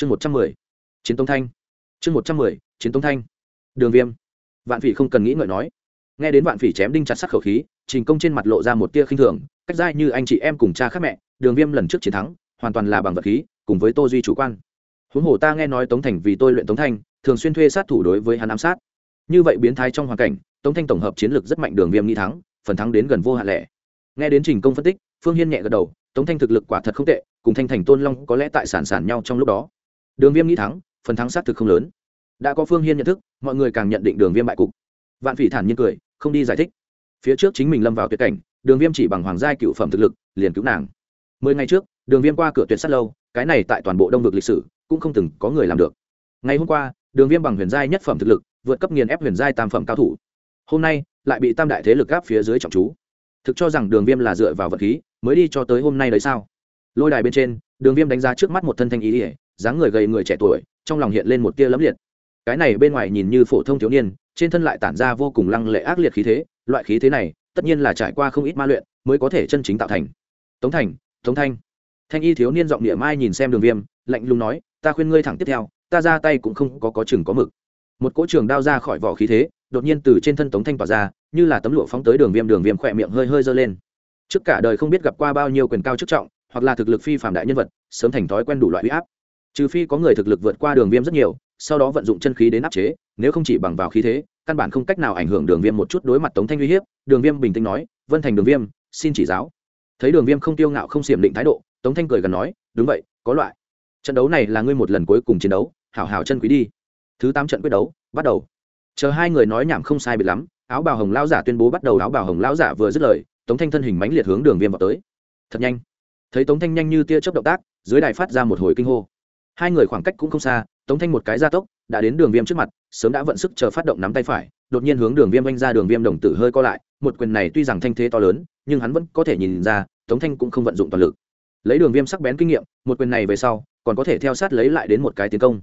chương một trăm mười, chiến tông thanh. Chương một trăm mười, chiến tông thanh. Đường viêm. Vạn phỉ không cần nghĩ ngợi nói. Nghe đến vạn phỉ chém đinh chặt sắc khẩu khí, trình công trên mặt lộ ra một tia khinh thường, cách dai như anh chị em cùng cha khác mẹ, đường viêm lần trước chiến thắng, hoàn toàn là bằng vật khí, cùng với tô duy chủ quan. Huống hồ ta nghe nói tống thành vì tôi luyện tống thanh, thường xuyên thuê sát thủ đối với hắn ám sát. Như vậy biến thái trong hoàn cảnh, tống thanh tổng hợp chiến lược rất mạnh đường viêm nghĩ thắng, phần thắng đến gần vô hạn lẻ. Nghe đến trình công phân tích, phương hiên nhẹ gật đầu, tống thanh thực lực quả thật không tệ, cùng thanh thành tôn long có lẽ tại sản sản nhau trong lúc đó đường viêm nghĩ thắng, phần thắng xác thực không lớn. Đã có phương hiên nhận thức, mọi người càng nhận định đường viêm bại cục. Vạn phỉ thản nhiên cười, không đi giải thích. Phía trước chính mình lâm vào tuyệt cảnh, đường viêm chỉ bằng hoàng giai cựu phẩm thực lực, liền cứu nàng. Mười ngày trước, đường viêm qua cửa tuyệt sắt lâu, cái này tại toàn bộ đông vực lịch sử, cũng không từng có người làm được. Ngày hôm qua, đường viêm bằng huyền giai nhất phẩm thực lực, vượt cấp nghiền ép huyền giai tam phẩm cao thủ. Hôm nay, lại bị tam đại thế lực gáp phía dưới trọng chú. Thực cho rằng đường viêm là dựa vào vật khí, mới đi cho tới hôm nay đấy sao? Lôi đài bên trên, đường viêm đánh giá trước mắt một thân thanh ý ỉa dáng người gầy người trẻ tuổi, trong lòng hiện lên một tia lấm liệt. Cái này bên ngoài nhìn như phổ thông thiếu niên, trên thân lại tản ra vô cùng lăng lệ ác liệt khí thế, loại khí thế này, tất nhiên là trải qua không ít ma luyện mới có thể chân chính tạo thành. Tống thành, tống thanh. Thanh y thiếu niên giọng địa mai nhìn xem đường viêm, lạnh lùng nói, ta khuyên ngươi thẳng tiếp theo, ta ra tay cũng không có có chừng có mực. Một cỗ trường đao ra khỏi vỏ khí thế, đột nhiên từ trên thân tống thanh tỏa ra, như là tấm lụa phóng tới đường viêm đường viêm khỏe miệng hơi hơi dơ lên. Trước cả đời không biết gặp qua bao nhiêu quyền cao chức trọng, hoặc là thực lực phi phạm đại nhân vật, sớm thành thói quen đủ loại huy áp trừ phi có người thực lực vượt qua đường viêm rất nhiều, sau đó vận dụng chân khí đến áp chế, nếu không chỉ bằng vào khí thế, căn bản không cách nào ảnh hưởng đường viêm một chút đối mặt tống thanh uy hiếp, đường viêm bình tĩnh nói, vân thành đường viêm, xin chỉ giáo. Thấy đường viêm không tiêu ngạo không xiểm định thái độ, tống thanh cười gần nói, đúng vậy, có loại. Trận đấu này là ngươi một lần cuối cùng chiến đấu, hảo hảo chân quý đi. Thứ tám trận quyết đấu, bắt đầu. Chờ hai người nói nhảm không sai biệt lắm, áo bào hồng lão giả tuyên bố bắt đầu, áo bào hồng lão giả vừa dứt lời, tống thanh thân hình mãnh liệt hướng đường viêm vào tới. Thật nhanh. Thấy tống thanh nhanh như tia chớp động tác, dưới đài phát ra một hồi kinh hô hai người khoảng cách cũng không xa, tống thanh một cái gia tốc, đã đến đường viêm trước mặt, sớm đã vận sức chờ phát động nắm tay phải, đột nhiên hướng đường viêm oanh ra đường viêm đồng tử hơi co lại, một quyền này tuy rằng thanh thế to lớn, nhưng hắn vẫn có thể nhìn ra, tống thanh cũng không vận dụng toàn lực. Lấy đường viêm sắc bén kinh nghiệm, một quyền này về sau, còn có thể theo sát lấy lại đến một cái tiến công.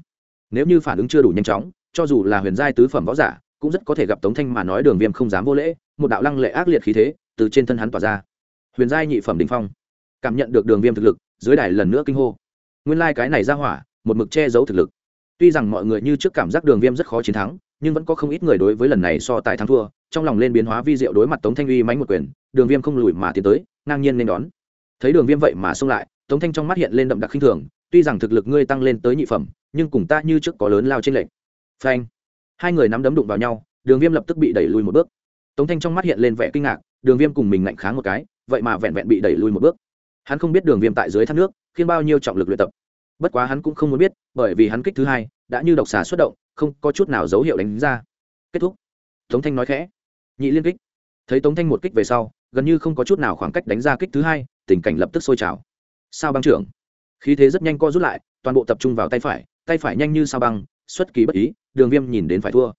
Nếu như phản ứng chưa đủ nhanh chóng, cho dù là huyền giai tứ phẩm võ giả, cũng rất có thể gặp tống thanh mà nói đường viêm không dám vô lễ, một đạo lăng lệ ác liệt khí thế từ trên thân hắn tỏa ra. Huyền giai nhị phẩm đình phong. Cảm nhận được đường viêm thực lực, dưới đài lần nữa kinh hô. Nguyên lai、like、cái này ra hỏa một mực che giấu thực lực. Tuy rằng mọi người như trước cảm giác đường viêm rất khó chiến thắng, nhưng vẫn có không ít người đối với lần này so tài thắng thua, trong lòng lên biến hóa vi diệu đối mặt tống thanh uy mánh một quyền, đường viêm không lùi mà tiến tới, ngang nhiên nên đón. Thấy đường viêm vậy mà xông lại, tống thanh trong mắt hiện lên đậm đặc khinh thường, tuy rằng thực lực ngươi tăng lên tới nhị phẩm, nhưng cùng ta như trước có lớn lao trên lệnh phanh. Hai người nắm đấm đụng vào nhau, đường viêm lập tức bị đẩy lùi một bước. Tống thanh trong mắt hiện lên vẻ kinh ngạc, đường viêm cùng mình ngạnh kháng một cái, vậy mà vẹn vẹn bị đẩy lùi một bước. Hắn không biết đường viêm tại dưới thác nước khiến bao nhiêu trọng lực luyện tập bất quá hắn cũng không muốn biết, bởi vì hắn kích thứ hai, đã như độc xà xuất động, không có chút nào dấu hiệu đánh ra. Kết thúc. Tống thanh nói khẽ. Nhị liên kích. Thấy tống thanh một kích về sau, gần như không có chút nào khoảng cách đánh ra kích thứ hai, tình cảnh lập tức sôi trào. Sao băng trưởng? Khí thế rất nhanh co rút lại, toàn bộ tập trung vào tay phải tay phải nhanh như sao băng, xuất kỳ bất ý, đường viêm nhìn đến phải thua.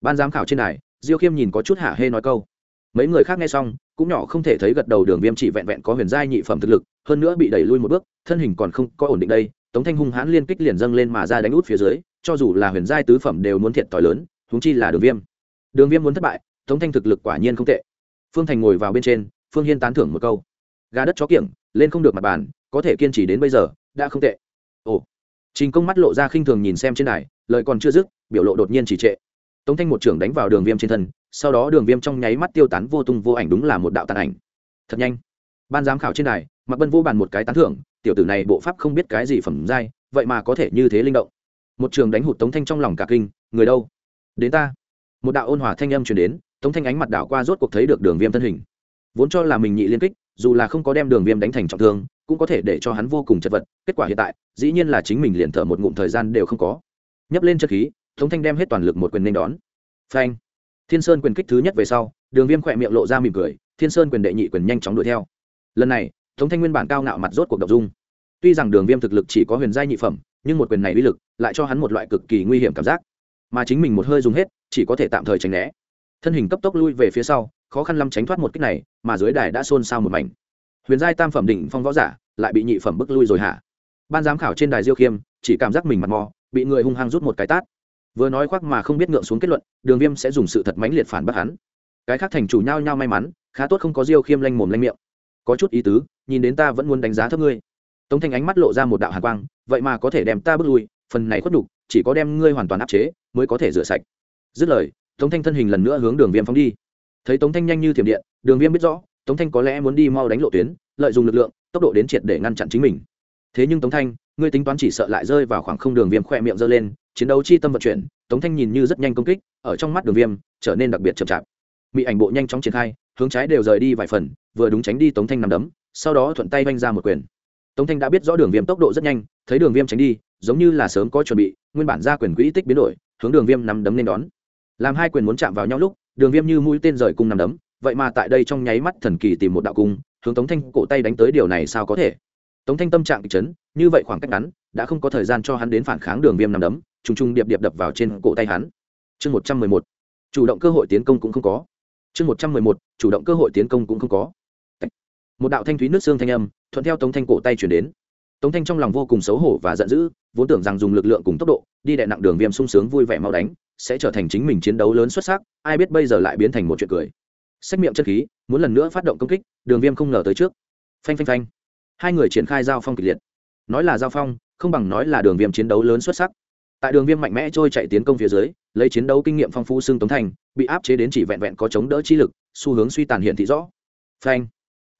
Ban giám khảo trên này diêu khiêm nhìn có chút hạ hê nói câu. Mấy người khác nghe xong, cũng nhỏ không thể thấy gật đầu đường viêm chỉ vẹn vẹn có huyền giai nhị phẩm thực lực, hơn nữa bị đẩy lui một bước, thân hình còn không có ổn định đây tống thanh hung hãn liên kích liền dâng lên mà ra đánh út phía dưới, cho dù là huyền giai tứ phẩm đều muốn thiệt t lớn húng chi là đường viêm. Đường viêm muốn thất bại, tống thanh thực lực quả nhiên không tệ. Phương thành ngồi vào bên trên, phương hiên tán thưởng một câu. Gà đất chó kiểng, lên không được mặt bàn, có thể kiên trì đến bây giờ, đã không tệ. Ồ. Trình công mắt lộ ra khinh thường nhìn xem trên đài, lời còn chưa dứt, biểu lộ đột nhiên chỉ trệ. Tống thanh một trưởng đánh vào đường viêm trên thân, sau đó đường viêm trong nháy mắt tiêu tán vô tung vô ảnh đúng là một đạo tàn ảnh. Thật nhanh. Ban giám khảo trên đài mặc bân vô bàn một cái tán thưởng, tiểu tử này bộ pháp không biết cái gì phẩm giai, vậy mà có thể như thế linh động. Một trường đánh hụt tống thanh trong lòng cả kinh, người đâu? Đến ta. Một đạo ôn hòa thanh âm chuyển đến, tống thanh ánh mặt đảo qua rốt cuộc thấy được đường viêm thân hình. Vốn cho là mình nhị liên kích, dù là không có đem đường viêm đánh thành trọng thương, cũng có thể để cho hắn vô cùng chật vật, kết quả hiện tại, dĩ nhiên là chính mình liền thở một ngụm thời gian đều không có. Nhấp lên chất khí, tống thanh đem hết toàn lực một quyền nên đón. Phanh. Thiên sơn quyền kích thứ nhất về sau, đường viêm khỏe miệng lộ ra mỉm cười, thiên sơn quyền đệ nhị quyền nhanh chóng đuổi theo. Lần này tống thanh nguyên bản cao ngạo mặt rốt cuộc đ ộ n dung. Tuy rằng đường viêm thực lực chỉ có huyền giai nhị phẩm, nhưng một quyền này uy lực lại cho hắn một loại cực kỳ nguy hiểm cảm giác. Mà chính mình một hơi dùng hết, chỉ có thể tạm thời tránh né. Thân hình cấp tốc lui về phía sau, khó khăn lắm tránh thoát một cách này, mà dưới đài đã xôn xao một mảnh. Huyền giai tam phẩm đỉnh phong võ giả lại bị nhị phẩm bức lui rồi hả? Ban giám khảo trên đài diêu khiêm chỉ cảm giác mình mặt mò, bị người hung hăng rút một cái tát. Vừa nói khoác mà không biết ngượng xuống kết luận, đường viêm sẽ dùng sự thật mãnh liệt phản bác hắn. Cái khác thành chủ nhau nhau may mắn, khá tốt không có diêu khiêm lanh mồm lanh miệng có chút ý tứ, nhìn đến ta vẫn muốn đánh giá thấp ngươi. Tống thanh ánh mắt lộ ra một đạo hàn quang, vậy mà có thể đem ta bước lui, phần này khuất nhục, chỉ có đem ngươi hoàn toàn áp chế, mới có thể rửa sạch. Dứt lời, tống thanh thân hình lần nữa hướng đường viêm phóng đi. Thấy tống thanh nhanh như thiểm điện, đường viêm biết rõ, tống thanh có lẽ muốn đi mau đánh lộ tuyến, lợi dụng lực lượng, tốc độ đến triệt để ngăn chặn chính mình. Thế nhưng tống thanh, ngươi tính toán chỉ sợ lại rơi vào khoảng không đường viêm khoe miệng giơ lên, chiến đấu chi tâm vận chuyển, tống thanh nhìn như rất nhanh công kích, ở trong mắt đường viêm, trở nên đặc biệt chậm chạp. Bị ảnh bộ nhanh chóng triển khai, hướng trái đều rời đi vài phần vừa đúng tránh đi tống thanh nằm đấm, sau đó thuận tay vanh ra một quyền. Tống thanh đã biết rõ đường viêm tốc độ rất nhanh, thấy đường viêm tránh đi, giống như là sớm có chuẩn bị, nguyên bản ra quyền quỹ tích biến đổi, hướng đường viêm nằm đấm nên đón. Làm hai quyền muốn chạm vào nhau lúc, đường viêm như mũi tên rời cung nằm đấm, vậy mà tại đây trong nháy mắt thần kỳ tìm một đạo cung, hướng tống thanh cổ tay đánh tới điều này sao có thể? Tống thanh tâm trạng kịch chấn, như vậy khoảng cách ngắn, đã không có thời gian cho hắn đến phản kháng đường viêm nằm đấm, trùng trùng điệp điệp đập vào trên cổ tay hắn. Chương một trăm mười một, chủ động cơ hội tiến công cũng không có. Chương một trăm mười một, chủ động cơ hội tiến công cũng không có một đạo thanh thúy nước xương thanh âm, thuận theo tống thanh cổ tay chuyển đến. Tống thanh trong lòng vô cùng xấu hổ và giận dữ, vốn tưởng rằng dùng lực lượng cùng tốc độ, đi đè nặng đường viêm sung sướng vui vẻ mau đánh, sẽ trở thành chính mình chiến đấu lớn xuất sắc, ai biết bây giờ lại biến thành một chuyện cười. Xét miệng chân khí, muốn lần nữa phát động công kích, đường viêm không ngờ tới trước. Phanh phanh phanh. Hai người triển khai giao phong kịch liệt. Nói là giao phong, không bằng nói là đường viêm chiến đấu lớn xuất sắc. Tại đường viêm mạnh mẽ trôi chạy tiến công phía dưới, lấy chiến đấu kinh nghiệm phong phú xương tống thành bị áp chế đến chỉ vẹn vẹn có chống đỡ chi lực, xu hướng suy tàn hiện thị rõ. Phanh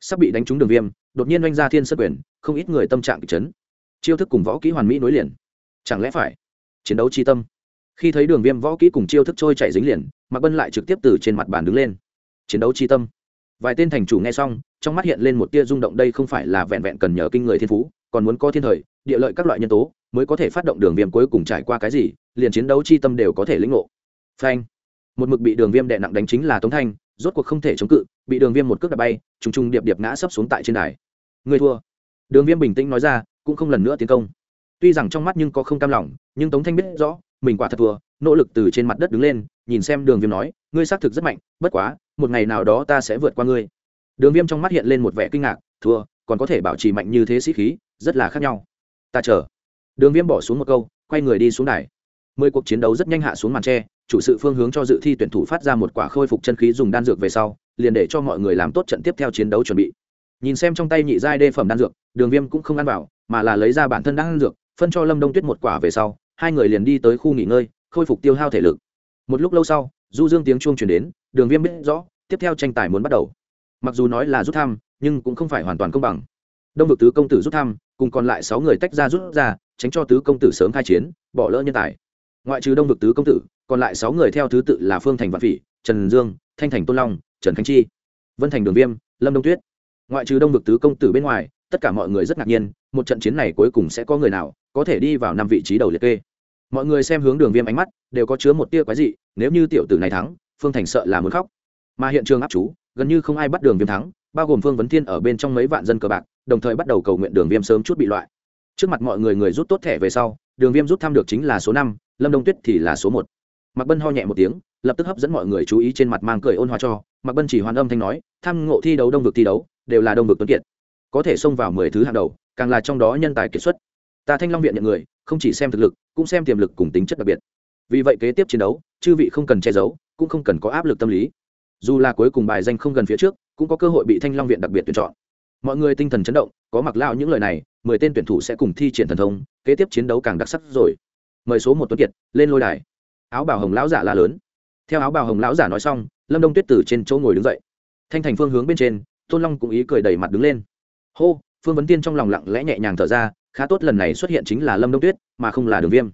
sắp bị đánh trúng đường viêm, đột nhiên oanh ra thiên sơ quyền, không ít người tâm trạng bị chấn. Chiêu thức cùng võ kỹ hoàn mỹ nối liền. Chẳng lẽ phải chiến đấu chi tâm? Khi thấy đường viêm võ kỹ cùng chiêu thức trôi chạy dính liền, mạc bân lại trực tiếp từ trên mặt bàn đứng lên. Chiến đấu chi tâm. Vài tên thành chủ nghe xong, trong mắt hiện lên một tia rung động đây không phải là vẹn vẹn cần nhờ kinh người thiên phú, còn muốn có thiên thời, địa lợi các loại nhân tố, mới có thể phát động đường viêm cuối cùng trải qua cái gì, liền chiến đấu chi tâm đều có thể lĩnh ngộ. Phanh. Một mực bị đường viêm đệ nặng đánh chính là tống thanh rốt cuộc không thể chống cự, bị đường viêm một cước đạp bay, trùng trùng điệp điệp ngã sấp xuống tại trên đài. Người thua. Đường viêm bình tĩnh nói ra, cũng không lần nữa tiến công. Tuy rằng trong mắt nhưng có không cam lòng, nhưng tống thanh biết rõ, mình quả thật thua, nỗ lực từ trên mặt đất đứng lên, nhìn xem đường viêm nói, ngươi xác thực rất mạnh, bất quá, một ngày nào đó ta sẽ vượt qua ngươi. Đường viêm trong mắt hiện lên một vẻ kinh ngạc, thua, còn có thể bảo trì mạnh như thế sĩ khí, rất là khác nhau. Ta chờ. Đường viêm bỏ xuống một câu, quay người đi xuống đài. Mười cuộc chiến đấu rất nhanh hạ xuống màn tre chủ sự phương hướng cho dự thi tuyển thủ phát ra một quả khôi phục chân khí dùng đan dược về sau, liền để cho mọi người làm tốt trận tiếp theo chiến đấu chuẩn bị. Nhìn xem trong tay nhị giai đê phẩm đan dược, đường viêm cũng không ăn vào, mà là lấy ra bản thân đan dược, phân cho lâm đông tuyết một quả về sau, hai người liền đi tới khu nghỉ ngơi, khôi phục tiêu hao thể lực. Một lúc lâu sau, du dương tiếng chuông chuyển đến, đường viêm biết rõ, tiếp theo tranh tài muốn bắt đầu. Mặc dù nói là rút thăm, nhưng cũng không phải hoàn toàn công bằng. Đông vực tứ công tử rút thăm, cùng còn lại sáu người tách ra rút ra, tránh cho tứ công tử sớm khai chiến, bỏ lỡ nhân tài. Ngoại trừ đông vực tứ công tử còn lại sáu người theo thứ tự là phương thành vạn phỉ, trần dương, thanh thành tôn long, trần khánh chi, vân thành đường viêm, lâm đông tuyết. Ngoại trừ đông vực tứ công tử bên ngoài, tất cả mọi người rất ngạc nhiên, một trận chiến này cuối cùng sẽ có người nào có thể đi vào năm vị trí đầu liệt kê. Mọi người xem hướng đường viêm ánh mắt, đều có chứa một tia quái dị, nếu như tiểu tử này thắng, phương thành sợ là muốn khóc. Mà hiện trường áp chú, gần như không ai bắt đường viêm thắng, bao gồm phương vấn thiên ở bên trong mấy vạn dân cờ bạc, đồng thời bắt đầu cầu nguyện đường viêm sớm chút bị loại. Trước mặt mọi người người rút tốt thẻ về sau, đường viêm rút thăm được chính là số năm, lâm đông tuyết thì là số một mạc bân ho nhẹ một tiếng, lập tức hấp dẫn mọi người chú ý trên mặt mang cười ôn hòa cho. Mạc bân chỉ hoàn âm thanh nói, tham ngộ thi đấu đông vực thi đấu, đều là đông vực tuấn kiệt. Có thể xông vào mười thứ hàng đầu, càng là trong đó nhân tài kiệt xuất. Ta thanh long viện nhận người, không chỉ xem thực lực, cũng xem tiềm lực cùng tính chất đặc biệt. Vì vậy kế tiếp chiến đấu, chư vị không cần che giấu, cũng không cần có áp lực tâm lý. Dù là cuối cùng bài danh không gần phía trước, cũng có cơ hội bị thanh long viện đặc biệt tuyển chọn. Mọi người tinh thần chấn động, có mặc lao những lời này, mười tên tuyển thủ sẽ cùng thi triển thần thông, kế tiếp chiến đấu càng đặc sắc rồi. Mời số một tuấn kiệt, lên lôi đài áo bào hồng lão giả la lớn. Theo áo bào hồng lão giả nói xong, lâm đông tuyết từ trên chỗ ngồi đứng dậy. Thanh thành phương hướng bên trên, tôn long cũng ý cười đầy mặt đứng lên. Hô, phương vấn tiên trong lòng lặng lẽ nhẹ nhàng thở ra, khá tốt lần này xuất hiện chính là lâm đông tuyết, mà không là đường viêm.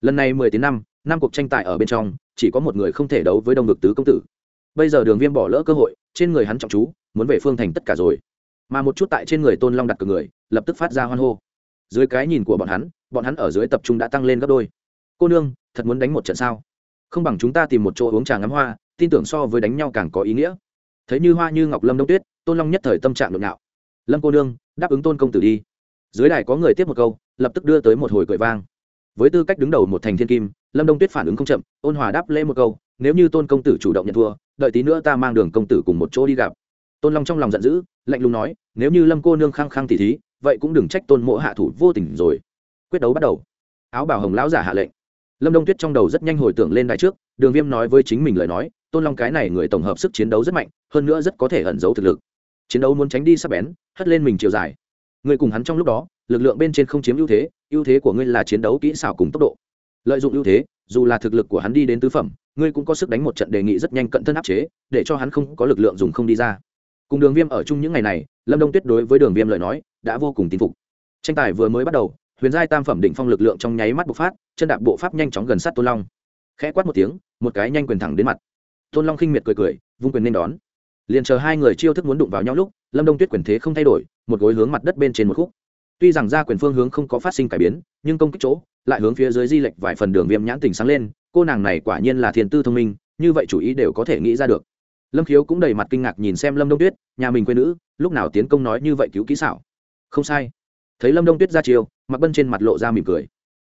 Lần này mười tiếng năm năm cuộc tranh tài ở bên trong, chỉ có một người không thể đấu với đông ngực tứ công tử. Bây giờ đường viêm bỏ lỡ cơ hội, trên người hắn trọng chú, muốn về phương thành tất cả rồi. Mà một chút tại trên người tôn long đặt cử người, lập tức phát ra hoan hô. Dưới cái nhìn của bọn hắn bọn hắn ở dưới tập trung đã tăng lên gấp đôi cô nương, thật muốn đánh một trận sao? Không bằng chúng ta tìm một chỗ uống trà ngắm hoa, tin tưởng so với đánh nhau càng có ý nghĩa. Thấy như hoa như ngọc lâm đông tuyết, tôn long nhất thời tâm trạng nhộn nhạo lâm cô nương, đáp ứng tôn công tử đi. Dưới đài có người tiếp một câu, lập tức đưa tới một hồi cười vang. Với tư cách đứng đầu một thành thiên kim, lâm đông tuyết phản ứng không chậm, ôn hòa đáp lễ một câu, nếu như tôn công tử chủ động nhận thua, đợi tí nữa ta mang đường công tử cùng một chỗ đi gặp. Tôn long trong lòng giận dữ, lạnh lùng nói, nếu như lâm cô nương khăng khăng tỉ thí, vậy cũng đừng trách tôn mộ hạ thủ vô tình rồi. Quyết đấu bắt đầu. Áo bảo hồng lão giả hạ lệnh lâm đông tuyết trong đầu rất nhanh hồi tưởng lên đài trước, đường viêm nói với chính mình lời nói, tôn long cái này người tổng hợp sức chiến đấu rất mạnh, hơn nữa rất có thể ẩn giấu thực lực. Chiến đấu muốn tránh đi sắp bén, hất lên mình chiều dài. Người cùng hắn trong lúc đó, lực lượng bên trên không chiếm ưu thế ưu thế của ngươi là chiến đấu kỹ xảo cùng tốc độ. Lợi dụng ưu thế, dù là thực lực của hắn đi đến tứ phẩm, ngươi cũng có sức đánh một trận đề nghị rất nhanh cận thân áp chế, để cho hắn không có lực lượng dùng không đi ra. Cùng đường viêm ở chung những ngày này, lâm đông tuyết đối với đường viêm lời nói, đã vô cùng tin phục. Tranh tài vừa mới bắt đầu huyền giai tam phẩm định phong lực lượng trong nháy mắt bộc phát, chân đạp bộ pháp nhanh chóng gần sát tôn long. Khẽ quát một tiếng, một cái nhanh quyền thẳng đến mặt. Tôn long khinh miệt cười cười, vung quyền nên đón. Liền chờ hai người chiêu thức muốn đụng vào nhau lúc, lâm đông tuyết quyền thế không thay đổi, một gối hướng mặt đất bên trên một khúc. Tuy rằng ra quyền phương hướng không có phát sinh cải biến, nhưng công kích chỗ, lại hướng phía dưới di lệch vài phần đường viêm nhãn tình sáng lên, cô nàng này quả nhiên là thiền tư thông minh, như vậy chủ ý đều có thể nghĩ ra được. Lâm khiếu cũng đầy mặt kinh ngạc nhìn xem lâm đông tuyết, nhà mình quê nữ, lúc nào tiến công nói như vậy cứu kỹ xảo? Không sai thấy lâm đông tuyết ra chiêu, mặc bân trên mặt lộ ra mỉm cười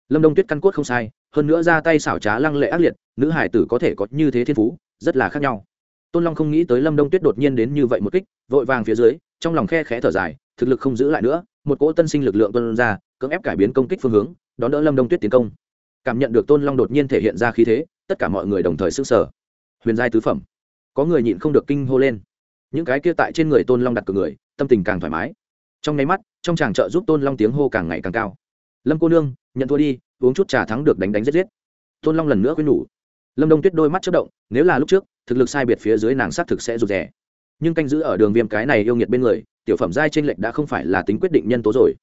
lâm đông tuyết căn cốt không sai hơn nữa ra tay xảo trá lăng lệ ác liệt nữ hải tử có thể có như thế thiên phú rất là khác nhau tôn long không nghĩ tới lâm đông tuyết đột nhiên đến như vậy một kích vội vàng phía dưới trong lòng khe khẽ thở dài thực lực không giữ lại nữa một cỗ tân sinh lực lượng tuân ra cưỡng ép cải biến công kích phương hướng đón đỡ lâm đông tuyết tiến công cảm nhận được tôn long đột nhiên thể hiện ra khí thế tất cả mọi người đồng thời s sở huyền giai tứ phẩm có người nhịn không được kinh hô lên những cái kia tại trên người tôn long đặt cược người tâm tình càng thoải mái trong nháy mắt, trong chàng trợ giúp tôn long tiếng hô càng ngày càng cao. Lâm cô nương, nhận thua đi, uống chút trà thắng được đánh đánh giết giết. Tôn long lần nữa quên nhủ. Lâm đông tuyết đôi mắt chất động, nếu là lúc trước, thực lực sai biệt phía dưới nàng xác thực sẽ rụt rè. Nhưng canh giữ ở đường viêm cái này yêu nghiệt bên người, tiểu phẩm giai trên lệch đã không phải là tính quyết định nhân tố rồi.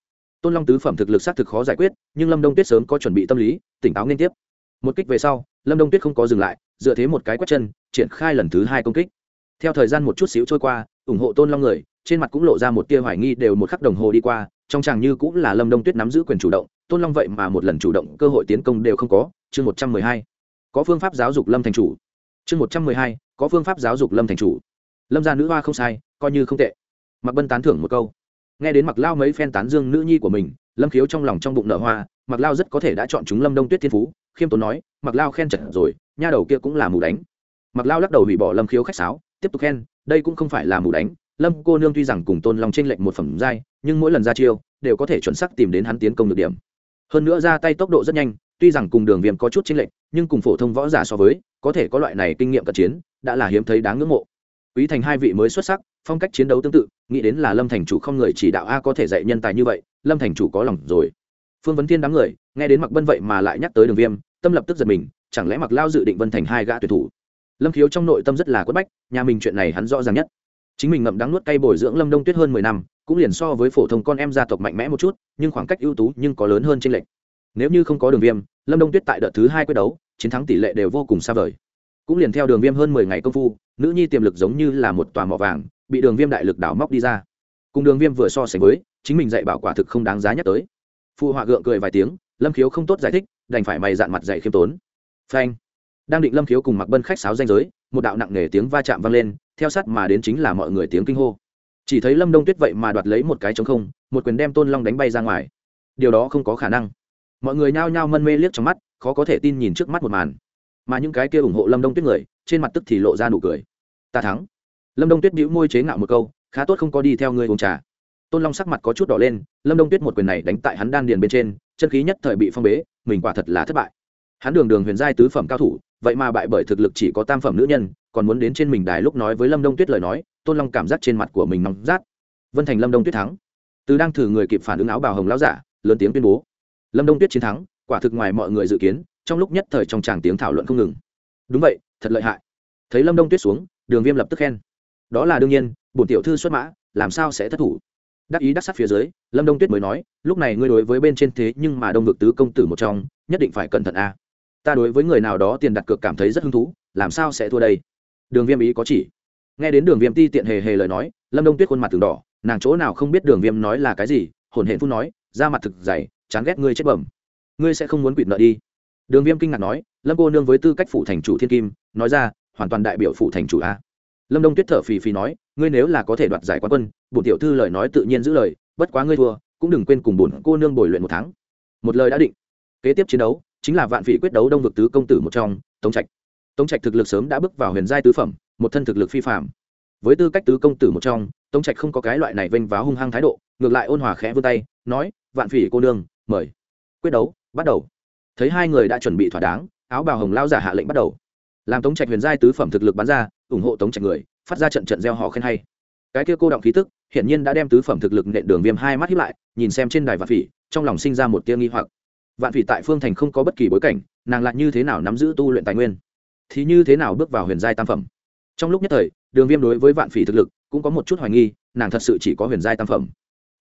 Tôn long tứ phẩm thực lực xác thực khó giải quyết, nhưng lâm đông tuyết sớm có chuẩn bị tâm lý, tỉnh táo liên tiếp. Một kích về sau, lâm đông tuyết không có dừng lại, dựa thế một cái quét chân, triển khai lần thứ hai công kích. Theo thời gian một chút xíu trôi qua, ủng hộ tôn long người trên mặt cũng lộ ra một tia hoài nghi đều một khắc đồng hồ đi qua, trong chàng như cũng là lâm đông tuyết nắm giữ quyền chủ động, tôn long vậy mà một lần chủ động, cơ hội tiến công đều không có. Chương một trăm mười hai, có phương pháp giáo dục lâm thành chủ. Chương một trăm mười hai, có phương pháp giáo dục lâm thành chủ. Lâm gia nữ hoa không sai, coi như không tệ. Mặc bân tán thưởng một câu. Nghe đến mặc lao mấy phen tán dương nữ nhi của mình, lâm khiếu trong lòng trong bụng nở hoa mặc lao rất có thể đã chọn chúng lâm đông tuyết thiên phú. Khiêm tốn nói mặc lao khen chật rồi, nha đầu kia cũng là mù đánh. Mặc lao lắc đầu hủy bỏ lâm khiếu khách sáo, tiếp tục khen, đây cũng không phải là mù đánh lâm cô nương tuy rằng cùng tôn long trên lệnh một phẩm giai, nhưng mỗi lần ra chiêu, đều có thể chuẩn xác tìm đến hắn tiến công được điểm. Hơn nữa ra tay tốc độ rất nhanh, tuy rằng cùng đường viêm có chút trên lệnh nhưng cùng phổ thông võ giả so với, có thể có loại này kinh nghiệm cận chiến, đã là hiếm thấy đáng ngưỡng mộ. Quý thành hai vị mới xuất sắc, phong cách chiến đấu tương tự, nghĩ đến là lâm thành chủ không người chỉ đạo a có thể dạy nhân tài như vậy, lâm thành chủ có lòng rồi. Phương vấn thiên đám người, nghe đến mặc bân vậy mà lại nhắc tới đường viêm, tâm lập tức giật mình, chẳng lẽ mặc lao dự định vân thành hai gã tuyệt thủ? Lâm khiếu trong nội tâm rất là quất bách, nhà mình chuyện này hắn rõ ràng nhất chính mình ngậm đắng nuốt cay bồi dưỡng lâm đông tuyết hơn mười năm, cũng liền so với phổ thông con em gia tộc mạnh mẽ một chút, nhưng khoảng cách ưu tú nhưng có lớn hơn trên lệch. Nếu như không có đường viêm, lâm đông tuyết tại đợt thứ hai quyết đấu, chiến thắng tỷ lệ đều vô cùng xa vời. Cũng liền theo đường viêm hơn mười ngày công phu, nữ nhi tiềm lực giống như là một tòa mỏ vàng, bị đường viêm đại lực đảo móc đi ra. Cùng đường viêm vừa so sánh với, chính mình dạy bảo quả thực không đáng giá nhắc tới. Phụ họa gượng cười vài tiếng, lâm khiếu không tốt giải thích, đành phải mày dạn mặt dạy khiêm tốn. Phanh đang định lâm khiếu cùng mặc bân khách sáo danh giới, một đạo nặng nề tiếng va chạm vang lên, theo sát mà đến chính là mọi người tiếng kinh hô. Chỉ thấy lâm đông tuyết vậy mà đoạt lấy một cái trống không, một quyền đem tôn long đánh bay ra ngoài. Điều đó không có khả năng. Mọi người nhao nhao mân mê liếc trong mắt, khó có thể tin nhìn trước mắt một màn. Mà những cái kia ủng hộ lâm đông tuyết người, trên mặt tức thì lộ ra nụ cười. Ta thắng. Lâm đông tuyết bĩu môi chế ngạo một câu, khá tốt không có đi theo ngươi uống trà. Tôn long sắc mặt có chút đỏ lên, lâm đông tuyết một quyền này đánh tại hắn đan điền bên trên, chân khí nhất thời bị phong bế, mình quả thật là thất bại. Hắn đường đường huyền giai tứ phẩm cao thủ vậy mà bại bởi thực lực chỉ có tam phẩm nữ nhân, còn muốn đến trên mình đài lúc nói với lâm đông tuyết lời nói, tôn long cảm giác trên mặt của mình nóng rát. Vân thành lâm đông tuyết thắng. Từ đang thử người kịp phản ứng áo bào hồng lão giả, lớn tiếng tuyên bố. Lâm đông tuyết chiến thắng, quả thực ngoài mọi người dự kiến, trong lúc nhất thời trong tràng tiếng thảo luận không ngừng. Đúng vậy, thật lợi hại. Thấy lâm đông tuyết xuống, đường viêm lập tức khen. Đó là đương nhiên, bổn tiểu thư xuất mã, làm sao sẽ thất thủ? Đắc ý đắc sắc phía dưới, lâm đông tuyết mới nói, lúc này ngươi đối với bên trên thế nhưng mà đông vực tứ công tử một trong, nhất định phải cẩn thận a ta đối với người nào đó tiền đặt cược cảm thấy rất hứng thú, làm sao sẽ thua đây? Đường viêm ý có chỉ. Nghe đến đường viêm ti tiện hề hề lời nói, lâm đông tuyết khuôn mặt từng đỏ, nàng chỗ nào không biết đường viêm nói là cái gì, hồn hển phun nói ra mặt thực dày, chán ghét ngươi chết bẩm. Ngươi sẽ không muốn quỵt nợ đi. Đường viêm kinh ngạc nói, lâm cô nương với tư cách phủ thành chủ thiên kim, nói ra, hoàn toàn đại biểu phủ thành chủ a. Lâm đông tuyết thở phì phì nói, ngươi nếu là có thể đoạt giải quán quân, bổn tiểu thư lời nói tự nhiên giữ lời, bất quá ngươi thua, cũng đừng quên cùng bổn cô nương bồi luyện một tháng. Một lời đã định. Kế tiếp chiến đấu chính là vạn vị quyết đấu đông vực tứ công tử một trong, tống trạch. Tống trạch thực lực sớm đã bước vào huyền giai tứ phẩm, một thân thực lực phi phạm với tư cách tứ công tử một trong, tống trạch không có cái loại này vênh váo hung hăng thái độ, ngược lại ôn hòa khẽ vươn tay, nói, vạn phỉ cô nương, mời. Quyết đấu, bắt đầu. Thấy hai người đã chuẩn bị thỏa đáng, áo bào hồng lao giả hạ lệnh bắt đầu. Làm tống trạch huyền giai tứ phẩm thực lực bắn ra, ủng hộ tống trạch người, phát ra trận trận gieo họ khen hay. Cái kia cô động khí tức, hiển nhiên đã đem tứ phẩm thực lực nện đường viêm hai mắt hiếp lại, nhìn xem trên đài vạn phỉ trong lòng sinh ra một tia nghi hoặc vạn phỉ tại phương thành không có bất kỳ bối cảnh, nàng lại như thế nào nắm giữ tu luyện tài nguyên? Thì như thế nào bước vào huyền giai tam phẩm? Trong lúc nhất thời, đường viêm đối với vạn phỉ thực lực cũng có một chút hoài nghi, nàng thật sự chỉ có huyền giai tam phẩm.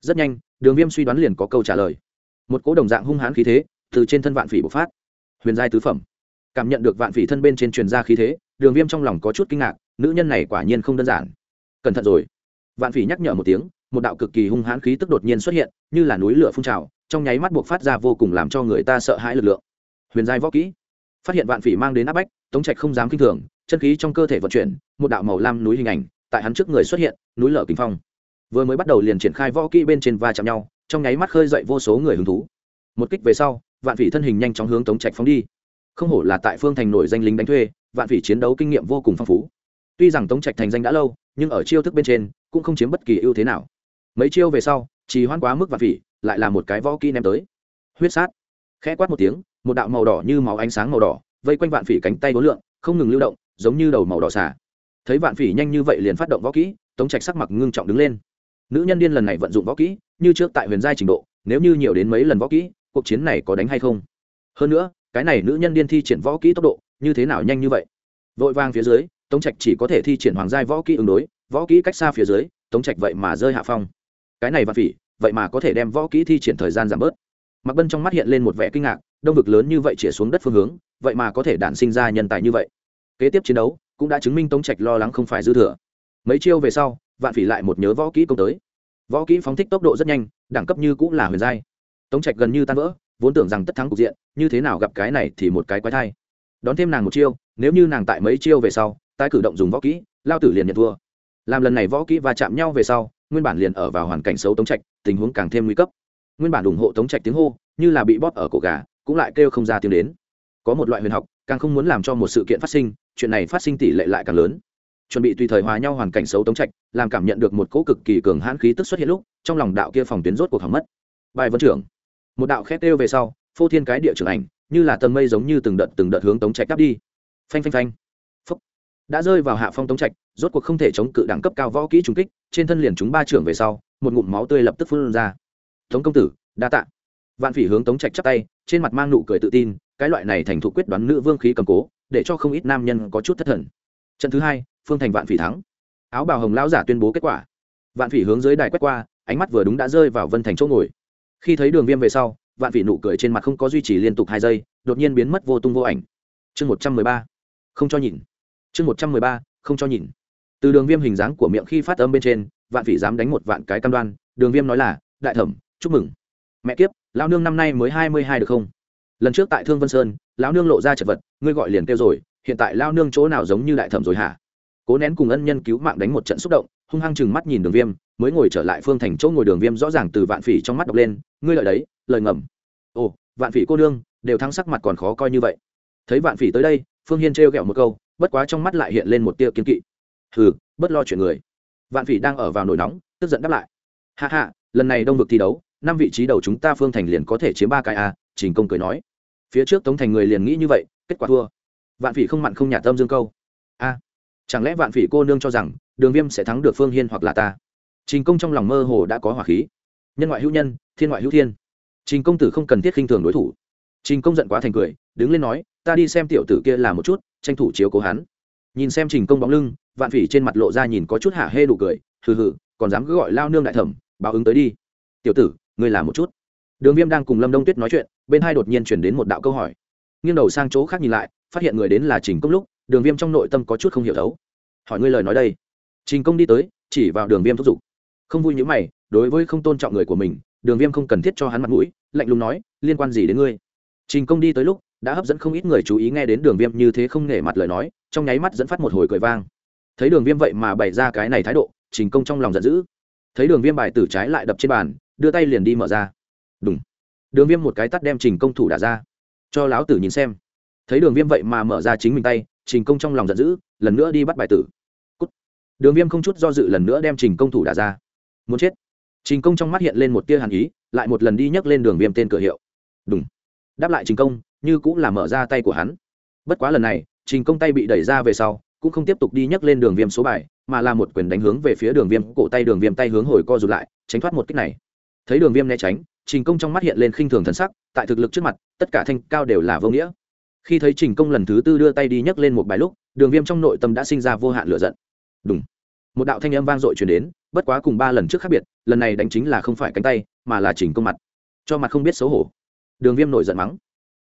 Rất nhanh, đường viêm suy đoán liền có câu trả lời. Một cỗ đồng dạng hung hãn khí thế từ trên thân vạn phỉ bộc phát. Huyền giai tứ phẩm. Cảm nhận được vạn phỉ thân bên trên truyền ra khí thế, đường viêm trong lòng có chút kinh ngạc, nữ nhân này quả nhiên không đơn giản. Cẩn thận rồi. Vạn phỉ nhắc nhở một tiếng, một đạo cực kỳ hung hãn khí tức đột nhiên xuất hiện, như là núi lửa phun trào trong nháy mắt buộc phát ra vô cùng làm cho người ta sợ hãi lực lượng. Huyền giai võ kỹ. Phát hiện vạn phỉ mang đến áp bách, tống trạch không dám kinh thường, chân khí trong cơ thể vận chuyển, một đạo màu lam núi hình ảnh tại hắn trước người xuất hiện, núi lở kinh phong. Vừa mới bắt đầu liền triển khai võ kỹ bên trên va chạm nhau, trong nháy mắt khơi dậy vô số người hứng thú. Một kích về sau, vạn phỉ thân hình nhanh chóng hướng tống trạch phóng đi. Không hổ là tại phương thành nổi danh lính đánh thuê, vạn phỉ chiến đấu kinh nghiệm vô cùng phong phú. Tuy rằng tống trạch thành danh đã lâu, nhưng ở chiêu thức bên trên cũng không chiếm bất kỳ ưu thế nào. Mấy chiêu về sau chỉ hoan quá mức vạn phỉ lại là một cái võ kỹ ném tới. Huyết sát. Khẽ quát một tiếng, một đạo màu đỏ như máu ánh sáng màu đỏ, vây quanh vạn phỉ cánh tay đối lượng, không ngừng lưu động, giống như đầu màu đỏ xả. Thấy vạn phỉ nhanh như vậy liền phát động võ kỹ, tống trạch sắc mặt ngưng trọng đứng lên. Nữ nhân điên lần này vận dụng võ kỹ, như trước tại huyền giai trình độ, nếu như nhiều đến mấy lần võ kỹ, cuộc chiến này có đánh hay không? Hơn nữa, cái này nữ nhân điên thi triển võ kỹ tốc độ, như thế nào nhanh như vậy? Vội vang phía dưới, tống trạch chỉ có thể thi triển hoàng giai võ kỹ ứng đối, võ kỹ cách xa phía dưới, tống trạch vậy mà rơi hạ phong. Cái này vạn phỉ vậy mà có thể đem võ kỹ thi triển thời gian giảm bớt. Mặc bân trong mắt hiện lên một vẻ kinh ngạc, đông vực lớn như vậy chĩa xuống đất phương hướng, vậy mà có thể đản sinh ra nhân tài như vậy. Kế tiếp chiến đấu cũng đã chứng minh tống trạch lo lắng không phải dư thừa. Mấy chiêu về sau, vạn phỉ lại một nhớ võ kỹ công tới. Võ kỹ phóng thích tốc độ rất nhanh, đẳng cấp như cũng là huyền giai. Tống trạch gần như tan vỡ, vốn tưởng rằng tất thắng cục diện, như thế nào gặp cái này thì một cái quái thai. Đón thêm nàng một chiêu, nếu như nàng tại mấy chiêu về sau, tái cử động dùng võ kỹ, lao tử liền nhận thua. Làm lần này võ kỹ và chạm nhau về sau nguyên bản liền ở vào hoàn cảnh xấu tống trạch, tình huống càng thêm nguy cấp. Nguyên bản ủng hộ tống trạch tiếng hô, như là bị bóp ở cổ gà, cũng lại kêu không ra tiếng đến. Có một loại huyền học, càng không muốn làm cho một sự kiện phát sinh, chuyện này phát sinh tỷ lệ lại càng lớn. Chuẩn bị tùy thời hòa nhau hoàn cảnh xấu tống trạch, làm cảm nhận được một cỗ cực kỳ cường hãn khí tức xuất hiện lúc, trong lòng đạo kia phòng tuyến rốt cuộc hỏng mất. Bài vấn trưởng. Một đạo khét kêu về sau, phô thiên cái địa trưởng ảnh, như là tầng mây giống như từng đợt từng đợt hướng tống trạch đáp đi. Phanh phanh phanh. Phúc. Đã rơi vào hạ phong tống trạch rốt cuộc không thể chống cự đẳng cấp cao võ kỹ trùng kích, trên thân liền chúng ba trưởng về sau, một ngụm máu tươi lập tức phun ra. Tống công tử, đa tạ. Vạn phỉ hướng tống trạch chắp tay, trên mặt mang nụ cười tự tin, cái loại này thành thục quyết đoán nữ vương khí cầm cố, để cho không ít nam nhân có chút thất thần. Trận thứ hai, phương thành vạn phỉ thắng. Áo bào hồng lão giả tuyên bố kết quả. Vạn phỉ hướng dưới đài quét qua, ánh mắt vừa đúng đã rơi vào vân thành chỗ ngồi. Khi thấy đường viêm về sau, vạn phỉ nụ cười trên mặt không có duy trì liên tục hai giây, đột nhiên biến mất vô tung vô ảnh. Chương một trăm mười ba, không cho nhìn. Chương một trăm mười ba, không cho nhìn từ đường viêm hình dáng của miệng khi phát âm bên trên, vạn phỉ dám đánh một vạn cái cam đoan, đường viêm nói là, đại thẩm, chúc mừng. Mẹ kiếp, lão nương năm nay mới hai mươi hai được không? Lần trước tại thương vân sơn, lão nương lộ ra chật vật, ngươi gọi liền kêu rồi, hiện tại lao nương chỗ nào giống như đại thẩm rồi hả? Cố nén cùng ân nhân cứu mạng đánh một trận xúc động, hung hăng chừng mắt nhìn đường viêm, mới ngồi trở lại phương thành chỗ ngồi đường viêm rõ ràng từ vạn phỉ trong mắt đọc lên, ngươi lợi đấy, lời ngầm. Ồ, vạn phỉ cô nương, đều thắng sắc mặt còn khó coi như vậy. Thấy vạn phỉ tới đây, phương hiên trêu ghẹo một câu, bất quá trong mắt lại hiện lên một tia kiên kỵ hừ bất lo chuyện người. Vạn phỉ đang ở vào nổi nóng, tức giận đáp lại. Hạ hạ lần này đông vực thi đấu, năm vị trí đầu chúng ta phương thành liền có thể chiếm ba cái a trình công cười nói. Phía trước tống thành người liền nghĩ như vậy, kết quả thua. Vạn phỉ không mặn không nhạt tâm dương câu. A chẳng lẽ vạn phỉ cô nương cho rằng đường viêm sẽ thắng được phương hiên hoặc là ta? Trình công trong lòng mơ hồ đã có hỏa khí. Nhân ngoại hữu nhân, thiên ngoại hữu thiên. Trình công tử không cần thiết khinh thường đối thủ. Trình công giận quá thành cười, đứng lên nói, ta đi xem tiểu tử kia là một chút, tranh thủ chiếu cố hắn nhìn xem trình công bóng lưng, vạn phỉ trên mặt lộ ra nhìn có chút hả hê đủ cười, hừ hừ, còn dám cứ gọi lao nương đại thẩm, báo ứng tới đi. Tiểu tử, ngươi làm một chút. Đường viêm đang cùng lâm đông tuyết nói chuyện, bên hai đột nhiên chuyển đến một đạo câu hỏi. Nghiêng đầu sang chỗ khác nhìn lại, phát hiện người đến là trình công lúc, đường viêm trong nội tâm có chút không hiểu thấu. Hỏi ngươi lời nói đây. Trình công đi tới, chỉ vào đường viêm thúc giục. Không vui như mày, đối với không tôn trọng người của mình, đường viêm không cần thiết cho hắn mặt mũi, lạnh lùng nói, liên quan gì đến ngươi? Trình công đi tới lúc đã hấp dẫn không ít người chú ý nghe đến đường viêm như thế không nể mặt lời nói, trong nháy mắt dẫn phát một hồi cười vang. Thấy đường viêm vậy mà bày ra cái này thái độ, trình công trong lòng giận dữ. Thấy đường viêm bài tử trái lại đập trên bàn, đưa tay liền đi mở ra. Đúng đường viêm một cái tắt đem trình công thủ đả ra. Cho lão tử nhìn xem. Thấy đường viêm vậy mà mở ra chính mình tay, trình công trong lòng giận dữ, lần nữa đi bắt bài tử. Cút. đường viêm không chút do dự lần nữa đem trình công thủ đả ra. Muốn chết. Trình công trong mắt hiện lên một tia hàn ý, lại một lần đi nhấc lên đường viêm tên cửa hiệu. Đúng đáp lại trình công, như cũng là mở ra tay của hắn. Bất quá lần này, trình công tay bị đẩy ra về sau, cũng không tiếp tục đi nhấc lên đường viêm số bài, mà là một quyền đánh hướng về phía đường viêm, cổ tay đường viêm tay hướng hồi co rụt lại, tránh thoát một kích này. Thấy đường viêm né tránh, trình công trong mắt hiện lên khinh thường thần sắc, tại thực lực trước mặt, tất cả thanh cao đều là vô nghĩa. Khi thấy trình công lần thứ tư đưa tay đi nhấc lên một bài lúc, đường viêm trong nội tâm đã sinh ra vô hạn lửa giận. Đúng một đạo thanh âm vang dội chuyển đến, bất quá cùng ba lần trước khác biệt, lần này đánh chính là không phải cánh tay, mà là trình công mặt. Cho mặt không biết xấu hổ đường viêm nổi giận mắng.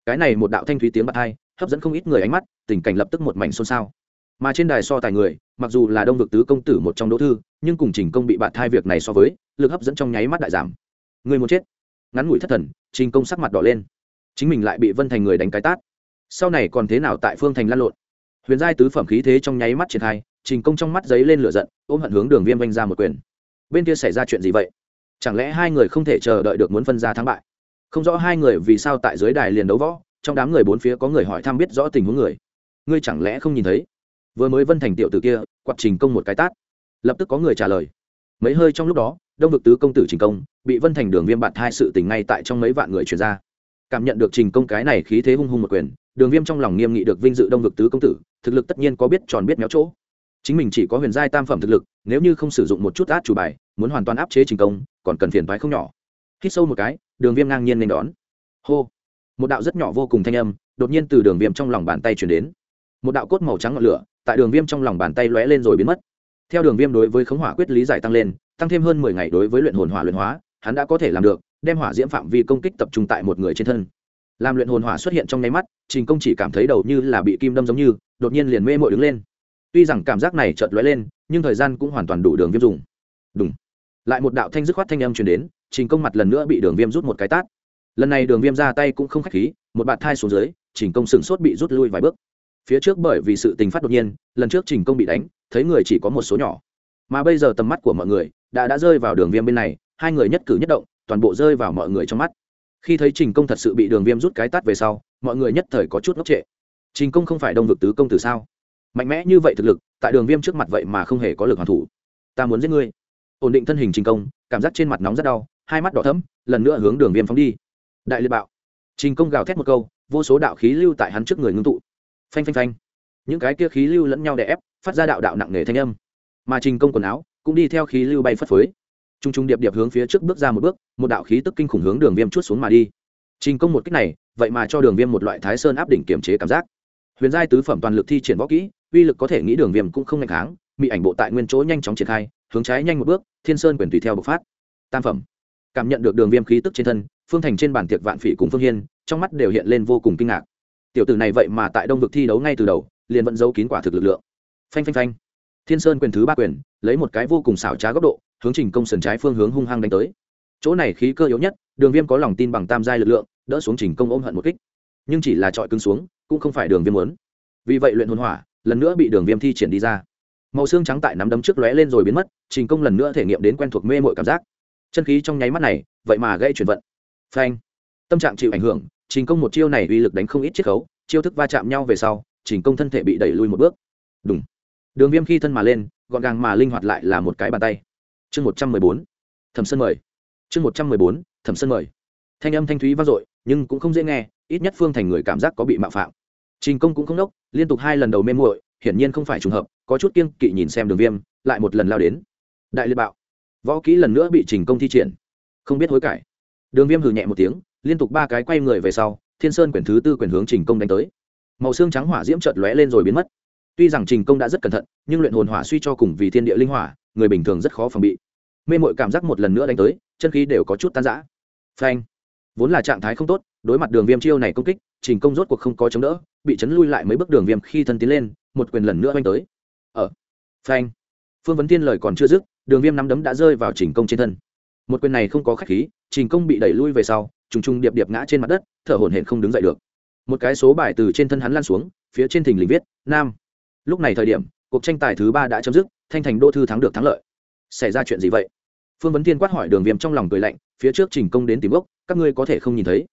Cái này một đạo thanh thúy tiếng bạc hai, hấp dẫn không ít người ánh mắt, tình cảnh lập tức một mảnh xôn xao. Mà trên đài so tài người, mặc dù là đông vực tứ công tử một trong đỗ thư, nhưng cùng trình công bị bạt thai việc này so với, lực hấp dẫn trong nháy mắt đại giảm. Người muốn chết. Ngắn ngủi thất thần, trình công sắc mặt đỏ lên. Chính mình lại bị vân thành người đánh cái tát. Sau này còn thế nào tại phương thành lăn lộn? Huyền giai tứ phẩm khí thế trong nháy mắt triển khai, trình công trong mắt giấy lên lửa giận, ôm hận hướng đường viêm vanh ra một quyền. Bên kia xảy ra chuyện gì vậy? Chẳng lẽ hai người không thể chờ đợi được muốn phân ra thắng bại? Không rõ hai người vì sao tại dưới đài liền đấu võ, trong đám người bốn phía có người hỏi thăm biết rõ tình huống người. Ngươi chẳng lẽ không nhìn thấy? Vừa mới vân thành tiểu tử kia, quạt trình công một cái tát. Lập tức có người trả lời. Mấy hơi trong lúc đó, đông vực tứ công tử trình công, bị vân thành đường viêm bạt hai sự tình ngay tại trong mấy vạn người truyền ra. Cảm nhận được trình công cái này khí thế hung hung một quyền, đường viêm trong lòng nghiêm nghị được vinh dự đông vực tứ công tử, thực lực tất nhiên có biết tròn biết méo chỗ. Chính mình chỉ có huyền giai tam phẩm thực lực, nếu như không sử dụng một chút át chủ bài, muốn hoàn toàn áp chế trình công, còn cần phiền thoái không nhỏ hít sâu một cái, đường viêm ngang nhiên nên đón. Hô. Một đạo rất nhỏ vô cùng thanh âm, đột nhiên từ đường viêm trong lòng bàn tay chuyển đến. Một đạo cốt màu trắng ngọn lửa, tại đường viêm trong lòng bàn tay lóe lên rồi biến mất. Theo đường viêm đối với khống hỏa quyết lý giải tăng lên, tăng thêm hơn mười ngày đối với luyện hồn hỏa luyện hóa, hắn đã có thể làm được, đem hỏa diễm phạm vi công kích tập trung tại một người trên thân. Làm luyện hồn hỏa xuất hiện trong nháy mắt, trình công chỉ cảm thấy đầu như là bị kim đâm giống như, đột nhiên liền mê mội đứng lên. Tuy rằng cảm giác này chợt lóe lên, nhưng thời gian cũng hoàn toàn đủ đường viêm dùng. Đúng lại một đạo thanh dứt khoát thanh âm truyền đến trình công mặt lần nữa bị đường viêm rút một cái tát. Lần này đường viêm ra tay cũng không k h á c h khí, một bạt thai xuống dưới, trình công sửng sốt bị rút lui vài bước. Phía trước bởi vì sự tình phát đột nhiên, lần trước trình công bị đánh, thấy người chỉ có một số nhỏ. Mà bây giờ tầm mắt của mọi người đã đã rơi vào đường viêm bên này, hai người nhất cử nhất động, toàn bộ rơi vào mọi người trong mắt. Khi thấy trình công thật sự bị đường viêm rút cái tát về sau, mọi người nhất thời có chút ngốc trệ. Trình công không phải đông vực tứ công tử sao? Mạnh mẽ như vậy thực lực, tại đường viêm trước mặt vậy mà không hề có lực hoàn thủ. Ta muốn giết ngươi. Ổn định thân hình trình công, cảm giác trên mặt nóng rất đau hai mắt đỏ thẫm, lần nữa hướng đường viêm phóng đi. Đại liệt bạo. Trình công gào thét một câu, vô số đạo khí lưu tại hắn trước người ngưng tụ. Phanh phanh phanh. Những cái kia khí lưu lẫn nhau đè ép, phát ra đạo đạo nặng nề thanh âm. Mà trình công quần áo cũng đi theo khí lưu bay phất phới. T r u n g t r u n g điệp điệp hướng phía trước bước ra một bước, một đạo khí tức kinh khủng hướng đường viêm chút xuống mà đi. Trình công một cách này, vậy mà cho đường viêm một loại thái sơn áp đỉnh kiềm chế cảm giác. Huyền giai tứ phẩm toàn lực thi triển võ kỹ, uy lực có thể nghĩ đường viêm cũng không ngày kháng bị ảnh bộ tại nguyên chỗ nhanh chóng triển khai, hướng trái nhanh một bước, thiên sơn quyền tùy theo bộc phát. Tam phẩm cảm nhận được đường viêm khí tức trên thân, phương thành trên bàn tiệc vạn phỉ cùng phương hiên, trong mắt đều hiện lên vô cùng kinh ngạc. Tiểu tử này vậy mà tại đông vực thi đấu ngay từ đầu, liền vẫn giấu kín quả thực lực lượng. Phanh phanh phanh. Thiên sơn quyền thứ ba quyền, lấy một cái vô cùng xảo trá góc độ, hướng trình công sườn trái phương hướng hung hăng đánh tới. Chỗ này khí cơ yếu nhất, đường viêm có lòng tin bằng tam giai lực lượng, đỡ xuống trình công ôm hận một kích. Nhưng chỉ là trọi cứng xuống, cũng không phải đường viêm muốn. Vì vậy luyện hồn hỏa, lần nữa bị đường viêm thi triển đi ra. Màu xương trắng tại nắm đấm trước lóe lên rồi biến mất, trình công lần nữa thể nghiệm đến quen thuộc mê mội cảm giác chân khí trong nháy mắt này, vậy mà gây chuyển vận. Phanh. Tâm trạng chịu ảnh hưởng, trình công một chiêu này uy lực đánh không ít chiết khấu, chiêu thức va chạm nhau về sau, trình công thân thể bị đẩy lui một bước. Đúng đường viêm khi thân mà lên, gọn gàng mà linh hoạt lại là một cái bàn tay. Chương một trăm mười bốn. Thẩm sơn mời. Chương một trăm mười bốn, thẩm sơn mời. Thanh âm thanh thúy vang dội, nhưng cũng không dễ nghe, ít nhất phương thành người cảm giác có bị mạo phạm. Trình công cũng không đốc liên tục hai lần đầu mê muội, hiển nhiên không phải trùng hợp, có chút kiêng kỵ nhìn xem đường viêm, lại một lần lao đến. Đại liệt bạo võ kỹ lần nữa bị trình công thi triển. Không biết hối cải. Đường viêm hừ nhẹ một tiếng, liên tục ba cái quay người về sau, thiên sơn quyển thứ tư quyển hướng trình công đánh tới. Màu xương trắng hỏa diễm chợt lóe lên rồi biến mất. Tuy rằng trình công đã rất cẩn thận, nhưng luyện hồn hỏa suy cho cùng vì thiên địa linh hỏa, người bình thường rất khó phòng bị. Mê mội cảm giác một lần nữa đánh tới, chân khí đều có chút tan rã. Phanh. Vốn là trạng thái không tốt, đối mặt đường viêm chiêu này công kích, trình công rốt cuộc không có chống đỡ, bị chấn lui lại mấy bước đường viêm khi thân tiến lên, một quyền lần nữa oanh tới. Ở phanh. Phương vấn tiên lời còn chưa dứt đường viêm nắm đấm đã rơi vào trình công trên thân. Một quyền này không có khách khí, trình công bị đẩy lui về sau, trùng trùng điệp điệp ngã trên mặt đất, thở hổn hển không đứng dậy được. Một cái số bài từ trên thân hắn lan xuống, phía trên thình lình viết, nam. Lúc này thời điểm, cuộc tranh tài thứ ba đã chấm dứt, thanh thành đô thư thắng được thắng lợi. Xảy ra chuyện gì vậy? Phương vấn thiên quát hỏi đường viêm trong lòng cười lạnh, phía trước trình công đến tìm gốc, các ngươi có thể không nhìn thấy.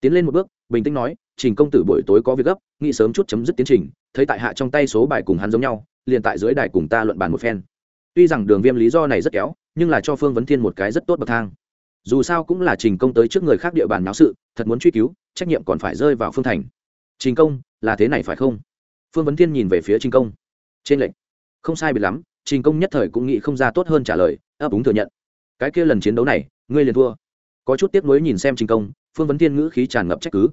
Tiến lên một bước, bình tĩnh nói, trình công tử buổi tối có việc gấp, nghĩ sớm chút chấm dứt tiến trình, thấy tại hạ trong tay số bài cùng hắn giống nhau, liền tại dưới đài cùng ta luận bàn một phen tuy rằng đường viêm lý do này rất kéo, nhưng là cho phương vấn thiên một cái rất tốt bậc thang. Dù sao cũng là trình công tới trước người khác địa bàn náo sự, thật muốn truy cứu, trách nhiệm còn phải rơi vào phương thành. Trình công, là thế này phải không? Phương vấn thiên nhìn về phía trình công. Trên lệnh. Không sai biệt lắm, trình công nhất thời cũng nghĩ không ra tốt hơn trả lời, ấp úng thừa nhận. Cái kia lần chiến đấu này, ngươi liền thua. Có chút tiếc nuối nhìn xem trình công, phương vấn thiên ngữ khí tràn ngập trách cứ.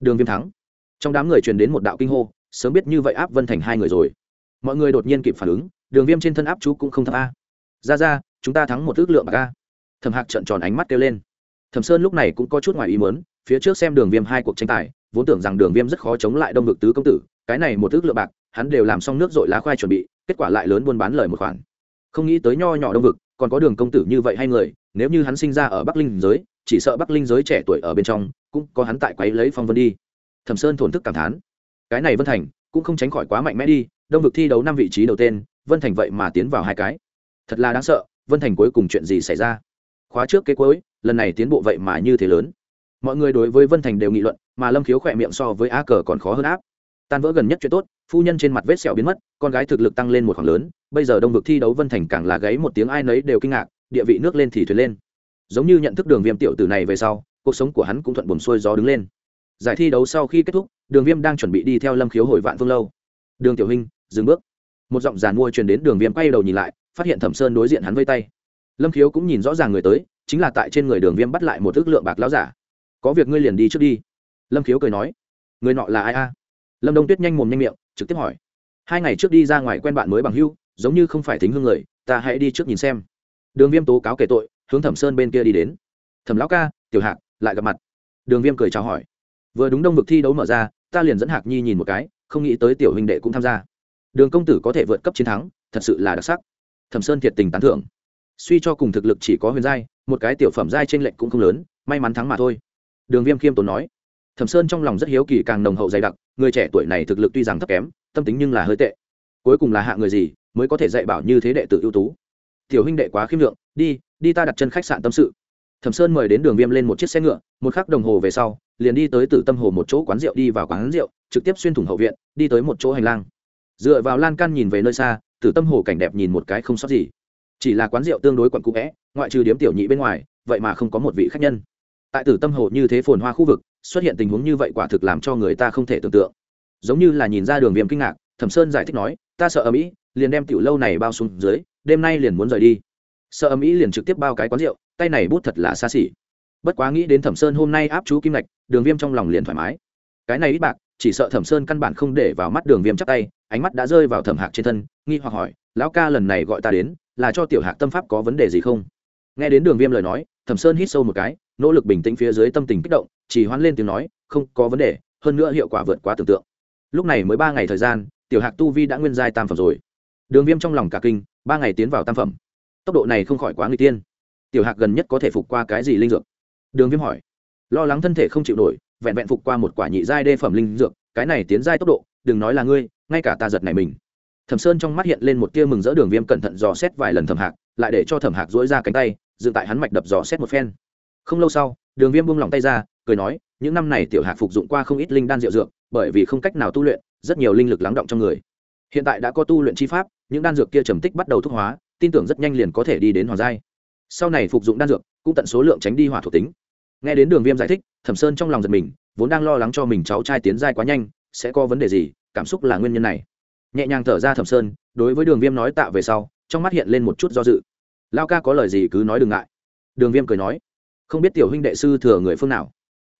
Đường viêm thắng. Trong đám người truyền đến một đạo kinh hô, sớm biết như vậy áp vân thành hai người rồi. Mọi người đột nhiên kịp phản ứng đường viêm trên thân áp chú cũng không thấp a. Ra ra, chúng ta thắng một ước lượng bạc a. Thầm hạc trợn tròn ánh mắt kêu lên. Thẩm sơn lúc này cũng có chút ngoài ý mớn phía trước xem đường viêm hai cuộc tranh tài, vốn tưởng rằng đường viêm rất khó chống lại đông vực tứ công tử, cái này một ước lượng bạc, hắn đều làm xong nước dội lá khoai chuẩn bị, kết quả lại lớn buôn bán lời một khoản. Không nghĩ tới nho nhỏ đông vực, còn có đường công tử như vậy hay người, nếu như hắn sinh ra ở bắc linh giới, chỉ sợ bắc linh giới trẻ tuổi ở bên trong, cũng có hắn tại quấy lấy phong vân đi. Thẩm sơn thổn thức cảm thán. Cái này vân thành, cũng không tránh khỏi quá mạnh mẽ đi, đông vực thi đấu năm vị trí đầu tên vân thành vậy mà tiến vào hai cái. Thật là đáng sợ, vân thành cuối cùng chuyện gì xảy ra? Khóa trước kế cuối, lần này tiến bộ vậy mà như thế lớn. Mọi người đối với vân thành đều nghị luận, mà lâm khiếu khỏe miệng so với a cờ còn khó hơn áp. Tan vỡ gần nhất chuyện tốt, phu nhân trên mặt vết sẹo biến mất, con gái thực lực tăng lên một khoảng lớn, bây giờ đông vực thi đấu vân thành càng là gáy một tiếng ai nấy đều kinh ngạc, địa vị nước lên thì thuyền lên. Giống như nhận thức đường viêm tiểu tử này về sau, cuộc sống của hắn cũng thuận buồm xuôi gió đứng lên. Giải thi đấu sau khi kết thúc, đường viêm đang chuẩn bị đi theo lâm khiếu hồi vạn phương lâu. Đường tiểu hình dừng bước một giọng giàn mua truyền đến đường viêm quay đầu nhìn lại, phát hiện thẩm sơn đối diện hắn vây tay. Lâm khiếu cũng nhìn rõ ràng người tới, chính là tại trên người đường viêm bắt lại một ước lượng bạc láo giả. Có việc ngươi liền đi trước đi. Lâm khiếu cười nói. Người nọ là ai a? Lâm đông tuyết nhanh mồm nhanh miệng, trực tiếp hỏi. Hai ngày trước đi ra ngoài quen bạn mới bằng hưu, giống như không phải thính hương người, ta hãy đi trước nhìn xem. Đường viêm tố cáo kể tội, hướng thẩm sơn bên kia đi đến. Thẩm lão ca, tiểu hạc, lại gặp mặt. Đường viêm cười chào hỏi. Vừa đúng đông vực thi đấu mở ra, ta liền dẫn hạc nhi nhìn một cái, không nghĩ tới tiểu huynh đệ cũng tham gia đường công tử có thể vượt cấp chiến thắng, thật sự là đặc sắc. Thẩm sơn thiệt tình tán thưởng. Suy cho cùng thực lực chỉ có huyền giai, một cái tiểu phẩm giai t r ê n lệch cũng không lớn, may mắn thắng mà thôi. Đường viêm khiêm tốn nói. Thẩm sơn trong lòng rất hiếu kỳ càng nồng hậu dày đặc, người trẻ tuổi này thực lực tuy rằng thấp kém, tâm tính nhưng là hơi tệ. Cuối cùng là hạ người gì, mới có thể dạy bảo như thế đệ tử ưu tú. Tiểu huynh đệ quá khiêm lượng, đi đi ta đặt chân khách sạn tâm sự. Thẩm sơn mời đến đường viêm lên một chiếc xe ngựa, một khắc đồng hồ về sau, liền đi tới tử tâm hồ một chỗ quán rượu đi vào quán rượu, trực tiếp xuyên thủng hậu viện, đi tới một chỗ hành lang dựa vào lan can nhìn về nơi xa, tử tâm hồ cảnh đẹp nhìn một cái không sót gì. Chỉ là quán rượu tương đối quận cũ vẽ, ngoại trừ điếm tiểu nhị bên ngoài, vậy mà không có một vị khách nhân. Tại tử tâm hồ như thế phồn hoa khu vực, xuất hiện tình huống như vậy quả thực làm cho người ta không thể tưởng tượng. Giống như là nhìn ra đường viêm kinh ngạc, thẩm sơn giải thích nói, ta sợ âm ý liền đem tiểu lâu này bao xuống dưới, đêm nay liền muốn rời đi. Sợ âm ý liền trực tiếp bao cái quán rượu, tay này bút thật là xa xỉ. Bất quá nghĩ đến thẩm sơn hôm nay áp chú kim lạch đường viêm trong lòng liền thoải mái. Cái này ít bạc, chỉ sợ thẩm sơn căn bản không để vào mắt đường viêm chắc tay ánh mắt đã rơi vào thẩm hạc trên thân, nghi hoặc hỏi, lão ca lần này gọi ta đến, là cho tiểu hạc tâm pháp có vấn đề gì không? Nghe đến đường viêm lời nói, thẩm sơn hít sâu một cái, nỗ lực bình tĩnh phía dưới tâm tình kích động, chỉ hoán lên tiếng nói, không có vấn đề, hơn nữa hiệu quả vượt quá tưởng tượng. Lúc này mới ba ngày thời gian, tiểu hạc tu vi đã nguyên giai tam phẩm rồi. Đường viêm trong lòng cả kinh, ba ngày tiến vào tam phẩm. Tốc độ này không khỏi quá người tiên. Tiểu hạc gần nhất có thể phục qua cái gì linh dược? Đường viêm hỏi. Lo lắng thân thể không chịu nổi, vẹn vẹn phục qua một quả nhị giai đê phẩm linh dược, cái này tiến giai tốc độ đừng nói là ngươi, ngay cả ta giật này mình. Thẩm sơn trong mắt hiện lên một tia mừng rỡ đường viêm cẩn thận dò xét vài lần thẩm hạc, lại để cho thẩm hạc dỗi ra cánh tay, dựng tại hắn mạch đập dò xét một phen. Không lâu sau, đường viêm buông lỏng tay ra, cười nói, những năm này tiểu hạc phục dụng qua không ít linh đan rượu dược, bởi vì không cách nào tu luyện, rất nhiều linh lực lắng động trong người. Hiện tại đã có tu luyện chi pháp, những đan dược kia trầm tích bắt đầu thúc hóa, tin tưởng rất nhanh liền có thể đi đến hoàng giai. Sau này phục dụng đan dược, cũng tận số lượng tránh đi hỏa thuộc tính. Nghe đến đường viêm giải thích, thẩm sơn trong lòng giật mình, vốn đang lo lắng cho mình cháu trai tiến giai quá nhanh sẽ có vấn đề gì, cảm xúc là nguyên nhân này. Nhẹ nhàng thở ra thẩm sơn, đối với đường viêm nói tạ về sau, trong mắt hiện lên một chút do dự. Lao ca có lời gì cứ nói đừng ngại. Đường viêm cười nói, không biết tiểu huynh đệ sư thừa người phương nào.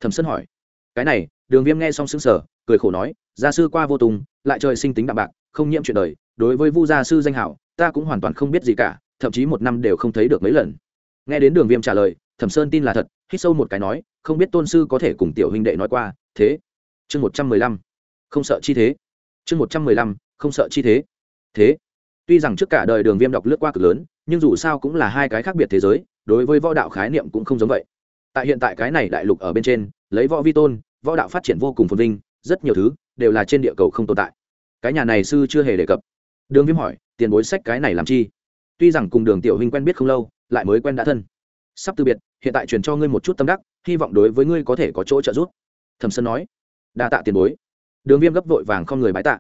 Thẩm sơn hỏi, cái này, đường viêm nghe xong xứng sở cười khổ nói, gia sư qua vô tùng, lại trời sinh tính đạm bạc, không nhiễm chuyện đời, đối với vu gia sư danh hảo, ta cũng hoàn toàn không biết gì cả, thậm chí một năm đều không thấy được mấy lần. Nghe đến đường viêm trả lời, thẩm sơn tin là thật, hít sâu một cái nói, không biết tôn sư có thể cùng tiểu huynh đệ nói qua, thế. Chương một trăm mười lăm không sợ chi thế. Chương một trăm mười lăm, không sợ chi thế. Thế, tuy rằng trước cả đời đường viêm đọc lướt qua cực lớn, nhưng dù sao cũng là hai cái khác biệt thế giới, đối với võ đạo khái niệm cũng không giống vậy. Tại hiện tại cái này đại lục ở bên trên, lấy võ vi tôn, võ đạo phát triển vô cùng phồn vinh, rất nhiều thứ đều là trên địa cầu không tồn tại. Cái nhà này sư chưa hề đề cập. Đường viêm hỏi, tiền bối sách cái này làm chi? Tuy rằng cùng đường tiểu huynh quen biết không lâu, lại mới quen đã thân. Sắp từ biệt, hiện tại truyền cho ngươi một chút tâm đắc, hy vọng đối với ngươi có thể có chỗ trợ giúp. Thẩm sơn nói. Đa tạ tiền bối đường viêm gấp vội vàng không người bái tạ.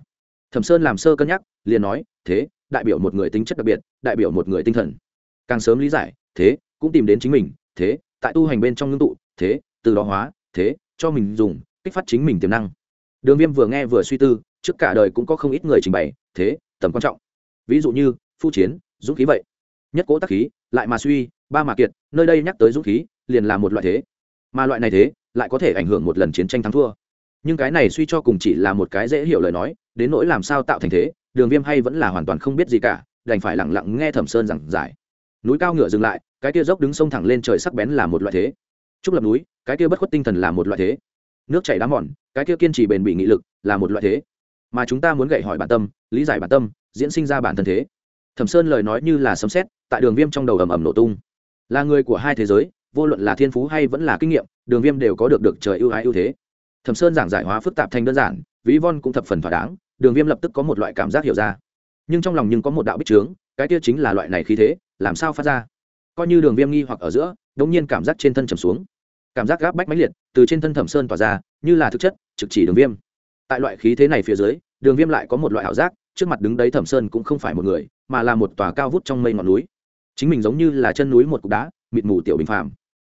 Thẩm sơn làm sơ cân nhắc, liền nói, thế, đại biểu một người tính chất đặc biệt, đại biểu một người tinh thần. Càng sớm lý giải, thế, cũng tìm đến chính mình, thế, tại tu hành bên trong ngưng tụ, thế, từ đó hóa, thế, cho mình dùng, kích phát chính mình tiềm năng. Đường viêm vừa nghe vừa suy tư, trước cả đời cũng có không ít người trình bày, thế, tầm quan trọng. Ví dụ như, phu chiến, dũng khí vậy. Nhất cố tắc khí, lại mà suy, ba mà kiệt, nơi đây nhắc tới dũng khí, liền là một loại thế. Mà loại này thế, lại có thể ảnh hưởng một lần chiến tranh thắng thua nhưng cái này suy cho cùng chỉ là một cái dễ hiểu lời nói, đến nỗi làm sao tạo thành thế, đường viêm hay vẫn là hoàn toàn không biết gì cả, đành phải lẳng lặng nghe thẩm sơn giảng giải. Núi cao ngựa dừng lại, cái kia dốc đứng sông thẳng lên trời sắc bén là một loại thế. Trúc lập núi, cái kia bất khuất tinh thần là một loại thế. Nước chảy đá mòn, cái kia kiên trì bền bỉ nghị lực là một loại thế. Mà chúng ta muốn gậy hỏi bản tâm, lý giải bản tâm, diễn sinh ra bản thân thế. Thẩm sơn lời nói như là sấm xét tại đường viêm trong đầu ầm ầm nổ tung. Là người của hai thế giới, vô luận là thiên phú hay vẫn là kinh nghiệm, đường viêm đều có được được trời ưu ái ưu thế thẩm sơn giảng giải hóa phức tạp thành đơn giản, ví von cũng thập phần thỏa đáng, đường viêm lập tức có một loại cảm giác hiểu ra. Nhưng trong lòng nhưng có một đạo bích trướng, cái kia chính là loại này khí thế, làm sao phát ra? Coi như đường viêm nghi hoặc ở giữa đ ỗ n g nhiên cảm giác trên thân trầm xuống. Cảm giác gáp bách máy liệt, từ trên thân thẩm sơn tỏa ra, như là thực chất, trực chỉ đường viêm. Tại loại khí thế này phía dưới, đường viêm lại có một loại ảo giác, trước mặt đứng đấy thẩm sơn cũng không phải một người, mà là một tòa cao vút trong mây ngọn núi. Chính mình giống như là chân núi một cục đá, mịt mù tiểu bình phàm.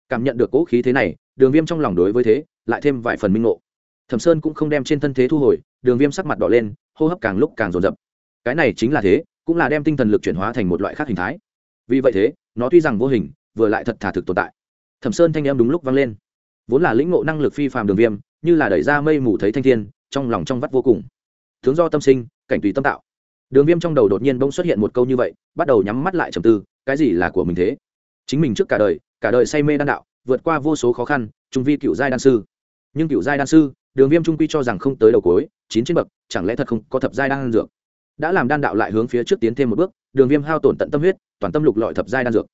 Cảm nhận được cỗ khí thế này, đường viêm trong lòng đối với thế lại thêm vài phần minh ngộ. Thẩm sơn cũng không đem trên thân thế thu hồi, đường viêm sắc mặt đỏ lên, hô hấp càng lúc càng rồn rập cái này chính là thế, cũng là đem tinh thần lực chuyển hóa thành một loại khác hình thái. Vì vậy thế, nó tuy rằng vô hình, vừa lại thật thả thực tồn tại. Thẩm sơn thanh em đúng lúc vang lên. Vốn là lĩnh ngộ năng lực phi phàm đường viêm, như là đẩy ra mây mù thấy thanh thiên, trong lòng trong vắt vô cùng. Tướng do tâm sinh, cảnh tùy tâm tạo. Đường viêm trong đầu đột nhiên bỗng xuất hiện một câu như vậy, bắt đầu nhắm mắt lại trầm tư, cái gì là của mình thế? Chính mình trước cả đời cả đời say mê đan đạo, vượt qua vô số khó khăn, trung vi cựu giai đan sư nhưng cựu giai đan sư, đường viêm trung quy cho rằng không tới đầu cối chín trên bậc, chẳng lẽ thật không có thập giai đan dược? Đã làm đan đạo lại hướng phía trước tiến thêm một bước, đường viêm hao tổn tận tâm huyết, toàn tâm lục lọi thập giai đan dược.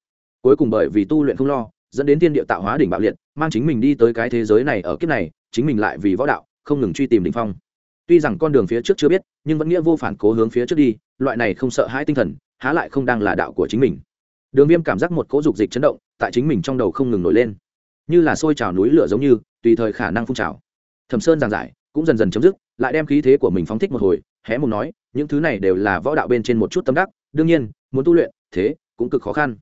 Cuối cùng bởi vì tu luyện không lo, dẫn đến thiên địa tạo hóa đỉnh bạo liệt, mang chính mình đi tới cái thế giới này ở kiếp này, chính mình lại vì võ đạo, không ngừng truy tìm đỉnh phong. Tuy rằng con đường phía trước chưa biết, nhưng vẫn nghĩa vô phản cố hướng phía trước đi, loại này không sợ hãi tinh thần, há lại không đang là đạo của chính mình. Đường viêm cảm giác một cỗ dục dịch chấn động, tại chính mình trong đầu không ngừng nổi lên. Như là sôi trào núi lửa giống như tùy thời khả năng phun trào. Thẩm sơn giảng giải, cũng dần dần chấm dứt, lại đem khí thế của mình phóng thích một hồi, hé mùng nói, những thứ này đều là võ đạo bên trên một chút tâm đắc, đương nhiên, muốn tu luyện, thế, cũng cực khó khăn.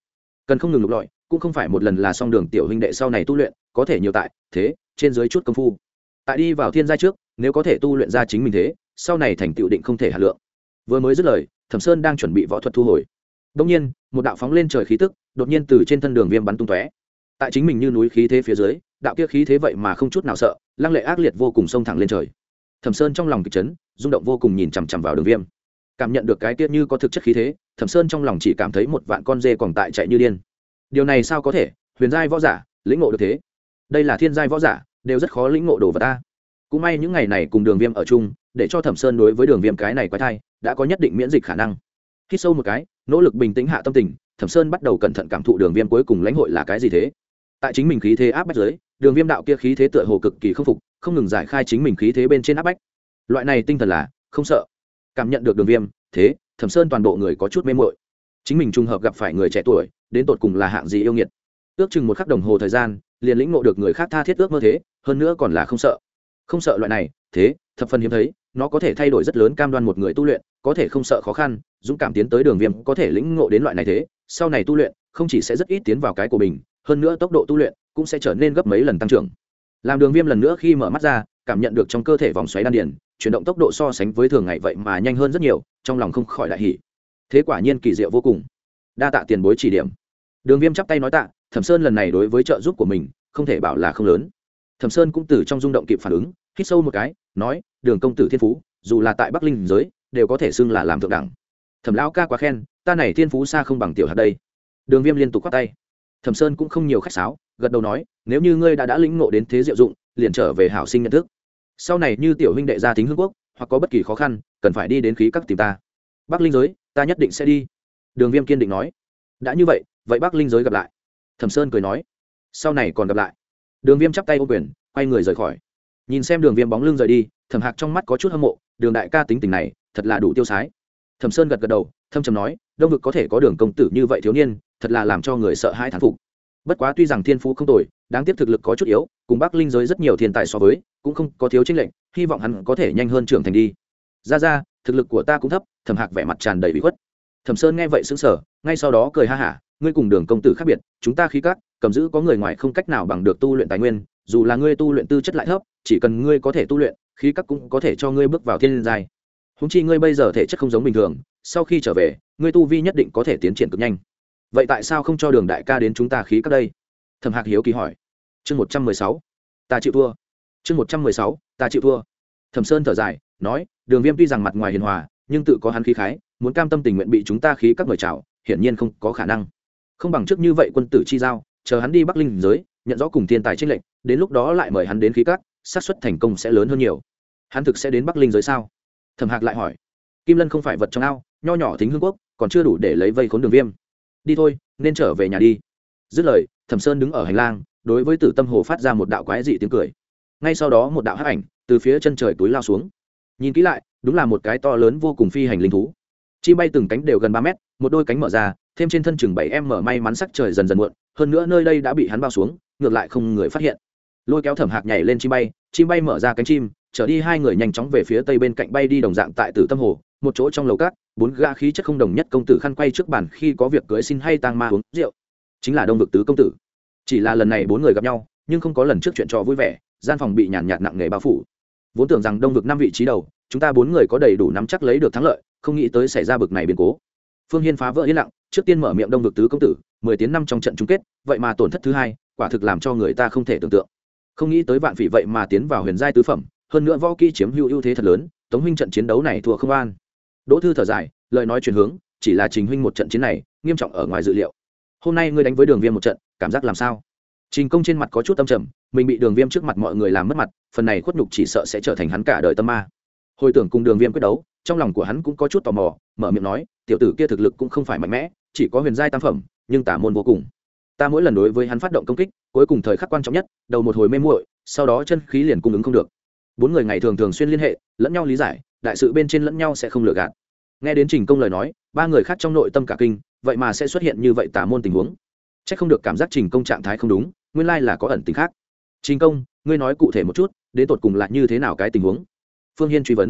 Cần không ngừng lục lọi, cũng không phải một lần là xong đường tiểu huynh đệ sau này tu luyện, có thể nhiều tại, thế, trên dưới chút công phu. Tại đi vào thiên giai trước, nếu có thể tu luyện ra chính mình thế, sau này thành tựu định không thể hạ lượng. Vừa mới dứt lời, thẩm sơn đang chuẩn bị võ thuật thu hồi. Đông nhiên, một đạo phóng lên trời khí tức, đột nhiên từ trên thân đường viêm bắn tung tóe. Tại chính mình như núi khí thế phía dưới đạo kia khí thế vậy mà không chút nào sợ, lăng lệ ác liệt vô cùng xông thẳng lên trời. Thẩm sơn trong lòng kịch chấn, rung động vô cùng nhìn chằm chằm vào đường viêm. Cảm nhận được cái tiết như có thực chất khí thế, thẩm sơn trong lòng chỉ cảm thấy một vạn con dê còn tại chạy như điên. Điều này sao có thể? Huyền giai võ giả, lĩnh ngộ được thế. Đây là thiên giai võ giả, đều rất khó lĩnh ngộ đồ vật ta. Cũng may những ngày này cùng đường viêm ở chung, để cho thẩm sơn đối với đường viêm cái này quái thai, đã có nhất định miễn dịch khả năng. Khi sâu một cái, nỗ lực bình tĩnh hạ tâm tình, thẩm sơn bắt đầu cẩn thận cảm thụ đường viêm cuối cùng lãnh hội là cái gì thế. Tại chính mình khí thế áp bách giới đường viêm đạo kia khí thế tựa hồ cực kỳ k phục, không ngừng giải khai chính mình khí thế bên trên áp bách. Loại này tinh thần là, không sợ. Cảm nhận được đường viêm, thế, thẩm sơn toàn bộ người có chút mê mội chính mình trùng hợp gặp phải người trẻ tuổi, đến tột cùng là hạng gì yêu nghiệt. Ước chừng một khắc đồng hồ thời gian, liền lĩnh ngộ được người khác tha thiết ước mơ thế, hơn nữa còn là không sợ. Không sợ loại này, thế, thập phần hiếm thấy, nó có thể thay đổi rất lớn cam đoan một người tu luyện, có thể không sợ khó khăn, dũng cảm tiến tới đường viêm, có thể lĩnh ngộ đến loại này thế, sau này tu luyện, không chỉ sẽ rất ít tiến vào cái của mình, hơn nữa tốc độ tu luyện cũng sẽ trở nên gấp mấy lần tăng trưởng. Làm đường viêm lần nữa khi mở mắt ra, cảm nhận được trong cơ thể vòng xoáy đan điền, chuyển động tốc độ so sánh với thường ngày vậy mà nhanh hơn rất nhiều, trong lòng không khỏi đại hỉ. Thế quả nhiên kỳ diệu vô cùng. Đa tạ tiền bối chỉ điểm. Đường viêm chắp tay nói tạ, thẩm sơn lần này đối với trợ giúp của mình, không thể bảo là không lớn. Thẩm sơn cũng từ trong rung động kịp phản ứng, hít sâu một cái, nói, đường công tử thiên phú, dù là tại bắc linh giới, đều có thể xưng là làm thượng đẳng. Thẩm lão ca quá khen, ta này thiên phú xa không bằng tiểu hạt đây. Đường viêm liên tục khoát tay. Thẩm sơn cũng không nhiều khách sáo gật đầu nói, nếu như ngươi đã đã lĩnh ngộ đến thế diệu dụng, liền trở về hảo sinh nhận thức. Sau này như tiểu huynh đệ gia tính hương quốc, hoặc có bất kỳ khó khăn, cần phải đi đến khí các tìm ta. Bắc linh giới, ta nhất định sẽ đi. Đường viêm kiên định nói. Đã như vậy vậy bắc linh giới gặp lại. Thẩm sơn cười nói. Sau này còn gặp lại. Đường viêm chắp tay ô quyền, quay người rời khỏi. Nhìn xem đường viêm bóng lưng rời đi, thẩm hạc trong mắt có chút hâm mộ, đường đại ca tính tình này, thật là đủ tiêu sái. Thẩm sơn gật gật đầu, thâm trầm nói, đông vực có thể có đường công tử như vậy thiếu niên, thật là làm cho người sợ hãi thán phục bất quá tuy rằng thiên phú không tồi, đáng tiếc thực lực có chút yếu, cùng bắc linh giới rất nhiều thiên tài so với, cũng không có thiếu tranh lệnh hy vọng hắn có thể nhanh hơn trưởng thành đi. Ra ra, thực lực của ta cũng thấp, thẩm hạc vẻ mặt tràn đầy bị khuất. Thẩm sơn nghe vậy xứng sở ngay sau đó cười ha hả, ngươi cùng đường công tử khác biệt, chúng ta khí các, cầm giữ có người ngoài không cách nào bằng được tu luyện tài nguyên, dù là ngươi tu luyện tư chất lại thấp, chỉ cần ngươi có thể tu luyện, khí các cũng có thể cho ngươi bước vào thiên giai. Húng chi ngươi bây giờ thể chất không giống bình thường, sau khi trở về, ngươi tu vi nhất định có thể tiến triển cực nhanh vậy tại sao không cho đường đại ca đến chúng ta khí các đây? Thẩm hạc hiếu kỳ hỏi. Chương một trăm mười sáu, ta chịu thua. Chương một trăm mười sáu, ta chịu thua. Thẩm sơn thở dài, nói, đường viêm tuy rằng mặt ngoài hiền hòa, nhưng tự có hắn khí khái, muốn cam tâm tình nguyện bị chúng ta khí các người chào, hiển nhiên không có khả năng. Không bằng trước như vậy quân tử chi giao, chờ hắn đi bắc linh giới, nhận rõ cùng thiên tài tranh lệnh đến lúc đó lại mời hắn đến khí các, xác suất thành công sẽ lớn hơn nhiều. Hắn thực sẽ đến bắc linh giới sao? Thẩm hạc lại hỏi. Kim lân không phải vật trong ao, nho nhỏ thính hương quốc, còn chưa đủ để lấy vây khốn đường viêm đi thôi, nên trở về nhà đi. Dứt lời, thẩm sơn đứng ở hành lang, đối với tử tâm hồ phát ra một đạo quái dị tiếng cười. Ngay sau đó một đạo hắc ảnh từ phía chân trời túi lao xuống. Nhìn kỹ lại, đúng là một cái to lớn vô cùng phi hành linh thú. Chim bay từng cánh đều gần ba mét, một đôi cánh mở ra, thêm trên thân chừng bảy em mở may mắn sắc trời dần dần muộn, hơn nữa nơi đây đã bị hắn bao xuống, ngược lại không người phát hiện. Lôi kéo thẩm hạc nhảy lên chim bay chim bay mở ra cánh chim trở đi hai người nhanh chóng về phía tây bên cạnh bay đi đồng dạng tại tử tâm hồ một chỗ trong lầu cát bốn gã khí chất không đồng nhất công tử khăn quay trước bàn khi có việc cưới xin hay tang ma uống rượu. Chính là đông vực tứ công tử. Chỉ là lần này bốn người gặp nhau, nhưng không có lần trước chuyện trò vui vẻ, gian phòng bị nhàn nhạt nặng nề bao phủ. Vốn tưởng rằng đông vực năm vị trí đầu, chúng ta bốn người có đầy đủ nắm chắc lấy được thắng lợi, không nghĩ tới xảy ra bực này biến cố. Phương hiên phá vỡ yên lặng, trước tiên mở miệng đông vực tứ công tử, mười tiếng năm trong trận chung kết, vậy mà tổn thất thứ hai, quả thực làm cho người ta không thể tưởng tượng. Không nghĩ tới vạn vị vậy mà tiến vào huyền giai tứ phẩm, hơn nữa võ kỹ chiếm hữu ưu thế thật lớn, tống huynh trận chiến đấu này thua không an đỗ thư thở dài, lời nói chuyển hướng, chỉ là trình huynh một trận chiến này, nghiêm trọng ở ngoài dự liệu. Hôm nay ngươi đánh với đường viêm một trận, cảm giác làm sao? Trình công trên mặt có chút tâm trầm, mình bị đường viêm trước mặt mọi người làm mất mặt, phần này khuất nhục chỉ sợ sẽ trở thành hắn cả đời tâm ma. Hồi tưởng cùng đường viêm quyết đấu, trong lòng của hắn cũng có chút tò mò, mở miệng nói, tiểu tử kia thực lực cũng không phải mạnh mẽ, chỉ có huyền giai tam phẩm, nhưng tả môn vô cùng. Ta mỗi lần đối với hắn phát động công kích, cuối cùng thời khắc quan trọng nhất, đầu một hồi mê muội, sau đó chân khí liền cung ứng không được. Bốn người ngày thường thường xuyên liên hệ, lẫn nhau lý giải, đại sự bên trên lẫn nhau sẽ không lừa gạt nghe đến trình công lời nói, ba người khác trong nội tâm cả kinh, vậy mà sẽ xuất hiện như vậy tả môn tình huống. C h ắ c không được cảm giác trình công trạng thái không đúng, nguyên lai là có ẩn tình khác. Trình công, ngươi nói cụ thể một chút, đến tột cùng lại như thế nào cái tình huống? Phương hiên truy vấn.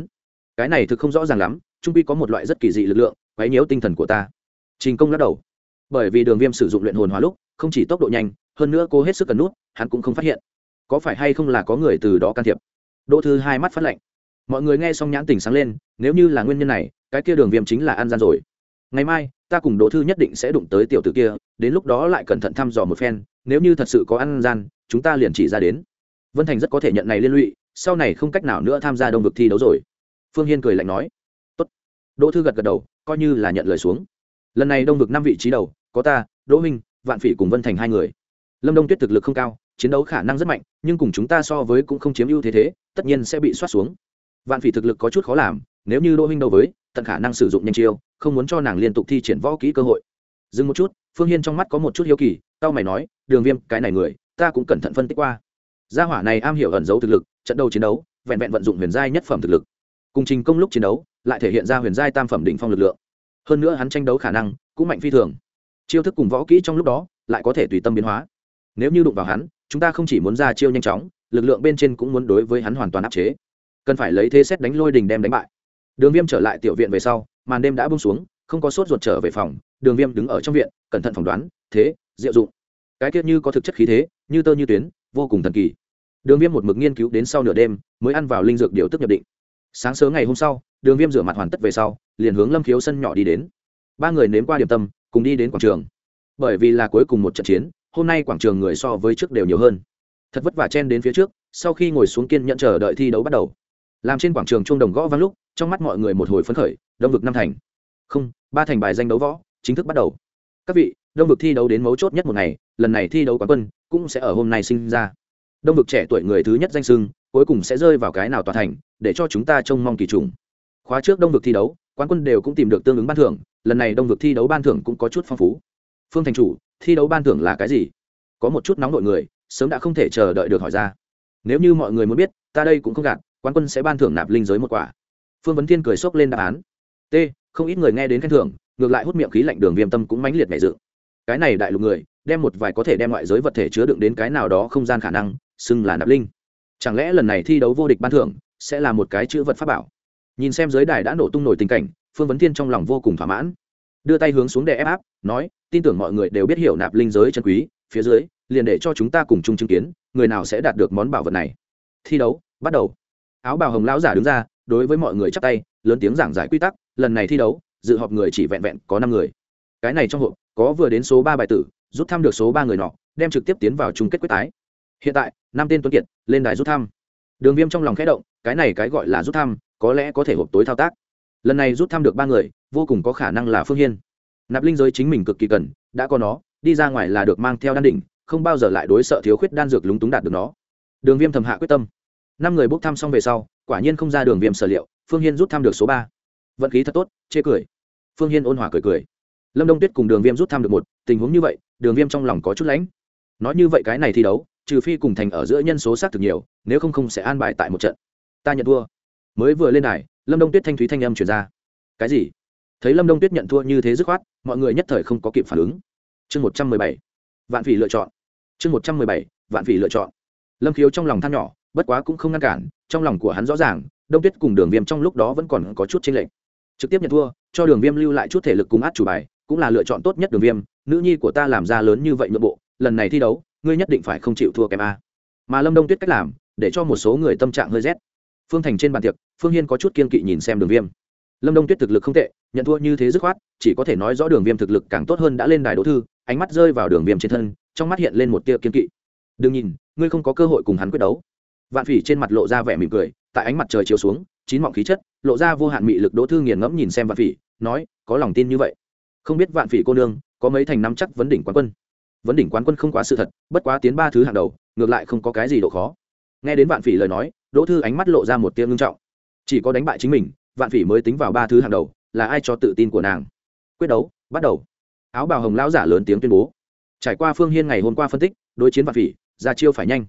Cái này thực không rõ ràng lắm, trung pi có một loại rất kỳ dị lực lượng, quấy nhiễu tinh thần của ta. Trình công lắc đầu. Bởi vì đường viêm sử dụng luyện hồn hóa lúc, không chỉ tốc độ nhanh, hơn nữa cô hết sức cần nút, hắn cũng không phát hiện. Có phải hay không là có người từ đó can thiệp? Đỗ thư hai mắt phát lạnh mọi người nghe xong nhãn tình sáng lên, nếu như là nguyên nhân này, cái kia đường viêm chính là an gian rồi. Ngày mai, ta cùng đỗ thư nhất định sẽ đụng tới tiểu tử kia, đến lúc đó lại cẩn thận thăm dò một phen, nếu như thật sự có an gian, chúng ta liền chỉ ra đến. Vân thành rất có thể nhận này liên lụy, sau này không cách nào nữa tham gia đông vực thi đấu rồi. Phương hiên cười lạnh nói. Tốt. đỗ thư gật gật đầu, coi như là nhận lời xuống. Lần này đông vực năm vị trí đầu, có ta, đỗ minh, vạn phỉ cùng vân thành hai người. Lâm đông tuyết thực lực không cao, chiến đấu khả năng rất mạnh, nhưng cùng chúng ta so với cũng không chiếm ưu thế thế, tất nhiên sẽ bị soát xuống vạn phỉ thực lực có chút khó làm, nếu như đỗ huynh đâu với, tận khả năng sử dụng nhanh chiêu, không muốn cho nàng liên tục thi triển võ kỹ cơ hội. Dừng một chút, phương hiên trong mắt có một chút hiếu kỳ, tao mày nói, đường viêm, cái này người, ta cũng cẩn thận phân tích qua. Gia hỏa này am hiểu ẩn giấu thực lực, trận đấu chiến đấu, vẹn vẹn vận dụng huyền giai nhất phẩm thực lực. Cùng trình công lúc chiến đấu, lại thể hiện ra huyền giai tam phẩm đỉnh phong lực lượng. Hơn nữa hắn tranh đấu khả năng cũng mạnh phi thường. Chiêu thức cùng võ kỹ trong lúc đó, lại có thể tùy tâm biến hóa. Nếu như đụng vào hắn, chúng ta không chỉ muốn ra chiêu nhanh chóng, lực lượng bên trên cũng muốn đối với hắn hoàn toàn áp chế cần phải lấy thế xét đánh lôi đình đem đánh bại. Đường viêm trở lại tiểu viện về sau, màn đêm đã bung xuống, không có sốt ruột trở về phòng, đường viêm đứng ở trong viện, cẩn thận phỏng đoán, thế, diệu dụng. Cái tiết như có thực chất khí thế, như tơ như tuyến, vô cùng thần kỳ. Đường viêm một mực nghiên cứu đến sau nửa đêm, mới ăn vào linh dược điều tức nhập định. Sáng sớm ngày hôm sau, đường viêm rửa mặt hoàn tất về sau, liền hướng lâm khiếu sân nhỏ đi đến. Ba người nếm qua điểm tâm, cùng đi đến quảng trường. Bởi vì là cuối cùng một trận chiến, hôm nay quảng trường người so với trước đều nhiều hơn. Thật vất vả chen đến phía trước, sau khi ngồi xuống kiên nhận chờ đợi thi đấu bắt đầu làm trên quảng trường chuông đồng gõ vang lúc, trong mắt mọi người một hồi phấn khởi, đông vực năm thành. Không, ba thành bài danh đấu võ, chính thức bắt đầu. Các vị, đông vực thi đấu đến mấu chốt nhất một ngày, lần này thi đấu quán quân cũng sẽ ở hôm nay sinh ra. Đông vực trẻ tuổi người thứ nhất danh sưng cuối cùng sẽ rơi vào cái nào tòa thành, để cho chúng ta trông mong kỳ trùng. Khóa trước đông vực thi đấu, quán quân đều cũng tìm được tương ứng ban thưởng, lần này đông vực thi đấu ban thưởng cũng có chút phong phú. Phương thành chủ, thi đấu ban thưởng là cái gì? Có một chút nóng nội người, sớm đã không thể chờ đợi được hỏi ra. Nếu như mọi người muốn biết, ta đây cũng không gạt quán quân sẽ ban thưởng nạp linh giới một quả. Phương vấn thiên cười xốc lên đáp án. T, không ít người nghe đến khen thưởng, ngược lại hút miệng khí lạnh đường viêm tâm cũng mãnh liệt mẹ dự cái này đại lục người, đem một vài có thể đem ngoại giới vật thể chứa đựng đến cái nào đó không gian khả năng, xưng là nạp linh. Chẳng lẽ lần này thi đấu vô địch ban thưởng, sẽ là một cái chữ vật pháp bảo? Nhìn xem giới đài đã nổ tung nổi tình cảnh, phương vấn thiên trong lòng vô cùng thỏa mãn. Đưa tay hướng xuống để ép áp, nói, tin tưởng mọi người đều biết hiểu nạp linh giới chân quý, phía dưới, liền để cho chúng ta cùng chung chứng kiến, người nào sẽ đạt được món bảo vật này? Thi đấu, bắt đầu áo bào hồng lão giả đứng ra, đối với mọi người chắp tay, lớn tiếng giảng giải quy tắc, lần này thi đấu, dự họp người chỉ vẹn vẹn có năm người. Cái này trong hộp, có vừa đến số ba bài tử, rút thăm được số ba người nọ, đem trực tiếp tiến vào chung kết quyết tái. Hiện tại, năm tên tuấn kiệt, lên đài rút thăm. Đường viêm trong lòng khẽ động, cái này cái gọi là rút thăm, có lẽ có thể hộp tối thao tác. Lần này rút thăm được ba người, vô cùng có khả năng là phương hiên. Nạp linh giới chính mình cực kỳ cần, đã có nó, đi ra ngoài là được mang theo đan đỉnh, không bao giờ lại đối sợ thiếu khuyết đan dược lúng túng đạt được nó. Đường viêm thầm hạ quyết tâm năm người bốc thăm xong về sau, quả nhiên không ra đường viêm sở liệu, phương hiên rút thăm được số ba. Vận khí thật tốt, chê cười. Phương hiên ôn hòa cười cười. Lâm đông tuyết cùng đường viêm rút thăm được một, tình huống như vậy, đường viêm trong lòng có chút lãnh. Nói như vậy cái này thi đấu, trừ phi cùng thành ở giữa nhân số xác thực nhiều, nếu không không sẽ an bài tại một trận. Ta nhận thua. Mới vừa lên đài, lâm đông tuyết thanh thúy thanh âm chuyển ra. Cái gì? Thấy lâm đông tuyết nhận thua như thế dứt khoát, mọi người nhất thời không có kịp phản ứng. Chương một trăm mười bảy, vạn phỉ lựa chọn. Chương một trăm mười bảy, vạn phỉ lựa chọn. Lâm khiếu trong lòng than nhỏ bất quá cũng không ngăn cản, trong lòng của hắn rõ ràng, đông tuyết cùng đường viêm trong lúc đó vẫn còn có chút tranh lệch. Trực tiếp nhận thua, cho đường viêm lưu lại chút thể lực cùng át chủ bài, cũng là lựa chọn tốt nhất đường viêm, nữ nhi của ta làm ra lớn như vậy nội bộ, lần này thi đấu, ngươi nhất định phải không chịu thua kém a. Mà lâm đông tuyết cách làm, để cho một số người tâm trạng hơi rét. Phương thành trên bàn tiệc, phương hiên có chút kiên kỵ nhìn xem đường viêm. Lâm đông tuyết thực lực không tệ, nhận thua như thế dứt khoát, chỉ có thể nói rõ đường viêm thực lực càng tốt hơn đã lên đài đỗ thư, ánh mắt rơi vào đường viêm trên thân, trong mắt hiện lên một tia kiên kỵ. Đừng nhìn, ngươi không có cơ hội cùng hắn quyết đấu vạn phỉ trên mặt lộ ra vẻ mỉm cười, tại ánh mặt trời chiếu xuống, chín mọng khí chất, lộ ra vô hạn mị lực đỗ thư nghiền ngẫm nhìn xem vạn phỉ, nói, có lòng tin như vậy. Không biết vạn phỉ cô nương, có mấy thành năm chắc vấn đỉnh quán quân? Vấn đỉnh quán quân không quá sự thật, bất quá tiến ba thứ hàng đầu, ngược lại không có cái gì độ khó. Nghe đến vạn phỉ lời nói, đỗ thư ánh mắt lộ ra một tia ngưng trọng. Chỉ có đánh bại chính mình, vạn phỉ mới tính vào ba thứ hàng đầu, là ai cho tự tin của nàng? Quyết đấu, bắt đầu. Áo bào hồng lão giả lớn tiếng tuyên bố. Trải qua phương hiên ngày hôm qua phân tích, đối chiến vạn phỉ, ra chiêu phải nhanh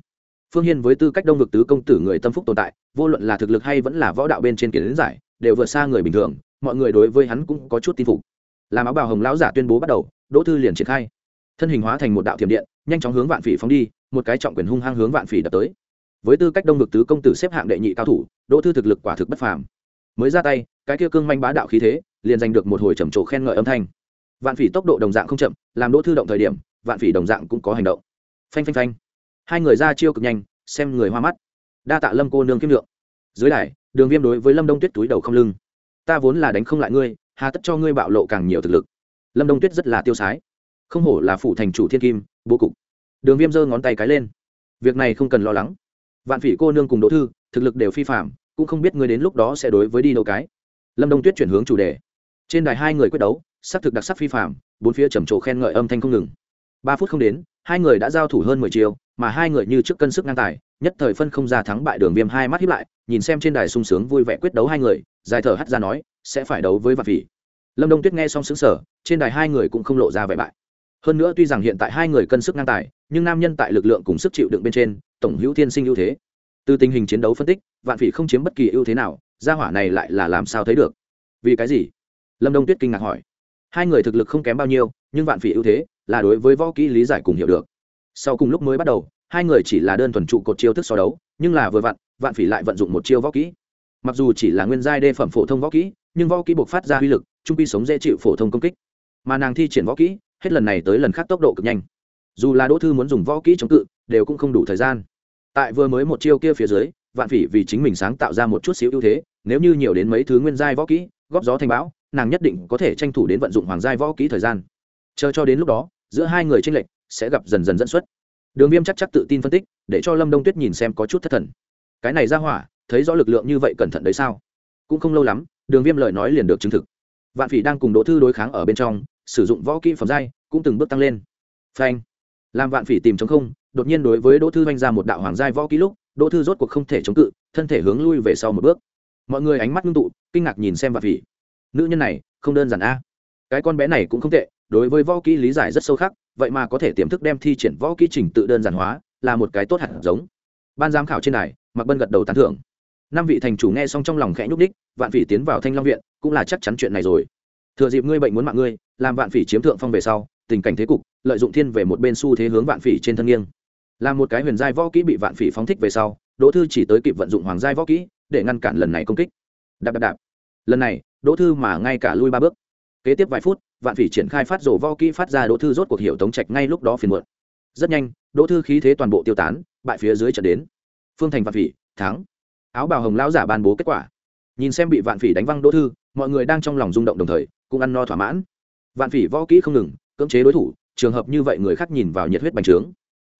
phương hiên với tư cách đông vực tứ công tử người tâm phúc tồn tại, vô luận là thực lực hay vẫn là võ đạo bên trên kiến giải, đều vượt xa người bình thường, mọi người đối với hắn cũng có chút tin phục. Làm áo bào hồng lão giả tuyên bố bắt đầu, đỗ thư liền triển khai. Thân hình hóa thành một đạo thiểm điện, nhanh chóng hướng vạn phỉ phóng đi, một cái trọng quyền hung hăng hướng vạn phỉ đập tới. Với tư cách đông vực tứ công tử xếp hạng đệ nhị cao thủ, đỗ thư thực lực quả thực bất phàm. Mới ra tay, cái kia cương manh bá đạo khí thế, liền giành được một hồi trầm trồ khen ngợi âm thanh. Vạn phỉ tốc độ đồng dạng không chậm, làm đỗ thư động thời điểm, vạn phỉ đồng dạng cũng có hành động. Phanh phanh phanh hai người ra chiêu cực nhanh, xem người hoa mắt. Đa tạ lâm cô nương kiếm lượng. Dưới đài, đường viêm đối với lâm đông tuyết túi đầu không lưng. Ta vốn là đánh không lại ngươi, hà tất cho ngươi bạo lộ càng nhiều thực lực. Lâm đông tuyết rất là tiêu sái. Không hổ là phủ thành chủ thiên kim, bố cục. Đường viêm giơ ngón tay cái lên. Việc này không cần lo lắng. Vạn phỉ cô nương cùng đỗ thư, thực lực đều phi phạm cũng không biết ngươi đến lúc đó sẽ đối với đi đâu cái. Lâm đông tuyết chuyển hướng chủ đề. Trên đài hai người quyết đấu, sắc thực đặc sắc phi phạm bốn phía trầm trồ khen ngợi âm thanh không ngừng. Ba phút không đến, hai người đã giao thủ hơn mười chiều mà hai người như trước cân sức ngang tài, nhất thời phân không ra thắng bại đường viêm hai mắt hiếp lại, nhìn xem trên đài sung sướng vui vẻ quyết đấu hai người, dài thở hắt ra nói, sẽ phải đấu với vạn phỉ. Lâm đông tuyết nghe xong xứng sở trên đài hai người cũng không lộ ra vẻ bại. Hơn nữa tuy rằng hiện tại hai người cân sức ngang tài, nhưng nam nhân tại lực lượng cùng sức chịu đựng bên trên, tổng hữu thiên sinh ưu thế. Từ tình hình chiến đấu phân tích, vạn phỉ không chiếm bất kỳ ưu thế nào, gia hỏa này lại là làm sao thấy được? Vì cái gì? Lâm đông tuyết kinh ngạc hỏi. Hai người thực lực không kém bao nhiêu, nhưng vạn phỉ ưu thế là đối với võ kỹ lý giải cùng hiểu được sau cùng lúc mới bắt đầu, hai người chỉ là đơn thuần trụ cột chiêu thức so đấu, nhưng là vừa vặn, vạn phỉ lại vận dụng một chiêu võ kỹ. Mặc dù chỉ là nguyên giai đê phẩm phổ thông võ kỹ, nhưng võ kỹ buộc phát ra uy lực, trung pi sống dễ chịu phổ thông công kích. Mà nàng thi triển võ kỹ, hết lần này tới lần khác tốc độ cực nhanh. Dù là đỗ thư muốn dùng võ kỹ chống cự, đều cũng không đủ thời gian. Tại vừa mới một chiêu kia phía dưới, vạn phỉ vì chính mình sáng tạo ra một chút xíu ưu thế, nếu như nhiều đến mấy thứ nguyên giai võ kỹ, góp gió thành bão, nàng nhất định có thể tranh thủ đến vận dụng hoàng giai võ kỹ thời gian. Chờ cho đến lúc đó, giữa hai người tranh lệch sẽ gặp dần dần dẫn xuất. Đường viêm chắc chắc tự tin phân tích, để cho lâm đông tuyết nhìn xem có chút thất thần. Cái này ra hỏa, thấy rõ lực lượng như vậy cẩn thận đấy sao? Cũng không lâu lắm, đường viêm lời nói liền được chứng thực. Vạn phỉ đang cùng đỗ thư đối kháng ở bên trong, sử dụng võ kỹ phẩm giai, cũng từng bước tăng lên. Phanh! Làm vạn phỉ tìm chống không, đột nhiên đối với đỗ thư oanh ra một đạo hoàng giai võ kỹ lúc, đỗ thư rốt cuộc không thể chống cự, thân thể hướng lui về sau một bước. Mọi người ánh mắt ngưng tụ, kinh ngạc nhìn xem vạn phỉ. Nữ nhân này, không đơn giản a. Cái con bé này cũng không tệ đối với võ kỹ lý giải rất sâu khắc, vậy mà có thể tiềm thức đem thi triển võ kỹ trình tự đơn giản hóa, là một cái tốt hẳn giống. Ban giám khảo trên này mặc bân gật đầu tán thưởng. Năm vị thành chủ nghe xong trong lòng khẽ nhúc đích vạn phỉ tiến vào thanh long viện, cũng là chắc chắn chuyện này rồi. Thừa dịp ngươi bệnh muốn mạng ngươi, làm vạn phỉ chiếm thượng phong về sau, tình cảnh thế cục, lợi dụng thiên về một bên xu thế hướng vạn phỉ trên thân nghiêng. Làm một cái huyền giai võ kỹ bị vạn phỉ phóng thích về sau, đỗ thư chỉ tới kịp vận dụng hoàng giai võ kỹ, để ngăn cản lần này công kích. Đạp đạp đạp. Lần này, đỗ thư mà ngay cả lui ba bước. Kế tiếp vài phút vạn phỉ triển khai phát rổ võ kỹ phát ra đỗ thư rốt cuộc hiểu tống trạch ngay lúc đó phiền muộn. Rất nhanh, đỗ thư khí thế toàn bộ tiêu tán, bại phía dưới trận đến. Phương thành vạn phỉ, thắng. Áo bào hồng lão giả ban bố kết quả. Nhìn xem bị vạn phỉ đánh văng đỗ thư, mọi người đang trong lòng rung động đồng thời, cũng ăn no thỏa mãn. Vạn phỉ võ kỹ không ngừng, cưỡng chế đối thủ, trường hợp như vậy người khác nhìn vào nhiệt huyết bành trướng.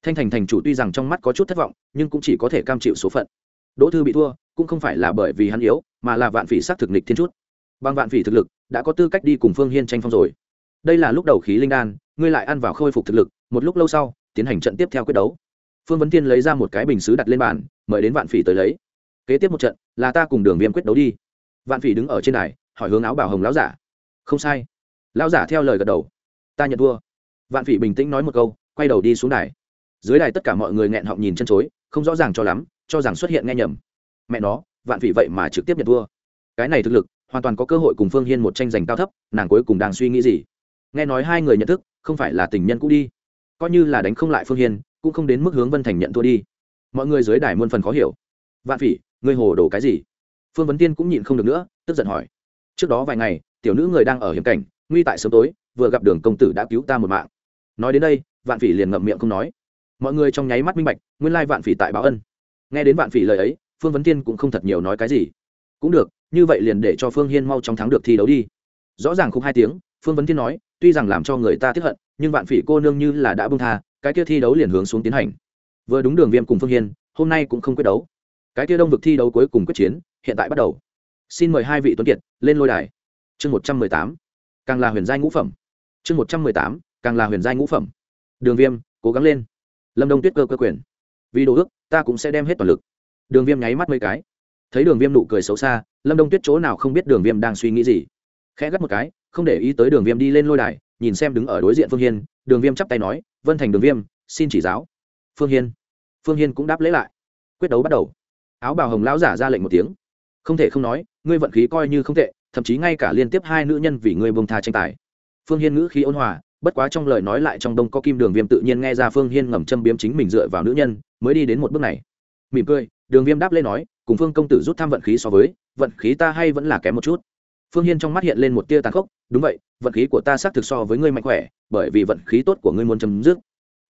Thanh thành thành chủ tuy rằng trong mắt có chút thất vọng, nhưng cũng chỉ có thể cam chịu số phận. Đỗ thư bị thua, cũng không phải là bởi vì hắn yếu, mà là vạn phỉ s thực nịch thiên chút. Bằng vạn phỉ thực lực đã có tư cách đi cùng phương hiên tranh phong rồi. Đây là lúc đầu khí linh đan, ngươi lại ăn vào khôi phục thực lực, một lúc lâu sau, tiến hành trận tiếp theo quyết đấu. Phương vấn tiên lấy ra một cái bình xứ đặt lên bàn, mời đến vạn phỉ tới lấy. Kế tiếp một trận, là ta cùng đường viêm quyết đấu đi. Vạn phỉ đứng ở trên đài, hỏi hướng áo bảo hồng lão giả. Không sai. Lão giả theo lời gật đầu. Ta nhận thua. Vạn phỉ bình tĩnh nói một câu, quay đầu đi xuống đài. Dưới đài tất cả mọi người nghẹn họng nhìn chân chối, không rõ ràng cho lắm, cho rằng xuất hiện nghe nhầm. Mẹ nó, vạn phỉ vậy mà trực tiếp nhận thua. Cái này thực lực hoàn toàn có cơ hội cùng phương hiên một tranh giành cao thấp, nàng cuối cùng đang suy nghĩ gì? Nghe nói hai người nhận thức, không phải là tình nhân cũ đi. Coi như là đánh không lại phương hiên, cũng không đến mức hướng vân thành nhận thua đi. Mọi người dưới đài muôn phần khó hiểu. Vạn phỉ, ngươi hồ đồ cái gì? Phương vấn tiên cũng nhịn không được nữa, tức giận hỏi. Trước đó vài ngày, tiểu nữ người đang ở hiểm cảnh, nguy tại sớm tối, vừa gặp đường công tử đã cứu ta một mạng. Nói đến đây, vạn phỉ liền ngậm miệng không nói. Mọi người trong nháy mắt minh bạch, nguyên lai vạn phỉ tại báo ân. Nghe đến vạn phỉ lời ấy, phương vấn tiên cũng không thật nhiều nói cái gì cũng được, như vậy liền để cho phương hiên mau chóng thắng được thi đấu đi. Rõ ràng không hai tiếng, phương vấn Thiên nói, tuy rằng làm cho người ta tiếp hận, nhưng vạn phỉ cô nương như là đã bông tha, cái kia thi đấu liền hướng xuống tiến hành. Vừa đúng đường viêm cùng phương hiên, hôm nay cũng không quyết đấu. Cái kia đông vực thi đấu cuối cùng quyết chiến, hiện tại bắt đầu. Xin mời hai vị tuấn kiệt, lên lôi đài. Chương một trăm mười tám, càng là huyền giai ngũ phẩm. Chương một trăm mười tám, càng là huyền giai ngũ phẩm. Đường viêm, cố gắng lên. Lâm đông tuyết cơ cơ quyền. Vì đồ ước, ta cũng sẽ đem hết toàn lực. Đường viêm nháy mắt mấy cái thấy đường viêm nụ cười xấu xa, lâm đông tuyết chỗ nào không biết đường viêm đang suy nghĩ gì. Khẽ gắt một cái, không để ý tới đường viêm đi lên lôi đài, nhìn xem đứng ở đối diện phương hiên. Đường viêm chắp tay nói, vân thành đường viêm, xin chỉ giáo. Phương hiên phương hiên cũng đáp lễ lại. Quyết đấu bắt đầu. Áo bào hồng lão giả ra lệnh một tiếng. Không thể không nói, ngươi vận khí coi như không tệ, thậm chí ngay cả liên tiếp hai nữ nhân vì ngươi bông tha tranh tài. Phương hiên ngữ khí ôn hòa, bất quá trong lời nói lại trong đông có kim đường viêm tự nhiên nghe ra phương hiên ngầm châm biếm chính mình dựa vào nữ nhân, mới đi đến một bước này. Mỉm cười đường viêm đáp lên nói, cùng phương công tử rút tham vận khí so với, vận khí ta hay vẫn là kém một chút. Phương hiên trong mắt hiện lên một tia tàn khốc, đúng vậy, vận khí của ta xác thực so với ngươi mạnh khỏe, bởi vì vận khí tốt của ngươi muốn chấm dứt.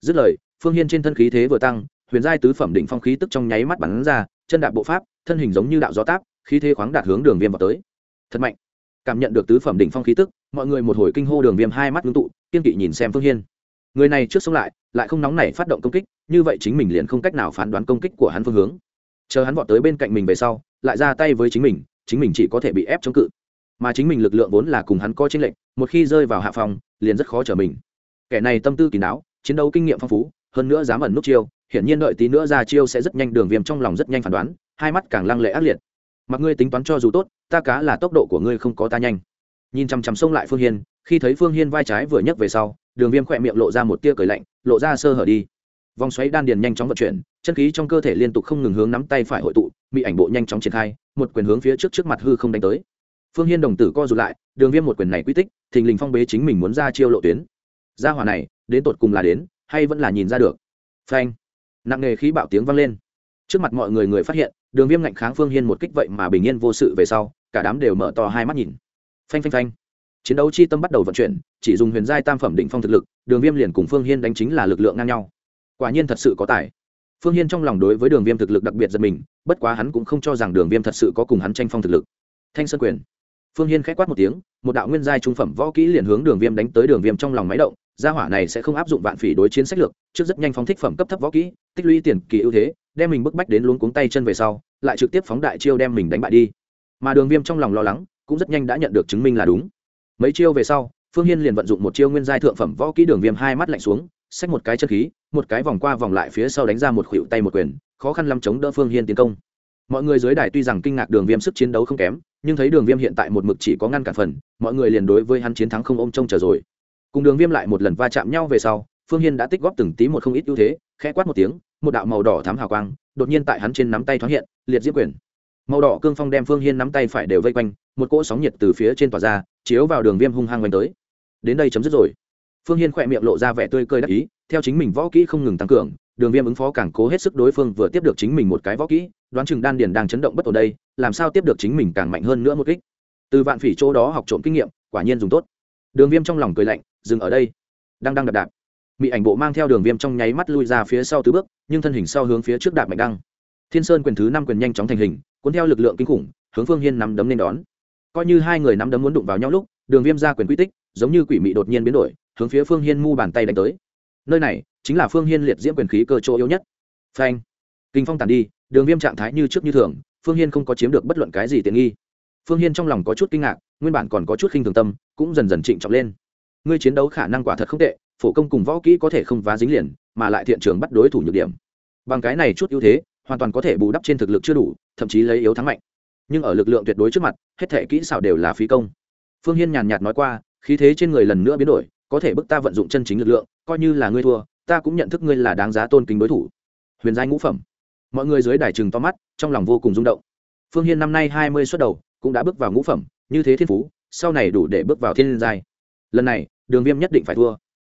Dứt lời, phương hiên trên thân khí thế vừa tăng, huyền giai tứ phẩm đỉnh phong khí tức trong nháy mắt bắn ra, chân đạp bộ pháp, thân hình giống như đạo gió táp, khí thế khoáng đạt hướng đường viêm vào tới. Thật mạnh. Cảm nhận được tứ phẩm đỉnh phong khí tức, mọi người một hồi kinh hô đường viêm hai mắt ngưng tụ, kiên kỵ nhìn xem phương hiên. Người này trước sông lại lại không nóng nảy phát động công kích, như vậy chính mình liền không cách nào phán đoán công kích của hắn phương hướng chờ hắn vọt tới bên cạnh mình về sau, lại ra tay với chính mình chính mình chỉ có thể bị ép chống cự. Mà chính mình lực lượng vốn là cùng hắn có tranh lệch, một khi rơi vào hạ phòng, liền rất khó trở mình. Kẻ này tâm tư kỳ não chiến đấu kinh nghiệm phong phú, hơn nữa dám ẩn nút chiêu, hiển nhiên đợi tí nữa ra chiêu sẽ rất nhanh đường viêm trong lòng rất nhanh phán đoán, hai mắt càng lăng lệ ác liệt. Mặc ngươi tính toán cho dù tốt, ta cá là tốc độ của ngươi không có ta nhanh. Nhìn chằm chằm xông lại phương hiên, khi thấy phương hiên vai trái vừa nhấc về sau, đường viêm khỏe miệng lộ ra một tia cười lạnh, lộ ra sơ hở đi. Vòng xoáy đan điền nhanh chóng vận chuyển chân khí trong cơ thể liên tục không ngừng hướng nắm tay phải hội tụ bị ảnh bộ nhanh chóng triển khai, một quyền hướng phía trước trước mặt hư không đánh tới. Phương hiên đồng tử co rụt lại, đường viêm một quyền này quy tích, thình lình phong bế chính mình muốn ra chiêu lộ tuyến. Gia hỏa này, đến tột cùng là đến, hay vẫn là nhìn ra được? Phanh. Nặng nề khí bạo tiếng vang lên. Trước mặt mọi người người phát hiện, đường viêm ngạnh kháng phương hiên một kích vậy mà bình yên vô sự về sau, cả đám đều mở to hai mắt nhìn. Phanh phanh phanh. Chiến đấu chi tâm bắt đầu vận chuyển, chỉ dùng huyền giai tam phẩm định phong thực lực, đường viêm liền cùng phương hiên đánh chính là lực lượng ngang nhau. Quả nhiên thật sự có tài phương hiên trong lòng đối với đường viêm thực lực đặc biệt giật mình, bất quá hắn cũng không cho rằng đường viêm thật sự có cùng hắn tranh phong thực lực. Thanh sơn quyền. Phương hiên k h á c quát một tiếng, một đạo nguyên giai trung phẩm võ kỹ liền hướng đường viêm đánh tới đường viêm trong lòng máy động, gia hỏa này sẽ không áp dụng vạn phỉ đối chiến sách lược, trước rất nhanh phóng thích phẩm cấp thấp võ kỹ, tích lũy tiền kỳ ưu thế, đem mình bức bách đến luống cuống tay chân về sau, lại trực tiếp phóng đại chiêu đem mình đánh bại đi. Mà đường viêm trong lòng lo lắng, cũng rất nhanh đã nhận được chứng minh là đúng. Mấy chiêu về sau, phương hiên liền vận dụng một chiêu nguyên giai thượng phẩm võ kỹ đường viêm hai mắt lạnh xuống, xách một cái chân khí một cái vòng qua vòng lại phía sau đánh ra một khuỷu tay một quyền, khó khăn lắm chống đỡ phương hiên tiến công. Mọi người dưới đài tuy rằng kinh ngạc đường viêm sức chiến đấu không kém, nhưng thấy đường viêm hiện tại một mực chỉ có ngăn cản phần, mọi người liền đối với hắn chiến thắng không ôm trông chờ rồi. Cùng đường viêm lại một lần va chạm nhau về sau, phương hiên đã tích góp từng tí một không ít ưu thế, khẽ quát một tiếng, một đạo màu đỏ thắm hào quang, đột nhiên tại hắn trên nắm tay thoáng hiện, liệt diễm quyền. Màu đỏ cương phong đem phương hiên nắm tay phải đều vây quanh, một cỗ sóng nhiệt từ phía trên tỏa ra, chiếu vào đường viêm hung hăng quanh tới. Đến đây chấm dứt rồi phương hiên khỏe miệng lộ ra vẻ tươi cười đắc ý, theo chính mình võ kỹ không ngừng tăng cường, đường viêm ứng phó càng cố hết sức đối phương vừa tiếp được chính mình một cái võ kỹ, đoán chừng đan điền đang chấn động bất ổn đây, làm sao tiếp được chính mình càng mạnh hơn nữa một kích. Từ vạn phỉ chỗ đó học trộm kinh nghiệm, quả nhiên dùng tốt. Đường viêm trong lòng cười lạnh, dừng ở đây. Đang đang đạp đạp. Mỹ ảnh bộ mang theo đường viêm trong nháy mắt lui ra phía sau tứ bước, nhưng thân hình sau hướng phía trước đạp mạnh đăng. Thiên sơn quyền thứ năm quyền nhanh chóng thành hình, cuốn theo lực lượng kinh khủng, hướng phương hiên nắm đấm nên đón. Coi như hai người nắm đấm muốn đụng vào nhau lúc, đường viêm ra quyền quy tích, giống như quỷ mị đột nhiên biến đổi hướng phía phương hiên mu bàn tay đánh tới. Nơi này chính là phương hiên liệt diễm quyền khí cơ chỗ yếu nhất. Phanh. Kinh phong tàn đi, đường viêm trạng thái như trước như thường, phương hiên không có chiếm được bất luận cái gì tiện nghi. Phương hiên trong lòng có chút kinh ngạc, nguyên bản còn có chút khinh thường tâm, cũng dần dần trịnh trọng lên. Ngươi chiến đấu khả năng quả thật không tệ, phổ công cùng võ kỹ có thể không vá dính liền, mà lại thiện trường bắt đối thủ nhược điểm. Bằng cái này chút ưu thế, hoàn toàn có thể bù đắp trên thực lực chưa đủ, thậm chí lấy yếu thắng mạnh. Nhưng ở lực lượng tuyệt đối trước mặt, hết thể kỹ xảo đều là phí công. Phương hiên nhàn nhạt nói qua, khí thế trên người lần nữa biến đổi có thể bức ta vận dụng chân chính lực lượng, coi như là ngươi thua, ta cũng nhận thức ngươi là đáng giá tôn kính đối thủ. Huyền giai ngũ phẩm. Mọi người dưới đài trừng to mắt, trong lòng vô cùng rung động. Phương hiên năm nay hai mươi xuất đầu, cũng đã bước vào ngũ phẩm, như thế thiên phú, sau này đủ để bước vào thiên giai. Lần này, đường viêm nhất định phải thua.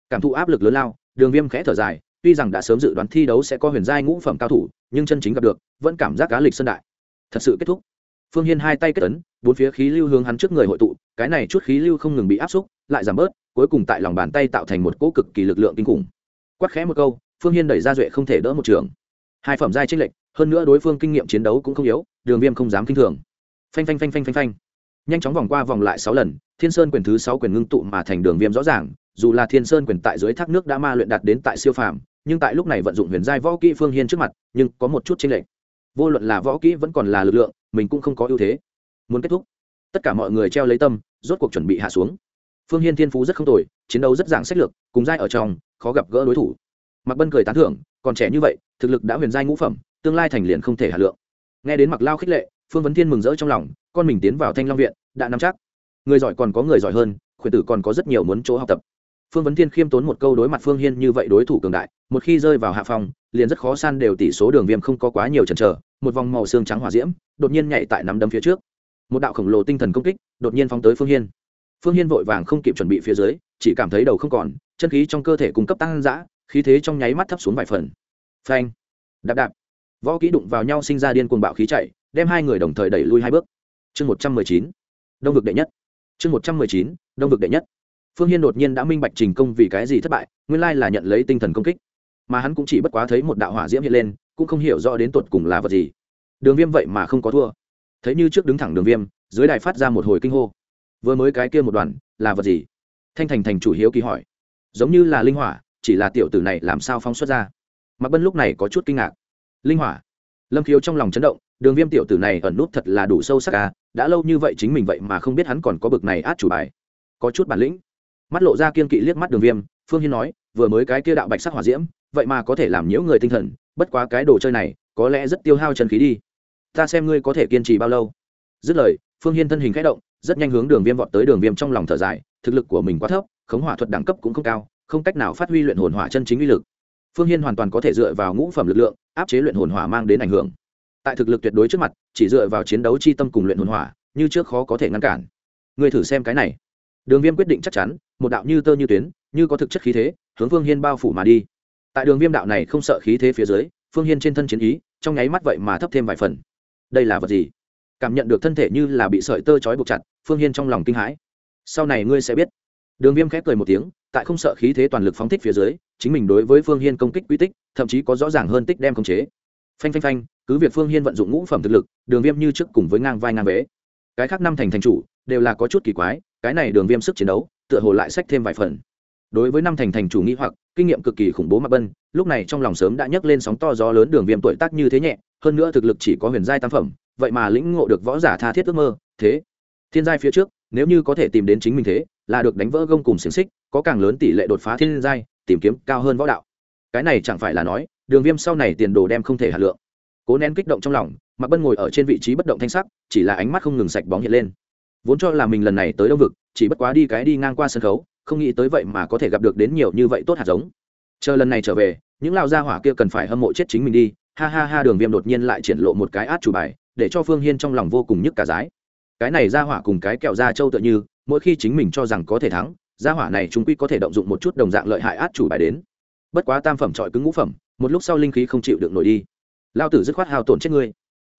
Cảm thụ áp lực lớn lao, đường viêm khẽ thở dài, tuy rằng đã sớm dự đoán thi đấu sẽ có huyền giai ngũ phẩm cao thủ, nhưng chân chính gặp được, vẫn cảm giác cá lịch sân đại. Thật sự kết thúc. Phương hiên hai tay kết ấn, bốn phía khí lưu hướng hắn trước người hội tụ, cái này chút khí lưu không ngừng bị áp xúc, lại giảm bớt cuối cùng tại lòng bàn tay tạo thành một cỗ cực kỳ lực lượng kinh khủng. Quắc khẽ một câu, phương hiên đẩy ra duệ không thể đỡ một trường. Hai phẩm giai trích lệnh hơn nữa đối phương kinh nghiệm chiến đấu cũng không yếu, đường viêm không dám kinh thường. Phanh phanh phanh phanh phanh phanh. Nhanh chóng vòng qua vòng lại sáu lần, thiên sơn quyền thứ sáu quyền ngưng tụ mà thành đường viêm rõ ràng, dù là thiên sơn quyền tại dưới thác nước đã ma luyện đạt đến tại siêu phàm, nhưng tại lúc này vận dụng huyền giai võ kỹ phương hiên trước mặt, nhưng có một chút chênh lệch. Vô luận là võ kỹ vẫn còn là lực lượng, mình cũng không có ưu thế. Muốn kết thúc. Tất cả mọi người treo lấy tâm, rốt cuộc chuẩn bị hạ xuống phương hiên thiên phú rất không tồi, chiến đấu rất giảng sách lược, cùng giai ở trong, khó gặp gỡ đối thủ. Mạc bân cười tán thưởng, còn trẻ như vậy, thực lực đã huyền giai ngũ phẩm, tương lai thành liền không thể hà lượng. Nghe đến mặc lao khích lệ, phương vấn thiên mừng rỡ trong lòng, con mình tiến vào thanh long viện, đã nắm chắc. Người giỏi còn có người giỏi hơn, khuyển tử còn có rất nhiều muốn chỗ học tập. Phương vấn thiên khiêm tốn một câu đối mặt phương hiên như vậy đối thủ cường đại, một khi rơi vào hạ phòng liền rất khó san đều tỷ số đường viêm không có quá nhiều chần chờ, một vòng màu xương trắng hỏa diễm, đột nhiên nhảy tại nắm đấm phía trước. Một đạo khổng lồ tinh thần công kích, đột nhiên phóng tới phương hiên phương hiên vội vàng không kịp chuẩn bị phía dưới, chỉ cảm thấy đầu không còn, chân khí trong cơ thể cung cấp tăng giã khí thế trong nháy mắt thấp xuống vài phần. Phanh. Đạp đạp. Võ kỹ đụng vào nhau sinh ra điên cuồng bạo khí chạy, đem hai người đồng thời đẩy lui hai bước. Chương một trăm mười chín. Đông vực đệ nhất. Chương một trăm mười chín. Đông vực đệ nhất. Phương hiên đột nhiên đã minh bạch trình công vì cái gì thất bại, nguyên lai là nhận lấy tinh thần công kích. Mà hắn cũng chỉ bất quá thấy một đạo hỏa diễm hiện lên, cũng không hiểu rõ đến tột cùng là vật gì. Đường viêm vậy mà không có thua. Thấy như trước đứng thẳng đường viêm, dưới đài phát ra một hồi kinh hô vừa mới cái kia một đoàn, là vật gì? Thanh thành thành chủ hiếu kỳ hỏi. Giống như là linh hỏa, chỉ là tiểu tử này làm sao phóng xuất ra? Mạc bân lúc này có chút kinh ngạc. Linh hỏa? Lâm khiếu trong lòng chấn động, đường viêm tiểu tử này ẩn nút thật là đủ sâu sắc à đã lâu như vậy chính mình vậy mà không biết hắn còn có bực này át chủ bài. Có chút bản lĩnh. Mắt lộ ra kiên kỵ liếc mắt đường viêm, phương hiên nói, vừa mới cái kia đạo bạch sắc hỏa diễm, vậy mà có thể làm nhiễu người tinh thần, bất quá cái đồ chơi này, có lẽ rất tiêu hao chân khí đi. Ta xem ngươi có thể kiên trì bao lâu. Dứt lời, phương hiên thân hình k h ẽ động rất nhanh hướng đường viêm vọt tới đường viêm trong lòng thở dài, thực lực của mình quá thấp, khống hỏa thuật đẳng cấp cũng không cao, không cách nào phát huy luyện hồn hỏa chân chính uy lực. Phương hiên hoàn toàn có thể dựa vào ngũ phẩm lực lượng, áp chế luyện hồn hỏa mang đến ảnh hưởng. Tại thực lực tuyệt đối trước mặt, chỉ dựa vào chiến đấu chi tâm cùng luyện hồn hỏa, như trước khó có thể ngăn cản. Người thử xem cái này. Đường viêm quyết định chắc chắn, một đạo như tơ như tuyến, như có thực chất khí thế, hướng phương hiên bao phủ mà đi. Tại đường viêm đạo này không sợ khí thế phía dưới, phương hiên trên thân chiến ý, trong nháy mắt vậy mà thấp thêm vài phần. Đây là vật gì? Cảm nhận được thân thể như là bị sợi tơ trói buộc chặt, phương hiên trong lòng kinh hãi. Sau này ngươi sẽ biết. Đường viêm khép cười một tiếng, tại không sợ khí thế toàn lực phóng thích phía dưới, chính mình đối với phương hiên công kích quy tích, thậm chí có rõ ràng hơn tích đem khống chế. Phanh phanh phanh, cứ việc phương hiên vận dụng ngũ phẩm thực lực, đường viêm như trước cùng với ngang vai ngang vế. Cái khác năm thành thành chủ, đều là có chút kỳ quái, cái này đường viêm sức chiến đấu, tựa hồ lại sách thêm vài phần. Đối với năm thành thành chủ nghĩ hoặc, kinh nghiệm cực kỳ khủng bố mặc bân, lúc này trong lòng sớm đã nhấc lên sóng to gió lớn đường viêm tuổi tác như thế nhẹ, hơn nữa thực lực chỉ có huyền giai tam phẩm vậy mà lĩnh ngộ được võ giả tha thiết ước mơ, thế, thiên giai phía trước, nếu như có thể tìm đến chính mình thế, là được đánh vỡ gông cùng xiềng xích, có càng lớn tỷ lệ đột phá thiên giai, tìm kiếm cao hơn võ đạo. Cái này chẳng phải là nói, đường viêm sau này tiền đồ đem không thể hạt lượng. Cố nén kích động trong lòng mặc bân ngồi ở trên vị trí bất động thanh sắc, chỉ là ánh mắt không ngừng sạch bóng hiện lên. Vốn cho là mình lần này tới đông vực, chỉ bất quá đi cái đi ngang qua sân khấu, không nghĩ tới vậy mà có thể gặp được đến nhiều như vậy tốt hạt giống. Chờ lần này trở về, những lao gia hỏa kia cần phải hâm mộ chết chính mình đi, ha ha ha, đường viêm đột nhiên lại triển lộ một cái át chủ bài để cho phương hiên trong lòng vô cùng nhức cả dái, cái này gia hỏa cùng cái kẹo da trâu tựa như mỗi khi chính mình cho rằng có thể thắng gia hỏa này chúng quy có thể động dụng một chút đồng dạng lợi hại át chủ bài đến. Bất quá tam phẩm trọi cứng ngũ phẩm một lúc sau linh khí không chịu được nổi đi. Lao tử dứt khoát hao tổn chết ngươi.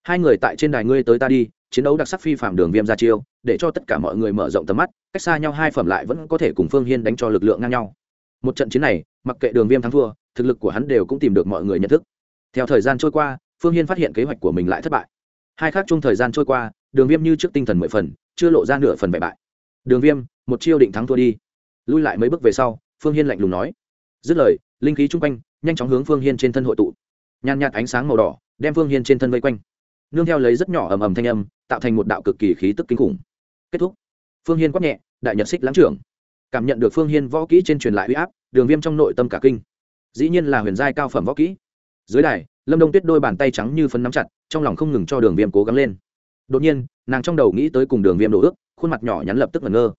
Hai người tại trên đài ngươi tới ta đi chiến đấu đặc sắc phi phạm đường viêm ra chiêu để cho tất cả mọi người mở rộng tầm mắt cách xa nhau hai phẩm lại vẫn có thể cùng phương hiên đánh cho lực lượng ngang nhau. Một trận chiến này mặc kệ đường viêm thắng thua thực lực của hắn đều cũng tìm được mọi người nhận thức. Theo thời gian trôi qua phương hiên phát hiện kế hoạch của mình lại thất bại hai khác chung thời gian trôi qua, đường viêm như trước tinh thần mười phần, chưa lộ ra nửa phần bại bại. Đường viêm, một chiêu định thắng thua đi. Lui lại mấy bước về sau, phương hiên lạnh lùng nói. Dứt lời, linh khí chung quanh, nhanh chóng hướng phương hiên trên thân hội tụ. Nhàn nhạt ánh sáng màu đỏ, đem phương hiên trên thân vây quanh. Nương theo lấy rất nhỏ ầm ầm thanh âm, tạo thành một đạo cực kỳ khí tức kinh khủng. Kết thúc. Phương hiên quát nhẹ, đại nhật xích lãng trưởng. Cảm nhận được phương hiên võ kỹ trên truyền lại huy áp, đường viêm trong nội tâm cả kinh. Dĩ nhiên là huyền giai cao phẩm võ kỹ dưới đài, lâm đông tuyết đôi bàn tay trắng như phấn nắm chặt, trong lòng không ngừng cho đường viêm cố gắng lên. Đột nhiên, nàng trong đầu nghĩ tới cùng đường viêm đổ ước, khuôn mặt nhỏ nhắn lập tức ngẩn ngơ.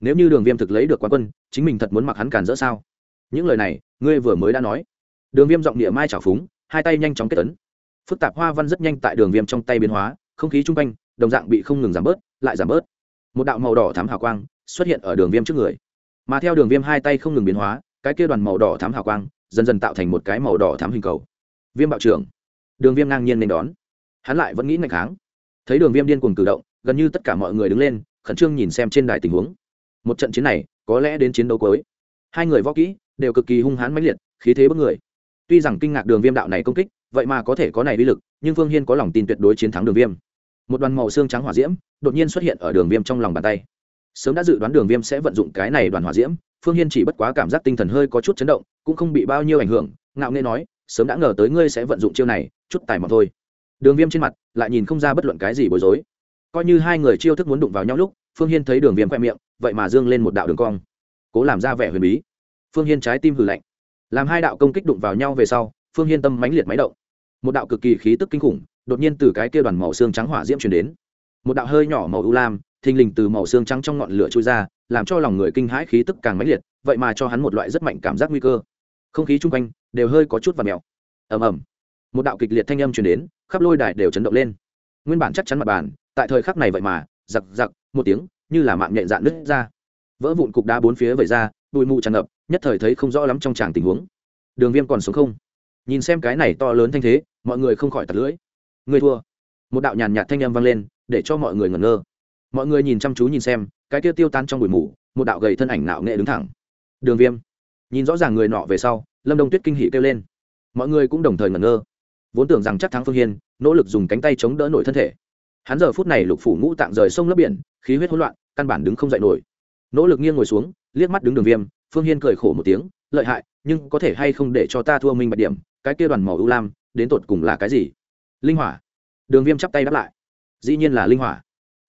Nếu như đường viêm thực lấy được quán quân, chính mình thật muốn mặc hắn càn rỡ sao? Những lời này, ngươi vừa mới đã nói. Đường viêm giọng địa mai trào phúng, hai tay nhanh chóng kết tấn phức tạp hoa văn rất nhanh tại đường viêm trong tay biến hóa, không khí chung quanh, đồng dạng bị không ngừng giảm bớt, lại giảm bớt. Một đạo màu đỏ thám hào quang xuất hiện ở đường viêm trước người. Mà theo đường viêm hai tay không ngừng biến hóa, cái kia đoàn màu đỏ thám hào quang dần dần tạo thành một cái màu đỏ thám hình cầu viêm bạo trưởng. Đường viêm ngang nhiên nên đón. Hắn lại vẫn nghĩ ngày kháng. Thấy đường viêm điên cuồng cử động, gần như tất cả mọi người đứng lên, khẩn trương nhìn xem trên đài tình huống. Một trận chiến này, có lẽ đến chiến đấu cuối. Hai người võ kỹ đều cực kỳ hung hãn mãnh liệt, khí thế bất người. Tuy rằng kinh ngạc đường viêm đạo này công kích, vậy mà có thể có này uy lực, nhưng phương hiên có lòng tin tuyệt đối chiến thắng đường viêm. Một đoàn màu xương trắng hỏa diễm đột nhiên xuất hiện ở đường viêm trong lòng bàn tay. Sớm đã dự đoán đường viêm sẽ vận dụng cái này đoàn hỏa diễm, phương hiên chỉ bất quá cảm giác tinh thần hơi có chút chấn động, cũng không bị bao nhiêu ảnh hưởng, ngạo nghê nói sớm đã ngờ tới ngươi sẽ vận dụng chiêu này, chút tài mọc thôi. Đường viêm trên mặt lại nhìn không ra bất luận cái gì bối rối. Coi như hai người chiêu thức muốn đụng vào nhau lúc, phương hiên thấy đường viêm khoe miệng, vậy mà dương lên một đạo đường cong. Cố làm ra vẻ huyền bí. Phương hiên trái tim hử lạnh. Làm hai đạo công kích đụng vào nhau về sau, phương hiên tâm mãnh liệt máy động. Một đạo cực kỳ khí tức kinh khủng, đột nhiên từ cái kia đoàn màu xương trắng hỏa diễm truyền đến. Một đạo hơi nhỏ màu u lam, thình lình từ màu xương trắng trong ngọn lửa trôi ra, làm cho lòng người kinh hãi khí tức càng mãnh liệt, vậy mà cho hắn một loại rất mạnh cảm giác nguy cơ. Không khí chung quanh đều hơi có chút và mèo ầm ầm. Một đạo kịch liệt thanh âm truyền đến, khắp lôi đài đều chấn động lên. Nguyên bản chắc chắn mặt bàn, tại thời khắc này vậy mà, giặc giặc, một tiếng, như là mạng nhện dạn nứt ra. Vỡ vụn cục đá bốn phía vẩy ra, bụi mù tràn ngập, nhất thời thấy không rõ lắm trong tràng tình huống. Đường viêm còn sống không? Nhìn xem cái này to lớn thanh thế, mọi người không khỏi tạt lưỡi. Người thua. Một đạo nhàn nhạt thanh âm vang lên, để cho mọi người ngẩn ngơ. Mọi người nhìn chăm chú nhìn xem, cái kia tiêu tan trong bụi mù, một đạo gầy thân ảnh nạo nghệ đứng thẳng. Đường viêm nhìn rõ ràng người nọ về sau, lâm đông tuyết kinh hỉ kêu lên. Mọi người cũng đồng thời ngẩn ngơ. Vốn tưởng rằng chắc thắng phương hiên, nỗ lực dùng cánh tay chống đỡ nổi thân thể. Hắn giờ phút này lục phủ ngũ tạng rời sông lấp biển, khí huyết hỗn loạn, căn bản đứng không dậy nổi. Nỗ lực nghiêng ngồi xuống, liếc mắt đứng đường viêm, phương hiên cười khổ một tiếng, lợi hại, nhưng có thể hay không để cho ta thua minh bạch điểm, cái kia đoàn màu ưu lam, đến tột cùng là cái gì? Linh hỏa. Đường viêm chắp tay đáp lại. Dĩ nhiên là linh hỏa.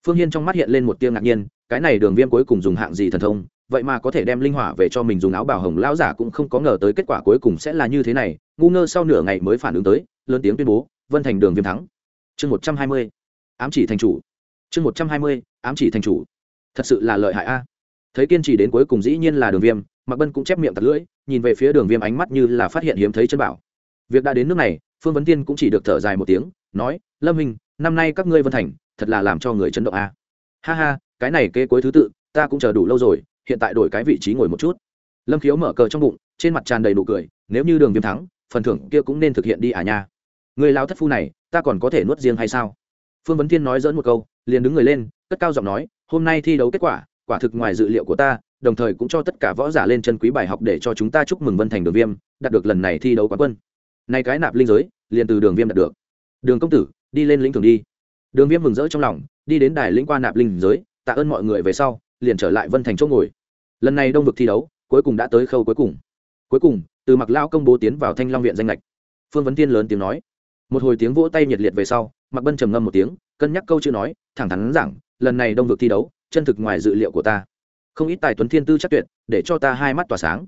Phương hiên trong mắt hiện lên một tia ngạc nhiên, cái này đường viêm cuối cùng dùng hạng gì thần thông vậy mà có thể đem linh hỏa về cho mình dùng áo bảo hồng lão giả cũng không có ngờ tới kết quả cuối cùng sẽ là như thế này. Ngu ngơ sau nửa ngày mới phản ứng tới, lớn tiếng tuyên bố, vân thành đường viêm thắng. Chương một trăm hai mươi, ám chỉ thành chủ. Chương một trăm hai mươi, ám chỉ thành chủ. Thật sự là lợi hại a. Thấy kiên trì đến cuối cùng dĩ nhiên là đường viêm mặc bân cũng chép miệng tạt lưỡi, nhìn về phía đường viêm ánh mắt như là phát hiện hiếm thấy chân bảo. Việc đã đến nước này, phương vấn tiên cũng chỉ được thở dài một tiếng, nói, lâm hình năm nay các ngươi vân thành, thật là làm cho người chấn động a. Ha ha, cái này kế cuối thứ tự, ta cũng chờ đủ lâu rồi hiện tại đổi cái vị trí ngồi một chút. Lâm khiếu mở cờ trong bụng, trên mặt tràn đầy nụ cười, nếu như đường viêm thắng, phần thưởng kia cũng nên thực hiện đi à nha. Người lao thất phu này, ta còn có thể nuốt riêng hay sao? Phương vấn thiên nói dẫn một câu, liền đứng người lên, cất cao giọng nói, hôm nay thi đấu kết quả quả thực ngoài dự liệu của ta, đồng thời cũng cho tất cả võ giả lên chân quý bài học để cho chúng ta chúc mừng vân thành đường viêm, đạt được lần này thi đấu quán quân. Nay cái nạp linh giới, liền từ đường viêm đạt được. Đường công tử, đi lên lĩnh thường đi. Đường viêm mừng rỡ trong lòng, đi đến đài lĩnh qua nạp linh giới, tạ ơn mọi người về sau liền trở lại vân thành chỗ ngồi. Lần này đông vực thi đấu, cuối cùng đã tới khâu cuối cùng. Cuối cùng, từ mặc lao công bố tiến vào thanh long viện danh lệch phương vấn tiên lớn tiếng nói. Một hồi tiếng vỗ tay nhiệt liệt về sau mặc bân trầm ngâm một tiếng, cân nhắc câu chữ nói, thẳng thắn rằng lần này đông vực thi đấu, chân thực ngoài dự liệu của ta. Không ít tài tuấn thiên tư chắc tuyệt, để cho ta hai mắt tỏa sáng.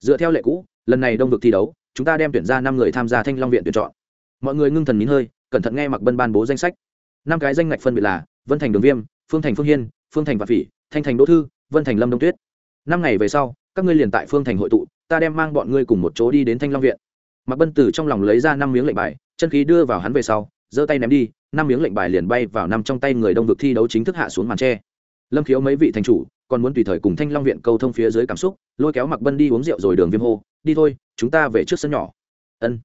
Dựa theo lệ cũ, lần này đông vực thi đấu, chúng ta đem tuyển ra năm người tham gia thanh long viện tuyển chọn. Mọi người ngưng thần nín hơi, cẩn thận nghe mặc bân ban bố danh sách. Năm cái danh ngạch phân biệt là vân thành đường viêm, phương thành phương hiên, phương thành vạn phỉ thanh thành đỗ thư, vân thành lâm đông tuyết. Năm ngày về sau, các ngươi liền tại phương thành hội tụ, ta đem mang bọn ngươi cùng một chỗ đi đến thanh long viện. Mặc bân Tử trong lòng lấy ra năm miếng lệnh bài, chân khí đưa vào hắn về sau, giơ tay ném đi, năm miếng lệnh bài liền bay vào năm trong tay người đông vực thi đấu chính thức hạ xuống màn tre. Lâm khiếu mấy vị thành chủ, còn muốn tùy thời cùng thanh long viện câu thông phía dưới cảm xúc, lôi kéo mặc bân đi uống rượu rồi đường viêm hô, đi thôi, chúng ta về trước sân nhỏ. Ân.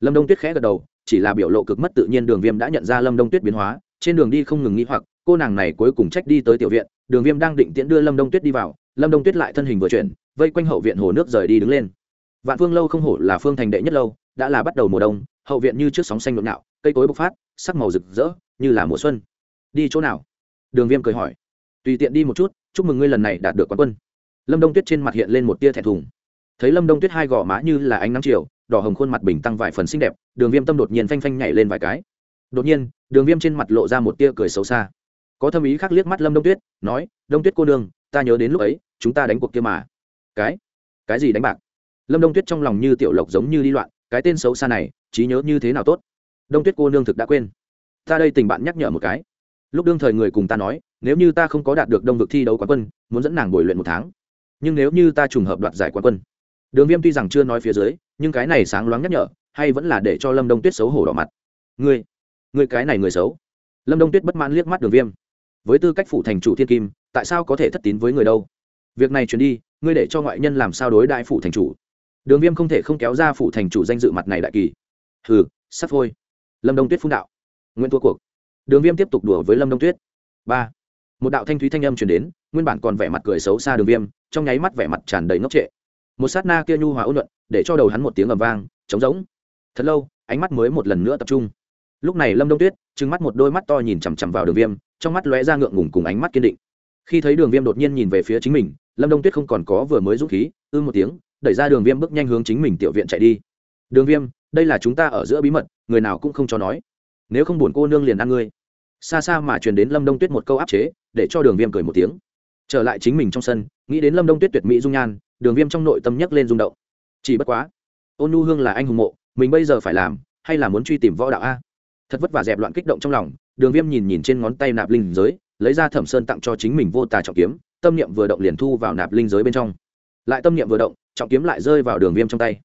Lâm đông tuyết khẽ gật đầu, chỉ là biểu lộ cực mất tự nhiên đường viêm đã nhận ra lâm đông tuyết biến hóa, trên đường đi không ngừng nghĩ hoặc, cô nàng này cuối cùng trách đi tới tiểu viện đường viêm đang định tiễn đưa lâm đông tuyết đi vào, lâm đông tuyết lại thân hình vừa chuyển, vây quanh hậu viện hồ nước rời đi đứng lên. Vạn phương lâu không hổ là phương thành đệ nhất lâu, đã là bắt đầu mùa đông, hậu viện như trước sóng xanh nhộn nhạo, cây cối bộc phát, sắc màu rực rỡ, như là mùa xuân. Đi chỗ nào? Đường viêm cười hỏi. Tùy tiện đi một chút, chúc mừng ngươi lần này đạt được quán quân. Lâm đông tuyết trên mặt hiện lên một tia thẹn thùng. Thấy lâm đông tuyết hai gò má như là ánh nắng chiều, đỏ hồng khuôn mặt bình tăng vài phần xinh đẹp, đường viêm tâm đột nhiên phanh phanh nhảy lên vài cái. Đột nhiên, đường viêm trên mặt lộ ra một tia cười xấu xa có thâm ý khác liếc mắt lâm đông tuyết, nói, đông tuyết cô nương, ta nhớ đến lúc ấy, chúng ta đánh cuộc kia mà. Cái? Cái gì đánh bạc? Lâm đông tuyết trong lòng như tiểu lộc giống như đi loạn, cái tên xấu xa này, trí nhớ như thế nào tốt? Đông tuyết cô nương thực đã quên. Ta đây tình bạn nhắc nhở một cái. Lúc đương thời người cùng ta nói, nếu như ta không có đạt được đông vực thi đấu quán quân, muốn dẫn nàng bồi luyện một tháng. Nhưng nếu như ta trùng hợp đoạt giải quán quân. Đường viêm tuy rằng chưa nói phía dưới, nhưng cái này sáng loáng nhắc nhở, hay vẫn là để cho lâm đông tuyết xấu hổ đỏ mặt. Ngươi ngươi cái này người xấu. Lâm đông tuyết bất mãn liếc mắt đường viêm với tư cách phủ thành chủ thiên kim, tại sao có thể thất tín với người đâu? Việc này chuyển đi, ngươi để cho ngoại nhân làm sao đối đại phủ thành chủ? Đường viêm không thể không kéo ra phủ thành chủ danh dự mặt này đại kỳ. Hừ, sắp thôi lâm đông tuyết phun đạo. Nguyễn thua cuộc. Đường viêm tiếp tục đùa với lâm đông tuyết. Ba. Một đạo thanh thúy thanh âm chuyển đến, nguyên bản còn vẻ mặt cười xấu xa đường viêm, trong nháy mắt vẻ mặt tràn đầy ngốc trệ. Một sát na kia nhu hòa ôn luận để cho đầu hắn một tiếng ầm vang, trống rỗng. Thật lâu, ánh mắt mới một lần nữa tập trung. Lúc này lâm đông tuyết trừng mắt một đôi mắt to nhìn chằm chằm vào đường viêm, trong mắt lóe ra ngượng ngùng cùng ánh mắt kiên định. Khi thấy đường viêm đột nhiên nhìn về phía chính mình, lâm đông tuyết không còn có vừa mới dũng khí, ư một tiếng, đẩy ra đường viêm bước nhanh hướng chính mình tiểu viện chạy đi. Đường viêm, đây là chúng ta ở giữa bí mật, người nào cũng không cho nói. Nếu không buồn cô nương liền ăn ngươi. Xa xa mà truyền đến lâm đông tuyết một câu áp chế, để cho đường viêm cười một tiếng. Trở lại chính mình trong sân, nghĩ đến lâm đông tuyết tuyệt mỹ dung nhan, đường viêm trong nội tâm nhấc lên rung động. Chỉ bất quá, ôn nu hương là anh hùng mộ, mình bây giờ phải làm, hay là muốn truy tìm võ đạo a? Thật vất vả dẹp loạn kích động trong lòng, đường viêm nhìn nhìn trên ngón tay nạp linh giới, lấy ra thẩm sơn tặng cho chính mình vô tà trọng kiếm, tâm niệm vừa động liền thu vào nạp linh giới bên trong. Lại tâm niệm vừa động, trọng kiếm lại rơi vào đường viêm trong tay.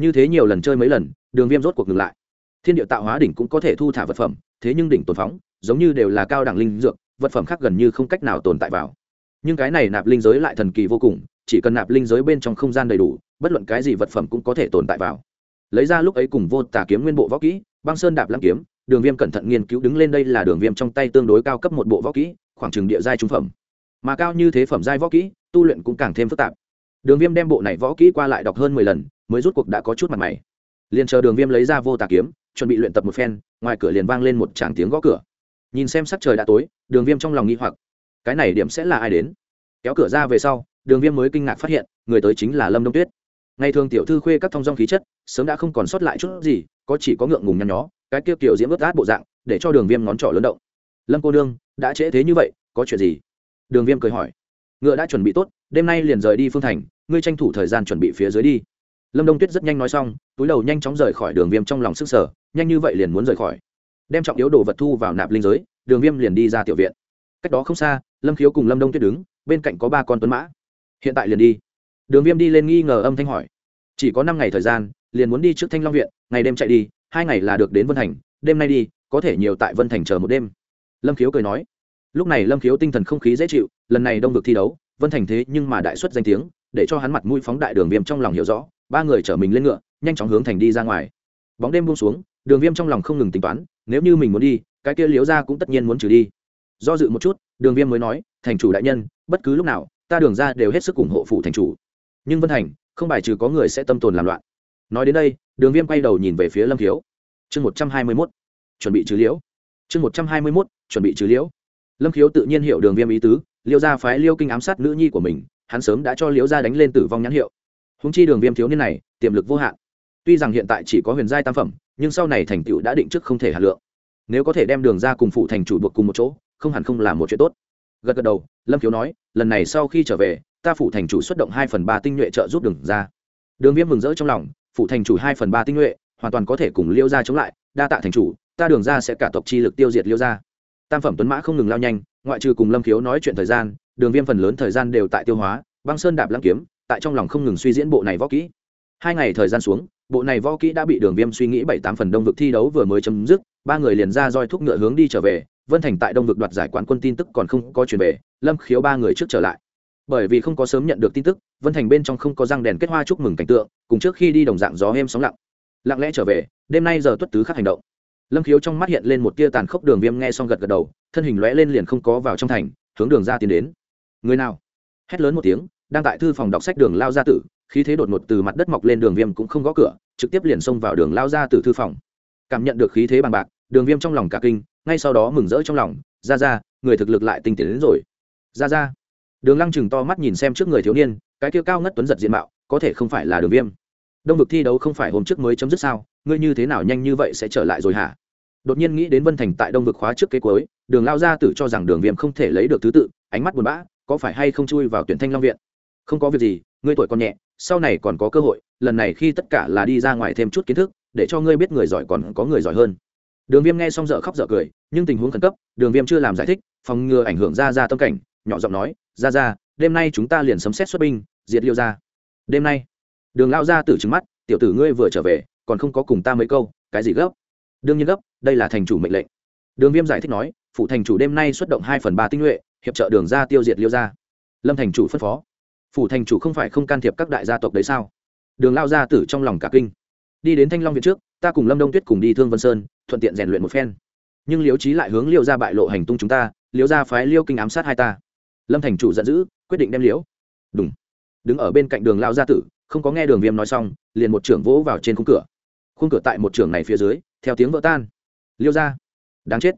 Như thế nhiều lần chơi mấy lần, đường viêm rốt cuộc ngừng lại. Thiên địa tạo hóa đỉnh cũng có thể thu thả vật phẩm, thế nhưng đỉnh tồn phóng, giống như đều là cao đẳng linh dược, vật phẩm khác gần như không cách nào tồn tại vào. Nhưng cái này nạp linh giới lại thần kỳ vô cùng, chỉ cần nạp linh giới bên trong không gian đầy đủ, bất luận cái gì vật phẩm cũng có thể tồn tại vào. Lấy ra lúc ấy cùng vô tà kiếm nguyên bộ võ kỹ, băng sơn đạp lăng kiếm đường viêm cẩn thận nghiên cứu đứng lên đây là đường viêm trong tay tương đối cao cấp một bộ võ kỹ, khoảng trừng địa giai trung phẩm. Mà cao như thế phẩm giai võ kỹ, tu luyện cũng càng thêm phức tạp. Đường viêm đem bộ này võ kỹ qua lại đọc hơn mười lần, mới rút cuộc đã có chút mặt mày. Liền chờ đường viêm lấy ra vô tà kiếm, chuẩn bị luyện tập một phen, ngoài cửa liền vang lên một tràng tiếng gõ cửa. Nhìn xem sắc trời đã tối, đường viêm trong lòng nghi hoặc. Cái này điểm sẽ là ai đến? Kéo cửa ra về sau, đường viêm mới kinh ngạc phát hiện, người tới chính là lâm đông tuyết. Ngày thường tiểu thư khuê các thong dong khí chất, sớm đã không còn sót lại chút gì, có chỉ có ngượng ngùng nhăn nhó cái kia kiểu diễm ướt át bộ dạng, để cho đường viêm ngón trỏ lớn động. Lâm cô nương, đã trễ thế như vậy, có chuyện gì? Đường viêm cười hỏi. Ngựa đã chuẩn bị tốt, đêm nay liền rời đi phương thành, ngươi tranh thủ thời gian chuẩn bị phía dưới đi. Lâm đông tuyết rất nhanh nói xong, túi đầu nhanh chóng rời khỏi đường viêm trong lòng sức sở, nhanh như vậy liền muốn rời khỏi. Đem trọng yếu đồ vật thu vào nạp linh giới, đường viêm liền đi ra tiểu viện. Cách đó không xa, lâm khiếu cùng lâm đông tuyết đứng, bên cạnh có ba con tuấn mã. Hiện tại liền đi. Đường viêm đi lên nghi ngờ âm thanh hỏi. Chỉ có năm ngày thời gian, liền muốn đi trước thanh long viện, ngày đêm chạy đi hai ngày là được đến vân thành, đêm nay đi, có thể nhiều tại vân thành chờ một đêm. Lâm khiếu cười nói. Lúc này lâm khiếu tinh thần không khí dễ chịu, lần này đông vực thi đấu, vân thành thế nhưng mà đại xuất danh tiếng, để cho hắn mặt mũi phóng đại đường viêm trong lòng hiểu rõ, ba người chở mình lên ngựa, nhanh chóng hướng thành đi ra ngoài. Bóng đêm buông xuống, đường viêm trong lòng không ngừng tính toán, nếu như mình muốn đi, cái kia liếu ra cũng tất nhiên muốn trừ đi. Do dự một chút, đường viêm mới nói, thành chủ đại nhân, bất cứ lúc nào, ta đường ra đều hết sức ủng hộ phủ thành chủ. Nhưng vân thành, không bài trừ có người sẽ tâm tồn làm loạn. Nói đến đây đường viêm quay đầu nhìn về phía lâm khiếu chương một trăm hai mươi mốt, chuẩn bị trừ liễu. Chương một trăm hai mươi mốt, chuẩn bị trừ liễu. Lâm khiếu tự nhiên hiểu đường viêm ý tứ, liêu gia phái liêu kinh ám sát nữ nhi của mình, hắn sớm đã cho liễu gia đánh lên tử vong nhãn hiệu. Húng chi đường viêm thiếu niên này, tiềm lực vô hạn. Tuy rằng hiện tại chỉ có huyền giai tam phẩm, nhưng sau này thành tựu đã định trước không thể hạt lượng. Nếu có thể đem đường ra cùng phụ thành chủ buộc cùng một chỗ, không hẳn không là một chuyện tốt. Gật gật đầu, lâm khiếu nói, lần này sau khi trở về, ta phủ thành chủ xuất động hai phần ba tinh nhuệ trợ giúp đường ra đường viêm mừng rỡ trong lòng phủ thành chủ hai phần ba tinh nhuệ, hoàn toàn có thể cùng liêu ra chống lại, đa tạ thành chủ, ta đường ra sẽ cả tộc chi lực tiêu diệt liêu ra tam phẩm tuấn mã không ngừng lao nhanh, ngoại trừ cùng lâm khiếu nói chuyện thời gian, đường viêm phần lớn thời gian đều tại tiêu hóa, băng sơn đạp lăng kiếm, tại trong lòng không ngừng suy diễn bộ này võ kỹ. Hai ngày thời gian xuống, bộ này võ kỹ đã bị đường viêm suy nghĩ bảy tám phần đông vực thi đấu vừa mới chấm dứt, ba người liền ra roi thúc ngựa hướng đi trở về, vân thành tại đông vực đoạt giải quán quân tin tức còn không có chuyển về, lâm khiếu ba người trước trở lại bởi vì không có sớm nhận được tin tức, vân thành bên trong không có răng đèn kết hoa chúc mừng cảnh tượng, cùng trước khi đi đồng dạng gió êm sóng lặng. Lặng lẽ trở về, đêm nay giờ tuất tứ khắc hành động. Lâm khiếu trong mắt hiện lên một tia tàn khốc đường viêm nghe xong gật gật đầu, thân hình lóe lên liền không có vào trong thành, hướng đường ra tiến đến. Người nào? Hét lớn một tiếng, đang tại thư phòng đọc sách đường lao gia tử, khí thế đột ngột từ mặt đất mọc lên đường viêm cũng không gõ cửa, trực tiếp liền xông vào đường lao gia tử thư phòng. Cảm nhận được khí thế bằng bạc, đường viêm trong lòng cả kinh, ngay sau đó mừng rỡ trong lòng ra ra người thực lực lại tinh tiến đến rồi. Ra ra đường lăng chừng to mắt nhìn xem trước người thiếu niên, cái kia cao ngất tuấn giật diện mạo, có thể không phải là đường viêm. Đông vực thi đấu không phải hôm trước mới chấm dứt sao, ngươi như thế nào nhanh như vậy sẽ trở lại rồi hả? Đột nhiên nghĩ đến vân thành tại đông vực khóa trước kế cuối, đường lao ra tử cho rằng đường viêm không thể lấy được thứ tự, ánh mắt buồn bã, có phải hay không chui vào tuyển thanh long viện? Không có việc gì, ngươi tuổi còn nhẹ, sau này còn có cơ hội, lần này khi tất cả là đi ra ngoài thêm chút kiến thức, để cho ngươi biết người giỏi còn có người giỏi hơn. Đường viêm nghe xong dở khóc dở cười, nhưng tình huống khẩn cấp, đường viêm chưa làm giải thích, phòng ngừa ảnh hưởng ra ra tâm cảnh nhỏ giọng nói, ra ra, đêm nay chúng ta liền sấm xét xuất binh, diệt liêu ra đêm nay? Đường lao ra tử trứng mắt, tiểu tử ngươi vừa trở về, còn không có cùng ta mấy câu, cái gì gấp? Đương nhiên gấp, đây là thành chủ mệnh lệnh. Đường viêm giải thích nói phụ thành chủ đêm nay xuất động hai phần ba tinh nhuệ, hiệp trợ đường ra tiêu diệt liêu ra lâm thành chủ phân phó, phủ thành chủ không phải không can thiệp các đại gia tộc đấy sao? Đường lao gia tử trong lòng cả kinh. Đi đến thanh long viện trước, ta cùng lâm đông tuyết cùng đi thương vân sơn, thuận tiện rèn luyện một phen. Nhưng liêu trí lại hướng liêu ra bại lộ hành tung chúng ta, liêu ra phái liêu kinh ám sát hai ta lâm thành chủ giận dữ, quyết định đem liễu. Đúng đứng ở bên cạnh đường lao gia tử, không có nghe đường viêm nói xong, liền một trưởng vỗ vào trên khung cửa. Khung cửa tại một trưởng này phía dưới, theo tiếng vỡ tan. Liêu ra đáng chết.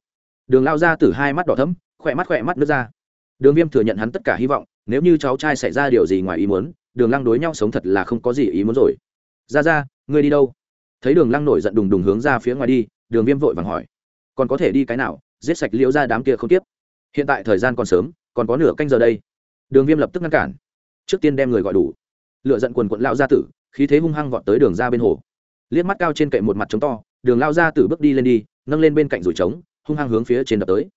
Đường lao gia tử hai mắt đỏ thấm khỏe mắt khỏe mắt nước ra. Đường viêm thừa nhận hắn tất cả hy vọng, nếu như cháu trai xảy ra điều gì ngoài ý muốn, đường lăng đối nhau sống thật là không có gì ý muốn rồi. Ra ra ngươi đi đâu? Thấy đường lăng nổi giận đùng đùng hướng ra phía ngoài đi, đường viêm vội vàng hỏi. Còn có thể đi cái nào? Giết sạch liễu ra đám kia không tiếp. Hiện tại thời gian còn sớm còn có nửa canh giờ đây. Đường viêm lập tức ngăn cản. Trước tiên đem người gọi đủ. Lựa giận quần quận lao gia tử khí thế hung hăng vọt tới đường ra bên hồ. Liếc mắt cao trên cậy một mặt trống to đường lao gia tử bước đi lên đi nâng lên bên cạnh rủi trống hung hăng hướng phía trên đập tới.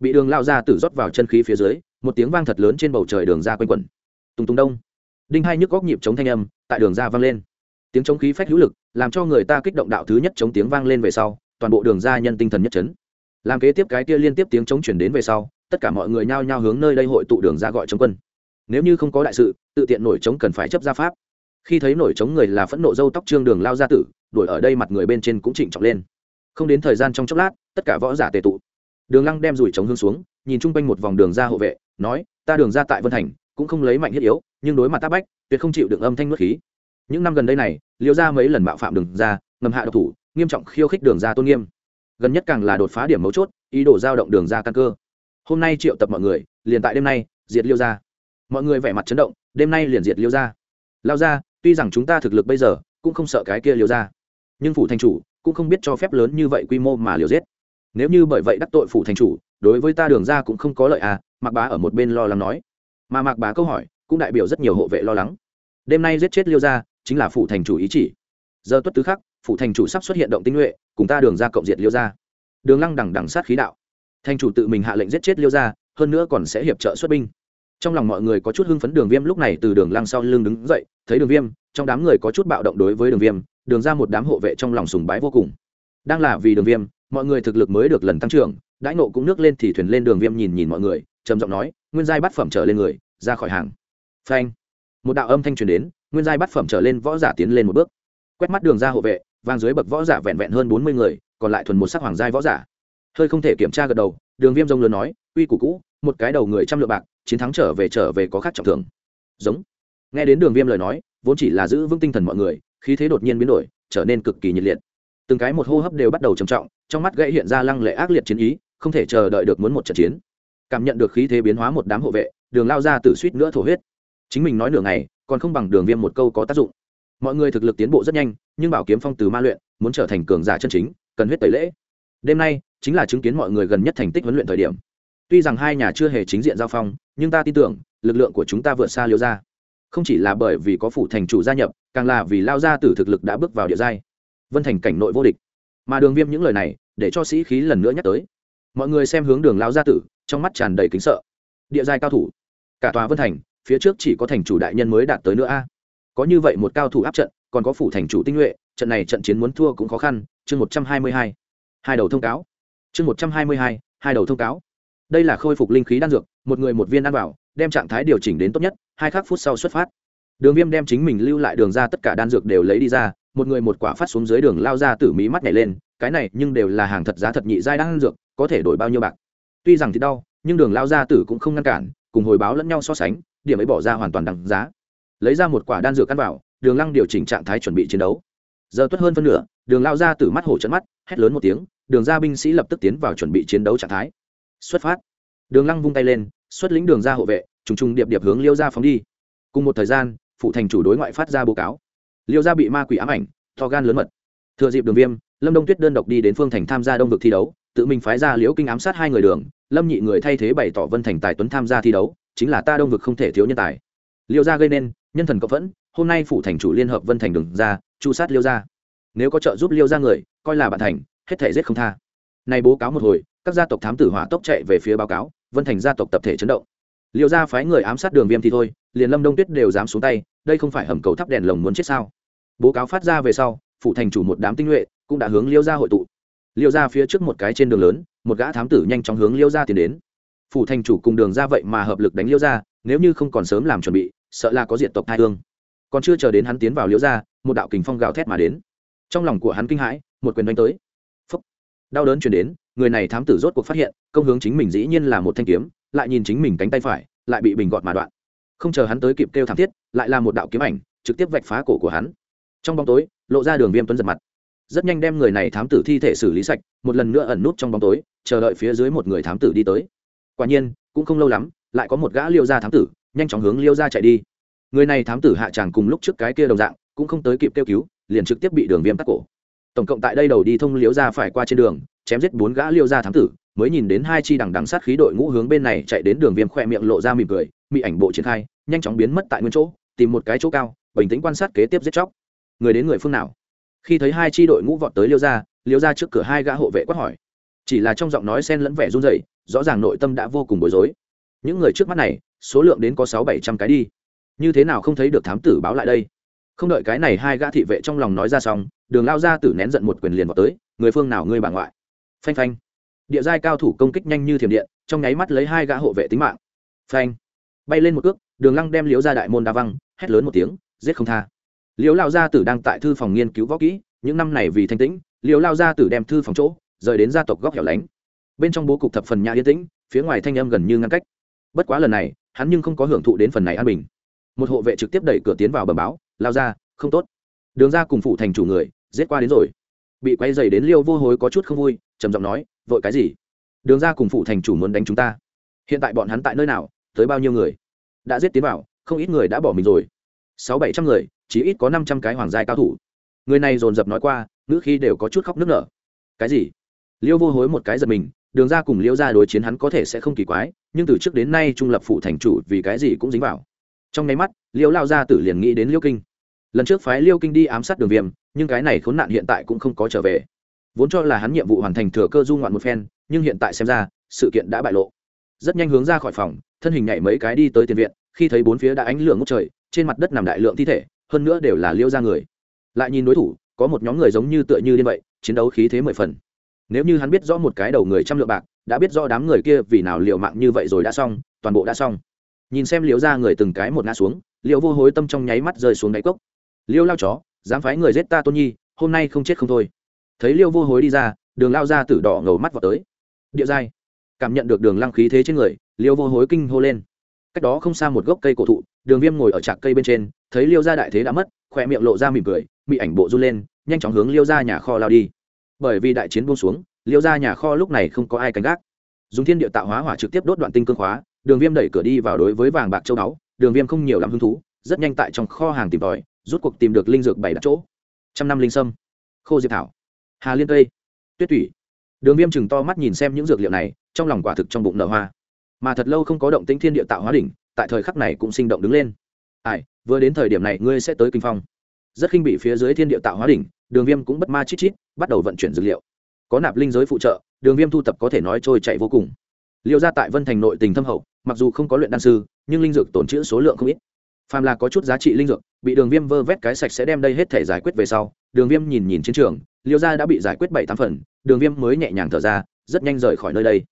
Bị đường lao gia tử rót vào chân khí phía dưới một tiếng vang thật lớn trên bầu trời đường ra quanh quẩn. Tùng tùng đông. Đinh hai nhức góc nhịp chống thanh âm tại đường ra vang lên. Tiếng chống khí phách hữu lực làm cho người ta kích động đạo thứ nhất chống tiếng vang lên về sau toàn bộ đường ra nhân tinh thần nhất trấn, làm kế tiếp cái kia liên tiếp tiếng chống chuyển đến về sau tất cả mọi người nhao nhao hướng nơi đây hội tụ đường ra gọi chống quân. Nếu như không có đại sự, tự tiện nổi chống cần phải chấp gia pháp. Khi thấy nổi chống người là phẫn nộ dâu tóc trương đường lao ra tử, đuổi ở đây mặt người bên trên cũng chỉnh trọng lên. Không đến thời gian trong chốc lát, tất cả võ giả tề tụ. Đường lăng đem rủi chống hướng xuống, nhìn chung quanh một vòng đường ra hộ vệ, nói, ta đường ra tại vân thành, cũng không lấy mạnh thiết yếu, nhưng đối mặt tác bách, tuyệt không chịu được âm thanh nuốt khí. Những năm gần đây này, liêu ra mấy lần mạo phạm đường ra, ngầm hạ độc thủ, nghiêm trọng khiêu khích đường ra tôn nghiêm. Gần nhất càng là đột phá điểm mấu chốt, ý đồ giao động đường ra căn cơ hôm nay triệu tập mọi người, liền tại đêm nay, diệt liêu ra. Mọi người vẻ mặt chấn động, đêm nay liền diệt liêu ra. Lao ra, tuy rằng chúng ta thực lực bây giờ cũng không sợ cái kia liêu ra, nhưng phủ thành chủ cũng không biết cho phép lớn như vậy quy mô mà liều giết. Nếu như bởi vậy đắc tội phủ thành chủ, đối với ta đường ra cũng không có lợi à mạc bá ở một bên lo lắng nói. Mà mạc bá câu hỏi, cũng đại biểu rất nhiều hộ vệ lo lắng. Đêm nay giết chết liêu ra, chính là phủ thành chủ ý chỉ. Giờ tuất tứ khắc, phủ thành chủ sắp xuất hiện động tinh nhuệ, cùng ta đường ra cộng diệt liêu ra. Đường lăng đẳng đẳng sát khí đạo thành chủ tự mình hạ lệnh giết chết liêu ra hơn nữa còn sẽ hiệp trợ xuất binh. Trong lòng mọi người có chút hưng phấn đường viêm lúc này từ đường lăng sau lưng đứng dậy, thấy đường viêm, trong đám người có chút bạo động đối với đường viêm, đường ra một đám hộ vệ trong lòng sùng bái vô cùng. Đang là vì đường viêm, mọi người thực lực mới được lần tăng trưởng, đãi nộ cũng nước lên thì thuyền lên đường viêm nhìn nhìn mọi người, trầm giọng nói, nguyên giai bắt phẩm trở lên người, ra khỏi hàng. Phanh. Một đạo âm thanh truyền đến, nguyên giai bắt phẩm trở lên võ giả tiến lên một bước. Quét mắt đường ra hộ vệ, vang dưới bậc võ giả vẹn vẹn hơn bốn mươi người, còn lại thuần một sắc hoàng giai võ giả hơi không thể kiểm tra gật đầu đường viêm rông lớn nói uy củ cũ một cái đầu người trăm lượng bạc chiến thắng trở về trở về có khác trọng thường, giống. Nghe đến đường viêm lời nói vốn chỉ là giữ vững tinh thần mọi người khí thế đột nhiên biến đổi trở nên cực kỳ nhiệt liệt. Từng cái một hô hấp đều bắt đầu trầm trọng trong mắt gãy hiện ra lăng lệ ác liệt chiến ý không thể chờ đợi được muốn một trận chiến. Cảm nhận được khí thế biến hóa một đám hộ vệ đường lao ra từ suýt nữa thổ huyết. Chính mình nói nửa ngày còn không bằng đường viêm một câu có tác dụng. Mọi người thực lực tiến bộ rất nhanh nhưng bảo kiếm phong từ ma luyện muốn trở thành cường giả chân chính cần huyết tẩy lễ. Đêm nay chính là chứng kiến mọi người gần nhất thành tích huấn luyện thời điểm. Tuy rằng hai nhà chưa hề chính diện giao phong, nhưng ta tin tưởng, lực lượng của chúng ta vượt xa liêu ra không chỉ là bởi vì có phủ thành chủ gia nhập, càng là vì lao gia tử thực lực đã bước vào địa giai. Vân thành cảnh nội vô địch. Mà đường viêm những lời này, để cho sĩ khí lần nữa nhắc tới. Mọi người xem hướng đường lao gia tử, trong mắt tràn đầy kính sợ. Địa giai cao thủ. Cả tòa vân thành, phía trước chỉ có thành chủ đại nhân mới đạt tới nữa a. Có như vậy một cao thủ áp trận, còn có phủ thành chủ tinh nhuệ, trận này trận chiến muốn thua cũng khó khăn, chương một trăm hai mươi hai. Hai đầu thông cáo chương một trăm hai mươi hai hai đầu thông cáo. Đây là khôi phục linh khí đan dược, một người một viên ăn vào, đem trạng thái điều chỉnh đến tốt nhất, hai khắc phút sau xuất phát. Đường viêm đem chính mình lưu lại đường ra tất cả đan dược đều lấy đi ra, một người một quả phát xuống dưới đường lao ra tử mí mắt nhảy lên, cái này nhưng đều là hàng thật giá thật nhị giai đan dược, có thể đổi bao nhiêu bạc. Tuy rằng thì đau, nhưng đường lao ra tử cũng không ngăn cản, cùng hồi báo lẫn nhau so sánh, điểm ấy bỏ ra hoàn toàn đằng giá. Lấy ra một quả đan dược ăn vào, đường lăng điều chỉnh trạng thái chuẩn bị chiến đấu. Giờ tuất hơn phân nửa, đường lao ra từ mắt hổ trận mắt, hét lớn một tiếng đường ra binh sĩ lập tức tiến vào chuẩn bị chiến đấu trạng thái. Xuất phát. Đường lăng vung tay lên, xuất lĩnh đường ra hộ vệ, trùng trùng điệp điệp hướng liêu gia phóng đi. Cùng một thời gian, phụ thành chủ đối ngoại phát ra báo cáo. Liêu gia bị ma quỷ ám ảnh, to gan lớn mật. Thừa dịp đường viêm, lâm đông tuyết đơn độc đi đến phương thành tham gia đông vực thi đấu, tự mình phái ra liễu kinh ám sát hai người đường, lâm nhị người thay thế bày tỏ vân thành tài tuấn tham gia thi đấu, chính là ta đông vực không thể thiếu nhân tài. Liêu gia gây nên, nhân thần cộng vẫn hôm nay phủ thành chủ liên hợp vân thành đường ra, chu sát liêu gia. Nếu có trợ giúp liêu gia người, coi là bạn thành hết thể giết không tha. Nay bố cáo một hồi, các gia tộc thám tử hỏa tốc chạy về phía báo cáo, vân thành gia tộc tập thể chấn động. Liêu gia phái người ám sát đường viêm thì thôi, liền lâm đông tuyết đều dám xuống tay, đây không phải hầm cầu thắp đèn lồng muốn chết sao? Bố cáo phát ra về sau, phủ thành chủ một đám tinh nhuệ cũng đã hướng liêu gia hội tụ. Liêu gia phía trước một cái trên đường lớn, một gã thám tử nhanh chóng hướng liêu gia tiến đến. Phủ thành chủ cùng đường ra vậy mà hợp lực đánh liêu gia, nếu như không còn sớm làm chuẩn bị, sợ là có diện tộc hai hương. Còn chưa chờ đến hắn tiến vào liêu gia, một đạo kình phong gào thét mà đến. Trong lòng của hắn kinh hãi, một quyền đánh tới đau đớn chuyển đến, người này thám tử rốt cuộc phát hiện, công hướng chính mình dĩ nhiên là một thanh kiếm, lại nhìn chính mình cánh tay phải, lại bị bình gọt mà đoạn. Không chờ hắn tới kịp kêu thảm thiết, lại là một đạo kiếm ảnh, trực tiếp vạch phá cổ của hắn. Trong bóng tối, lộ ra đường viêm tuấn giật mặt. Rất nhanh đem người này thám tử thi thể xử lý sạch, một lần nữa ẩn nút trong bóng tối, chờ đợi phía dưới một người thám tử đi tới. Quả nhiên, cũng không lâu lắm, lại có một gã liêu gia thám tử, nhanh chóng hướng liêu gia chạy đi. Người này thám tử hạ tràng cùng lúc trước cái kia đồng dạng, cũng không tới kịp kêu cứu, liền trực tiếp bị đường viêm tắc cổ tổng cộng tại đây đầu đi thông liễu gia phải qua trên đường, chém giết bốn gã liêu gia thám tử, mới nhìn đến hai chi đằng đằng sát khí đội ngũ hướng bên này chạy đến đường viêm khoe miệng lộ ra mỉm cười mỹ ảnh bộ triển khai, nhanh chóng biến mất tại nguyên chỗ, tìm một cái chỗ cao, bình tĩnh quan sát kế tiếp giết chóc. Người đến người phương nào? Khi thấy hai chi đội ngũ vọt tới liêu ra liêu ra trước cửa hai gã hộ vệ quát hỏi. Chỉ là trong giọng nói sen lẫn vẻ run rẩy, rõ ràng nội tâm đã vô cùng bối rối. Những người trước mắt này, số lượng đến có sáu bảy trăm cái đi. Như thế nào không thấy được thám tử báo lại đây? Không đợi cái này hai gã thị vệ trong lòng nói ra xong, đường lao ra tử nén giận một quyền liền vào tới, người phương nào ngươi bà ngoại? Phanh phanh. Địa giai cao thủ công kích nhanh như thiểm điện, trong nháy mắt lấy hai gã hộ vệ tính mạng. Phanh. Bay lên một cước, đường lăng đem liếu ra đại môn đa văng, hét lớn một tiếng, giết không tha. Liếu lao gia tử đang tại thư phòng nghiên cứu võ kỹ, những năm này vì thanh tĩnh liếu lao gia tử đem thư phòng chỗ, rời đến gia tộc góc hẻo lánh. Bên trong bố cục thập phần nhà yên tĩnh, phía ngoài thanh âm gần như ngăn cách. Bất quá lần này, hắn nhưng không có hưởng thụ đến phần này an bình. Một hộ vệ trực tiếp đẩy cửa tiến vào bờ báo lao ra, không tốt. Đường ra cùng phụ thành chủ người, giết qua đến rồi. Bị quay dày đến liêu vô hối có chút không vui, trầm giọng nói, vội cái gì? Đường ra cùng phụ thành chủ muốn đánh chúng ta. Hiện tại bọn hắn tại nơi nào, tới bao nhiêu người? Đã giết tiến vào, không ít người đã bỏ mình rồi. Sáu bảy trăm người, chỉ ít có năm trăm cái hoàng gia cao thủ. Người này dồn dập nói qua, ngữ khi đều có chút khóc nức nở. Cái gì? Liêu vô hối một cái giật mình, đường ra cùng liêu ra đối chiến hắn có thể sẽ không kỳ quái, nhưng từ trước đến nay trung lập phụ thành chủ vì cái gì cũng dính vào. Trong nháy mắt, liêu lao ra tử liền nghĩ đến liêu kinh lần trước phái liêu kinh đi ám sát đường viêm, nhưng cái này khốn nạn hiện tại cũng không có trở về. Vốn cho là hắn nhiệm vụ hoàn thành thừa cơ du ngoạn một phen, nhưng hiện tại xem ra, sự kiện đã bại lộ. Rất nhanh hướng ra khỏi phòng, thân hình nhảy mấy cái đi tới tiền viện, khi thấy bốn phía đã ánh lửa ngút trời, trên mặt đất nằm đại lượng thi thể, hơn nữa đều là liêu ra người. Lại nhìn đối thủ, có một nhóm người giống như tựa như như vậy, chiến đấu khí thế mười phần. Nếu như hắn biết rõ một cái đầu người trăm lượng bạc, đã biết rõ đám người kia vì nào liệu mạng như vậy rồi đã xong, toàn bộ đã xong. Nhìn xem liêu ra người từng cái một ngã xuống liệu vô hối tâm trong nháy mắt rơi xuống đáy cốc liêu lao chó, dám phái người giết ta tôn nhi, hôm nay không chết không thôi. Thấy liêu vô hối đi ra, đường lao ra tử đỏ ngầu mắt vào tới. Địa giai. Cảm nhận được đường lăng khí thế trên người, liêu vô hối kinh hô lên. Cách đó không xa một gốc cây cổ thụ, đường viêm ngồi ở trạc cây bên trên, thấy liêu gia đại thế đã mất, khỏe miệng lộ ra mỉm cười bị ảnh bộ run lên, nhanh chóng hướng liêu gia nhà kho lao đi. Bởi vì đại chiến buông xuống, liêu gia nhà kho lúc này không có ai canh gác. Dùng thiên địa tạo hóa hỏa trực tiếp đốt đoạn tinh cương khóa, đường viêm đẩy cửa đi vào đối với vàng bạc châu báu, đường viêm không nhiều làm hứng thú, rất nhanh tại trong kho hàng tìm tòi rút cuộc tìm được linh dược bảy đặt chỗ. Trăm năm linh sâm. Khô diệp thảo. Hà liên tây. Tuyết thủy đường viêm chừng to mắt nhìn xem những dược liệu này, trong lòng quả thực trong bụng nở hoa. Mà thật lâu không có động tĩnh thiên địa tạo hóa đỉnh, tại thời khắc này cũng sinh động đứng lên. Ai, vừa đến thời điểm này ngươi sẽ tới kinh phong. Rất khinh bị phía dưới thiên địa tạo hóa đỉnh, đường viêm cũng bất ma chít chít, bắt đầu vận chuyển dược liệu. Có nạp linh giới phụ trợ, đường viêm thu tập có thể nói trôi chạy vô cùng. Liệu ra tại vân thành nội tình thâm hậu, mặc dù không có luyện đan sư, nhưng linh dược tổn chữ số lượng không ít phàm là có chút giá trị linh dược, bị đường viêm vơ vét cái sạch sẽ đem đây hết thể giải quyết về sau, đường viêm nhìn nhìn chiến trường, liêu gia đã bị giải quyết bảy tám phần, đường viêm mới nhẹ nhàng thở ra, rất nhanh rời khỏi nơi đây.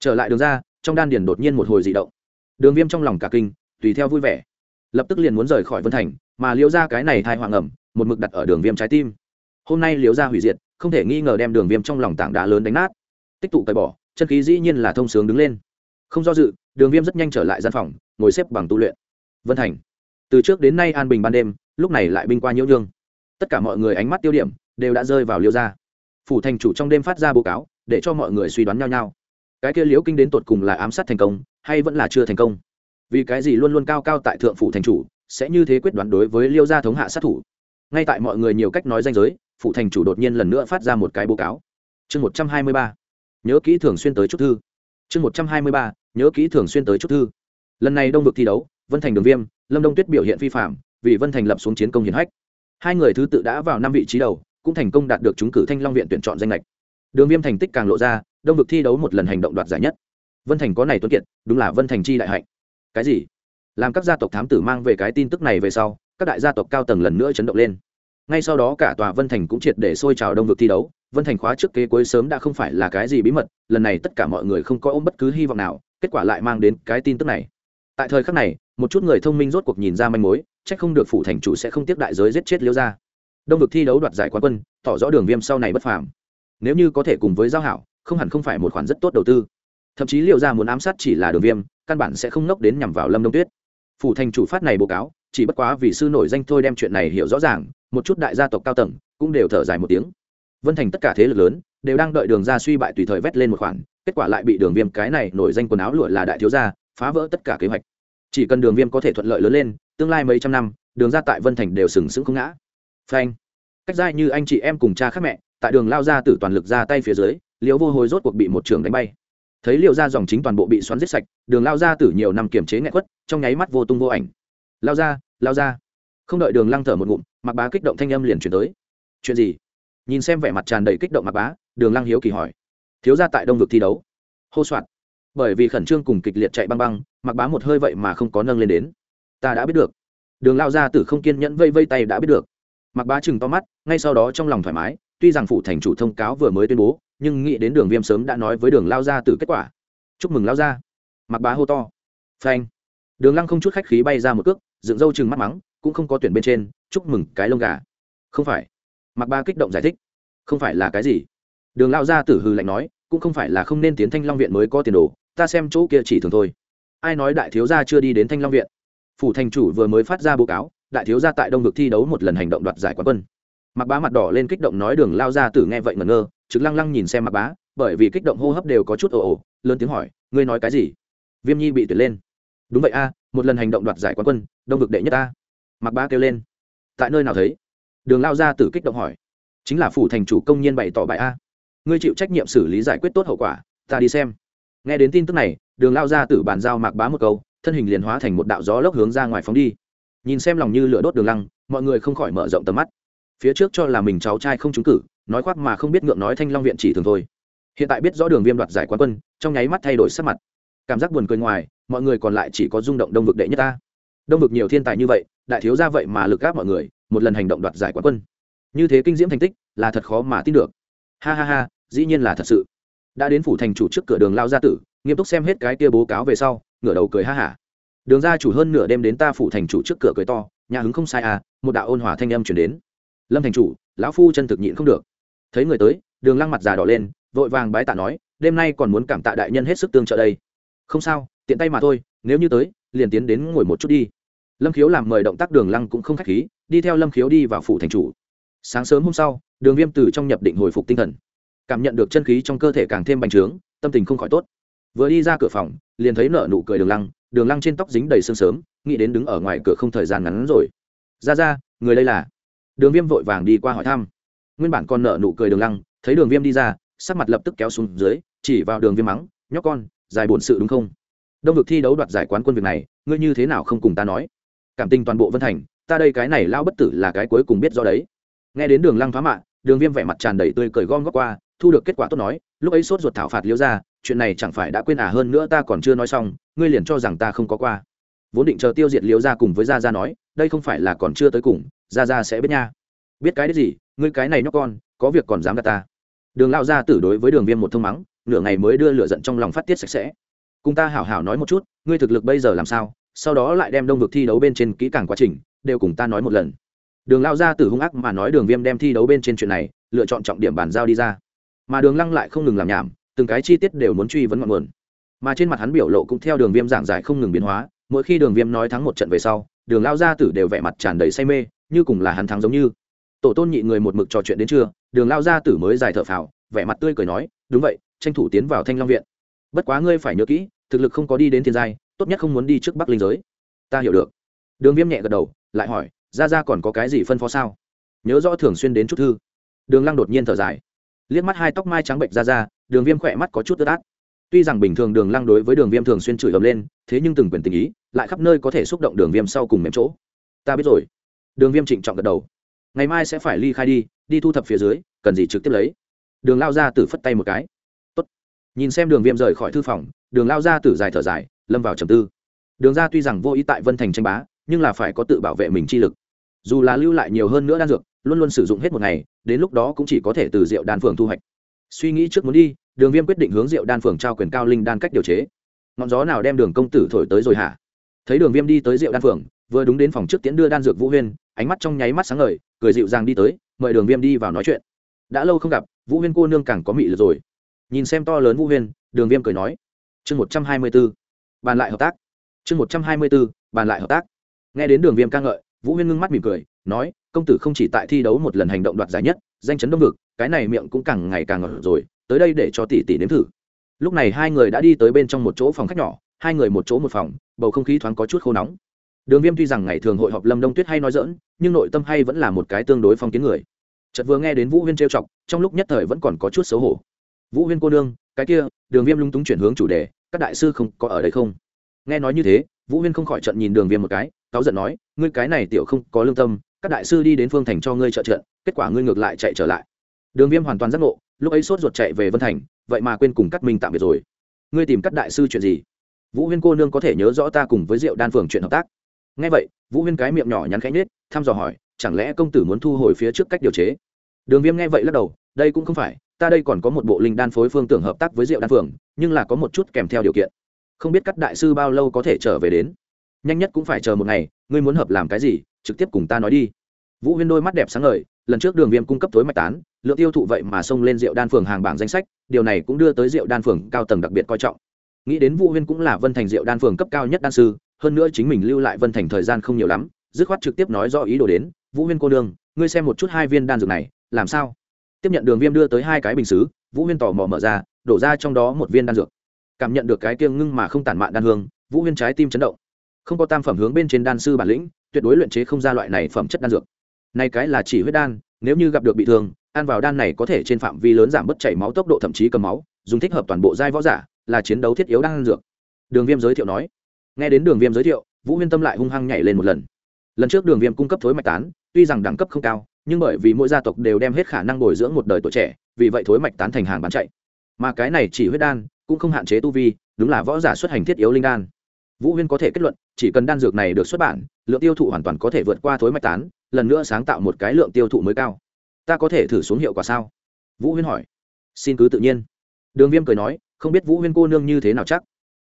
Trở lại đường ra, trong đan điền đột nhiên một hồi dị động. Đường viêm trong lòng cả kinh, tùy theo vui vẻ. Lập tức liền muốn rời khỏi vân thành, mà Liêu Gia cái này thai hoàng ẩm, một mực đặt ở đường viêm trái tim. Hôm nay Liêu Gia hủy diệt, không thể nghi ngờ đem đường viêm trong lòng tảng đá lớn đánh nát. Tích tụ cởi bỏ, chân khí dĩ nhiên là thông sướng đứng lên. Không do dự, đường viêm rất nhanh trở lại gian phòng, ngồi xếp bằng tu luyện. Vân thành từ trước đến nay an bình ban đêm, lúc này lại binh qua nhiễu nhương. Tất cả mọi người ánh mắt tiêu điểm đều đã rơi vào liêu gia. Phủ thành chủ trong đêm phát ra báo cáo, để cho mọi người suy đoán nhau nhau. Cái kia liễu kinh đến tột cùng là ám sát thành công, hay vẫn là chưa thành công? Vì cái gì luôn luôn cao cao tại thượng phủ thành chủ, sẽ như thế quyết đoán đối với liêu gia thống hạ sát thủ? Ngay tại mọi người nhiều cách nói danh giới phụ thành chủ đột nhiên lần nữa phát ra một cái báo cáo. Chương một trăm hai mươi ba. Nhớ kỹ thường xuyên tới chút thư. Chương một trăm hai mươi ba. Nhớ kỹ thường xuyên tới chút thư. Lần này đông vực thi đấu, vân thành đường viêm lâm đông tuyết biểu hiện vi phạm vì vân thành lập xuống chiến công hiển hách hai người thứ tự đã vào năm vị trí đầu cũng thành công đạt được trúng cử thanh long viện tuyển chọn danh lệch đường viêm thành tích càng lộ ra đông vực thi đấu một lần hành động đoạt giải nhất vân thành có này tuấn kiệt đúng là vân thành chi đại hạnh cái gì làm các gia tộc thám tử mang về cái tin tức này về sau các đại gia tộc cao tầng lần nữa chấn động lên ngay sau đó cả tòa vân thành cũng triệt để sôi trào đông vực thi đấu vân thành khóa trước kế cuối sớm đã không phải là cái gì bí mật lần này tất cả mọi người không có ôm bất cứ hy vọng nào kết quả lại mang đến cái tin tức này tại thời khắc này một chút người thông minh rốt cuộc nhìn ra manh mối trách không được phủ thành chủ sẽ không tiếp đại giới giết chết liêu ra đông vực thi đấu đoạt giải quán quân, tỏ rõ đường viêm sau này bất phàm. Nếu như có thể cùng với giao hảo, không hẳn không phải một khoản rất tốt đầu tư. Thậm chí liệu ra muốn ám sát chỉ là đường viêm, căn bản sẽ không nốc đến nhằm vào lâm đông tuyết. Phủ thành chủ phát này báo cáo, chỉ bất quá vì sư nổi danh thôi đem chuyện này hiểu rõ ràng, một chút đại gia tộc cao tầng cũng đều thở dài một tiếng. Vân thành tất cả thế lực lớn đều đang đợi đường ra suy bại tùy thời vét lên một khoản, kết quả lại bị đường viêm cái này nổi danh quần áo lụa là đại thiếu gia, phá vỡ tất cả kế hoạch chỉ cần đường viêm có thể thuận lợi lớn lên, tương lai mấy trăm năm, đường ra tại vân thành đều sừng sững không ngã. Phanh. Cách dai như anh chị em cùng cha khác mẹ, tại đường lao ra từ toàn lực ra tay phía dưới, liễu vô hồi rốt cuộc bị một trường đánh bay. Thấy liệu ra dòng chính toàn bộ bị xoắn giết sạch, đường lao ra từ nhiều năm kiềm chế nghẹt quất trong nháy mắt vô tung vô ảnh. Lao ra lao ra. Không đợi đường lăng thở một ngụm mặc bá kích động thanh âm liền chuyển tới. Chuyện gì? Nhìn xem vẻ mặt tràn đầy kích động mặc bá, đường lăng hiếu kỳ hỏi. Thiếu ra tại đông vực thi đấu. Hô soạn bởi vì khẩn trương cùng kịch liệt chạy băng băng, mặc bá một hơi vậy mà không có nâng lên đến. Ta đã biết được. Đường lao ra tử không kiên nhẫn vây vây tay đã biết được. Mặc bá chừng to mắt, ngay sau đó trong lòng thoải mái, tuy rằng phụ thành chủ thông cáo vừa mới tuyên bố, nhưng nghĩ đến đường viêm sớm đã nói với đường lao ra tử kết quả. Chúc mừng lao ra mặc bá hô to. Phanh. Đường lăng không chút khách khí bay ra một cước, dựng râu chừng mắt mắng, cũng không có tuyển bên trên, chúc mừng cái lông gà. Không phải. Mặc ba kích động giải thích. Không phải là cái gì? Đường lao ra tử hư lạnh nói, cũng không phải là không nên tiến thanh long viện mới có tiền đồ ta xem chỗ kia chỉ thường thôi. Ai nói đại thiếu gia chưa đi đến thanh long viện? Phủ thành chủ vừa mới phát ra báo cáo, đại thiếu gia tại đông vực thi đấu một lần hành động đoạt giải quán quân. Mặc bá mặt đỏ lên kích động nói đường lao ra tử nghe vậy ngẩn ngơ, trực lăng lăng nhìn xem mặc bá, bởi vì kích động hô hấp đều có chút ồ ồ, lớn tiếng hỏi, ngươi nói cái gì? Viêm nhi bị tuyệt lên. Đúng vậy a, một lần hành động đoạt giải quán quân, đông vực đệ nhất ta. mặc bá kêu lên. Tại nơi nào thấy? Đường lao ra tử kích động hỏi. Chính là phủ thành chủ công nhiên bày tỏ bài a. Ngươi chịu trách nhiệm xử lý giải quyết tốt hậu quả, ta đi xem nghe đến tin tức này, đường lao ra tử bàn giao mạc bá một câu, thân hình liền hóa thành một đạo gió lốc hướng ra ngoài phóng đi. Nhìn xem lòng như lửa đốt đường lăng, mọi người không khỏi mở rộng tầm mắt. Phía trước cho là mình cháu trai không trúng cử, nói khoác mà không biết ngượng nói thanh long viện chỉ thường thôi. Hiện tại biết rõ đường viêm đoạt giải quán quân, trong nháy mắt thay đổi sắc mặt. Cảm giác buồn cười ngoài, mọi người còn lại chỉ có rung động đông vực đệ nhất ta. Đông vực nhiều thiên tài như vậy, đại thiếu ra vậy mà lực gáp mọi người, một lần hành động đoạt giải quán quân. Như thế kinh diễm thành tích, là thật khó mà tin được. Ha ha ha, dĩ nhiên là thật sự đã đến phủ thành chủ trước cửa đường lao gia tử, nghiêm túc xem hết cái tia bố cáo về sau, ngửa đầu cười ha hả. Đường gia chủ hơn nửa đêm đến ta phủ thành chủ trước cửa cười to, nhà hứng không sai à một đạo ôn hòa thanh âm chuyển đến. Lâm thành chủ, lão phu chân thực nhịn không được. Thấy người tới, đường lăng mặt già đỏ lên, vội vàng bái tạ nói, đêm nay còn muốn cảm tạ đại nhân hết sức tương trợ đây. Không sao, tiện tay mà thôi, nếu như tới, liền tiến đến ngồi một chút đi. Lâm khiếu làm mời động tác đường lăng cũng không k h á c h khí, đi theo lâm khiếu đi vào phủ thành chủ. Sáng sớm hôm sau, đường viêm từ trong nhập định hồi phục tinh thần cảm nhận được chân khí trong cơ thể càng thêm bành trướng, tâm tình không khỏi tốt. Vừa đi ra cửa phòng, liền thấy nợ nụ cười đường lăng đường lăng trên tóc dính đầy sương sớm, nghĩ đến đứng ở ngoài cửa không thời gian ngắn rồi. Ra ra, người đây là? Đường viêm vội vàng đi qua hỏi thăm. Nguyên bản con nợ nụ cười đường lăng, thấy đường viêm đi ra, sắc mặt lập tức kéo xuống dưới, chỉ vào đường viêm mắng, nhóc con dài bổn sự đúng không? Đông vực thi đấu đoạt giải quán quân việc này, ngươi như thế nào không cùng ta nói? Cảm tình toàn bộ vân thành, ta đây cái này lao bất tử là cái cuối cùng biết do đấy. Nghe đến đường lăng thoá mạ, đường viêm vẻ mặt tràn đầy tươi cười gom góc qua thu được kết quả tốt nói, lúc ấy sốt ruột thảo phạt liễu ra chuyện này chẳng phải đã quên à hơn nữa ta còn chưa nói xong, ngươi liền cho rằng ta không có qua. Vốn định chờ tiêu diệt liễu ra cùng với gia gia nói, đây không phải là còn chưa tới cùng, gia gia sẽ biết nha. Biết cái đấy gì, ngươi cái này nhóc con, có việc còn dám gạt ta. Đường lao ra tử đối với đường viêm một thông mắng, nửa ngày mới đưa lửa giận trong lòng phát tiết sạch sẽ. Cùng ta hảo hảo nói một chút, ngươi thực lực bây giờ làm sao, sau đó lại đem đông vực thi đấu bên trên kỹ càng quá trình, đều cùng ta nói một lần. Đường lao ra từ hung ác mà nói đường viêm đem thi đấu bên trên chuyện này, lựa chọn trọng điểm bàn giao đi ra mà đường lăng lại không ngừng làm nhảm, từng cái chi tiết đều muốn truy vấn ngọn nguồn. Mà trên mặt hắn biểu lộ cũng theo đường viêm giảng giải không ngừng biến hóa, mỗi khi đường viêm nói thắng một trận về sau, đường lao gia tử đều vẻ mặt tràn đầy say mê, như cùng là hắn thắng giống như. Tổ tôn nhị người một mực trò chuyện đến trưa, đường lao gia tử mới dài thở phào, vẻ mặt tươi cười nói, đúng vậy, tranh thủ tiến vào thanh long viện. Bất quá ngươi phải nhớ kỹ, thực lực không có đi đến thiên giai, tốt nhất không muốn đi trước bắc linh giới. Ta hiểu được. Đường viêm nhẹ gật đầu, lại hỏi ra ra còn có cái gì phân phó sao? Nhớ rõ thường xuyên đến chút thư. Đường lăng đột nhiên thở dài liếc mắt hai tóc mai trắng bệnh ra ra, đường viêm khỏe mắt có chút tơ át. Tuy rằng bình thường đường lăng đối với đường viêm thường xuyên chửi ầm lên, thế nhưng từng quyền tình ý lại khắp nơi có thể xúc động đường viêm sau cùng mềm chỗ. Ta biết rồi. Đường viêm trịnh trọng gật đầu. Ngày mai sẽ phải ly khai đi đi thu thập phía dưới, cần gì trực tiếp lấy. Đường lao ra tử phất tay một cái. Tốt. nhìn xem đường viêm rời khỏi thư phòng, đường lao ra tử dài thở dài, lâm vào trầm tư. Đường ra tuy rằng vô ý tại vân thành tranh bá, nhưng là phải có tự bảo vệ mình chi lực. Dù là lưu lại nhiều hơn nữa đan dược, luôn luôn sử dụng hết một ngày đến lúc đó cũng chỉ có thể từ rượu đan phường thu hoạch. Suy nghĩ trước muốn đi, đường viêm quyết định hướng rượu đan phường trao quyền cao linh đan cách điều chế. Ngọn gió nào đem đường công tử thổi tới rồi hả? Thấy đường viêm đi tới rượu đan phường, vừa đúng đến phòng trước tiễn đưa đan dược vũ huyên, ánh mắt trong nháy mắt sáng ngời, cười dịu dàng đi tới, mời đường viêm đi vào nói chuyện. Đã lâu không gặp, vũ huyên cô nương càng có mị lực rồi. Nhìn xem to lớn vũ huyên, đường viêm cười nói, chương một trăm hai mươi b ố bàn lại hợp tác. Chương một trăm hai mươi b ố bàn lại hợp tác. Nghe đến đường viêm ca ngợi, vũ huyên ngưng mắt mỉm cười nói, công tử không chỉ tại thi đấu một lần hành động đoạt giải nhất, danh chấn đông vực, cái này miệng cũng càng ngày càng ngọt rồi, tới đây để cho tỷ tỷ nếm thử. Lúc này hai người đã đi tới bên trong một chỗ phòng khách nhỏ, hai người một chỗ một phòng, bầu không khí thoáng có chút khô nóng. Đường viêm tuy rằng ngày thường hội họp lâm đông tuyết hay nói dỡn nhưng nội tâm hay vẫn là một cái tương đối phong kiến người. Chợt vừa nghe đến vũ huyên trêu chọc, trong lúc nhất thời vẫn còn có chút xấu hổ. Vũ huyên cô nương, cái kia, đường viêm lung túng chuyển hướng chủ đề, các đại sư không có ở đây không? Nghe nói như thế, vũ huyên không khỏi trận nhìn đường viêm một cái, cáu giận nói, ngươi cái này tiểu không có lương tâm các đại sư đi đến phương thành cho ngươi trợ trận kết quả ngươi ngược lại chạy trở lại. Đường viêm hoàn toàn giác ngộ, lúc ấy sốt ruột chạy về vân thành, vậy mà quên cùng các minh tạm biệt rồi. Ngươi tìm các đại sư chuyện gì? Vũ huyên cô nương có thể nhớ rõ ta cùng với diệu đan phường chuyện hợp tác. Ngay vậy, vũ huyên cái miệng nhỏ nhắn khánh nết thăm dò hỏi, chẳng lẽ công tử muốn thu hồi phía trước cách điều chế? Đường viêm nghe vậy lắc đầu, đây cũng không phải, ta đây còn có một bộ linh đan phối phương tưởng hợp tác với diệu đan phường nhưng là có một chút kèm theo điều kiện. Không biết các đại sư bao lâu có thể trở về đến? Nhanh nhất cũng phải chờ một ngày, ngươi muốn hợp làm cái gì trực tiếp cùng ta nói đi. Vũ huyên đôi mắt đẹp sáng ngời, lần trước đường viêm cung cấp tối mạch tán, lượng tiêu thụ vậy mà xông lên rượu đan phường hàng bảng danh sách, điều này cũng đưa tới rượu đan phường cao tầng đặc biệt coi trọng. Nghĩ đến vũ huyên cũng là vân thành rượu đan phường cấp cao nhất đan sư, hơn nữa chính mình lưu lại vân thành thời gian không nhiều lắm, dứt khoát trực tiếp nói do ý đồ đến, vũ huyên cô đương ngươi xem một chút hai viên đan dược này, làm sao? Tiếp nhận đường viêm đưa tới hai cái bình xứ, vũ huyên tò mò mở ra, đổ ra trong đó một viên đan dược. Cảm nhận được cái kiêng ngưng mà không tản mạn đan hương, vũ huyên trái tim chấn động. Không có tam phẩm hướng bên trên đan sư bản lĩnh tuyệt đối luyện chế không ra loại này phẩm chất đan dược. Này cái là chỉ huyết đan, nếu như gặp được bị thương, ăn vào đan này có thể trên phạm vi lớn giảm bớt chảy máu tốc độ thậm chí cầm máu, dùng thích hợp toàn bộ giai võ giả, là chiến đấu thiết yếu đan dược. Đường viêm giới thiệu nói. Nghe đến đường viêm giới thiệu, vũ huyên tâm lại hung hăng nhảy lên một lần. Lần trước đường viêm cung cấp thối mạch tán, tuy rằng đẳng cấp không cao, nhưng bởi vì mỗi gia tộc đều đem hết khả năng bồi dưỡng một đời tuổi trẻ, vì vậy thối mạch tán thành hàng bán chạy. Mà cái này chỉ huyết đan, cũng không hạn chế tu vi, đúng là võ giả xuất hành thiết yếu linh đan. Vũ huyên có thể kết luận chỉ cần đan dược này được xuất bản, lượng tiêu thụ hoàn toàn có thể vượt qua thối mạch tán, lần nữa sáng tạo một cái lượng tiêu thụ mới cao. Ta có thể thử xuống hiệu quả sao? Vũ huyên hỏi. Xin cứ tự nhiên. Đường viêm cười nói, không biết vũ huyên cô nương như thế nào chắc?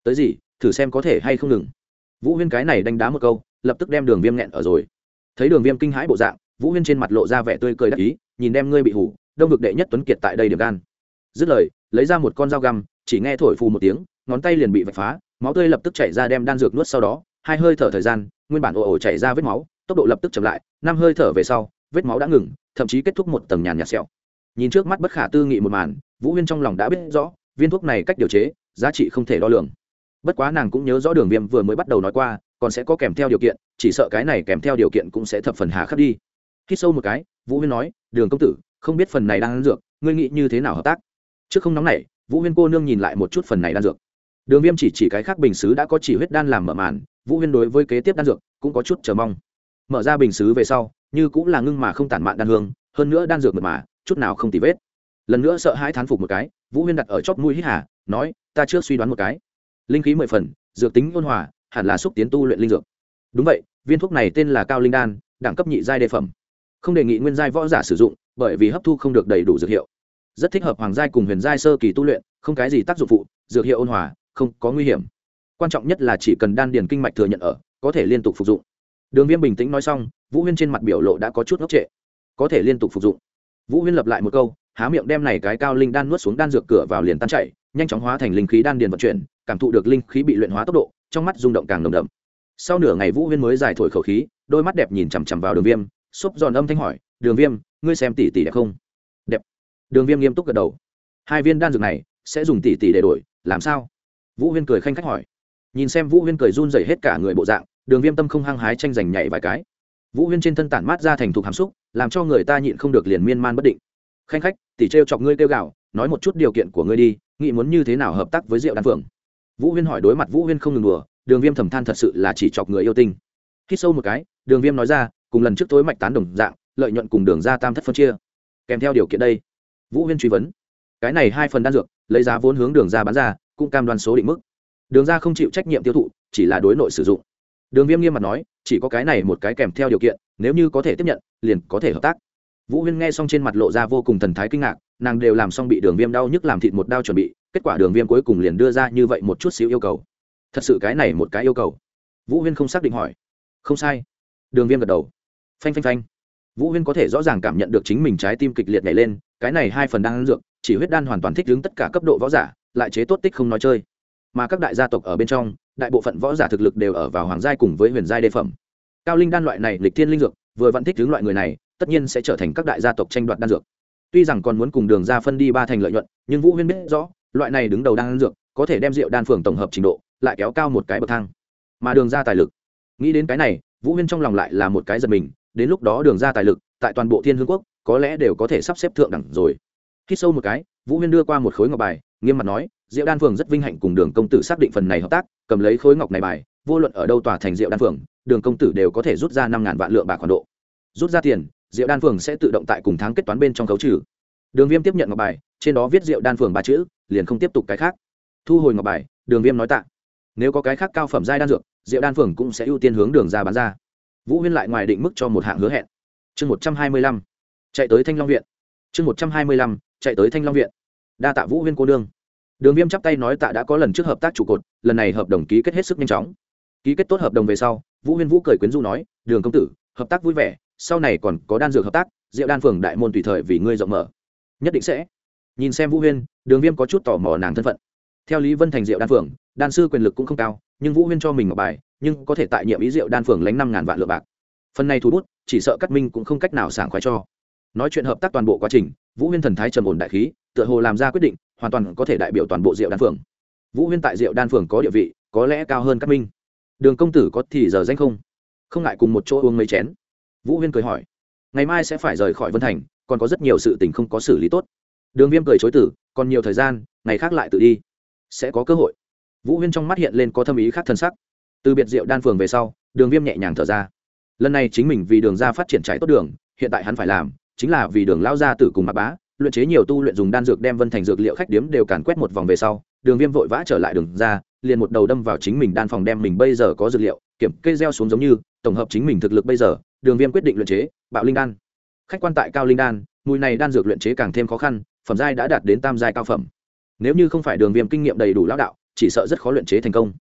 Tới gì, thử xem có thể hay không ngừng. Vũ huyên cái này đánh đá một câu, lập tức đem đường viêm nghẹn ở rồi. Thấy đường viêm kinh hãi bộ dạng, vũ huyên trên mặt lộ ra vẻ tươi cười đắc ý, nhìn đem ngươi bị hủ, đông vực đệ nhất tuấn kiệt tại đây điểm gan. Dứt lời, lấy ra một con dao găm, chỉ nghe thổi phù một tiếng, ngón tay liền bị vạch phá, máu tươi lập tức chảy ra đem đan dược nuốt sau đó hai hơi thở thời gian, nguyên bản ồ ồ chảy ra vết máu, tốc độ lập tức chậm lại, năm hơi thở về sau, vết máu đã ngừng, thậm chí kết thúc một tầng nhàn nhạt sẹo. Nhìn trước mắt bất khả tư nghị một màn, vũ huyên trong lòng đã biết rõ, viên thuốc này cách điều chế, giá trị không thể đo lường. Bất quá nàng cũng nhớ rõ đường viêm vừa mới bắt đầu nói qua, còn sẽ có kèm theo điều kiện, chỉ sợ cái này kèm theo điều kiện cũng sẽ thập phần hà khắc đi. Khi sâu một cái, vũ huyên nói, đường công tử, không biết phần này đang ăn dược, ngươi nghĩ như thế nào hợp tác? Trước không nóng này vũ huyên cô nương nhìn lại một chút phần này đan dược. Đường viêm chỉ chỉ cái khác bình xứ đã có chỉ huyết đan làm mở màn vũ huyên đối với kế tiếp đan dược cũng có chút chờ mong. Mở ra bình xứ về sau, như cũng là ngưng mà không tản mạn đan hương, hơn nữa đan dược mật mà, chút nào không tì vết. Lần nữa sợ hãi thán phục một cái, vũ huyên đặt ở chóp mũi hít hà, nói, ta trước suy đoán một cái. Linh khí mười phần, dược tính ôn hòa, hẳn là xúc tiến tu luyện linh dược. Đúng vậy, viên thuốc này tên là cao linh đan, đẳng cấp nhị giai đề phẩm. Không đề nghị nguyên giai võ giả sử dụng, bởi vì hấp thu không được đầy đủ dược hiệu. Rất thích hợp hoàng giai cùng huyền giai sơ kỳ tu luyện, không cái gì tác dụng phụ, dược hiệu ôn hòa, không có nguy hiểm quan trọng nhất là chỉ cần đan điền kinh mạch thừa nhận ở, có thể liên tục phục dụng. Đường viêm bình tĩnh nói xong, vũ huyên trên mặt biểu lộ đã có chút ngốc trệ. Có thể liên tục phục dụng. Vũ huyên lập lại một câu, há miệng đem này cái cao linh đan nuốt xuống đan dược cửa vào liền tan chảy, nhanh chóng hóa thành linh khí đan điền vận chuyển, cảm thụ được linh khí bị luyện hóa tốc độ, trong mắt rung động càng nồng đậm. Sau nửa ngày vũ huyên mới giải thổi khẩu khí, đôi mắt đẹp nhìn chằm chằm vào đường viêm xúc giòn âm thanh hỏi, đường viêm, ngươi xem tỷ tỷ đẹp không? Đẹp. Đường viêm nghiêm túc gật đầu. Hai viên đan dược này sẽ dùng tỷ tỷ để đổi, làm sao? Vũ huyên cười khanh khách hỏi nhìn xem vũ huyên cười run dày hết cả người bộ dạng, đường viêm tâm không hăng hái tranh giành nhảy vài cái. Vũ huyên trên thân tản mát ra thành thục hàm xúc, làm cho người ta nhịn không được liền miên man bất định. Khanh khách tỉ trêu chọc ngươi kêu gạo nói một chút điều kiện của ngươi đi, nghĩ muốn như thế nào hợp tác với diệu đan phượng? Vũ huyên hỏi đối mặt vũ huyên không ngừng đùa, đường viêm thầm than thật sự là chỉ chọc người yêu tinh. Khi sâu một cái, đường viêm nói ra, cùng lần trước tối mạch tán đồng dạng, lợi nhuận cùng đường ra tam thất phân chia. Kèm theo điều kiện đây, vũ huyên truy vấn. Cái này hai phần đan dược, lấy giá vốn hướng đường ra bán ra, cũng cam đoan số định mức đường ra không chịu trách nhiệm tiêu thụ, chỉ là đối nội sử dụng. Đường viêm nghiêm mặt nói, chỉ có cái này một cái kèm theo điều kiện, nếu như có thể tiếp nhận, liền có thể hợp tác. Vũ huyên nghe xong trên mặt lộ ra vô cùng thần thái kinh ngạc, nàng đều làm xong bị đường viêm đau nhức làm thịt một đau chuẩn bị, kết quả đường viêm cuối cùng liền đưa ra như vậy một chút xíu yêu cầu. Thật sự cái này một cái yêu cầu. Vũ huyên không xác định hỏi. Không sai. Đường viêm gật đầu. Phanh phanh phanh. Vũ huyên có thể rõ ràng cảm nhận được chính mình trái tim kịch liệt nhảy lên, cái này hai phần đang ăn dược, chỉ huyết đan hoàn toàn thích đứng tất cả cấp độ võ giả, lại chế tốt tích không nói chơi mà các đại gia tộc ở bên trong, đại bộ phận võ giả thực lực đều ở vào hoàng giai cùng với huyền giai đề phẩm. Cao linh đan loại này lịch thiên linh dược, vừa vẫn thích hướng loại người này, tất nhiên sẽ trở thành các đại gia tộc tranh đoạt đan dược. Tuy rằng còn muốn cùng đường ra phân đi ba thành lợi nhuận, nhưng vũ huyên biết rõ, loại này đứng đầu đan dược, có thể đem rượu đan phường tổng hợp trình độ, lại kéo cao một cái bậc thang. Mà đường ra tài lực, nghĩ đến cái này, vũ huyên trong lòng lại là một cái giật mình, đến lúc đó đường ra tài lực, tại toàn bộ thiên hương quốc, có lẽ đều có thể sắp xếp thượng đẳng rồi. Khi sâu một cái, vũ huyên đưa qua một khối ngọc bài nghiêm mặt nói, diệu đan phường rất vinh hạnh cùng đường công tử xác định phần này hợp tác, cầm lấy khối ngọc này bài, vô luận ở đâu tòa thành diệu đan phường đường công tử đều có thể rút ra năm ngàn vạn lượng bạc khoản độ. Rút ra tiền, diệu đan phường sẽ tự động tại cùng tháng kết toán bên trong khấu trừ. Đường viêm tiếp nhận ngọc bài, trên đó viết diệu đan phường ba chữ, liền không tiếp tục cái khác. Thu hồi ngọc bài, đường viêm nói tạ. Nếu có cái khác cao phẩm giai đan dược, diệu đan phường cũng sẽ ưu tiên hướng đường ra bán ra. Vũ huyên lại ngoài định mức cho một hạng hứa hẹn. Chương một trăm hai mươi lăm. Chạy tới thanh long viện. Chương một trăm hai mươi lăm. Chạy tới thanh long viện đa tạ vũ huyên cô nương đường viêm chắp tay nói tạ đã có lần trước hợp tác trụ cột lần này hợp đồng ký kết hết sức nhanh chóng ký kết tốt hợp đồng về sau vũ huyên vũ cười quyến du nói đường công tử hợp tác vui vẻ sau này còn có đan dược hợp tác diệu đan phường đại môn tùy thời vì ngươi rộng mở nhất định sẽ nhìn xem vũ huyên đường viêm có chút tò mò nàng thân phận theo lý vân thành diệu đan phường đan sư quyền lực cũng không cao nhưng vũ huyên cho mình ngọc bài nhưng có thể tại nhiệm ý diệu đan phường lánh năm ngàn vạn lượng bạc phần này thu bút chỉ sợ cắt minh cũng không cách nào sảng khoái cho nói chuyện hợp tác toàn bộ quá trình vũ huyên thần thái trầm ổn đại khí tựa hồ làm ra quyết định, hoàn toàn có thể đại biểu toàn bộ diệu đan phường. Vũ huyên tại diệu đan phường có địa vị, có lẽ cao hơn các minh. Đường công tử có thì giờ danh không? Không ngại cùng một chỗ uống mấy chén. Vũ huyên cười hỏi. Ngày mai sẽ phải rời khỏi vân thành, còn có rất nhiều sự tình không có xử lý tốt. Đường viêm cười chối tử còn nhiều thời gian, ngày khác lại tự đi. Sẽ có cơ hội. Vũ huyên trong mắt hiện lên có thâm ý khác thân sắc. Từ biệt diệu đan phường về sau, đường viêm nhẹ nhàng thở ra. Lần này chính mình vì đường ra phát triển trái tốt đường, hiện tại hắn phải làm, chính là vì đường lao ra tử cùng mặc bá luyện chế nhiều tu luyện dùng đan dược đem vân thành dược liệu khách điếm đều càn quét một vòng về sau, đường viêm vội vã trở lại đường ra, liền một đầu đâm vào chính mình đan phòng đem mình bây giờ có dược liệu, kiểm cây gieo xuống giống như, tổng hợp chính mình thực lực bây giờ, đường viêm quyết định luyện chế, bạo linh đan. Khách quan tại cao linh đan, mùi này đan dược luyện chế càng thêm khó khăn, phẩm giai đã đạt đến tam giai cao phẩm. Nếu như không phải đường viêm kinh nghiệm đầy đủ lão đạo, chỉ sợ rất khó luyện chế thành công.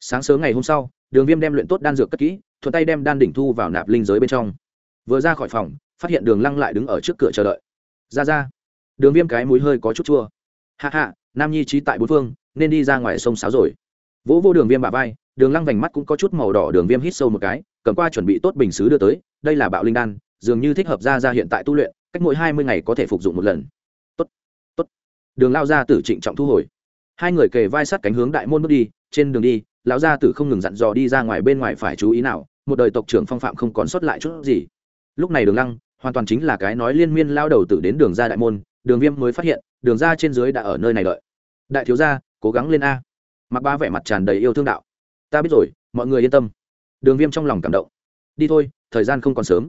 Sáng sớm ngày hôm sau, đường viêm đem luyện tốt đan dược cất kỹ, thuận tay đem đan đỉnh thu vào nạp linh giới bên trong. Vừa ra khỏi phòng, phát hiện đường lăng lại đứng ở trước cửa chờ đợi. Ra ra đường viêm cái mũi hơi có chút chua. Hạ hạ, nam nhi trí tại bốn phương, nên đi ra ngoài sông sáo rồi. Vỗ vô đường viêm bà vai, đường lăng vành mắt cũng có chút màu đỏ, đường viêm hít sâu một cái, cầm qua chuẩn bị tốt bình xứ đưa tới, đây là bạo linh đan, dường như thích hợp ra ra hiện tại tu luyện, cách mỗi hai mươi ngày có thể phục dụng một lần. Tốt tốt. Đường lao ra tử trịnh trọng thu hồi. Hai người kề vai sát cánh hướng đại môn bước đi, trên đường đi, lão gia tử không ngừng dặn dò đi ra ngoài bên ngoài phải chú ý nào, một đời tộc trưởng phong phạm không còn sót lại chút gì. Lúc này đường lăng, hoàn toàn chính là cái nói liên miên lao đầu tử đến đường ra đại môn đường viêm mới phát hiện, đường ra trên dưới đã ở nơi này đợi. Đại thiếu gia, cố gắng lên a. Mặc ba vẻ mặt tràn đầy yêu thương đạo. Ta biết rồi, mọi người yên tâm. Đường viêm trong lòng cảm động. Đi thôi, thời gian không còn sớm.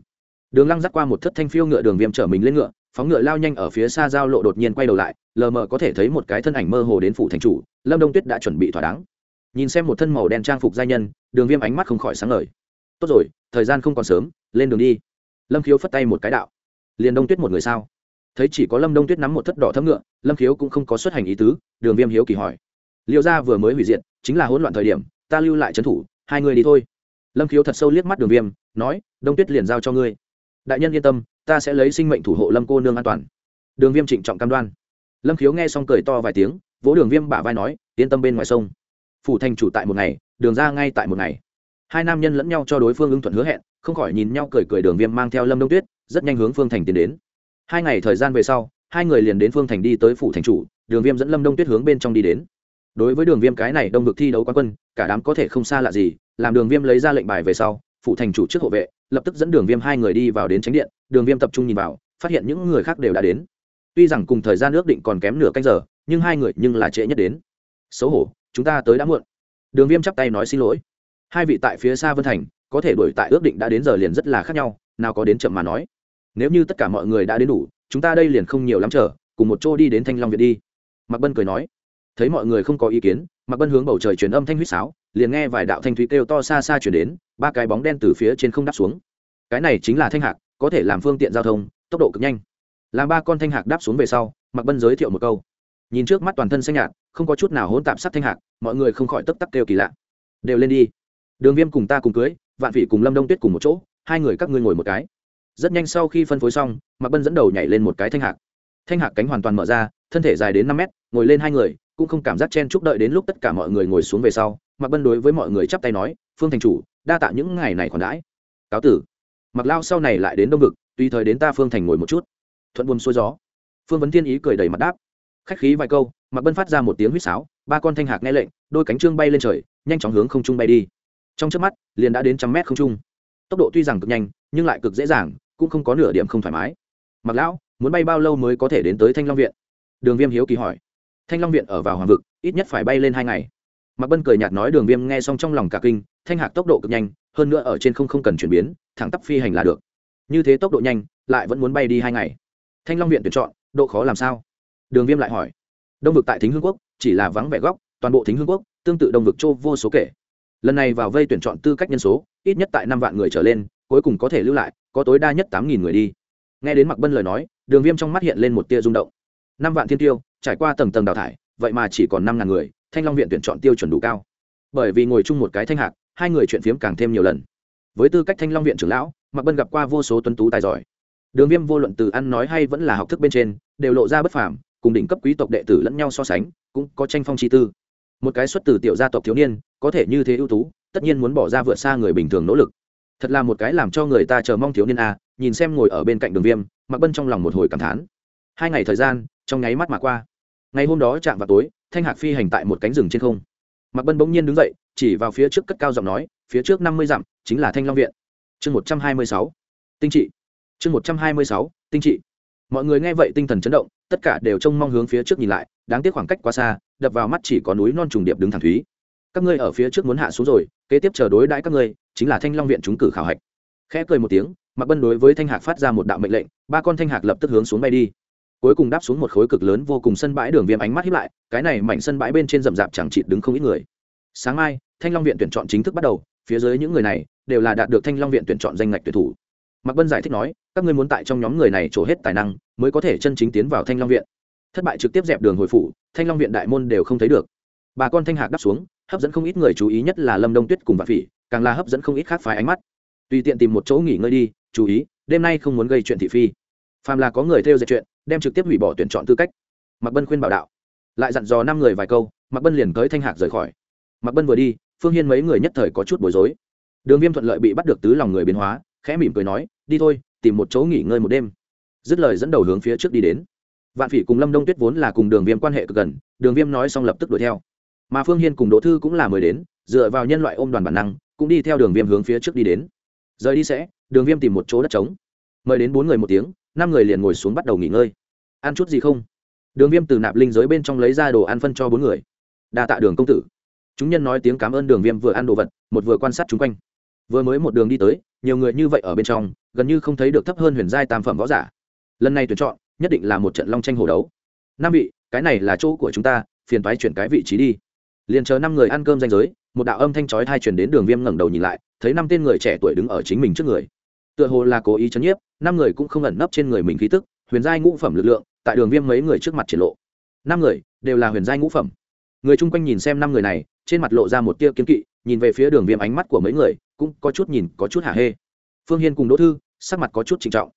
Đường lăng dắt qua một thất thanh phiêu ngựa, đường viêm chở mình lên ngựa. Phóng ngựa lao nhanh ở phía xa giao lộ đột nhiên quay đầu lại, lờ mờ có thể thấy một cái thân ảnh mơ hồ đến phủ thành chủ. Lâm đông tuyết đã chuẩn bị thỏa đáng. Nhìn xem một thân màu đen trang phục gia nhân, đường viêm ánh mắt không khỏi sáng ngời. Tốt rồi, thời gian không còn sớm, lên đường đi. Lâm khiếu phất tay một cái đạo. Liền đông tuyết một người sao? Thấy chỉ có lâm đông tuyết nắm một thất đỏ thấm ngựa lâm khiếu cũng không có xuất hành ý tứ đường viêm hiếu kỳ hỏi liệu ra vừa mới hủy diệt chính là hỗn loạn thời điểm ta lưu lại trấn thủ hai người đi thôi lâm khiếu thật sâu liếc mắt đường viêm nói đông tuyết liền giao cho ngươi đại nhân yên tâm ta sẽ lấy sinh mệnh thủ hộ lâm cô nương an toàn đường viêm trịnh trọng cam đoan lâm khiếu nghe xong cười to vài tiếng vỗ đường viêm bả vai nói yên tâm bên ngoài sông phủ thành chủ tại một ngày đường ra ngay tại một ngày hai nam nhân lẫn nhau cho đối phương ưng thuận hứa hẹn không khỏi nhìn nhau cười cười đường viêm mang theo lâm đông tuyết rất nhanh hướng phương thành tiến đến hai ngày thời gian về sau, hai người liền đến phương thành đi tới phủ thành chủ, đường viêm dẫn lâm đông tuyết hướng bên trong đi đến. Đối với đường viêm cái này đông vực thi đấu quá quân, cả đám có thể không xa lạ gì, làm đường viêm lấy ra lệnh bài về sau, phủ thành chủ trước hộ vệ, lập tức dẫn đường viêm hai người đi vào đến tránh điện, đường viêm tập trung nhìn vào, phát hiện những người khác đều đã đến. Tuy rằng cùng thời gian ước định còn kém nửa canh giờ, nhưng hai người nhưng là trễ nhất đến. Xấu hổ, chúng ta tới đã muộn. Đường viêm chắp tay nói xin lỗi. Hai vị tại phía xa vân thành, có thể đổi tại ước định đã đến giờ liền rất là khác nhau, nào có đến chậm mà nói nếu như tất cả mọi người đã đến đủ, chúng ta đây liền không nhiều lắm chờ, cùng một chỗ đi đến thanh long viện đi. Mạc bân cười nói. Thấy mọi người không có ý kiến, mạc bân hướng bầu trời truyền âm thanh huýt sáo, liền nghe vài đạo thanh thúy kêu to xa xa chuyển đến, ba cái bóng đen từ phía trên không đáp xuống. Cái này chính là thanh hạc, có thể làm phương tiện giao thông, tốc độ cực nhanh. Làm ba con thanh hạc đáp xuống về sau, mạc bân giới thiệu một câu. Nhìn trước mắt toàn thân xanh nhạt, không có chút nào hỗn tạp sắc thanh hạc, mọi người không khỏi tấp tắc kêu kỳ lạ. Đều lên đi. Đường viêm cùng ta cùng cưới, vạn vị cùng lâm đông tuyết cùng một chỗ, hai người các ngươi ngồi một cái rất nhanh sau khi phân phối xong, mạc bân dẫn đầu nhảy lên một cái thanh hạc. Thanh hạc cánh hoàn toàn mở ra, thân thể dài đến năm mét, ngồi lên hai người, cũng không cảm giác chen chúc đợi đến lúc tất cả mọi người ngồi xuống về sau, mạc bân đối với mọi người chắp tay nói, phương thành chủ, đa tạ những ngày này còn đãi. Cáo tử. Mặc lao sau này lại đến đông vực, tùy thời đến ta phương thành ngồi một chút. Thuận buồm xuôi gió. Phương vấn thiên ý cười đầy mặt đáp. Khách khí vài câu, mạc bân phát ra một tiếng huýt sáo, ba con thanh hạc nghe lệnh, đôi cánh trương bay lên trời, nhanh chóng hướng không trung bay đi. Trong trước mắt, liền đã đến trăm mét không trung tốc độ tuy rằng cực nhanh, nhưng lại cực dễ dàng, cũng không có nửa điểm không thoải mái. Mặc lão, muốn bay bao lâu mới có thể đến tới thanh long viện? Đường viêm hiếu kỳ hỏi. Thanh long viện ở vào hoàng vực, ít nhất phải bay lên hai ngày. Mạc bân cười nhạt nói đường viêm nghe xong trong lòng cả kinh, thanh hạc tốc độ cực nhanh, hơn nữa ở trên không không cần chuyển biến, thẳng tắp phi hành là được. Như thế tốc độ nhanh, lại vẫn muốn bay đi hai ngày. Thanh long viện tuyển chọn, độ khó làm sao? Đường viêm lại hỏi. Đông vực tại thính hương quốc, chỉ là vắng vẻ góc, toàn bộ thính hương quốc, tương tự đông vực châu vô số kể lần này vào vây tuyển chọn tư cách nhân số, ít nhất tại năm vạn người trở lên, cuối cùng có thể lưu lại, có tối đa nhất tám nghìn người đi. Nghe đến mặc bân lời nói, đường viêm trong mắt hiện lên một tia rung động. Năm vạn thiên tiêu, trải qua tầng tầng đào thải, vậy mà chỉ còn năm ngàn người, thanh long viện tuyển chọn tiêu chuẩn đủ cao. Bởi vì ngồi chung một cái thanh hạc, hai người chuyện phiếm càng thêm nhiều lần. Với tư cách thanh long viện trưởng lão mặc bân gặp qua vô số tuấn tú tài giỏi. Đường viêm vô luận từ ăn nói hay vẫn là học thức bên trên, đều lộ ra bất phàm, cùng đỉnh cấp quý tộc đệ tử lẫn nhau so sánh, cũng có tranh phong chi tư một cái xuất từ tiểu gia tộc thiếu niên, có thể như thế ưu tú, tất nhiên muốn bỏ ra vượt xa người bình thường nỗ lực. Thật là một cái làm cho người ta chờ mong thiếu niên a, nhìn xem ngồi ở bên cạnh đường viêm, mặc bân trong lòng một hồi cảm thán. Hai ngày thời gian, trong nháy mắt mà qua. Ngày hôm đó chạm vào tối, thanh hạc phi hành tại một cánh rừng trên không. Mặc bân bỗng nhiên đứng dậy, chỉ vào phía trước cất cao giọng nói, phía trước năm mươi dặm, chính là thanh long viện. Chương một trăm hai mươi sáu. Tinh trị. Chương một trăm hai mươi sáu, tinh trị. Mọi người nghe vậy tinh thần chấn động, tất cả đều trông mong hướng phía trước nhìn lại, đáng tiếc khoảng cách quá xa đập vào mắt chỉ có núi non trùng điệp đứng thẳng thúy. Các ngươi ở phía trước muốn hạ xuống rồi, kế tiếp chờ đối đãi các ngươi, chính là thanh long viện trúng cử khảo hạch. Khẽ cười một tiếng mặc bân đối với thanh hạc phát ra một đạo mệnh lệnh, ba con thanh hạc lập tức hướng xuống bay đi. Cuối cùng đáp xuống một khối cực lớn vô cùng sân bãi đường viêm ánh mắt hiếp lại, cái này mảnh sân bãi bên trên rậm rạp chẳng chịt đứng không ít người. Sáng mai, thanh long viện tuyển chọn chính thức bắt đầu, phía dưới những người này đều là đạt được thanh long viện tuyển chọn danh ngạch tuyển thủ. Mạc bân giải thích nói, các ngươi muốn tại trong nhóm người này trổ hết tài năng, mới có thể chân chính tiến vào thanh long viện thất bại trực tiếp dẹp đường hồi phủ, thanh long viện đại môn đều không thấy được. Bà con thanh hạc đáp xuống, hấp dẫn không ít người chú ý nhất là lâm đông tuyết cùng vạn phỉ, càng là hấp dẫn không ít khác phái ánh mắt. Tùy tiện tìm một chỗ nghỉ ngơi đi, chú ý, đêm nay không muốn gây chuyện thị phi. Phàm là có người theo dệt chuyện, đem trực tiếp hủy bỏ tuyển chọn tư cách. Mạc bân khuyên bảo đạo. Lại dặn dò năm người vài câu, mạc bân liền tới thanh hạc rời khỏi. Mạc bân vừa đi, phương hiên mấy người nhất thời có chút bối rối. Đường viêm thuận lợi bị bắt được tứ lòng người biến hóa, khẽ mỉm cười nói, đi thôi, tìm một chỗ nghỉ ngơi một đêm. Dứt lời dẫn đầu hướng phía trước đi đến vạn phỉ cùng lâm đông tuyết vốn là cùng đường viêm quan hệ cực gần, đường viêm nói xong lập tức đuổi theo. Mà phương hiên cùng đỗ thư cũng là mời đến, dựa vào nhân loại ôm đoàn bản năng, cũng đi theo đường viêm hướng phía trước đi đến. Rời đi sẽ, đường viêm tìm một chỗ đất trống. Mời đến bốn người một tiếng, năm người liền ngồi xuống bắt đầu nghỉ ngơi. Ăn chút gì không? Đường viêm từ nạp linh giới bên trong lấy ra đồ ăn phân cho bốn người. Đa tạ đường công tử. Chúng nhân nói tiếng cảm ơn đường viêm vừa ăn đồ vật, một vừa quan sát chung quanh. Vừa mới một đường đi tới, nhiều người như vậy ở bên trong, gần như không thấy được thấp hơn huyền giai tam phẩm võ giả. Lần này tuyển chọn nhất định là một trận long tranh hồ đấu. Năm vị, cái này là chỗ của chúng ta, phiền thoái chuyển cái vị trí đi. Liền chờ năm người ăn cơm danh giới, một đạo âm thanh chói thai chuyển đến đường viêm ngẩng đầu nhìn lại, thấy năm tên người trẻ tuổi đứng ở chính mình trước người. Tựa hồ là cố ý chấn nhiếp, năm người cũng không ẩn nấp trên người mình khí tức, huyền giai ngũ phẩm lực lượng, tại đường viêm mấy người trước mặt triển lộ. Năm người, đều là huyền giai ngũ phẩm. Người chung quanh nhìn xem năm người này, trên mặt lộ ra một tia kiếm kỵ, nhìn về phía đường viêm ánh mắt của mấy người, cũng có chút nhìn, có chút hả hê. Phương hiên cùng đỗ thư, sắc mặt có chút trịnh trọng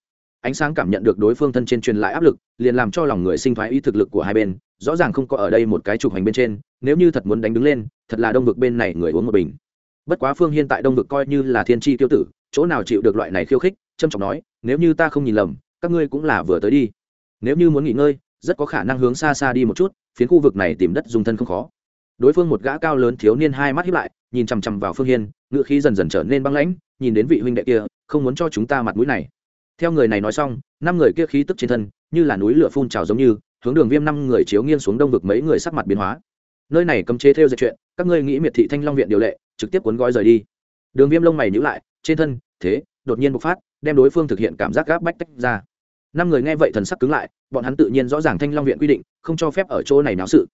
ánh sáng cảm nhận được đối phương thân trên truyền lại áp lực, liền làm cho lòng người sinh thoái ý thực lực của hai bên, rõ ràng không có ở đây một cái trục hành bên trên, nếu như thật muốn đánh đứng lên, thật là đông vực bên này người uống một bình. Bất quá phương hiên tại đông vực coi như là thiên tri tiêu tử, chỗ nào chịu được loại này khiêu khích, trâm trọng nói, nếu như ta không nhìn lầm, các ngươi cũng là vừa tới đi. Nếu như muốn nghỉ ngơi, rất có khả năng hướng xa xa đi một chút, phiến khu vực này tìm đất dùng thân không khó. Đối phương một gã cao lớn thiếu niên hai mắt hiếp lại, nhìn chằm chằm vào phương hiên ngựa khí dần dần trở nên băng lãnh, nhìn đến vị huynh đệ kia, không muốn cho chúng ta mặt mũi này theo người này nói xong, năm người kia khí tức trên thân, như là núi lửa phun trào giống như, hướng đường viêm năm người chiếu nghiêng xuống đông vực mấy người sắc mặt biến hóa. Nơi này cấm chế theo dệt chuyện, các ngươi nghĩ miệt thị thanh long viện điều lệ, trực tiếp cuốn gói rời đi. Đường viêm lông mày nhữ lại, trên thân, thế, đột nhiên bộc phát, đem đối phương thực hiện cảm giác gáp bách tách ra. Năm người nghe vậy thần sắc cứng lại, bọn hắn tự nhiên rõ ràng thanh long viện quy định, không cho phép ở chỗ này náo sự.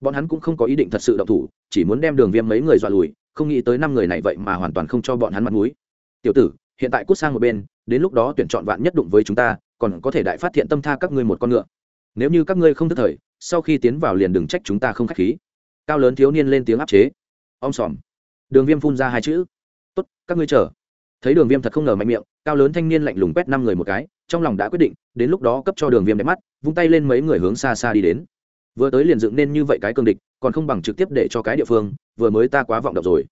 Bọn hắn cũng không có ý định thật sự động thủ, chỉ muốn đem đường viêm mấy người dọa lùi, không nghĩ tới năm người này vậy mà hoàn toàn không cho bọn hắn mặt mũi. Tiểu tử hiện tại cút sang một bên, đến lúc đó tuyển chọn vạn nhất đụng với chúng ta, còn có thể đại phát thiện tâm tha các ngươi một con ngựa. Nếu như các ngươi không thức thời, sau khi tiến vào liền đừng trách chúng ta không k h á c h khí. Cao lớn thiếu niên lên tiếng áp chế. Om sòm. Đường viêm phun ra hai chữ. Tốt, các ngươi chờ. Thấy đường viêm thật không ngờ mạnh miệng, cao lớn thanh niên lạnh lùng quét năm người một cái, trong lòng đã quyết định, đến lúc đó cấp cho đường viêm đẹp mắt, vung tay lên mấy người hướng xa xa đi đến. Vừa tới liền dựng nên như vậy cái cương địch, còn không bằng trực tiếp để cho cái địa phương, vừa mới ta quá vọng động rồi.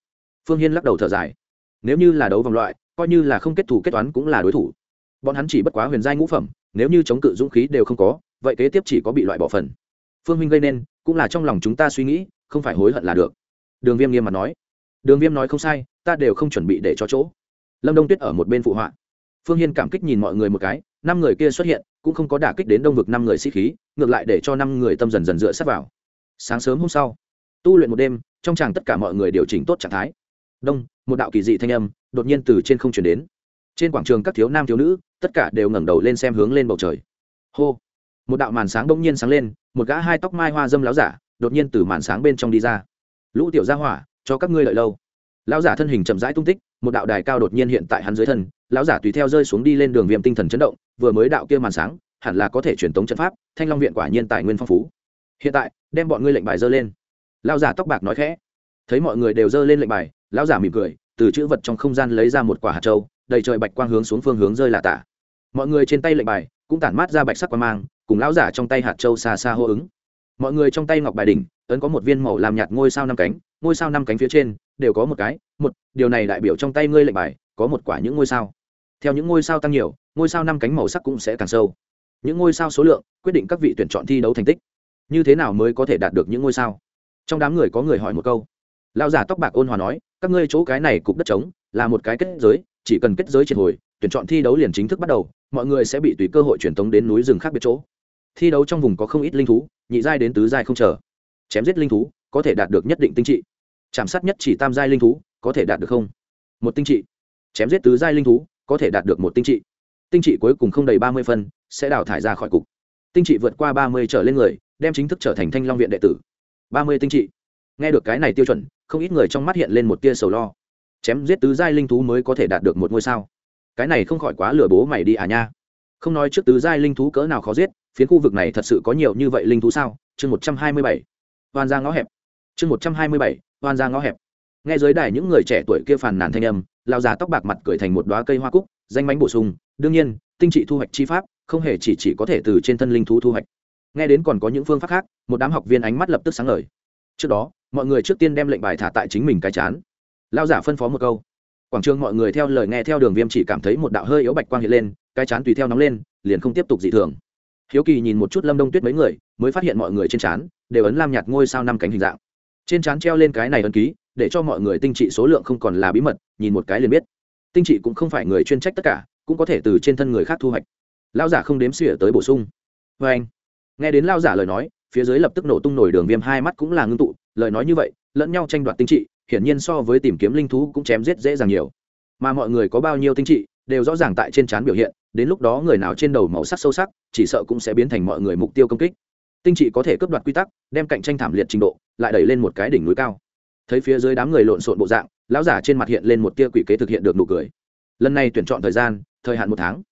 Phương hiên lắc đầu thở dài. Nếu như là đấu vòng loại coi như là không kết thủ kết toán cũng là đối thủ. Bọn hắn chỉ bất quá huyền giai ngũ phẩm, nếu như chống cự dũng khí đều không có, vậy kế tiếp chỉ có bị loại bỏ phần. Phương huynh gây nên, cũng là trong lòng chúng ta suy nghĩ, không phải hối hận là được. Đường viêm nghiêm mặt nói. Đường viêm nói không sai, ta đều không chuẩn bị để cho chỗ. Lâm đông tuyết ở một bên phụ họa. Phương hiên cảm kích nhìn mọi người một cái, năm người kia xuất hiện, cũng không có đả kích đến đông vực năm người sĩ khí, ngược lại để cho năm người tâm dần dần dựa sát vào. Sáng sớm hôm sau, tu luyện một đêm, trong chàng tất cả mọi người điều chỉnh tốt trạng thái. Đông, một đạo kỳ dị thanh âm đột nhiên từ trên không chuyển đến. Trên quảng trường các thiếu nam thiếu nữ, tất cả đều ngẩng đầu lên xem hướng lên bầu trời. Hô! Một đạo màn sáng bỗng nhiên sáng lên, một gã hai tóc mai hoa dâm láo giả đột nhiên từ màn sáng bên trong đi ra. Lũ tiểu gia hỏa, cho các ngươi lợi lâu. Lão giả thân hình chậm rãi tung tích, một đạo đài cao đột nhiên hiện tại hắn dưới thân, lão giả tùy theo rơi xuống đi lên đường viêm tinh thần chấn động, vừa mới đạo kia màn sáng, hẳn là có thể truyền tống trận pháp, thanh long viện quả nhiên tài nguyên phong phú. Hiện tại, đem bọn ngươi lệnh bài dơ lên. Lão giả tóc bạc nói khẽ. Thấy mọi người đều dơ lên lệnh bài, lão giả mỉm cười từ chữ vật trong không gian lấy ra một quả hạt trâu đầy trời bạch quang hướng xuống phương hướng rơi là tả. Mọi người trên tay lệnh bài cũng tản mát ra bạch sắc quang mang, cùng lão giả trong tay hạt trâu xa xa hô ứng. Mọi người trong tay ngọc bài đỉnh, ấn có một viên màu làm nhạt ngôi sao năm cánh, ngôi sao năm cánh phía trên đều có một cái, một, điều này đại biểu trong tay ngươi lệnh bài có một quả những ngôi sao. Theo những ngôi sao tăng nhiều, ngôi sao năm cánh màu sắc cũng sẽ càng sâu. Những ngôi sao số lượng quyết định các vị tuyển chọn thi đấu thành tích. Như thế nào mới có thể đạt được những ngôi sao? Trong đám người có người hỏi một câu. Lão giả tóc bạc ôn hòa nói các ngươi chỗ cái này cục đất trống là một cái kết giới, chỉ cần kết giới triệt hồi, tuyển chọn thi đấu liền chính thức bắt đầu, mọi người sẽ bị tùy cơ hội truyền tống đến núi rừng khác biệt chỗ. Thi đấu trong vùng có không ít linh thú, nhị giai đến tứ giai không chờ. Chém giết linh thú, có thể đạt được nhất định tinh trị. Chạm sát nhất chỉ tam giai linh thú, có thể đạt được không? Một tinh trị. Chém giết tứ giai linh thú, có thể đạt được một tinh trị. Tinh trị cuối cùng không đầy ba mươi phân, sẽ đào thải ra khỏi cục. Tinh trị vượt qua ba mươi trở lên người, đem chính thức trở thành thanh long viện đệ tử. Ba mươi tinh trị. Nghe được cái này tiêu chuẩn không ít người trong mắt hiện lên một tia sầu lo. Chém giết tứ giai linh thú mới có thể đạt được một ngôi sao? Cái này không khỏi quá lừa bố mày đi à nha. Không nói trước tứ giai linh thú cỡ nào khó giết, phiến khu vực này thật sự có nhiều như vậy linh thú sao? Chương một trăm hai mươi bảy. Hoàn ra ngõ hẹp. Chương một trăm hai mươi bảy. Hoàn ra ngõ hẹp. Nghe giới đài những người trẻ tuổi kia phàn nàn thanh âm lao già tóc bạc mặt cười thành một đoá cây hoa cúc, danh mánh bổ sung, đương nhiên, tinh trị thu hoạch chi pháp, không hề chỉ chỉ có thể từ trên thân linh thú thu hoạch. Nghe đến còn có những phương pháp khác, một đám học viên ánh mắt lập tức sáng ngời. Trước đó mọi người trước tiên đem lệnh bài thả tại chính mình cái chán. Lao giả phân phó một câu. Quảng trường mọi người theo lời nghe theo đường viêm chỉ cảm thấy một đạo hơi yếu bạch quang hiện lên, cái chán tùy theo nóng lên, liền không tiếp tục dị thường. Hiếu kỳ nhìn một chút lâm đông tuyết mấy người, mới phát hiện mọi người trên chán đều ấn lam nhạt ngôi sao năm cánh hình dạng. Trên chán treo lên cái này ấn ký, để cho mọi người tinh trị số lượng không còn là bí mật, nhìn một cái liền biết. Tinh trị cũng không phải người chuyên trách tất cả, cũng có thể từ trên thân người khác thu hoạch. Lao giả không đếm xỉa tới bổ sung. Vê anh nghe đến lao giả lời nói phía dưới lập tức nổ tung nổi đường viêm hai mắt cũng là ngưng tụ, lời nói như vậy, lẫn nhau tranh đoạt tinh trị, hiển nhiên so với tìm kiếm linh thú cũng chém giết dễ dàng nhiều. Mà mọi người có bao nhiêu tinh trị, đều rõ ràng tại trên trán biểu hiện, đến lúc đó người nào trên đầu màu sắc sâu sắc, chỉ sợ cũng sẽ biến thành mọi người mục tiêu công kích. Tinh trị có thể cướp đoạt quy tắc, đem cạnh tranh thảm liệt trình độ, lại đẩy lên một cái đỉnh núi cao. Thấy phía dưới đám người lộn xộn bộ dạng, lão giả trên mặt hiện lên một tia quỷ kế thực hiện được nụ cười. Lần này tuyển chọn thời gian, thời hạn một tháng.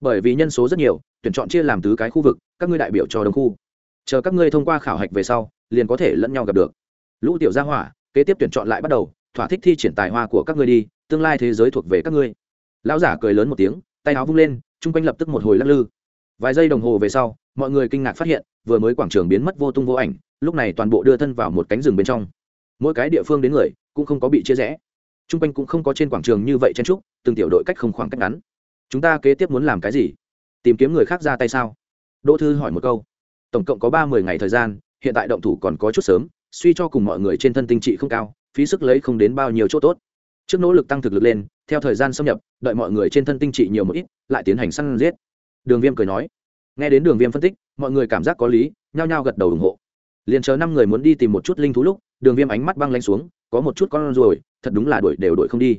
Bởi vì nhân số rất nhiều, tuyển chọn chia làm tứ cái khu vực, các ngươi đại biểu cho đồng khu chờ các ngươi thông qua khảo hạch về sau, liền có thể lẫn nhau gặp được. Lũ tiểu gia hỏa, kế tiếp tuyển chọn lại bắt đầu, thỏa thích thi triển tài hoa của các ngươi đi, tương lai thế giới thuộc về các ngươi. Lão giả cười lớn một tiếng, tay áo vung lên, chung quanh lập tức một hồi lắc lư. Vài giây đồng hồ về sau, mọi người kinh ngạc phát hiện, vừa mới quảng trường biến mất vô tung vô ảnh, lúc này toàn bộ đưa thân vào một cánh rừng bên trong. Mỗi cái địa phương đến người, cũng không có bị chia rẽ. Chung quanh cũng không có trên quảng trường như vậy chen trúc từng tiểu đội cách không khoảng cách ngắn. Chúng ta kế tiếp muốn làm cái gì? Tìm kiếm người khác ra tay sao? Đỗ thư hỏi một câu tổng cộng có ba mươi ngày thời gian, hiện tại động thủ còn có chút sớm, suy cho cùng mọi người trên thân tinh trị không cao, phí sức lấy không đến bao nhiêu chỗ tốt. Trước nỗ lực tăng thực lực lên, theo thời gian xâm nhập, đợi mọi người trên thân tinh trị nhiều một ít, lại tiến hành săn giết. Đường viêm cười nói. Nghe đến đường viêm phân tích, mọi người cảm giác có lý, nhao nhao gật đầu ủng hộ. Liền chờ năm người muốn đi tìm một chút linh thú lúc, đường viêm ánh mắt băng lanh xuống, có một chút con rồi thật đúng là đuổi đều đuổi không đi.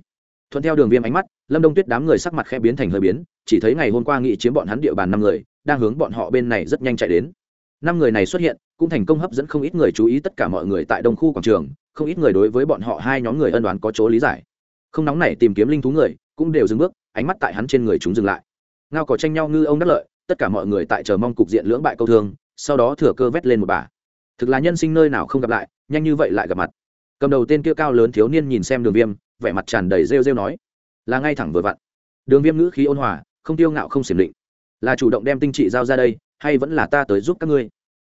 Thuận theo đường viêm ánh mắt, lâm đông tuyết đám người sắc mặt khẽ biến thành hơi biến, chỉ thấy ngày hôm qua nghị chiếm bọn hắn địa bàn năm người, đang hướng bọn họ bên này rất nhanh chạy đến năm người này xuất hiện, cũng thành công hấp dẫn không ít người chú ý tất cả mọi người tại đông khu quảng trường, không ít người đối với bọn họ hai nhóm người ân đoán có chỗ lý giải. Không nóng nảy tìm kiếm linh thú người, cũng đều dừng bước, ánh mắt tại hắn trên người chúng dừng lại. Ngao có tranh nhau ngư ông đắc lợi, tất cả mọi người tại chờ mong cục diện lưỡng bại câu thương, sau đó thừa cơ vét lên một bà. Thực là nhân sinh nơi nào không gặp lại, nhanh như vậy lại gặp mặt. Cầm đầu tên kia cao lớn thiếu niên nhìn xem đường viêm, vẻ mặt tràn đầy rêu rêu nói, là ngay thẳng vừa vặn. Đường viêm ngữ khí ôn hòa, không tiêu ngạo không xiểm định. Là chủ động đem tinh trị giao ra đây, hay vẫn là ta tới giúp các ngươi?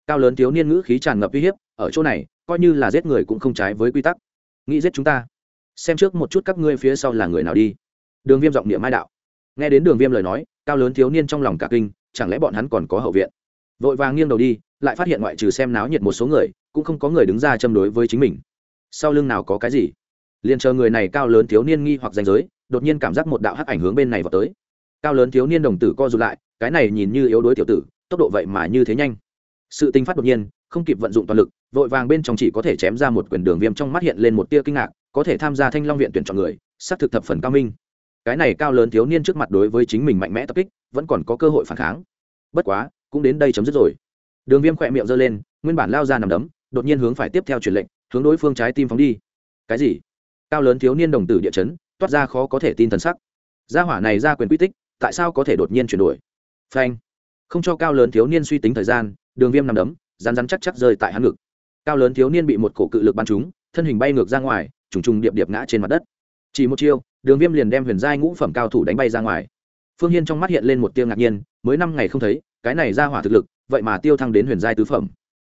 Cao lớn thiếu niên ngữ khí tràn ngập uy hiếp, ở chỗ này, coi như là giết người cũng không trái với quy tắc. Nghĩ giết chúng ta. Xem trước một chút các ngươi phía sau là người nào đi. Đường viêm giọng địa mai đạo. Nghe đến đường viêm lời nói, cao lớn thiếu niên trong lòng cả kinh, chẳng lẽ bọn hắn còn có hậu viện? Vội vàng nghiêng đầu đi, lại phát hiện ngoại trừ xem náo nhiệt một số người, cũng không có người đứng ra châm đối với chính mình. Sau lưng nào có cái gì? Liền chờ người này cao lớn thiếu niên nghi hoặc danh giới, đột nhiên cảm giác một đạo hắc ảnh hướng bên này vào tới. Cao lớn thiếu niên đồng tử co rụt lại, cái này nhìn như yếu đuối tiểu tử, tốc độ vậy mà như thế nhanh sự tinh phát đột nhiên, không kịp vận dụng toàn lực, vội vàng bên trong chỉ có thể chém ra một quyển đường viêm trong mắt hiện lên một tia kinh ngạc, có thể tham gia thanh long viện tuyển chọn người, xác thực thập phần cao minh. Cái này cao lớn thiếu niên trước mặt đối với chính mình mạnh mẽ tập kích, vẫn còn có cơ hội phản kháng. Bất quá, cũng đến đây chấm dứt rồi. Đường viêm khỏe miệng giơ lên, nguyên bản lao ra nằm đấm, đột nhiên hướng phải tiếp theo truyền lệnh, hướng đối phương trái tim phóng đi. Cái gì? Cao lớn thiếu niên đồng tử địa chấn, toát ra khó có thể tin thần sắc. Gia hỏa này ra quyền quy tích, tại sao có thể đột nhiên chuyển đổi? Phanh không cho cao lớn thiếu niên suy tính thời gian, đường viêm nằm đấm rán rán chắc chắc rơi tại hắn ngực. Cao lớn thiếu niên bị một cổ cự lực bắn trúng, thân hình bay ngược ra ngoài, trùng trùng điệp điệp ngã trên mặt đất. Chỉ một chiêu, đường viêm liền đem huyền giai ngũ phẩm cao thủ đánh bay ra ngoài. Phương hiên trong mắt hiện lên một tiêu ngạc nhiên, mới năm ngày không thấy, cái này ra hỏa thực lực, vậy mà tiêu thăng đến huyền giai tứ phẩm.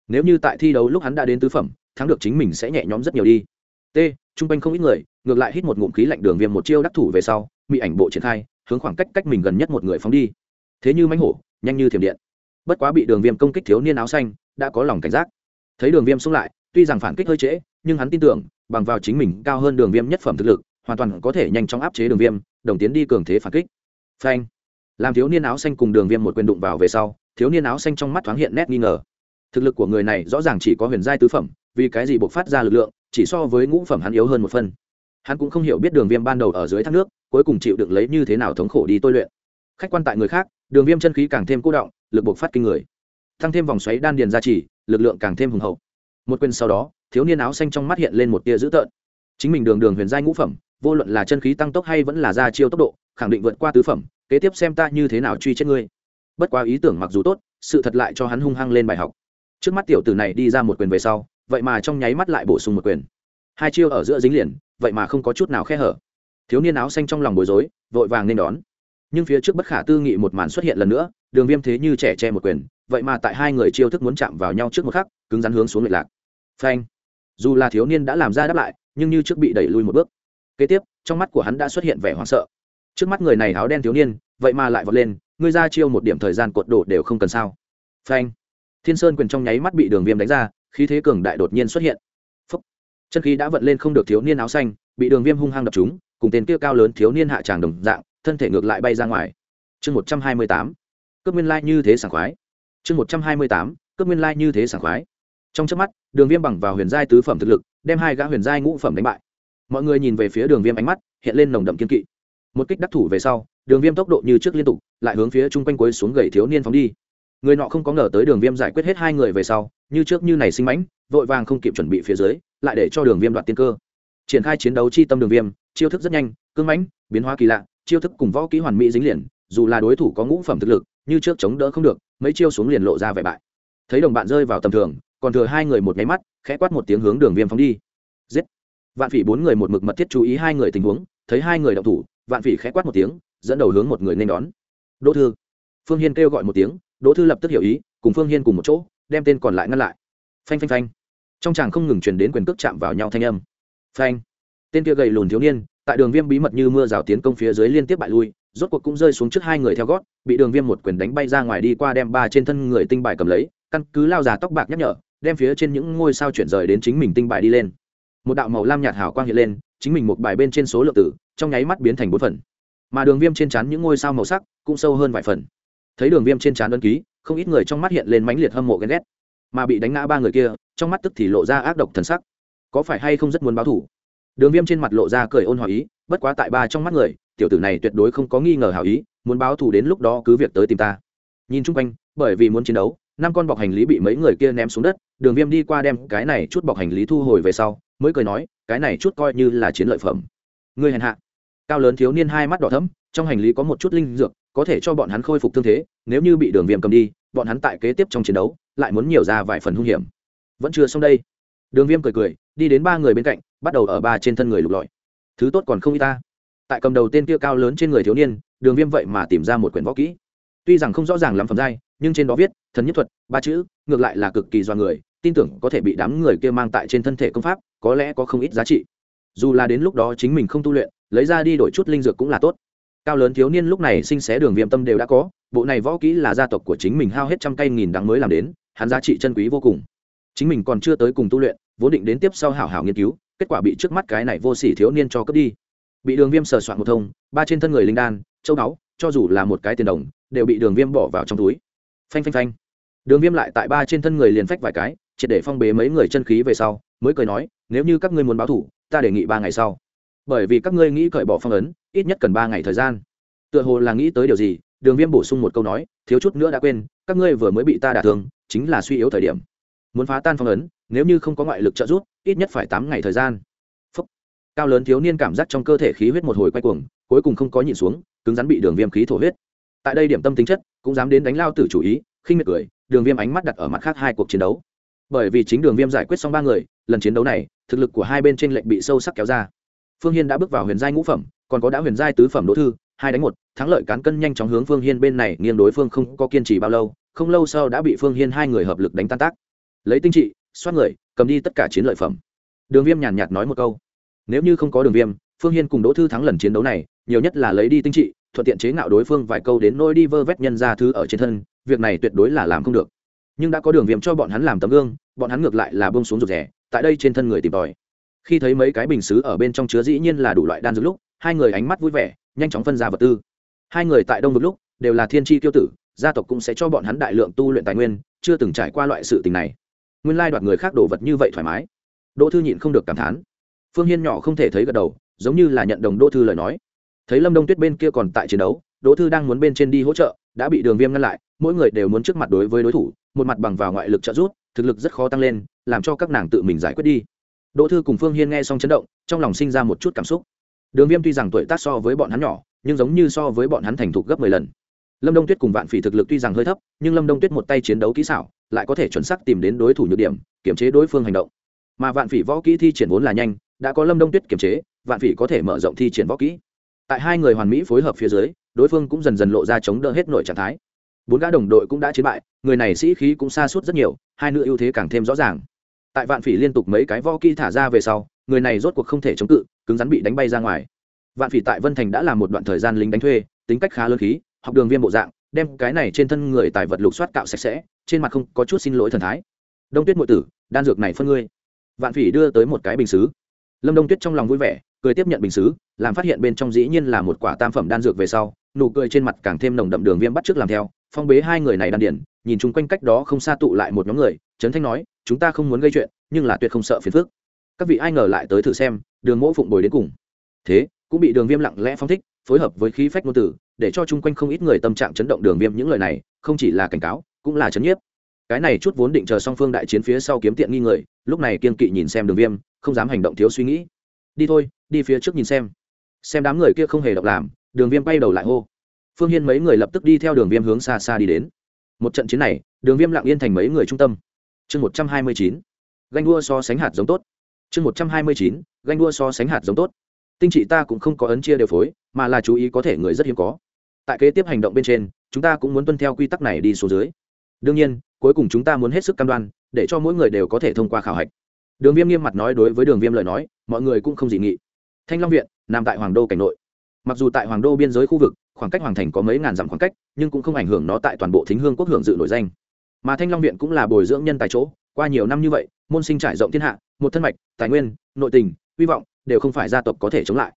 Nếu như tại thi đấu lúc hắn đã đến tứ phẩm, thắng được chính mình sẽ nhẹ nhõm rất nhiều đi. T, trung quanh không ít người, ngược lại hít một ngụm khí lạnh đường viêm một chiêu đắc thủ về sau bị ảnh bộ triển khai, hướng khoảng cách cách mình gần nhất một người phóng đi thế như mánh hổ, nhanh như thiểm điện. Bất quá bị đường viêm công kích thiếu niên áo xanh, đã có lòng cảnh giác. Thấy đường viêm xông lại, tuy rằng phản kích hơi trễ, nhưng hắn tin tưởng, bằng vào chính mình cao hơn đường viêm nhất phẩm thực lực, hoàn toàn có thể nhanh chóng áp chế đường viêm, đồng tiến đi cường thế phản kích. Phanh! Làm thiếu niên áo xanh cùng đường viêm một quyền đụng vào về sau, thiếu niên áo xanh trong mắt thoáng hiện nét nghi ngờ. Thực lực của người này rõ ràng chỉ có huyền giai tứ phẩm, vì cái gì buộc phát ra lực lượng, chỉ so với ngũ phẩm hắn yếu hơn một phân hắn cũng không hiểu biết đường viêm ban đầu ở dưới thác nước, cuối cùng chịu được lấy như thế nào thống khổ đi tôi luyện khách quan tại người khác, đường viêm chân khí càng thêm cố động, lực buộc phát kinh người. Tăng thêm vòng xoáy đan điền gia trì, lực lượng càng thêm hùng hậu. Một quyền sau đó, thiếu niên áo xanh trong mắt hiện lên một tia dữ tợn. Chính mình đường đường huyền giai ngũ phẩm, vô luận là chân khí tăng tốc hay vẫn là ra chiêu tốc độ, khẳng định vượt qua tứ phẩm, kế tiếp xem ta như thế nào truy chết ngươi. Bất quá ý tưởng mặc dù tốt, sự thật lại cho hắn hung hăng lên bài học. Trước mắt tiểu tử này đi ra một quyền về sau, vậy mà trong nháy mắt lại bổ sung một quyền. Hai chiêu ở giữa dính liền, vậy mà không có chút nào khe hở. Thiếu niên áo xanh trong lòng bối rối, vội vàng nên đón nhưng phía trước bất khả tư nghị một màn xuất hiện lần nữa, đường viêm thế như trẻ che một quyền, vậy mà tại hai người chiêu thức muốn chạm vào nhau trước một khắc, cứng rắn hướng xuống lệch lạc. Phanh. Dù là thiếu niên đã làm ra đáp lại, nhưng như trước bị đẩy lui một bước. Kế tiếp, trong mắt của hắn đã xuất hiện vẻ hoảng sợ. Trước mắt người này áo đen thiếu niên, vậy mà lại vọt lên, ngươi ra chiêu một điểm thời gian cột đổ đều không cần sao. Phanh. Thiên sơn quyền trong nháy mắt bị đường viêm đánh ra, khí thế cường đại đột nhiên xuất hiện. Phúc. chân khí đã vận lên không được thiếu niên áo xanh, bị đường viêm hung hăng đập chúng cùng tên kia cao lớn thiếu niên hạ tràng đồng dạng thân thể ngược lại bay ra ngoài. Chương một trăm hai mươi tám, cướp nguyên lai như thế sảng khoái. Chương một trăm hai mươi tám, cướp nguyên lai như thế sảng khoái. Trong trước mắt, đường viêm bằng vào huyền giai tứ phẩm thực lực, đem hai gã huyền giai ngũ phẩm đánh bại. Mọi người nhìn về phía đường viêm ánh mắt, hiện lên nồng đậm kiên kỵ. Một kích đắc thủ về sau, đường viêm tốc độ như trước liên tục, lại hướng phía chung quanh cuối xuống gầy thiếu niên phóng đi. Người nọ không có ngờ tới đường viêm giải quyết hết hai người về sau, như trước như này sinh mãnh, vội vàng không kịp chuẩn bị phía dưới, lại để cho đường viêm đoạt tiên cơ. Triển khai chiến đấu chi tâm đường viêm, chiêu thức rất nhanh cưng mãnh, biến hóa kỳ lạ chiêu thức cùng võ kỹ hoàn mỹ dính liền, dù là đối thủ có ngũ phẩm thực lực, như trước chống đỡ không được, mấy chiêu xuống liền lộ ra vẻ bại. Thấy đồng bạn rơi vào tầm thường, còn thừa hai người một nháy mắt, khẽ quát một tiếng hướng đường viêm phóng đi. Giết! Vạn phỉ bốn người một mực mật thiết chú ý hai người tình huống, thấy hai người động thủ, vạn phỉ khẽ quát một tiếng, dẫn đầu hướng một người nên đón. Đỗ thư! Phương hiên kêu gọi một tiếng, đỗ thư lập tức hiểu ý, cùng phương hiên cùng một chỗ, đem tên còn lại ngăn lại. Phanh phanh phanh! Trong chàng không ngừng truyền đến quyền cước chạm vào nhau thanh âm. Phanh! Tên kia gầy lùn thiếu niên tại đường viêm bí mật như mưa rào tiến công phía dưới liên tiếp bại lui, rốt cuộc cũng rơi xuống trước hai người theo gót, bị đường viêm một quyền đánh bay ra ngoài đi qua đem ba trên thân người tinh bài cầm lấy, căn cứ lao già tóc bạc nhắc nhở, đem phía trên những ngôi sao chuyển rời đến chính mình tinh bài đi lên. Một đạo màu lam nhạt hào quang hiện lên, chính mình một bài bên trên số lượng tử, trong nháy mắt biến thành bốn phần. Mà đường viêm trên trán những ngôi sao màu sắc cũng sâu hơn vài phần. Thấy đường viêm trên trán đơn ký, không ít người trong mắt hiện lên mãnh liệt hâm mộ ghen ghét. Mà bị đánh ngã ba người kia, trong mắt tức thì lộ ra ác độc thần sắc. Có phải hay không rất muốn báo thủ đường viêm trên mặt lộ ra cười ôn hòa ý, bất quá tại ba trong mắt người, tiểu tử này tuyệt đối không có nghi ngờ hảo ý, muốn báo thù đến lúc đó cứ việc tới tìm ta. Nhìn chung quanh, bởi vì muốn chiến đấu, năm con bọc hành lý bị mấy người kia ném xuống đất, đường viêm đi qua đem cái này chút bọc hành lý thu hồi về sau, mới cười nói, cái này chút coi như là chiến lợi phẩm. Người hèn hạ. Cao lớn thiếu niên hai mắt đỏ thấm trong hành lý có một chút linh dược, có thể cho bọn hắn khôi phục thương thế, nếu như bị đường viêm cầm đi, bọn hắn tại kế tiếp trong chiến đấu, lại muốn nhiều ra vài phần hung hiểm. Vẫn chưa xong đây. Đường viêm cười cười, đi đến ba người bên cạnh bắt đầu ở ba trên thân người lục lọi. Thứ tốt còn không y ta. Tại cầm đầu tên kia cao lớn trên người thiếu niên, đường viêm vậy mà tìm ra một quyển võ kỹ. Tuy rằng không rõ ràng lắm phẩm giai, nhưng trên đó viết, thần nhất thuật, ba chữ, ngược lại là cực kỳ do người, tin tưởng có thể bị đám người kia mang tại trên thân thể công pháp, có lẽ có không ít giá trị. Dù là đến lúc đó chính mình không tu luyện, lấy ra đi đổi chút linh dược cũng là tốt. Cao lớn thiếu niên lúc này sinh xé đường viêm tâm đều đã có, bộ này võ kỹ là gia tộc của chính mình hao hết trăm cây nghìn đắng mới làm đến, hắn giá trị chân quý vô cùng. Chính mình còn chưa tới cùng tu luyện, vốn định đến tiếp sau hảo hảo nghiên cứu kết quả bị trước mắt cái này vô sỉ thiếu niên cho cướp đi. Bị đường viêm sờ soạn một thông, ba trên thân người linh đan, châu báu, cho dù là một cái tiền đồng, đều bị đường viêm bỏ vào trong túi. Phanh phanh phanh. Đường viêm lại tại ba trên thân người liền phách vài cái, triệt để phong bế mấy người chân khí về sau, mới cười nói, nếu như các ngươi muốn báo thủ, ta đề nghị ba ngày sau. Bởi vì các ngươi nghĩ cởi bỏ phong ấn, ít nhất cần ba ngày thời gian. Tựa hồ là nghĩ tới điều gì, đường viêm bổ sung một câu nói, thiếu chút nữa đã quên, các ngươi vừa mới bị ta đả thương, chính là suy yếu thời điểm. Muốn phá tan phong ấn nếu như không có ngoại lực trợ giúp, ít nhất phải tám ngày thời gian. Phúc. cao lớn thiếu niên cảm giác trong cơ thể khí huyết một hồi quay cuồng, cuối cùng không có nhịn xuống, cứng rắn bị đường viêm khí thổ huyết. Tại đây điểm tâm tính chất, cũng dám đến đánh lao tử chủ ý, khinh miệt cười, đường viêm ánh mắt đặt ở mặt khác hai cuộc chiến đấu. Bởi vì chính đường viêm giải quyết xong ba người, lần chiến đấu này, thực lực của hai bên trên lệnh bị sâu sắc kéo ra. Phương hiên đã bước vào huyền giai ngũ phẩm, còn có đã huyền giai tứ phẩm đỗ thư, hai đánh một, thắng lợi cán cân nhanh chóng hướng phương hiên bên này, nghiêng đối phương không có kiên trì bao lâu, không lâu sau đã bị phương hiên hai người hợp lực đánh tan tác. Lấy tinh trị xoát người, cầm đi tất cả chiến lợi phẩm. Đường viêm nhàn nhạt nói một câu. Nếu như không có đường viêm, phương hiên cùng đỗ thư thắng lần chiến đấu này, nhiều nhất là lấy đi tinh trị, thuận tiện chế ngạo đối phương vài câu đến nôi đi vơ vét nhân ra thứ ở trên thân, việc này tuyệt đối là làm không được. Nhưng đã có đường viêm cho bọn hắn làm tấm gương, bọn hắn ngược lại là bông xuống rụt rẻ tại đây trên thân người tìm tòi. Khi thấy mấy cái bình xứ ở bên trong chứa dĩ nhiên là đủ loại đan dược lúc, hai người ánh mắt vui vẻ, nhanh chóng phân ra vật tư. Hai người tại đông một lúc, đều là thiên tri tiêu tử, gia tộc cũng sẽ cho bọn hắn đại lượng tu luyện tài nguyên, chưa từng trải qua loại sự tình này nguyên lai đoạt người khác đồ vật như vậy thoải mái. Đỗ thư nhịn không được cảm thán. Phương hiên nhỏ không thể thấy gật đầu, giống như là nhận đồng đỗ thư lời nói. Thấy lâm đông tuyết bên kia còn tại chiến đấu, đỗ thư đang muốn bên trên đi hỗ trợ, đã bị đường viêm ngăn lại, mỗi người đều muốn trước mặt đối với đối thủ, một mặt bằng vào ngoại lực trợ giúp, thực lực rất khó tăng lên, làm cho các nàng tự mình giải quyết đi. Đỗ thư cùng phương hiên nghe xong chấn động, trong lòng sinh ra một chút cảm xúc. Đường viêm tuy rằng tuổi tác so với bọn hắn nhỏ, nhưng giống như so với bọn hắn thành thục gấp mười lần. Lâm đông tuyết cùng vạn phỉ thực lực tuy rằng hơi thấp, nhưng lâm đông tuyết một tay chiến đấu kỹ xảo lại có thể chuẩn xác tìm đến đối thủ nhược điểm kiểm chế đối phương hành động. Mà vạn phỉ võ kỹ thi triển vốn là nhanh, đã có lâm đông tuyết kiểm chế, vạn phỉ có thể mở rộng thi triển võ kỹ. Tại hai người hoàn mỹ phối hợp phía dưới, đối phương cũng dần dần lộ ra chống đỡ hết nội trạng thái. Bốn gã đồng đội cũng đã chiến bại, người này sĩ khí cũng xa suốt rất nhiều, hai nữ ưu thế càng thêm rõ ràng. Tại vạn phỉ liên tục mấy cái võ kỹ thả ra về sau, người này rốt cuộc không thể chống cự, cứng rắn bị đánh bay ra ngoài. Vạn phỉ tại vân thành đã làm một đoạn thời gian lính đánh thuê, tính cách khá lớn khí, học đường viên bộ dạng đem cái này trên thân người tài vật lục soát cạo sạch sẽ, trên mặt không có chút xin lỗi thần thái. Đông tuyết ngụy tử, đan dược này phân ngươi. Vạn phỉ đưa tới một cái bình xứ. Lâm đông tuyết trong lòng vui vẻ, cười tiếp nhận bình xứ, làm phát hiện bên trong dĩ nhiên là một quả tam phẩm đan dược về sau, nụ cười trên mặt càng thêm nồng đậm đường viêm bắt trước làm theo, phong bế hai người này đan điển, nhìn chung quanh cách đó không xa tụ lại một nhóm người, trấn thanh nói, chúng ta không muốn gây chuyện, nhưng là tuyệt không sợ phiền phức. Các vị ai ngờ lại tới thử xem, đường mỗ phụng bồi đến cùng. Thế, cũng bị đường viêm lặng lẽ phong thích, phối hợp với khí phách ngôn tử để cho chung quanh không ít người tâm trạng chấn động đường viêm những lời này, không chỉ là cảnh cáo, cũng là chấn nhiếp. Cái này chút vốn định chờ song phương đại chiến phía sau kiếm tiện nghi người, lúc này kiên kỵ nhìn xem đường viêm, không dám hành động thiếu suy nghĩ. Đi thôi, đi phía trước nhìn xem. Xem đám người kia không hề động làm, đường viêm bay đầu lại hô. Phương hiên mấy người lập tức đi theo đường viêm hướng xa xa đi đến. Một trận chiến này, đường viêm lặng yên thành mấy người trung tâm. Chương một trăm hai mươi chín. Ganh đua so sánh hạt giống tốt. Chương một trăm hai mươi chín. Ganh đua so sánh hạt giống tốt. Tinh trị ta cũng không có ấn chia đều phối, mà là chú ý có thể người rất hiếm có tại kế tiếp hành động bên trên, chúng ta cũng muốn tuân theo quy tắc này đi xuống dưới. Đương nhiên, cuối cùng chúng ta muốn hết sức cam đoan, để cho mỗi người đều có thể thông qua khảo hạch. Đường viêm nghiêm mặt nói đối với đường viêm lời nói, mọi người cũng không dị nghị. Thanh long viện, nằm tại hoàng đô cảnh nội. Mặc dù tại hoàng đô biên giới khu vực, khoảng cách hoàng thành có mấy ngàn dặm khoảng cách, nhưng cũng không ảnh hưởng nó tại toàn bộ thính hương quốc hưởng dự nổi danh. Mà thanh long viện cũng là bồi dưỡng nhân tài chỗ, qua nhiều năm như vậy, môn sinh trải rộng thiên hạ, một thân mạch, tài nguyên, nội tình, hy vọng đều không phải gia tộc có thể chống lại.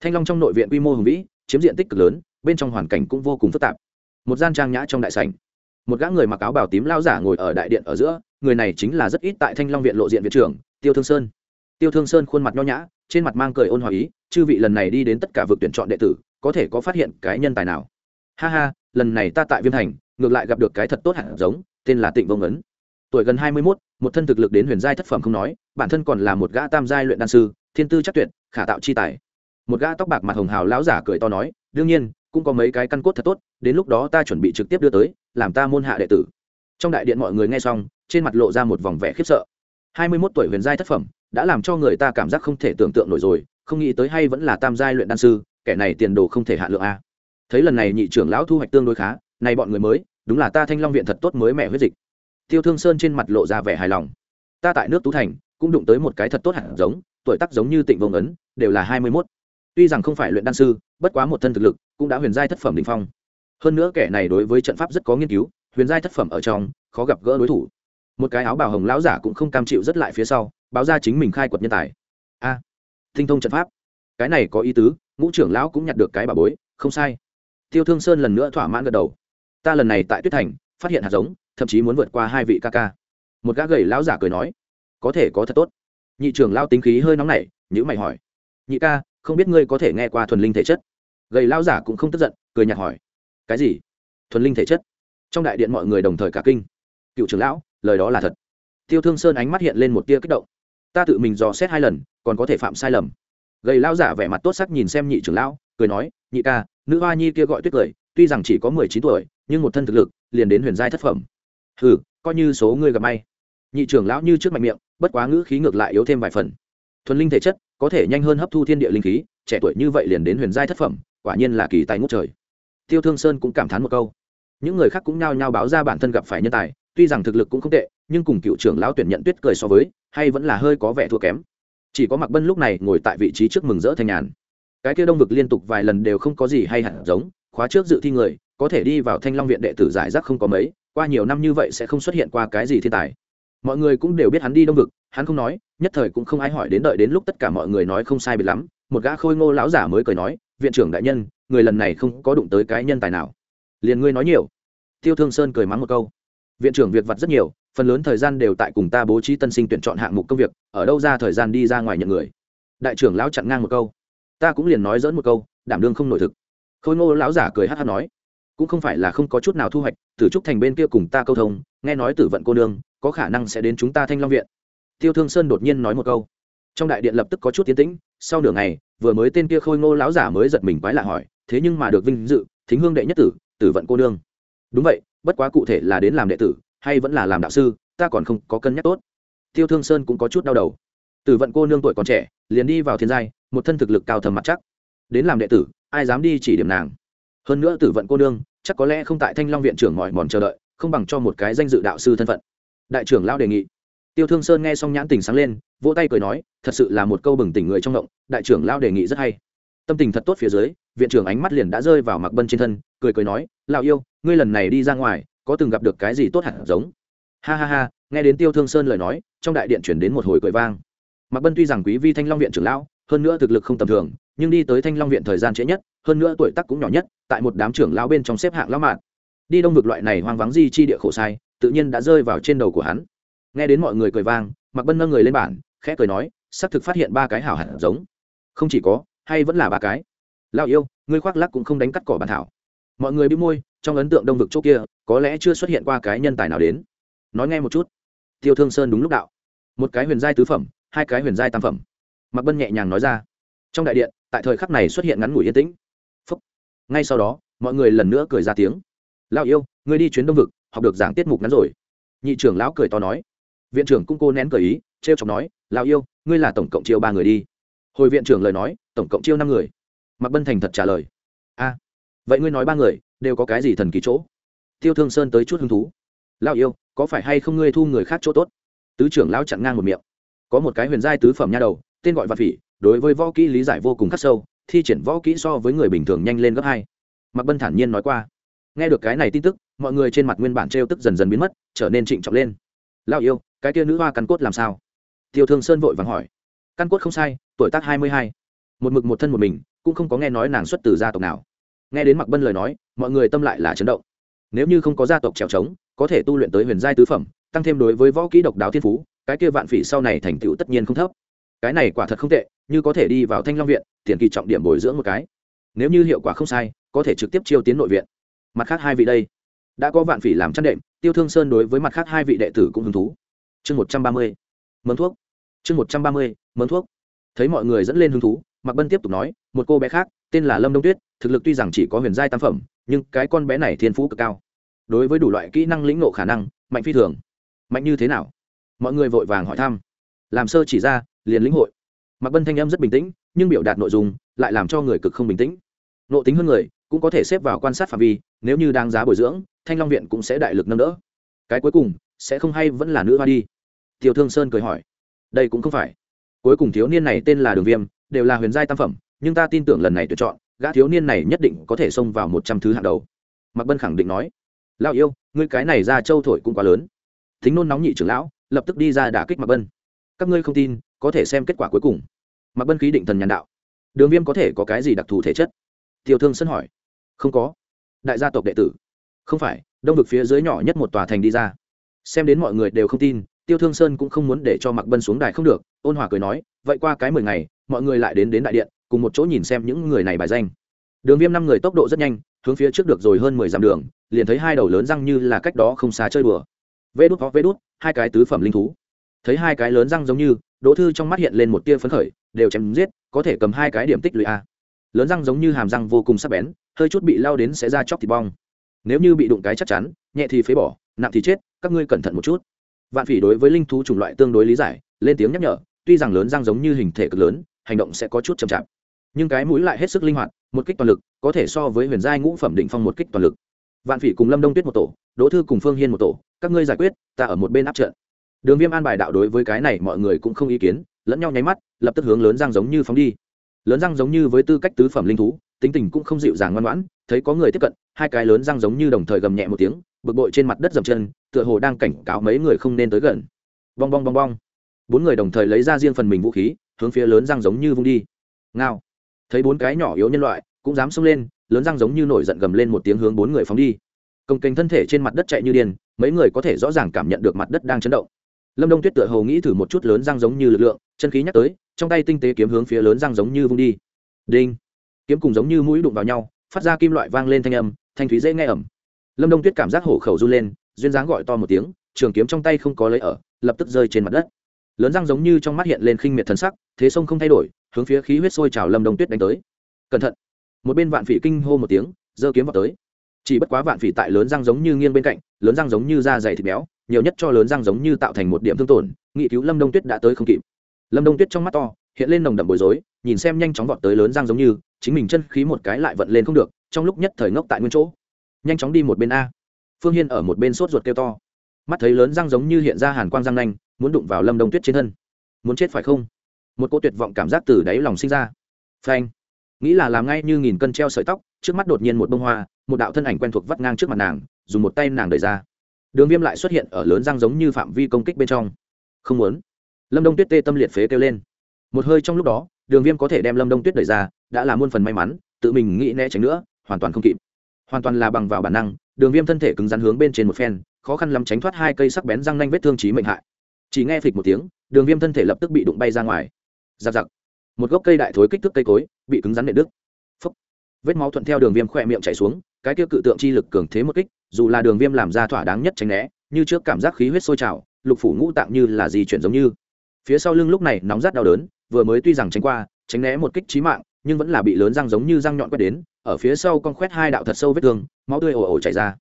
Thanh long trong nội viện quy mô hùng vĩ, chiếm diện tích cực lớn bên trong hoàn cảnh cũng vô cùng phức tạp. Một gian trang nhã trong đại sảnh. Một gã người mặc áo bào tím lao giả ngồi ở đại điện ở giữa, người này chính là rất ít tại thanh long viện lộ diện viện trưởng, tiêu thương sơn. Tiêu thương sơn khuôn mặt nho nhã, trên mặt mang cười ôn hòa ý, chư vị, lần này đi đến tất cả vực tuyển chọn đệ tử, có thể có phát hiện cái nhân tài nào? Ha ha, lần này ta tại viêm thành, ngược lại gặp được cái thật tốt hẳn giống, tên là tịnh vông ấn tuổi gần hai mươi mốt, một thân thực lực đến huyền giai thất phẩm không nói, bản thân còn là một gã tam giai luyện đan sư, thiên tư chắc tuyệt, khả tạo chi tài. Một gã tóc bạc mặt hồng hào lão giả cười to nói, đương nhiên cũng có mấy cái căn cốt thật tốt, đến lúc đó ta chuẩn bị trực tiếp đưa tới, làm ta môn hạ đệ tử. Trong đại điện mọi người nghe xong, trên mặt lộ ra một vòng vẻ khiếp sợ. Hai mươi mốt tuổi huyền giai thất phẩm, đã làm cho người ta cảm giác không thể tưởng tượng nổi rồi, không nghĩ tới hay vẫn là tam giai luyện đan sư, kẻ này tiền đồ không thể hạ lượng a. Thấy lần này nhị trưởng lão thu hoạch tương đối khá, này bọn người mới, đúng là ta thanh long viện thật tốt mới mẹ huyết dịch. Tiêu thương sơn trên mặt lộ ra vẻ hài lòng. Ta tại nước tú thành, cũng đụng tới một cái thật tốt hẳn giống, tuổi tác giống như tịnh vông ấn đều là hai mươi mốt. Tuy rằng không phải luyện đan sư, bất quá một thân thực lực cũng đã huyền giai thất phẩm đ ỉ n h phong. Hơn nữa kẻ này đối với trận pháp rất có nghiên cứu huyền giai thất phẩm ở trong khó gặp gỡ đối thủ. Một cái áo bào hồng lão giả cũng không cam chịu rất lại phía sau báo ra chính mình khai quật nhân tài. A à, tinh thông trận pháp. Cái này có ý tứ ngũ trưởng lão cũng nhặt được cái bà bối không sai. Tiêu thương sơn lần nữa thỏa mãn gật đầu. Ta lần này tại tuyết thành phát hiện hạt giống thậm chí muốn vượt qua hai vị ca ca. Một gã gầy lão giả cười nói có thể có thật tốt. Nhị trưởng lao tính khí hơi nóng nảy nhữ mày hỏi nhị ca không biết ngươi có thể nghe qua thuần linh thể chất? Gầy lão giả cũng không tức giận, cười nhạt hỏi, cái gì? Thuần linh thể chất? Trong đại điện mọi người đồng thời cả kinh. Cựu trưởng lão, lời đó là thật. Tiêu thương sơn ánh mắt hiện lên một tia kích động. Ta tự mình dò xét hai lần, còn có thể phạm sai lầm. Gầy lão giả vẻ mặt tốt sắc nhìn xem nhị trưởng lão, cười nói, nhị ca, nữ hoa nhi kia gọi tuyết cười, tuy rằng chỉ có mười chín tuổi, nhưng một thân thực lực, liền đến huyền giai thất phẩm. Hừ, coi như số ngươi gặp may. Nhị trưởng lão như trước mạnh miệng, bất quá ngữ khí ngược lại yếu thêm vài phần. Thuần linh thể chất, có thể nhanh hơn hấp thu thiên địa linh khí, trẻ tuổi như vậy liền đến huyền giai thất phẩm quả nhiên là kỳ tài ngút trời. Tiêu thương sơn cũng cảm thán một câu. Những người khác cũng nhao nhao báo ra bản thân gặp phải nhân tài, tuy rằng thực lực cũng không tệ, nhưng cùng cựu trưởng lão tuyển nhận tuyết cười so với, hay vẫn là hơi có vẻ thua kém. Chỉ có mặc bân lúc này ngồi tại vị trí trước mừng rỡ thanh nhàn. Cái kia đông vực liên tục vài lần đều không có gì hay hẳn giống, khóa trước dự thi người, có thể đi vào thanh long viện đệ tử giải rác không có mấy, qua nhiều năm như vậy sẽ không xuất hiện qua cái gì thiên tài. Mọi người cũng đều biết hắn đi đông vực, hắn không nói, nhất thời cũng không ai hỏi đến đợi đến lúc tất cả mọi người nói không sai biệt lắm, một gã khôi ngô lão giả mới cười nói viện trưởng đại nhân, người lần này không có đụng tới cái nhân tài nào. Liền ngươi nói nhiều. Tiêu thương sơn cười mắng một câu. Viện trưởng việc vặt rất nhiều, phần lớn thời gian đều tại cùng ta bố trí tân sinh tuyển chọn hạng mục công việc, ở đâu ra thời gian đi ra ngoài nhận người? Đại trưởng lão chặn ngang một câu. Ta cũng liền nói dỡn một câu, đảm đương không nổi thực. Khôi ngô lão giả cười hát hát nói. Cũng không phải là không có chút nào thu hoạch, tử trúc thành bên kia cùng ta câu thông, nghe nói tử vận cô nương, có khả năng sẽ đến chúng ta thanh long viện. Tiêu thương sơn đột nhiên nói một câu trong đại điện lập tức có chút tiến tĩnh, sau nửa ngày, vừa mới tên kia khôi ngô lão giả mới giật mình quái lạ hỏi, thế nhưng mà được vinh dự, thính hương đệ nhất tử tử vận cô nương. Đúng vậy, bất quá cụ thể là đến làm đệ tử, hay vẫn là làm đạo sư, ta còn không có cân nhắc tốt. Tiêu thương sơn cũng có chút đau đầu. Tử vận cô nương tuổi còn trẻ, liền đi vào thiên giai, một thân thực lực cao thầm mặt chắc. Đến làm đệ tử, ai dám đi chỉ điểm nàng? Hơn nữa tử vận cô nương, chắc có lẽ không tại thanh long viện trưởng mỏi mòn chờ đợi, không bằng cho một cái danh dự đạo sư thân phận. Đại trưởng lão đề nghị tiêu thương sơn nghe xong nhãn tình sáng lên, vỗ tay cười nói, thật sự là một câu bừng tỉnh người trong động, đại trưởng lão đề nghị rất hay. Tâm tình thật tốt phía dưới, viện trưởng ánh mắt liền đã rơi vào mặc bân trên thân, cười cười nói, lão yêu, ngươi lần này đi ra ngoài, có từng gặp được cái gì tốt hẳn giống? Ha ha ha, nghe đến tiêu thương sơn lời nói, trong đại điện chuyển đến một hồi cười vang. Mặc bân tuy rằng quý vi thanh long viện trưởng lão, hơn nữa thực lực không tầm thường, nhưng đi tới thanh long viện thời gian trễ nhất, hơn nữa tuổi tác cũng nhỏ nhất, tại một đám trưởng lão bên trong xếp hạng lão mạn. Đi đông vực loại này hoang vắng di chi địa khổ sai, tự nhiên đã rơi vào trên đầu của hắn nghe đến mọi người cười vang mặc bân nâng người lên bản khẽ cười nói xác thực phát hiện ba cái hảo hẳn giống. Không chỉ có, hay vẫn là ba cái. Lão yêu, ngươi khoác lắc cũng không đánh cắt cỏ bản thảo. Mọi người bị môi, trong ấn tượng đông vực chỗ kia, có lẽ chưa xuất hiện qua cái nhân tài nào đến. Nói nghe một chút. Tiêu thương sơn đúng lúc đạo. Một cái huyền giai tứ phẩm, hai cái huyền giai tam phẩm. Mặc bân nhẹ nhàng nói ra. Trong đại điện, tại thời khắc này xuất hiện ngắn ngủi yên tĩnh. Phúc. ngay sau đó, mọi người lần nữa cười ra tiếng. Lão yêu, ngươi đi chuyến đông vực, học được giảng tiết mục ngắn rồi. Nhị trưởng lão cười to nói viện trưởng cũng cô nén cởi ý t r e o chọc nói, lão yêu, ngươi là tổng cộng chiêu ba người đi. Hồi viện trưởng lời nói, tổng cộng chiêu năm người. Mặc bân thành thật trả lời, a, vậy ngươi nói ba người, đều có cái gì thần kỳ chỗ? Tiêu thương sơn tới chút hứng thú, lão yêu, có phải hay không ngươi thu người khác chỗ tốt? Tứ trưởng lão chặn ngang một miệng, có một cái huyền giai tứ phẩm nha đầu, tên gọi vạn phỉ, đối với võ kỹ lý giải vô cùng khắc sâu, thi triển võ kỹ so với người bình thường nhanh lên gấp hai. Mặc bân thản nhiên nói qua, nghe được cái này tin tức, mọi người trên mặt nguyên bản t tức dần dần biến mất, trở nên trịnh trọng lên. Lao yêu cái kia nữ hoa căn cốt làm sao? Tiêu thương sơn vội vàng hỏi. Căn cốt không sai, tuổi tác hai mươi hai. Một mực một thân một mình, cũng không có nghe nói nàng xuất từ gia tộc nào. Nghe đến mặc bân lời nói, mọi người tâm lại là chấn động. Nếu như không có gia tộc trèo trống, có thể tu luyện tới huyền giai tứ phẩm, tăng thêm đối với võ kỹ độc đáo thiên phú, cái kia vạn phỉ sau này thành tựu tất nhiên không thấp. Cái này quả thật không tệ, như có thể đi vào thanh long viện, tiền kỳ trọng điểm bồi dưỡng một cái. Nếu như hiệu quả không sai, có thể trực tiếp chiêu tiến nội viện. Mặt khác hai vị đây. Đã có vạn phỉ làm chăn đệm, tiêu thương sơn đối với mặt khác hai vị đệ tử cũng hứng thú chương một trăm ba mươi mớn thuốc. Chương một trăm ba mươi mớn thuốc. Thấy mọi người dẫn lên hứng thú, mạc bân tiếp tục nói, một cô bé khác, tên là lâm đông tuyết, thực lực tuy rằng chỉ có huyền giai tam phẩm, nhưng cái con bé này thiên phú cực cao. Đối với đủ loại kỹ năng lĩnh nộ khả năng, mạnh phi thường. Mạnh như thế nào? Mọi người vội vàng hỏi thăm. Làm sơ chỉ ra, liền lĩnh hội. Mạc bân thanh âm rất bình tĩnh, nhưng biểu đạt nội dung lại làm cho người cực không bình tĩnh. Nộ tính hơn người, cũng có thể xếp vào quan sát phạm vi, nếu như đáng giá bồi dưỡng, thanh long viện cũng sẽ đại lực nâng đỡ. Cái cuối cùng, sẽ không hay vẫn là nữ hoa đi tiêu thương sơn cười hỏi, đây cũng không phải. Cuối cùng thiếu niên này tên là đường viêm, đều là huyền giai tam phẩm, nhưng ta tin tưởng lần này tuyển chọn, gã thiếu niên này nhất định có thể xông vào một trăm thứ hạng đầu. Mạc bân khẳng định nói, lão yêu, ngươi cái này ra châu thổi cũng quá lớn. Thính nôn nóng nhị trưởng lão, lập tức đi ra đả kích mạc bân. Các ngươi không tin, có thể xem kết quả cuối cùng. Mạc bân khí định thần nhàn đạo, đường viêm có thể có cái gì đặc thù thể chất? Tiêu thương sân hỏi, không có. Đại gia tộc đệ tử. Không phải, đông vực phía dưới nhỏ nhất một tòa thành đi ra. Xem đến mọi người đều không tin tiêu thương sơn cũng không muốn để cho mặc bân xuống đài không được, ôn hòa cười nói, vậy qua cái mười ngày, mọi người lại đến đến đại điện, cùng một chỗ nhìn xem những người này bài danh. Đường viêm năm người tốc độ rất nhanh, hướng phía trước được rồi hơn mười dặm đường, liền thấy hai đầu lớn răng như là cách đó không xa chơi đùa. Vê đút có vê đút, hai cái tứ phẩm linh thú. Thấy hai cái lớn răng giống như, đỗ thư trong mắt hiện lên một tia phấn khởi, đều chém giết, có thể cầm hai cái điểm tích lũy a. Lớn răng giống như hàm răng vô cùng sắc bén, hơi chút bị lao đến sẽ ra chóc thịt bong. Nếu như bị đụng cái chắc chắn, nhẹ thì phế bỏ, nặng thì chết, các ngươi cẩn thận một chút vạn phỉ đối với linh thú chủng loại tương đối lý giải, lên tiếng nhắc nhở, tuy rằng lớn răng giống như hình thể cực lớn, hành động sẽ có chút chậm chạp. Nhưng cái mũi lại hết sức linh hoạt, một kích toàn lực, có thể so với huyền giai ngũ phẩm định phong một kích toàn lực. Vạn phỉ cùng lâm đông tuyết một tổ, đỗ thư cùng phương hiên một tổ, các ngươi giải quyết, ta ở một bên áp trận. Đường viêm an bài đạo đối với cái này mọi người cũng không ý kiến, lẫn nhau nháy mắt, lập tức hướng lớn răng giống như phóng đi. Lớn răng giống như với tư cách tứ phẩm linh thú, tính tình cũng không dịu dàng ngoan ngoãn, thấy có người tiếp cận, hai cái lớn răng giống như đồng thời gầm nhẹ một tiếng bực bội trên mặt đất dầm chân, tựa hồ đang cảnh cáo mấy người không nên tới gần. Bong bong bong bong. Bốn người đồng thời lấy ra riêng phần mình vũ khí, hướng phía lớn răng giống như vung đi. Ngao. Thấy bốn cái nhỏ yếu nhân loại, cũng dám xông lên, lớn răng giống như nổi giận gầm lên một tiếng hướng bốn người phóng đi. Công kênh thân thể trên mặt đất chạy như điên, mấy người có thể rõ ràng cảm nhận được mặt đất đang chấn động. Lâm đông tuyết tựa hồ nghĩ thử một chút lớn răng giống như lực lượng, chân khí nhắc tới, trong tay tinh tế kiếm hướng phía lớn răng giống như vung đi. Đinh. Kiếm cùng giống như mũi đụng vào nhau, phát ra kim loại vang lên thanh âm, thanh thúy dễ nghe ẩm lâm đông tuyết cảm giác hổ khẩu run lên, duyên dáng gọi to một tiếng, trường kiếm trong tay không có lấy ở, lập tức rơi trên mặt đất. Lớn răng giống như trong mắt hiện lên khinh miệt thần sắc, thế sông không thay đổi, hướng phía khí huyết sôi trào lâm đông tuyết đánh tới. Cẩn thận! Một bên vạn phỉ kinh hô một tiếng, giơ kiếm vào tới. Chỉ bất quá vạn phỉ tại lớn răng giống như nghiêng bên cạnh, lớn răng giống như da dày thịt béo, nhiều nhất cho lớn răng giống như tạo thành một điểm thương tổn, nghị cứu lâm đông tuyết đã tới không kịp. Lâm đông tuyết trong mắt to, hiện lên nồng đậm bối rối, nhìn xem nhanh chóng vọt tới lớn răng giống như, chính mình chân khí một cái lại vận lên không được, trong lúc nhất thời ngốc tại nguyên chỗ nhanh chóng đi một bên a. Phương hiên ở một bên sốt ruột kêu to. Mắt thấy lớn răng giống như hiện ra hàn quang răng nanh, muốn đụng vào lâm đông tuyết trên thân. Muốn chết phải không? Một cô tuyệt vọng cảm giác từ đáy lòng sinh ra. Phanh. Nghĩ là làm ngay như nghìn cân treo sợi tóc, trước mắt đột nhiên một bông hoa, một đạo thân ảnh quen thuộc vắt ngang trước mặt nàng, dùng một tay nàng đẩy ra. Đường viêm lại xuất hiện ở lớn răng giống như phạm vi công kích bên trong. Không muốn. Lâm đông tuyết tê tâm liệt phế kêu lên. Một hơi trong lúc đó, đường viêm có thể đem lâm đông tuyết đẩy ra, đã là muôn phần may mắn, tự mình nghĩ né tránh nữa, hoàn toàn không kịp hoàn toàn là bằng vào bản năng đường viêm thân thể cứng rắn hướng bên trên một phen khó khăn lắm tránh thoát hai cây sắc bén răng nanh vết thương trí mệnh hại. Chỉ nghe phịch một tiếng đường viêm thân thể lập tức bị đụng bay ra ngoài. Giặc giặc. Một gốc cây đại thối kích thước cây cối bị cứng rắn nệ đứt. Phấp, vết máu thuận theo đường viêm khỏe miệng chảy xuống cái kia cự tượng chi lực cường thế một kích dù là đường viêm làm ra thỏa đáng nhất tránh né như trước cảm giác khí huyết sôi trào lục phủ ngũ tạng như là gì chuyển giống như. Phía sau lưng lúc này nóng rát đau đớn vừa mới tuy rằng tránh qua tránh né một kích trí mạng nhưng vẫn là bị lớn răng giống như răng nhọn quét đến ở phía sau con khoét hai đạo thật sâu vết thương, máu tươi ồ ồ chảy ra.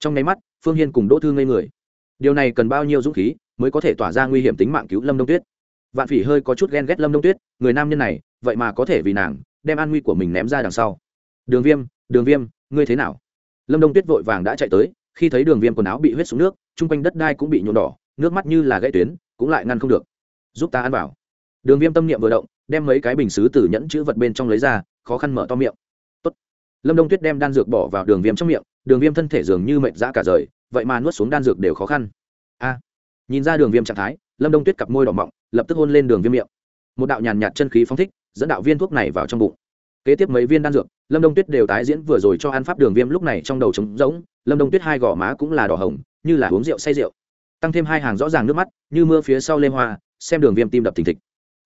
Trong nháy mắt, phương hiên cùng đỗ thư ngây người. Điều này cần bao nhiêu dũng khí mới có thể tỏa ra nguy hiểm tính mạng cứu lâm đông tuyết? Vạn phỉ hơi có chút ghen ghét lâm đông tuyết, người nam nhân này, vậy mà có thể vì nàng đem an nguy của mình ném ra đằng sau. Đường viêm đường viêm, ngươi thế nào? Lâm đông tuyết vội vàng đã chạy tới, khi thấy đường viêm quần áo bị huyết xuống nước, chung quanh đất đai cũng bị nhuộm đỏ, nước mắt như là gãy tuyến, cũng lại ngăn không được. Giúp ta ăn vào. Đường viêm tâm niệm vừa động, đem mấy cái bình xứ từ nhẫn chữ vật bên trong lấy ra, khó khăn mở to miệng lâm đông tuyết đem đan dược bỏ vào đường viêm trong miệng, đường viêm thân thể dường như mệt dã cả rời, vậy mà nuốt xuống đan dược đều khó khăn. A! Nhìn ra đường viêm trạng thái, lâm đông tuyết cặp môi đỏ mọng, lập tức hôn lên đường viêm miệng. Một đạo nhàn nhạt chân khí phóng thích, dẫn đạo viên thuốc này vào trong bụng. Kế tiếp mấy viên đan dược, lâm đông tuyết đều tái diễn vừa rồi cho ăn pháp đường viêm lúc này trong đầu trống rỗng, lâm đông tuyết hai gò má cũng là đỏ hồng, như là uống rượu say rượu. Tăng thêm hai hàng rõ ràng nước mắt, như mưa phía sau lê hoa, xem đường viêm tim đập thình thịch.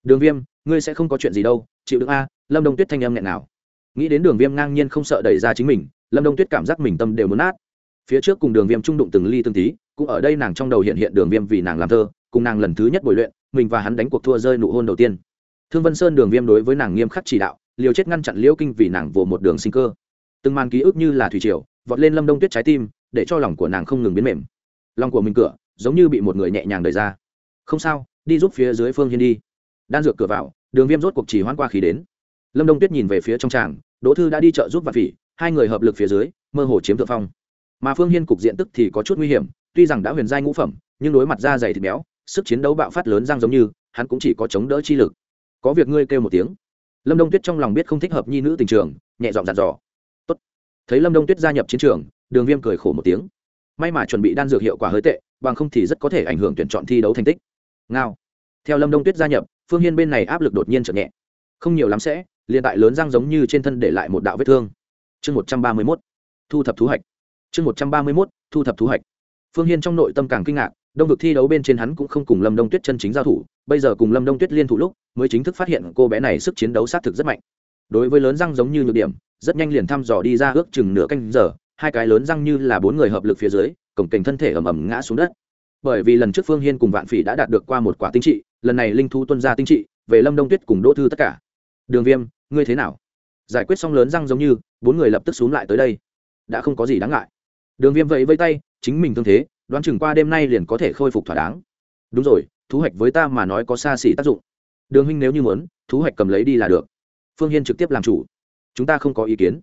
Đường viêm, ngươi sẽ không có chuyện gì đâu, chịu được a. Lâm đông tuyết thanh âm nghẹn nào nghĩ đến đường viêm ngang nhiên không sợ đẩy ra chính mình, lâm đông tuyết cảm giác mình tâm đều muốn nát. Phía trước cùng đường viêm trung đụng từng ly từng tí, cũng ở đây nàng trong đầu hiện hiện đường viêm vì nàng làm thơ, cùng nàng lần thứ nhất bồi luyện, mình và hắn đánh cuộc thua rơi nụ hôn đầu tiên. Thương vân sơn đường viêm đối với nàng nghiêm khắc chỉ đạo, liều chết ngăn chặn liễu kinh vì nàng vồ một đường sinh cơ. Từng màn ký ức như là thủy triều, vọt lên lâm đông tuyết trái tim, để cho lòng của nàng không ngừng biến mềm. Lòng của mình cửa, giống như bị một người nhẹ nhàng đẩy ra. Không sao, đi giúp phía dưới phương hiên đi. Đan dược cửa vào, đường viêm rốt cuộc chỉ hoãn qua khí đến lâm đông tuyết nhìn về phía trong tràng, đỗ thư đã đi chợ giúp và phỉ, hai người hợp lực phía dưới, mơ hồ chiếm thượng phong. Mà phương hiên cục diện tức thì có chút nguy hiểm, tuy rằng đã huyền giai ngũ phẩm, nhưng đối mặt da dày thịt béo, sức chiến đấu bạo phát lớn giang giống như, hắn cũng chỉ có chống đỡ chi lực. Có việc ngươi kêu một tiếng. Lâm đông tuyết trong lòng biết không thích hợp nhi nữ tình trường, nhẹ dọn dặn dò. Tốt. thấy lâm đông tuyết gia nhập chiến trường, đường viêm cười khổ một tiếng. May mà chuẩn bị đan dược hiệu quả hơi tệ, bằng không thì rất có thể ảnh hưởng tuyển chọn thi đấu thành tích. Ngao. Theo lâm đông tuyết gia nhập, phương hiên bên này áp lực đột nhiên trở nhẹ. Không nhiều lắm sẽ liền tại lớn răng giống như trên thân để lại một đạo vết thương. Chương một trăm ba mươi mốt, thu thập thú hạch chương một trăm ba mươi mốt, thu thập thú hạch phương hiên trong nội tâm càng kinh ngạc, đông vực thi đấu bên trên hắn cũng không cùng lâm đông tuyết chân chính giao thủ, bây giờ cùng lâm đông tuyết liên thủ lúc, mới chính thức phát hiện cô bé này sức chiến đấu xác thực rất mạnh. Đối với lớn răng giống như nhược điểm, rất nhanh liền thăm dò đi ra ước chừng nửa canh giờ, hai cái lớn răng như là bốn người hợp lực phía dưới, cổng kềnh thân thể ầm ầm ngã xuống đất. Bởi vì lần trước phương hiên cùng vạn phỉ đã đạt được qua một quả tinh trị, lần này linh thu tuân ra tinh trị, về lâm đông tuyết cùng đỗ thư tất cả đường viêm, ngươi thế nào? Giải quyết xong lớn răng giống như, bốn người lập tức xuống lại tới đây. Đã không có gì đáng ngại. Đường viêm vẫy vây tay, chính mình thương thế, đoán chừng qua đêm nay liền có thể khôi phục thỏa đáng. Đúng rồi, thú hạch với ta mà nói có xa xỉ tác dụng. Đường huynh nếu như muốn, thú hạch cầm lấy đi là được. Phương hiên trực tiếp làm chủ. Chúng ta không có ý kiến.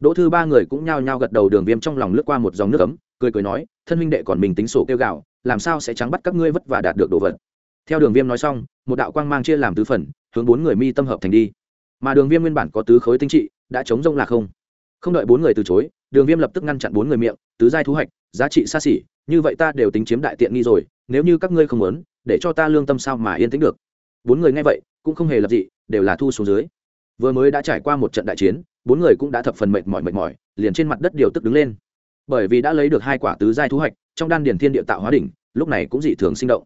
Đỗ thư ba người cũng nhao nhao gật đầu đường viêm trong lòng lướt qua một dòng nước ấm, cười cười nói, thân huynh đệ còn mình tính sổ kêu gạo, làm sao sẽ trắng bắt các ngươi vất và đạt được đồ vật? Theo đường viêm nói xong, một đạo quang mang chia làm tứ phần, hướng bốn người mi tâm hợp thành đi mà đường viêm nguyên bản có tứ khối tinh trị đã chống rông là không. Không đợi bốn người từ chối, đường viêm lập tức ngăn chặn bốn người miệng, tứ giai thu hoạch giá trị xa xỉ, như vậy ta đều tính chiếm đại tiện nghi rồi, nếu như các ngươi không muốn, để cho ta lương tâm sao mà yên tĩnh được. Bốn người nghe vậy, cũng không hề lập dị, đều là thu xuống dưới. Vừa mới đã trải qua một trận đại chiến, bốn người cũng đã thập phần mệt mỏi mệt mỏi, liền trên mặt đất điều tức đứng lên. Bởi vì đã lấy được hai quả tứ giai thu hoạch trong đan điển thiên địa tạo hóa đỉnh, lúc này cũng dị thường sinh động.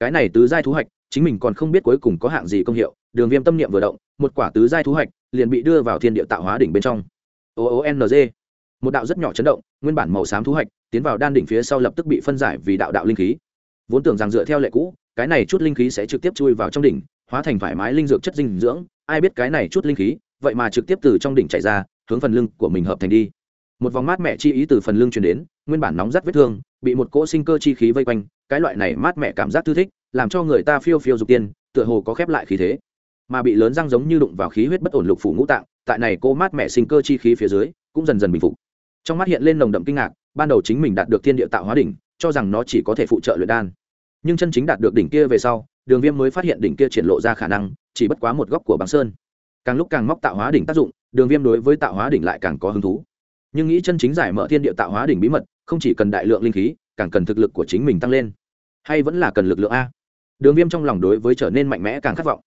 Cái này tứ giai thu hoạch chính mình còn không biết cuối cùng có hạng gì công hiệu, đường viêm tâm niệm vừa động, một quả tứ giai thu hoạch liền bị đưa vào thiên địa tạo hóa đỉnh bên trong. O o n g. Một đạo rất nhỏ chấn động, nguyên bản màu xám thu hoạch tiến vào đan đỉnh phía sau lập tức bị phân giải vì đạo đạo linh khí. Vốn tưởng rằng dựa theo lệ cũ, cái này chút linh khí sẽ trực tiếp chui vào trong đỉnh, hóa thành thoải mái linh dược chất dinh dưỡng, ai biết cái này chút linh khí, vậy mà trực tiếp từ trong đỉnh chạy ra, hướng phần lưng của mình hợp thành đi. Một vòng mát mẻ chi ý từ phần lưng truyền đến, nguyên bản nóng rát vết thương, bị một cỗ sinh cơ chi khí vây quanh, cái loại này mát mẻ cảm giác thư thích làm cho người ta phiêu phiêu dục tiên, tựa hồ có khép lại khí thế. Mà bị lớn răng giống như đụng vào khí huyết bất ổn lục phủ ngũ tạng, tại này cô mát mẹ sinh cơ chi khí phía dưới, cũng dần dần bình phục. Trong mắt hiện lên nồng đậm kinh ngạc, ban đầu chính mình đạt được thiên địa tạo hóa đỉnh, cho rằng nó chỉ có thể phụ trợ luyện đan. Nhưng chân chính đạt được đỉnh kia về sau, đường viêm mới phát hiện đỉnh kia triển lộ ra khả năng, chỉ bất quá một góc của băng sơn. Càng lúc càng móc tạo hóa đỉnh tác dụng, đường viêm đối với tạo hóa đỉnh lại càng có hứng thú. Nhưng nghĩ chân chính giải mở thiên địa tạo hóa đỉnh bí mật, không chỉ cần đại lượng linh khí, càng cần thực lực của chính mình tăng lên. Hay vẫn là cần lực lượng a? Đường viêm trong lòng đối với trở nên mạnh mẽ càng khát vọng.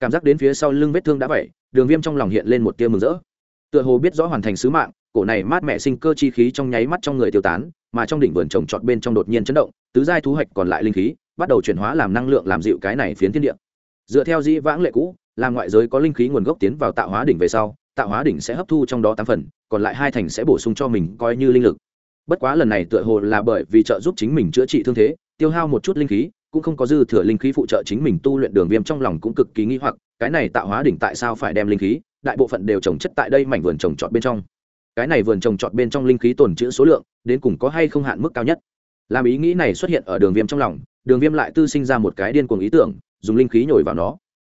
Cảm giác đến phía sau lưng vết thương đã vậy đường viêm trong lòng hiện lên một tia mừng rỡ. Tựa hồ biết rõ hoàn thành sứ mạng, cổ này mát mẹ sinh cơ chi khí trong nháy mắt trong người tiêu tán, mà trong đỉnh vườn trồng trọt bên trong đột nhiên chấn động, tứ giai thu hoạch còn lại linh khí, bắt đầu chuyển hóa làm năng lượng làm dịu cái này phiến thiên địa. Dựa theo dĩ vãng lệ cũ, làm ngoại giới có linh khí nguồn gốc tiến vào tạo hóa đỉnh về sau, tạo hóa đỉnh sẽ hấp thu trong đó tám phần, còn lại hai thành sẽ bổ sung cho mình coi như linh lực. Bất quá lần này tựa hồ là bởi vì trợ giúp chính mình chữa trị thương thế, tiêu hao một chút linh khí cũng không có dư thừa linh khí phụ trợ chính mình tu luyện đường viêm trong lòng cũng cực kỳ nghi hoặc, cái này tạo hóa đỉnh tại sao phải đem linh khí, đại bộ phận đều trồng chất tại đây mảnh vườn trồng trọt bên trong. Cái này vườn trồng trọt bên trong linh khí tồn trữ số lượng, đến cùng có hay không hạn mức cao nhất? Làm ý nghĩ này xuất hiện ở đường viêm trong lòng, đường viêm lại tư sinh ra một cái điên cuồng ý tưởng, dùng linh khí nhồi vào nó.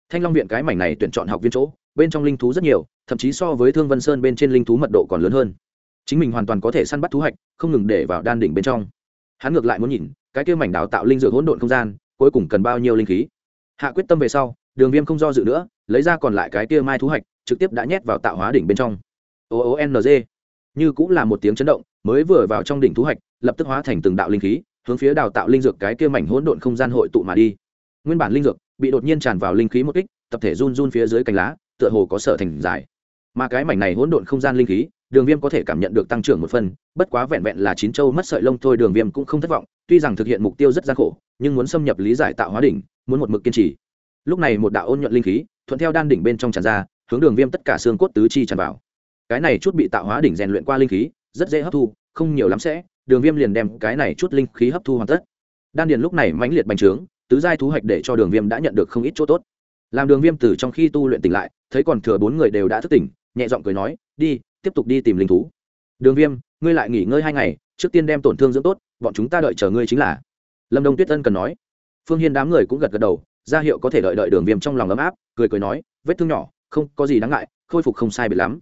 Thanh long viện cái mảnh này tuyển chọn học viên chỗ, bên trong linh thú rất nhiều, thậm chí so với thương vân sơn bên trên linh thú mật độ còn lớn hơn. Chính mình hoàn toàn có thể săn bắt thú hạch, không ngừng để vào đan đỉnh bên trong. Hắn ngược lại muốn nhìn cái kia mảnh đào tạo linh dược hỗn độn không gian, cuối cùng cần bao nhiêu linh khí? Hạ quyết tâm về sau, đường viêm không do dự nữa, lấy ra còn lại cái kia mai thú hạch, trực tiếp đã nhét vào tạo hóa đỉnh bên trong. O o n g. Như cũng là một tiếng chấn động, mới vừa vào trong đỉnh thú hạch, lập tức hóa thành từng đạo linh khí, hướng phía đào tạo linh dược cái kia mảnh hỗn độn không gian hội tụ mà đi. Nguyên bản linh dược bị đột nhiên tràn vào linh khí một kích, tập thể run run phía dưới cành lá, tựa hồ có sở thành dài mà cái mảnh này hỗn độn không gian linh khí đường viêm có thể cảm nhận được tăng trưởng một phần, bất quá vẹn vẹn là chín châu mất sợi lông thôi, đường viêm cũng không thất vọng, tuy rằng thực hiện mục tiêu rất gian khổ, nhưng muốn xâm nhập lý giải tạo hóa đỉnh, muốn một mực kiên trì. Lúc này một đạo ôn nhuận linh khí, thuận theo đan đỉnh bên trong tràn ra, hướng đường viêm tất cả xương cốt tứ chi tràn vào. Cái này chút bị tạo hóa đỉnh rèn luyện qua linh khí, rất dễ hấp thu, không nhiều lắm sẽ, đường viêm liền đem cái này chút linh khí hấp thu hoàn tất. Đan điền lúc này mãnh liệt bành trướng, tứ giai thú hoạch để cho đường viêm đã nhận được không ít chỗ tốt. Làm đường viêm từ trong khi tu luyện tỉnh lại, thấy còn thừa bốn người đều đã thức tỉnh, nhẹ giọng cười nói, đi tiếp tục đi tìm linh thú. Đường viêm, ngươi lại nghỉ ngơi hai ngày, trước tiên đem tổn thương dưỡng tốt, bọn chúng ta đợi chờ ngươi chính là. Lâm đông tuyết ân cần nói. Phương hiên đám người cũng gật gật đầu, ra hiệu có thể đợi đợi đường viêm trong lòng ấm áp, cười cười nói, vết thương nhỏ, không có gì đáng ngại, khôi phục không sai biệt lắm.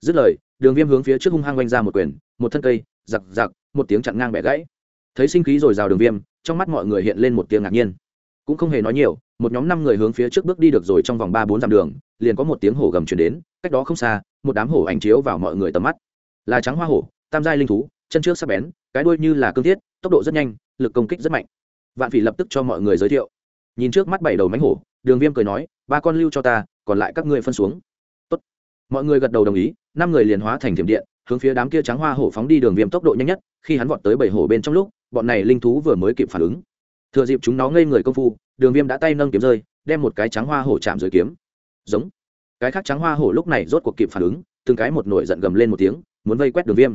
Dứt lời, đường viêm hướng phía trước hung hăng oanh ra một quyền, một thân cây, giặc giặc, một tiếng chặn ngang bẻ gãy. Thấy sinh khí rồi rào đường viêm, trong mắt mọi người hiện lên một tiếng ngạc nhiên. Cũng không hề nói nhiều, một nhóm năm người hướng phía trước bước đi được rồi trong vòng ba bốn dặm đường, liền có một tiếng hổ gầm chuyển đến, cách đó không xa một đám hổ ảnh chiếu vào mọi người tầm mắt. Là trắng hoa hổ, tam giai linh thú, chân trước sắp bén, cái đuôi như là cương thiết, tốc độ rất nhanh, lực công kích rất mạnh. Vạn phỉ lập tức cho mọi người giới thiệu. Nhìn trước mắt bảy đầu mánh hổ, đường viêm cười nói, ba con lưu cho ta, còn lại các ngươi phân xuống. Tốt. mọi người gật đầu đồng ý, năm người liền hóa thành thiểm điện, hướng phía đám kia trắng hoa hổ phóng đi đường viêm tốc độ nhanh nhất, khi hắn vọt tới bảy hổ bên trong lúc, bọn này linh thú vừa mới kịp phản ứng. Thừa dịp chúng nó ngây người công phu, đường viêm đã tay nâng kiếm rơi, đem một cái trắng hoa hổ chạm dưới kiếm. Giống cái khác trắng hoa hổ lúc này rốt cuộc kịp phản ứng, từng cái một nổi giận gầm lên một tiếng, muốn vây quét đường viêm.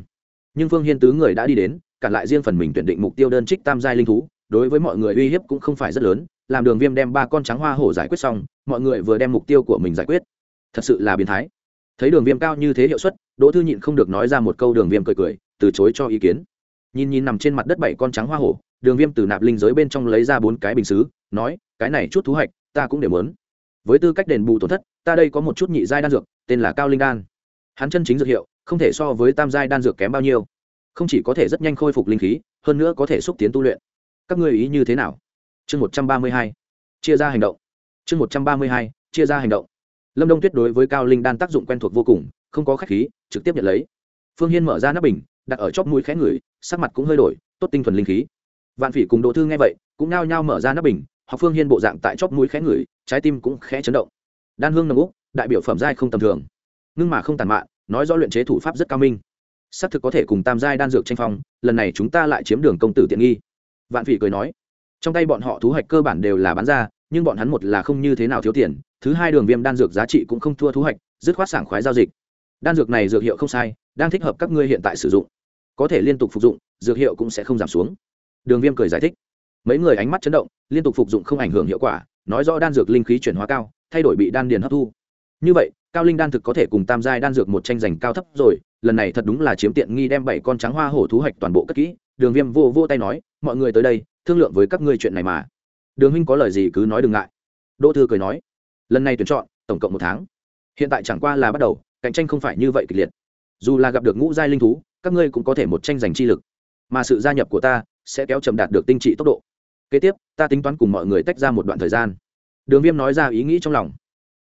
Nhưng phương hiên tứ người đã đi đến cản lại riêng phần mình tuyển định mục tiêu đơn trích tam giai linh thú, đối với mọi người uy hiếp cũng không phải rất lớn, làm đường viêm đem ba con trắng hoa hổ giải quyết xong, mọi người vừa đem mục tiêu của mình giải quyết. Thật sự là biến thái. Thấy đường viêm cao như thế hiệu suất, đỗ thư nhịn không được nói ra một câu đường viêm cười cười, từ chối cho ý kiến. Nhìn nhìn nằm trên mặt đất bảy con trắng hoa hổ, đường viêm từ nạp linh giới bên trong lấy ra bốn cái bình xứ, nói, cái này chút thú hạch, ta cũng đều mớn với tư cách đền bù tổn thất, ta đây có một chút nhị giai đan dược, tên là cao linh đan. Hắn chân chính dược hiệu, không thể so với tam giai đan dược kém bao nhiêu. Không chỉ có thể rất nhanh khôi phục linh khí, hơn nữa có thể xúc tiến tu luyện. Các ngươi ý như thế nào? Chương một trăm ba mươi hai. Chia ra hành động. Chương một trăm ba mươi hai, chia ra hành động. Lâm đông tuyết đối với cao linh đan tác dụng quen thuộc vô cùng, không có khách khí, trực tiếp nhận lấy. Phương hiên mở ra nắp bình, đặt ở chóp mũi khẽ ngửi, sắc mặt cũng hơi đổi, tốt tinh thuần linh khí. Vạn phỉ cùng đỗ thư nghe vậy, cũng nao nhao mở ra nắp bình Học phương hiên bộ dạng tại chóp mũi khẽ ngửi, trái tim cũng khẽ chấn động. Đan hương nồng úc, đại biểu phẩm giai không tầm thường. Nhưng mà không tàn mạn, nói do luyện chế thủ pháp rất cao minh. Xác thực có thể cùng tam giai đan dược tranh phong, lần này chúng ta lại chiếm đường công tử tiện nghi. Vạn phỉ cười nói, trong tay bọn họ thú hoạch cơ bản đều là bán ra, nhưng bọn hắn một là không như thế nào thiếu tiền, thứ hai đường viêm đan dược giá trị cũng không thua thú hoạch dứt khoát sảng khoái giao dịch. Đan dược này dược hiệu không sai, đang thích hợp các ngươi hiện tại sử dụng. Có thể liên tục phục dụng, dược hiệu cũng sẽ không giảm xuống. Đường viêm cười giải thích mấy người ánh mắt chấn động, liên tục phục dụng không ảnh hưởng hiệu quả, nói rõ đan dược linh khí chuyển hóa cao, thay đổi bị đan điền hấp thu. Như vậy, cao linh đan thực có thể cùng tam giai đan dược một tranh giành cao thấp rồi, lần này thật đúng là chiếm tiện nghi đem bảy con trắng hoa hổ thú hạch toàn bộ cất kỹ. Đường viêm vô vô tay nói, mọi người tới đây, thương lượng với các ngươi chuyện này mà. Đường huynh có lời gì cứ nói đừng ngại. Đỗ thư cười nói, lần này tuyển chọn, tổng cộng một tháng. Hiện tại chẳng qua là bắt đầu, cạnh tranh không phải như vậy kịch liệt. Dù là gặp được ngũ giai linh thú, các ngươi cũng có thể một tranh giành chi lực. Mà sự gia nhập của ta sẽ kéo chậm đạt được tinh trị tốc độ kế tiếp, ta tính toán cùng mọi người tách ra một đoạn thời gian. Đường viêm nói ra ý nghĩ trong lòng.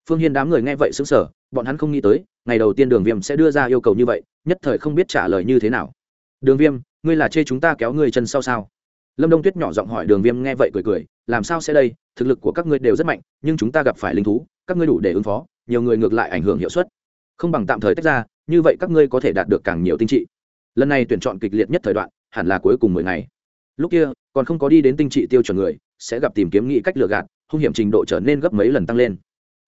Phương hiên đám người nghe vậy xứng sở bọn hắn không nghĩ tới, ngày đầu tiên đường viêm sẽ đưa ra yêu cầu như vậy, nhất thời không biết trả lời như thế nào. Đường viêm, ngươi là chê chúng ta kéo ngươi chân sau sao? Lâm đông tuyết nhỏ giọng hỏi đường viêm nghe vậy cười cười, làm sao sẽ đây, thực lực của các ngươi đều rất mạnh, nhưng chúng ta gặp phải linh thú, các ngươi đủ để ứng phó, nhiều người ngược lại ảnh hưởng hiệu suất. Không bằng tạm thời tách ra, như vậy các ngươi có thể đạt được càng nhiều tinh trị. Lần này tuyển chọn kịch liệt nhất thời đoạn, hẳn là cuối cùng mười ngày lúc kia, còn không có đi đến tinh trị tiêu chuẩn người, sẽ gặp tìm kiếm nghĩ cách lừa gạt, hung hiểm trình độ trở nên gấp mấy lần tăng lên.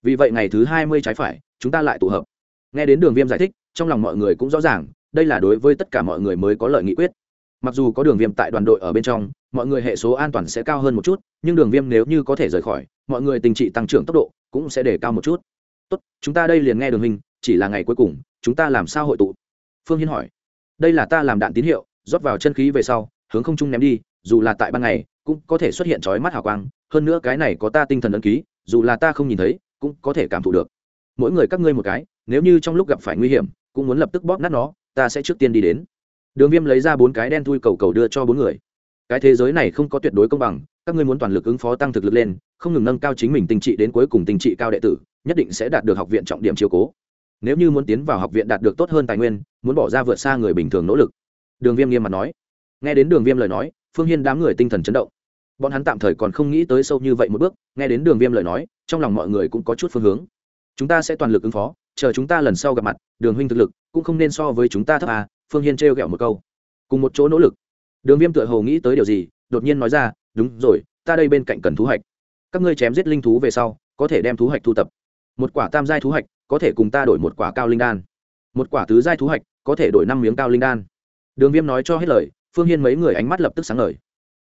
Vì vậy ngày thứ hai mươi trái phải, chúng ta lại tụ hợp. Nghe đến đường viêm giải thích, trong lòng mọi người cũng rõ ràng, đây là đối với tất cả mọi người mới có lợi nghị quyết. Mặc dù có đường viêm tại đoàn đội ở bên trong, mọi người hệ số an toàn sẽ cao hơn một chút, nhưng đường viêm nếu như có thể rời khỏi, mọi người tình trị tăng trưởng tốc độ cũng sẽ để cao một chút. Tốt, chúng ta đây liền nghe đường hình chỉ là ngày cuối cùng, chúng ta làm sao hội tụ? Phương hiên hỏi. Đây là ta làm đạn tín hiệu, rót vào chân khí về sau hướng không trung ném đi, dù là tại ban ngày, cũng có thể xuất hiện trói mắt hào quang. Hơn nữa cái này có ta tinh thần ấn ký, dù là ta không nhìn thấy, cũng có thể cảm thụ được. Mỗi người các ngươi một cái, nếu như trong lúc gặp phải nguy hiểm, cũng muốn lập tức bóp nát nó, ta sẽ trước tiên đi đến. Đường viêm lấy ra bốn cái đen thui cầu cầu đưa cho bốn người. Cái thế giới này không có tuyệt đối công bằng, các ngươi muốn toàn lực ứng phó tăng thực lực lên, không ngừng nâng cao chính mình tình trị đến cuối cùng tình trị cao đệ tử, nhất định sẽ đạt được học viện trọng điểm chiếu cố. Nếu như muốn tiến vào học viện đạt được tốt hơn tài nguyên, muốn bỏ ra vượt xa người bình thường nỗ lực. Đường viêm nghiêm mặt nói nghe đến đường viêm lời nói, phương hiên đám người tinh thần chấn động. Bọn hắn tạm thời còn không nghĩ tới sâu như vậy một bước, nghe đến đường viêm lời nói, trong lòng mọi người cũng có chút phương hướng. Chúng ta sẽ toàn lực ứng phó, chờ chúng ta lần sau gặp mặt, đường huynh thực lực cũng không nên so với chúng ta thấp à phương hiên trêu ghẹo một câu. Cùng một chỗ nỗ lực. Đường viêm tựa hồ nghĩ tới điều gì, đột nhiên nói ra, đúng rồi, ta đây bên cạnh cần thú hạch. Các ngươi chém giết linh thú về sau, có thể đem thú hạch thu tập. Một quả tam giai thú hạch, có thể cùng ta đổi một quả cao linh đan. Một quả tứ giai thú hạch, có thể đổi năm miếng cao linh đan. Đường viêm nói cho hết lời phương hiên mấy người ánh mắt lập tức sáng ngời.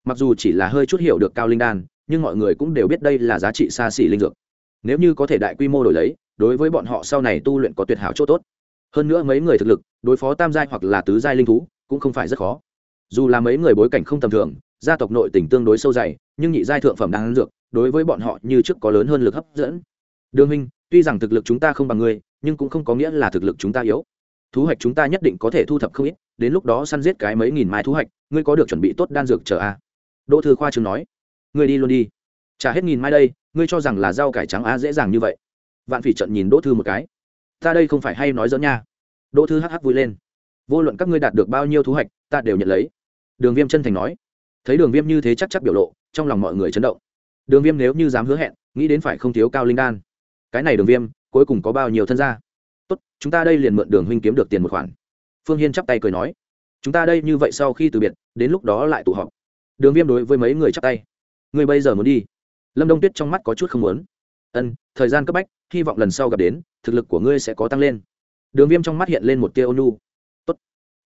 Mặc dù chỉ là hơi chút hiểu được cao linh đan, nhưng mọi người cũng đều biết đây là giá trị xa xỉ linh dược. Nếu như có thể đại quy mô đổi lấy, đối với bọn họ sau này tu luyện có tuyệt hảo chỗ tốt. Hơn nữa mấy người thực lực, đối phó tam giai hoặc là tứ giai linh thú, cũng không phải rất khó. Dù là mấy người bối cảnh không tầm thường, gia tộc nội tỉnh tương đối sâu dày, nhưng nhị giai thượng phẩm đang dược, đối với bọn họ như trước có lớn hơn lực hấp dẫn. Đương minh, tuy rằng thực lực chúng ta không bằng ngươi, nhưng cũng không có nghĩa là thực lực chúng ta yếu. Thú hoạch chúng ta nhất định có thể thu thập không ít đến lúc đó săn giết cái mấy nghìn mai thu hoạch ngươi có được chuẩn bị tốt đan dược chờ a à? đỗ thư khoa trường nói. Ngươi đi luôn đi. Trả hết nghìn mai đây, ngươi cho rằng là rau cải trắng a dễ dàng như vậy. Vạn phỉ trận nhìn đỗ thư một cái. Ta đây không phải hay nói dẫn nha. Đỗ thư hắc hắc vui lên. Vô luận các ngươi đạt được bao nhiêu thu hoạch ta đều nhận lấy. Đường viêm chân thành nói. Thấy đường viêm như thế chắc chắc biểu lộ, trong lòng mọi người chấn động. Đường viêm nếu như dám hứa hẹn, nghĩ đến phải không thiếu cao linh đan. Cái này đường viêm, cuối cùng có bao nhiêu thân gia? Tốt, chúng ta đây liền mượn đường huynh kiếm được tiền một khoản phương hiên chắp tay cười nói, chúng ta đây như vậy sau khi từ biệt, đến lúc đó lại tụ họp. Đường viêm đối với mấy người chắp tay người bây giờ muốn đi? Lâm đông tuyết trong mắt có chút không muốn. Ân, thời gian cấp bách, hy vọng lần sau gặp đến, thực lực của ngươi sẽ có tăng lên. Đường viêm trong mắt hiện lên một tia ônu Tốt.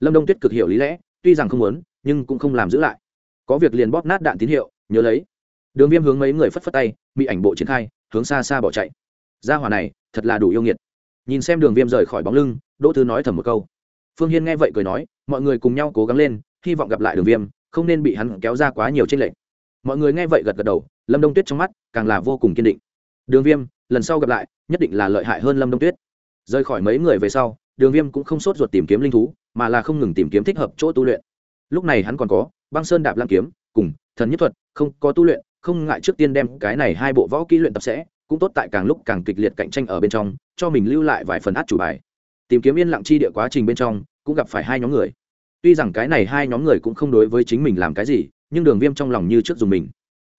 lâm đông tuyết cực hiểu lý lẽ, tuy rằng không muốn, nhưng cũng không làm giữ lại. Có việc liền bóp nát đạn tín hiệu, nhớ lấy. Đường viêm hướng mấy người phất phất tay, bị ảnh bộ triển khai, hướng xa xa bỏ chạy. Gia hỏa này, thật là đủ yêu nghiệt. Nhìn xem đường viêm rời khỏi bóng lưng, đỗ thư nói thầm một câu phương hiên nghe vậy cười nói, mọi người cùng nhau cố gắng lên, hy vọng gặp lại đường viêm, không nên bị hắn kéo ra quá nhiều tranh lệch. Mọi người nghe vậy gật gật đầu, lâm đông tuyết trong mắt càng là vô cùng kiên định. Đường viêm, lần sau gặp lại, nhất định là lợi hại hơn lâm đông tuyết. Rời khỏi mấy người về sau, đường viêm cũng không sốt ruột tìm kiếm linh thú, mà là không ngừng tìm kiếm thích hợp chỗ tu luyện. Lúc này hắn còn có, băng sơn đạp lam kiếm, cùng thần nhất thuật, không có tu luyện, không ngại trước tiên đem cái này hai bộ võ kỹ luyện tập sẽ, cũng tốt tại càng lúc càng kịch liệt cạnh tranh ở bên trong, cho mình lưu lại vài phần át chủ bài tìm kiếm yên lặng chi địa quá trình bên trong, cũng gặp phải hai nhóm người. Tuy rằng cái này hai nhóm người cũng không đối với chính mình làm cái gì, nhưng đường viêm trong lòng như trước dùng mình.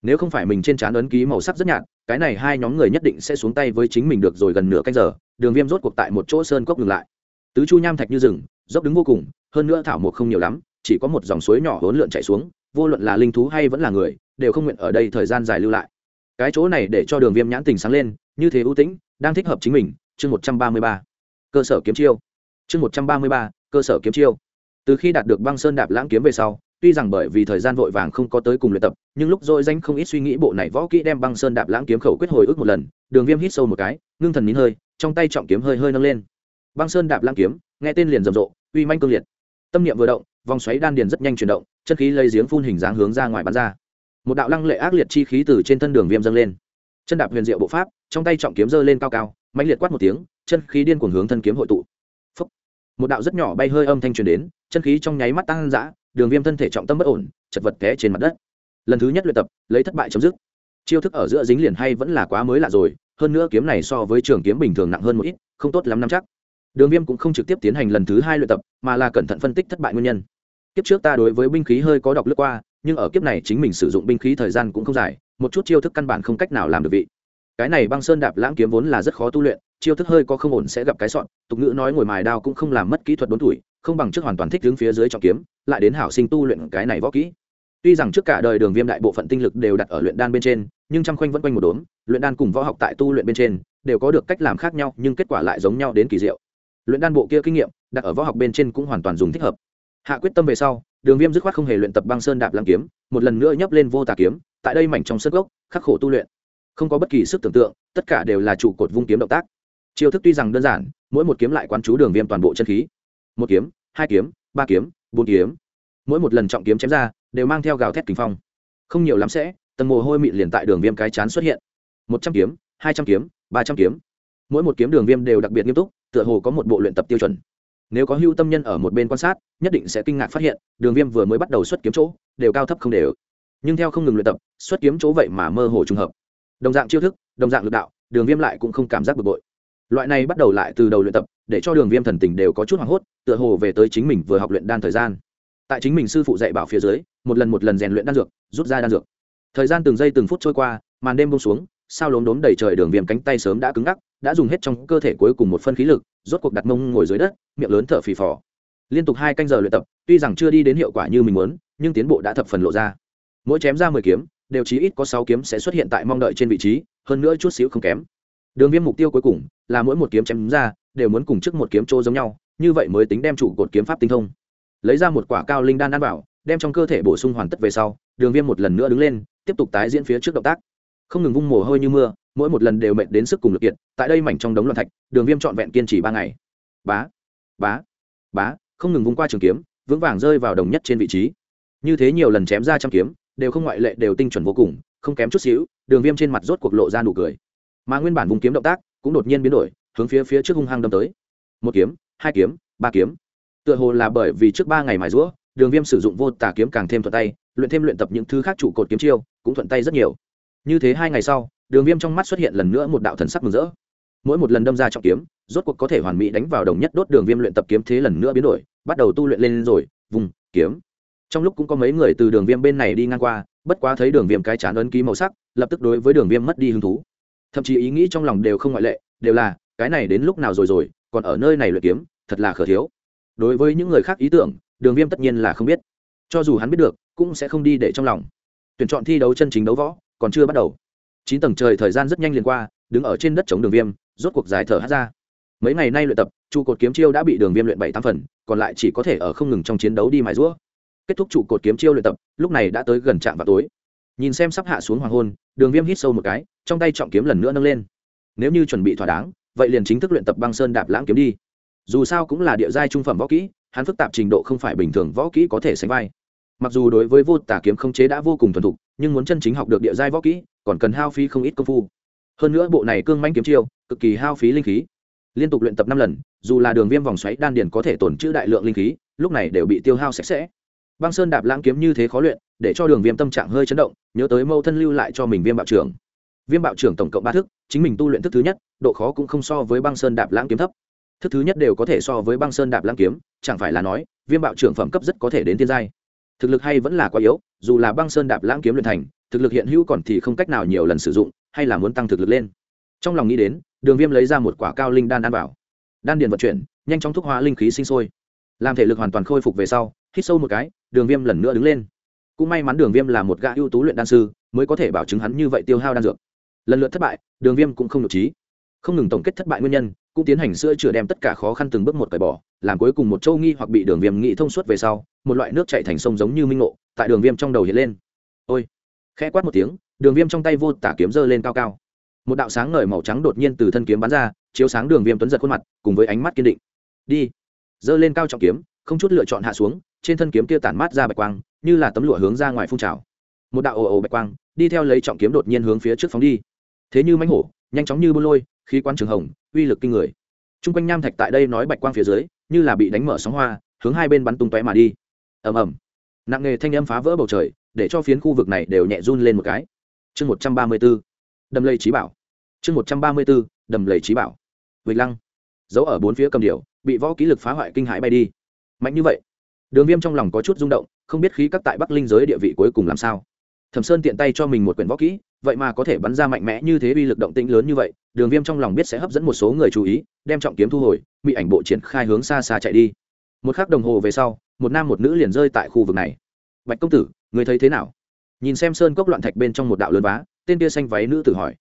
Nếu không phải mình trên trán ấn ký màu sắc rất nhạt, cái này hai nhóm người nhất định sẽ xuống tay với chính mình được rồi gần nửa canh giờ, đường viêm rốt cuộc tại một chỗ sơn cốc ngừng lại. Tứ chu nham thạch như rừng, dốc đứng vô cùng, hơn nữa thảo mộc không nhiều lắm, chỉ có một dòng suối nhỏ hỗn lượn chạy xuống, vô luận là linh thú hay vẫn là người, đều không nguyện ở đây thời gian dài lưu lại. Cái chỗ này để cho đường viêm nhãn tình sáng lên, như thế ưu tĩnh, đang thích hợp chính mình, chương một trăm ba mươi ba cơ sở kiếm chiêu. Chương một trăm ba mươi ba, cơ sở kiếm chiêu. Từ khi đạt được băng sơn đạp lãng kiếm về sau, tuy rằng bởi vì thời gian vội vàng không có tới cùng luyện tập, nhưng lúc dội danh không ít suy nghĩ bộ này võ kỹ đem băng sơn đạp lãng kiếm khẩu quyết hồi ức một lần, đường viêm hít sâu một cái, ngưng thần nín hơi, trong tay trọng kiếm hơi hơi nâng lên. Băng sơn đạp lãng kiếm, nghe tên liền rầm rộ, uy manh cương liệt. Tâm niệm vừa động, vòng xoáy đan điền rất nhanh chuyển động, chân khí lây giếng phun hình dáng hướng ra ngoài bắn ra. Một đạo lăng lệ ác liệt chi khí từ trên thân đường viêm dâng lên. Chân đạp huyền diệu bộ pháp, trong tay trọng kiếm giơ lên cao cao mạnh liệt quát một tiếng, chân khí điên cuồng hướng thân kiếm hội tụ. Phúc. một đạo rất nhỏ bay hơi âm thanh truyền đến, chân khí trong nháy mắt tăng dã, đường viêm thân thể trọng tâm bất ổn, chật vật té trên mặt đất. Lần thứ nhất luyện tập, lấy thất bại chấm dứt. Chiêu thức ở giữa dính liền hay vẫn là quá mới lạ rồi, hơn nữa kiếm này so với trường kiếm bình thường nặng hơn một ít, không tốt lắm nắm chắc. Đường viêm cũng không trực tiếp tiến hành lần thứ hai luyện tập, mà là cẩn thận phân tích thất bại nguyên nhân. Kiếp trước ta đối với binh khí hơi có đọc lướt qua, nhưng ở kiếp này chính mình sử dụng binh khí thời gian cũng không dài, một chút chiêu thức căn bản không cách nào làm được vị cái này băng sơn đạp lãng kiếm vốn là rất khó tu luyện, chiêu thức hơi có không ổn sẽ gặp cái sọn. Tục ngữ nói ngồi mài đao cũng không làm mất kỹ thuật đốn tuổi, không bằng trước hoàn toàn thích đứng phía dưới trọng kiếm, lại đến hảo sinh tu luyện cái này võ kỹ. Tuy rằng trước cả đời đường viêm đại bộ phận tinh lực đều đặt ở luyện đan bên trên, nhưng trăm khoanh vẫn quanh một đốm, luyện đan cùng võ học tại tu luyện bên trên đều có được cách làm khác nhau, nhưng kết quả lại giống nhau đến kỳ diệu. Luyện đan bộ kia kinh nghiệm, đặt ở võ học bên trên cũng hoàn toàn dùng thích hợp. Hạ quyết tâm về sau, đường viêm dứt khoát không hề luyện tập băng sơn đạp làm kiếm, một lần nữa nhấp lên vô tà kiếm, tại đây mảnh trong sân gốc, khắc khổ tu luyện không có bất kỳ sức tưởng tượng, tất cả đều là trụ cột vung kiếm động tác. Chiêu thức tuy rằng đơn giản, mỗi một kiếm lại quán chú đường viêm toàn bộ chân khí. Một kiếm, hai kiếm, ba kiếm, bốn kiếm. Mỗi một lần trọng kiếm chém ra, đều mang theo gào thét kinh phong. Không nhiều lắm sẽ, tầng mồ hôi mịn liền tại đường viêm cái chán xuất hiện. Một trăm kiếm, hai trăm kiếm, ba trăm kiếm. Mỗi một kiếm đường viêm đều đặc biệt nghiêm túc, tựa hồ có một bộ luyện tập tiêu chuẩn. Nếu có hưu tâm nhân ở một bên quan sát, nhất định sẽ kinh ngạc phát hiện, đường viêm vừa mới bắt đầu xuất kiếm chỗ, đều cao thấp không đều. Nhưng theo không ngừng luyện tập, xuất kiếm chỗ vậy mà mơ hồ trùng hợp đồng dạng chiêu thức, đồng dạng lực đạo, đường viêm lại cũng không cảm giác bực bội. Loại này bắt đầu lại từ đầu luyện tập, để cho đường viêm thần tình đều có chút hoảng hốt, tựa hồ về tới chính mình vừa học luyện đan thời gian. Tại chính mình sư phụ dạy bảo phía dưới, một lần một lần rèn luyện đan dược, rút ra đan dược. Thời gian từng giây từng phút trôi qua, màn đêm bông xuống, sao lốm đốm đầy trời đường viêm cánh tay sớm đã cứng ngắc, đã dùng hết trong cơ thể cuối cùng một phân khí lực, rốt cuộc đặt mông ngồi dưới đất, miệng lớn thở phì phò. Liên tục hai canh giờ luyện tập, tuy rằng chưa đi đến hiệu quả như mình muốn, nhưng tiến bộ đã thập phần lộ ra mỗi chém ra mười kiếm, đều chí ít có sáu kiếm sẽ xuất hiện tại mong đợi trên vị trí, hơn nữa chút xíu không kém. Đường viêm mục tiêu cuối cùng là mỗi một kiếm chém ra, đều muốn cùng trước một kiếm chỗ giống nhau, như vậy mới tính đem trụ cột kiếm pháp tinh thông. Lấy ra một quả cao linh đan ăn bảo đem trong cơ thể bổ sung hoàn tất về sau, đường viêm một lần nữa đứng lên, tiếp tục tái diễn phía trước động tác. Không ngừng vung mồ hôi như mưa, mỗi một lần đều mệt đến sức cùng lực kiệt, tại đây mảnh trong đống loạn thạch, đường viêm trọn vẹn kiên trì ba ngày. Bá bá bá, không ngừng vung qua trường kiếm, vững vàng rơi vào đồng nhất trên vị trí. Như thế nhiều lần chém ra trăm kiếm đều không ngoại lệ đều tinh chuẩn vô cùng, không kém chút xíu, đường viêm trên mặt rốt cuộc lộ ra nụ cười. Mà nguyên bản vùng kiếm động tác cũng đột nhiên biến đổi, hướng phía phía trước hung hăng đâm tới. Một kiếm, hai kiếm, ba kiếm. Tựa hồ là bởi vì trước ba ngày mài rũa đường viêm sử dụng vô tà kiếm càng thêm thuận tay, luyện thêm luyện tập những thứ khác trụ cột kiếm chiêu, cũng thuận tay rất nhiều. Như thế hai ngày sau, đường viêm trong mắt xuất hiện lần nữa một đạo thần sắc mừng rỡ. Mỗi một lần đâm ra trọng kiếm, rốt cuộc có thể hoàn mỹ đánh vào đồng nhất đốt đường viêm luyện tập kiếm thế lần nữa biến đổi, bắt đầu tu luyện lên rồi, vùng, kiếm trong lúc cũng có mấy người từ đường viêm bên này đi ngang qua, bất quá thấy đường viêm cái chán ấn ký màu sắc, lập tức đối với đường viêm mất đi hứng thú. Thậm chí ý nghĩ trong lòng đều không ngoại lệ, đều là, cái này đến lúc nào rồi rồi, còn ở nơi này luyện kiếm, thật là khở thiếu. Đối với những người khác ý tưởng, đường viêm tất nhiên là không biết. Cho dù hắn biết được, cũng sẽ không đi để trong lòng. Tuyển chọn thi đấu chân chính đấu võ, còn chưa bắt đầu. Chín tầng trời thời gian rất nhanh liền qua, đứng ở trên đất chống đường viêm, rốt cuộc giải thở hát ra. Mấy ngày nay luyện tập, trụ cột kiếm chiêu đã bị đường viêm luyện bảy tám phần, còn lại chỉ có thể ở không ngừng trong chiến đấu đi mài rũa kết thúc trụ cột kiếm chiêu luyện tập, lúc này đã tới gần trạm vào tối. Nhìn xem sắp hạ xuống hoàng hôn, đường viêm hít sâu một cái, trong tay trọng kiếm lần nữa nâng lên. Nếu như chuẩn bị thỏa đáng, vậy liền chính thức luyện tập băng sơn đạp lãng kiếm đi. Dù sao cũng là địa giai trung phẩm võ kỹ, hắn phức tạp trình độ không phải bình thường võ kỹ có thể sánh vai. Mặc dù đối với vô tả kiếm không chế đã vô cùng thuần thục, nhưng muốn chân chính học được địa giai võ kỹ, còn cần hao phí không ít công phu. Hơn nữa bộ này cương manh kiếm chiêu, cực kỳ hao phí linh khí. Liên tục luyện tập năm lần, dù là đường viêm vòng xoáy đan điền có thể tổn trữ đại lượng linh khí, lúc này đều bị tiêu hao sạch sẽ băng sơn đạp lãng kiếm như thế khó luyện, để cho đường viêm tâm trạng hơi chấn động, nhớ tới mâu thân lưu lại cho mình viêm bạo trưởng. Viêm bạo trưởng tổng cộng ba thức, chính mình tu luyện thức thứ nhất, độ khó cũng không so với băng sơn đạp lãng kiếm thấp. Thức thứ nhất đều có thể so với băng sơn đạp lãng kiếm, chẳng phải là nói, viêm bạo trưởng phẩm cấp rất có thể đến thiên giai. Thực lực hay vẫn là quá yếu, dù là băng sơn đạp lãng kiếm luyện thành, thực lực hiện hữu còn thì không cách nào nhiều lần sử dụng, hay là muốn tăng thực lực lên. Trong lòng nghĩ đến, đường viêm lấy ra một quả cao linh đan đan bảo đan điền vận chuyển, nhanh chóng thúc hóa linh khí sinh sôi. Làm thể lực hoàn toàn khôi phục về sau hít sâu một cái, đường viêm lần nữa đứng lên. Cũng may mắn đường viêm là một gã ưu tú luyện đan sư, mới có thể bảo chứng hắn như vậy tiêu hao đan dược. Lần lượt thất bại, đường viêm cũng không nhục trí không ngừng tổng kết thất bại nguyên nhân, cũng tiến hành sữa chữa đem tất cả khó khăn từng bước một cởi bỏ, làm cuối cùng một châu nghi hoặc bị đường viêm nghị thông suốt về sau, một loại nước chạy thành sông giống như minh ngộ, tại đường viêm trong đầu hiện lên. Ôi! Khẽ quát một tiếng, đường viêm trong tay vô tả kiếm dơ lên cao cao. Một đạo sáng ngời màu trắng đột nhiên từ thân kiếm bắn ra, chiếu sáng đường viêm tuấn giật khuôn mặt, cùng với ánh mắt kiên định. Đi! Dơ lên cao trọng kiếm, không chút lựa chọn hạ xuống trên thân kiếm kia tản mát ra bạch quang, như là tấm lụa hướng ra ngoài phun trào. Một đạo ồ ồ bạch quang, đi theo lấy trọng kiếm đột nhiên hướng phía trước phóng đi. Thế như mánh hổ, nhanh chóng như bô lôi, khí quan trường hồng, uy lực kinh người. T r u n g quanh nham thạch tại đây nói bạch quang phía dưới, như là bị đánh mở sóng hoa, hướng hai bên bắn tung tóe mà đi. Ầm ầm. Nặng nghề thanh âm phá vỡ bầu trời, để cho phiến khu vực này đều nhẹ run lên một cái. Chương một trăm ba mươi b ố đầm lầy trí bảo. Chương một trăm ba mươi b ố đầm lầy trí bảo. Vịt lăng. Giấu ở bốn phía cầm điệu bị võ ký lực phá hoại kinh hãi bay đi. Mạnh như vậy đường viêm trong lòng có chút rung động, không biết khí các tại bắc linh giới địa vị cuối cùng làm sao. Thẩm sơn tiện tay cho mình một quyển võ kỹ, vậy mà có thể bắn ra mạnh mẽ như thế uy lực động tĩnh lớn như vậy, đường viêm trong lòng biết sẽ hấp dẫn một số người chú ý, đem trọng kiếm thu hồi bị ảnh bộ triển khai hướng xa xa chạy đi. Một k h ắ c đồng hồ về sau, một nam một nữ liền rơi tại khu vực này. Bạch công tử, người thấy thế nào? Nhìn xem sơn cốc loạn thạch bên trong một đạo lớn vá, tên tia xanh váy nữ tử hỏi.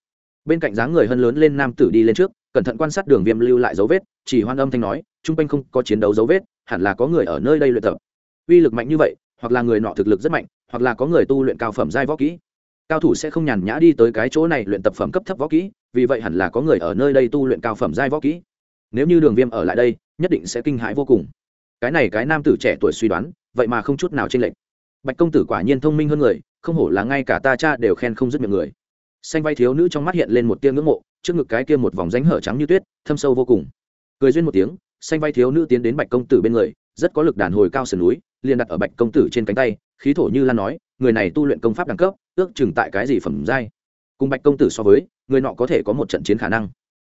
Bên cạnh dáng người hơn lớn lên nam tử đi lên trước, cẩn thận quan sát đường viêm lưu lại dấu vết, chỉ hoan âm thanh nói chung quanh không có chiến đấu dấu vết hẳn là có người ở nơi đây luyện tập. Uy lực mạnh như vậy, hoặc là người nọ thực lực rất mạnh, hoặc là có người tu luyện cao phẩm giai võ kỹ. Cao thủ sẽ không nhàn nhã đi tới cái chỗ này luyện tập phẩm cấp thấp võ kỹ, vì vậy hẳn là có người ở nơi đây tu luyện cao phẩm giai võ kỹ. Nếu như đường viêm ở lại đây, nhất định sẽ kinh hãi vô cùng. Cái này cái nam tử trẻ tuổi suy đoán, vậy mà không chút nào tranh lệch. Bạch công tử quả nhiên thông minh hơn người, không hổ là ngay cả ta cha đều khen không dứt miệng người. Xanh vai thiếu nữ trong mắt hiện lên một tia ngưỡng mộ, trước ngực cái kia một vòng ránh hở trắng như tuyết, thâm sâu vô cùng. Cười duyên một tiếng xanh vai thiếu nữ tiến đến bạch công tử bên người, rất có lực đàn hồi cao sườn núi, liền đặt ở bạch công tử trên cánh tay, khí thổ như lan nói, người này tu luyện công pháp đẳng cấp, ước chừng tại cái gì phẩm giai. Cùng bạch công tử so với, người nọ có thể có một trận chiến khả năng.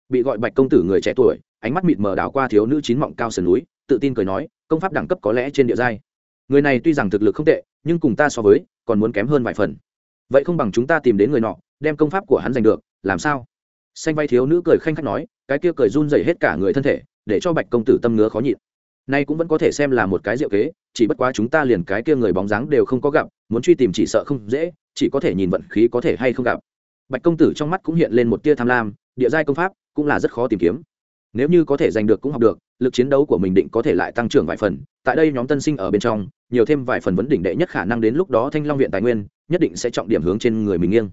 Bị gọi bạch công tử người trẻ tuổi, ánh mắt mịt mờ đảo qua thiếu nữ chín mọng cao sườn núi, tự tin cười nói, công pháp đẳng cấp có lẽ trên địa giai. Người này tuy rằng thực lực không tệ, nhưng cùng ta so với, còn muốn kém hơn vài phần. Vậy không bằng chúng ta tìm đến người nọ, đem công pháp của hắn giành được, làm sao? Xanh vai thiếu nữ cười khanh khách nói, cái kia cười run dày hết cả người thân thể để cho bạch công tử tâm ngứa khó nhịn. Nay cũng vẫn có thể xem là một cái diệu kế, chỉ bất quá chúng ta liền cái kia người bóng dáng đều không có gặp, muốn truy tìm chỉ sợ không dễ, chỉ có thể nhìn vận khí có thể hay không gặp. Bạch công tử trong mắt cũng hiện lên một tia tham lam, địa giai công pháp cũng là rất khó tìm kiếm. Nếu như có thể giành được cũng học được, lực chiến đấu của mình định có thể lại tăng trưởng vài phần, tại đây nhóm tân sinh ở bên trong, nhiều thêm vài phần vấn đỉnh đệ nhất khả năng đến lúc đó thanh long viện tài nguyên, nhất định sẽ trọng điểm hướng trên người mình nghiêng.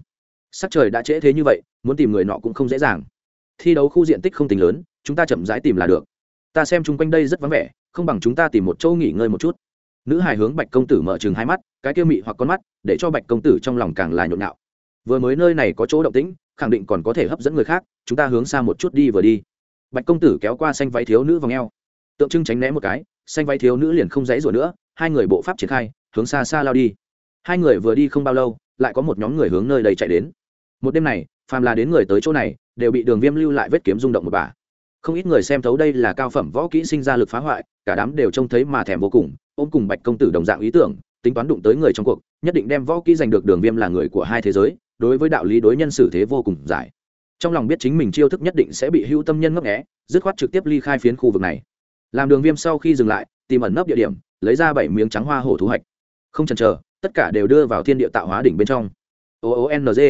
Sắc trời đã trễ thế như vậy, muốn tìm người nọ cũng không dễ dàng. Thi đấu khu diện tích không tính lớn chúng ta chậm rãi tìm là được. Ta xem chung quanh đây rất vắng vẻ không bằng chúng ta tìm một chỗ nghỉ ngơi một chút. Nữ hài hướng bạch công tử mở chừng hai mắt cái kia mị hoặc con mắt để cho bạch công tử trong lòng càng là nhộn nhạo. Vừa mới nơi này có chỗ động tĩnh khẳng định còn có thể hấp dẫn người khác chúng ta hướng xa một chút đi vừa đi. Bạch công tử kéo qua xanh váy thiếu nữ vòng eo, tượng trưng tránh né một cái xanh váy thiếu nữ liền không dãy rủa nữa hai người bộ pháp triển khai hướng xa xa lao đi. Hai người vừa đi không bao lâu lại có một nhóm người hướng nơi đây chạy đến. Một đêm này phàm là đến người tới chỗ này đều bị đường viêm lưu lại vết kiếm rung động một bà không ít người xem thấu đây là cao phẩm võ kỹ sinh ra lực phá hoại, cả đám đều trông thấy mà thèm vô cùng, ôm cùng bạch công tử đồng dạng ý tưởng, tính toán đụng tới người trong cuộc, nhất định đem võ kỹ giành được đường viêm là người của hai thế giới, đối với đạo lý đối nhân xử thế vô cùng giải. Trong lòng biết chính mình chiêu thức nhất định sẽ bị hữu tâm nhân ngấp nghẽ dứt khoát trực tiếp ly khai phiến khu vực này. Làm đường viêm sau khi dừng lại, tìm ẩn nấp địa điểm, lấy ra bảy miếng trắng hoa hổ thu hoạch. Không chần chờ, tất cả đều đưa vào thiên địa tạo hóa đỉnh bên trong. O o n g.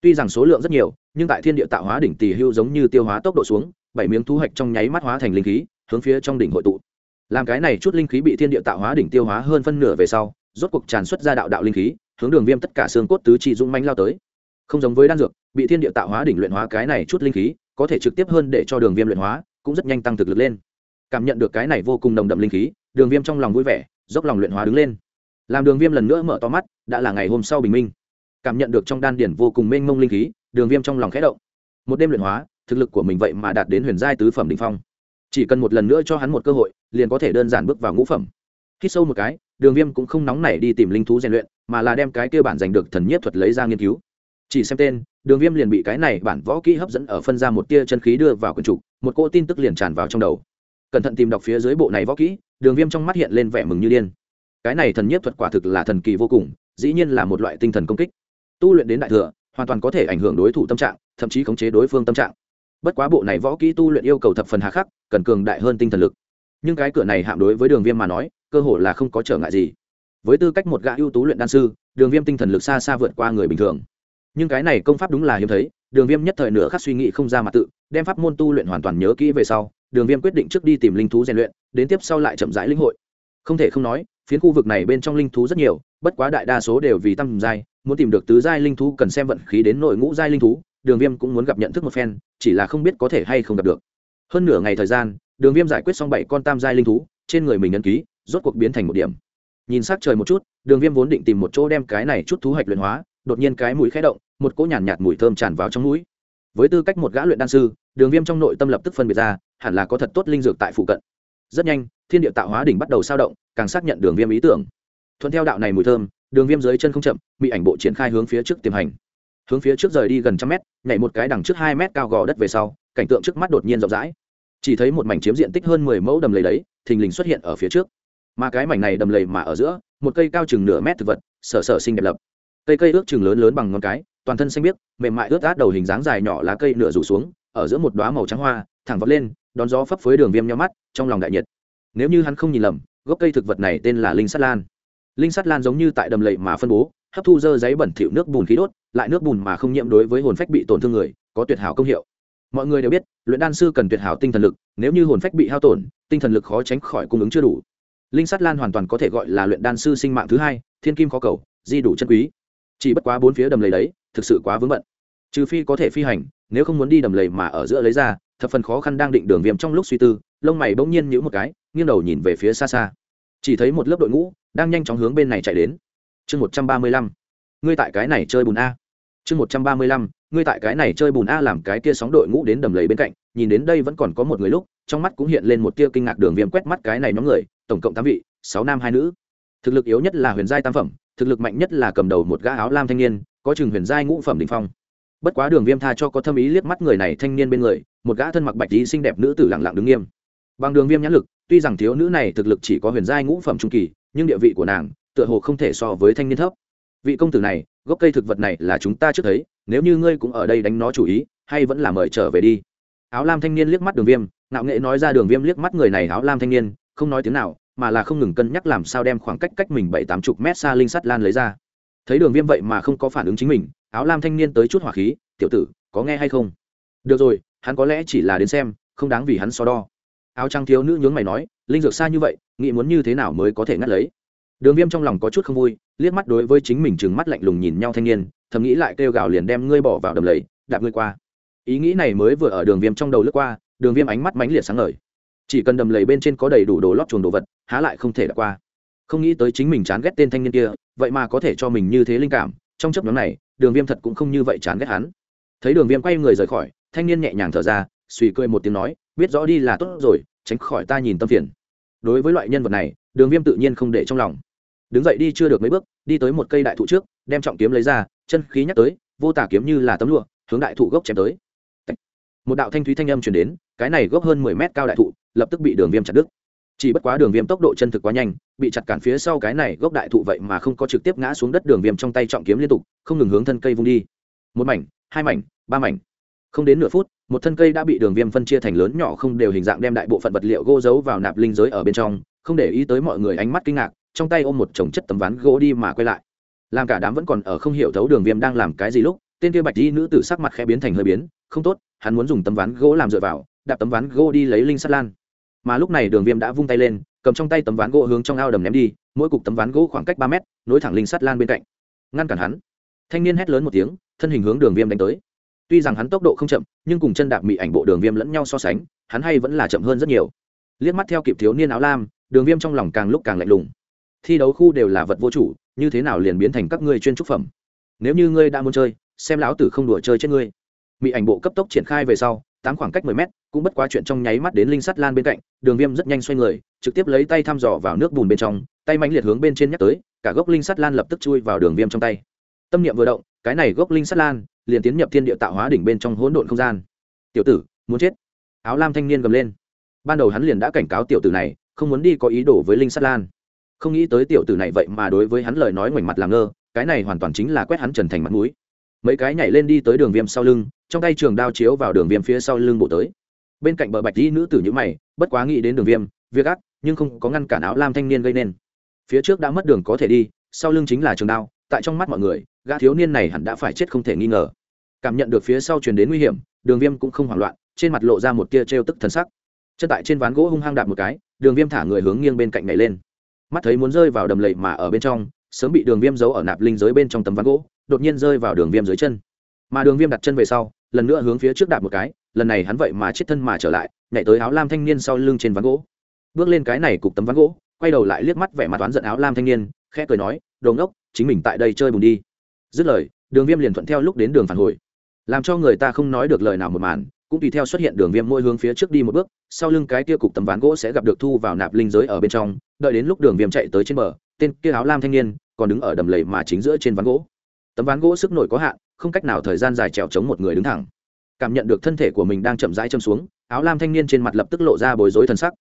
Tuy rằng số lượng rất nhiều, nhưng tại thiên địa tạo hóa đỉnh tỷ hưu giống như tiêu hóa tốc độ xuống bảy miếng thu hoạch trong nháy mắt hóa thành linh khí, hướng phía trong đỉnh hội tụ. Làm cái này chút linh khí bị thiên địa tạo hóa đỉnh tiêu hóa hơn phân nửa về sau, rốt cuộc tràn xuất ra đạo đạo linh khí, hướng đường viêm tất cả xương cốt tứ trị dũng manh lao tới. Không giống với đan dược, bị thiên địa tạo hóa đỉnh luyện hóa cái này chút linh khí, có thể trực tiếp hơn để cho đường viêm luyện hóa, cũng rất nhanh tăng thực lực lên. Cảm nhận được cái này vô cùng nồng đậm linh khí, đường viêm trong lòng vui vẻ, dốc lòng luyện hóa đứng lên. Làm đường viêm lần nữa mở to mắt, đã là ngày hôm sau bình minh. Cảm nhận được trong đan điển vô cùng mênh mông linh khí, đường viêm trong lòng khẽ động. Một đêm luyện hóa thực lực của mình vậy mà đạt đến huyền giai tứ phẩm đ ỉ n h phong. Chỉ cần một lần nữa cho hắn một cơ hội, liền có thể đơn giản bước vào ngũ phẩm. Khi sâu một cái, đường viêm cũng không nóng nảy đi tìm linh thú rèn luyện, mà là đem cái kia bản giành được thần nhất thuật lấy ra nghiên cứu. Chỉ xem tên, đường viêm liền bị cái này bản võ kỹ hấp dẫn ở phân ra một tia chân khí đưa vào quần trục một cỗ tin tức liền tràn vào trong đầu. Cẩn thận tìm đọc phía dưới bộ này võ kỹ, đường viêm trong mắt hiện lên vẻ mừng như điên. Cái này thần nhất thuật quả thực là thần kỳ vô cùng, dĩ nhiên là một loại tinh thần công kích. Tu luyện đến đại thừa, hoàn toàn có thể ảnh hưởng đối thủ tâm trạng, thậm chí khống chế đối phương tâm trạng bất quá bộ này võ kỹ tu luyện yêu cầu thập phần hà khắc, cần cường đại hơn tinh thần lực. Nhưng cái cửa này hạm đối với đường viêm mà nói, cơ hội là không có trở ngại gì. Với tư cách một gã ưu tú luyện đan sư, đường viêm tinh thần lực xa xa vượt qua người bình thường. Nhưng cái này công pháp đúng là hiếm thấy, đường viêm nhất thời nửa khắc suy nghĩ không ra mặt tự, đem pháp môn tu luyện hoàn toàn nhớ kỹ về sau, đường viêm quyết định trước đi tìm linh thú rèn luyện, đến tiếp sau lại chậm rãi linh hội. Không thể không nói, phiến khu vực này bên trong linh thú rất nhiều, bất quá đại đa số đều vì tăng giai, muốn tìm được tứ giai linh thú cần xem vận khí đến nội ngũ giai linh thú đường viêm cũng muốn gặp nhận thức một phen chỉ là không biết có thể hay không gặp được. Hơn nửa ngày thời gian đường viêm giải quyết xong bảy con tam giai linh thú trên người mình ấn ký rốt cuộc biến thành một điểm. Nhìn s á c trời một chút đường viêm vốn định tìm một chỗ đem cái này chút thú hạch luyện hóa đột nhiên cái mũi khé động một cỗ nhàn nhạt, nhạt mùi thơm tràn vào trong mũi. Với tư cách một gã luyện đan sư đường viêm trong nội tâm lập tức phân biệt ra hẳn là có thật tốt linh dược tại phụ cận. Rất nhanh thiên địa tạo hóa đỉnh bắt đầu sao động càng xác nhận đường viêm ý tưởng. Thuận theo đạo này mùi thơm đường viêm dưới chân không chậm bị ảnh bộ triển khai hướng phía trước tiềm hành hướng phía trước rời đi gần trăm mét, nhảy một cái đằng trước hai mét cao gò đất về sau, cảnh tượng trước mắt đột nhiên rộng rãi. Chỉ thấy một mảnh chiếm diện tích hơn mười mẫu đầm lầy đấy, thình lình xuất hiện ở phía trước. Mà cái mảnh này đầm lầy mà ở giữa, một cây cao chừng nửa mét thực vật, sở sở sinh đẹp lập. Cây cây ước chừng lớn lớn bằng ngón cái, toàn thân xanh biếc, mềm mại ướt át đầu hình dáng dài nhỏ lá cây nửa rủ xuống, ở giữa một đoá màu trắng hoa, thẳng vọt lên, đón gió phấp phới đường viêm nhau mắt, trong lòng đại nhiệt. Nếu như hắn không nhìn lầm, gốc cây thực vật này tên là linh sắt lan. Linh sắt lan giống như tại đầm lầy mà phân bố hấp thu dơ giấy bẩn thỉu nước bùn khí đốt, lại nước bùn mà không nhiễm đối với hồn phách bị tổn thương người, có tuyệt hảo công hiệu. Mọi người đều biết, luyện đan sư cần tuyệt hảo tinh thần lực, nếu như hồn phách bị hao tổn, tinh thần lực khó tránh khỏi cung ứng chưa đủ. Linh sắt lan hoàn toàn có thể gọi là luyện đan sư sinh mạng thứ hai, thiên kim khó cầu, di đủ chân quý. Chỉ bất quá bốn phía đầm lầy đấy, thực sự quá vướng bận. Trừ phi có thể phi hành, nếu không muốn đi đầm lầy mà ở giữa lấy ra, thập phần khó khăn đang định đường viêm trong lúc suy tư, lông mày bỗng nhiên nhữ một cái, nghiêng đầu nhìn về phía xa xa. Chỉ thấy một lớp đội ngũ đang nhanh chóng hướng bên này chạy đến chương một trăm ba mươi lăm. Ngươi tại cái này chơi bùn a. Chương một trăm ba mươi lăm, ngươi tại cái này chơi bùn a làm cái kia sóng đội ngũ đến đầm lầy bên cạnh, nhìn đến đây vẫn còn có một người lúc, trong mắt cũng hiện lên một tia kinh ngạc đường viêm quét mắt cái này nhóm người, tổng cộng tám vị, sáu nam hai nữ. Thực lực yếu nhất là huyền giai tam phẩm, thực lực mạnh nhất là cầm đầu một gã áo lam thanh niên, có chừng huyền giai ngũ phẩm đình phong. Bất quá đường viêm tha cho có thâm ý liếc mắt người này thanh niên bên người, một gã thân mặc bạch lý xinh đẹp nữ tử lặng lặng đứng nghiêm. Bằng đường viêm nhãn lực, tuy rằng thiếu nữ này thực lực chỉ có huyền giai ngũ phẩm trung kỳ, nhưng địa vị của nàng tựa hồ không thể so với thanh niên thấp. Vị công tử này, gốc cây thực vật này là chúng ta trước thấy, nếu như ngươi cũng ở đây đánh nó chủ ý, hay vẫn là mời trở về đi. Áo lam thanh niên liếc mắt đường viêm, ngạo nghệ nói ra đường viêm liếc mắt người này áo lam thanh niên, không nói tiếng nào, mà là không ngừng cân nhắc làm sao đem khoảng cách cách mình bảy tám chục mét xa linh sắt lan lấy ra. Thấy đường viêm vậy mà không có phản ứng chính mình, áo lam thanh niên tới chút hỏa khí, tiểu tử, có nghe hay không? Được rồi, hắn có lẽ chỉ là đến xem, không đáng vì hắn so đo. Áo trắng thiếu nữ nhướng mày nói, linh dược xa như vậy, nghĩ muốn như thế nào mới có thể ngắt lấy? Đường viêm trong lòng có chút không vui, liếc mắt đối với chính mình chừng mắt lạnh lùng nhìn nhau thanh niên, thầm nghĩ lại kêu gào liền đem ngươi bỏ vào đầm lầy, đạp ngươi qua. Ý nghĩ này mới vừa ở đường viêm trong đầu lướt qua, đường viêm ánh mắt mãnh liệt sáng ngời. Chỉ cần đầm lầy bên trên có đầy đủ đồ lót chuồng đồ vật, há lại không thể đạp qua. Không nghĩ tới chính mình chán ghét tên thanh niên kia, vậy mà có thể cho mình như thế linh cảm, trong chấp nhóm này, đường viêm thật cũng không như vậy chán ghét hắn. Thấy đường viêm quay người rời khỏi, thanh niên nhẹ nhàng thở ra, suy cười một tiếng nói, biết rõ đi là tốt rồi, tránh khỏi ta nhìn tâm phiền. Đối với loại nhân vật này, đường viêm tự nhiên không để trong lòng đứng dậy đi chưa được mấy bước, đi tới một cây đại thụ trước, đem trọng kiếm lấy ra, chân khí nhắc tới, vô tả kiếm như là tấm lụa, hướng đại thụ gốc chém tới. Một đạo thanh thúy thanh âm chuyển đến, cái này gốc hơn mười mét cao đại thụ, lập tức bị đường viêm chặt đứt. Chỉ bất quá đường viêm tốc độ chân thực quá nhanh, bị chặt cản phía sau cái này gốc đại thụ vậy mà không có trực tiếp ngã xuống đất, đường viêm trong tay trọng kiếm liên tục, không ngừng hướng thân cây vung đi. Một mảnh, hai mảnh, ba mảnh. Không đến nửa phút, một thân cây đã bị đường viêm phân chia thành lớn nhỏ không đều hình dạng đem đại bộ phận vật liệu gô giấu vào nạp linh giới ở bên trong, không để ý tới mọi người ánh mắt kinh ngạc trong tay ôm một chồng chất tấm ván gỗ đi mà quay lại. Làm cả đám vẫn còn ở không hiểu thấu đường viêm đang làm cái gì lúc, tên kia bạch di nữ tử sắc mặt khẽ biến thành hơi biến, không tốt, hắn muốn dùng tấm ván gỗ làm dựa vào, đạp tấm ván gỗ đi lấy linh sắt lan. Mà lúc này đường viêm đã vung tay lên, cầm trong tay tấm ván gỗ hướng trong ao đầm ném đi, mỗi cục tấm ván gỗ khoảng cách ba mét, nối thẳng linh sắt lan bên cạnh. Ngăn cản hắn. Thanh niên hét lớn một tiếng, thân hình hướng đường viêm đánh tới. Tuy rằng hắn tốc độ không chậm, nhưng cùng chân đạp mị ảnh bộ đường viêm lẫn nhau so sánh, hắn hay vẫn là chậm hơn rất nhiều. Liếc mắt theo kịp thiếu niên áo lam, đường viêm trong lòng càng lúc càng lạnh lùng thi đấu khu đều là vật vô chủ, như thế nào liền biến thành các ngươi chuyên trúc phẩm? Nếu như ngươi đã muốn chơi, xem lão tử không đùa chơi chết ngươi. Mị ảnh bộ cấp tốc triển khai về sau, tám khoảng cách mười mét, cũng bất quá chuyện trong nháy mắt đến linh sắt lan bên cạnh, đường viêm rất nhanh xoay người, trực tiếp lấy tay thăm dò vào nước bùn bên trong, tay mãnh liệt hướng bên trên nhắc tới, cả gốc linh sắt lan lập tức chui vào đường viêm trong tay. Tâm niệm vừa động, cái này gốc linh sắt lan liền tiến nhập thiên địa tạo hóa đỉnh bên trong hỗn độn không gian. Tiểu tử, muốn chết? Áo lam thanh niên gầm lên. Ban đầu hắn liền đã cảnh cáo tiểu tử này, không muốn đi có ý đồ với linh sắt lan không nghĩ tới tiểu tử này vậy mà đối với hắn lời nói ngoảnh mặt làm ngơ, cái này hoàn toàn chính là quét hắn trần thành mặt mũi. Mấy cái nhảy lên đi tới đường viêm sau lưng, trong tay trường đao chiếu vào đường viêm phía sau lưng bộ tới. Bên cạnh bờ bạch dĩ nữ tử nhữ mày, bất quá nghĩ đến đường viêm, việc ác, nhưng không có ngăn cản áo lam thanh niên gây nên. Phía trước đã mất đường có thể đi, sau lưng chính là trường đao, tại trong mắt mọi người, gã thiếu niên này hẳn đã phải chết không thể nghi ngờ. Cảm nhận được phía sau truyền đến nguy hiểm, đường viêm cũng không hoảng loạn, trên mặt lộ ra một tia trêu tức thần sắc. Chân tại trên ván gỗ hung hăng đạp một cái, đường viêm thả người hướng nghiêng bên cạnh này lên mắt thấy muốn rơi vào đầm lầy mà ở bên trong, sớm bị đường viêm giấu ở nạp linh giới bên trong tấm ván gỗ, đột nhiên rơi vào đường viêm dưới chân. Mà đường viêm đặt chân về sau, lần nữa hướng phía trước đạp một cái, lần này hắn vậy mà chết thân mà trở lại, nhảy tới áo lam thanh niên sau lưng trên ván gỗ. Bước lên cái này cục tấm ván gỗ, quay đầu lại liếc mắt vẻ mặt toán giận áo lam thanh niên, khẽ cười nói, đồ ngốc, chính mình tại đây chơi bùn đi. Dứt lời, đường viêm liền thuận theo lúc đến đường phản hồi. Làm cho người ta không nói được lời nào một màn cũng tùy theo xuất hiện đường viêm môi hướng phía trước đi một bước, sau lưng cái kia cục tấm ván gỗ sẽ gặp được thu vào nạp linh giới ở bên trong, đợi đến lúc đường viêm chạy tới trên bờ, tên kia áo lam thanh niên còn đứng ở đầm lầy mà chính giữa trên ván gỗ. Tấm ván gỗ sức nổi có hạn, không cách nào thời gian dài trèo chống một người đứng thẳng. Cảm nhận được thân thể của mình đang chậm rãi châm xuống, áo lam thanh niên trên mặt lập tức lộ ra bối rối thân sắc.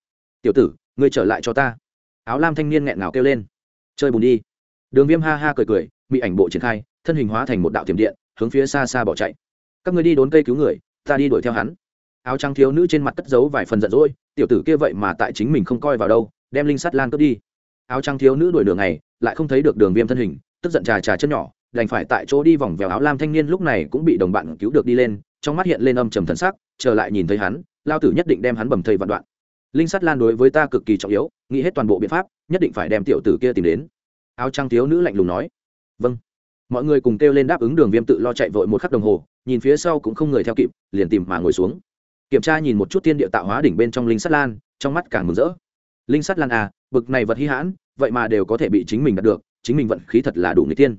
Tiểu tử, ngươi trở lại cho ta. Áo lam thanh niên nghẹn ngào kêu lên. Chơi bùn đi. Đường viêm ha ha cười cười bị ảnh bộ triển khai, thân hình hóa thành một đạo tiềm điện, hướng phía xa xa bỏ chạy. Các ngươi đi đốn cây cứu người ta đi đuổi theo hắn. Áo trắng thiếu nữ trên mặt cất giấu vài phần giận dỗi, tiểu tử kia vậy mà tại chính mình không coi vào đâu, đem linh sắt lan cướp đi. Áo trắng thiếu nữ đuổi đường này, lại không thấy được đường viêm thân hình, tức giận trà trà chân nhỏ, đành phải tại chỗ đi vòng vèo áo lam thanh niên lúc này cũng bị đồng bạn cứu được đi lên, trong mắt hiện lên âm trầm thần sắc, trở lại nhìn thấy hắn, lao tử nhất định đem hắn bầm thây vạn đoạn. Linh sắt lan đối với ta cực kỳ trọng yếu, nghĩ hết toàn bộ biện pháp, nhất định phải đem tiểu tử kia tìm đến. Áo trắng thiếu nữ lạnh lùng nói. Vâng mọi người cùng kêu lên đáp ứng đường viêm tự lo chạy vội một khắc đồng hồ, nhìn phía sau cũng không người theo kịp, liền tìm mà ngồi xuống. Kiểm tra nhìn một chút tiên địa tạo hóa đỉnh bên trong linh sắt lan, trong mắt càng mừng rỡ. Linh sắt lan à bực này vật hy hãn, vậy mà đều có thể bị chính mình đạt được, chính mình vận khí thật là đủ người tiên.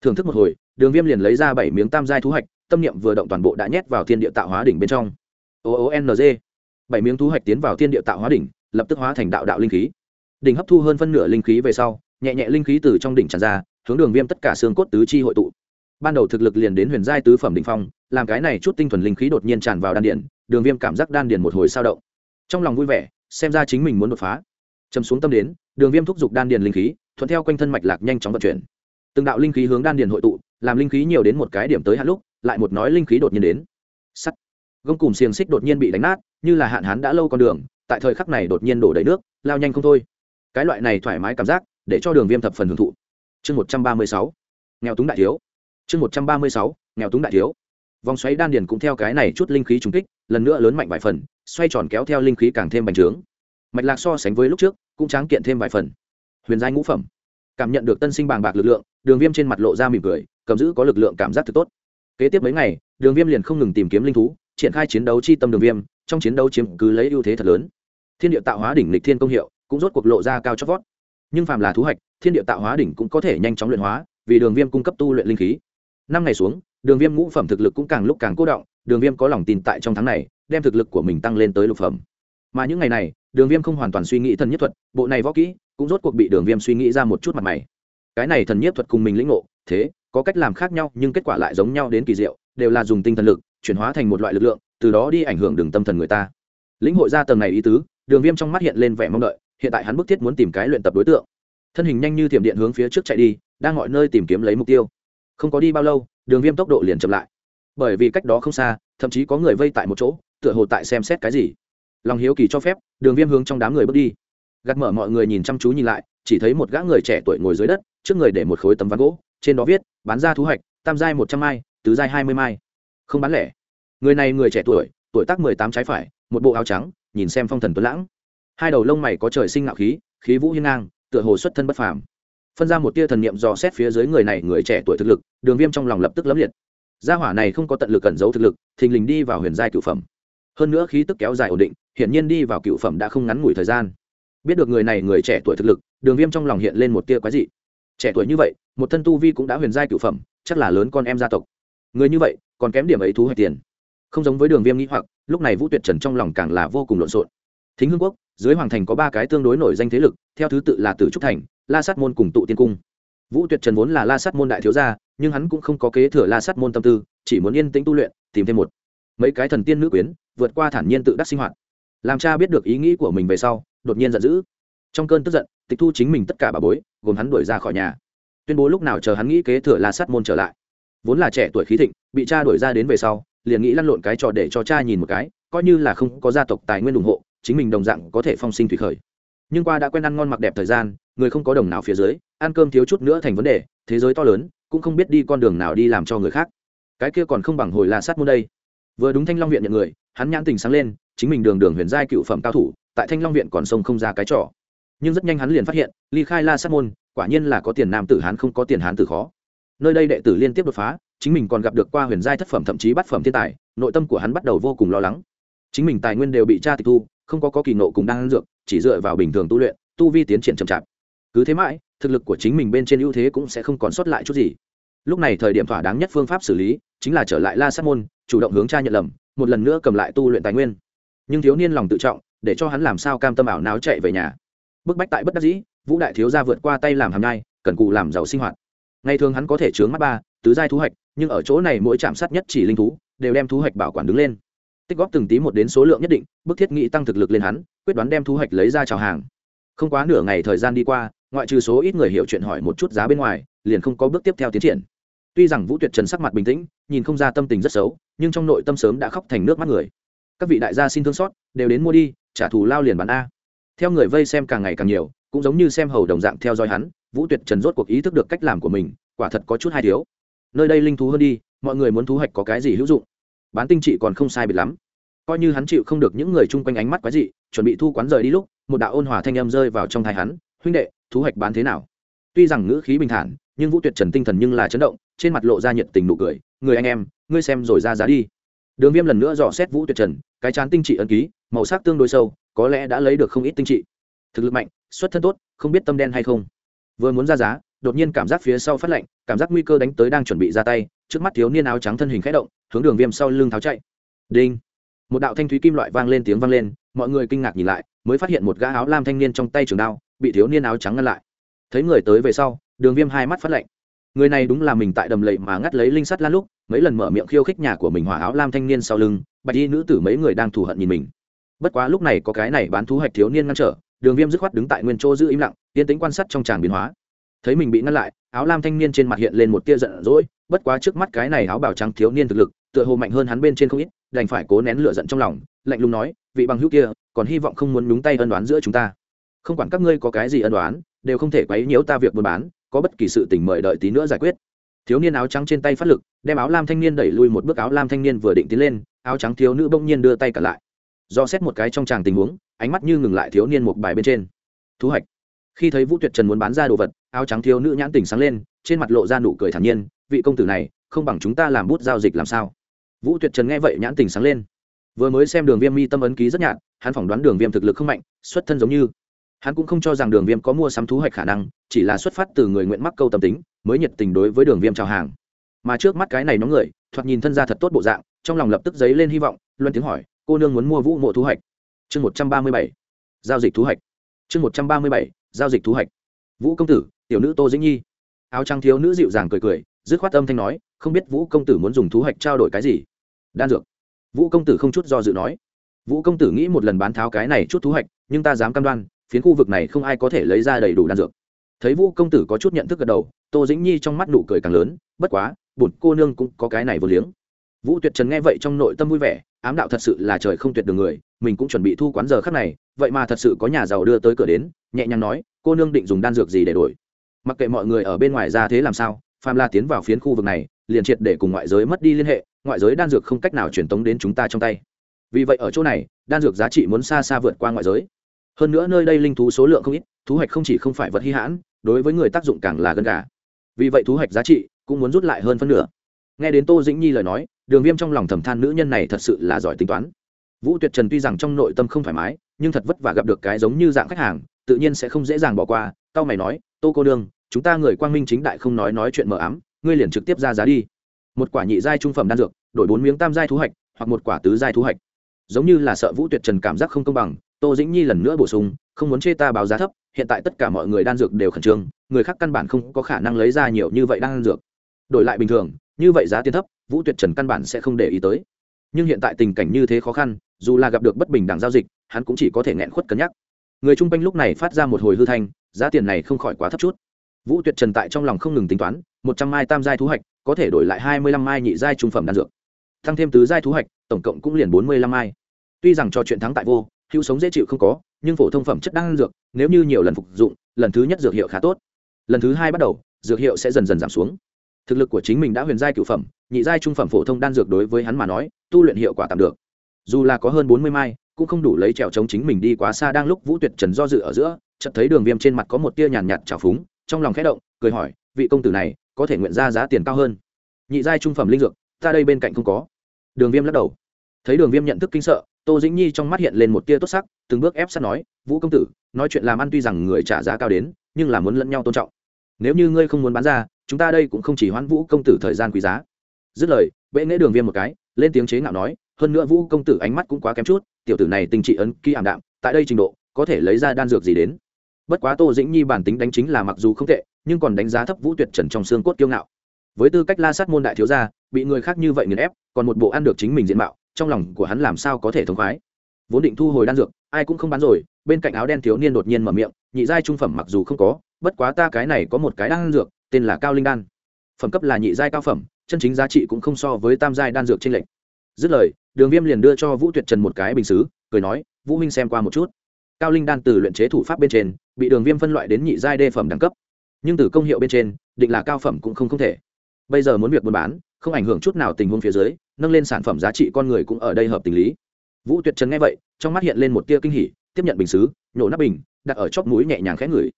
Thưởng thức một hồi, đường viêm liền lấy ra bảy miếng tam giai thú hoạch tâm niệm vừa động toàn bộ đã nhét vào thiên địa tạo hóa đỉnh bên trong. O o n g. Bảy miếng thú hoạch tiến vào thiên địa tạo hóa đỉnh, lập tức hóa thành đạo đạo linh khí. Đỉnh hấp thu hơn phân nửa linh khí về sau, nhẹ nhẹ linh khí từ trong đỉnh tràn ra hướng đường viêm tất cả xương cốt tứ chi hội tụ. Ban đầu thực lực liền đến huyền giai tứ phẩm đỉnh phong, làm cái này chút tinh thuần linh khí đột nhiên tràn vào đan điện đường viêm cảm giác đan điện một hồi sao động. Trong lòng vui vẻ, xem ra chính mình muốn đột phá. Chấm xuống tâm đến, đường viêm thúc giục đan điện linh khí, thuận theo quanh thân mạch lạc nhanh chóng vận chuyển. Từng đạo linh khí hướng đan điện hội tụ, làm linh khí nhiều đến một cái điểm tới hạn lúc, lại một nói linh khí đột nhiên đến. Sắt. Gông cùng xiềng xích đột nhiên bị đánh nát, như là hạn hán đã lâu con đường, tại thời khắc này đột nhiên đổ đầy nước, lao nhanh không thôi. Cái loại này thoải mái cảm giác, để cho đường viêm thập phần hưởng thụ chương một trăm ba mươi sáu. Nghèo túng đại thiếu. Chương một trăm ba mươi sáu. Nghèo túng đại thiếu. Vòng xoáy đan điền cũng theo cái này chút linh khí trùng kích, lần nữa lớn mạnh vài phần, xoay tròn kéo theo linh khí càng thêm bành trướng. Mạch lạc so sánh với lúc trước, cũng tráng kiện thêm vài phần. Huyền giai ngũ phẩm. Cảm nhận được tân sinh bàng bạc lực lượng, đường viêm trên mặt lộ ra mỉm cười, cầm giữ có lực lượng cảm giác thật tốt. Kế tiếp mấy ngày, đường viêm liền không ngừng tìm kiếm linh thú, triển khai chiến đấu chi tâm đường viêm, trong chiến đấu chiếm cứ lấy ưu thế thật lớn. Thiên địa tạo hóa đỉnh lịch thiên công hiệu, cũng rốt cuộc lộ ra cao chót vót nhưng phàm là thú hạch, thiên địa tạo hóa đỉnh cũng có thể nhanh chóng luyện hóa, vì đường viêm cung cấp tu luyện linh khí. Năm ngày xuống, đường viêm ngũ phẩm thực lực cũng càng lúc càng cố động, đường viêm có lòng tin tại trong tháng này, đem thực lực của mình tăng lên tới lục phẩm. Mà những ngày này, đường viêm không hoàn toàn suy nghĩ thần nhất thuật, bộ này võ kỹ cũng rốt cuộc bị đường viêm suy nghĩ ra một chút mặt mày. Cái này thần nhất thuật cùng mình lĩnh ngộ, thế, có cách làm khác nhau, nhưng kết quả lại giống nhau đến kỳ diệu, đều là dùng tinh thần lực, chuyển hóa thành một loại lực lượng, từ đó đi ảnh hưởng đường tâm thần người ta. Lĩnh hội ra tầng này ý tứ, đường viêm trong mắt hiện lên vẻ mong đợi hiện tại hắn bức thiết muốn tìm cái luyện tập đối tượng. Thân hình nhanh như thiểm điện hướng phía trước chạy đi, đang mọi nơi tìm kiếm lấy mục tiêu. Không có đi bao lâu, đường viêm tốc độ liền chậm lại. Bởi vì cách đó không xa, thậm chí có người vây tại một chỗ, tựa hồ tại xem xét cái gì. Lòng hiếu kỳ cho phép, đường viêm hướng trong đám người bước đi. Gạt mở mọi người nhìn chăm chú nhìn lại, chỉ thấy một gã người trẻ tuổi ngồi dưới đất, trước người để một khối tấm ván gỗ, trên đó viết, bán ra thu hoạch, tam giai một trăm mai, tứ giai hai mươi mai. Không bán lẻ. Người này người trẻ tuổi tuổi tác mười tám trái phải, một bộ áo trắng, nhìn xem phong thần tuấn lãng hai đầu lông mày có trời sinh ngạo khí khí vũ hiên ngang, tựa hồ xuất thân bất phàm. Phân ra một tia thần niệm dò xét phía dưới người này, người trẻ tuổi thực lực, đường viêm trong lòng lập tức lấm liệt. Gia hỏa này không có tận lực cẩn giấu thực lực, thình lình đi vào huyền giai cựu phẩm. Hơn nữa khí tức kéo dài ổn định, hiển nhiên đi vào cựu phẩm đã không ngắn ngủi thời gian. Biết được người này người trẻ tuổi thực lực, đường viêm trong lòng hiện lên một tia quái dị. Trẻ tuổi như vậy, một thân tu vi cũng đã huyền giai cựu phẩm, chắc là lớn con em gia tộc. Người như vậy, còn kém điểm ấy thú hoạch tiền. Không giống với đường viêm nghĩ hoặc, lúc này vũ tuyệt trần trong lòng càng là vô cùng lộn xộn thính hương quốc, dưới hoàng thành có ba cái tương đối nổi danh thế lực, theo thứ tự là tử trúc thành, la sát môn cùng tụ tiên cung. Vũ tuyệt trần vốn là la sát môn đại thiếu gia, nhưng hắn cũng không có kế thừa la sát môn tâm tư, chỉ muốn yên tĩnh tu luyện, tìm thêm một mấy cái thần tiên nữ quyến, vượt qua thản nhiên tự đắc sinh hoạt. Làm cha biết được ý nghĩ của mình về sau, đột nhiên giận dữ. Trong cơn tức giận, tịch thu chính mình tất cả bà bối, gồm hắn đuổi ra khỏi nhà. Tuyên bố lúc nào chờ hắn nghĩ kế thừa la sát môn trở lại. Vốn là trẻ tuổi khí thịnh, bị cha đuổi ra đến về sau, liền nghĩ lăn lộn cái trò để cho cha nhìn một cái, coi như là không có gia tộc tài nguyên ủng hộ chính mình đồng dạng có thể phong sinh thủy khởi. Nhưng qua đã quen ăn ngon mặc đẹp thời gian, người không có đồng nào phía dưới, ăn cơm thiếu chút nữa thành vấn đề, thế giới to lớn, cũng không biết đi con đường nào đi làm cho người khác. Cái kia còn không bằng hồi la sát môn đây. Vừa đúng thanh long viện nhận người, hắn nhãn tình sáng lên, chính mình đường đường huyền giai cựu phẩm cao thủ, tại thanh long viện còn sông không ra cái trò. Nhưng rất nhanh hắn liền phát hiện, ly khai la sát môn, quả nhiên là có tiền nam tử hán không có tiền hán tử khó. Nơi đây đệ tử liên tiếp đột phá, chính mình còn gặp được qua huyền giai thất phẩm thậm chí bát phẩm thiên tài, nội tâm của hắn bắt đầu vô cùng lo lắng. Chính mình tài nguyên đều bị tra tịch thu không có có kỳ nộ cùng đang dược, chỉ dựa vào bình thường tu luyện, tu vi tiến triển chậm chạp. Cứ thế mãi, thực lực của chính mình bên trên ưu thế cũng sẽ không còn sót lại chút gì. Lúc này thời điểm thỏa đáng nhất phương pháp xử lý, chính là trở lại la sát môn, chủ động hướng cha nhận lầm, một lần nữa cầm lại tu luyện tài nguyên. Nhưng thiếu niên lòng tự trọng, để cho hắn làm sao cam tâm ảo náo chạy về nhà. Bức bách tại bất đắc dĩ, vũ đại thiếu gia vượt qua tay làm hàm nhai, cần cù làm giàu sinh hoạt. Ngày thường hắn có thể chướng mắt ba, tứ giai thú hoạch nhưng ở chỗ này mỗi trạm sát nhất chỉ linh thú, đều đem thú hoạch bảo quản đứng lên tích góp từng tí một đến số lượng nhất định, bức thiết nghĩ tăng thực lực lên hắn, quyết đoán đem thu hoạch lấy ra chào hàng. Không quá nửa ngày thời gian đi qua, ngoại trừ số ít người hiểu chuyện hỏi một chút giá bên ngoài, liền không có bước tiếp theo tiến triển. Tuy rằng vũ tuyệt trần sắc mặt bình tĩnh, nhìn không ra tâm tình rất xấu, nhưng trong nội tâm sớm đã khóc thành nước mắt người. Các vị đại gia xin thương xót, đều đến mua đi, trả thù lao liền bán a. Theo người vây xem càng ngày càng nhiều, cũng giống như xem hầu đồng dạng theo dõi hắn, vũ tuyệt trần rốt cuộc ý thức được cách làm của mình, quả thật có chút hai thiếu. Nơi đây linh thú hơn đi, mọi người muốn thu hoạch có cái gì hữu dụng? Bán tinh trị còn không sai biệt lắm. Coi như hắn chịu không được những người chung quanh ánh mắt quái dị, chuẩn bị thu quán rời đi lúc, một đạo ôn hòa thanh âm rơi vào trong thai hắn, huynh đệ, thu hoạch bán thế nào? Tuy rằng ngữ khí bình thản, nhưng vũ tuyệt trần tinh thần nhưng là chấn động, trên mặt lộ ra nhiệt tình nụ cười, người anh em, ngươi xem rồi ra giá đi. Đường viêm lần nữa dò xét vũ tuyệt trần, cái chán tinh trị ấn ký, màu sắc tương đối sâu, có lẽ đã lấy được không ít tinh trị. Thực lực mạnh, xuất thân tốt, không biết tâm đen hay không. Vừa muốn ra giá, đột nhiên cảm giác phía sau phát lạnh, cảm giác nguy cơ đánh tới đang chuẩn bị ra tay trước mắt thiếu niên áo trắng thân hình khẽ động, hướng đường viêm sau lưng tháo chạy. Đinh. Một đạo thanh thúy kim loại vang lên tiếng vang lên, mọi người kinh ngạc nhìn lại, mới phát hiện một gã áo lam thanh niên trong tay trường đao, bị thiếu niên áo trắng ngăn lại. Thấy người tới về sau, đường viêm hai mắt phát lạnh. Người này đúng là mình tại đầm lầy mà ngắt lấy linh sắt lan lúc, mấy lần mở miệng khiêu khích nhà của mình hỏa áo lam thanh niên sau lưng, bạch y nữ tử mấy người đang thù hận nhìn mình. Bất quá lúc này có cái này bán thú hạch thiếu niên ngăn trở, đường viêm dứt khoát đứng tại nguyên chỗ giữ im lặng, yên tĩnh quan sát trong tràng biến hóa. Thấy mình bị ngăn lại áo lam thanh niên trên mặt hiện lên một tia giận dỗi, bất quá trước mắt cái này áo bào trắng thiếu niên thực lực, tựa hồ mạnh hơn hắn bên trên không ít, đành phải cố nén lửa giận trong lòng, lạnh lùng nói, vị bằng hữu kia, còn hy vọng không muốn nhúng tay ân đoán giữa chúng ta. Không quản các ngươi có cái gì ân đoán đều không thể quấy nhiễu ta việc buôn bán, có bất kỳ sự tình mời đợi tí nữa giải quyết. Thiếu niên áo trắng trên tay phát lực, đem áo lam thanh niên đẩy lui một bước, áo lam thanh niên vừa định tiến lên, áo trắng thiếu nữ bỗng nhiên đưa tay cả lại. Do xét một cái trong tràng tình huống, ánh mắt như ngừng lại thiếu niên một bài bên trên. Thu hoạch. Khi thấy vũ tuyệt trần muốn bán ra đồ vật áo trắng thiếu nữ nhãn tình sáng lên, trên mặt lộ ra nụ cười thản nhiên, vị công tử này, không bằng chúng ta làm bút giao dịch làm sao? Vũ tuyệt trần nghe vậy nhãn tình sáng lên. Vừa mới xem đường viêm mi tâm ấn ký rất nhạt, hắn phỏng đoán đường viêm thực lực không mạnh, xuất thân giống như. Hắn cũng không cho rằng đường viêm có mua sắm thú hoạch khả năng, chỉ là xuất phát từ người nguyện mắc câu tâm tính, mới nhiệt tình đối với đường viêm chào hàng. Mà trước mắt cái này nóng người, thoạt nhìn thân ra thật tốt bộ dạng, trong lòng lập tức dấy lên hy vọng, luân tiếng hỏi, cô nương muốn mua vũ mộ thú hoạch? Chương một trăm ba mươi bảy. Giao dịch thú hoạch. Chương một trăm ba mươi bảy. Giao dịch thú hoạch vũ công tử, tiểu nữ tô dĩnh nhi. Áo trắng thiếu nữ dịu dàng cười cười, dứt khoát âm thanh nói, không biết vũ công tử muốn dùng thú hoạch trao đổi cái gì? Đan dược. Vũ công tử không chút do dự nói, vũ công tử nghĩ một lần bán tháo cái này chút thú hoạch nhưng ta dám cam đoan, phiến khu vực này không ai có thể lấy ra đầy đủ đan dược. Thấy vũ công tử có chút nhận thức gật đầu, tô dĩnh nhi trong mắt nụ cười càng lớn, bất quá bụt cô nương cũng có cái này vô liếng. Vũ tuyệt trần nghe vậy trong nội tâm vui vẻ, ám đạo thật sự là trời không tuyệt đường người, mình cũng chuẩn bị thu quán giờ khắc này, vậy mà thật sự có nhà giàu đưa tới cửa đến nhẹ nhàng nói, cô nương định dùng đan dược gì để đổi? Mặc kệ mọi người ở bên ngoài ra thế làm sao phàm la tiến vào phiến khu vực này, liền triệt để cùng ngoại giới mất đi liên hệ, ngoại giới đan dược không cách nào truyền tống đến chúng ta trong tay. Vì vậy ở chỗ này, đan dược giá trị muốn xa xa vượt qua ngoại giới. Hơn nữa nơi đây linh thú số lượng không ít, thú hoạch không chỉ không phải vật hy hãn, đối với người tác dụng càng là gần cả. Vì vậy thú hoạch giá trị cũng muốn rút lại hơn phân nửa. Nghe đến tô dĩnh nhi lời nói, đường viêm trong lòng thầm than nữ nhân này thật sự là giỏi tính toán. Vũ tuyệt trần tuy rằng trong nội tâm không thoải mái, nhưng thật vất vả gặp được cái giống như dạng khách hàng tự nhiên sẽ không dễ dàng bỏ qua tao mày nói tô cô đương chúng ta người quang minh chính đại không nói nói chuyện mờ ám ngươi liền trực tiếp ra giá đi. Một quả nhị giai trung phẩm đan dược đổi bốn miếng tam giai thu hoạch, hoặc một quả tứ giai thu hoạch. giống như là sợ vũ tuyệt trần cảm giác không công bằng tô dĩnh nhi lần nữa bổ sung không muốn chê ta báo giá thấp hiện tại tất cả mọi người đan dược đều khẩn trương người khác căn bản không có khả năng lấy ra nhiều như vậy đan dược. Đổi lại bình thường như vậy giá tiền thấp vũ tuyệt trần căn bản sẽ không để ý tới. Nhưng hiện tại tình cảnh như thế khó khăn dù là gặp được bất bình đẳng giao dịch hắn cũng chỉ có thể nghẹn khuất cân nhắc người trung quanh lúc này phát ra một hồi hư thanh giá tiền này không khỏi quá thấp chút. Vũ tuyệt trần tại trong lòng không ngừng tính toán một trăm mai tam giai thú hoạch có thể đổi lại hai mươi lăm mai nhị giai trung phẩm đan dược. Tăng thêm tứ giai thú hoạch, tổng cộng cũng liền bốn mươi lăm mai. Tuy rằng trò chuyện thắng tại vô hữu sống dễ chịu không có nhưng phổ thông phẩm chất đan dược nếu như nhiều lần phục dụng lần thứ nhất dược hiệu khá tốt. Lần thứ hai bắt đầu dược hiệu sẽ dần dần giảm xuống. Thực lực của chính mình đã huyền giai cựu phẩm nhị giai trung phẩm phổ thông đan dược đối với hắn mà nói tu luyện hiệu quả tạm được. Dù là có hơn bốn mươi mai cũng không đủ lấy trèo chống chính mình đi quá xa đang lúc vũ tuyệt trần do dự ở giữa, chợt thấy đường viêm trên mặt có một tia nhàn nhạt trào phúng, trong lòng khẽ động, cười hỏi, vị công tử này, có thể nguyện ra giá tiền cao hơn? Nhị giai trung phẩm linh dược, ta đây bên cạnh không có. Đường viêm lắc đầu. Thấy đường viêm nhận thức kinh sợ, tô dĩnh nhi trong mắt hiện lên một tia tốt sắc, từng bước ép sát nói, vũ công tử, nói chuyện làm ăn tuy rằng người trả giá cao đến, nhưng là muốn lẫn nhau tôn trọng. Nếu như ngươi không muốn bán ra, chúng ta đây cũng không chỉ hoãn vũ công tử thời gian quý giá. Dứt lời, bệ nghễ đường viêm một cái, lên tiếng chế ngạo nói hơn nữa vũ công tử ánh mắt cũng quá kém chút, tiểu tử này tình trị ấn ký ảm đạm, tại đây trình độ, có thể lấy ra đan dược gì đến. Bất quá tô dĩnh nhi bản tính đánh chính là mặc dù không tệ, nhưng còn đánh giá thấp vũ tuyệt trần trong xương cốt kiêu ngạo. Với tư cách la sát môn đại thiếu gia, bị người khác như vậy nghiền ép, còn một bộ ăn được chính mình diện mạo, trong lòng của hắn làm sao có thể thống khoái? Vốn định thu hồi đan dược, ai cũng không bán rồi, bên cạnh áo đen thiếu niên đột nhiên mở miệng, nhị giai trung phẩm mặc dù không có, bất quá ta cái này có một cái đan dược, tên là cao linh đan. Phẩm cấp là nhị giai cao phẩm, chân chính giá trị cũng không so với tam giai đan dược trên lệnh dứt lời đường viêm liền đưa cho vũ tuyệt trần một cái bình xứ, cười nói, vũ minh xem qua một chút. Cao linh đan từ luyện chế thủ pháp bên trên, bị đường viêm phân loại đến nhị giai đê phẩm đẳng cấp. Nhưng từ công hiệu bên trên, định là cao phẩm cũng không không thể. Bây giờ muốn việc buôn bán, không ảnh hưởng chút nào tình huống phía dưới, nâng lên sản phẩm giá trị con người cũng ở đây hợp tình lý. Vũ tuyệt trần nghe vậy, trong mắt hiện lên một tia kinh hỉ, tiếp nhận bình xứ, nhổ nắp bình, đặt ở chóp mũi nhẹ nhàng khẽ ngửi.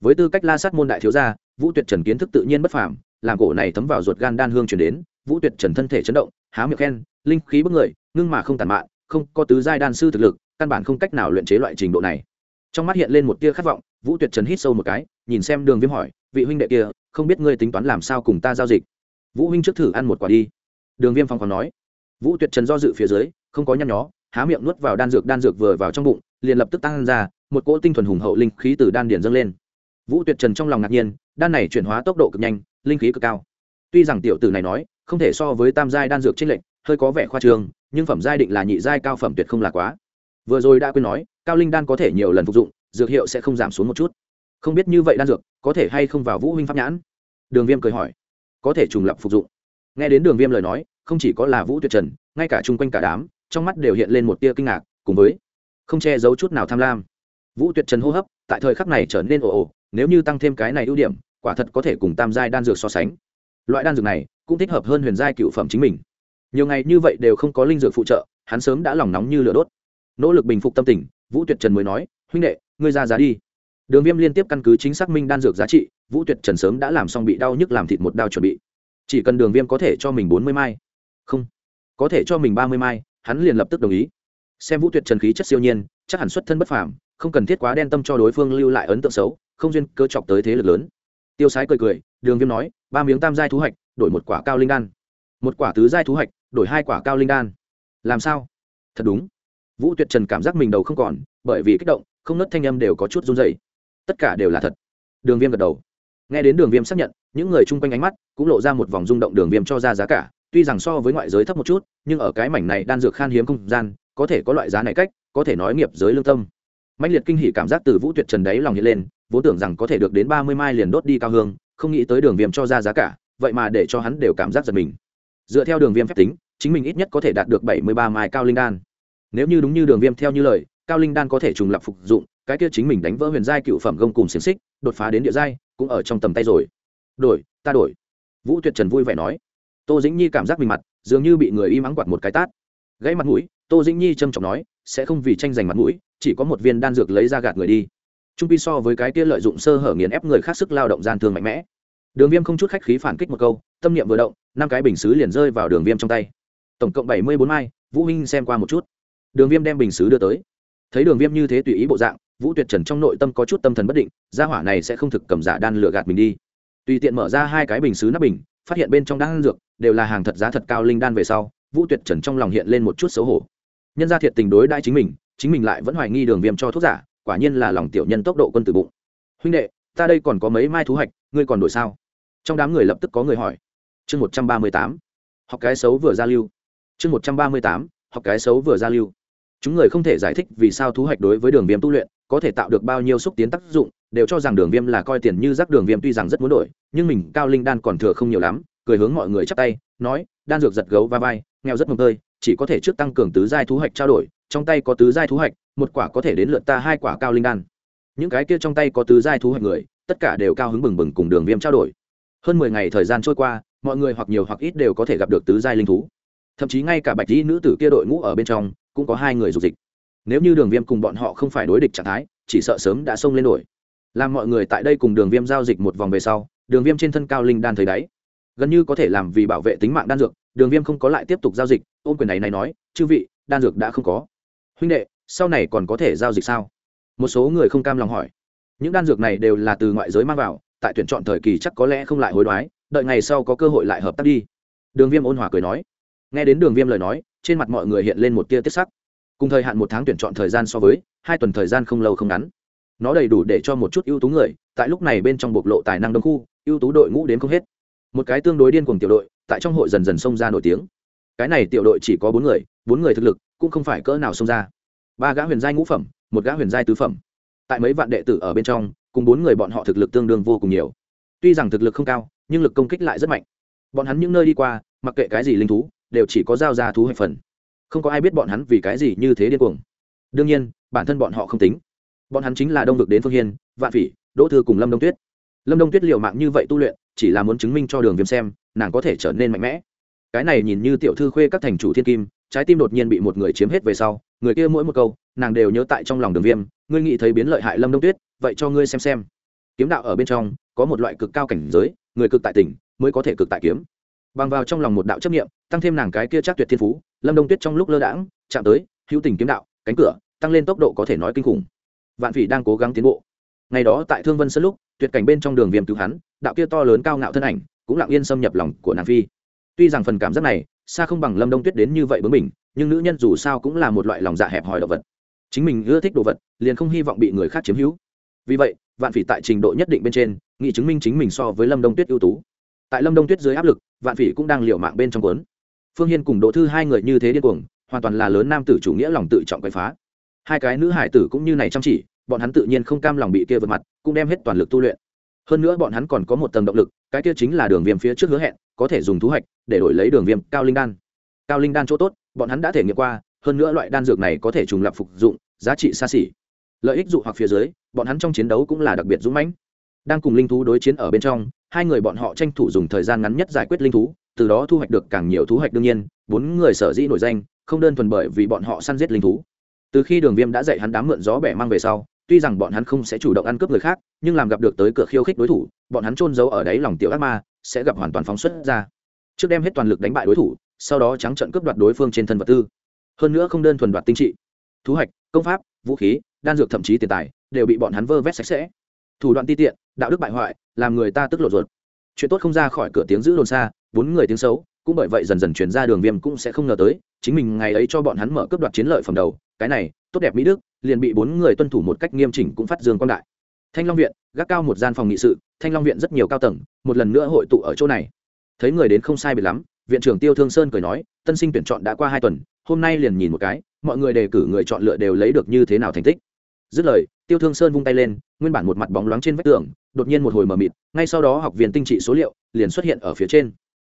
Với tư cách la sát môn đại thiếu gia, vũ tuyệt trần kiến thức tự nhiên bất phàm, làm cổ này thấm vào ruột gan đan hương chuyển đến, vũ tuyệt trần thân thể chấn động, há miệng khen, linh khí bức người ngưng mà không tàn mạn, không có tứ giai đan sư thực lực, căn bản không cách nào luyện chế loại trình độ này. Trong mắt hiện lên một tia khát vọng, vũ tuyệt trần hít sâu một cái, nhìn xem đường viêm hỏi, vị huynh đệ kia, không biết ngươi tính toán làm sao cùng ta giao dịch? Vũ huynh trước thử ăn một quả đi. Đường viêm phong còn nói. Vũ tuyệt trần do dự phía dưới, không có nhăn nhó, há miệng nuốt vào đan dược đan dược vừa vào trong bụng, liền lập tức tăng ra, một cỗ tinh thuần hùng hậu linh khí từ đan điển dâng lên. Vũ tuyệt trần trong lòng ngạc nhiên, đan này chuyển hóa tốc độ cực nhanh, linh khí cực cao. Tuy rằng tiểu tử này nói, không thể so với tam giai đan dược trên lệnh hơi có vẻ khoa trương nhưng phẩm giai định là nhị giai cao phẩm tuyệt không là quá. Vừa rồi đã quên nói, cao linh đan có thể nhiều lần phục dụng, dược hiệu sẽ không giảm xuống một chút. Không biết như vậy đan dược có thể hay không vào vũ huynh pháp nhãn? Đường viêm cười hỏi. Có thể trùng lập phục dụng. Nghe đến đường viêm lời nói, không chỉ có là vũ tuyệt trần, ngay cả chung quanh cả đám, trong mắt đều hiện lên một tia kinh ngạc, cùng với không che giấu chút nào tham lam. Vũ tuyệt trần hô hấp tại thời khắc này trở nên ồ ồ, nếu như tăng thêm cái này ưu điểm, quả thật có thể cùng tam giai đan dược so sánh. Loại đan dược này cũng thích hợp hơn huyền giai cựu phẩm chính mình nhiều ngày như vậy đều không có linh dược phụ trợ, hắn sớm đã lòng nóng như lửa đốt. Nỗ lực bình phục tâm tình, vũ tuyệt trần mới nói, huynh đệ, ngươi ra giá đi. Đường viêm liên tiếp căn cứ chính xác minh đan dược giá trị, vũ tuyệt trần sớm đã làm xong bị đau nhức làm thịt một đao chuẩn bị. Chỉ cần đường viêm có thể cho mình bốn mươi mai. Không, có thể cho mình ba mươi mai, hắn liền lập tức đồng ý. Xem vũ tuyệt trần khí chất siêu nhiên, chắc hẳn xuất thân bất phàm, không cần thiết quá đen tâm cho đối phương lưu lại ấn tượng xấu, không duyên cơ chọc tới thế lực lớn. Tiêu sái cười cười, đường viêm nói, ba miếng tam giai thú hạch, đổi một quả cao linh đan. Một quả tứ giai thú hạch đổi hai quả cao linh đan. Làm sao? Thật đúng. Vũ tuyệt trần cảm giác mình đầu không còn, bởi vì kích động, không nớt thanh âm đều có chút run dày tất cả đều là thật. Đường viêm gật đầu. Nghe đến đường viêm xác nhận, những người chung quanh ánh mắt cũng lộ ra một vòng rung động đường viêm cho ra giá cả. Tuy rằng so với ngoại giới thấp một chút, nhưng ở cái mảnh này đan dược khan hiếm không gian, có thể có loại giá này cách, có thể nói nghiệp giới lương tâm. Mạnh liệt kinh hỉ cảm giác từ vũ tuyệt trần đấy lòng hiện lên, vốn tưởng rằng có thể được đến ba mươi mai liền đốt đi cao hương, không nghĩ tới đường viêm cho ra giá cả, vậy mà để cho hắn đều cảm giác giật mình dựa theo đường viêm phép tính, chính mình ít nhất có thể đạt được bảy mươi ba mai cao linh đan. Nếu như đúng như đường viêm theo như lời, cao linh đan có thể trùng lập phục dụng, cái kia chính mình đánh vỡ huyền giai cựu phẩm gông cùng xiềng xích, đột phá đến địa giai, cũng ở trong tầm tay rồi. Đổi, ta đổi. Vũ tuyệt trần vui vẻ nói. Tô dĩnh nhi cảm giác mình mặt, dường như bị người y mắng quạt một cái tát. Gãy mặt mũi, tô dĩnh nhi trâm trọng nói, sẽ không vì tranh giành mặt mũi, chỉ có một viên đan dược lấy ra gạt người đi. Trung pi so với cái kia lợi dụng sơ hở nghiền ép người khác sức lao động gian thương mạnh mẽ đường viêm không chút khách khí phản kích một câu, tâm niệm vừa động, năm cái bình xứ liền rơi vào đường viêm trong tay. Tổng cộng bảy mươi bốn mai, vũ minh xem qua một chút. Đường viêm đem bình xứ đưa tới. Thấy đường viêm như thế tùy ý bộ dạng, vũ tuyệt trần trong nội tâm có chút tâm thần bất định, gia hỏa này sẽ không thực cầm giả đan lừa gạt mình đi. Tùy tiện mở ra hai cái bình xứ nắp bình, phát hiện bên trong đan dược, đều là hàng thật giá thật cao linh đan về sau, vũ tuyệt trần trong lòng hiện lên một chút xấu hổ. Nhân gia thiệt tình đối đãi chính mình chính mình lại vẫn hoài nghi đường viêm cho thuốc giả, quả nhiên là lòng tiểu nhân tốc độ quân tử bụng. Huynh đệ, ta đây còn có mấy mai thú hạch, ngươi còn đổi sao? Trong đám người lập tức có người hỏi. Chương một trăm ba mươi tám, học cái xấu vừa ra lưu. Chương một trăm ba mươi tám, học cái xấu vừa ra lưu. Chúng người không thể giải thích vì sao thú hạch đối với đường viêm tu luyện có thể tạo được bao nhiêu xúc tiến tác dụng, đều cho rằng đường viêm là coi tiền như rác đường viêm tuy rằng rất muốn đổi, nhưng mình cao linh đan còn thừa không nhiều lắm, cười hướng mọi người chắp tay, nói, đan dược giật gấu va vai, nghèo rất mồng tơi, chỉ có thể trước tăng cường tứ giai thú hạch trao đổi, trong tay có tứ giai thú hạch, một quả có thể đến lượt ta hai quả cao linh đan. Những cái kia trong tay có tứ giai thú hạch người, tất cả đều cao hứng bừng bừng cùng đường viêm trao đổi hơn mười ngày thời gian trôi qua, mọi người hoặc nhiều hoặc ít đều có thể gặp được tứ giai linh thú. Thậm chí ngay cả bạch dĩ nữ tử kia đội ngũ ở bên trong, cũng có hai người dục dịch. Nếu như đường viêm cùng bọn họ không phải đối địch trạng thái, chỉ sợ sớm đã xông lên nổi làm mọi người tại đây cùng đường viêm giao dịch một vòng về sau, đường viêm trên thân cao linh đan thấy đáy. Gần như có thể làm vì bảo vệ tính mạng đan dược, đường viêm không có lại tiếp tục giao dịch, ôm quyền này này nói, chư vị, đan dược đã không có. Huynh đệ, sau này còn có thể giao dịch sao? Một số người không cam lòng hỏi. Những đan dược này đều là từ ngoại giới mang vào tại tuyển chọn thời kỳ chắc có lẽ không lại hối đoái, đợi ngày sau có cơ hội lại hợp tác đi. Đường viêm ôn hòa cười nói. Nghe đến đường viêm lời nói, trên mặt mọi người hiện lên một tia tiết sắc. Cùng thời hạn một tháng tuyển chọn thời gian so với, hai tuần thời gian không lâu không ngắn. Nó đầy đủ để cho một chút ưu tú người, tại lúc này bên trong bộc lộ tài năng đông khu, ưu tú đội ngũ đến không hết. Một cái tương đối điên cùng tiểu đội, tại trong hội dần dần xông ra nổi tiếng. Cái này tiểu đội chỉ có bốn người bốn người thực lực, cũng không phải cỡ nào xông ra. Ba gã huyền giai ngũ phẩm, một gã huyền giai tứ phẩm tại mấy vạn đệ tử ở bên trong, cùng bốn người bọn họ thực lực tương đương vô cùng nhiều. Tuy rằng thực lực không cao, nhưng lực công kích lại rất mạnh. Bọn hắn những nơi đi qua, mặc kệ cái gì linh thú, đều chỉ có giao ra thú hạch phần. Không có ai biết bọn hắn vì cái gì như thế điên cuồng. Đương nhiên, bản thân bọn họ không tính. Bọn hắn chính là đông vực đến phương hiên, vạn phỉ, đỗ thư cùng lâm đông tuyết. Lâm đông tuyết liệu mạng như vậy tu luyện, chỉ là muốn chứng minh cho đường viêm xem, nàng có thể trở nên mạnh mẽ. Cái này nhìn như tiểu thư khuê các thành chủ thiên kim, trái tim đột nhiên bị một người chiếm hết về sau người kia mỗi một câu, nàng đều nhớ tại trong lòng đường viêm, ngươi nghĩ thấy biến lợi hại lâm đông tuyết, vậy cho ngươi xem xem. Kiếm đạo ở bên trong, có một loại cực cao cảnh giới, người cực tại tỉnh, mới có thể cực tại kiếm. Bằng vào trong lòng một đạo chấp nghiệm tăng thêm nàng cái kia chắc tuyệt thiên phú, lâm đông tuyết trong lúc lơ đãng, chạm tới, hữu tình kiếm đạo, cánh cửa, tăng lên tốc độ có thể nói kinh khủng. Vạn phỉ đang cố gắng tiến bộ. Ngày đó tại thương vân sân lúc, tuyệt cảnh bên trong đường viêm cứu hắn, đạo kia to lớn cao ngạo thân ảnh, cũng lặng yên xâm nhập lòng của nàng phi. Tuy rằng phần cảm giác này, xa không bằng lâm đông tuyết đến như vậy bướng mình nhưng nữ nhân dù sao cũng là một loại lòng dạ hẹp hòi động vật. Chính mình ưa thích đồ vật, liền không hy vọng bị người khác chiếm hữu. Vì vậy, vạn phỉ tại trình độ nhất định bên trên nghị chứng minh chính mình so với lâm đông tuyết ưu tú. Tại lâm đông tuyết dưới áp lực, vạn phỉ cũng đang liều mạng bên trong cuốn. Phương hiên cùng đỗ thư hai người như thế điên cuồng, hoàn toàn là lớn nam tử chủ nghĩa lòng tự trọng quậy phá. Hai cái nữ hải tử cũng như này chăm chỉ, bọn hắn tự nhiên không cam lòng bị kia vượt mặt, cũng đem hết toàn lực tu luyện. Hơn nữa bọn hắn còn có một tầng động lực, cái kia chính là đường viêm phía trước hứa hẹn, có thể dùng thu hoạch để đổi lấy đường viêm cao linh đan. Cao linh đan chỗ tốt bọn hắn đã thể nghiệm qua, hơn nữa loại đan dược này có thể trùng lập phục dụng, giá trị xa xỉ. Lợi ích dụ hoặc phía dưới, bọn hắn trong chiến đấu cũng là đặc biệt dũng mãnh. Đang cùng linh thú đối chiến ở bên trong, hai người bọn họ tranh thủ dùng thời gian ngắn nhất giải quyết linh thú, từ đó thu hoạch được càng nhiều thu hoạch đương nhiên, bốn người sở dĩ nổi danh, không đơn thuần bởi vì bọn họ săn giết linh thú. Từ khi đường viêm đã dạy hắn đám mượn gió bẻ mang về sau, tuy rằng bọn hắn không sẽ chủ động ăn cướp người khác, nhưng làm gặp được tới cửa khiêu khích đối thủ, bọn hắn trôn giấu ở đáy lòng tiểu ác ma, sẽ gặp hoàn toàn phóng xuất ra. Trước đem hết toàn lực đánh bại đối thủ sau đó trắng trận cướp đoạt đối phương trên thân vật tư. Hơn nữa không đơn thuần đoạt tinh trị thu hoạch công pháp, vũ khí, đan dược thậm chí tiền tài đều bị bọn hắn vơ vét sạch sẽ. Thủ đoạn ti tiện, đạo đức bại hoại, làm người ta tức lộ ruột. Chuyện tốt không ra khỏi cửa tiếng giữ đồn xa, bốn người tiếng xấu, cũng bởi vậy dần dần chuyển ra đường viêm cũng sẽ không ngờ tới, chính mình ngày ấy cho bọn hắn mở cướp đoạt chiến lợi phẩm đầu, cái này, tốt đẹp mỹ đức, liền bị bốn người tuân thủ một cách nghiêm chỉnh cũng phát dương quan đại. Thanh long viện, gác cao một gian phòng nghị sự, thanh long viện rất nhiều cao tầng, một lần nữa hội tụ ở chỗ này. Thấy người đến không sai biệt lắm viện trưởng tiêu thương sơn cười nói, tân sinh tuyển chọn đã qua hai tuần, hôm nay liền nhìn một cái, mọi người đề cử người chọn lựa đều lấy được như thế nào thành tích. Dứt lời, tiêu thương sơn vung tay lên, nguyên bản một mặt bóng loáng trên vách tường, đột nhiên một hồi mờ mịt, ngay sau đó học viên tinh trị số liệu liền xuất hiện ở phía trên.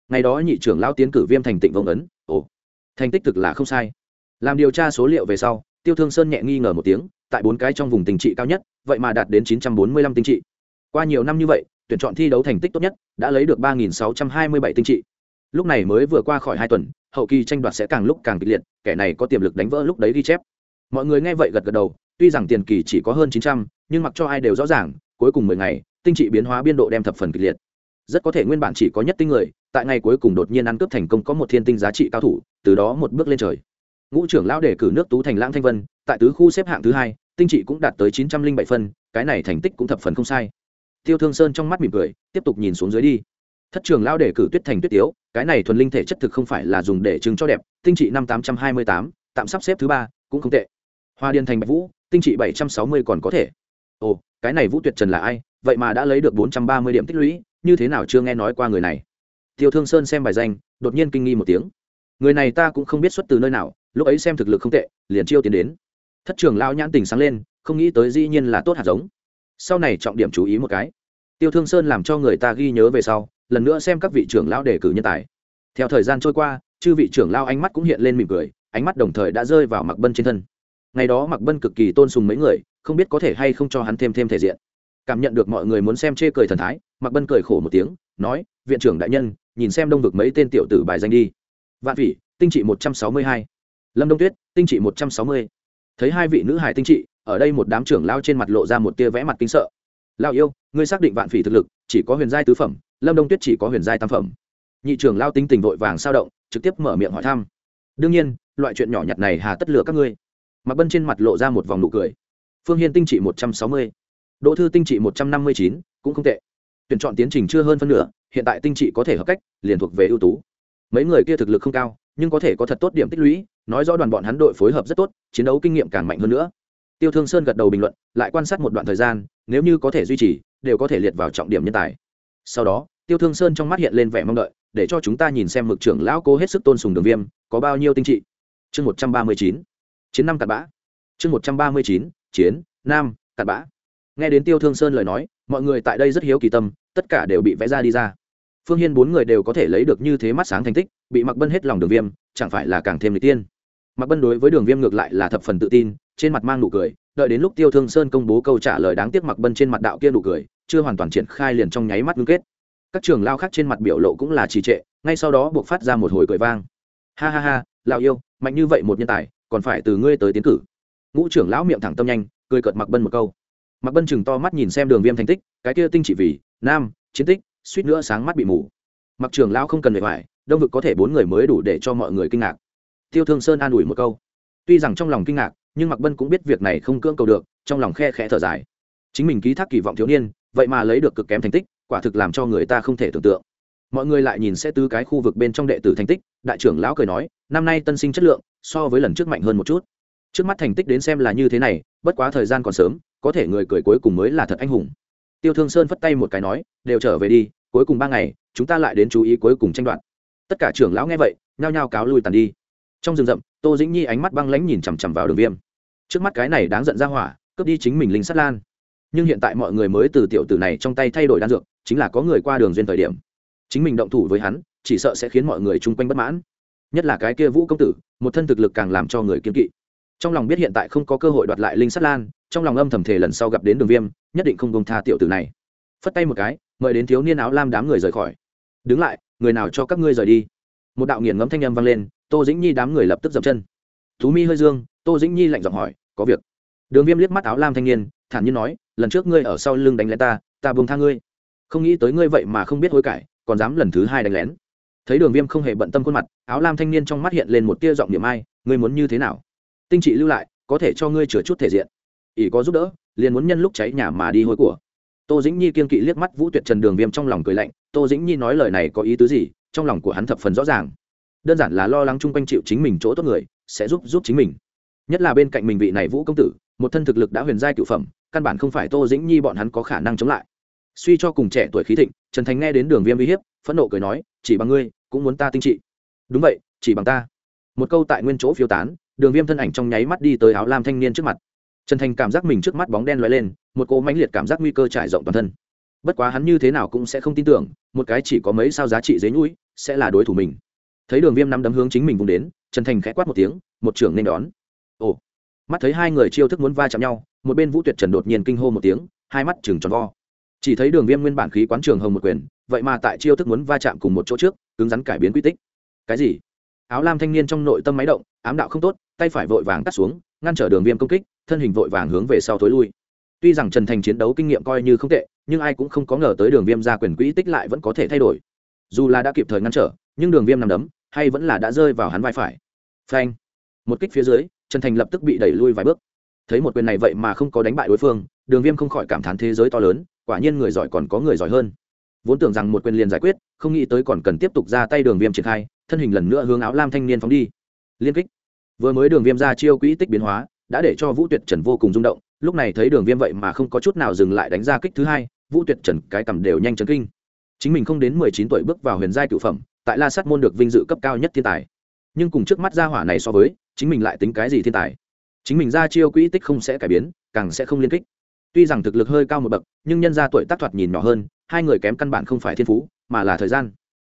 Ngày đó nhị trưởng lao tiến cử viêm thành tịnh vông ấn, ồ, thành tích thực là không sai. Làm điều tra số liệu về sau, tiêu thương sơn nhẹ nghi ngờ một tiếng, tại bốn cái trong vùng tinh trị cao nhất, vậy mà đạt đến chín trăm bốn mươi lăm tinh trị. Qua nhiều năm như vậy, tuyển chọn thi đấu thành tích tốt nhất đã lấy được ba nghìn sáu trăm hai mươi bảy tinh trị lúc này mới vừa qua khỏi hai tuần, hậu kỳ tranh đoạt sẽ càng lúc càng kịch liệt, kẻ này có tiềm lực đánh vỡ lúc đấy ghi chép. Mọi người nghe vậy gật gật đầu, tuy rằng tiền kỳ chỉ có hơn chín trăm, nhưng mặc cho ai đều rõ ràng, cuối cùng mười ngày, tinh trị biến hóa biên độ đem thập phần kịch liệt. Rất có thể nguyên bản chỉ có nhất tinh người, tại ngày cuối cùng đột nhiên ăn cướp thành công có một thiên tinh giá trị cao thủ, từ đó một bước lên trời. Ngũ trưởng lão đề cử nước tú thành lãng thanh vân, tại tứ khu xếp hạng thứ hai, tinh trị cũng đạt tới chín trăm linh bảy phân, cái này thành tích cũng thập phần không sai. Tiêu thương sơn trong mắt mỉm cười, tiếp tục nhìn xuống dưới đi thất trường lão đề cử tuyết thành tuyết tiếu, cái này thuần linh thể chất thực không phải là dùng để chứng cho đẹp, tinh trị năm tám trăm hai mươi tám, tạm sắp xếp thứ ba, cũng không tệ. Hoa điền thành bạch vũ, tinh trị bảy trăm sáu mươi còn có thể. Ồ, cái này vũ tuyệt trần là ai? Vậy mà đã lấy được bốn trăm ba mươi điểm tích lũy, như thế nào chưa nghe nói qua người này? Tiêu thương sơn xem bài danh, đột nhiên kinh nghi một tiếng. Người này ta cũng không biết xuất từ nơi nào, lúc ấy xem thực lực không tệ, liền chiêu tiến đến. Thất trường lao nhãn tình sáng lên, không nghĩ tới dĩ nhiên là tốt hạt giống. Sau này trọng điểm chú ý một cái. Tiêu thương sơn làm cho người ta ghi nhớ về sau lần nữa xem các vị trưởng lão đề cử nhân tài. Theo thời gian trôi qua, chư vị trưởng lao ánh mắt cũng hiện lên mỉm cười, ánh mắt đồng thời đã rơi vào mặc bân trên thân. Ngày đó mặc bân cực kỳ tôn sùng mấy người, không biết có thể hay không cho hắn thêm thêm thể diện. Cảm nhận được mọi người muốn xem chê cười thần thái mặc bân cười khổ một tiếng, nói, viện trưởng đại nhân, nhìn xem đông vực mấy tên tiểu tử bài danh đi. Vạn vị tinh trị một trăm sáu mươi hai. Lâm đông tuyết, tinh trị một trăm sáu mươi. Thấy hai vị nữ hải tinh trị, ở đây một đám trưởng lao trên mặt lộ ra một tia vẽ mặt kinh sợ. Lao yêu, ngươi xác định vạn phỉ thực lực, chỉ có huyền giai tứ phẩm lâm đông tuyết chỉ có huyền giai tam phẩm. Nhị trưởng lao tinh tình vội vàng sao động, trực tiếp mở miệng hỏi thăm. Đương nhiên, loại chuyện nhỏ nhặt này hà tất lựa các ngươi. Mặc bân trên mặt lộ ra một vòng nụ cười. Phương hiên tinh trị một trăm sáu mươi, đỗ thư tinh trị một trăm năm mươi chín, cũng không tệ. Tuyển chọn tiến trình chưa hơn phân nửa, hiện tại tinh trị có thể hợp cách, liền thuộc về ưu tú. Mấy người kia thực lực không cao, nhưng có thể có thật tốt điểm tích lũy, nói rõ đoàn bọn hắn đội phối hợp rất tốt, chiến đấu kinh nghiệm càng mạnh hơn nữa. Tiêu thương sơn gật đầu bình luận, lại quan sát một đoạn thời gian, nếu như có thể duy trì, đều có thể liệt vào trọng điểm nhân tài sau đó, tiêu thương sơn trong mắt hiện lên vẻ mong đợi, để cho chúng ta nhìn xem mực trưởng lão cố hết sức tôn sùng đường viêm, có bao nhiêu tinh trị. Chương một trăm ba mươi chín, chiến năm cặn bã. Chương một trăm ba mươi chín, chiến nam cặn bã. Nghe đến tiêu thương sơn lời nói, mọi người tại đây rất hiếu kỳ tâm, tất cả đều bị vẽ ra đi ra. Phương hiên bốn người đều có thể lấy được như thế mắt sáng thành tích, bị mặc bân hết lòng đường viêm, chẳng phải là càng thêm lịch tiên. Mặc bân đối với đường viêm ngược lại là thập phần tự tin, trên mặt mang nụ cười, đợi đến lúc tiêu thương sơn công bố câu trả lời đáng tiếc mặc bân trên mặt đạo kia nụ cười chưa hoàn toàn triển khai liền trong nháy mắt ngưng kết. Các trường lao khác trên mặt biểu lộ cũng là trì trệ, ngay sau đó buộc phát ra một hồi cười vang. Ha ha ha lao yêu, mạnh như vậy một nhân tài, còn phải từ ngươi tới tiến cử. Ngũ trưởng lão miệng thẳng tâm nhanh, cười cợt mặc bân một câu. Mặc bân chừng to mắt nhìn xem đường viêm thành tích, cái kia tinh chỉ vì, nam, chiến tích, suýt nữa sáng mắt bị mù. Mặc trường lão không cần bề ngoài đông vực có thể bốn người mới đủ để cho mọi người kinh ngạc. Tiêu thương sơn an ủi một câu. Tuy rằng trong lòng kinh ngạc, nhưng mặc bân cũng biết việc này không cưỡng cầu được, trong lòng khe khẽ thở dài. Chính mình ký thác kỳ vọng thiếu niên vậy mà lấy được cực kém thành tích, quả thực làm cho người ta không thể tưởng tượng. Mọi người lại nhìn sẽ tứ cái khu vực bên trong đệ tử thành tích, đại trưởng lão cười nói, năm nay tân sinh chất lượng so với lần trước mạnh hơn một chút. Trước mắt thành tích đến xem là như thế này, bất quá thời gian còn sớm, có thể người cười cuối cùng mới là thật anh hùng. Tiêu thương sơn phất tay một cái nói, đều trở về đi, cuối cùng ba ngày, chúng ta lại đến chú ý cuối cùng tranh đoạt. Tất cả trưởng lão nghe vậy, nhao nhao cáo lui tàn đi. Trong rừng rậm, tô dĩnh nhi ánh mắt băng lãnh nhìn chằm chằm vào đường viêm. Trước mắt cái này đáng giận ra hỏa, cướp đi chính mình linh sắt lan nhưng hiện tại mọi người mới từ tiểu tử này trong tay thay đổi đan dược, chính là có người qua đường duyên thời điểm. Chính mình động thủ với hắn, chỉ sợ sẽ khiến mọi người chung quanh bất mãn. Nhất là cái kia vũ công tử, một thân thực lực càng làm cho người kiên kỵ. Trong lòng biết hiện tại không có cơ hội đoạt lại linh sắt lan, trong lòng âm thầm thể lần sau gặp đến đường viêm, nhất định không công tha tiểu tử này. Phất tay một cái, mời đến thiếu niên áo lam đám người rời khỏi. Đứng lại, người nào cho các ngươi rời đi? Một đạo nghiền ngấm thanh âm vang lên, tô dĩnh nhi đám người lập tức dậm chân. Thú mi hơi dương, tô dĩnh nhi lạnh giọng hỏi, có việc. Đường viêm liếc mắt áo lam thanh niên thản nhiên nói, lần trước ngươi ở sau lưng đánh lén ta ta buông tha ngươi. Không nghĩ tới ngươi vậy mà không biết hối cải, còn dám lần thứ hai đánh lén. Thấy đường viêm không hề bận tâm khuôn mặt, áo lam thanh niên trong mắt hiện lên một tia giọng niệm ai, ngươi muốn như thế nào? Tinh trị lưu lại, có thể cho ngươi chữa chút thể diện. Ỷ có giúp đỡ, liền muốn nhân lúc cháy nhà mà đi hối của. Tô dĩnh nhi kiên kỵ liếc mắt vũ tuyệt trần đường viêm trong lòng cười lạnh, tô dĩnh nhi nói lời này có ý tứ gì? Trong lòng của hắn thập phần rõ ràng. Đơn giản là lo lắng chung quanh chịu chính mình chỗ tốt người, sẽ giúp giúp chính mình. Nhất là bên cạnh mình vị này vũ công tử một thân thực lực đã huyền giai cựu phẩm, căn bản không phải tô dĩnh nhi bọn hắn có khả năng chống lại. Suy cho cùng trẻ tuổi khí thịnh, trần thành nghe đến đường viêm uy hiếp, phẫn nộ cười nói, chỉ bằng ngươi, cũng muốn ta tinh trị. Đúng vậy, chỉ bằng ta. Một câu tại nguyên chỗ phiêu tán, đường viêm thân ảnh trong nháy mắt đi tới áo lam thanh niên trước mặt. Trần thành cảm giác mình trước mắt bóng đen lóe lên, một cỗ mãnh liệt cảm giác nguy cơ trải rộng toàn thân. Bất quá hắn như thế nào cũng sẽ không tin tưởng, một cái chỉ có mấy sao giá trị dế nhũi, sẽ là đối thủ mình. Thấy đường viêm nắm đấm hướng chính mình vùng đến, trần thành khẽ quát một tiếng, một trưởng nên đón. Ồ mắt thấy hai người chiêu thức muốn va chạm nhau, một bên vũ tuyệt trần đột nhiên kinh hô một tiếng, hai mắt chừng tròn vo. Chỉ thấy đường viêm nguyên bản khí quán trường hồng một quyền, vậy mà tại chiêu thức muốn va chạm cùng một chỗ trước, cứng rắn cải biến quy tích. Cái gì? Áo lam thanh niên trong nội tâm máy động, ám đạo không tốt, tay phải vội vàng cắt xuống, ngăn trở đường viêm công kích, thân hình vội vàng hướng về sau thối lui. Tuy rằng trần thành chiến đấu kinh nghiệm coi như không tệ, nhưng ai cũng không có ngờ tới đường viêm ra quyền quỹ tích lại vẫn có thể thay đổi. Dù là đã kịp thời ngăn trở, nhưng đường viêm nằm đấm, hay vẫn là đã rơi vào hắn vai phải. Phanh! Một kích phía dưới trần thành lập tức bị đẩy lui vài bước. Thấy một quyền này vậy mà không có đánh bại đối phương, đường viêm không khỏi cảm thán thế giới to lớn, quả nhiên người giỏi còn có người giỏi hơn. Vốn tưởng rằng một quyền liền giải quyết, không nghĩ tới còn cần tiếp tục ra tay đường viêm triển khai, thân hình lần nữa hướng áo lam thanh niên phóng đi. Liên kích. Vừa mới đường viêm ra chiêu quỹ tích biến hóa, đã để cho vũ tuyệt trần vô cùng rung động, lúc này thấy đường viêm vậy mà không có chút nào dừng lại đánh ra kích thứ hai, vũ tuyệt trần cái cầm đều nhanh chấn kinh. Chính mình không đến mười chín tuổi bước vào huyền giai cựu phẩm, tại la sát môn được vinh dự cấp cao nhất thiên tài. Nhưng cùng trước mắt gia hỏa này so với chính mình lại tính cái gì thiên tài? Chính mình ra chiêu quỹ tích không sẽ cải biến, càng sẽ không liên kích. Tuy rằng thực lực hơi cao một bậc, nhưng nhân ra tuổi tác thoạt nhìn nhỏ hơn, hai người kém căn bản không phải thiên phú, mà là thời gian.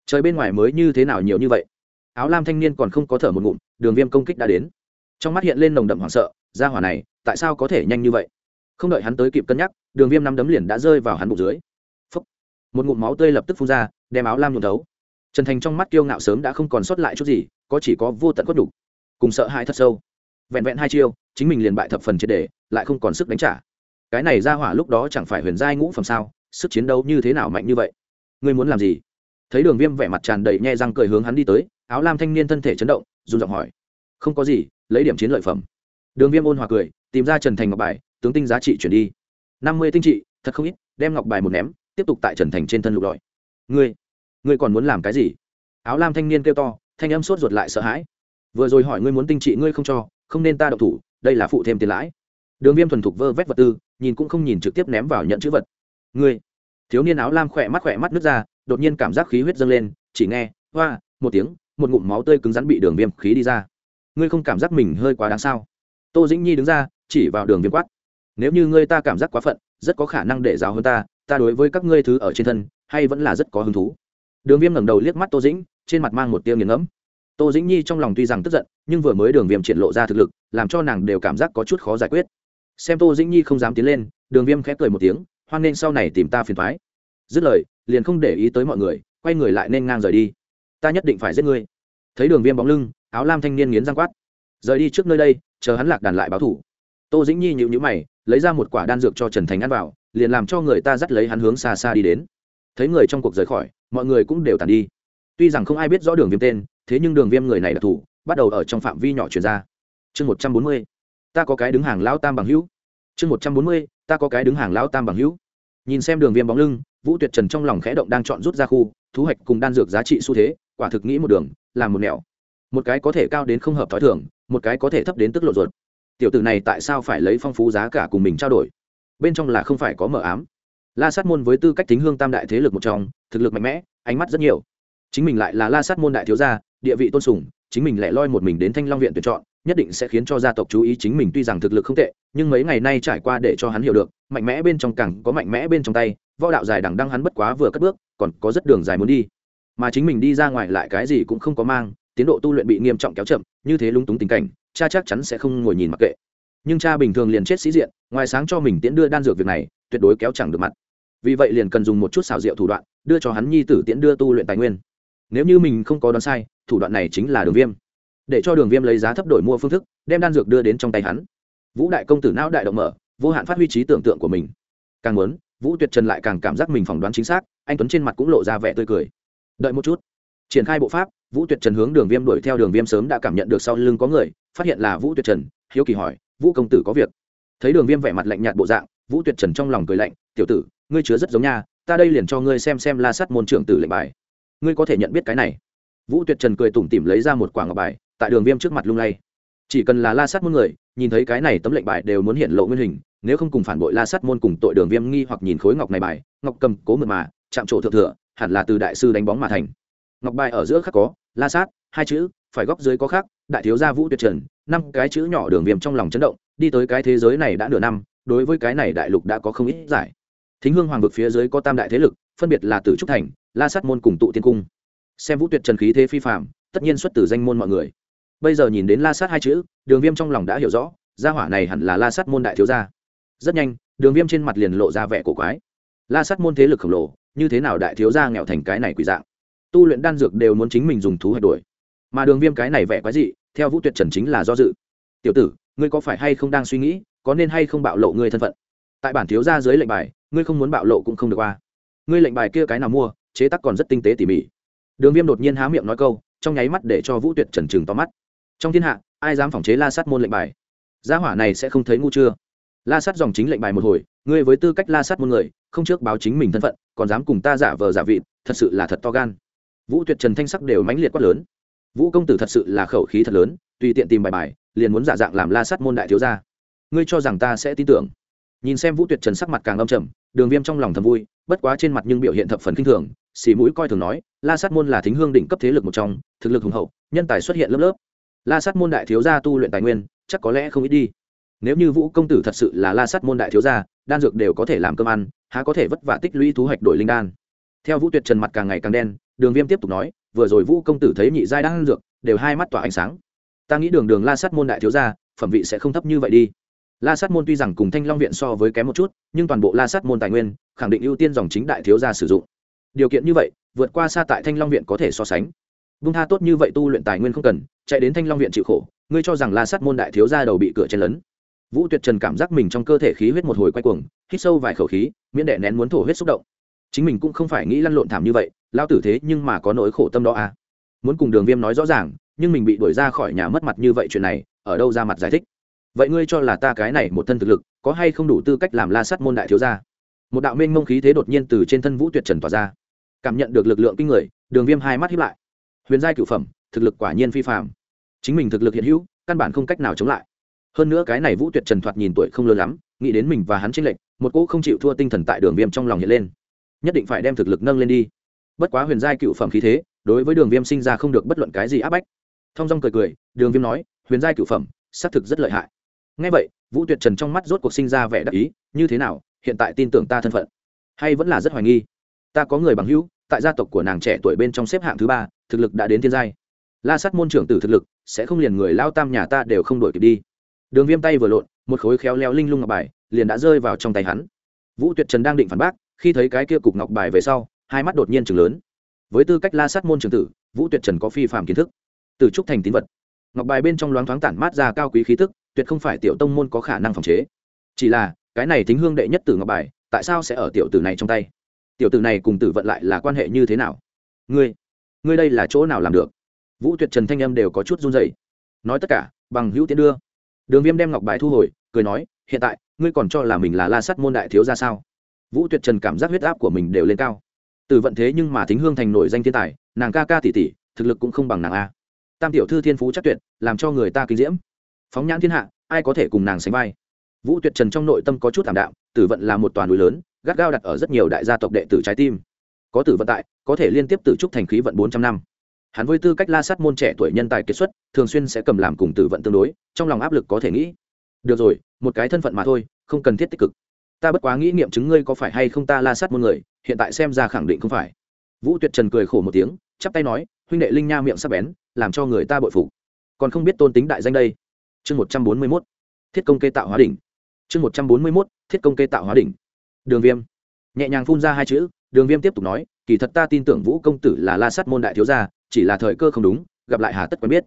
Trời bên ngoài mới như thế nào nhiều như vậy? Áo lam thanh niên còn không có thở một ngụm, đường viêm công kích đã đến. Trong mắt hiện lên nồng đậm hoảng sợ ra hỏa này, tại sao có thể nhanh như vậy? Không đợi hắn tới kịp cân nhắc, đường viêm năm đấm liền đã rơi vào hắn bụng dưới. Phúc. một ngụm máu tươi lập tức phun ra, đem áo lam nhuộm thấu. Trần thành trong mắt kiêu ngạo sớm đã không còn sót lại chút gì, có chỉ có vô tận quất đục cùng sợ hãi thật sâu. Vẹn vẹn hai chiêu, chính mình liền bại thập phần triệt để, lại không còn sức đánh trả. Cái này ra hỏa lúc đó chẳng phải huyền giai ngũ phẩm sao? Sức chiến đấu như thế nào mạnh như vậy? Ngươi muốn làm gì? Thấy đường viêm vẻ mặt tràn đầy nhe răng cười hướng hắn đi tới, áo lam thanh niên thân thể chấn động dùng giọng hỏi. Không có gì, lấy điểm chiến lợi phẩm. Đường viêm ôn hòa cười, tìm ra trần thành ngọc bài, tướng tinh giá trị chuyển đi. Năm mươi tinh trị, thật không ít, đem ngọc bài một ném, tiếp tục tại trần thành trên thân lục lọi. Ngươi ngươi còn muốn làm cái gì? Áo lam thanh niên kêu to, thanh âm sốt ruột lại sợ hãi vừa rồi hỏi ngươi muốn tinh trị ngươi không cho, không nên ta độc thủ, đây là phụ thêm tiền lãi. Đường viêm thuần thục vơ vét vật tư, nhìn cũng không nhìn trực tiếp ném vào nhận chữ vật. Ngươi, thiếu niên áo lam khỏe mắt khỏe mắt nước ra, đột nhiên cảm giác khí huyết dâng lên, chỉ nghe, hoa, một tiếng, một ngụm máu tươi cứng rắn bị đường viêm khí đi ra. Ngươi không cảm giác mình hơi quá đáng sao? Tô dĩnh nhi đứng ra, chỉ vào đường viêm quát. Nếu như ngươi ta cảm giác quá phận, rất có khả năng để giáo hơn ta ta đối với các ngươi thứ ở trên thân, hay vẫn là rất có hứng thú. Đường viêm ngẩng đầu liếc mắt tô dĩnh, trên mặt mang một tiêu nghiền ngẫm tô dĩnh nhi trong lòng tuy rằng tức giận, nhưng vừa mới đường viêm triển lộ ra thực lực, làm cho nàng đều cảm giác có chút khó giải quyết. Xem tô dĩnh nhi không dám tiến lên, đường viêm khép cười một tiếng, hoan nên sau này tìm ta phiền thoái dứt lời, liền không để ý tới mọi người, quay người lại nên ngang rời đi. Ta nhất định phải giết ngươi. Thấy đường viêm bóng lưng, áo lam thanh niên nghiến răng quát. Rời đi trước nơi đây, chờ hắn lạc đàn lại báo thủ. Tô dĩnh nhi nhịu nhữ mày, lấy ra một quả đan dược cho trần thành ăn vào, liền làm cho người ta dắt lấy hắn hướng xa xa đi đến. Thấy người trong cuộc rời khỏi, mọi người cũng đều tàn đi. Tuy rằng không ai biết rõ đường viêm tên thế nhưng đường viêm người này đặc thù bắt đầu ở trong phạm vi nhỏ chuyển ra. Chương một trăm bốn mươi, ta có cái đứng hàng lão tam bằng hữu. Chương một trăm bốn mươi, ta có cái đứng hàng lão tam bằng hữu. Nhìn xem đường viêm bóng lưng, vũ tuyệt trần trong lòng khẽ động đang chọn rút ra khu, thu hoạch cùng đan dược giá trị xu thế, quả thực nghĩ một đường, làm một nẻo. Một cái có thể cao đến không hợp t h ó i thường, một cái có thể thấp đến tức lộ ruột. Tiểu tử này tại sao phải lấy phong phú giá cả cùng mình trao đổi? Bên trong là không phải có mờ ám. La sát môn với tư cách tính hương tam đại thế lực một trong, thực lực mạnh mẽ, ánh mắt rất nhiều. Chính mình lại là la sát môn đại thiếu gia địa vị tôn sùng, chính mình lại loi một mình đến thanh long viện tuyển chọn, nhất định sẽ khiến cho gia tộc chú ý chính mình tuy rằng thực lực không tệ, nhưng mấy ngày nay trải qua để cho hắn hiểu được, mạnh mẽ bên trong cẳng có mạnh mẽ bên trong tay, võ đạo dài đằng đăng hắn bất quá vừa cất bước, còn có rất đường dài muốn đi. Mà chính mình đi ra ngoài lại cái gì cũng không có mang, tiến độ tu luyện bị nghiêm trọng kéo chậm, như thế lúng túng tình cảnh, cha chắc chắn sẽ không ngồi nhìn mặc kệ. Nhưng cha bình thường liền chết sĩ diện, ngoài sáng cho mình tiễn đưa đan dược việc này, tuyệt đối kéo chẳng được mặt. Vì vậy liền cần dùng một chút xảo diệu thủ đoạn, đưa cho hắn nhi tử tiễn đưa tu luyện tài nguyên. Nếu như mình không có đoán sai thủ đoạn này chính là đường viêm. Để cho đường viêm lấy giá thấp đổi mua phương thức, đem đan dược đưa đến trong tay hắn. Vũ đại công tử não đại động mở, vô hạn phát huy trí tưởng tượng của mình. Càng muốn, vũ tuyệt trần lại càng cảm giác mình phỏng đoán chính xác, anh tuấn trên mặt cũng lộ ra vẻ tươi cười. Đợi một chút. Triển khai bộ pháp, vũ tuyệt trần hướng đường viêm đuổi theo đường viêm sớm đã cảm nhận được sau lưng có người, phát hiện là vũ tuyệt trần, hiếu kỳ hỏi, vũ công tử có việc? Thấy đường viêm vẻ mặt lạnh nhạt bộ dạng, vũ tuyệt trần trong lòng cười lạnh, tiểu tử, ngươi chứa rất giống nha, ta đây liền cho ngươi xem xem la sắt môn trưởng tử lệnh bài. Ngươi có thể nhận biết cái này vũ tuyệt trần cười tủm tỉm lấy ra một quả ngọc bài, tại đường viêm trước mặt lung lay. Chỉ cần là la sát môn người, nhìn thấy cái này tấm lệnh bài đều muốn hiện lộ nguyên hình, nếu không cùng phản bội la sát môn cùng tội đường viêm nghi hoặc nhìn khối ngọc này bài, ngọc cầm cố mượt mà, chạm trổ thượng thừa, hẳn là từ đại sư đánh bóng mà thành. Ngọc bài ở giữa khắc có, la sát, hai chữ, phải góc dưới có khác đại thiếu gia vũ tuyệt trần, năm cái chữ nhỏ đường viêm trong lòng chấn động, đi tới cái thế giới này đã nửa năm, đối với cái này đại lục đã có không ít giải. Thính hương hoàng vực phía dưới có tam đại thế lực, phân biệt là tử trúc thành, la sát môn cùng tụ tiên cung xem vũ tuyệt trần khí thế phi phạm tất nhiên xuất từ danh môn mọi người. Bây giờ nhìn đến la sát hai chữ, đường viêm trong lòng đã hiểu rõ, gia hỏa này hẳn là la sát môn đại thiếu gia. Rất nhanh, đường viêm trên mặt liền lộ ra vẻ cổ quái. La sát môn thế lực khổng lồ, như thế nào đại thiếu gia nghèo thành cái này quỷ dạng? Tu luyện đan dược đều muốn chính mình dùng thú hạch đuổi. Mà đường viêm cái này vẻ quái dị, theo vũ tuyệt trần chính là do dự. Tiểu tử, ngươi có phải hay không đang suy nghĩ, có nên hay không bạo lộ ngươi thân phận? Tại bản thiếu gia dưới lệnh bài, ngươi không muốn bạo lộ cũng không được qua. Ngươi lệnh bài kia cái nào mua, chế tác còn rất tinh tế tỉ mỉ đường viêm đột nhiên há miệng nói câu, trong nháy mắt để cho vũ tuyệt trần trừng to mắt. Trong thiên hạ, ai dám phòng chế la sát môn lệnh bài? Gia hỏa này sẽ không thấy ngu chưa? La sát dòng chính lệnh bài một hồi, ngươi với tư cách la sát môn người, không trước báo chính mình thân phận, còn dám cùng ta giả vờ giả vị thật sự là thật to gan. Vũ tuyệt trần thanh sắc đều mãnh liệt quát lớn. Vũ công tử thật sự là khẩu khí thật lớn, tùy tiện tìm bài bài, liền muốn giả dạng làm la sát môn đại thiếu gia. Ngươi cho rằng ta sẽ tin tưởng? Nhìn xem vũ tuyệt trần sắc mặt càng âm trầm, đường viêm trong lòng thầm vui, bất quá trên mặt nhưng biểu hiện thập phần k i n h thường xì mũi coi thường nói, la sát môn là thính hương đỉnh cấp thế lực một trong, thực lực hùng hậu, nhân tài xuất hiện lớp lớp. La sát môn đại thiếu gia tu luyện tài nguyên, chắc có lẽ không ít đi. Nếu như vũ công tử thật sự là la sát môn đại thiếu gia, đan dược đều có thể làm cơm ăn, há có thể vất vả tích lũy thu hoạch đổi linh đan. Theo vũ tuyệt trần mặt càng ngày càng đen, đường viêm tiếp tục nói, vừa rồi vũ công tử thấy nhị giai đan dược, đều hai mắt tỏa ánh sáng. Ta nghĩ đường đường la sát môn đại thiếu gia, phẩm vị sẽ không thấp như vậy đi. La sát môn tuy rằng cùng thanh long viện so với kém một chút, nhưng toàn bộ la sát môn tài nguyên, khẳng định ưu tiên dòng chính đại thiếu gia sử dụng điều kiện như vậy, vượt qua xa tại thanh long viện có thể so sánh. Vung tha tốt như vậy tu luyện tài nguyên không cần, chạy đến thanh long viện chịu khổ, ngươi cho rằng la sát môn đại thiếu gia đầu bị cửa chen lấn vũ tuyệt trần cảm giác mình trong cơ thể khí huyết một hồi quay cuồng, hít sâu vài khẩu khí, miễn đệ nén muốn thổ huyết xúc động. Chính mình cũng không phải nghĩ lăn lộn thảm như vậy, lao tử thế nhưng mà có nỗi khổ tâm đó à. Muốn cùng đường viêm nói rõ ràng, nhưng mình bị đuổi ra khỏi nhà mất mặt như vậy chuyện này, ở đâu ra mặt giải thích? Vậy ngươi cho là ta cái này một thân thực lực, có hay không đủ tư cách làm la sắt môn đại thiếu gia? Một đạo minh mông khí thế đột nhiên từ trên thân vũ tuyệt trần tỏa ra cảm nhận được lực lượng kinh người, đường viêm hai mắt hiếp lại. Huyền giai cựu phẩm, thực lực quả nhiên phi phạm chính mình thực lực hiện hữu, căn bản không cách nào chống lại. Hơn nữa cái này vũ tuyệt trần thoạt nhìn tuổi không lớn lắm, nghĩ đến mình và hắn tranh lệch, một cỗ không chịu thua tinh thần tại đường viêm trong lòng hiện lên. Nhất định phải đem thực lực nâng lên đi. Bất quá huyền giai cựu phẩm khí thế, đối với đường viêm sinh ra không được bất luận cái gì áp bách. Thong dong cười cười, đường viêm nói, huyền giai cựu phẩm, xác thực rất lợi hại. Ngay vậy, vũ tuyệt trần trong mắt rốt cuộc sinh ra vẻ đắc ý, như thế nào, hiện tại tin tưởng ta thân phận? Hay vẫn là rất hoài nghi ta có người bằng hữu, tại gia tộc của nàng trẻ tuổi bên trong xếp hạng thứ ba, thực lực đã đến thiên giai. La sát môn trưởng tử thực lực, sẽ không liền người lao tam nhà ta đều không đổi kịp đi. Đường viêm tay vừa lộn, một khối khéo léo linh lung ngọc bài, liền đã rơi vào trong tay hắn. Vũ tuyệt trần đang định phản bác, khi thấy cái kia cục ngọc bài về sau, hai mắt đột nhiên chừng lớn. Với tư cách la sát môn trưởng tử, vũ tuyệt trần có phi phạm kiến thức. Từ trúc thành tín vật. Ngọc bài bên trong loáng thoáng tản mát ra cao quý khí thức tuyệt không phải tiểu tông môn có khả năng phòng chế. Chỉ là, cái này thính hương đệ nhất tử ngọc bài, tại sao sẽ ở tiểu tử này trong tay? Tiểu tử này cùng tử vận lại là quan hệ như thế nào? Ngươi ngươi đây là chỗ nào làm được? Vũ tuyệt trần thanh âm đều có chút run dày nói tất cả, bằng hữu tiến đưa. Đường viêm đem ngọc bài thu hồi, cười nói, hiện tại, ngươi còn cho là mình là la sắt môn đại thiếu ra sao? Vũ tuyệt trần cảm giác huyết áp của mình đều lên cao. Tử vận thế nhưng mà thính hương thành nổi danh thiên tài, nàng ca ca tỷ tỷ, thực lực cũng không bằng nàng a. Tam tiểu thư thiên phú chắc tuyệt, làm cho người ta kinh diễm. Phóng nhãn thiên hạ, ai có thể cùng nàng sánh vai? Vũ tuyệt trần trong nội tâm có chút thảm đạm, tử vận là một toàn núi lớn gắt gao đặt ở rất nhiều đại gia tộc đệ tử trái tim. Có tử vận tại, có thể liên tiếp tự trúc thành khí vận bốn trăm năm. Hắn với tư cách la sát môn trẻ tuổi nhân tài kiệt xuất, thường xuyên sẽ cầm làm cùng tử vận tương đối, trong lòng áp lực có thể nghĩ. Được rồi, một cái thân phận mà thôi, không cần thiết tích cực. Ta bất quá nghĩ nghiệm chứng ngươi có phải hay không ta la sát môn người, hiện tại xem ra khẳng định không phải. Vũ tuyệt trần cười khổ một tiếng, chắp tay nói, huynh đệ linh nha miệng sắp bén, làm cho người ta bội phục. Còn không biết tôn tính đại danh đây. Chương một trăm bốn mươi mốt, thiết công kê tạo hóa đỉnh. Chương một trăm bốn mươi mốt, thiết công kê tạo hóa đỉnh đường viêm. Nhẹ nhàng phun ra hai chữ, đường viêm tiếp tục nói, kỳ thật ta tin tưởng vũ công tử là la sát môn đại thiếu gia, chỉ là thời cơ không đúng, gặp lại hà tất quen biết.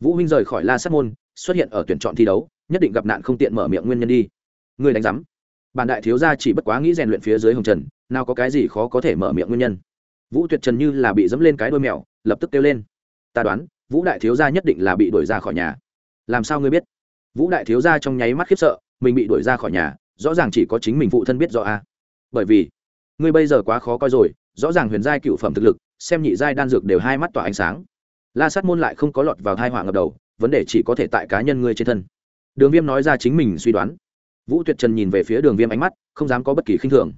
Vũ huynh rời khỏi la sát môn, xuất hiện ở tuyển chọn thi đấu, nhất định gặp nạn không tiện mở miệng nguyên nhân đi. Người đánh giám. Bản đại thiếu gia chỉ bất quá nghĩ rèn luyện phía dưới hồng trần, nào có cái gì khó có thể mở miệng nguyên nhân. Vũ tuyệt trần như là bị dẫm lên cái đôi mèo, lập tức kêu lên. Ta đoán, vũ đại thiếu gia nhất định là bị đuổi ra khỏi nhà. Làm sao ngươi biết? Vũ đại thiếu gia trong nháy mắt khiếp sợ, mình bị đuổi ra khỏi nhà rõ ràng chỉ có chính mình phụ thân biết rõ a. Bởi vì, ngươi bây giờ quá khó coi rồi, rõ ràng huyền giai cựu phẩm thực lực, xem nhị giai đan dược đều hai mắt tỏa ánh sáng. La sát môn lại không có lọt vào hai họa ngập đầu, vấn đề chỉ có thể tại cá nhân ngươi trên thân. Đường viêm nói ra chính mình suy đoán. Vũ tuyệt trần nhìn về phía đường viêm ánh mắt, không dám có bất kỳ khinh thường.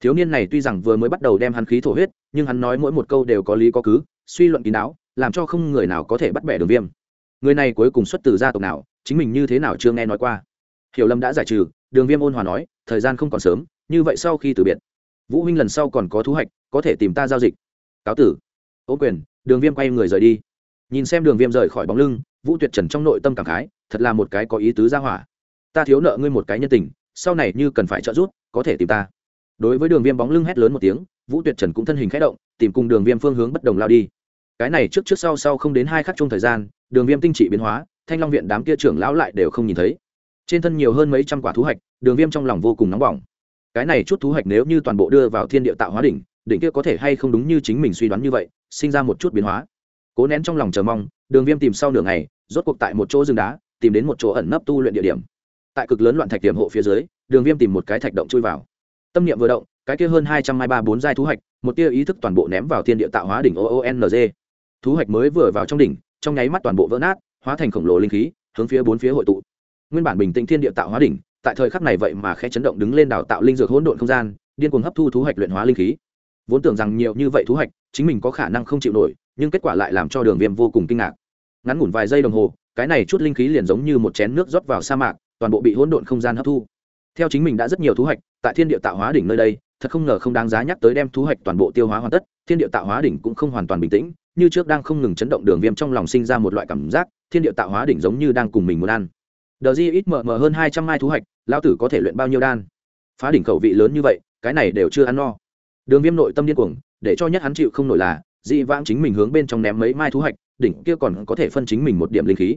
Thiếu niên này tuy rằng vừa mới bắt đầu đem hắn khí thổ huyết, nhưng hắn nói mỗi một câu đều có lý có cứ, suy luận kín đáo, làm cho không người nào có thể bắt bẻ đường viêm. Người này cuối cùng xuất từ gia tộc nào, chính mình như thế nào chưa nghe nói qua. Hiểu lâm đã giải trừ đường viêm ôn hòa nói, thời gian không còn sớm, như vậy sau khi từ biệt, vũ huynh lần sau còn có thu hoạch có thể tìm ta giao dịch. Cáo tử. Ô quyền. Đường viêm quay người rời đi. Nhìn xem đường viêm rời khỏi bóng lưng, vũ tuyệt trần trong nội tâm cảm khái, thật là một cái có ý tứ ra hỏa. Ta thiếu nợ ngươi một cái nhân tình, sau này như cần phải trợ giúp, có thể tìm ta. Đối với đường viêm bóng lưng hét lớn một tiếng, vũ tuyệt trần cũng thân hình k h ẽ động, tìm cùng đường viêm phương hướng bất đồng lao đi. Cái này trước trước sau sau không đến hai khắc chung thời gian, đường viêm tinh trị biến hóa, thanh long viện đám kia trưởng lão lại đều không nhìn thấy trên thân nhiều hơn mấy trăm quả thú hạch, đường viêm trong lòng vô cùng nóng bỏng. Cái này chút thú hạch nếu như toàn bộ đưa vào thiên địa tạo hóa đỉnh đỉnh kia có thể hay không đúng như chính mình suy đoán như vậy, sinh ra một chút biến hóa. Cố nén trong lòng chờ mong, đường viêm tìm sau nửa ngày, rốt cuộc tại một chỗ rừng đá, tìm đến một chỗ ẩn nấp tu luyện địa điểm. Tại cực lớn loạn thạch điểm hộ phía dưới, đường viêm tìm một cái thạch động chui vào. Tâm niệm vừa động, cái kia hơn hai trăm hai ba bốn giai thú hạch, một tia ý thức toàn bộ ném vào thiên địa tạo hóa đỉnh oong thú hạch mới vừa vào trong đỉnh, trong nháy mắt toàn bộ vỡ nát, hóa thành khổng lồ linh khí, hướng phía bốn phía hội tụ nguyên bản bình tĩnh thiên địa tạo hóa đỉnh tại thời khắc này vậy mà khẽ chấn động đứng lên đào tạo linh dược hỗn độn không gian điên cuồng hấp thu thú hoạch luyện hóa linh khí. Vốn tưởng rằng nhiều như vậy thú hoạch, chính mình có khả năng không chịu nổi nhưng kết quả lại làm cho đường viêm vô cùng kinh ngạc. Ngắn ngủn vài giây đồng hồ cái này chút linh khí liền giống như một chén nước rót vào sa mạc toàn bộ bị hỗn độn không gian hấp thu. Theo chính mình đã rất nhiều thú hoạch, tại thiên địa tạo hóa đỉnh nơi đây thật không ngờ không đáng giá nhắc tới đem thú hoạch toàn bộ tiêu hóa hoàn tất thiên địa tạo hóa đỉnh cũng không hoàn toàn bình tĩnh như trước đang không ngừng chấn động đường viêm trong lòng sinh ra một loại cảm giác thiên địa tạo hóa đỉnh giống như đang cùng mình muốn ăn đờ di ít mờ mờ hơn hai trăm mai thú hạch, lão tử có thể luyện bao nhiêu đan? Phá đỉnh khẩu vị lớn như vậy, cái này đều chưa ăn no. Đường viêm nội tâm điên cuồng, để cho nhất hắn chịu không nổi là, dị vãng chính mình hướng bên trong ném mấy mai thú hạch, đỉnh kia còn có thể phân chính mình một điểm linh khí.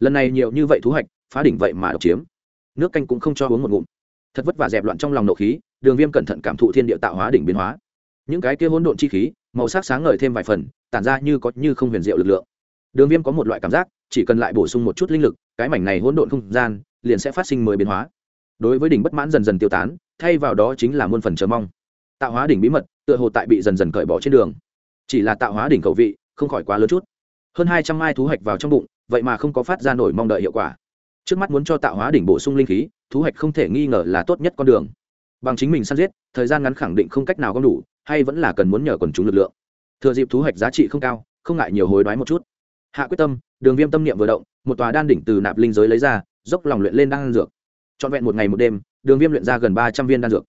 Lần này nhiều như vậy thú hạch, phá đỉnh vậy mà độc chiếm. Nước canh cũng không cho uống một ngụm. Thật vất vả dẹp loạn trong lòng nộ khí, đường viêm cẩn thận cảm thụ thiên địa tạo hóa đỉnh biến hóa. Những cái kia hỗn độn chi khí, màu sắc sáng ngời thêm vài phần, tản ra như có như không huyền diệu lực lượng. Đường viêm có một loại cảm giác, chỉ cần lại bổ sung một chút linh lực cái mảnh này hỗn độn không gian liền sẽ phát sinh mới biến hóa. Đối với đỉnh bất mãn dần dần tiêu tán, thay vào đó chính là muôn phần chờ mong. Tạo hóa đỉnh bí mật, tựa hồ tại bị dần dần cởi bỏ trên đường. Chỉ là tạo hóa đỉnh cầu vị, không khỏi quá lớn chút. Hơn hai trăm mai thú hạch vào trong bụng, vậy mà không có phát ra nổi mong đợi hiệu quả. Trước mắt muốn cho tạo hóa đỉnh bổ sung linh khí, thú hạch không thể nghi ngờ là tốt nhất con đường. Bằng chính mình săn giết, thời gian ngắn khẳng định không cách nào có đủ, hay vẫn là cần muốn nhờ quần chúng lực lượng. Thừa dịp thú hạch giá trị không cao, không ngại nhiều hối đoái một chút. Hạ quyết tâm đường viêm tâm niệm vừa động, một tòa đan đỉnh từ nạp linh giới lấy ra, dốc lòng luyện lên đan dược. Trọn vẹn một ngày một đêm, đường viêm luyện ra gần ba trăm viên đan dược.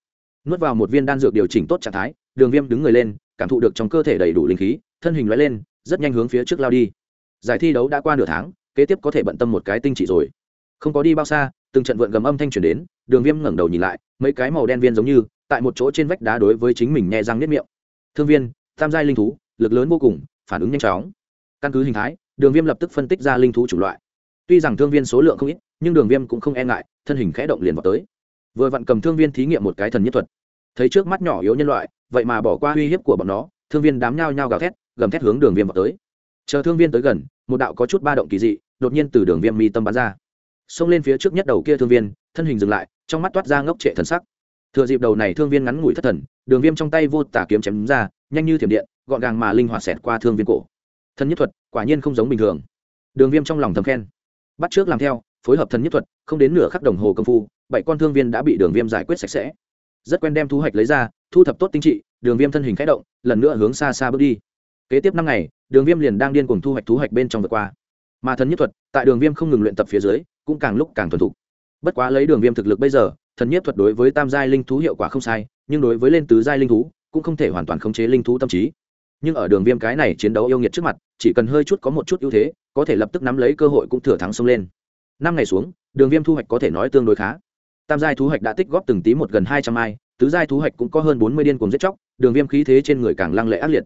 Nuốt vào một viên đan dược điều chỉnh tốt trạng thái, đường viêm đứng người lên, cảm thụ được trong cơ thể đầy đủ linh khí, thân hình l lên, rất nhanh hướng phía trước lao đi. Giải thi đấu đã qua nửa tháng, kế tiếp có thể bận tâm một cái tinh trị rồi. Không có đi bao xa, từng trận vượn gầm âm thanh truyền đến, đường viêm ngẩng đầu nhìn lại, mấy cái màu đen viên giống như, tại một chỗ trên vách đá đối với chính mình nhẹ răng nếp miệng. Thương viên, tam giai linh thú, lực lớn vô cùng, phản ứng nhanh chóng. Căn cứ hình thái đường viêm lập tức phân tích ra linh thú chủng loại. Tuy rằng thương viên số lượng không ít, nhưng đường viêm cũng không e ngại, thân hình khẽ động liền vào tới. Vừa vặn cầm thương viên thí nghiệm một cái thần nhất thuật. Thấy trước mắt nhỏ yếu nhân loại, vậy mà bỏ qua uy hiếp của bọn nó, thương viên đám nhao nhao gào thét, gầm thét hướng đường viêm vào tới. Chờ thương viên tới gần, một đạo có chút ba động kỳ dị, đột nhiên từ đường viêm mi tâm bắn ra. Xông lên phía trước nhất đầu kia thương viên, thân hình dừng lại, trong mắt toát ra ngốc trệ thần sắc. Thừa dịp đầu này thương viên ngắn ngủi thất thần, đường viêm trong tay vô tả kiếm chém ra, nhanh như thiểm điện, gọn gàng mà linh hoạt xẹt qua thương viên cổ. Thần nhất thuật quả nhiên không giống bình thường. Đường viêm trong lòng thầm khen. Bắt trước làm theo, phối hợp Thần nhất thuật, không đến nửa khắc đồng hồ công phu, bảy con thương viên đã bị đường viêm giải quyết sạch sẽ. Rất quen đem thu hoạch lấy ra, thu thập tốt tinh trị, đường viêm thân hình k h ẽ động, lần nữa hướng xa xa bước đi. Kế tiếp năm ngày, đường viêm liền đang điên cùng thu hoạch thu hoạch bên trong vượt qua. Mà thần nhất thuật, tại đường viêm không ngừng luyện tập phía dưới, cũng càng lúc càng thuần thục. Bất quá lấy đường viêm thực lực bây giờ, thần nhất thuật đối với tam giai linh thú hiệu quả không sai, nhưng đối với lên tứ giai linh thú, cũng không thể hoàn toàn khống chế linh thú tâm trí nhưng ở đường viêm cái này chiến đấu yêu nghiệt trước mặt, chỉ cần hơi chút có một chút ưu thế, có thể lập tức nắm lấy cơ hội cũng thừa thắng xông lên. Năm ngày xuống, đường viêm thu hoạch có thể nói tương đối khá. Tam giai thu hoạch đã tích góp từng tí một gần hai trăm ai, tứ giai thu hoạch cũng có hơn bốn mươi điên cùng giết chóc, đường viêm khí thế trên người càng lăng lệ ác liệt.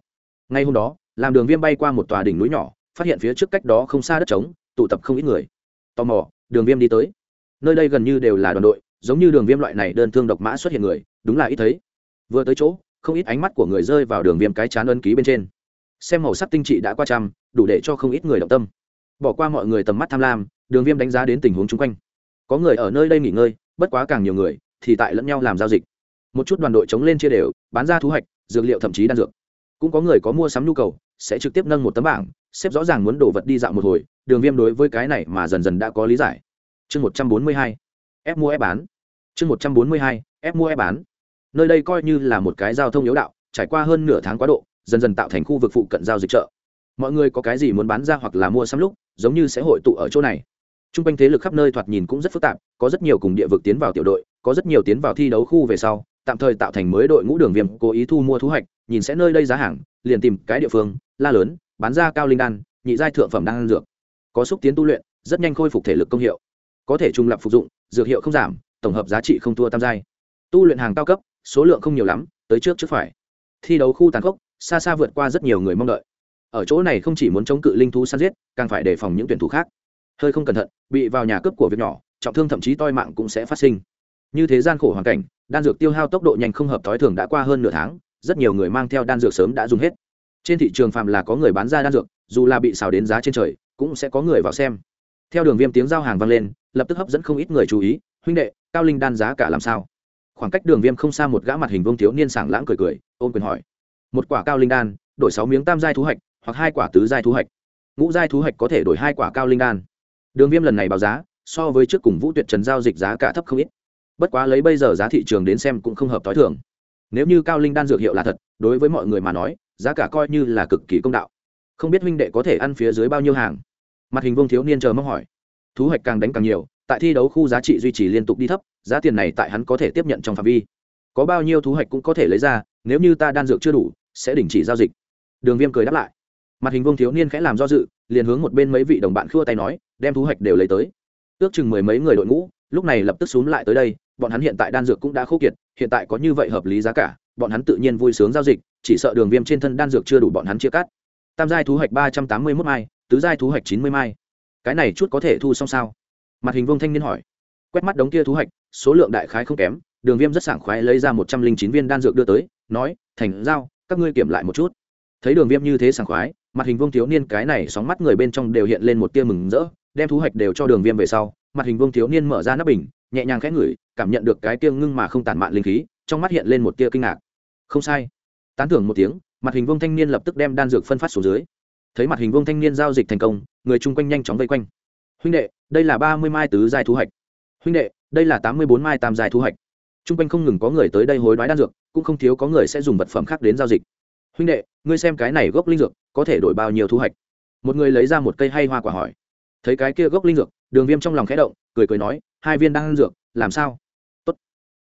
Ngay hôm đó, làm đường viêm bay qua một tòa đỉnh núi nhỏ, phát hiện phía trước cách đó không xa đất trống, tụ tập không ít người. Tò mò, đường viêm đi tới. Nơi đây gần như đều là đoàn đội, giống như đường viêm loại này đơn thương độc mã xuất hiện người, đúng là ít thấy. Vừa tới chỗ không ít ánh mắt của người rơi vào đường viêm cái chán ân ký bên trên. Xem màu sắc tinh trị đã qua trăm, đủ để cho không ít người động tâm. Bỏ qua mọi người tầm mắt tham lam, đường viêm đánh giá đến tình huống chung quanh. Có người ở nơi đây nghỉ ngơi, bất quá càng nhiều người, thì tại lẫn nhau làm giao dịch. Một chút đoàn đội chống lên chia đều, bán ra thu hoạch, dược liệu thậm chí đan dược. Cũng có người có mua sắm nhu cầu, sẽ trực tiếp nâng một tấm bảng, xếp rõ ràng muốn đổ vật đi dạo một hồi, đường viêm đối với cái này mà dần dần đã có lý giải. Chương một trăm bốn mươi hai, ép mua ép bán. Chương một trăm bốn mươi hai, ép mua ép bán nơi đây coi như là một cái giao thông yếu đạo, trải qua hơn nửa tháng quá độ, dần dần tạo thành khu vực phụ cận giao dịch chợ. Mọi người có cái gì muốn bán ra hoặc là mua sắm lúc, giống như sẽ hội tụ ở chỗ này. T r u n g quanh thế lực khắp nơi thoạt nhìn cũng rất phức tạp, có rất nhiều cùng địa vực tiến vào tiểu đội, có rất nhiều tiến vào thi đấu khu về sau, tạm thời tạo thành mới đội ngũ đường viêm cố ý thu mua thu hoạch, nhìn sẽ nơi đây giá hàng, liền tìm cái địa phương, la lớn, bán ra cao linh đan, nhị giai thượng phẩm đan dược. Có xúc tiến tu luyện, rất nhanh khôi phục thể lực công hiệu. Có thể trung lập phục dụng, dược hiệu không giảm, tổng hợp giá trị không thua tam giai. Tu luyện hàng cao cấp số lượng không nhiều lắm, tới trước trước phải. Thi đấu khu tàn khốc, xa xa vượt qua rất nhiều người mong đợi. Ở chỗ này không chỉ muốn chống cự linh thú săn giết, càng phải đề phòng những tuyển thủ khác. Hơi không cẩn thận, bị vào nhà cướp của việc nhỏ, trọng thương thậm chí toi mạng cũng sẽ phát sinh. Như thế gian khổ hoàn cảnh, đan dược tiêu hao tốc độ nhanh không hợp thói thường đã qua hơn nửa tháng, rất nhiều người mang theo đan dược sớm đã dùng hết. Trên thị trường phàm là có người bán ra đan dược, dù là bị xào đến giá trên trời, cũng sẽ có người vào xem. Theo đường viêm tiếng giao hàng vang lên, lập tức hấp dẫn không ít người chú ý, huynh đệ, cao linh đan giá cả làm sao? Khoảng cách đường viêm không xa một gã mặt hình vương thiếu niên sảng lãng cười cười, ôm quyền hỏi. Một quả cao linh đan, đổi sáu miếng tam giai thú hạch, hoặc hai quả tứ giai thú hạch. Ngũ giai thú hạch có thể đổi hai quả cao linh đan. Đường viêm lần này báo giá, so với trước cùng vũ tuyệt trần giao dịch giá cả thấp không ít. Bất quá lấy bây giờ giá thị trường đến xem cũng không hợp t h i thường. Nếu như cao linh đan dược hiệu là thật, đối với mọi người mà nói, giá cả coi như là cực kỳ công đạo. Không biết huynh đệ có thể ăn phía dưới bao nhiêu hàng? Mặt hình vương thiếu niên chờ mong hỏi. Thú hạch càng đánh càng nhiều tại thi đấu khu giá trị duy trì liên tục đi thấp, giá tiền này tại hắn có thể tiếp nhận trong phạm vi. Có bao nhiêu thú hoạch cũng có thể lấy ra, nếu như ta đan dược chưa đủ, sẽ đình chỉ giao dịch. Đường viêm cười đáp lại. Mặt hình vương thiếu niên khẽ làm do dự, liền hướng một bên mấy vị đồng bạn khua tay nói, đem thú hoạch đều lấy tới. Ước chừng mười mấy người đội ngũ, lúc này lập tức xúm lại tới đây, bọn hắn hiện tại đan dược cũng đã khô kiệt, hiện tại có như vậy hợp lý giá cả, bọn hắn tự nhiên vui sướng giao dịch, chỉ sợ đường viêm trên thân đan dược chưa đủ bọn hắn chia cắt. Tam giai thú hoạch ba trăm tám mươi mốt mai, tứ giai thú hoạch chín mươi mai. Cái này chút có thể thu xong sao? Mặt hình vương thanh niên hỏi. Quét mắt đống kia thú hạch, số lượng đại khái không kém, đường viêm rất sảng khoái lấy ra một trăm linh chín viên đan dược đưa tới, nói, thành giao, các ngươi kiểm lại một chút. Thấy đường viêm như thế sảng khoái, mặt hình vương thiếu niên cái này sóng mắt người bên trong đều hiện lên một tia mừng rỡ, đem thú hạch đều cho đường viêm về sau, mặt hình vương thiếu niên mở ra nắp bình, nhẹ nhàng khẽ ngửi, cảm nhận được cái tia ngưng mà không tản mạn linh khí, trong mắt hiện lên một tia kinh ngạc. Không sai. Tán thưởng một tiếng, mặt hình vương thanh niên lập tức đem đan dược phân phát xuống dưới. Thấy mặt hình vương thanh niên giao dịch thành công, người chung quanh nhanh chóng vây quanh huynh đệ, đây là ba mươi mai tứ giai thu hoạch. huynh đệ, đây là tám mươi bốn mai tam giai thu hoạch. t r u n g quanh không ngừng có người tới đây hối đoái đan dược, cũng không thiếu có người sẽ dùng vật phẩm khác đến giao dịch huynh đệ, ngươi xem cái này gốc linh dược, có thể đổi bao nhiêu thu hoạch một người lấy ra một cây hay hoa quả hỏi thấy cái kia gốc linh dược, đường viêm trong lòng khẽ động, cười cười nói, hai viên đan dược, làm sao Tốt.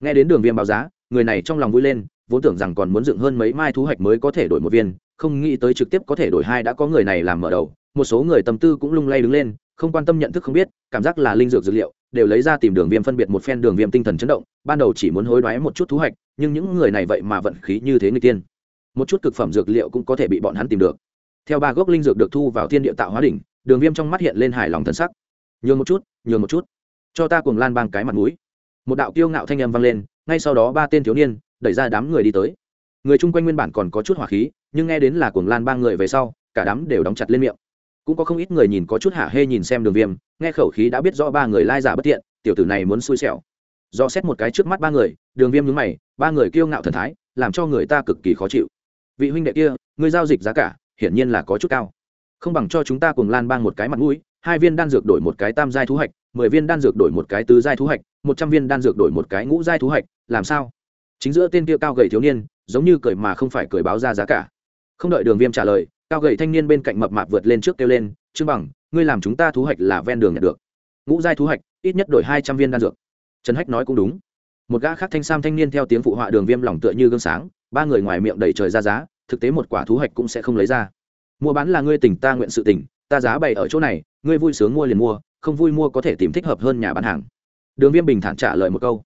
nghe đến đường viêm báo giá, người này trong lòng vui lên, vốn tưởng rằng còn muốn dựng hơn mấy mai thu hoạch mới có thể đổi một viên, không nghĩ tới trực tiếp có thể đổi hai đã có người này làm mở đầu một số người tâm tư cũng lung lay đứng lên không quan tâm nhận thức không biết, cảm giác là linh dược dược liệu, đều lấy ra tìm đường viêm phân biệt một phen đường viêm tinh thần chấn động, ban đầu chỉ muốn hối đoái một chút thu hoạch nhưng những người này vậy mà vận khí như thế người tiên. Một chút cực phẩm dược liệu cũng có thể bị bọn hắn tìm được. Theo ba gốc linh dược được thu vào thiên địa tạo hóa đỉnh, đường viêm trong mắt hiện lên hài lòng thân sắc. Nhường một chút, nhường một chút. Cho ta cùng lan bang cái mặt mũi. Một đạo kiêu ngạo thanh âm vang lên, ngay sau đó ba tên thiếu niên đẩy ra đám người đi tới. Người chung quanh nguyên bản còn có chút hỏa khí, nhưng nghe đến là cuồng lan ba người về sau, cả đám đều đóng chặt lên miệng cũng có không ít người nhìn có chút hạ hê nhìn xem đường viêm, nghe khẩu khí đã biết rõ ba người lai giả bất thiện tiểu tử này muốn xui xẻo. Do xét một cái trước mắt ba người, đường viêm nhúng mày, ba người kiêu ngạo thần thái, làm cho người ta cực kỳ khó chịu. Vị huynh đệ kia, người giao dịch giá cả, hiển nhiên là có chút cao. Không bằng cho chúng ta cùng lan bang một cái mặt mũi, hai viên đan dược đổi một cái tam giai thú hạch, mười viên đan dược đổi một cái tứ giai thú hạch, một trăm viên đan dược đổi một cái ngũ giai thú hạch, làm sao? Chính giữa tên kia cao gầy thiếu niên, giống như cười mà không phải cười báo ra giá cả. Không đợi đường viêm trả lời cao gầy thanh niên bên cạnh mập mạp vượt lên trước kêu lên, trương bằng, ngươi làm chúng ta thu hoạch là ven đường nhận được. Ngũ giai thu hoạch ít nhất đổi hai trăm viên đan dược. Trần hách nói cũng đúng. Một gã khác thanh sam thanh niên theo tiếng phụ họa đường viêm lỏng tựa như gương sáng, ba người ngoài miệng đầy trời ra giá, thực tế một quả thu hoạch cũng sẽ không lấy ra. Mua bán là ngươi tỉnh, ta nguyện sự tỉnh, ta giá bày ở chỗ này, ngươi vui sướng mua liền mua, không vui mua có thể tìm thích hợp hơn nhà bán hàng. Đường viêm bình thản trả lời một câu.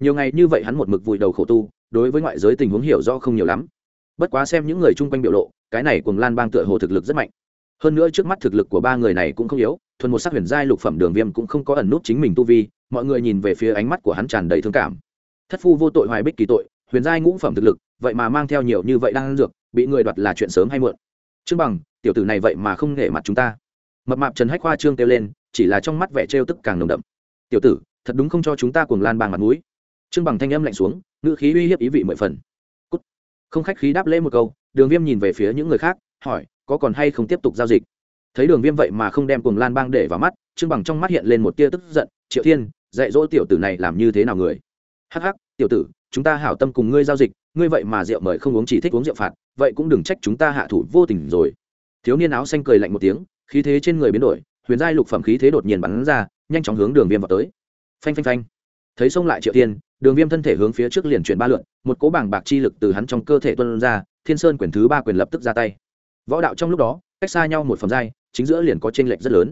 Nhiều ngày như vậy hắn một mực vùi đầu khổ tu, đối với ngoại giới tình huống hiểu rõ không nhiều lắm. Bất quá xem những người chung quanh biểu lộ cái này cùng lan bang tựa hồ thực lực rất mạnh. Hơn nữa trước mắt thực lực của ba người này cũng không yếu, thuần một sắc huyền giai lục phẩm đường viêm cũng không có ẩn nút chính mình tu vi, mọi người nhìn về phía ánh mắt của hắn tràn đầy thương cảm. Thất phu vô tội hoài bích kỳ tội, huyền giai ngũ phẩm thực lực, vậy mà mang theo nhiều như vậy đang ăn dược, bị người đoạt là chuyện sớm hay muộn. Trương bằng, tiểu tử này vậy mà không nể mặt chúng ta. Mập mạp trần hách khoa trương kêu lên, chỉ là trong mắt vẻ trêu tức càng nồng đậm. Tiểu tử, thật đúng không cho chúng ta cùng lan bang mặt mũi? Trương bằng thanh âm lạnh xuống, ngữ khí uy hiếp ý vị mười phần. Cút. không khách khí đáp lễ một câu đường viêm nhìn về phía những người khác, hỏi, có còn hay không tiếp tục giao dịch? Thấy đường viêm vậy mà không đem cuồng lan bang để vào mắt, trương bằng trong mắt hiện lên một tia tức giận, triệu thiên, dạy dỗ tiểu tử này làm như thế nào người? Hắc hắc, tiểu tử, chúng ta hảo tâm cùng ngươi giao dịch, ngươi vậy mà rượu mời không uống chỉ thích uống rượu phạt, vậy cũng đừng trách chúng ta hạ thủ vô tình rồi. Thiếu niên áo xanh cười lạnh một tiếng, khí thế trên người biến đổi, huyền giai lục phẩm khí thế đột nhiên bắn ra, nhanh chóng hướng đường viêm vào tới. Phanh phanh phanh thấy xông lại triệu thiên, đường viêm thân thể hướng phía trước liền chuyển ba lượn, một cỗ bảng bạc chi lực từ hắn trong cơ thể tuân ra, thiên sơn quyền thứ ba quyền lập tức ra tay. Võ đạo trong lúc đó, cách xa nhau một phẩm giai, chính giữa liền có t r ê n lệch rất lớn.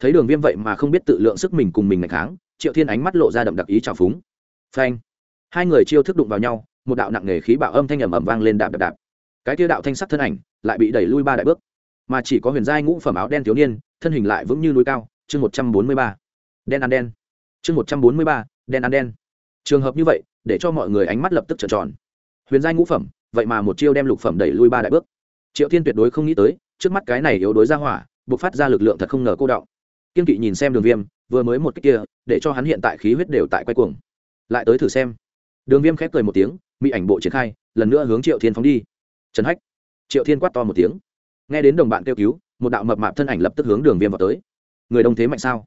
Thấy đường viêm vậy mà không biết tự lượng sức mình cùng mình ngày kháng, triệu thiên ánh mắt lộ ra đậm đặc ý trào phúng. Phanh! Hai người chiêu thức đụng vào nhau, một đạo nặng nề khí bạo âm thanh ầm ầm vang lên đạp đạp đạp. Cái tiêu đạo thanh sắc thân ảnh lại bị đẩy lui ba đại bước. Mà chỉ có huyền giai ngũ phẩm áo đen thiếu niên, thân hình lại vững như núi cao, chương một trăm bốn mươi ba. Đen ăn đen. Chương một trăm bốn mươi ba đen ăn đen. Trường hợp như vậy, để cho mọi người ánh mắt lập tức trợn tròn. Huyền giai ngũ phẩm, vậy mà một chiêu đem lục phẩm đẩy lui ba đại bước. Triệu thiên tuyệt đối không nghĩ tới, trước mắt cái này yếu đối ra hỏa buộc phát ra lực lượng thật không ngờ cô đọng. Kiên kỵ nhìn xem đường viêm, vừa mới một cách kia, để cho hắn hiện tại khí huyết đều tại quay cuồng. Lại tới thử xem. Đường viêm khép cười một tiếng bị ảnh bộ triển khai, lần nữa hướng triệu thiên phóng đi. Trần hách. Triệu thiên quát to một tiếng. Nghe đến đồng bạn kêu cứu, một đạo mập mạp thân ảnh lập tức hướng đường viêm vào tới. Người đông thế mạnh sao?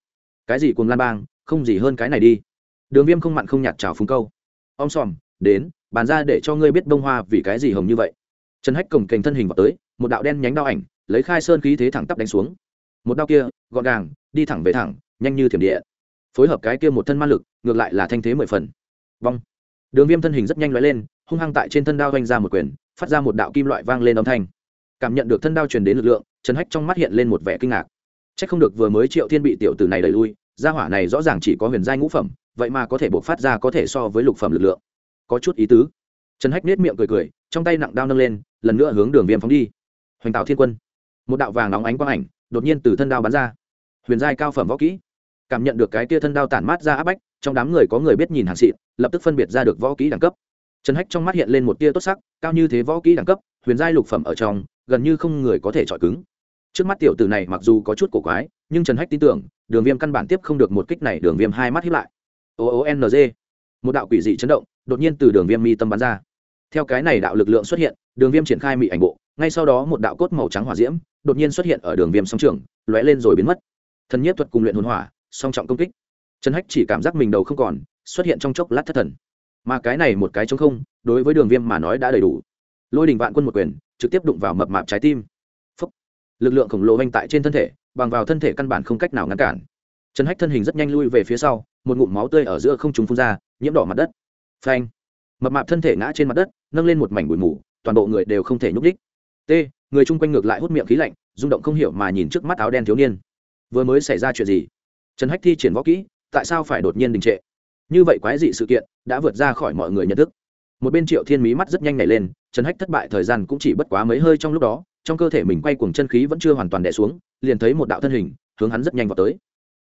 Cái gì cùng lan bang, không gì hơn cái này đi đường viêm không mặn không nhạt chào phúng câu. Om xòm đến, bàn ra để cho ngươi biết bông hoa vì cái gì hồng như vậy. Trần hách cổng kềnh thân hình vào tới, một đạo đen nhánh đao ảnh, lấy khai sơn khí thế thẳng tắp đánh xuống. Một đao kia, gọn gàng, đi thẳng về thẳng, nhanh như thiểm địa. Phối hợp cái kia một thân ma lực, ngược lại là thanh thế mười phần. Vong. Đường viêm thân hình rất nhanh l lên, hung hăng tại trên thân đao vanh ra một quyền, phát ra một đạo kim loại vang lên âm thanh. Cảm nhận được thân đao truyền đến lực lượng, trần hách trong mắt hiện lên một vẻ kinh ngạc. C h ắ c không được vừa mới triệu thiên bị tiểu tử này đẩy lui, gia hỏa này rõ ràng chỉ có huyền giai ngũ phẩm vậy mà có thể buộc phát ra có thể so với lục phẩm lực lượng. Có chút ý tứ. Trần hách nết miệng cười cười, trong tay nặng đao nâng lên, lần nữa hướng đường viêm phóng đi. Hoành tạo thiên quân. Một đạo vàng nóng ánh quang ảnh đột nhiên từ thân đao bắn ra. Huyền giai cao phẩm võ kỹ. Cảm nhận được cái tia thân đao tản mát ra áp bách, trong đám người có người biết nhìn hàng xịn, lập tức phân biệt ra được võ kỹ đẳng cấp. Trần hách trong mắt hiện lên một tia tốt sắc, cao như thế võ kỹ đẳng cấp, huyền giai lục phẩm ở trong, gần như không người có thể chọi cứng. Trước mắt tiểu tử này mặc dù có chút cổ quái, nhưng trần hách tin tưởng, đường viêm căn bản tiếp không được một kích này, đường viêm hai mắt hiếp lại o o n g. Một đạo quỷ dị chấn động, đột nhiên từ đường viêm mi tâm bắn ra. Theo cái này đạo lực lượng xuất hiện, đường viêm triển khai mị ảnh bộ, ngay sau đó một đạo cốt màu trắng hỏa diễm đột nhiên xuất hiện ở đường viêm song trường, lóe lên rồi biến mất. Thần nhất thuật cùng luyện hồn hỏa, song trọng công kích. Trần hách chỉ cảm giác mình đầu không còn, xuất hiện trong chốc lát thất thần. Mà cái này một cái chống không, đối với đường viêm mà nói đã đầy đủ. Lôi đình vạn quân một quyền, trực tiếp đụng vào mập mạp trái tim. Phúc. lực lượng khổng lồ oanh tại trên thân thể, bằng vào thân thể căn bản không cách nào ngăn cản trần hách thân hình rất nhanh lui về phía sau, một ngụm máu tươi ở giữa không trùng phun ra, nhiễm đỏ mặt đất. Phanh! Mập mạp thân thể ngã trên mặt đất, nâng lên một mảnh bụi mù, toàn bộ người đều không thể nhúc đích t, người chung quanh ngược lại hút miệng khí lạnh, rung động không hiểu mà nhìn trước mắt áo đen thiếu niên. Vừa mới xảy ra chuyện gì? Trần hách thi triển võ kỹ, tại sao phải đột nhiên đình trệ? Như vậy quái dị sự kiện đã vượt ra khỏi mọi người nhận thức. Một bên triệu thiên mí mắt rất nhanh nảy lên, trần hách thất bại thời gian cũng chỉ bất quá mấy hơi trong lúc đó, trong cơ thể mình quay cuồng chân khí vẫn chưa hoàn toàn đẻ xuống, liền thấy một đạo thân hình hướng hắn rất nhanh vào tới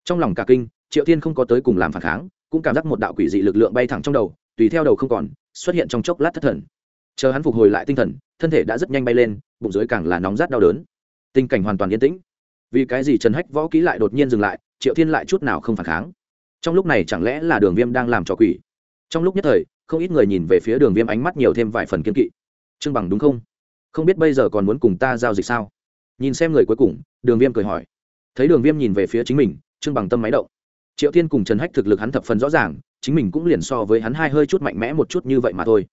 trong lòng cả kinh, triệu thiên không có tới cùng làm phản kháng, cũng cảm giác một đạo quỷ dị lực lượng bay thẳng trong đầu, tùy theo đầu không còn, xuất hiện trong chốc lát thất thần. Chờ hắn phục hồi lại tinh thần, thân thể đã rất nhanh bay lên, bụng dưới càng là nóng rát đau đớn. Tình cảnh hoàn toàn yên tĩnh. Vì cái gì trần hách võ kỹ lại đột nhiên dừng lại, triệu thiên lại chút nào không phản kháng? Trong lúc này chẳng lẽ là đường viêm đang làm trò quỷ? Trong lúc nhất thời, không ít người nhìn về phía đường viêm ánh mắt nhiều thêm vài phần kiên kỵ. Trương bằng đúng không? Không biết bây giờ còn muốn cùng ta giao dịch sao? Nhìn xem người cuối cùng, đường viêm cười hỏi. Thấy đường viêm nhìn về phía chính mình trương bằng tâm máy động. Triệu thiên cùng trần hách thực lực hắn thập phần rõ ràng, chính mình cũng liền so với hắn hai hơi chút mạnh mẽ một chút như vậy mà thôi.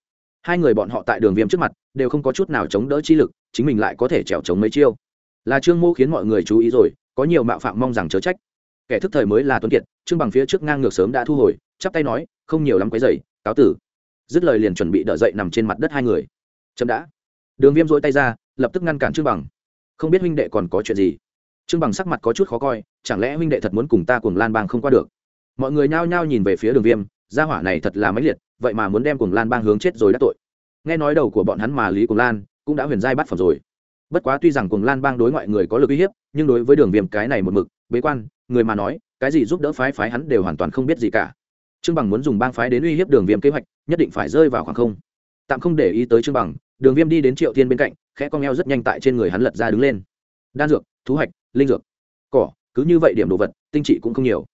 Hai người bọn họ tại đường viêm trước mặt, đều không có chút nào chống đỡ chi lực, chính mình lại có thể trèo chống mấy chiêu. Là trương mô khiến mọi người chú ý rồi, có nhiều mạo phạm mong rằng chớ trách. Kẻ thức thời mới là tuấn kiệt, trương bằng phía trước ngang ngược sớm đã thu hồi, chắp tay nói, không nhiều lắm quấy dày cáo tử. Dứt lời liền chuẩn bị đỡ dậy nằm trên mặt đất hai người. Chậm đã. Đường viêm dỗi tay ra, lập tức ngăn cản trương bằng. Không biết huynh đệ còn có chuyện gì? Trương bằng sắc mặt có chút khó coi, chẳng lẽ huynh đệ thật muốn cùng ta cùng lan bang không qua được? Mọi người nhao nhao nhìn về phía đường viêm, gia hỏa này thật là máy liệt, vậy mà muốn đem cùng lan bang hướng chết rồi đã tội. Nghe nói đầu của bọn hắn mà lý cùng lan cũng đã huyền giai bắt phẩm rồi. Bất quá tuy rằng cùng lan bang đối ngoại người có lực uy hiếp, nhưng đối với đường viêm cái này một mực, bế quan, người mà nói, cái gì giúp đỡ phái phái hắn đều hoàn toàn không biết gì cả. Trương bằng muốn dùng bang phái đến uy hiếp đường viêm kế hoạch, nhất định phải rơi vào khoảng không. Tạm không để ý tới trương bằng, đường viêm đi đến triệu thiên bên cạnh, khẽ con eo rất nhanh tại trên người hắn lật ra đứng lên. Đan dược, thú hạch linh dược. Cỏ, cứ như vậy điểm đồ vật, tinh trị cũng không nhiều.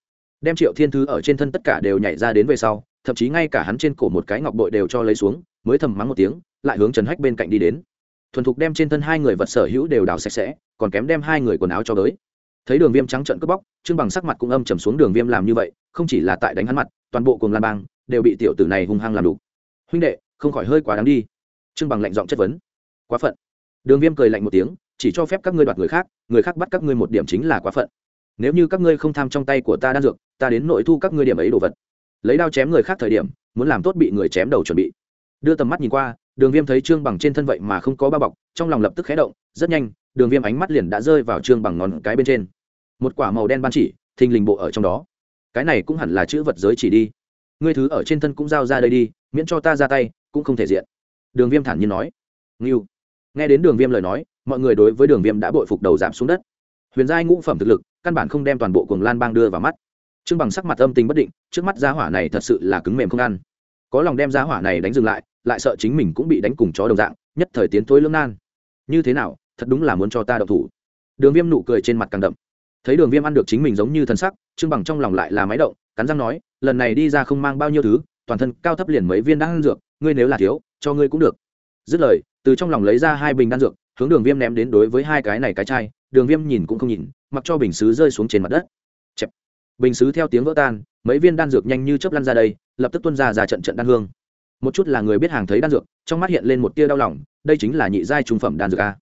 Đem triệu thiên thứ ở trên thân tất cả đều nhảy ra đến về sau, thậm chí ngay cả hắn trên cổ một cái ngọc bội đều cho lấy xuống, mới thầm mắng một tiếng, lại hướng trần hách bên cạnh đi đến. Thuần thục đem trên thân hai người vật sở hữu đều đào sạch sẽ, còn kém đem hai người quần áo cho tới. Thấy đường viêm trắng trận cướp bóc, trương bằng sắc mặt cũng âm trầm xuống đường viêm làm như vậy, không chỉ là tại đánh hắn mặt, toàn bộ cùng lan bang đều bị tiểu tử này hung hăng làm đủ huynh đệ, không khỏi hơi quá đáng đi. Trương bằng lạnh giọng chất vấn. Quá phận. Đường viêm cười lạnh một tiếng chỉ cho phép các ngươi đoạt người khác người khác bắt các ngươi một điểm chính là quá phận. Nếu như các ngươi không tham trong tay của ta đan dược, ta đến nội thu các ngươi điểm ấy đồ vật. Lấy đao chém người khác thời điểm, muốn làm tốt bị người chém đầu chuẩn bị. Đưa tầm mắt nhìn qua, đường viêm thấy trương bằng trên thân vậy mà không có bao bọc, trong lòng lập tức khé động, rất nhanh, đường viêm ánh mắt liền đã rơi vào trương bằng ngón cái bên trên. Một quả màu đen ban chỉ, thình lình bộ ở trong đó. Cái này cũng hẳn là chữ vật giới chỉ đi. Ngươi thứ ở trên thân cũng giao ra đây đi, miễn cho ta ra tay, cũng không thể diện. Đường viêm thản nhiên nói. Nghiêu nghe đến đường viêm lời nói mọi người đối với đường viêm đã bội phục đầu giảm xuống đất. Huyền giai ngũ phẩm thực lực, căn bản không đem toàn bộ cuồng lan bang đưa vào mắt. Trương bằng sắc mặt âm tình bất định, trước mắt giá hỏa này thật sự là cứng mềm không ăn. Có lòng đem giá hỏa này đánh dừng lại lại sợ chính mình cũng bị đánh cùng chó đồng dạng, nhất thời tiến thối lưỡng nan. Như thế nào, thật đúng là muốn cho ta đậu thủ. Đường viêm nụ cười trên mặt càng đậm. Thấy đường viêm ăn được chính mình giống như thân sắc, trương bằng trong lòng lại là máy động, cắn răng nói, lần này đi ra không mang bao nhiêu thứ, toàn thân cao thấp liền mấy viên đan dược, ngươi nếu là thiếu, cho ngươi cũng được. Dứt lời, từ trong lòng lấy ra hai bình đan dược hướng đường viêm ném đến đối với hai cái này cái chai, đường viêm nhìn cũng không nhìn, mặc cho bình xứ rơi xuống trên mặt đất、Chẹp. Bình xứ theo tiếng vỡ tan, mấy viên đan dược nhanh như chớp lăn ra đây, lập tức tuân ra ra trận trận đan hương. Một chút là người biết hàng thấy đan dược, trong mắt hiện lên một tia đau lòng, đây chính là nhị giai trung phẩm đan dược a.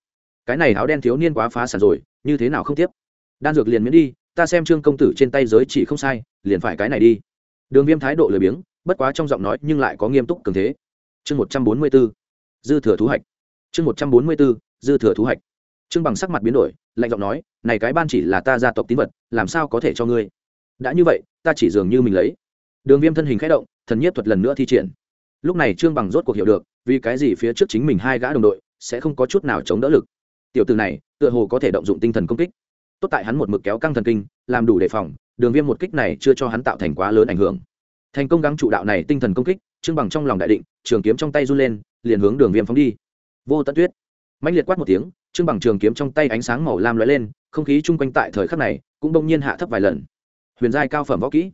Cái này áo đen thiếu niên quá phá sản rồi, như thế nào không tiếp? Đan dược liền miễn đi, ta xem trương công tử trên tay giới chỉ không sai, liền phải cái này đi. Đường viêm thái độ lười biếng, bất quá trong giọng nói nhưng lại có nghiêm túc cường thế. Chương một trăm bốn mươi b ố dư thừa thú hạch. Chương một trăm bốn mươi b ố dư thừa thú hạch. Trương bằng sắc mặt biến đổi, lạnh giọng nói, này cái ban chỉ là ta gia tộc tín vật, làm sao có thể cho ngươi? Đã như vậy, ta chỉ dường như mình lấy. Đường viêm thân hình k h ẽ động, thần nhất thuật lần nữa thi triển. Lúc này trương bằng rốt cuộc hiểu được, vì cái gì phía trước chính mình hai gã đồng đội sẽ không có chút nào chống đỡ lực. Tiểu từ này, tựa hồ có thể động dụng tinh thần công kích. Tốt tại hắn một mực kéo căng thần kinh, làm đủ đề phòng, đường viêm một kích này chưa cho hắn tạo thành quá lớn ảnh hưởng. Thành công gắng trụ đạo này tinh thần công kích, trương bằng trong lòng đại định, trường kiếm trong tay run lên, liền hướng đường viêm phóng đi. Vô tận tuyết mạnh liệt quát một tiếng, trương bằng trường kiếm trong tay ánh sáng màu lam lóe lên, không khí chung quanh tại thời khắc này cũng đông nhiên hạ thấp vài lần. Huyền giai cao phẩm võ kỹ.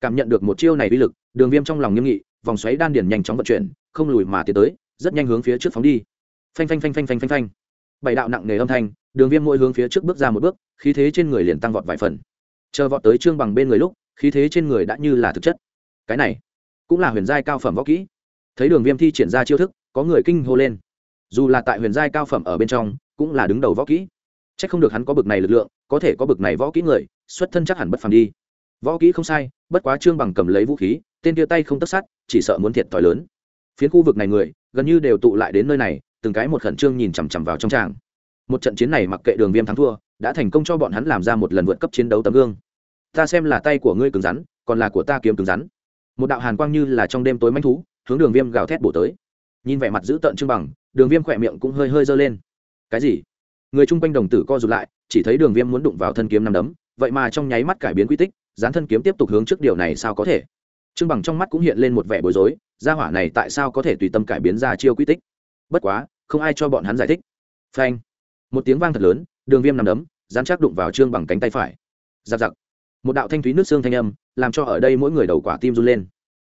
Cảm nhận được một chiêu này uy lực, đường viêm trong lòng nghiêm nghị, vòng xoáy đan điền nhanh chóng vận chuyển, không lùi mà tiến tới, rất nhanh hướng phía trước phóng đi. Phanh phanh phanh phanh phanh phanh phanh. Bảy đạo nặng nề âm thanh, đường viêm mỗi hướng phía trước bước ra một bước, khí thế trên người liền tăng vọt vài phần. Chờ vọt tới trương bằng bên người lúc, khí thế trên người đã như là thực chất. Cái này cũng là huyền giai cao phẩm võ kỹ. Thấy đường viêm thi triển ra chiêu thức, có người kinh hô lên dù là tại huyền giai cao phẩm ở bên trong, cũng là đứng đầu võ kỹ. C h ắ c không được hắn có bực này lực lượng, có thể có bực này võ kỹ người, xuất thân chắc hẳn bất phàm đi. Võ kỹ không sai, bất quá trương bằng cầm lấy vũ khí, tên tia tay không tất sát, chỉ sợ muốn thiệt thòi lớn. Phiến khu vực này người, gần như đều tụ lại đến nơi này, từng cái một khẩn trương nhìn chằm chằm vào trong tràng. Một trận chiến này mặc kệ đường viêm thắng thua, đã thành công cho bọn hắn làm ra một lần vượt cấp chiến đấu tấm gương. Ta xem là tay của ngươi cứng rắn, còn là của ta kiếm cứng rắn. Một đạo hàn quang như là trong đêm tối manh thú, hướng đường viêm gào thét bổ tới. Nhìn vẻ mặt giữ tợn trương bằng đường viêm khỏe miệng cũng hơi hơi dơ lên. Cái gì? Người chung quanh đồng tử co rụt lại, chỉ thấy đường viêm muốn đụng vào thân kiếm nằm đấm, vậy mà trong nháy mắt cải biến quy tích, dán thân kiếm tiếp tục hướng trước điều này sao có thể? Trương bằng trong mắt cũng hiện lên một vẻ bối rối, gia hỏa này tại sao có thể tùy tâm cải biến ra chiêu quy tích? Bất quá, không ai cho bọn hắn giải thích. Phanh! Một tiếng vang thật lớn, đường viêm nằm đấm, dán chắc đụng vào trương bằng cánh tay phải. Giặc giặc! Một đạo thanh thúy nước xương thanh âm, làm cho ở đây mỗi người đầu quả tim run lên.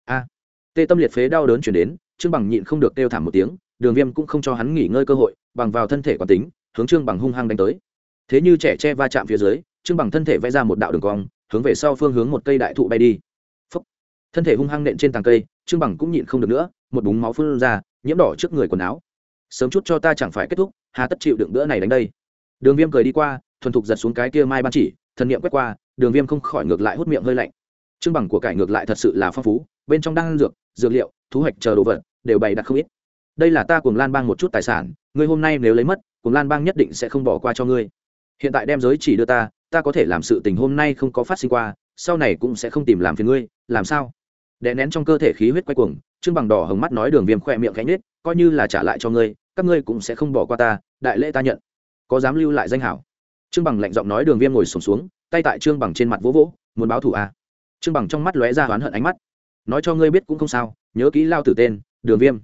A! Tê tâm liệt phế đau đớn chuyển đến, trương bằng nhịn không được kêu thảm một tiếng đường viêm cũng không cho hắn nghỉ ngơi cơ hội, bằng vào thân thể quán tính, hướng trương bằng hung hăng đánh tới. Thế như trẻ che va chạm phía dưới, trương bằng thân thể vẽ ra một đạo đường cong, hướng về sau phương hướng một cây đại thụ bay đi. Phúc. thân thể hung hăng nện trên tàng cây, trương bằng cũng nhịn không được nữa, một búng máu phun ra, nhiễm đỏ trước người quần áo. Sớm chút cho ta chẳng phải kết thúc, hà tất chịu đựng bữa này đánh đây. Đường viêm cười đi qua, thuần thục giật xuống cái kia mai ban chỉ, thần niệm quét qua, đường viêm không khỏi ngược lại hút miệng hơi lạnh. Trưng bằng của cải ngược lại thật sự là phong phú, bên trong đang dược dược liệu, thu hoạch chờ đồ vật, đều bày đặt không ít đây là ta cùng lan bang một chút tài sản ngươi hôm nay nếu lấy mất cùng lan bang nhất định sẽ không bỏ qua cho ngươi. Hiện tại đem giới chỉ đưa ta ta có thể làm sự tình hôm nay không có phát sinh qua sau này cũng sẽ không tìm làm phiền ngươi làm sao? Đè nén trong cơ thể khí huyết quay cuồng trương bằng đỏ hồng mắt nói đường viêm khoe miệng cánh nết coi như là trả lại cho ngươi các ngươi cũng sẽ không bỏ qua ta đại lễ ta nhận. Có dám lưu lại danh hảo? Trương bằng lạnh giọng nói đường viêm ngồi sùng xuống, xuống tay tại trương bằng trên mặt vỗ vỗ muốn báo thủ à. trương bằng trong mắt lóe ra oán hận ánh mắt. Nói cho ngươi biết cũng không sao nhớ kỹ lao tử tên đường viêm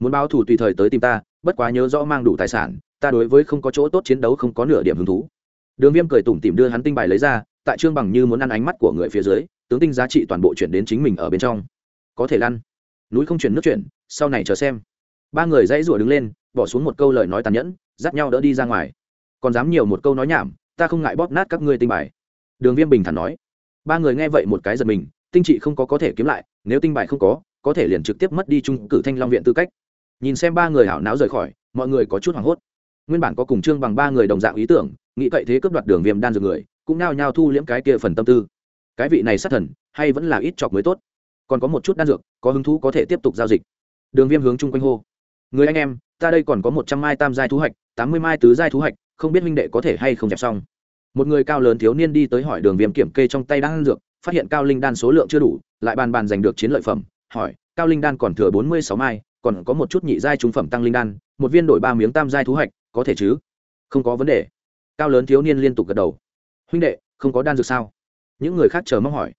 muốn báo thủ tùy thời tới tìm ta, bất quá nhớ rõ mang đủ tài sản, ta đối với không có chỗ tốt chiến đấu không có nửa điểm hứng thú. Đường viêm cười tủm tìm đưa hắn tinh bài lấy ra, tại trương bằng như muốn ăn ánh mắt của người phía dưới, tướng tinh giá trị toàn bộ chuyển đến chính mình ở bên trong. Có thể lăn. Núi không chuyển nước chuyển, sau này chờ xem. Ba người dãy rủa đứng lên, bỏ xuống một câu lời nói tàn nhẫn, dắt nhau đỡ đi ra ngoài. Còn dám nhiều một câu nói nhảm, ta không ngại bóp nát các ngươi tinh bài. Đường viêm bình thản nói. Ba người nghe vậy một cái giật mình, tinh trị không có có thể kiếm lại, nếu tinh bài không có có thể liền trực tiếp mất đi trung cử thanh long viện tư cách nhìn xem ba người hảo náo rời khỏi, mọi người có chút hoảng hốt. Nguyên bản có cùng trương bằng ba người đồng dạng ý tưởng, nghĩ cậy thế cướp đoạt đường viêm đan dược người, cũng nao nhao thu liễm cái kia phần tâm tư. Cái vị này sát thần, hay vẫn là ít chọc mới tốt. Còn có một chút đan dược, có hứng thú có thể tiếp tục giao dịch. Đường viêm hướng chung quanh hô. Người anh em, ta đây còn có một trăm mai tam giai thú hạch, tám mươi mai tứ giai thú hạch, không biết minh đệ có thể hay không dẹp xong. Một người cao lớn thiếu niên đi tới hỏi đường viêm kiểm kê trong tay đan dược, phát hiện cao linh đan số lượng chưa đủ, lại bàn bàn giành được chiến lợi phẩm, hỏi, cao linh đan còn thừa bốn mươi sáu mai còn có một chút nhị giai trung phẩm tăng linh đan, một viên đổi ba miếng tam giai thú hạch, có thể chứ? Không có vấn đề. Cao lớn thiếu niên liên tục gật đầu. Huynh đệ, không có đan dược sao? Những người khác chờ mong hỏi.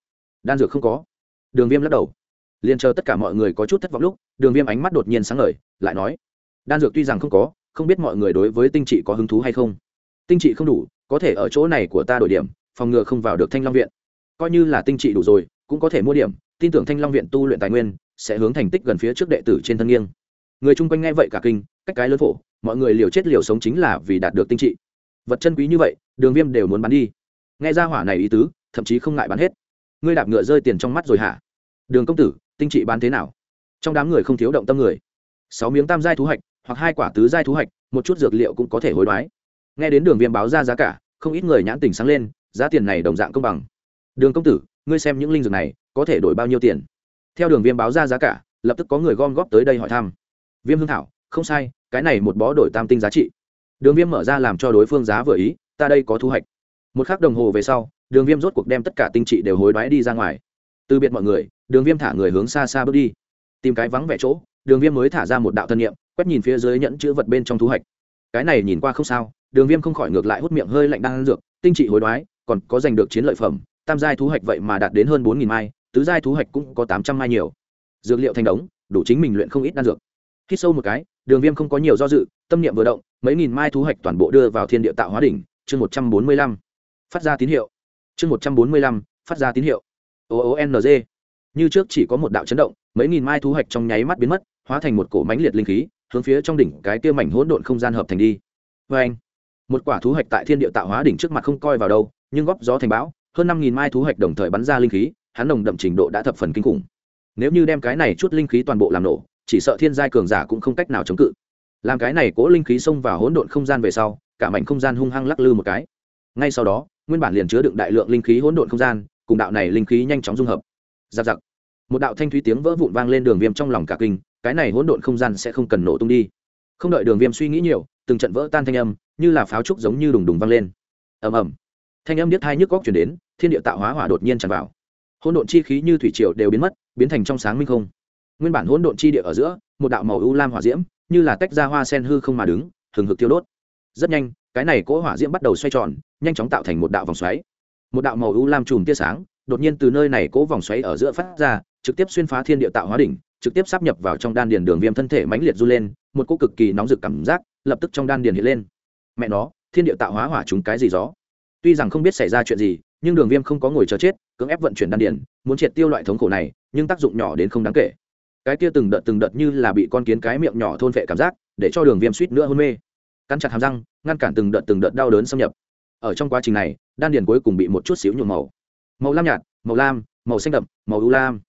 Đan dược không có. Đường viêm lắc đầu. Liền chờ tất cả mọi người có chút thất vọng lúc, đường viêm ánh mắt đột nhiên sáng ngời, lại nói. Đan dược tuy rằng không có, không biết mọi người đối với tinh trị có hứng thú hay không. Tinh trị không đủ, có thể ở chỗ này của ta đổi điểm, phòng ngừa không vào được thanh long viện. Coi như là tinh trị đủ rồi, cũng có thể mua điểm. Tin tưởng thanh long viện tu luyện tài nguyên sẽ hướng thành tích gần phía trước đệ tử trên thân nghiêng. Người chung quanh nghe vậy cả kinh, cách cái lớn phổ, mọi người liều chết liều sống chính là vì đạt được tinh trị. Vật chân quý như vậy, đường viêm đều muốn bán đi. Nghe ra hỏa này ý tứ, thậm chí không ngại bán hết. Ngươi đạp ngựa rơi tiền trong mắt rồi hả? Đường công tử, tinh trị bán thế nào? Trong đám người không thiếu động tâm người. Sáu miếng tam giai thú hạch, hoặc hai quả tứ giai thú hạch, một chút dược liệu cũng có thể hối đoái. Nghe đến đường viêm báo ra giá cả, không ít người nhãn tình sáng lên, giá tiền này đồng dạng công bằng. Đường công tử, ngươi xem những linh dược này, có thể đổi bao nhiêu tiền? Theo đường viêm báo ra giá cả, lập tức có người gom góp tới đây hỏi thăm. Viêm hương thảo, không sai, cái này một bó đổi tam tinh giá trị. Đường viêm mở ra làm cho đối phương giá vừa ý, ta đây có thu hoạch. Một k h ắ c đồng hồ về sau, đường viêm rốt cuộc đem tất cả tinh trị đều hối đoái đi ra ngoài. Từ biệt mọi người, đường viêm thả người hướng xa xa bước đi. Tìm cái vắng vẻ chỗ, đường viêm mới thả ra một đạo thân nhiệm quét nhìn phía dưới nhẫn chữ vật bên trong thu hoạch. Cái này nhìn qua không sao, đường viêm không khỏi ngược lại hút miệng hơi lạnh đang dược, tinh trị hối đoái, còn có giành được chiến lợi phẩm, tam giai thu hoạch vậy mà đạt đến hơn bốn nghìn mai tứ giai thú hoạch cũng có tám trăm mai nhiều. Dược liệu thành đống, đủ chính mình luyện không ít đan dược. Hít sâu một cái, đường viêm không có nhiều do dự, tâm niệm vừa động, mấy nghìn mai thú hoạch toàn bộ đưa vào thiên địa tạo hóa đỉnh, chương một trăm bốn mươi lăm. Phát ra tín hiệu. Chương một trăm bốn mươi lăm, phát ra tín hiệu. O o n g. Như trước chỉ có một đạo chấn động, mấy nghìn mai thú hoạch trong nháy mắt biến mất, hóa thành một cổ mánh liệt linh khí, hướng phía trong đỉnh cái kia mảnh hỗn độn không gian hợp thành đi. Vê anh một quả thú hoạch tại thiên địa tạo hóa đỉnh trước mặt không coi vào đâu, nhưng góp gió thành bão, hơn năm nghìn mai thú hoạch đồng thời bắn ra linh khí hắn nồng đậm trình độ đã thập phần kinh khủng. Nếu như đem cái này chút linh khí toàn bộ làm nổ, chỉ sợ thiên giai cường giả cũng không cách nào chống cự. Làm cái này cố linh khí xông vào hỗn độn không gian về sau, cả mảnh không gian hung hăng lắc lư một cái. Ngay sau đó, nguyên bản liền chứa đựng đại lượng linh khí hỗn độn không gian, cùng đạo này linh khí nhanh chóng dung hợp. Giặc giặc. Một đạo thanh thúy tiếng vỡ vụn vang lên đường viêm trong lòng cả kinh, cái này hỗn độn không gian sẽ không cần nổ tung đi. Không đợi đường viêm suy nghĩ nhiều, từng trận vỡ tan thanh âm, như là pháo trúc giống như đùng đùng vang lên. Ầm ầm. Thanh âm điếc hai nhức góc chuyển đến, thiên địa tạo hóa hỏa đột nhiên tràn vào hỗn độn chi khí như thủy triều đều biến mất, biến thành trong sáng minh không. Nguyên bản hỗn độn chi địa ở giữa, một đạo màu u lam hỏa diễm, như là tách ra hoa sen hư không mà đứng, hừng hực tiêu đốt. Rất nhanh, cái này cỗ hỏa diễm bắt đầu xoay tròn, nhanh chóng tạo thành một đạo vòng xoáy. Một đạo màu u lam chùm tia sáng, đột nhiên từ nơi này cỗ vòng xoáy ở giữa phát ra, trực tiếp xuyên phá thiên địa tạo hóa đỉnh, trực tiếp sắp nhập vào trong đan điền đường viêm thân thể mãnh liệt du lên, một cỗ cực kỳ nóng rực cảm giác, lập tức trong đan điền hiện lên. Mẹ nó, thiên địa tạo hóa hỏa chúng cái gì gió? Tuy rằng không biết xảy ra chuyện gì nhưng đường viêm không có ngồi chờ chết, cưỡng ép vận chuyển đan điền, muốn triệt tiêu loại thống khổ này, nhưng tác dụng nhỏ đến không đáng kể. Cái kia từng đợt từng đợt như là bị con kiến cái miệng nhỏ thôn vệ cảm giác, để cho đường viêm suýt nữa hôn mê. Cắn chặt hàm răng, ngăn cản từng đợt từng đợt đau đớn xâm nhập. Ở trong quá trình này, đan điền cuối cùng bị một chút xíu nhuộm màu. Màu lam nhạt, màu lam, màu xanh đậm, màu u lam.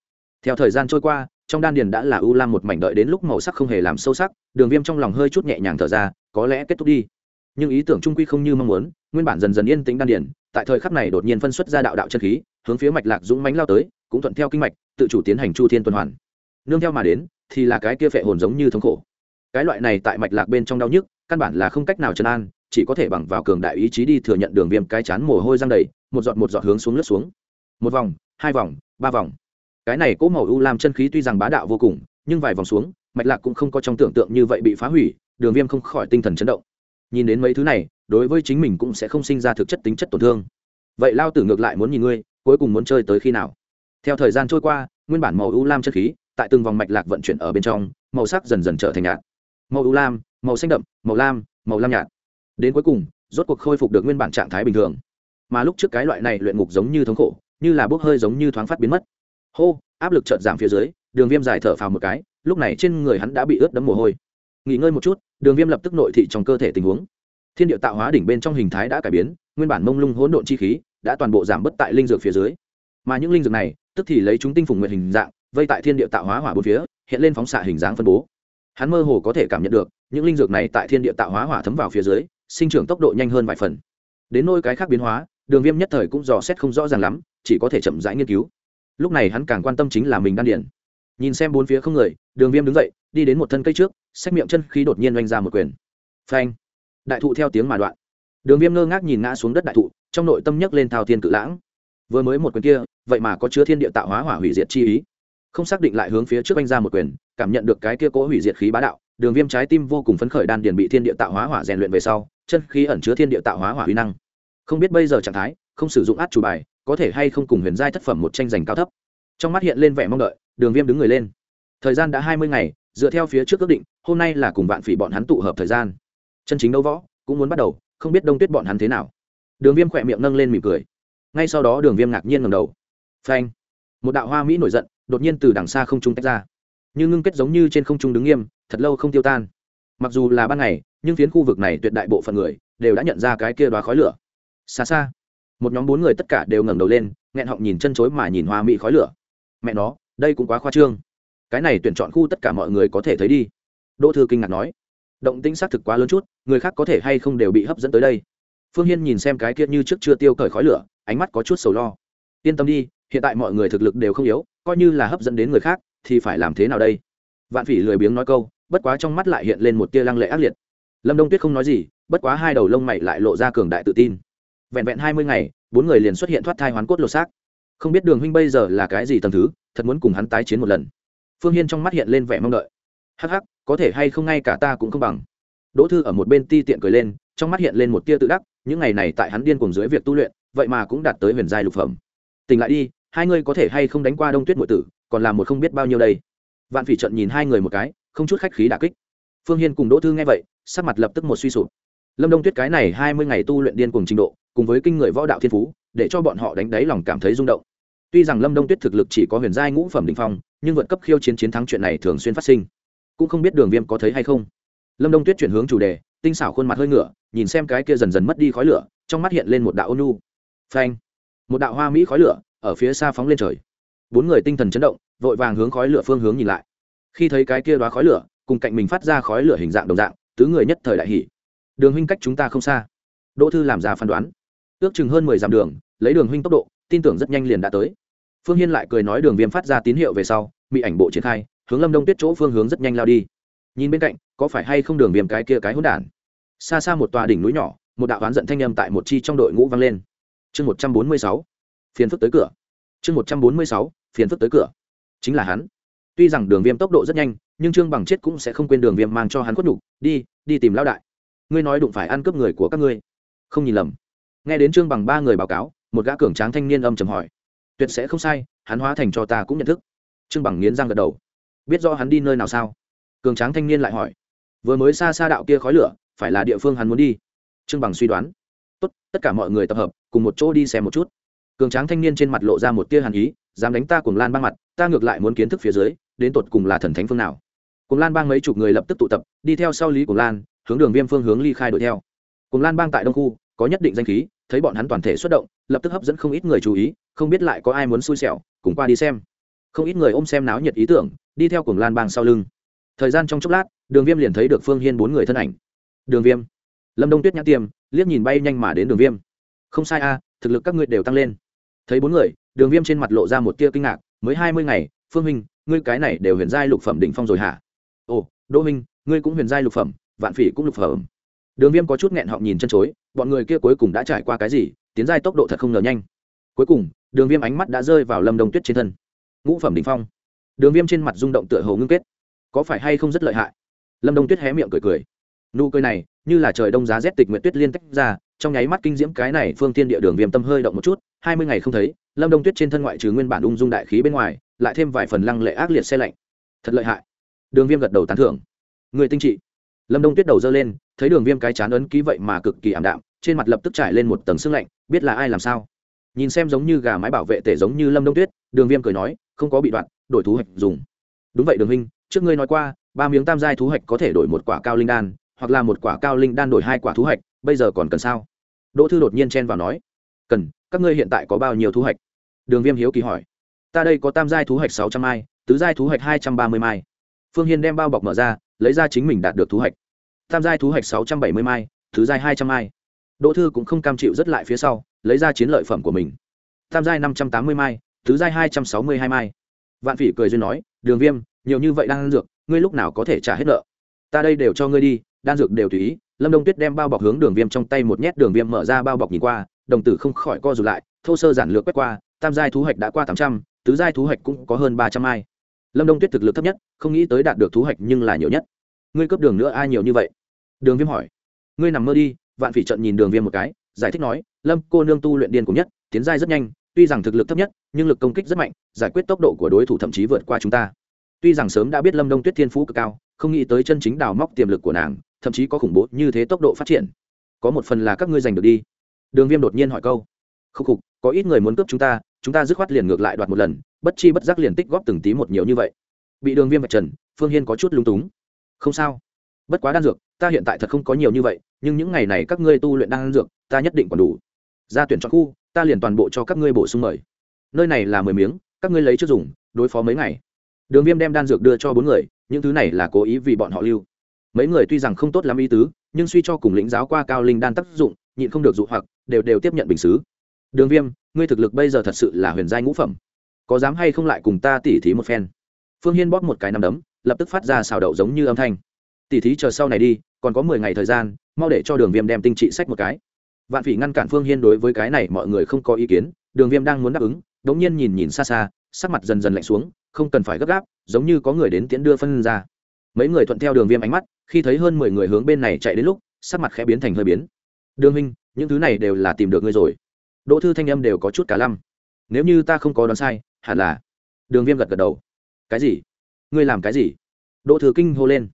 Theo thời gian trôi qua, trong đan điền đã là u lam một mảnh đợi đến lúc màu sắc không hề làm sâu sắc, đường viêm trong lòng hơi chút nhẹ nhàng thở ra, có lẽ kết thúc đi. Nhưng ý tưởng trung quy không như mong muốn, nguyên bản dần dần yên tĩnh đan điền tại thời khắc này đột nhiên phân xuất ra đạo đạo chân khí, hướng phía mạch lạc dũng mánh lao tới, cũng thuận theo kinh mạch, tự chủ tiến hành chu thiên tuần hoàn. Nương theo mà đến, thì là cái kia phệ hồn giống như thống khổ. Cái loại này tại mạch lạc bên trong đau nhức, căn bản là không cách nào trấn an, chỉ có thể bằng vào cường đại ý chí đi thừa nhận đường viêm cái chán mồ hôi răng đầy, một giọt một giọt hướng xuống lướt xuống. Một vòng, hai vòng, ba vòng. Cái này cỗ màu u làm chân khí tuy rằng bá đạo vô cùng, nhưng vài vòng xuống, mạch lạc cũng không có trong tưởng tượng như vậy bị phá hủy, đường viêm không khỏi tinh thần chấn động. Nhìn đến mấy thứ này đối với chính mình cũng sẽ không sinh ra thực chất tính chất tổn thương. Vậy lao tử ngược lại muốn nhìn ngươi, cuối cùng muốn chơi tới khi nào? Theo thời gian trôi qua, nguyên bản màu u lam chất khí tại từng vòng mạch lạc vận chuyển ở bên trong, màu sắc dần dần trở thành nhạt. Màu u lam, màu xanh đậm, màu lam màu lam nhạt. Đến cuối cùng, rốt cuộc khôi phục được nguyên bản trạng thái bình thường. Mà lúc trước cái loại này luyện ngục giống như thống khổ, như là bốc hơi giống như thoáng phát biến mất. Hô, áp lực chợt giảm phía dưới, đường viêm dài thở phào một cái, lúc này trên người hắn đã bị ướt đẫm mồ hôi. Nghỉ ngơi một chút, đường viêm lập tức nội thị trong cơ thể tình huống thiên địa tạo hóa đỉnh bên trong hình thái đã cải biến, nguyên bản mông lung hỗn độn chi khí đã toàn bộ giảm bớt tại linh dược phía dưới. Mà những linh dược này, tức thì lấy chúng tinh phùng nguyện hình dạng, vây tại thiên địa tạo hóa hỏa bốn phía, hiện lên phóng xạ hình dáng phân bố. Hắn mơ hồ có thể cảm nhận được, những linh dược này tại thiên địa tạo hóa hỏa thấm vào phía dưới, sinh trưởng tốc độ nhanh hơn vài phần. Đến nôi cái khác biến hóa, đường viêm nhất thời cũng dò xét không rõ ràng lắm, chỉ có thể chậm rãi nghiên cứu. Lúc này hắn càng quan tâm chính là mình đan điển nhìn xem bốn phía không người, đường viêm đứng dậy, đi đến một thân cây trước, xách miệng chân khí đột nhiên oanh ra một quyền. Phanh! Đại thụ theo tiếng mà đoạn. Đường viêm ngơ ngác nhìn ngã xuống đất đại thụ, trong nội tâm nhấc lên thao thiên cự lãng. Vừa mới một quyền kia, vậy mà có chứa thiên địa tạo hóa hỏa hủy diệt chi ý. Không xác định lại hướng phía trước anh ra một quyền, cảm nhận được cái kia cố hủy diệt khí bá đạo, đường viêm trái tim vô cùng phấn khởi đan điền bị thiên địa tạo hóa hỏa rèn luyện về sau, chân khí ẩn chứa thiên địa tạo hóa hỏa huy năng. Không biết bây giờ trạng thái, không sử dụng át chủ bài, có thể hay không cùng huyền giai thất phẩm một tranh giành cao thấp. Trong mắt hiện lên vẻ mong đợi, đường viêm đứng người lên. Thời gian đã hai mươi ngày, dựa theo phía trước ước định, hôm nay là cùng vạn phỉ bọn hắn tụ hợp thời gian chân chính đấu võ, cũng muốn bắt đầu, không biết đông tuyết bọn hắn thế nào. Đường viêm khỏe miệng nâng lên mỉm cười. Ngay sau đó đường viêm ngạc nhiên ngầm đầu. Phanh! Một đạo hoa mỹ nổi giận, đột nhiên từ đằng xa không trung tách ra. Như ngưng kết giống như trên không trung đứng nghiêm, thật lâu không tiêu tan. Mặc dù là ban ngày, nhưng phiến khu vực này tuyệt đại bộ phận người đều đã nhận ra cái kia đoá khói lửa. Xa xa, một nhóm bốn người tất cả đều ngẩng đầu lên, nghẹn họng nhìn chân chối mà nhìn hoa mỹ khói lửa. Mẹ nó, đây cũng quá khoa trương. Cái này tuyển chọn khu tất cả mọi người có thể thấy đi. Đỗ thư kinh ngạc nói động tĩnh xác thực quá lớn chút, người khác có thể hay không đều bị hấp dẫn tới đây. Phương hiên nhìn xem cái kia như trước chưa tiêu cởi khói lửa, ánh mắt có chút sầu lo. Yên tâm đi, hiện tại mọi người thực lực đều không yếu, coi như là hấp dẫn đến người khác, thì phải làm thế nào đây? Vạn phỉ lười biếng nói câu, bất quá trong mắt lại hiện lên một tia lăng lệ ác liệt. Lâm đông tuyết không nói gì, bất quá hai đầu lông mày lại lộ ra cường đại tự tin. Vẹn vẹn hai mươi ngày, bốn người liền xuất hiện thoát thai hoán cốt lột xác. Không biết đường huynh bây giờ là cái gì tầng thứ, thật muốn cùng hắn tái chiến một lần. Phương hiên trong mắt hiện lên vẻ mong đợi. Hắc hắc có thể hay không ngay cả ta cũng không bằng. Đỗ thư ở một bên ti tiện cười lên, trong mắt hiện lên một tia tự đắc, những ngày này tại hắn điên cùng dưới việc tu luyện, vậy mà cũng đạt tới huyền giai lục phẩm. Tỉnh lại đi, hai ngươi có thể hay không đánh qua đông tuyết nội tử, còn là một không biết bao nhiêu đây. Vạn phỉ trận nhìn hai người một cái, không chút khách khí đà kích. Phương hiên cùng đỗ thư nghe vậy, sắc mặt lập tức một suy sụp. Lâm đông tuyết cái này hai mươi ngày tu luyện điên cùng trình độ, cùng với kinh người võ đạo thiên phú, để cho bọn họ đánh đáy lòng cảm thấy rung động. Tuy rằng lâm đông tuyết thực lực chỉ có huyền giai ngũ phẩm đình phong, nhưng vượt cấp khiêu chiến chiến thắng chuyện này thường xuyên phát sinh cũng không biết đường viêm có thấy hay không. Lâm đông tuyết chuyển hướng chủ đề, tinh xảo khuôn mặt hơi ngửa, nhìn xem cái kia dần dần mất đi khói lửa, trong mắt hiện lên một đạo ôn nu phanh! Một đạo hoa mỹ khói lửa ở phía xa phóng lên trời. Bốn người tinh thần chấn động, vội vàng hướng khói lửa phương hướng nhìn lại. Khi thấy cái kia đoá khói lửa, cùng cạnh mình phát ra khói lửa hình dạng đồng dạng, tứ người nhất thời đại hỷ đường huynh cách chúng ta không xa. Đỗ thư làm ra phán đoán. Ước chừng hơn mười dặm đường, lấy đường huynh tốc độ, tin tưởng rất nhanh liền đã tới. Phương hiên lại cười nói đường viêm phát ra tín hiệu về sau bị ảnh bộ triển khai hướng lâm đông tuyết chỗ phương hướng rất nhanh lao đi nhìn bên cạnh có phải hay không đường viêm cái kia cái hỗn đản xa xa một tòa đỉnh núi nhỏ một đạo oán giận thanh âm tại một chi trong đội ngũ vang lên chương một trăm bốn mươi sáu phiền phức tới cửa chương một trăm bốn mươi sáu phiền phức tới cửa chính là hắn tuy rằng đường viêm tốc độ rất nhanh nhưng trương bằng chết cũng sẽ không quên đường viêm mang cho hắn khuất nhục đi đi tìm lao đại ngươi nói đụng phải ăn cướp người của các ngươi không nhìn lầm nghe đến trương bằng ba người báo cáo một gã cường tráng thanh niên âm trầm hỏi tuyệt sẽ không sai hắn hóa thành cho ta cũng nhận thức trương bằng nghiến răng gật đầu biết rõ hắn đi nơi nào sao? Cường tráng thanh niên lại hỏi. Vừa mới xa xa đạo kia khói lửa, phải là địa phương hắn muốn đi. Trương bằng suy đoán. Tốt, tất cả mọi người tập hợp, cùng một chỗ đi xem một chút. Cường tráng thanh niên trên mặt lộ ra một tia hàn ý, dám đánh ta cùng lan bang mặt, ta ngược lại muốn kiến thức phía dưới, đến tột cùng là thần thánh phương nào. Cùng lan bang mấy chục người lập tức tụ tập, đi theo sau lý cùng lan, hướng đường viêm phương hướng ly khai đuổi theo. Cùng lan bang tại đông khu, có nhất định danh khí, thấy bọn hắn toàn thể xuất động, lập tức hấp dẫn không ít người chú ý, không biết lại có ai muốn xui xẻo, cùng qua đi xem không ít người ôm xem náo nhiệt ý tưởng, đi theo cuồng lan bang sau lưng. Thời gian trong chốc lát, đường viêm liền thấy được phương hiên bốn người thân ảnh. Đường viêm. Lâm đông tuyết nhã tiêm, liếc nhìn bay nhanh mà đến đường viêm. Không sai a, thực lực các ngươi đều tăng lên. Thấy bốn người, đường viêm trên mặt lộ ra một tia kinh ngạc, mới hai mươi ngày, phương minh, ngươi cái này đều huyền giai lục phẩm đỉnh phong rồi hả? Ồ, đỗ minh, ngươi cũng huyền giai lục phẩm, vạn phỉ cũng lục phẩm. Đường viêm có chút nghẹn họng nhìn chân chối, bọn người kia cuối cùng đã trải qua cái gì, tiến giai tốc độ thật không ngờ nhanh. Cuối cùng, đường viêm ánh mắt đã rơi vào lâm đông tuyết trên thân ngũ phẩm đỉnh phong. Đường viêm trên mặt rung động tựa hồ ngưng kết. Có phải hay không rất lợi hại? Lâm đông tuyết hé miệng cười cười. Nụ cười này, như là trời đông giá rét tịch nguyện tuyết liên tách ra, trong nháy mắt kinh diễm cái này phương tiên địa đường viêm tâm hơi động một chút, hai mươi ngày không thấy, lâm đông tuyết trên thân ngoại trừ nguyên bản ung dung đại khí bên ngoài, lại thêm vài phần lăng lệ ác liệt xe lạnh. Thật lợi hại. Đường viêm gật đầu tán thưởng. Người tinh trị. Lâm đông tuyết đầu dơ lên, thấy đường viêm cái chán ấn ký vậy mà cực kỳ ảm đạm, trên mặt lập tức trải lên một tầng sương lạnh, biết là ai làm sao? Nhìn xem giống như gà mái bảo vệ tể giống như lâm đông tuyết, đường viêm cười nói, không có bị đoạn, đổi thú hạch dùng. Đúng vậy đường huynh, trước ngươi nói qua, ba miếng tam giai thú hạch có thể đổi một quả cao linh đan, hoặc là một quả cao linh đan đổi hai quả thú hạch, bây giờ còn cần sao? Đỗ thư đột nhiên chen vào nói, cần, các ngươi hiện tại có bao nhiêu thú hạch? Đường viêm hiếu kỳ hỏi, ta đây có tam giai thú hạch sáu trăm mai, tứ giai thú hạch hai trăm ba mươi mai. Phương hiên đem bao bọc mở ra, lấy ra chính mình đạt được thú hạch. Tam giai thú hạch sáu trăm bảy mươi mai thứ giai hai trăm mai. Đỗ thư cũng không cam chịu rất lại phía sau lấy ra chiến lợi phẩm của mình. Tam giai năm trăm tám mươi mai thứ giai hai trăm sáu mươi hai mai. Vạn phỉ cười duyên nói, đường viêm, nhiều như vậy đang ăn dược, ngươi lúc nào có thể trả hết nợ? Ta đây đều cho ngươi đi, đan dược đều tùy ý. Lâm đông tuyết đem bao bọc hướng đường viêm trong tay một nhét, đường viêm mở ra bao bọc nhìn qua, đồng tử không khỏi co rụt lại, thô sơ giản lược quét qua, tam giai thú hạch đã qua tám trăm, tứ giai thú hạch cũng có hơn ba trăm ai lâm đông tuyết thực lực thấp nhất, không nghĩ tới đạt được thú hạch nhưng là nhiều nhất. Ngươi cấp đường nữa ai nhiều như vậy? Đường viêm hỏi. Ngươi nằm mơ đi. Vạn phỉ trận nhìn đường viêm một cái giải thích nói, lâm, cô nương tu luyện điên cùng nhất, tiến giai rất nhanh, tuy rằng thực lực thấp nhất, nhưng lực công kích rất mạnh, giải quyết tốc độ của đối thủ thậm chí vượt qua chúng ta. Tuy rằng sớm đã biết lâm đông tuyết thiên phú cực cao, không nghĩ tới chân chính đào móc tiềm lực của nàng, thậm chí có khủng bố như thế tốc độ phát triển. Có một phần là các ngươi giành được đi. Đường viêm đột nhiên hỏi câu. Khúc khục, có ít người muốn cướp chúng ta chúng ta dứt khoát liền ngược lại đoạt một lần, bất chi bất giác liền tích góp từng tí một nhiều như vậy. Bị đường viêm vạch trần, phương hiên có chút lung túng. Không sao. Bất quá đan dược ta hiện tại thật không có nhiều như vậy, nhưng những ngày này các ngươi tu luyện đang dược, ta nhất định còn đủ. Ra tuyển chọn khu, ta liền toàn bộ cho các ngươi bổ sung mời. Nơi này là mười miếng, các ngươi lấy trước dùng, đối phó mấy ngày. Đường viêm đem đan dược đưa cho bốn người, những thứ này là cố ý vì bọn họ lưu. Mấy người tuy rằng không tốt lắm ý tứ, nhưng suy cho cùng lĩnh giáo qua cao linh đan tác dụng, nhịn không được dụ hoặc, đều đều tiếp nhận bình xứ. Đường viêm, ngươi thực lực bây giờ thật sự là huyền giai ngũ phẩm. Có dám hay không lại cùng ta tỉ thí một phen? Phương hiên bóp một cái nằm đấm, lập tức phát ra xào đậu giống như âm thanh tỉ thí chờ sau này đi, còn có mười ngày thời gian, mau để cho đường viêm đem tinh trị sách một cái. Vạn phỉ ngăn cản phương hiên đối với cái này mọi người không có ý kiến, đường viêm đang muốn đáp ứng đ ỗ n g nhiên nhìn nhìn xa xa, sắc mặt dần dần lạnh xuống, không cần phải gấp gáp, giống như có người đến tiễn đưa phân ra. Mấy người thuận theo đường viêm ánh mắt, khi thấy hơn mười người hướng bên này chạy đến lúc, sắc mặt khẽ biến thành hơi biến. Đường Minh những thứ này đều là tìm được ngươi rồi. Đỗ thư thanh âm đều có chút cả lăm. Nếu như ta không có đoán sai, hẳn là. Đường viêm gật gật đầu. Cái gì? Ngươi làm cái gì? Đỗ thư kinh hô lên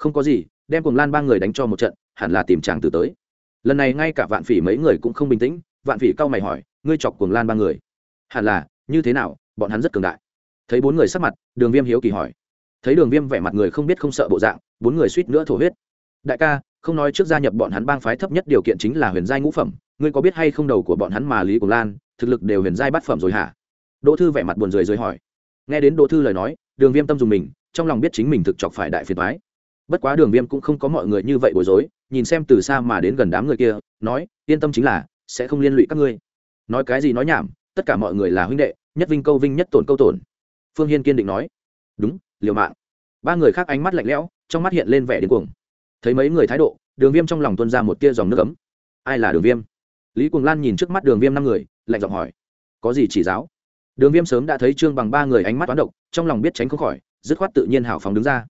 không có gì, đem cùng lan ba người đánh cho một trận, hẳn là tìm chàng từ tới. Lần này ngay cả vạn phỉ mấy người cũng không bình tĩnh, vạn phỉ cau mày hỏi, ngươi chọc cuồng lan ba người? Hẳn là, như thế nào, bọn hắn rất cường đại. Thấy bốn người sắc mặt, đường viêm hiếu kỳ hỏi. Thấy đường viêm vẻ mặt người không biết không sợ bộ dạng, bốn người suýt nữa thổ huyết. Đại ca, không nói trước gia nhập bọn hắn bang phái thấp nhất điều kiện chính là huyền giai ngũ phẩm, ngươi có biết hay không đầu của bọn hắn mà lý cuồng lan, thực lực đều huyền giai bát phẩm rồi hả? Đỗ thư vẻ mặt buồn rười rời hỏi. Nghe đến đỗ thư lời nói, đường viêm tâm dùng mình, trong lòng biết chính mình thực chọc phải đại phiền thoái bất quá đường viêm cũng không có mọi người như vậy bối rối, nhìn xem từ xa mà đến gần đám người kia, nói, yên tâm chính là, sẽ không liên lụy các ngươi. Nói cái gì nói nhảm, tất cả mọi người là huynh đệ, nhất vinh câu vinh nhất tổn câu tổn. Phương hiên kiên định nói, đúng, liều mạng. Ba người khác ánh mắt lạnh lẽo, trong mắt hiện lên vẻ điên cuồng. Thấy mấy người thái độ, đường viêm trong lòng tuân ra một tia dòng nước ấm. Ai là đường viêm? Lý cuồng lan nhìn trước mắt đường viêm năm người, lạnh giọng hỏi, có gì chỉ giáo? Đường viêm sớm đã thấy trương bằng ba người ánh mắt toán độc, trong lòng biết tránh không khỏi, dứt khoát tự nhiên hào phóng đứng ra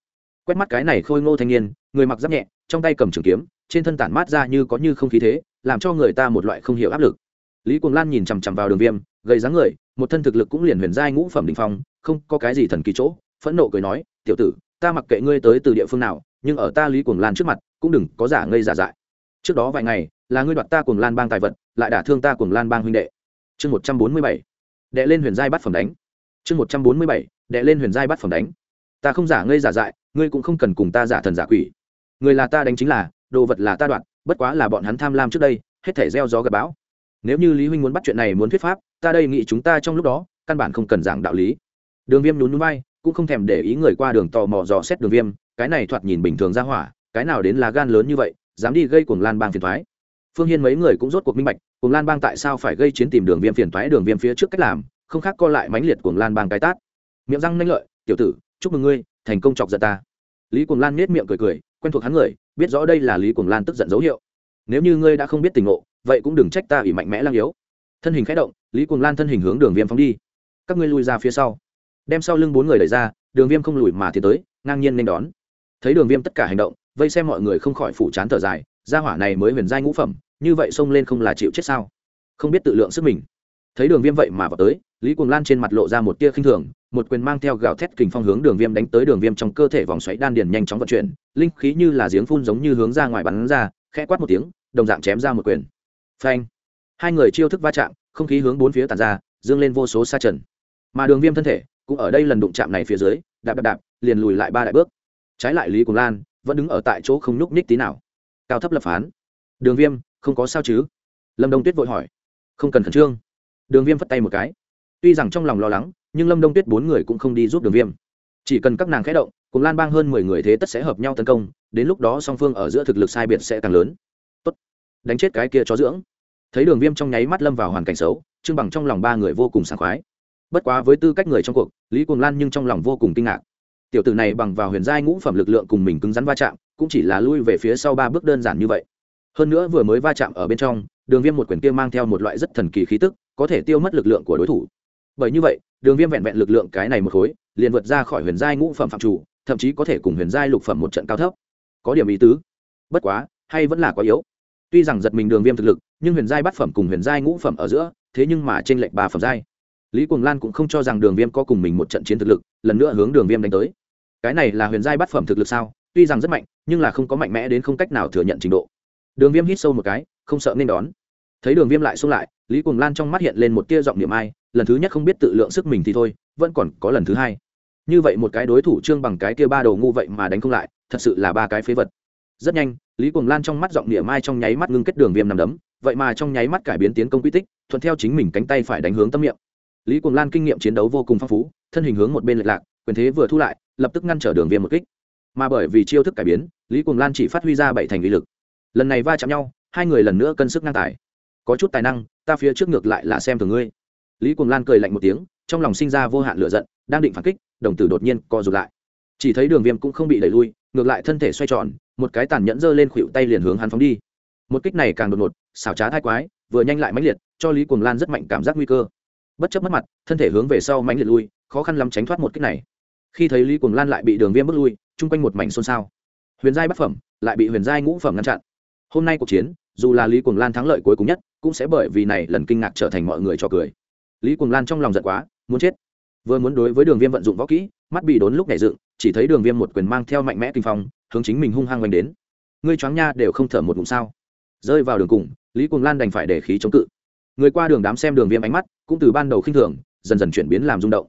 quét mắt cái này khôi ngô thanh niên, người mặc giáp nhẹ, trong tay cầm trường kiếm, trên thân tản mát ra như có như không khí thế, làm cho người ta một loại không hiểu áp lực. Lý cuồng lan nhìn chằm chằm vào đường viêm, gầy dáng người, một thân thực lực cũng liền huyền giai ngũ phẩm đình phong, không có cái gì thần kỳ chỗ, phẫn nộ cười nói, tiểu tử, ta mặc kệ ngươi tới từ địa phương nào, nhưng ở ta lý cuồng lan trước mặt, cũng đừng có giả ngây giả dại. Trước đó vài ngày, là ngươi đoạt ta cuồng lan bang tài vật, lại đả thương ta cuồng lan bang huynh đệ. Chương một trăm bốn mươi bảy. Đệ lên huyền giai bắt phẩm đánh. Chương một trăm bốn mươi bảy. Đệ lên huyền giai bắt phẩm đánh. Ta không giả ngây giả dại ngươi cũng không cần cùng ta giả thần giả quỷ. Người là ta đánh chính là, đồ vật là ta đoạn bất quá là bọn hắn tham lam trước đây, hết thể gieo gió gặp bão. Nếu như lý huynh muốn bắt chuyện này muốn thuyết pháp, ta đây nghĩ chúng ta trong lúc đó, căn bản không cần giảng đạo lý. Đường viêm nhún núi bay cũng không thèm để ý người qua đường tò mò dò xét đường viêm, cái này thoạt nhìn bình thường ra hỏa, cái nào đến là gan lớn như vậy, dám đi gây cuồng lan bang phiền thoái phương hiên mấy người cũng rốt cuộc minh bạch, cuồng lan bang tại sao phải gây chiến tìm đường viêm phiền thoái đường viêm phía trước cách làm, không khác co lại mãnh liệt cuồng lan bang cái tát. Miệng răng nanh lợi, tiểu tử, chúc mừng ngươi thành công chọc giận ta. Lý cuồng lan nết miệng cười cười, quen thuộc hắn người, biết rõ đây là lý cuồng lan tức giận dấu hiệu. Nếu như ngươi đã không biết tình ngộ, vậy cũng đừng trách ta ủy mạnh mẽ lang yếu. Thân hình khẽ động, lý cuồng lan thân hình hướng đường viêm phóng đi. Các ngươi lui ra phía sau. Đem sau lưng bốn người đẩy ra, đường viêm không lùi mà tiến tới, ngang nhiên nên đón. Thấy đường viêm tất cả hành động, vây xem mọi người không khỏi phủ chán thở dài, gia hỏa này mới huyền giai ngũ phẩm, như vậy xông lên không là chịu chết sao? Không biết tự lượng sức mình. Thấy đường viêm vậy mà vào tới, lý cuồng lan trên mặt lộ ra một tia khinh thường một quyền mang theo gạo thét kình phong hướng đường viêm đánh tới đường viêm trong cơ thể vòng xoáy đan điền nhanh chóng vận chuyển, linh khí như là giếng phun giống như hướng ra ngoài bắn ra, khẽ quát một tiếng, đồng dạng chém ra một quyền. Phanh. Hai người chiêu thức va chạm, không khí hướng bốn phía tàn ra, dương lên vô số xa trần. Mà đường viêm thân thể, cũng ở đây lần đụng chạm này phía dưới, đạp đạp đạp, liền lùi lại ba đại bước. Trái lại lý cùng lan, vẫn đứng ở tại chỗ không nhúc nhích tí nào. Cao thấp lập phán. Đường viêm, không có sao chứ? Lâm đông tuyết vội hỏi. Không cần khẩn trương. Đường viêm phất tay một cái. Tuy rằng trong lòng lo lắng nhưng lâm đông tuyết bốn người cũng không đi giúp đường viêm. chỉ cần các nàng khẽ động, cùng lan bang hơn mười người thế tất sẽ hợp nhau tấn công, đến lúc đó song phương ở giữa thực lực sai biệt sẽ càng lớn. tốt, đánh chết cái kia chó dưỡng. thấy đường viêm trong nháy mắt lâm vào hoàn cảnh xấu chưng bằng trong lòng ba người vô cùng sảng khoái. bất quá với tư cách người trong cuộc, lý cùng lan nhưng trong lòng vô cùng kinh ngạc. tiểu tử này bằng vào huyền giai ngũ phẩm lực lượng cùng mình cứng rắn va chạm, cũng chỉ là lui về phía sau ba bước đơn giản như vậy. hơn nữa vừa mới va chạm ở bên trong, đường viêm một quyển kia mang theo một loại rất thần kỳ khí tức, có thể tiêu mất lực lượng của đối thủ. bởi như vậy đường viêm vẹn vẹn lực lượng cái này một khối, liền vượt ra khỏi huyền giai ngũ phẩm phạm chủ, thậm chí có thể cùng huyền giai lục phẩm một trận cao thấp. Có điểm ý tứ. Bất quá, hay vẫn là quá yếu. Tuy rằng giật mình đường viêm thực lực, nhưng huyền giai bát phẩm cùng huyền giai ngũ phẩm ở giữa, thế nhưng mà trên lệnh ba phẩm giai. Lý cuồng lan cũng không cho rằng đường viêm có cùng mình một trận chiến thực lực, lần nữa hướng đường viêm đánh tới. Cái này là huyền giai bát phẩm thực lực sao? Tuy rằng rất mạnh, nhưng là không có mạnh mẽ đến không cách nào thừa nhận trình độ. Đường viêm hít sâu một cái, không sợ nên đón. Thấy đường viêm lại xung lại, lý cuồng lan trong mắt hiện lên một tia giọng niệm ai lần thứ nhất không biết tự lượng sức mình thì thôi, vẫn còn có lần thứ hai. Như vậy một cái đối thủ trương bằng cái kia ba đầu ngu vậy mà đánh không lại, thật sự là ba cái phế vật. Rất nhanh, lý cuồng lan trong mắt giọng niệm mai trong nháy mắt ngưng kết đường viêm nằm đấm, vậy mà trong nháy mắt cải biến tiến công quy tích, thuận theo chính mình cánh tay phải đánh hướng tâm miệng lý cuồng lan kinh nghiệm chiến đấu vô cùng phong phú, thân hình hướng một bên lệch lạc, quyền thế vừa thu lại, lập tức ngăn trở đường viêm một kích. Mà bởi vì chiêu thức cải biến, lý cuồng lan chỉ phát huy ra bảy thành lý lực. Lần này va chạm nhau, hai người lần nữa cân sức ngang tài. Có chút tài năng, ta phía trước ngược lại là xem thường ngươi lý cuồng lan cười lạnh một tiếng, trong lòng sinh ra vô hạn lửa giận, đang định phản kích, đồng tử đột nhiên co rụt lại. Chỉ thấy đường viêm cũng không bị đẩy lui, ngược lại thân thể xoay tròn, một cái tàn nhẫn giơ lên khuỵu tay liền hướng hắn phóng đi. Một kích này càng đột ngột, xảo trá thai quái, vừa nhanh lại mãnh liệt, cho lý cuồng lan rất mạnh cảm giác nguy cơ. Bất chấp mất mặt, thân thể hướng về sau mãnh liệt lui, khó khăn lắm tránh thoát một kích này. Khi thấy lý cuồng lan lại bị đường viêm bước lui, chung quanh một mảnh xôn xao. Huyền giai bất phẩm, lại bị huyền giai ngũ phẩm ngăn chặn. Hôm nay cuộc chiến, dù là lý cuồng lan thắng lợi cuối cùng nhất, cũng sẽ bởi vì này lần kinh ngạc trở thành mọi người cho cười lý quần lan trong lòng giận quá, muốn chết. Vừa muốn đối với đường viêm vận dụng võ kỹ, mắt bị đốn lúc nhảy dựng, chỉ thấy đường viêm một quyền mang theo mạnh mẽ kinh phong, hướng chính mình hung hăng oanh đến. Ngươi choáng nha đều không thở một ngụm sao? Rơi vào đường cùng, lý quần lan đành phải để khí chống cự. Người qua đường đám xem đường viêm ánh mắt, cũng từ ban đầu khinh thường, dần dần chuyển biến làm rung động.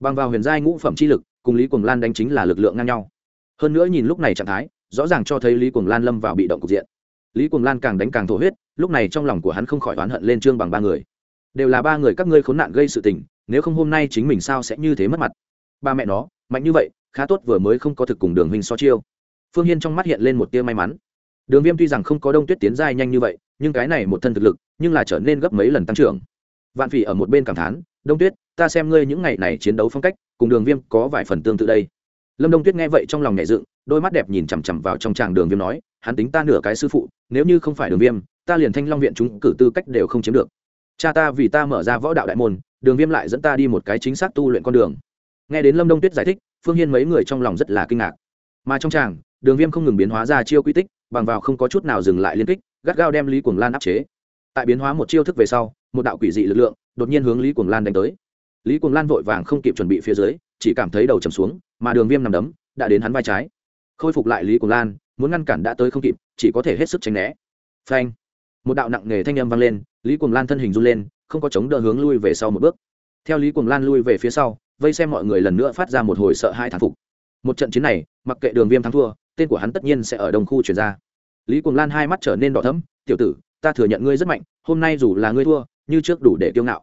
Bằng vào huyền giai ngũ phẩm chi lực, cùng lý quần lan đánh chính là lực lượng ngang nhau. Hơn nữa nhìn lúc này trạng thái, rõ ràng cho thấy lý quần lan lâm vào bị động cục diện. Lý quần lan càng đánh càng thổ huyết, lúc này trong lòng của hắn không khỏi oán hận lên trương bằng ba người đều là ba người các ngươi khốn nạn gây sự tình, nếu không hôm nay chính mình sao sẽ như thế mất mặt? Ba mẹ nó, mạnh như vậy, khá tốt vừa mới không có thực cùng đường huynh so chiêu. Phương hiên trong mắt hiện lên một tia may mắn. Đường viêm tuy rằng không có đông tuyết tiến giai nhanh như vậy, nhưng cái này một thân thực lực, nhưng là trở nên gấp mấy lần tăng trưởng. Vạn phỉ ở một bên cảm thán, đông tuyết, ta xem ngươi những ngày này chiến đấu phong cách, cùng đường viêm có vài phần tương tự đây. Lâm đông tuyết nghe vậy trong lòng nhẹ dựng, đôi mắt đẹp nhìn chằm chằm vào trong tràng đường viêm nói, hắn tính ta nửa cái sư phụ, nếu như không phải đường viêm, ta liền thanh long viện chúng cử tư cách đều không chiếm được cha ta vì ta mở ra võ đạo đại môn, đường viêm lại dẫn ta đi một cái chính xác tu luyện con đường. Nghe đến lâm đông tuyết giải thích, phương hiên mấy người trong lòng rất là kinh ngạc. Mà trong tràng, đường viêm không ngừng biến hóa ra chiêu quy tích, bằng vào không có chút nào dừng lại liên kích, gắt gao đem lý cuồng lan áp chế. Tại biến hóa một chiêu thức về sau, một đạo quỷ dị lực lượng, đột nhiên hướng lý cuồng lan đánh tới. Lý cuồng lan vội vàng không kịp chuẩn bị phía dưới, chỉ cảm thấy đầu chầm xuống, mà đường viêm nằm đấm, đã đến hắn vai trái. Khôi phục lại lý cuồng lan, muốn ngăn cản đã tới không kịp, chỉ có thể hết sức tránh né. Phanh! Một đạo nặng nề thanh âm vang lên lý cuồng lan thân hình run lên, không có chống đỡ hướng lui về sau một bước. Theo lý cuồng lan lui về phía sau, vây xem mọi người lần nữa phát ra một hồi sợ hai thản phục. Một trận chiến này, mặc kệ đường viêm thắng thua, tên của hắn tất nhiên sẽ ở đông khu chuyển ra. Lý cuồng lan hai mắt trở nên đỏ thấm tiểu tử, ta thừa nhận ngươi rất mạnh, hôm nay dù là ngươi thua, như trước đủ để kiêu ngạo.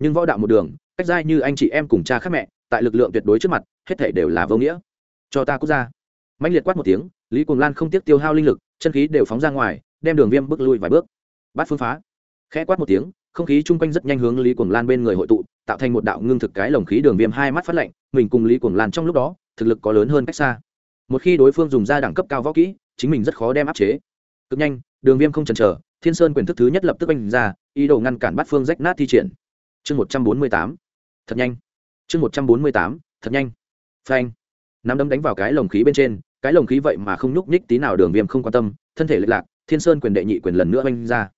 Nhưng võ đạo một đường, cách dai như anh chị em cùng cha khác mẹ, tại lực lượng tuyệt đối trước mặt, hết thể đều là vô nghĩa. Cho ta quốc ra. Mạnh liệt quát một tiếng, lý cuồng lan không tiếc tiêu hao linh lực, chân khí đều phóng ra ngoài, đem đường viêm bước lui vài bước. Bắt phương phá khẽ quát một tiếng, không khí chung quanh rất nhanh hướng lý cuồng lan bên người hội tụ, tạo thành một đạo ngưng thực cái lồng khí đường viêm hai mắt phát lạnh, mình cùng lý cuồng lan trong lúc đó, thực lực có lớn hơn cách xa. Một khi đối phương dùng ra đẳng cấp cao võ kỹ, chính mình rất khó đem áp chế. Cực nhanh, đường viêm không chần chờ, thiên sơn quyền thức thứ nhất lập tức oanh ra, ý đồ ngăn cản bắt phương rách nát thi triển. Chương một trăm bốn mươi tám, thật nhanh. Chương một trăm bốn mươi tám, thật nhanh. Phanh. Nắm đấm đánh vào cái lồng khí bên trên, cái lồng khí vậy mà không nhúc nhích tí nào, đường viêm không quan tâm, thân thể lệch lạc, thiên sơn quyền đệ nhị quyền lần nữa oanh ra.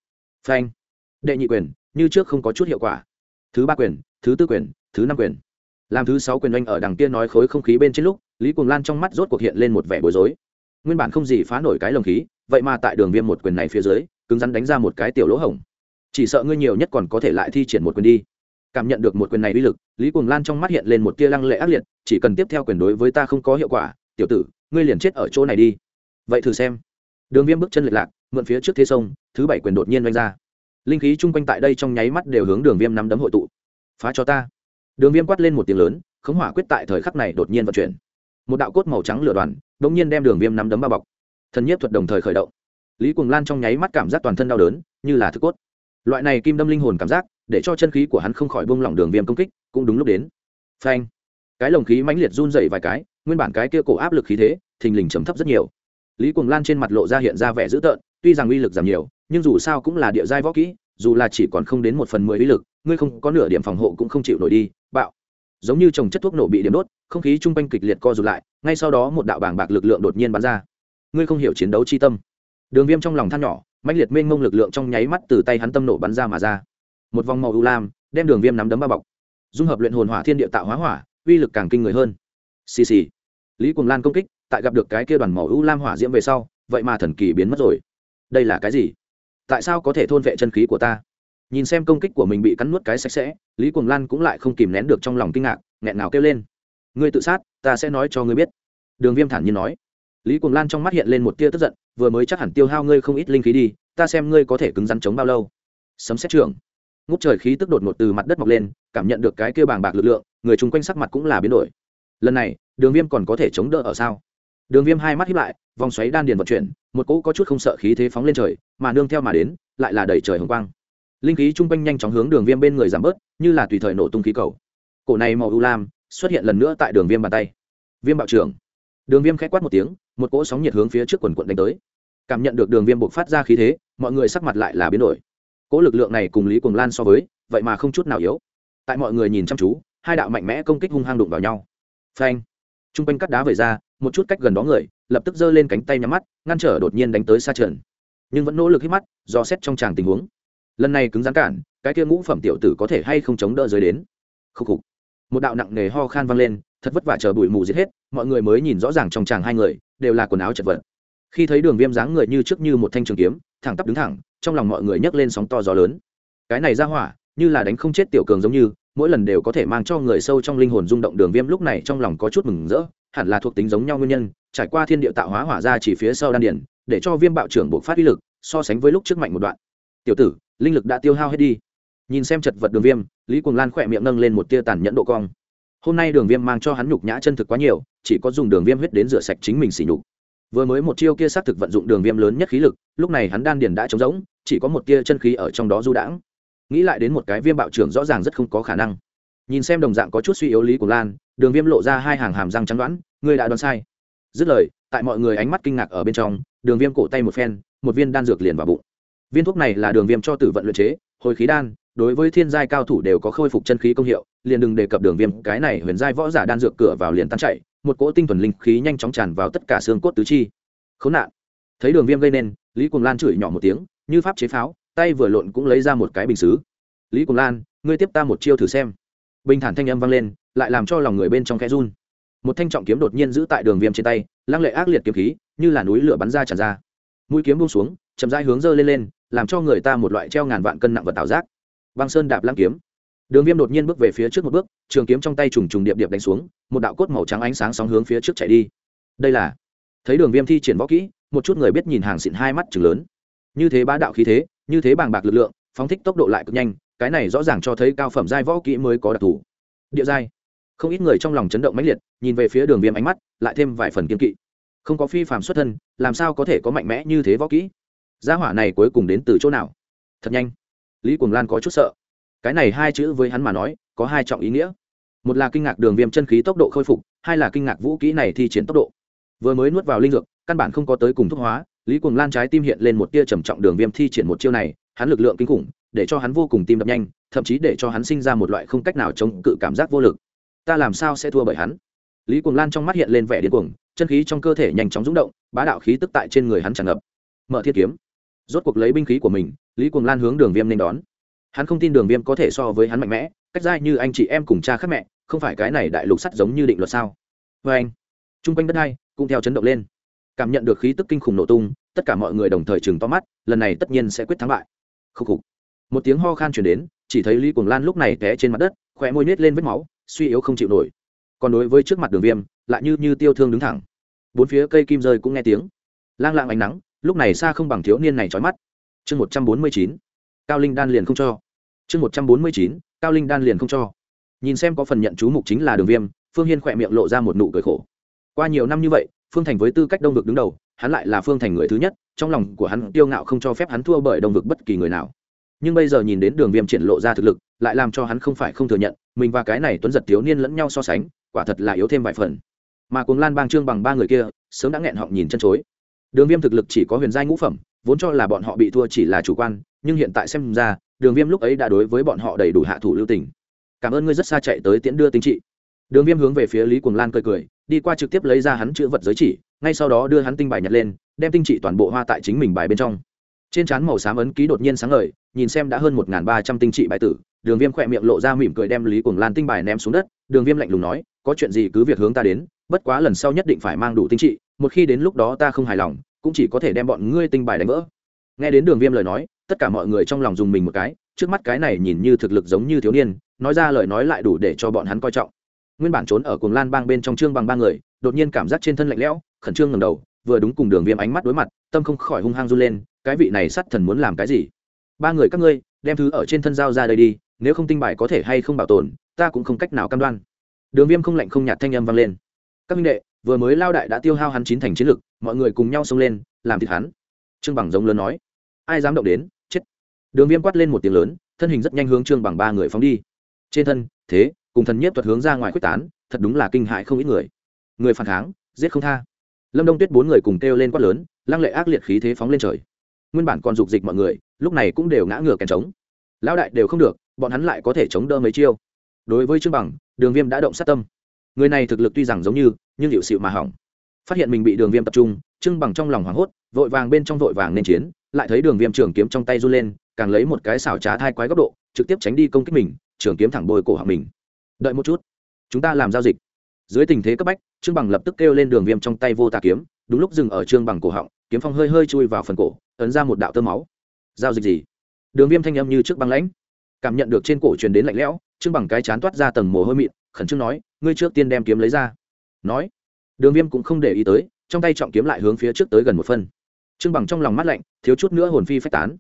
Phanh đệ nhị quyền, như trước không có chút hiệu quả. Thứ ba quyền, thứ tư quyền, thứ năm quyền. Làm thứ sáu quyền oanh ở đằng kia nói khối không khí bên trên lúc, lý cuồng lan trong mắt rốt cuộc hiện lên một vẻ bối rối. Nguyên bản không gì phá nổi cái lồng khí, vậy mà tại đường viêm một quyền này phía dưới, cứng rắn đánh ra một cái tiểu lỗ hổng. Chỉ sợ ngươi nhiều nhất còn có thể lại thi triển một quyền đi. Cảm nhận được một quyền này uy lực, lý cuồng lan trong mắt hiện lên một tia lăng lệ ác liệt, chỉ cần tiếp theo quyền đối với ta không có hiệu quả, tiểu tử, ngươi liền chết ở chỗ này đi. Vậy thử xem. Đường viêm bước chân lệch lạc, mượn phía trước thế sông, thứ bảy quyền đột nhiên oanh ra linh khí chung quanh tại đây trong nháy mắt đều hướng đường viêm nắm đấm hội tụ. Phá cho ta. Đường viêm quát lên một tiếng lớn, khống hỏa quyết tại thời khắc này đột nhiên vận chuyển. Một đạo cốt màu trắng lửa đoàn đ ỗ n g nhiên đem đường viêm nắm đấm bao bọc. Thần nhiếp thuật đồng thời khởi động. Lý quần lan trong nháy mắt cảm giác toàn thân đau đớn, như là thức cốt. Loại này kim đâm linh hồn cảm giác, để cho chân khí của hắn không khỏi bông lỏng đường viêm công kích, cũng đúng lúc đến. Phanh. Cái lồng khí mãnh liệt run dậy vài cái, nguyên bản cái kia cổ áp lực khí thế, thình lình chấm thấp rất nhiều. Lý quần lan trên mặt lộ ra hiện ra vẻ dữ tợn, tuy rằng uy lực giảm nhiều nhưng dù sao cũng là địa giai võ kỹ, dù là chỉ còn không đến một phần mười uy lực, ngươi không có nửa điểm phòng hộ cũng không chịu nổi đi, bạo. Giống như trồng chất thuốc nổ bị điểm đốt, không khí chung quanh kịch liệt co rụt lại, ngay sau đó một đạo bàng bạc lực lượng đột nhiên bắn ra. Ngươi không hiểu chiến đấu chi tâm. Đường viêm trong lòng than nhỏ mạnh liệt mênh mông lực lượng trong nháy mắt từ tay hắn tâm nổ bắn ra mà ra. Một vòng màu u lam, đem đường viêm nắm đấm bao bọc. Dung hợp luyện hồn hỏa thiên địa tạo hóa hỏa, uy lực càng kinh người hơn. Xì xì. Lý cuồng lan công kích, tại gặp được cái kia đoàn màu u lam hỏa diễm về sau, vậy mà thần kỳ biến mất rồi. Đây là cái gì? Tại sao có thể thôn vệ chân khí của ta? Nhìn xem công kích của mình bị cắn nuốt cái sạch sẽ, lý cuồng lan cũng lại không kìm nén được trong lòng kinh ngạc, nghẹn nào kêu lên. Ngươi tự sát, ta sẽ nói cho ngươi biết. Đường viêm thản nhiên nói. Lý cuồng lan trong mắt hiện lên một tia tức giận, vừa mới chắc hẳn tiêu hao ngươi không ít linh khí đi, ta xem ngươi có thể cứng rắn chống bao lâu. Sấm xét trưởng ngút trời khí tức đột ngột từ mặt đất mọc lên, cảm nhận được cái kia bàng bạc lực lượng, người chung quanh sắc mặt cũng là biến đổi. Lần này, đường viêm còn có thể chống đỡ ở sao? Đường viêm hai mắt hiếp lại, vòng xoáy đan điền vận chuyển, một cỗ có chút không sợ khí thế phóng lên trời, mà nương theo mà đến, lại là đẩy trời hồng quang. Linh khí chung quanh nhanh chóng hướng đường viêm bên người giảm bớt, như là tùy thời nổ tung khí cầu. Cổ này màu u lam, xuất hiện lần nữa tại đường viêm bàn tay. Viêm bạo trưởng. Đường viêm k h á c quát một tiếng, một cỗ sóng nhiệt hướng phía trước quần quận đánh tới. Cảm nhận được đường viêm buộc phát ra khí thế, mọi người sắc mặt lại là biến đổi. Cỗ lực lượng này cùng lý cuồng lan so với, vậy mà không chút nào yếu. Tại mọi người nhìn chăm chú, hai đạo mạnh mẽ công kích hung hăng đụng vào nhau. Phanh. T r u n g quanh cắt đá về ra một chút cách gần đó người, lập tức giơ lên cánh tay nhắm mắt, ngăn trở đột nhiên đánh tới xa trần. Nhưng vẫn nỗ lực hít mắt, do xét trong tràng tình huống. Lần này cứng rắn cản, cái kia ngũ phẩm tiểu tử có thể hay không chống đỡ dưới đến. Khúc khục. Một đạo nặng nề ho khan vang lên, thật vất vả chờ bụi mù giết hết, mọi người mới nhìn rõ ràng trong tràng hai người, đều là quần áo chật vật. Khi thấy đường viêm dáng người như trước như một thanh trường kiếm, thẳng tắp đứng thẳng, trong lòng mọi người nhấc lên sóng to gió lớn. Cái này ra hỏa, như là đánh không chết tiểu cường giống như, mỗi lần đều có thể mang cho người sâu trong linh hồn rung động đường viêm lúc này trong lòng có chút mừng rỡ hẳn là thuộc tính giống nhau nguyên nhân, trải qua thiên địa tạo hóa hỏa ra chỉ phía sau đan điển để cho viêm bạo trưởng buộc phát uy lực, so sánh với lúc trước mạnh một đoạn. Tiểu tử, linh lực đã tiêu hao hết đi. Nhìn xem chật vật đường viêm, lý cuồng lan khỏe miệng nâng lên một tia tàn nhẫn độ cong. Hôm nay đường viêm mang cho hắn nhục nhã chân thực quá nhiều, chỉ có dùng đường viêm huyết đến rửa sạch chính mình xỉ nhục. Vừa mới một chiêu kia xác thực vận dụng đường viêm lớn nhất khí lực, lúc này hắn đan điền đã trống rỗng, chỉ có một tia chân khí ở trong đó du đãng. Nghĩ lại đến một cái viêm bạo trưởng rõ ràng rất không có khả năng. Nhìn xem đồng dạng có chút suy yếu lý của lan đường viêm lộ ra hai hàng hàm răng trắng đoán, ngươi đã đoán sai. Dứt lời, tại mọi người ánh mắt kinh ngạc ở bên trong, đường viêm cổ tay một phen, một viên đan dược liền vào bụng. Viên thuốc này là đường viêm cho tử vận luyện chế, hồi khí đan, đối với thiên giai cao thủ đều có khôi phục chân khí công hiệu, liền đừng đề cập đường viêm, cái này huyền giai võ giả đan dược cửa vào liền tan chạy một cỗ tinh thuần linh khí nhanh chóng tràn vào tất cả xương cốt tứ chi. Khốn nạn. Thấy đường viêm gây nên, lý cuồng lan chửi nhỏ một tiếng, như pháp chế pháo, tay vừa lộn cũng lấy ra một cái bình xứ. Lý cuồng lan, ngươi tiếp ta một chiêu thử xem. Bình thản thanh âm vang lên lại làm cho lòng người bên trong khe run. Một thanh trọng kiếm đột nhiên giữ tại đường viêm trên tay, lăng lệ ác liệt kiếm khí, như là núi lửa bắn ra tràn ra. Mũi kiếm buông xuống, chậm rãi hướng dơ lên lên, làm cho người ta một loại treo ngàn vạn cân nặng vật tạo giác. Băng sơn đạp lăng kiếm. Đường viêm đột nhiên bước về phía trước một bước, trường kiếm trong tay trùng trùng điệp điệp đánh xuống, một đạo cốt màu trắng ánh sáng sóng hướng phía trước chạy đi. Đây là, thấy đường viêm thi triển võ kỹ, một chút người biết nhìn hàng xịn hai mắt chừng lớn. Như thế bá đạo khí thế, như thế bàng bạc lực lượng, phóng thích tốc độ lại cực nhanh, cái này rõ ràng cho thấy cao phẩm giai võ kỹ mới có đặc thù. Địa giai không ít người trong lòng chấn động mãnh liệt, nhìn về phía đường viêm ánh mắt, lại thêm vài phần kiên kỵ. Không có phi phạm xuất thân, làm sao có thể có mạnh mẽ như thế võ kỹ? Gia hỏa này cuối cùng đến từ chỗ nào? Thật nhanh. Lý cuồng lan có chút sợ. Cái này hai chữ với hắn mà nói, có hai trọng ý nghĩa. Một là kinh ngạc đường viêm chân khí tốc độ khôi phục, hai là kinh ngạc vũ kỹ này thi triển tốc độ. Vừa mới nuốt vào linh dược, căn bản không có tới cùng thuốc hóa, lý cuồng lan trái tim hiện lên một tia trầm trọng đường viêm thi triển một chiêu này, hắn lực lượng kinh khủng, để cho hắn vô cùng tim đập nhanh, thậm chí để cho hắn sinh ra một loại không cách nào chống cự cảm giác vô lực ta làm sao sẽ thua bởi hắn? Lý cuồng lan trong mắt hiện lên vẻ điên cuồng, chân khí trong cơ thể nhanh chóng rúng động, bá đạo khí tức tại trên người hắn tràn ngập. Mở thiết kiếm. Rốt cuộc lấy binh khí của mình, lý cuồng lan hướng đường viêm nên đón. Hắn không tin đường viêm có thể so với hắn mạnh mẽ, cách dai như anh chị em cùng cha khác mẹ, không phải cái này đại lục sắt giống như định luật sao? Vê anh t r u n g quanh đất hai cũng theo chấn động lên. Cảm nhận được khí tức kinh khủng nổ tung, tất cả mọi người đồng thời chừng to mắt, lần này tất nhiên sẽ quyết thắng bại. Khúc khục. Một tiếng ho khan chuyển đến, chỉ thấy lý cuồng lan lúc này té trên mặt đất khỏe môi nết lên vết máu suy yếu không chịu nổi. Còn đối với trước mặt đường viêm, lại như như tiêu thương đứng thẳng. Bốn phía cây kim rơi cũng nghe tiếng. Lang lạng ánh nắng, lúc này xa không bằng thiếu niên này trói mắt. Chương một trăm bốn mươi chín, cao linh đan liền không cho. Chương một trăm bốn mươi chín, cao linh đan liền không cho. Nhìn xem có phần nhận chú mục chính là đường viêm, phương hiên khỏe miệng lộ ra một nụ cười khổ. Qua nhiều năm như vậy, phương thành với tư cách đông vực đứng đầu, hắn lại là phương thành người thứ nhất, trong lòng của hắn tiêu ngạo không cho phép hắn thua bởi đông vực bất kỳ người nào nhưng bây giờ nhìn đến đường viêm triển lộ ra thực lực, lại làm cho hắn không phải không thừa nhận, mình và cái này tuấn giật thiếu niên lẫn nhau so sánh, quả thật là yếu thêm vài phần. Mà cuồng lan bang trương bằng ba người kia, sớm đã nghẹn họng nhìn chân chối. Đường viêm thực lực chỉ có huyền giai ngũ phẩm, vốn cho là bọn họ bị thua chỉ là chủ quan, nhưng hiện tại xem ra, đường viêm lúc ấy đã đối với bọn họ đầy đủ hạ thủ lưu tình. Cảm ơn ngươi rất xa chạy tới tiễn đưa tính trị. Đường viêm hướng về phía lý cuồng lan cười cười, đi qua trực tiếp lấy ra hắn chữ vật giới chỉ, ngay sau đó đưa hắn tinh bài nhặt lên, đem tinh trị toàn bộ hoa tại chính mình bài bên trong trên trán màu xám ấn ký đột nhiên sáng ngời, nhìn xem đã hơn một ba trăm tinh trị bài tử, đường viêm khỏe miệng lộ ra mỉm cười đem lý cuồng lan tinh bài ném xuống đất, đường viêm lạnh lùng nói, có chuyện gì cứ việc hướng ta đến, bất quá lần sau nhất định phải mang đủ tinh trị, một khi đến lúc đó ta không hài lòng, cũng chỉ có thể đem bọn ngươi tinh bài đánh vỡ. Nghe đến đường viêm lời nói, tất cả mọi người trong lòng dùng mình một cái, trước mắt cái này nhìn như thực lực giống như thiếu niên, nói ra lời nói lại đủ để cho bọn hắn coi trọng. Nguyên bản trốn ở cuồng lan bang bên trong trương bằng ba người, đột nhiên cảm giác trên thân lạnh lẽo, khẩn trương ngầm đầu, vừa đúng cùng đường viêm ánh mắt đối mặt, tâm không khỏi hung hăng run lên cái vị này sát thần muốn làm cái gì? Ba người các ngươi, đem thứ ở trên thân giao ra đây đi, nếu không tinh bài có thể hay không bảo tồn, ta cũng không cách nào cam đoan. Đường viêm không lạnh không nhạt thanh âm vang lên. Các minh đệ, vừa mới lao đại đã tiêu hao hắn chín thành chiến lực, mọi người cùng nhau xông lên, làm thịt hắn. Trương bằng giống lớn nói. Ai dám động đến, chết. Đường viêm quát lên một tiếng lớn, thân hình rất nhanh hướng trương bằng ba người phóng đi. Trên thân, thế, cùng thần nhiếp thuật hướng ra ngoài quyết tán, thật đúng là kinh hại không ít người. Người phản kháng, giết không tha. Lâm đông tuyết bốn người cùng kêu lên quát lớn, lăng lệ ác liệt khí thế phóng lên trời nguyên bản còn dục dịch mọi người, lúc này cũng đều ngã ngửa kèn trống. Lão đại đều không được, bọn hắn lại có thể chống đỡ mấy chiêu. Đối với trương bằng, đường viêm đã động sát tâm. Người này thực lực tuy rằng giống như, nhưng hiệu xịu mà hỏng. Phát hiện mình bị đường viêm tập trung, trương bằng trong lòng hoảng hốt, vội vàng bên trong vội vàng nên chiến, lại thấy đường viêm trường kiếm trong tay run lên, càng lấy một cái xảo trá thai quái góc độ, trực tiếp tránh đi công kích mình, trường kiếm thẳng bôi cổ họng mình. Đợi một chút, chúng ta làm giao dịch. Dưới tình thế cấp bách, trương bằng lập tức kêu lên đường viêm trong tay vô tà kiếm, đúng lúc dừng ở trương bằng cổ họng kiếm phong hơi hơi chui vào phần cổ, ấn ra một đạo tơ máu. Giao dịch gì? Đường viêm thanh âm như trước băng lãnh. Cảm nhận được trên cổ truyền đến lạnh lẽo, trương bằng cái chán toát ra tầng mồ hôi mịn, khẩn trương nói, ngươi trước tiên đem kiếm lấy ra. Nói, đường viêm cũng không để ý tới, trong tay trọng kiếm lại hướng phía trước tới gần một phân trương bằng trong lòng mắt lạnh, thiếu chút nữa hồn phi phách tán.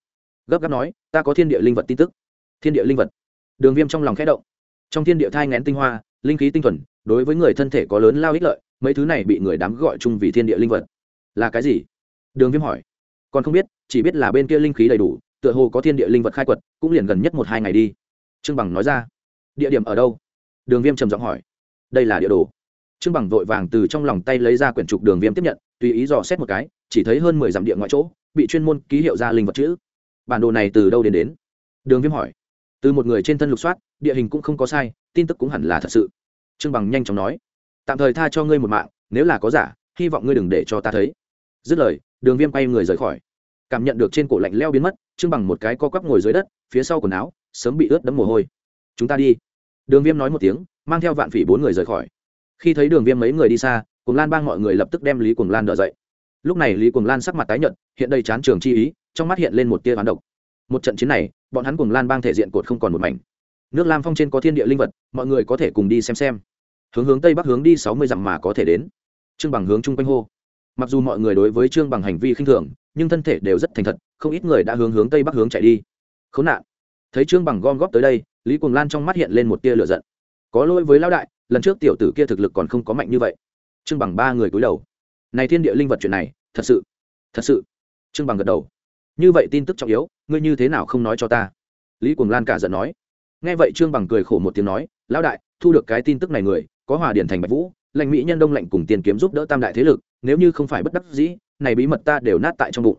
Gấp gáp nói, ta có thiên địa linh vật tin tức. Thiên địa linh vật. Đường viêm trong lòng khẽ động. Trong thiên địa thai ngén tinh hoa, linh khí tinh thuần, đối với người thân thể có lớn lao ích lợi, mấy thứ này bị người đám gọi chung vì thiên địa linh vật. Là cái gì? Đường viêm hỏi. Còn không biết, chỉ biết là bên kia linh khí đầy đủ, tựa hồ có thiên địa linh vật khai quật, cũng liền gần nhất một hai ngày đi. Trương bằng nói ra. Địa điểm ở đâu? Đường viêm trầm giọng hỏi. Đây là địa đồ. Trương bằng vội vàng từ trong lòng tay lấy ra quyển trục đường viêm tiếp nhận, tùy ý dò xét một cái, chỉ thấy hơn mười dặm địa ngoại chỗ, bị chuyên môn ký hiệu ra linh vật chữ. Bản đồ này từ đâu đến đến? Đường viêm hỏi. Từ một người trên thân lục soát, địa hình cũng không có sai, tin tức cũng hẳn là thật sự. Trương bằng nhanh chóng nói. Tạm thời tha cho ngươi một mạng, nếu là có giả, hy vọng ngươi đừng để cho ta thấy. Dứt lời đường viêm bay người rời khỏi. Cảm nhận được trên cổ lạnh leo biến mất, trương bằng một cái co quắp ngồi dưới đất, phía sau quần áo, sớm bị ướt đẫm mồ hôi. Chúng ta đi. Đường viêm nói một tiếng, mang theo vạn phỉ bốn người rời khỏi. Khi thấy đường viêm mấy người đi xa cùng lan bang mọi người lập tức đem lý cùng lan đỡ dậy. Lúc này lý cùng lan sắc mặt tái nhợt, hiện đây chán trường chi ý, trong mắt hiện lên một tia bán độc. Một trận chiến này, bọn hắn cùng lan bang thể diện cột không còn một mảnh. Nước lam phong trên có thiên địa linh vật, mọi người có thể cùng đi xem xem. Hướng hướng tây bắc hướng đi sáu mươi dặm mà có thể đến. Trương bằng hướng chung quanh hô mặc dù mọi người đối với trương bằng hành vi khinh thường, nhưng thân thể đều rất thành thật, không ít người đã hướng hướng tây bắc hướng chạy đi. Khốn nạn. Thấy trương bằng gom góp tới đây, lý cùng lan trong mắt hiện lên một tia lửa giận. Có lỗi với lão đại, lần trước tiểu tử kia thực lực còn không có mạnh như vậy. Trương bằng ba người cúi đầu. Này thiên địa linh vật chuyện này, thật sự thật sự. Trương bằng gật đầu. Như vậy tin tức trọng yếu, ngươi như thế nào không nói cho ta? Lý cuồng lan cả giận nói. Nghe vậy trương bằng cười khổ một tiếng nói, lão đại, thu được cái tin tức này người, có hòa điển thành bạch vũ, lãnh mỹ nhân đông lạnh cùng tiền kiếm giúp đỡ tam đại thế lực nếu như không phải bất đắc dĩ, này bí mật ta đều nát tại trong bụng.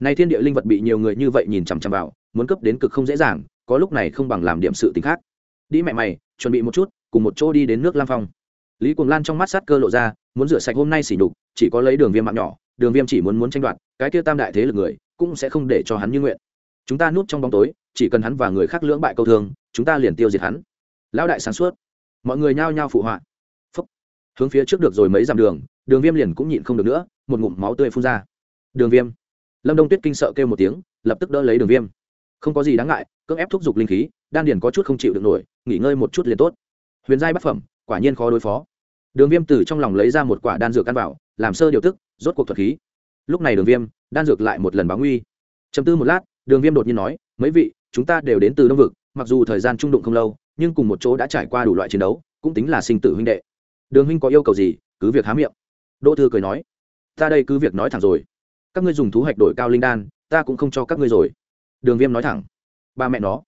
Này thiên địa linh vật bị nhiều người như vậy nhìn chằm chằm vào, muốn cấp đến cực không dễ dàng, có lúc này không bằng làm điểm sự t khác. Đi mẹ mày, chuẩn bị một chút, cùng một chỗ đi đến nước lam phong. Lý cuồng lan trong mắt sát cơ lộ ra, muốn rửa sạch hôm nay xỉ nhục, chỉ có lấy đường viêm mạng nhỏ, đường viêm chỉ muốn muốn tranh đoạt, cái kia tam đại thế lực người, cũng sẽ không để cho hắn như nguyện. Chúng ta núp trong bóng tối, chỉ cần hắn và người khác lưỡng bại câu thương, chúng ta liền tiêu diệt hắn. Lão đại sáng suốt. Mọi người nhao nhao phụ họa. Phúc. hướng phía trước được rồi mấy dặm đường đường viêm liền cũng nhịn không được nữa, một ngụm máu tươi phun ra. Đường viêm. Lâm đông tuyết kinh sợ kêu một tiếng, lập tức đỡ lấy đường viêm. Không có gì đáng ngại, cưỡng ép thúc giục linh khí, đan điền có chút không chịu được nổi, nghỉ ngơi một chút liền tốt. Huyền giai bất phẩm, quả nhiên khó đối phó. Đường viêm từ trong lòng lấy ra một quả đan dược ăn vào, làm sơ điều tức, rốt cuộc thuật khí. Lúc này đường viêm, đan dược lại một lần báo nguy. Chấm tư một lát, đường viêm đột nhiên nói, mấy vị, chúng ta đều đến từ đông vực, mặc dù thời gian trung đụng không lâu, nhưng cùng một chỗ đã trải qua đủ loại chiến đấu, cũng tính là sinh tử huynh đệ. Đường huynh có yêu cầu gì, cứ việc há miệng đỗ thư cười nói ta đây cứ việc nói thẳng rồi. Các ngươi dùng thú hạch đổi cao linh đan ta cũng không cho các ngươi rồi. Đường viêm nói thẳng ba mẹ nó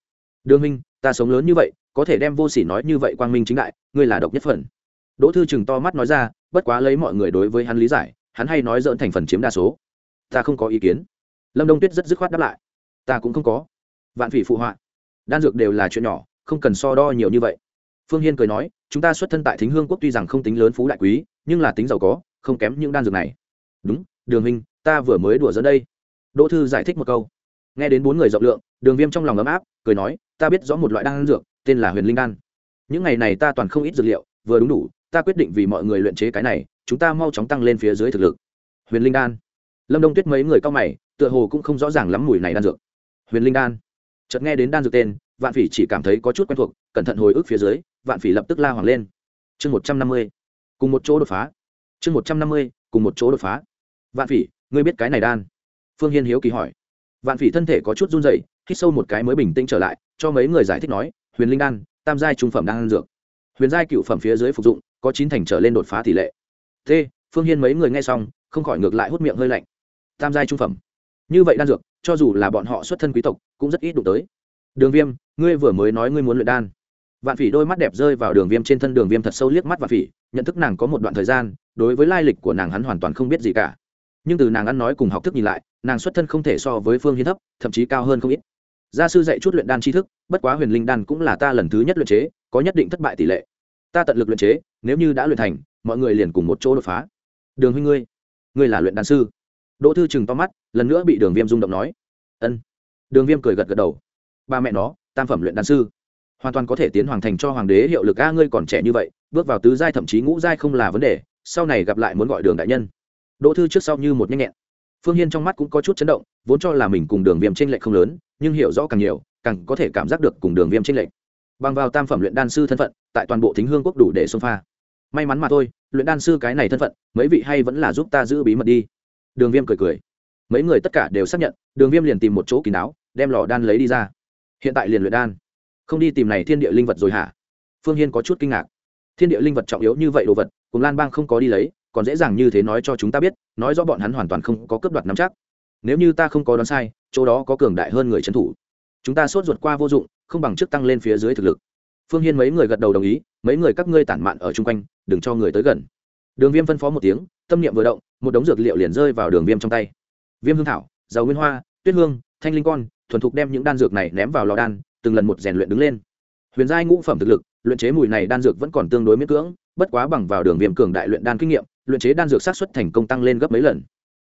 đường Minh, ta sống lớn như vậy có thể đem vô sỉ nói như vậy quang minh chính đại ngươi là độc nhất phần. Đỗ thư chừng to mắt nói ra bất quá lấy mọi người đối với hắn lý giải hắn hay nói dỡn thành phần chiếm đa số. Ta không có ý kiến. Lâm đông tuyết rất dứt khoát đáp lại ta cũng không có. Vạn phỉ phụ họa đan dược đều là chuyện nhỏ không cần so đo nhiều như vậy. Phương hiên cười nói chúng ta xuất thân tại thính hương quốc tuy rằng không tính lớn phú đại quý nhưng là tính giàu có không kém những đan dược này. Đúng, đường hình ta vừa mới đùa dẫn đây. Đỗ thư giải thích một câu. Nghe đến bốn người rộng lượng, đường viêm trong lòng ấm áp, cười nói, ta biết rõ một loại đan dược, tên là huyền linh đan. Những ngày này ta toàn không ít dược liệu, vừa đúng đủ, ta quyết định vì mọi người luyện chế cái này, chúng ta mau chóng tăng lên phía dưới thực lực. Huyền linh đan. Lâm đông tuyết mấy người cao mày, tựa hồ cũng không rõ ràng lắm mùi này đan dược. Huyền linh đan. Chợt nghe đến đan dược tên, vạn phỉ chỉ cảm thấy có chút quen thuộc, cẩn thận hồi ức phía dưới, vạn phỉ lập tức la hoàng lên. Chương một trăm năm mươi. Cùng một chỗ đột phá chương một trăm năm mươi, cùng một chỗ đột phá. Vạn phỉ, ngươi biết cái này đan? Phương hiên hiếu kỳ hỏi. Vạn phỉ thân thể có chút run dậy hít sâu một cái mới bình tĩnh trở lại, cho mấy người giải thích nói, huyền linh đan, tam giai trung phẩm đan dược. Huyền giai cựu phẩm phía dưới phục dụng, có chín thành trở lên đột phá tỷ lệ. T phương hiên mấy người nghe xong, không khỏi ngược lại hút miệng hơi lạnh. Tam giai trung phẩm. Như vậy đan dược, cho dù là bọn họ xuất thân quý tộc, cũng rất ít đụng tới. Đường viêm, ngươi vừa mới nói ngươi muốn luyện đan vạn phỉ đôi mắt đẹp rơi vào đường viêm trên thân, đường viêm thật sâu liếc mắt vạn phỉ, nhận thức nàng có một đoạn thời gian, đối với lai lịch của nàng hắn hoàn toàn không biết gì cả. Nhưng từ nàng ăn nói cùng học thức nhìn lại, nàng xuất thân không thể so với phương hiến thấp, thậm chí cao hơn không ít. Gia sư dạy chút luyện đan tri thức, bất quá huyền linh đan cũng là ta lần thứ nhất luyện chế, có nhất định thất bại tỷ lệ. Ta tận lực luyện chế, nếu như đã luyện thành, mọi người liền cùng một chỗ đột phá. Đường Huy ngươi ngươi là luyện đan sư. Đỗ thư chừng to mắt, lần nữa bị đường viêm rung động nói. Ân. Đường viêm cười gật gật đầu. Ba mẹ nó, tam phẩm luyện đan sư hoàn toàn có thể tiến hoàng thành cho hoàng đế hiệu lực a, ngươi còn trẻ như vậy, bước vào tứ giai thậm chí ngũ giai không là vấn đề, sau này gặp lại muốn gọi đường đại nhân. Đỗ thư trước sau như một nhanh nhẹn. Phương hiên trong mắt cũng có chút chấn động, vốn cho là mình cùng đường viêm tranh lệch không lớn, nhưng hiểu rõ càng nhiều, càng có thể cảm giác được cùng đường viêm tranh lệch. Bằng vào tam phẩm luyện đan sư thân phận, tại toàn bộ thính hương quốc đủ để xông pha. May mắn mà thôi, luyện đan sư cái này thân phận, mấy vị hay vẫn là giúp ta giữ bí mật đi. Đường viêm cười cười. Mấy người tất cả đều xác nhận, đường viêm liền tìm một chỗ kín đáo, đem lò đan lấy đi ra. Hiện tại liền luyện đan không đi tìm này thiên địa linh vật rồi hả? Phương hiên có chút kinh ngạc. Thiên địa linh vật trọng yếu như vậy đồ vật, cùng lan bang không có đi lấy, còn dễ dàng như thế nói cho chúng ta biết, nói rõ bọn hắn hoàn toàn không có cướp đoạt nắm chắc. Nếu như ta không có đoán sai, chỗ đó có cường đại hơn người trấn thủ. Chúng ta sốt ruột qua vô dụng, không bằng trước tăng lên phía dưới thực lực. Phương hiên mấy người gật đầu đồng ý, mấy người các ngươi tản mạn ở chung quanh, đừng cho người tới gần. Đường viêm phân phó một tiếng, tâm niệm vừa động, một đống dược liệu liền rơi vào đường viêm trong tay. Viêm hương thảo dầu nguyên hoa, tuyết hương, thanh linh con, thuần thục đem những đan dược này ném vào lò đan từng lần một rèn luyện đứng lên. Huyền giai ngũ phẩm thực lực, luyện chế mùi này đan dược vẫn còn tương đối miễn cưỡng, bất quá bằng vào đường viêm cường đại luyện đan kinh nghiệm, luyện chế đan dược sát xuất thành công tăng lên gấp mấy lần.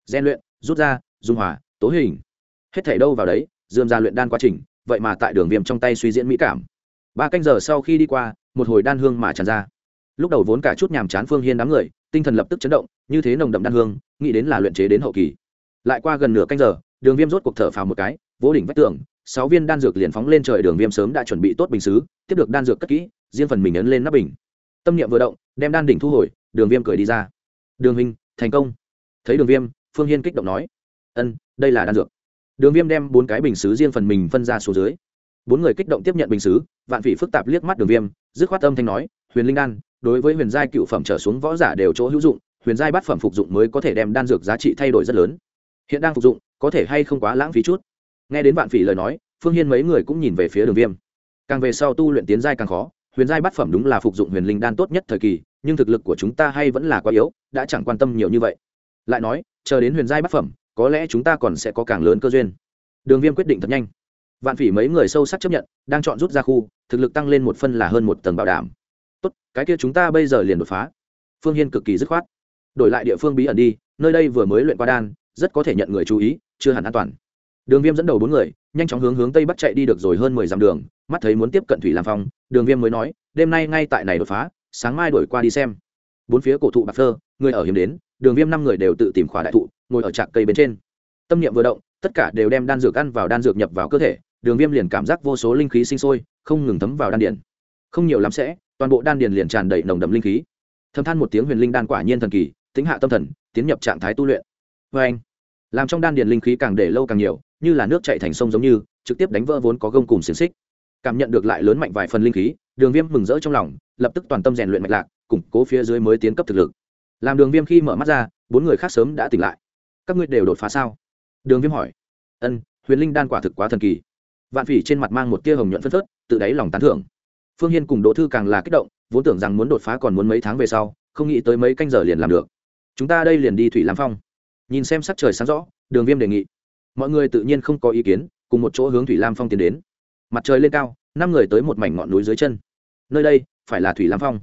Gian luyện, rút ra, dung hòa tố hình. Hết thảy đâu vào đấy dườm ra luyện đan quá trình, vậy mà tại đường viêm trong tay suy diễn mỹ cảm. Ba canh giờ sau khi đi qua, một hồi đan hương mà tràn ra. Lúc đầu vốn cả chút nhàm chán phương hiên đám người, tinh thần lập tức chấn động, như thế nồng đậm đan hương, nghĩ đến là luyện chế đến hậu kỳ. Lại qua gần nửa canh giờ, đường viêm rốt cuộc thở phào một cái, vỗ đỉnh vách tường sáu viên đan dược liền phóng lên trời đường viêm sớm đã chuẩn bị tốt bình xứ, tiếp được đan dược cất kỹ, riêng phần mình ấn lên nắp bình. Tâm niệm vừa động, đem đan đỉnh thu hồi, đường viêm cười đi ra. Đường hình thành công. Thấy đường viêm, phương hiên kích động nói. Ân, đây là đan dược. Đường viêm đem bốn cái bình xứ riêng phần mình phân ra số dưới. Bốn người kích động tiếp nhận bình xứ, vạn vị phức tạp liếc mắt đường viêm, dứt khoát âm thanh nói, huyền linh đan, đối với huyền giai cựu phẩm trở xuống võ giả đều chỗ hữu dụng, huyền giai bát phẩm phục dụng mới có thể đem đan dược giá trị thay đổi rất lớn. Hiện đang phục dụng, có thể hay không quá lãng phí chút nghe đến vạn phỉ lời nói, phương hiên mấy người cũng nhìn về phía đường viêm. Càng về sau tu luyện tiến giai càng khó, huyền giai bát phẩm đúng là phục dụng huyền linh đan tốt nhất thời kỳ, nhưng thực lực của chúng ta hay vẫn là quá yếu, đã chẳng quan tâm nhiều như vậy. Lại nói, chờ đến huyền giai bát phẩm, có lẽ chúng ta còn sẽ có càng lớn cơ duyên. Đường viêm quyết định thật nhanh. Vạn phỉ mấy người sâu sắc chấp nhận, đang chọn rút ra khu, thực lực tăng lên một phân là hơn một tầng bảo đảm. Tốt, cái kia chúng ta bây giờ liền đột phá. Phương hiên cực kỳ dứt khoát. Đổi lại địa phương bí ẩn đi, nơi đây vừa mới luyện qua đan, rất có thể nhận người chú ý, chưa hẳn an toàn đường viêm dẫn đầu bốn người, nhanh chóng hướng hướng tây bắc chạy đi được rồi hơn mười dặm đường, mắt thấy muốn tiếp cận thủy làm phong, đường viêm mới nói, đêm nay ngay tại này đột phá, sáng mai đổi qua đi xem. Bốn phía cổ thụ bạc phơ, người ở hiếm đến, đường viêm năm người đều tự tìm khỏa đại thụ, ngồi ở trạc cây bên trên. Tâm niệm vừa động, tất cả đều đem đan dược ăn vào đan dược nhập vào cơ thể, đường viêm liền cảm giác vô số linh khí sinh sôi, không ngừng thấm vào đan điền. Không nhiều lắm sẽ, toàn bộ đan điền liền tràn đầy nồng đậm linh khí. Thâm than một tiếng huyền linh đan quả nhiên thần kỳ tính hạ tâm thần, tiến nhập trạng thái tu luyện. Vê anh làm trong đan điền linh khí càng để lâu càng nhiều như là nước chạy thành sông giống như, trực tiếp đánh vỡ vốn có gông cùng xiềng xích. Cảm nhận được lại lớn mạnh vài phần linh khí, đường viêm mừng rỡ trong lòng, lập tức toàn tâm rèn luyện mạch lạc, củng cố phía dưới mới tiến cấp thực lực. Làm đường viêm khi mở mắt ra, bốn người khác sớm đã tỉnh lại. Các ngươi đều đột phá sao? Đường viêm hỏi. Ân, huyền linh đan quả thực quá thần kỳ. Vạn phỉ trên mặt mang một tia hồng nhuận phân phớt, tự đáy lòng tán thưởng. Phương hiên cùng đỗ thư càng là kích động, vốn tưởng rằng muốn đột phá còn muốn mấy tháng về sau, không nghĩ tới mấy canh giờ liền làm được. Chúng ta đây liền đi thủy lam phong. Nhìn xem sắc trời sáng rõ, đường viêm đề nghị mọi người tự nhiên không có ý kiến, cùng một chỗ hướng thủy lam phong tiến đến. Mặt trời lên cao, năm người tới một mảnh ngọn núi dưới chân. Nơi đây, phải là thủy lam phong.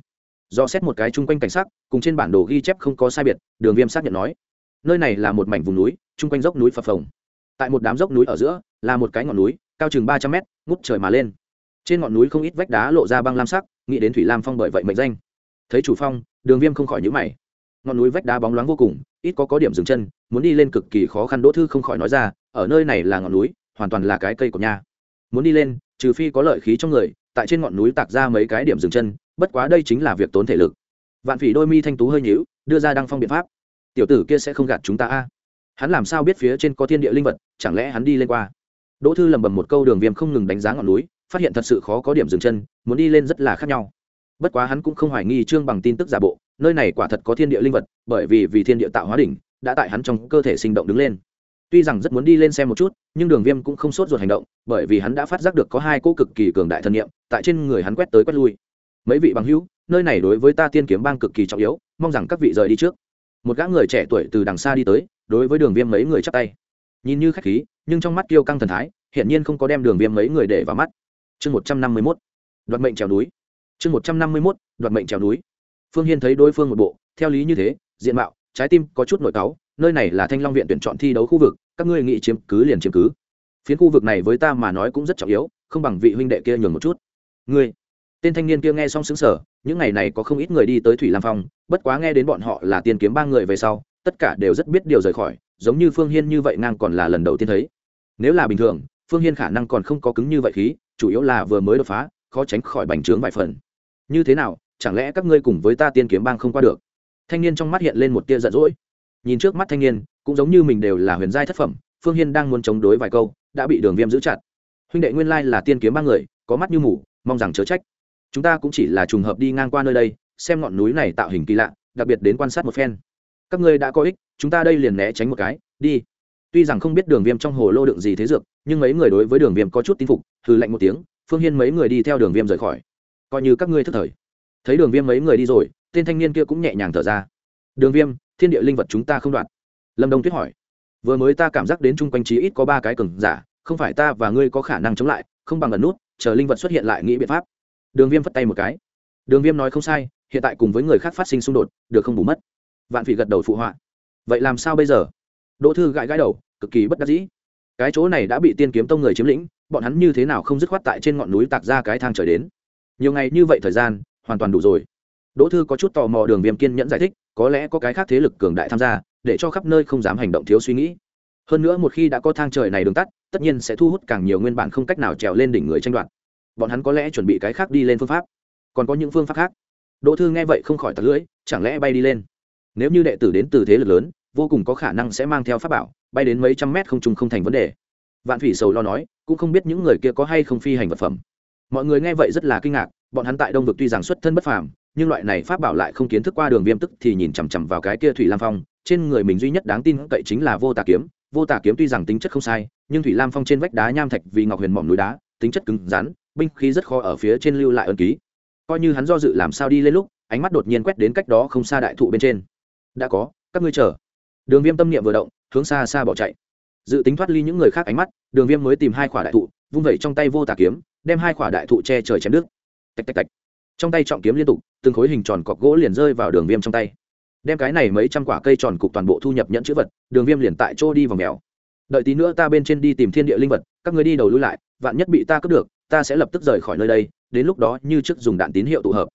Do xét một cái chung quanh cảnh sắc, cùng trên bản đồ ghi chép không có sai biệt, đường viêm xác nhận nói. Nơi này là một mảnh vùng núi, chung quanh dốc núi phập phồng. Tại một đám dốc núi ở giữa, là một cái ngọn núi, cao chừng ba trăm mét, ngút trời mà lên. Trên ngọn núi không ít vách đá lộ ra băng lam sắc, nghĩ đến thủy lam phong bởi vậy mệnh danh. Thấy chủ phong, đường viêm không khỏi nhữ mày. Ngọn núi vách đá bóng loáng vô cùng, ít có có điểm dừng chân, muốn đi lên cực kỳ khó khăn, đỗ thư không khỏi nói ra ở nơi này là ngọn núi, hoàn toàn là cái cây của nhà muốn đi lên, trừ phi có lợi khí trong người, tại trên ngọn núi tạc ra mấy cái điểm dừng chân, bất quá đây chính là việc tốn thể lực. Vạn phỉ đôi mi thanh tú hơi nhữu đưa ra đăng phong biện pháp. Tiểu tử kia sẽ không gạt chúng ta a. Hắn làm sao biết phía trên có thiên địa linh vật, chẳng lẽ hắn đi lên qua? Đỗ thư lầm bầm một câu đường viêm không ngừng đánh giá ngọn núi, phát hiện thật sự khó có điểm dừng chân, muốn đi lên rất là khác nhau. Bất quá hắn cũng không hoài nghi trương bằng tin tức giả bộ, nơi này quả thật có thiên địa linh vật, bởi vì vì thiên địa tạo hóa đỉnh, đã tại hắn trong cơ thể sinh động đứng lên tuy rằng rất muốn đi lên xem một chút, nhưng đường viêm cũng không sốt ruột hành động, bởi vì hắn đã phát giác được có hai cỗ cực kỳ cường đại thân nhiệm tại trên người hắn quét tới quét lui. Mấy vị bằng hữu, nơi này đối với ta tiên kiếm bang cực kỳ trọng yếu, mong rằng các vị rời đi trước. Một gã người trẻ tuổi từ đằng xa đi tới, đối với đường viêm mấy người chắp tay. Nhìn như khách khí, nhưng trong mắt kiêu căng thần thái, hiển nhiên không có đem đường viêm mấy người để vào mắt. Chương một trăm năm mươi mốt, đoạt mệnh trèo núi. Chương một trăm năm mươi mốt, đoạt mệnh trèo núi. Phương hiên thấy đối phương một bộ, theo lý như thế, diện mạo, trái tim có chút nội cáu nơi này là thanh long viện tuyển chọn thi đấu khu vực, các ngươi nghị chiếm cứ liền chiếm cứ. Phiến khu vực này với ta mà nói cũng rất trọng yếu, không bằng vị huynh đệ kia nhường một chút. Ngươi, tên thanh niên kia nghe xong xứng sở những ngày này có không ít người đi tới thủy lam phong, bất quá nghe đến bọn họ là tiền kiếm ba người về sau, tất cả đều rất biết điều rời khỏi, giống như phương hiên như vậy ngang còn là lần đầu tiên thấy. Nếu là bình thường, phương hiên khả năng còn không có cứng như vậy khí, chủ yếu là vừa mới đột phá, khó tránh khỏi bành trướng vài phần. Như thế nào, chẳng lẽ các ngươi cùng với ta tiên kiếm bang không qua được? Thanh niên trong mắt hiện lên một tia giận dỗi nhìn trước mắt thanh niên, cũng giống như mình đều là huyền giai thất phẩm, phương hiên đang muốn chống đối vài câu, đã bị đường viêm giữ chặt. Huynh đệ nguyên lai là tiên kiếm ba người, có mắt như mủ mong rằng chớ trách. Chúng ta cũng chỉ là trùng hợp đi ngang qua nơi đây, xem ngọn núi này tạo hình kỳ lạ, đặc biệt đến quan sát một phen. Các ngươi đã có ích, chúng ta đây liền né tránh một cái, đi. Tuy rằng không biết đường viêm trong hồ lô đựng gì thế dược, nhưng mấy người đối với đường viêm có chút tin phục, hừ lạnh một tiếng, phương hiên mấy người đi theo đường viêm rời khỏi. Coi như các ngươi thức thời. Thấy đường viêm mấy người đi rồi, tên thanh niên kia cũng nhẹ nhàng thở ra. Đường viêm thiên địa linh vật chúng ta không đoạt lâm đông tuyết hỏi. Vừa mới ta cảm giác đến chung quanh trí ít có ba cái cừng giả, không phải ta và ngươi có khả năng chống lại, không bằng ẩn nút, chờ linh vật xuất hiện lại nghĩ biện pháp. Đường viêm phất tay một cái. Đường viêm nói không sai, hiện tại cùng với người khác phát sinh xung đột, được không bù mất. Vạn phỉ gật đầu phụ họa. Vậy làm sao bây giờ? Đỗ thư gãi gãi đầu, cực kỳ bất đắc dĩ. Cái chỗ này đã bị tiên kiếm tông người chiếm lĩnh, bọn hắn như thế nào không dứt khoát tại trên ngọn núi tạc ra cái thang trời đến? Nhiều ngày như vậy thời gian, hoàn toàn đủ rồi. Đỗ thư có chút tò mò đường viêm kiên nhẫn giải thích có lẽ có cái khác thế lực cường đại tham gia, để cho khắp nơi không dám hành động thiếu suy nghĩ. Hơn nữa một khi đã có thang trời này đường tắt, tất nhiên sẽ thu hút càng nhiều nguyên bản không cách nào trèo lên đỉnh người tranh đoạt. Bọn hắn có lẽ chuẩn bị cái khác đi lên phương pháp. Còn có những phương pháp khác. Đỗ thư nghe vậy không khỏi tật lưỡi, chẳng lẽ bay đi lên? Nếu như đệ tử đến từ thế lực lớn, vô cùng có khả năng sẽ mang theo pháp bảo, bay đến mấy trăm mét không trung không thành vấn đề. Vạn thủy sầu lo nói, cũng không biết những người kia có hay không phi hành vật phẩm. Mọi người nghe vậy rất là kinh ngạc, bọn hắn tại đông vực tuy rằng xuất thân bất phàm nhưng loại này pháp bảo lại không kiến thức qua đường viêm tức thì nhìn chằm chằm vào cái kia thủy lam phong, trên người mình duy nhất đáng tin cậy chính là vô tà kiếm. Vô tà kiếm tuy rằng tính chất không sai, nhưng thủy lam phong trên vách đá nham thạch vì ngọc huyền mỏm núi đá, tính chất cứng rắn, binh khí rất khó ở phía trên lưu lại ân ký. Coi như hắn do dự làm sao đi lên lúc, ánh mắt đột nhiên quét đến cách đó không xa đại thụ bên trên. Đã có, các ngươi chờ. Đường viêm tâm niệm vừa động, hướng xa xa bỏ chạy. Dự tính thoát ly những người khác ánh mắt, đường viêm mới tìm hai khỏa đại thụ, vung vẩy trong tay vô tà kiếm, đem hai khỏa đại thụ che trời chém đứt. Tạch tạch tạch trong tay trọng kiếm liên tục, từng khối hình tròn cọc gỗ liền rơi vào đường viêm trong tay. Đem cái này mấy trăm quả cây tròn cục toàn bộ thu nhập nhận chữ vật, đường viêm liền tại chỗ đi vào mèo. Đợi tí nữa ta bên trên đi tìm thiên địa linh vật, các người đi đầu lui lại, vạn nhất bị ta cướp được, ta sẽ lập tức rời khỏi nơi đây, đến lúc đó như trước dùng đạn tín hiệu tụ hợp.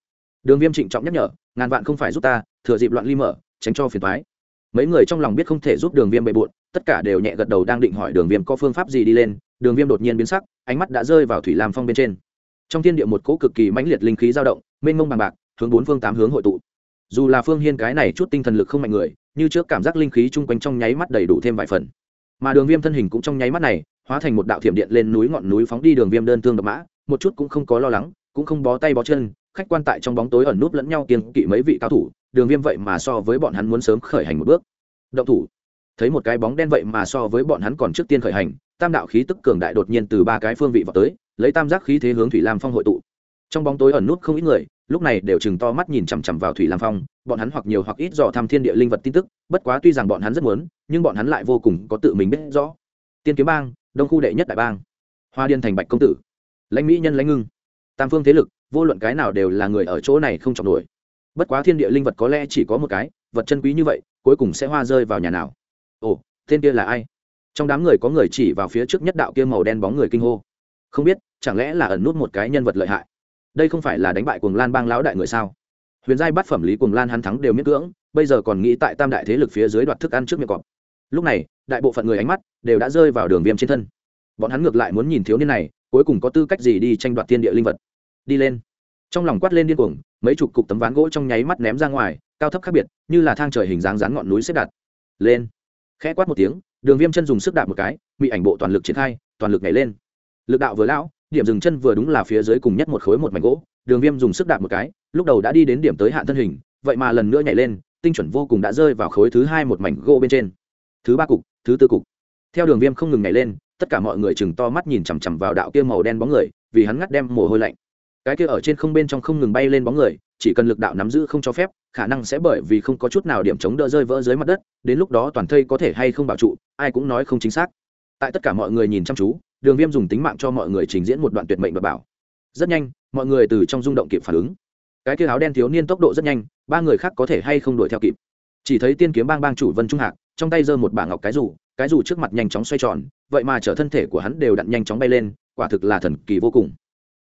Đường viêm trịnh trọng nhắc nhở, ngàn vạn không phải giúp ta, thừa dịp loạn ly mở, tránh cho phiền thoái mấy người trong lòng biết không thể giúp đường viêm bề bộn, tất cả đều nhẹ gật đầu đang định hỏi đường viêm có phương pháp gì đi lên, đường viêm đột nhiên biến sắc, ánh mắt đã rơi vào thủy lam phong bên trên trong thiên địa một cỗ cực kỳ mãnh liệt linh khí dao động, mênh mông bằng bạc, hướng bốn phương tám hướng hội tụ. Dù là phương hiên cái này chút tinh thần lực không mạnh người, như trước cảm giác linh khí chung quanh trong nháy mắt đầy đủ thêm vài phần. Mà đường viêm thân hình cũng trong nháy mắt này, hóa thành một đạo thiểm điện lên núi ngọn núi phóng đi đường viêm đơn thương độc mã, một chút cũng không có lo lắng, cũng không bó tay bó chân, khách quan tại trong bóng tối ẩn núp lẫn nhau kiên kỵ mấy vị cao thủ, đường viêm vậy mà so với bọn hắn muốn sớm khởi hành một bước. Động thủ. Thấy một cái bóng đen vậy mà so với bọn hắn còn trước tiên khởi hành, tam đạo khí tức cường đại đột nhiên từ ba cái phương vị vào tới lấy tam giác khí thế hướng thủy lam phong hội tụ. Trong bóng tối ẩn nút không ít người, lúc này đều chừng to mắt nhìn chằm chằm vào thủy lam phong, bọn hắn hoặc nhiều hoặc ít dò thăm thiên địa linh vật tin tức, bất quá tuy rằng bọn hắn rất muốn, nhưng bọn hắn lại vô cùng có tự mình biết rõ. Tiên kiếm bang, đông khu đệ nhất đại bang. Hoa điên thành bạch công tử. Lãnh mỹ nhân lãnh ngưng. Tam phương thế lực, vô luận cái nào đều là người ở chỗ này không chọn nổi. Bất quá thiên địa linh vật có lẽ chỉ có một cái, vật chân quý như vậy, cuối cùng sẽ hoa rơi vào nhà nào? Ồ, tên kia là ai? Trong đám người có người chỉ vào phía trước nhất đạo kia màu đen bóng người kinh hô không biết, chẳng lẽ là ẩn nút một cái nhân vật lợi hại? Đây không phải là đánh bại cuồng lan bang lão đại người sao? Huyền giai bắt phẩm lý cuồng lan hắn thắng đều miễn cưỡng, bây giờ còn nghĩ tại tam đại thế lực phía dưới đoạt thức ăn trước miệng cọp. Lúc này, đại bộ phận người ánh mắt đều đã rơi vào đường viêm trên thân. Bọn hắn ngược lại muốn nhìn thiếu niên này, cuối cùng có tư cách gì đi tranh đoạt thiên địa linh vật. Đi lên. Trong lòng quát lên điên cuồng, mấy chục cục tấm ván gỗ trong nháy mắt ném ra ngoài, cao thấp khác biệt, như là thang trời hình dáng dán ngọn núi xếp đặt. Lên. Khẽ quát một tiếng, đường viêm chân dùng sức đạp một cái bị ảnh bộ toàn lực triển khai, toàn lực nhảy lên lực đạo vừa lão, điểm dừng chân vừa đúng là phía dưới cùng nhất một khối một mảnh gỗ, đường viêm dùng sức đạp một cái, lúc đầu đã đi đến điểm tới hạn thân hình, vậy mà lần nữa nhảy lên, tinh chuẩn vô cùng đã rơi vào khối thứ hai một mảnh gỗ bên trên. Thứ ba cục, thứ tư cục. Theo đường viêm không ngừng nhảy lên, tất cả mọi người chừng to mắt nhìn chằm chằm vào đạo kia màu đen bóng người, vì hắn ngắt đem mồ hôi lạnh. Cái kia ở trên không bên trong không ngừng bay lên bóng người, chỉ cần lực đạo nắm giữ không cho phép, khả năng sẽ bởi vì không có chút nào điểm chống đỡ rơi vỡ dưới mặt đất, đến lúc đó toàn thây có thể hay không bảo trụ, ai cũng nói không chính xác. Tại tất cả mọi người nhìn chăm chú đường viêm dùng tính mạng cho mọi người trình diễn một đoạn tuyệt mệnh và bảo. Rất nhanh, mọi người từ trong rung động kịp phản ứng. Cái kia áo đen thiếu niên tốc độ rất nhanh, ba người khác có thể hay không đuổi theo kịp. Chỉ thấy tiên kiếm bang bang chủ vân trung hạc, trong tay giơ một bảng ngọc cái rủ cái rủ trước mặt nhanh chóng xoay tròn, vậy mà chở thân thể của hắn đều đặn nhanh chóng bay lên, quả thực là thần kỳ vô cùng.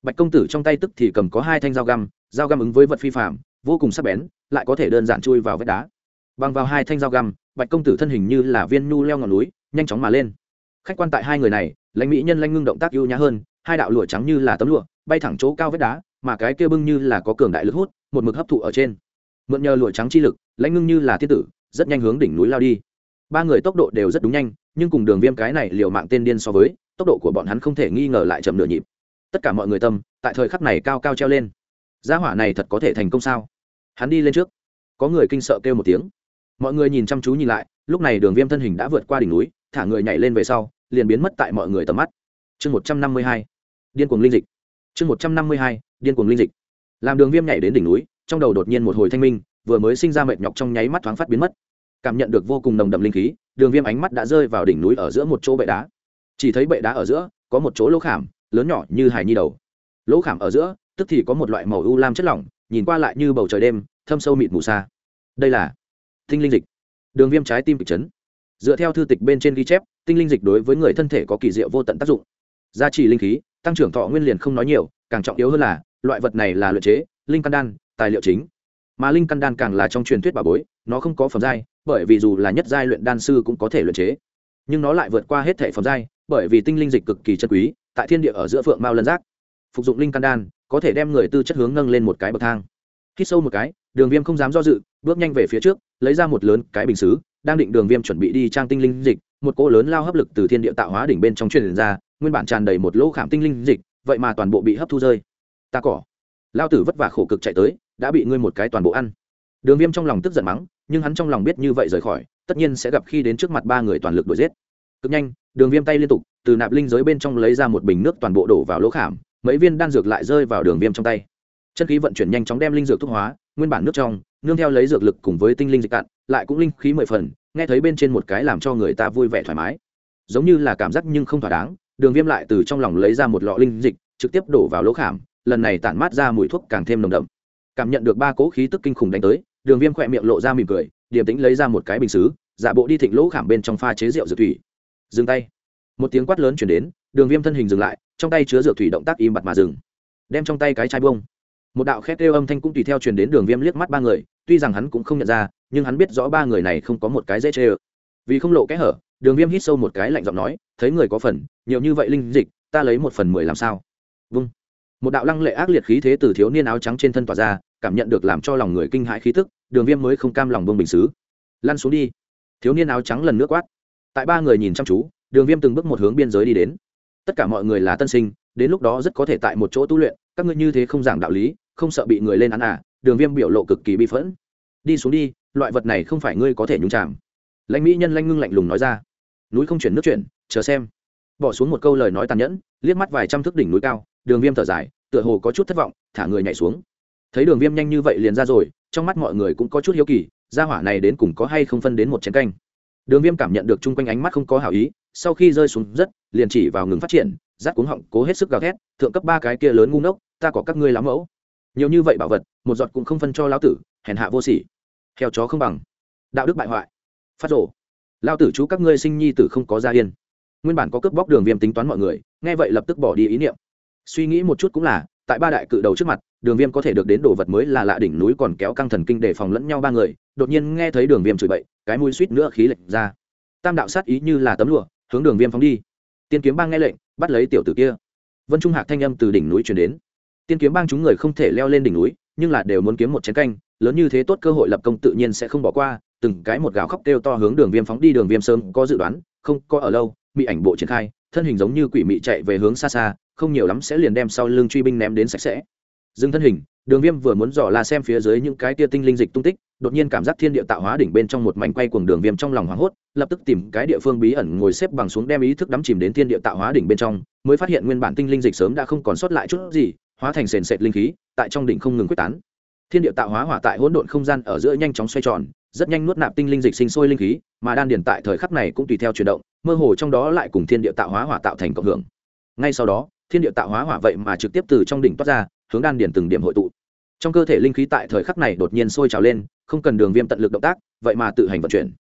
Bạch công tử trong tay tức thì cầm có hai thanh dao găm dao găm ứng với vật phi phạm vô cùng sắc bén, lại có thể đơn giản chui vào vách đá. Bằng vào hai thanh dao găm, bạch công tử thân hình như là viên nhu leo ngọn núi, nhanh chóng mà lên. Khách quan tại hai người này lãnh mỹ nhân lãnh ngưng động tác ưu nhã hơn, hai đạo lụa trắng như là tấm lụa, bay thẳng chỗ cao vết đá, mà cái kia bưng như là có cường đại lực hút, một mực hấp thụ ở trên. Mượn nhờ lụa trắng chi lực, lãnh ngưng như là thiên tử, rất nhanh hướng đỉnh núi lao đi. Ba người tốc độ đều rất đúng nhanh, nhưng cùng đường viêm cái này liều mạng tên điên so với, tốc độ của bọn hắn không thể nghi ngờ lại chậm nửa nhịp. Tất cả mọi người tâm, tại thời khắc này cao cao treo lên. Gia hỏa này thật có thể thành công sao? Hắn đi lên trước. Có người kinh sợ kêu một tiếng. Mọi người nhìn chăm chú nhìn lại, lúc này đường viêm thân hình đã vượt qua đỉnh núi, thả người nhảy lên về sau liền biến mất tại mọi người tầm mắt. Chương một trăm năm mươi hai, điên cuồng linh dịch. Chương một trăm năm mươi hai, điên cuồng linh dịch. Làm đường viêm nhảy đến đỉnh núi, trong đầu đột nhiên một hồi thanh minh, vừa mới sinh ra mệt nhọc trong nháy mắt thoáng phát biến mất. Cảm nhận được vô cùng nồng đậm linh khí, đường viêm ánh mắt đã rơi vào đỉnh núi ở giữa một chỗ bệ đá. Chỉ thấy bệ đá ở giữa, có một chỗ lỗ khảm, lớn nhỏ như hài nhi đầu. Lỗ khảm ở giữa, tức thì có một loại màu u lam chất lỏng, nhìn qua lại như bầu trời đêm, thâm sâu mịt mù xa. Đây là tinh linh dịch. Đường viêm trái tim kịch chấn dựa theo thư tịch bên trên ghi chép, tinh linh dịch đối với người thân thể có kỳ diệu vô tận tác dụng. Gia trì linh khí, tăng trưởng thọ nguyên liền không nói nhiều, càng trọng yếu hơn là, loại vật này là luyện chế, linh căn đan, tài liệu chính. Mà linh căn đan càng là trong truyền thuyết bà bối, nó không có phẩm giai, bởi vì dù là nhất giai luyện đan sư cũng có thể luyện chế. Nhưng nó lại vượt qua hết thể phẩm giai, bởi vì tinh linh dịch cực kỳ chân quý, tại thiên địa ở giữa phượng mao lân giác. Phục dụng linh căn đan, có thể đem người tư chất hướng nâng lên một cái bậc thang. Hít sâu một cái, đường viêm không dám do dự, bước nhanh về phía trước lấy ra một lớn cái bình xứ, đang định đường viêm chuẩn bị đi trang tinh linh dịch, một cỗ lớn lao hấp lực từ thiên địa tạo hóa đỉnh bên trong truyền ra, nguyên bản tràn đầy một lỗ khảm tinh linh dịch, vậy mà toàn bộ bị hấp thu rơi. Ta cỏ. Lao tử vất vả khổ cực chạy tới, đã bị ngươi một cái toàn bộ ăn. Đường viêm trong lòng tức giận mắng, nhưng hắn trong lòng biết như vậy rời khỏi, tất nhiên sẽ gặp khi đến trước mặt ba người toàn lực đuổi giết. Cực nhanh, đường viêm tay liên tục, từ nạp linh giới bên trong lấy ra một bình nước toàn bộ đổ vào lỗ khảm, mấy viên đan dược lại rơi vào đường viêm trong tay. Chân khí vận chuyển nhanh chóng đem linh dược thuốc hóa, nguyên bản nước trong nương theo lấy dược lực cùng với tinh linh dịch cạn, lại cũng linh khí mười phần, nghe thấy bên trên một cái làm cho người ta vui vẻ thoải mái. Giống như là cảm giác nhưng không thỏa đáng, đường viêm lại từ trong lòng lấy ra một lọ linh dịch, trực tiếp đổ vào lỗ khảm, lần này tản mát ra mùi thuốc càng thêm nồng đậm. Cảm nhận được ba cỗ khí tức kinh khủng đánh tới, đường viêm khỏe miệng lộ ra mỉm cười, điềm tĩnh lấy ra một cái bình xứ, giả bộ đi thịnh lỗ khảm bên trong pha chế rượu dược thủy. Dừng tay. Một tiếng quát lớn chuyển đến, đường viêm thân hình dừng lại, trong tay chứa dược thủy động tác im bặt mà dừng. Đem trong tay cái chai bông một đạo khét kêu âm thanh cũng tùy theo truyền đến đường viêm liếc mắt ba người, tuy rằng hắn cũng không nhận ra, nhưng hắn biết rõ ba người này không có một cái dễ chê ơ. Vì không lộ kẽ hở, đường viêm hít sâu một cái lạnh giọng nói, thấy người có phần, nhiều như vậy linh dịch, ta lấy một phần mười làm sao? Vâng một đạo lăng lệ ác liệt khí thế từ thiếu niên áo trắng trên thân tỏa ra, cảm nhận được làm cho lòng người kinh hãi khí tức, đường viêm mới không cam lòng bông bình xứ. Lăn xuống đi. Thiếu niên áo trắng lần nước quát. Tại ba người nhìn chăm chú, đường viêm từng bước một hướng biên giới đi đến. Tất cả mọi người là tân sinh, đến lúc đó rất có thể tại một chỗ tu luyện, các ngươi như thế không giảng đạo lý không sợ bị người lên án à đường viêm biểu lộ cực kỳ bi phẫn. Đi xuống đi, loại vật này không phải ngươi có thể nhúng chạm lãnh mỹ nhân lanh ngưng lạnh lùng nói ra. Núi không chuyển nước chuyển, chờ xem. Bỏ xuống một câu lời nói tàn nhẫn, liếc mắt vài trăm thước đỉnh núi cao, đường viêm thở dài, tựa hồ có chút thất vọng, thả người nhảy xuống. Thấy đường viêm nhanh như vậy liền ra rồi, trong mắt mọi người cũng có chút hiếu kỳ ra hỏa này đến cùng có hay không phân đến một chén canh. Đường viêm cảm nhận được chung quanh ánh mắt không có hảo ý, sau khi rơi xuống rất, liền chỉ vào ngừng phát triển rát cuống họng, cố hết sức gào thét, thượng cấp ba cái kia lớn ngu ngốc, ta có các ngươi lắm mẫu nhiều như vậy bảo vật, một giọt cũng không phân cho lão tử, hèn hạ vô sỉ. Heo chó không bằng. Đạo đức bại hoại. Phát rổ lao tử chú các ngươi sinh nhi tử không có gia yên. Nguyên bản có cướp bóc đường viêm tính toán mọi người, nghe vậy lập tức bỏ đi ý niệm. Suy nghĩ một chút cũng là, tại ba đại cự đầu trước mặt, đường viêm có thể được đến đồ vật mới là lạ đỉnh núi còn kéo căng thần kinh để phòng lẫn nhau ba người, đột nhiên nghe thấy đường viêm chửi bậy, cái mũi suýt nữa khí lệnh ra. Tam đạo sát ý như là tấm lụa, hướng đường viêm phóng đi. Tiên kiếm bang nghe lệnh, bắt lấy tiểu tử kia. Vân trung hạc thanh âm từ đỉnh núi chuyển đến tiên kiếm bang chúng người không thể leo lên đỉnh núi, nhưng là đều muốn kiếm một chén canh, lớn như thế tốt cơ hội lập công tự nhiên sẽ không bỏ qua, từng cái một gào khóc kêu to hướng đường viêm phóng đi, đường viêm sớm có dự đoán, không có ở lâu bị ảnh bộ triển khai, thân hình giống như quỷ mị chạy về hướng xa xa, không nhiều lắm sẽ liền đem sau lưng truy binh ném đến sạch sẽ. Dừng thân hình, đường viêm vừa muốn dò la xem phía dưới những cái tia tinh linh dịch tung tích, đột nhiên cảm giác thiên địa tạo hóa đỉnh bên trong một mảnh quay cuồng đường viêm trong lòng hoảng hốt, lập tức tìm cái địa phương bí ẩn ngồi xếp bằng xuống đem ý thức đắm chìm đến thiên địa tạo hóa đỉnh bên trong, mới phát hiện nguyên bản tinh linh dịch sớm đã không còn sót lại chút gì hóa thành sền sệt linh khí, tại trong đỉnh không ngừng quyết tán. Thiên địa tạo hóa hỏa tại hỗn độn không gian ở giữa nhanh chóng xoay tròn, rất nhanh nuốt nạp tinh linh dịch sinh sôi linh khí, mà đan điển tại thời khắc này cũng tùy theo chuyển động, mơ hồ trong đó lại cùng thiên địa tạo hóa hỏa tạo thành cộng hưởng. Ngay sau đó, thiên địa tạo hóa hỏa vậy mà trực tiếp từ trong đỉnh toát ra, hướng đan điển từng điểm hội tụ. Trong cơ thể linh khí tại thời khắc này đột nhiên sôi trào lên, không cần đường viêm tận lực động tác, vậy mà tự hành vận chuyển.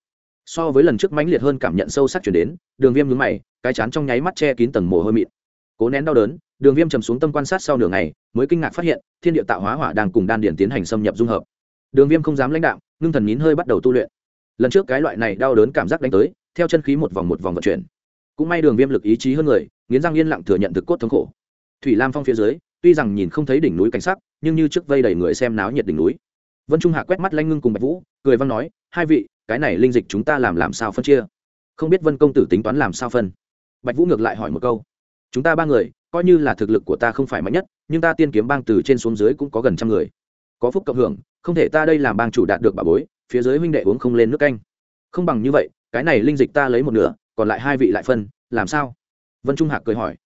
So với lần trước mãnh liệt hơn cảm nhận sâu sắc chuyển đến, đường viêm nhúng mày, cái chán trong nháy mắt che kín tầng mồ hôi mịn. Cố nén đau đớn đường viêm trầm xuống tâm quan sát sau nửa ngày, mới kinh ngạc phát hiện, thiên địa tạo hóa hỏa đang cùng đan điển tiến hành xâm nhập dung hợp. Đường viêm không dám lãnh đạo, ngưng thần nín hơi bắt đầu tu luyện. Lần trước cái loại này đau đớn cảm giác đánh tới, theo chân khí một vòng một vòng vận chuyển. Cũng may đường viêm lực ý chí hơn người, nghiến răng yên lặng thừa nhận thực cốt thống khổ. Thủy lam phong phía dưới, tuy rằng nhìn không thấy đỉnh núi cảnh sắc, nhưng như trước vây đầy người xem náo nhiệt đỉnh núi. Vân trung hạ quét mắt lanh ngưng cùng bạch vũ, cười văn nói, hai vị, cái này linh dịch chúng ta làm làm sao phân chia? Không biết vân công tử tính toán làm sao phân. Bạch vũ ngược lại hỏi một câu chúng ta ba người, coi như là thực lực của ta không phải mạnh nhất, nhưng ta tiên kiếm bang từ trên xuống dưới cũng có gần trăm người. Có phúc cộng hưởng, không thể ta đây làm bang chủ đạt được bà bối, phía dưới huynh đệ uống không lên nước canh. Không bằng như vậy, cái này linh dịch ta lấy một nửa, còn lại hai vị lại phân, làm sao? Vân trung hạc cười hỏi.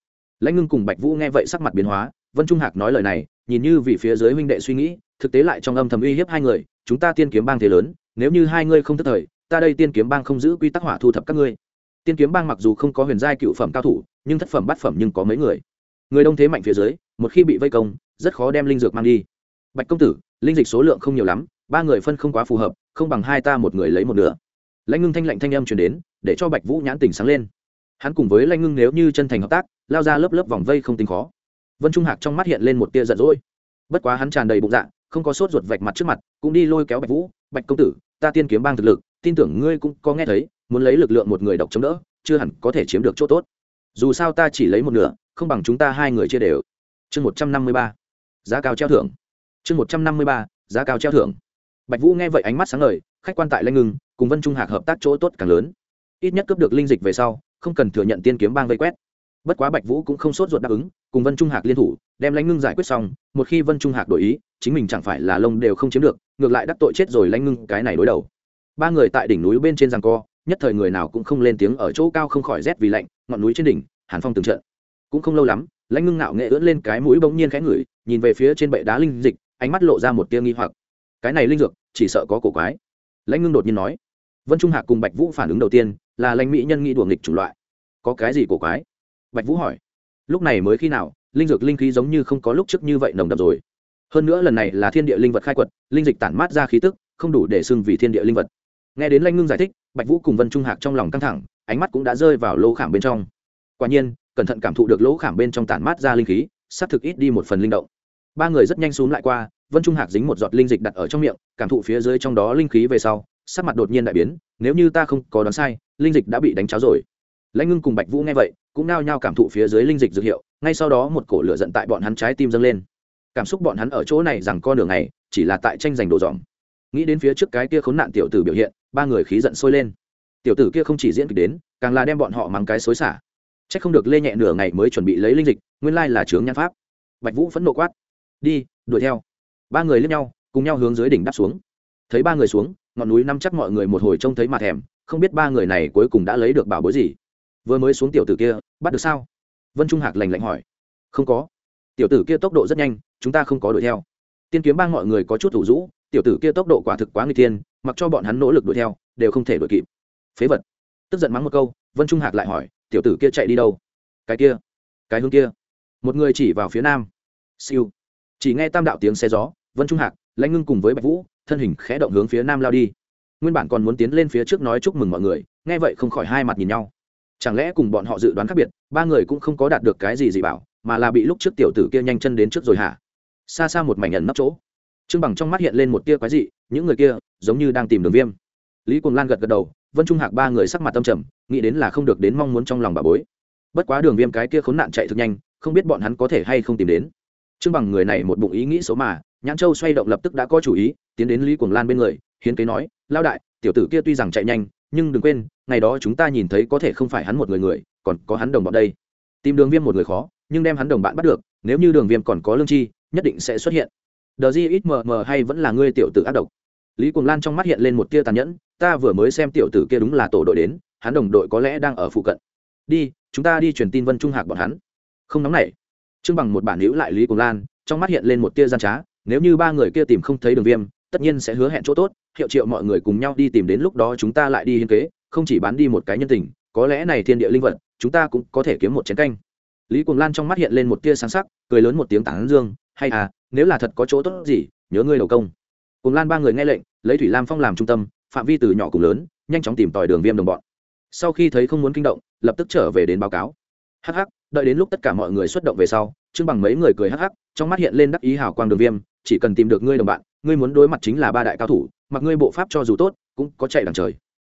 Lãnh ngưng cùng bạch vũ nghe vậy sắc mặt biến hóa, vân trung hạc nói lời này, nhìn như vì phía dưới huynh đệ suy nghĩ, thực tế lại trong âm thầm uy hiếp hai người, chúng ta tiên kiếm bang thế lớn, nếu như hai ngươi không thất thời, ta đây tiên kiếm bang không giữ quy tắc hỏa thu thập các ngươi. Tiên kiếm bang mặc dù không có huyền giai cựu phẩm cao thủ nhưng thất phẩm bát phẩm nhưng có mấy người. Người đông thế mạnh phía dưới, một khi bị vây công, rất khó đem linh dược mang đi. Bạch công tử, linh dịch số lượng không nhiều lắm, ba người phân không quá phù hợp, không bằng hai ta một người lấy một nửa. Lãnh ngưng thanh lạnh thanh âm chuyển đến, để cho bạch vũ nhãn tỉnh sáng lên. Hắn cùng với lãnh ngưng nếu như chân thành hợp tác, lao ra lớp lớp vòng vây không tính khó. Vân trung hạc trong mắt hiện lên một tia giận dỗi. Bất quá hắn tràn đầy bụng dạ không có sốt ruột vạch mặt trước mặt, cũng đi lôi kéo bạch vũ, bạch công tử, ta tiên kiếm bang thực lực, tin tưởng ngươi cũng có nghe thấy, muốn lấy lực lượng một người độc chống đỡ, chưa hẳn có thể chiếm được chỗ tốt dù sao ta chỉ lấy một nửa, không bằng chúng ta hai người chia đều. Chương một trăm năm mươi ba, giá cao treo thưởng. Chương một trăm năm mươi ba, giá cao treo thưởng. Bạch vũ nghe vậy ánh mắt sáng ngời, khách quan tại lanh ngừng cùng vân trung hạc hợp tác chỗ tốt càng lớn. Ít nhất cướp được linh dịch về sau, không cần thừa nhận tiên kiếm bang vây quét. Bất quá bạch vũ cũng không sốt ruột đáp ứng, cùng vân trung hạc liên thủ, đem lãnh ngưng giải quyết xong, một khi vân trung hạc đổi ý, chính mình chẳng phải là lông đều không chiếm được, ngược lại đắc tội chết rồi lãnh ngưng cái này đối đầu. Ba người tại đỉnh núi bên trên giằng co nhất thời người nào cũng không lên tiếng ở chỗ cao không khỏi rét vì lạnh, ngọn núi trên đỉnh, hàn phong từng trận. Cũng không lâu lắm, lãnh ngưng nạo nghệ ưỡn lên cái mũi bỗng nhiên khẽ ngửi, nhìn về phía trên bệ đá linh dịch, ánh mắt lộ ra một tia nghi hoặc. Cái này linh dược, chỉ sợ có cổ quái. Lãnh ngưng đột nhiên nói, vân trung hạc cùng bạch vũ phản ứng đầu tiên là lãnh mỹ nhân nghĩ đùa nghịch chủng loại. Có cái gì cổ quái? Bạch vũ hỏi, lúc này mới khi nào, linh dược linh khí giống như không có lúc trước như vậy nồng đậm rồi? Hơn nữa lần này là thiên địa linh vật khai quật, linh dịch tản mát ra khí tức, không đủ để xưng vì thiên địa linh vật nghe đến lanh ngưng giải thích, bạch vũ cùng vân trung hạc trong lòng căng thẳng, ánh mắt cũng đã rơi vào lỗ khảm bên trong. Quả nhiên, cẩn thận cảm thụ được lỗ khảm bên trong tản mát ra linh khí s ắ c thực ít đi một phần linh động. Ba người rất nhanh x u ố n g lại qua, vân trung hạc dính một giọt linh dịch đặt ở trong miệng, cảm thụ phía dưới trong đó linh khí về sau, sắc mặt đột nhiên đại biến, nếu như ta không có đoán sai, linh dịch đã bị đánh cháo rồi. Lãnh ngưng cùng bạch vũ nghe vậy, cũng nao nhao cảm thụ phía dưới linh dịch dược hiệu, ngay sau đó một cổ lửa giận tại bọn hắn trái tim dâng lên. Cảm xúc bọn hắn ở chỗ này rằng con đường này chỉ là tại tranh giành đồ dòm nghĩ đến phía trước cái kia khốn nạn tiểu tử biểu hiện ba người khí giận sôi lên. Tiểu tử kia không chỉ diễn kịch đến, càng là đem bọn họ mắng cái xối xả. C h ắ c không được lê nhẹ nửa ngày mới chuẩn bị lấy linh dịch, nguyên lai là trướng nhan pháp. Bạch vũ phẫn nộ quát. Đi, đuổi theo. Ba người lướt nhau, cùng nhau hướng dưới đỉnh đáp xuống. Thấy ba người xuống, ngọn núi nắm chắc mọi người một hồi trông thấy mặt thèm, không biết ba người này cuối cùng đã lấy được bảo bối gì. Vừa mới xuống tiểu tử kia, bắt được sao? Vân trung hạc lành lạnh hỏi. Không có. Tiểu tử kia tốc độ rất nhanh, chúng ta không có đuổi theo. Tiên kiếm bang mọi người có chút thủ rũ, tiểu tử kia tốc độ quả thực quá người tiên mặc cho bọn hắn nỗ lực đuổi theo, đều không thể đuổi kịp. Phế vật. Tức giận mắng một câu, vân trung hạc lại hỏi, tiểu tử kia chạy đi đâu? Cái kia, cái hướng kia. Một người chỉ vào phía nam. Siêu. Chỉ nghe tam đạo tiếng xe gió, vân trung hạc, lãnh ngưng cùng với bạch vũ, thân hình khẽ động hướng phía nam lao đi. Nguyên bản còn muốn tiến lên phía trước nói chúc mừng mọi người, nghe vậy không khỏi hai mặt nhìn nhau. Chẳng lẽ cùng bọn họ dự đoán khác biệt, ba người cũng không có đạt được cái gì dị bảo, mà là bị lúc trước tiểu tử kia nhanh chân đến trước rồi hả? Xa xa một mảnh ẩn nấp chỗ trương bằng trong mắt hiện lên một tia quái dị, những người kia giống như đang tìm đường viêm. Lý cuồng lan gật gật đầu, vân trung hạc ba người sắc mặt tâm trầm, nghĩ đến là không được đến mong muốn trong lòng bà bối. Bất quá đường viêm cái kia khốn nạn chạy thực nhanh, không biết bọn hắn có thể hay không tìm đến. Trương bằng người này một bụng ý nghĩ xấu mà, nhãn châu xoay động lập tức đã có chủ ý, tiến đến lý cuồng lan bên người, hiến kế nói lao đại, tiểu tử kia tuy rằng chạy nhanh, nhưng đừng quên, ngày đó chúng ta nhìn thấy có thể không phải hắn một người người, còn có hắn đồng bọn đây. Tìm đường viêm một người khó, nhưng đem hắn đồng bạn bắt được, nếu như đường viêm còn có lương chi nhất định sẽ xuất hiện đờ di ít mờ mờ hay vẫn là ngươi tiểu tử ác độc? Lý cùng lan trong mắt hiện lên một tia tàn nhẫn, ta vừa mới xem tiểu tử kia đúng là tổ đội đến, hắn đồng đội có lẽ đang ở phụ cận. Đi, chúng ta đi truyền tin vân trung hạc bọn hắn. Không nóng nảy. Trưng bằng một bản hữu lại lý cùng lan, trong mắt hiện lên một tia gian trá, nếu như ba người kia tìm không thấy đường viêm, tất nhiên sẽ hứa hẹn chỗ tốt, hiệu triệu mọi người cùng nhau đi tìm đến lúc đó chúng ta lại đi hiên kế, không chỉ bán đi một cái nhân tình, có lẽ này thiên địa linh vật, chúng ta cũng có thể kiếm một chén canh. Lý cùng lan trong mắt hiện lên một tia sáng sắc, cười lớn một tiếng tảng dương hay à nếu là thật có chỗ tốt gì, nhớ ngươi đầu công. Cùng lan ba người nghe lệnh, lấy thủy lam phong làm trung tâm, phạm vi từ nhỏ cùng lớn, nhanh chóng tìm tòi đường viêm đồng bọn. Sau khi thấy không muốn kinh động, lập tức trở về đến báo cáo. Hh đợi đến lúc tất cả mọi người xuất động về sau chưng bằng mấy người cười hh trong mắt hiện lên đắc ý hào quang đường viêm, chỉ cần tìm được ngươi đồng bạn, ngươi muốn đối mặt chính là ba đại cao thủ, mặc ngươi bộ pháp cho dù tốt, cũng có chạy đằng trời.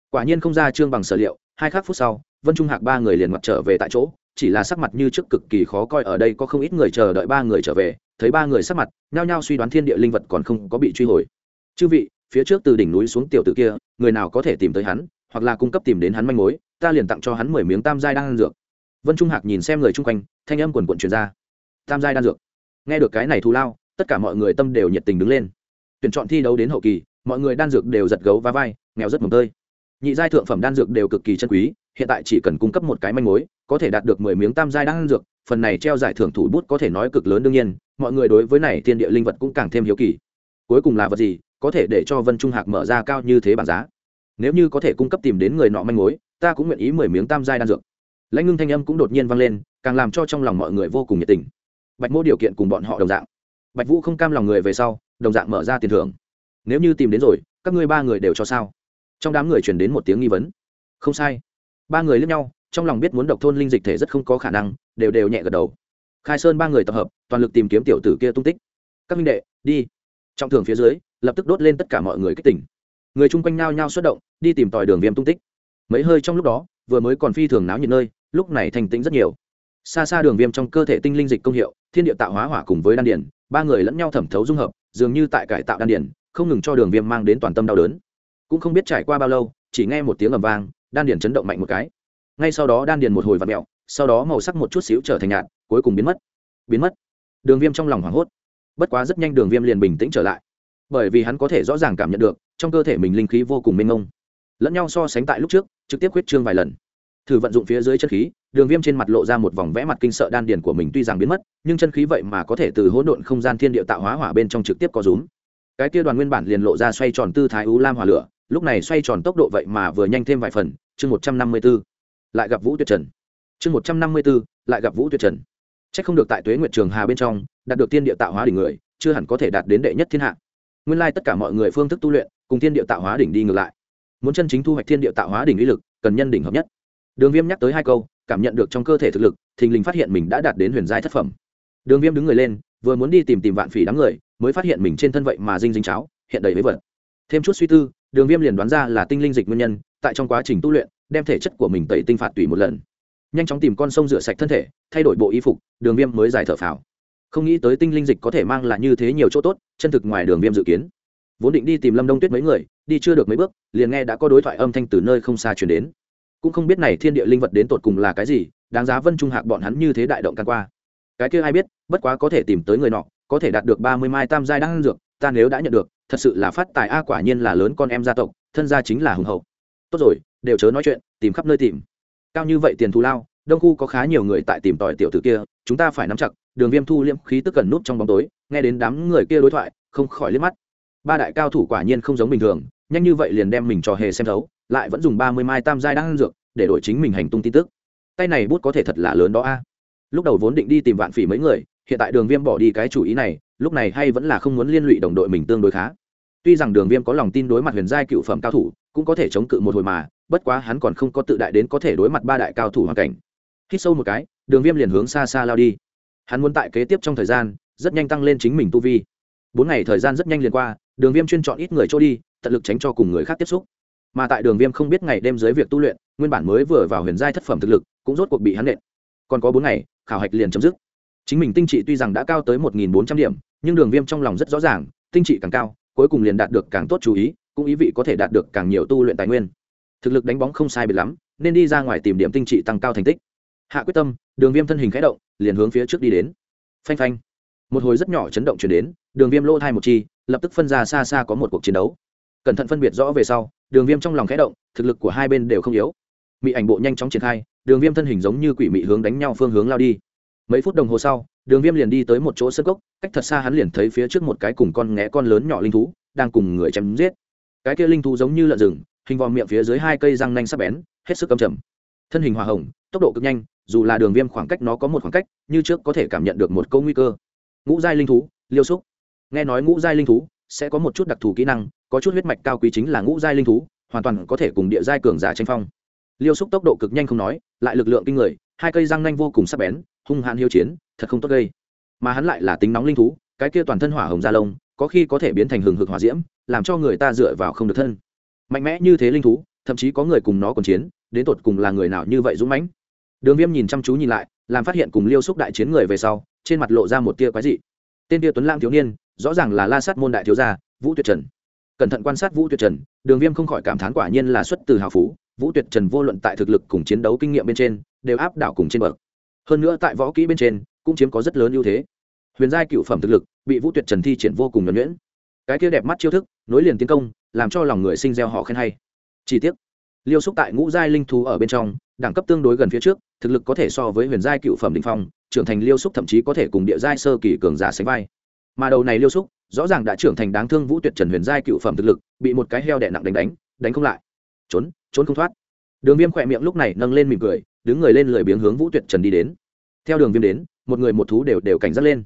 Quả nhiên không ra trương bằng sở liệu, hai khắc phút sau, vân trung hạc ba người liền mặt trở về tại chỗ, chỉ là sắc mặt như trước cực kỳ khó coi, ở đây có không ít người chờ đợi ba người trở về thấy ba người sắc mặt, nhao nhao suy đoán thiên địa linh vật còn không có bị truy hồi. Chư vị, phía trước từ đỉnh núi xuống tiểu tử kia, người nào có thể tìm tới hắn, hoặc là cung cấp tìm đến hắn manh mối, ta liền tặng cho hắn mười miếng tam giai đan dược. Vân trung hạc nhìn xem người chung quanh, thanh âm quần quận truyền ra. Tam giai đan dược. Nghe được cái này thù lao, tất cả mọi người tâm đều nhiệt tình đứng lên. Tuyển chọn thi đấu đến hậu kỳ, mọi người đan dược đều giật gấu và vai, nghèo rất mồm tơi. Nhị giai thượng phẩm đan dược đều cực kỳ chân quý, hiện tại chỉ cần cung cấp một cái manh mối, có thể đạt được mười miếng tam giai đan dược phần này treo giải thưởng thủ bút có thể nói cực lớn đương nhiên, mọi người đối với này thiên địa linh vật cũng càng thêm hiếu kỳ. Cuối cùng là vật gì, có thể để cho vân trung hạc mở ra cao như thế bảng giá? Nếu như có thể cung cấp tìm đến người nọ manh mối, ta cũng nguyện ý mười miếng tam giai đan dược. Lãnh ngưng thanh âm cũng đột nhiên vang lên, càng làm cho trong lòng mọi người vô cùng nhiệt tình. Bạch mô điều kiện cùng bọn họ đồng dạng. Bạch vũ không cam lòng người về sau, đồng dạng mở ra tiền thưởng. Nếu như tìm đến rồi, các ngươi ba người đều cho sao? Trong đám người truyền đến một tiếng nghi vấn. Không sai. Ba người lướt nhau trong lòng biết muốn độc thôn linh dịch thể rất không có khả năng, đều đều nhẹ gật đầu. Khai sơn ba người tập hợp, toàn lực tìm kiếm tiểu tử kia tung tích. Các minh đệ, đi. Trọng thưởng phía dưới, lập tức đốt lên tất cả mọi người kích tỉnh. Người chung quanh nao nhao xuất động, đi tìm tòi đường viêm tung tích. Mấy hơi trong lúc đó, vừa mới còn phi thường náo nhiệt nơi, lúc này thành tĩnh rất nhiều. Xa xa đường viêm trong cơ thể tinh linh dịch công hiệu, thiên địa tạo hóa hỏa cùng với đan điển ba người lẫn nhau thẩm thấu dung hợp, dường như tại cải tạo đan điển không ngừng cho đường viêm mang đến toàn tâm đau đớn. Cũng không biết trải qua bao lâu, chỉ nghe một tiếng ầm vang, đan điển chấn động mạnh một cái ngay sau đó đan điền một hồi vặn mẹo, sau đó màu sắc một chút xíu trở thành nhạt, cuối cùng biến mất. Biến mất. Đường viêm trong lòng hoảng hốt. Bất quá rất nhanh đường viêm liền bình tĩnh trở lại. Bởi vì hắn có thể rõ ràng cảm nhận được, trong cơ thể mình linh khí vô cùng mênh mông. Lẫn nhau so sánh tại lúc trước, trực tiếp huyết trương vài lần. Thử vận dụng phía dưới chân khí, đường viêm trên mặt lộ ra một vòng vẽ mặt kinh sợ đan điền của mình tuy rằng biến mất, nhưng chân khí vậy mà có thể từ hỗn độn không gian thiên địa tạo hóa hỏa bên trong trực tiếp có rúm. Cái kia đoàn nguyên bản liền lộ ra xoay tròn tư thái ú lam hỏa lửa, lúc này xoay tròn tốc độ vậy mà vừa nhanh thêm vài phần, chương một trăm năm mươi b ố lại gặp vũ tuyệt trần. Chương một trăm năm mươi b ố lại gặp vũ tuyệt trần. C h ắ c không được tại tuế nguyệt trường hà bên trong, đạt được thiên địa tạo hóa đỉnh người, chưa hẳn có thể đạt đến đệ nhất thiên hạ. Nguyên lai tất cả mọi người phương thức tu luyện, cùng thiên địa tạo hóa đỉnh đi ngược lại. Muốn chân chính thu hoạch thiên địa tạo hóa đỉnh lý lực, cần nhân đỉnh hợp nhất. Đường viêm nhắc tới hai câu, cảm nhận được trong cơ thể thực lực, thình lình phát hiện mình đã đạt đến huyền giai thất phẩm. Đường viêm đứng người lên, vừa muốn đi tìm tìm vạn phỉ đám người, mới phát hiện mình trên thân vậy mà dinh dính cháo, hiện đầy với vật. Thêm chút suy tư, đường viêm liền đoán ra là tinh linh dịch nguyên nhân, tại trong quá trình tu luyện đem thể chất của mình tẩy tinh phạt tùy một lần. Nhanh chóng tìm con sông rửa sạch thân thể, thay đổi bộ y phục, đường viêm mới giải thở phào. Không nghĩ tới tinh linh dịch có thể mang lại như thế nhiều chỗ tốt, chân thực ngoài đường viêm dự kiến. Vốn định đi tìm lâm đông tuyết mấy người, đi chưa được mấy bước, liền nghe đã có đối thoại âm thanh từ nơi không xa chuyển đến. Cũng không biết này thiên địa linh vật đến tột cùng là cái gì, đáng giá vân trung hạc bọn hắn như thế đại động can qua. Cái kia ai biết, bất quá có thể tìm tới người nọ, có thể đạt được ba mươi mai tam giai đang dược, ta nếu đã nhận được, thật sự là phát tài a, quả nhiên là lớn con em gia tộc, thân gia chính là hùng hậu. Tốt rồi đều chớ nói chuyện, tìm khắp nơi tìm. Cao như vậy tiền thù lao, đông khu có khá nhiều người tại tìm tòi tiểu tử kia, chúng ta phải nắm chặt, đường viêm thu liêm khí tức cần nút trong bóng tối, nghe đến đám người kia đối thoại, không khỏi liếc mắt. Ba đại cao thủ quả nhiên không giống bình thường, nhanh như vậy liền đem mình trò hề xem thấu, lại vẫn dùng ba mươi mai tam giai đang dược, để đổi chính mình hành tung tin tức. Tay này bút có thể thật là lớn đó a. Lúc đầu vốn định đi tìm vạn phỉ mấy người, hiện tại đường viêm bỏ đi cái chủ ý này, lúc này hay vẫn là không muốn liên lụy đồng đội mình tương đối khá. Tuy rằng đường viêm có lòng tin đối mặt huyền giai cựu phẩm cao thủ, cũng có thể chống cự một hồi mà bất quá hắn còn không có tự đại đến có thể đối mặt ba đại cao thủ hoàn cảnh. Hít sâu một cái, đường viêm liền hướng xa xa lao đi. Hắn muốn tại kế tiếp trong thời gian, rất nhanh tăng lên chính mình tu vi. Bốn ngày thời gian rất nhanh liền qua, đường viêm chuyên chọn ít người trôi đi, tận lực tránh cho cùng người khác tiếp xúc. Mà tại đường viêm không biết ngày đêm dưới việc tu luyện, nguyên bản mới vừa vào huyền giai thất phẩm thực lực, cũng rốt cuộc bị hắn nện. Còn có bốn ngày, khảo hạch liền chấm dứt. Chính mình tinh trị tuy rằng đã cao tới một nghìn bốn trăm điểm, nhưng đường viêm trong lòng rất rõ ràng, tinh trị càng cao, cuối cùng liền đạt được càng tốt chú ý, cũng ý vị có thể đạt được càng nhiều tu luyện tài nguyên thực lực đánh bóng không sai biệt lắm, nên đi ra ngoài tìm điểm tinh trị tăng cao thành tích. Hạ quyết tâm, đường viêm thân hình khẽ động, liền hướng phía trước đi đến. Phanh phanh. Một hồi rất nhỏ chấn động chuyển đến, đường viêm lỗ thai một chi, lập tức phân ra xa xa có một cuộc chiến đấu. Cẩn thận phân biệt rõ về sau, đường viêm trong lòng khẽ động, thực lực của hai bên đều không yếu. Mị ảnh bộ nhanh chóng triển khai, đường viêm thân hình giống như quỷ mị hướng đánh nhau phương hướng lao đi. Mấy phút đồng hồ sau, đường viêm liền đi tới một chỗ sân gốc, cách thật xa hắn liền thấy phía trước một cái cùng con nghé con lớn nhỏ linh thú, đang cùng người chém giết. Cái kia linh thú giống như lợn rừng hình vòm miệng phía dưới hai cây răng nanh sắp bén, hết sức âm trầm. Thân hình hòa hồng, tốc độ cực nhanh, dù là đường viêm khoảng cách nó có một khoảng cách, như trước có thể cảm nhận được một câu nguy cơ. Ngũ giai linh thú, liêu xúc. Nghe nói ngũ giai linh thú sẽ có một chút đặc thù kỹ năng, có chút huyết mạch cao quý chính là ngũ giai linh thú, hoàn toàn có thể cùng địa giai cường giả tranh phong. Liêu xúc tốc độ cực nhanh không nói, lại lực lượng kinh người, hai cây răng nanh vô cùng sắc bén, hung hãn hiếu chiến, thật không tốt gây. Mà hắn lại là tính nóng linh thú, cái kia toàn thân hỏa hồng da lông, có khi có thể biến thành hừng hực hỏa diễm, làm cho người ta dựa vào không được thân mạnh mẽ như thế linh thú, thậm chí có người cùng nó còn chiến, đến tột cùng là người nào như vậy dũng mãnh. Đường viêm nhìn chăm chú nhìn lại, làm phát hiện cùng liêu xúc đại chiến người về sau, trên mặt lộ ra một tia quái dị. Tên tia tuấn lang thiếu niên, rõ ràng là la sát môn đại thiếu gia, vũ tuyệt trần. Cẩn thận quan sát vũ tuyệt trần, đường viêm không khỏi cảm thán quả nhiên là xuất từ hào phú, vũ tuyệt trần vô luận tại thực lực cùng chiến đấu kinh nghiệm bên trên, đều áp đảo cùng trên bậc. Hơn nữa tại võ kỹ bên trên, cũng chiếm có rất lớn ưu thế. Huyền giai cựu phẩm thực lực, bị vũ tuyệt trần thi triển vô cùng nhuẩn nhuyễn. Cái kia đẹp mắt chiêu thức, nối liền tiến công làm cho lòng người sinh gieo họ khen hay. Chi tiết liêu xúc tại ngũ giai linh thú ở bên trong, đẳng cấp tương đối gần phía trước, thực lực có thể so với huyền giai cựu phẩm định phong, trưởng thành liêu xúc thậm chí có thể cùng địa giai sơ kỳ cường giả sánh vai. Mà đầu này liêu xúc, rõ ràng đã trưởng thành đáng thương vũ tuyệt trần huyền giai cựu phẩm thực lực, bị một cái heo đẻ nặng đánh đánh đánh không lại. Trốn trốn không thoát. Đường viêm khỏe miệng lúc này nâng lên mỉm cười, đứng người lên lười biếng hướng vũ tuyệt trần đi đến. Theo đường viêm đến, một người một thú đều đều cảnh giác lên.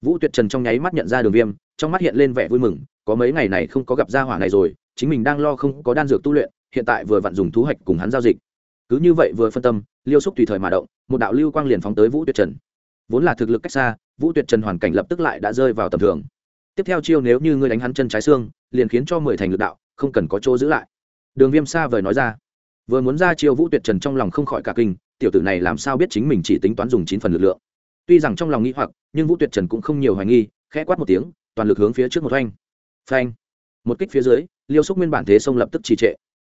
Vũ tuyệt trần trong nháy mắt nhận ra đường viêm, trong mắt hiện lên vẻ vui mừng có mấy ngày này không có gặp gia hỏa này rồi, chính mình đang lo không có đan dược tu luyện, hiện tại vừa vặn dùng thú hạch cùng hắn giao dịch. Cứ như vậy vừa phân tâm, liêu xúc tùy thời mà động, một đạo lưu quang liền phóng tới vũ tuyệt trần. Vốn là thực lực cách xa, vũ tuyệt trần hoàn cảnh lập tức lại đã rơi vào tầm thường. Tiếp theo chiêu nếu như ngươi đánh hắn chân trái xương, liền khiến cho mười thành lực đạo, không cần có chỗ giữ lại. Đường viêm xa vời nói ra. Vừa muốn ra chiêu vũ tuyệt trần trong lòng không khỏi cả kinh, tiểu tử này làm sao biết chính mình chỉ tính toán dùng chín phần lực lượng. Tuy rằng trong lòng nghĩ hoặc, nhưng vũ tuyệt trần cũng không nhiều hoài nghi, khẽ quát một tiếng, toàn lực hướng phía trước một oanh phanh. Một kích phía dưới, liêu xúc nguyên bản thế sông lập tức trì trệ.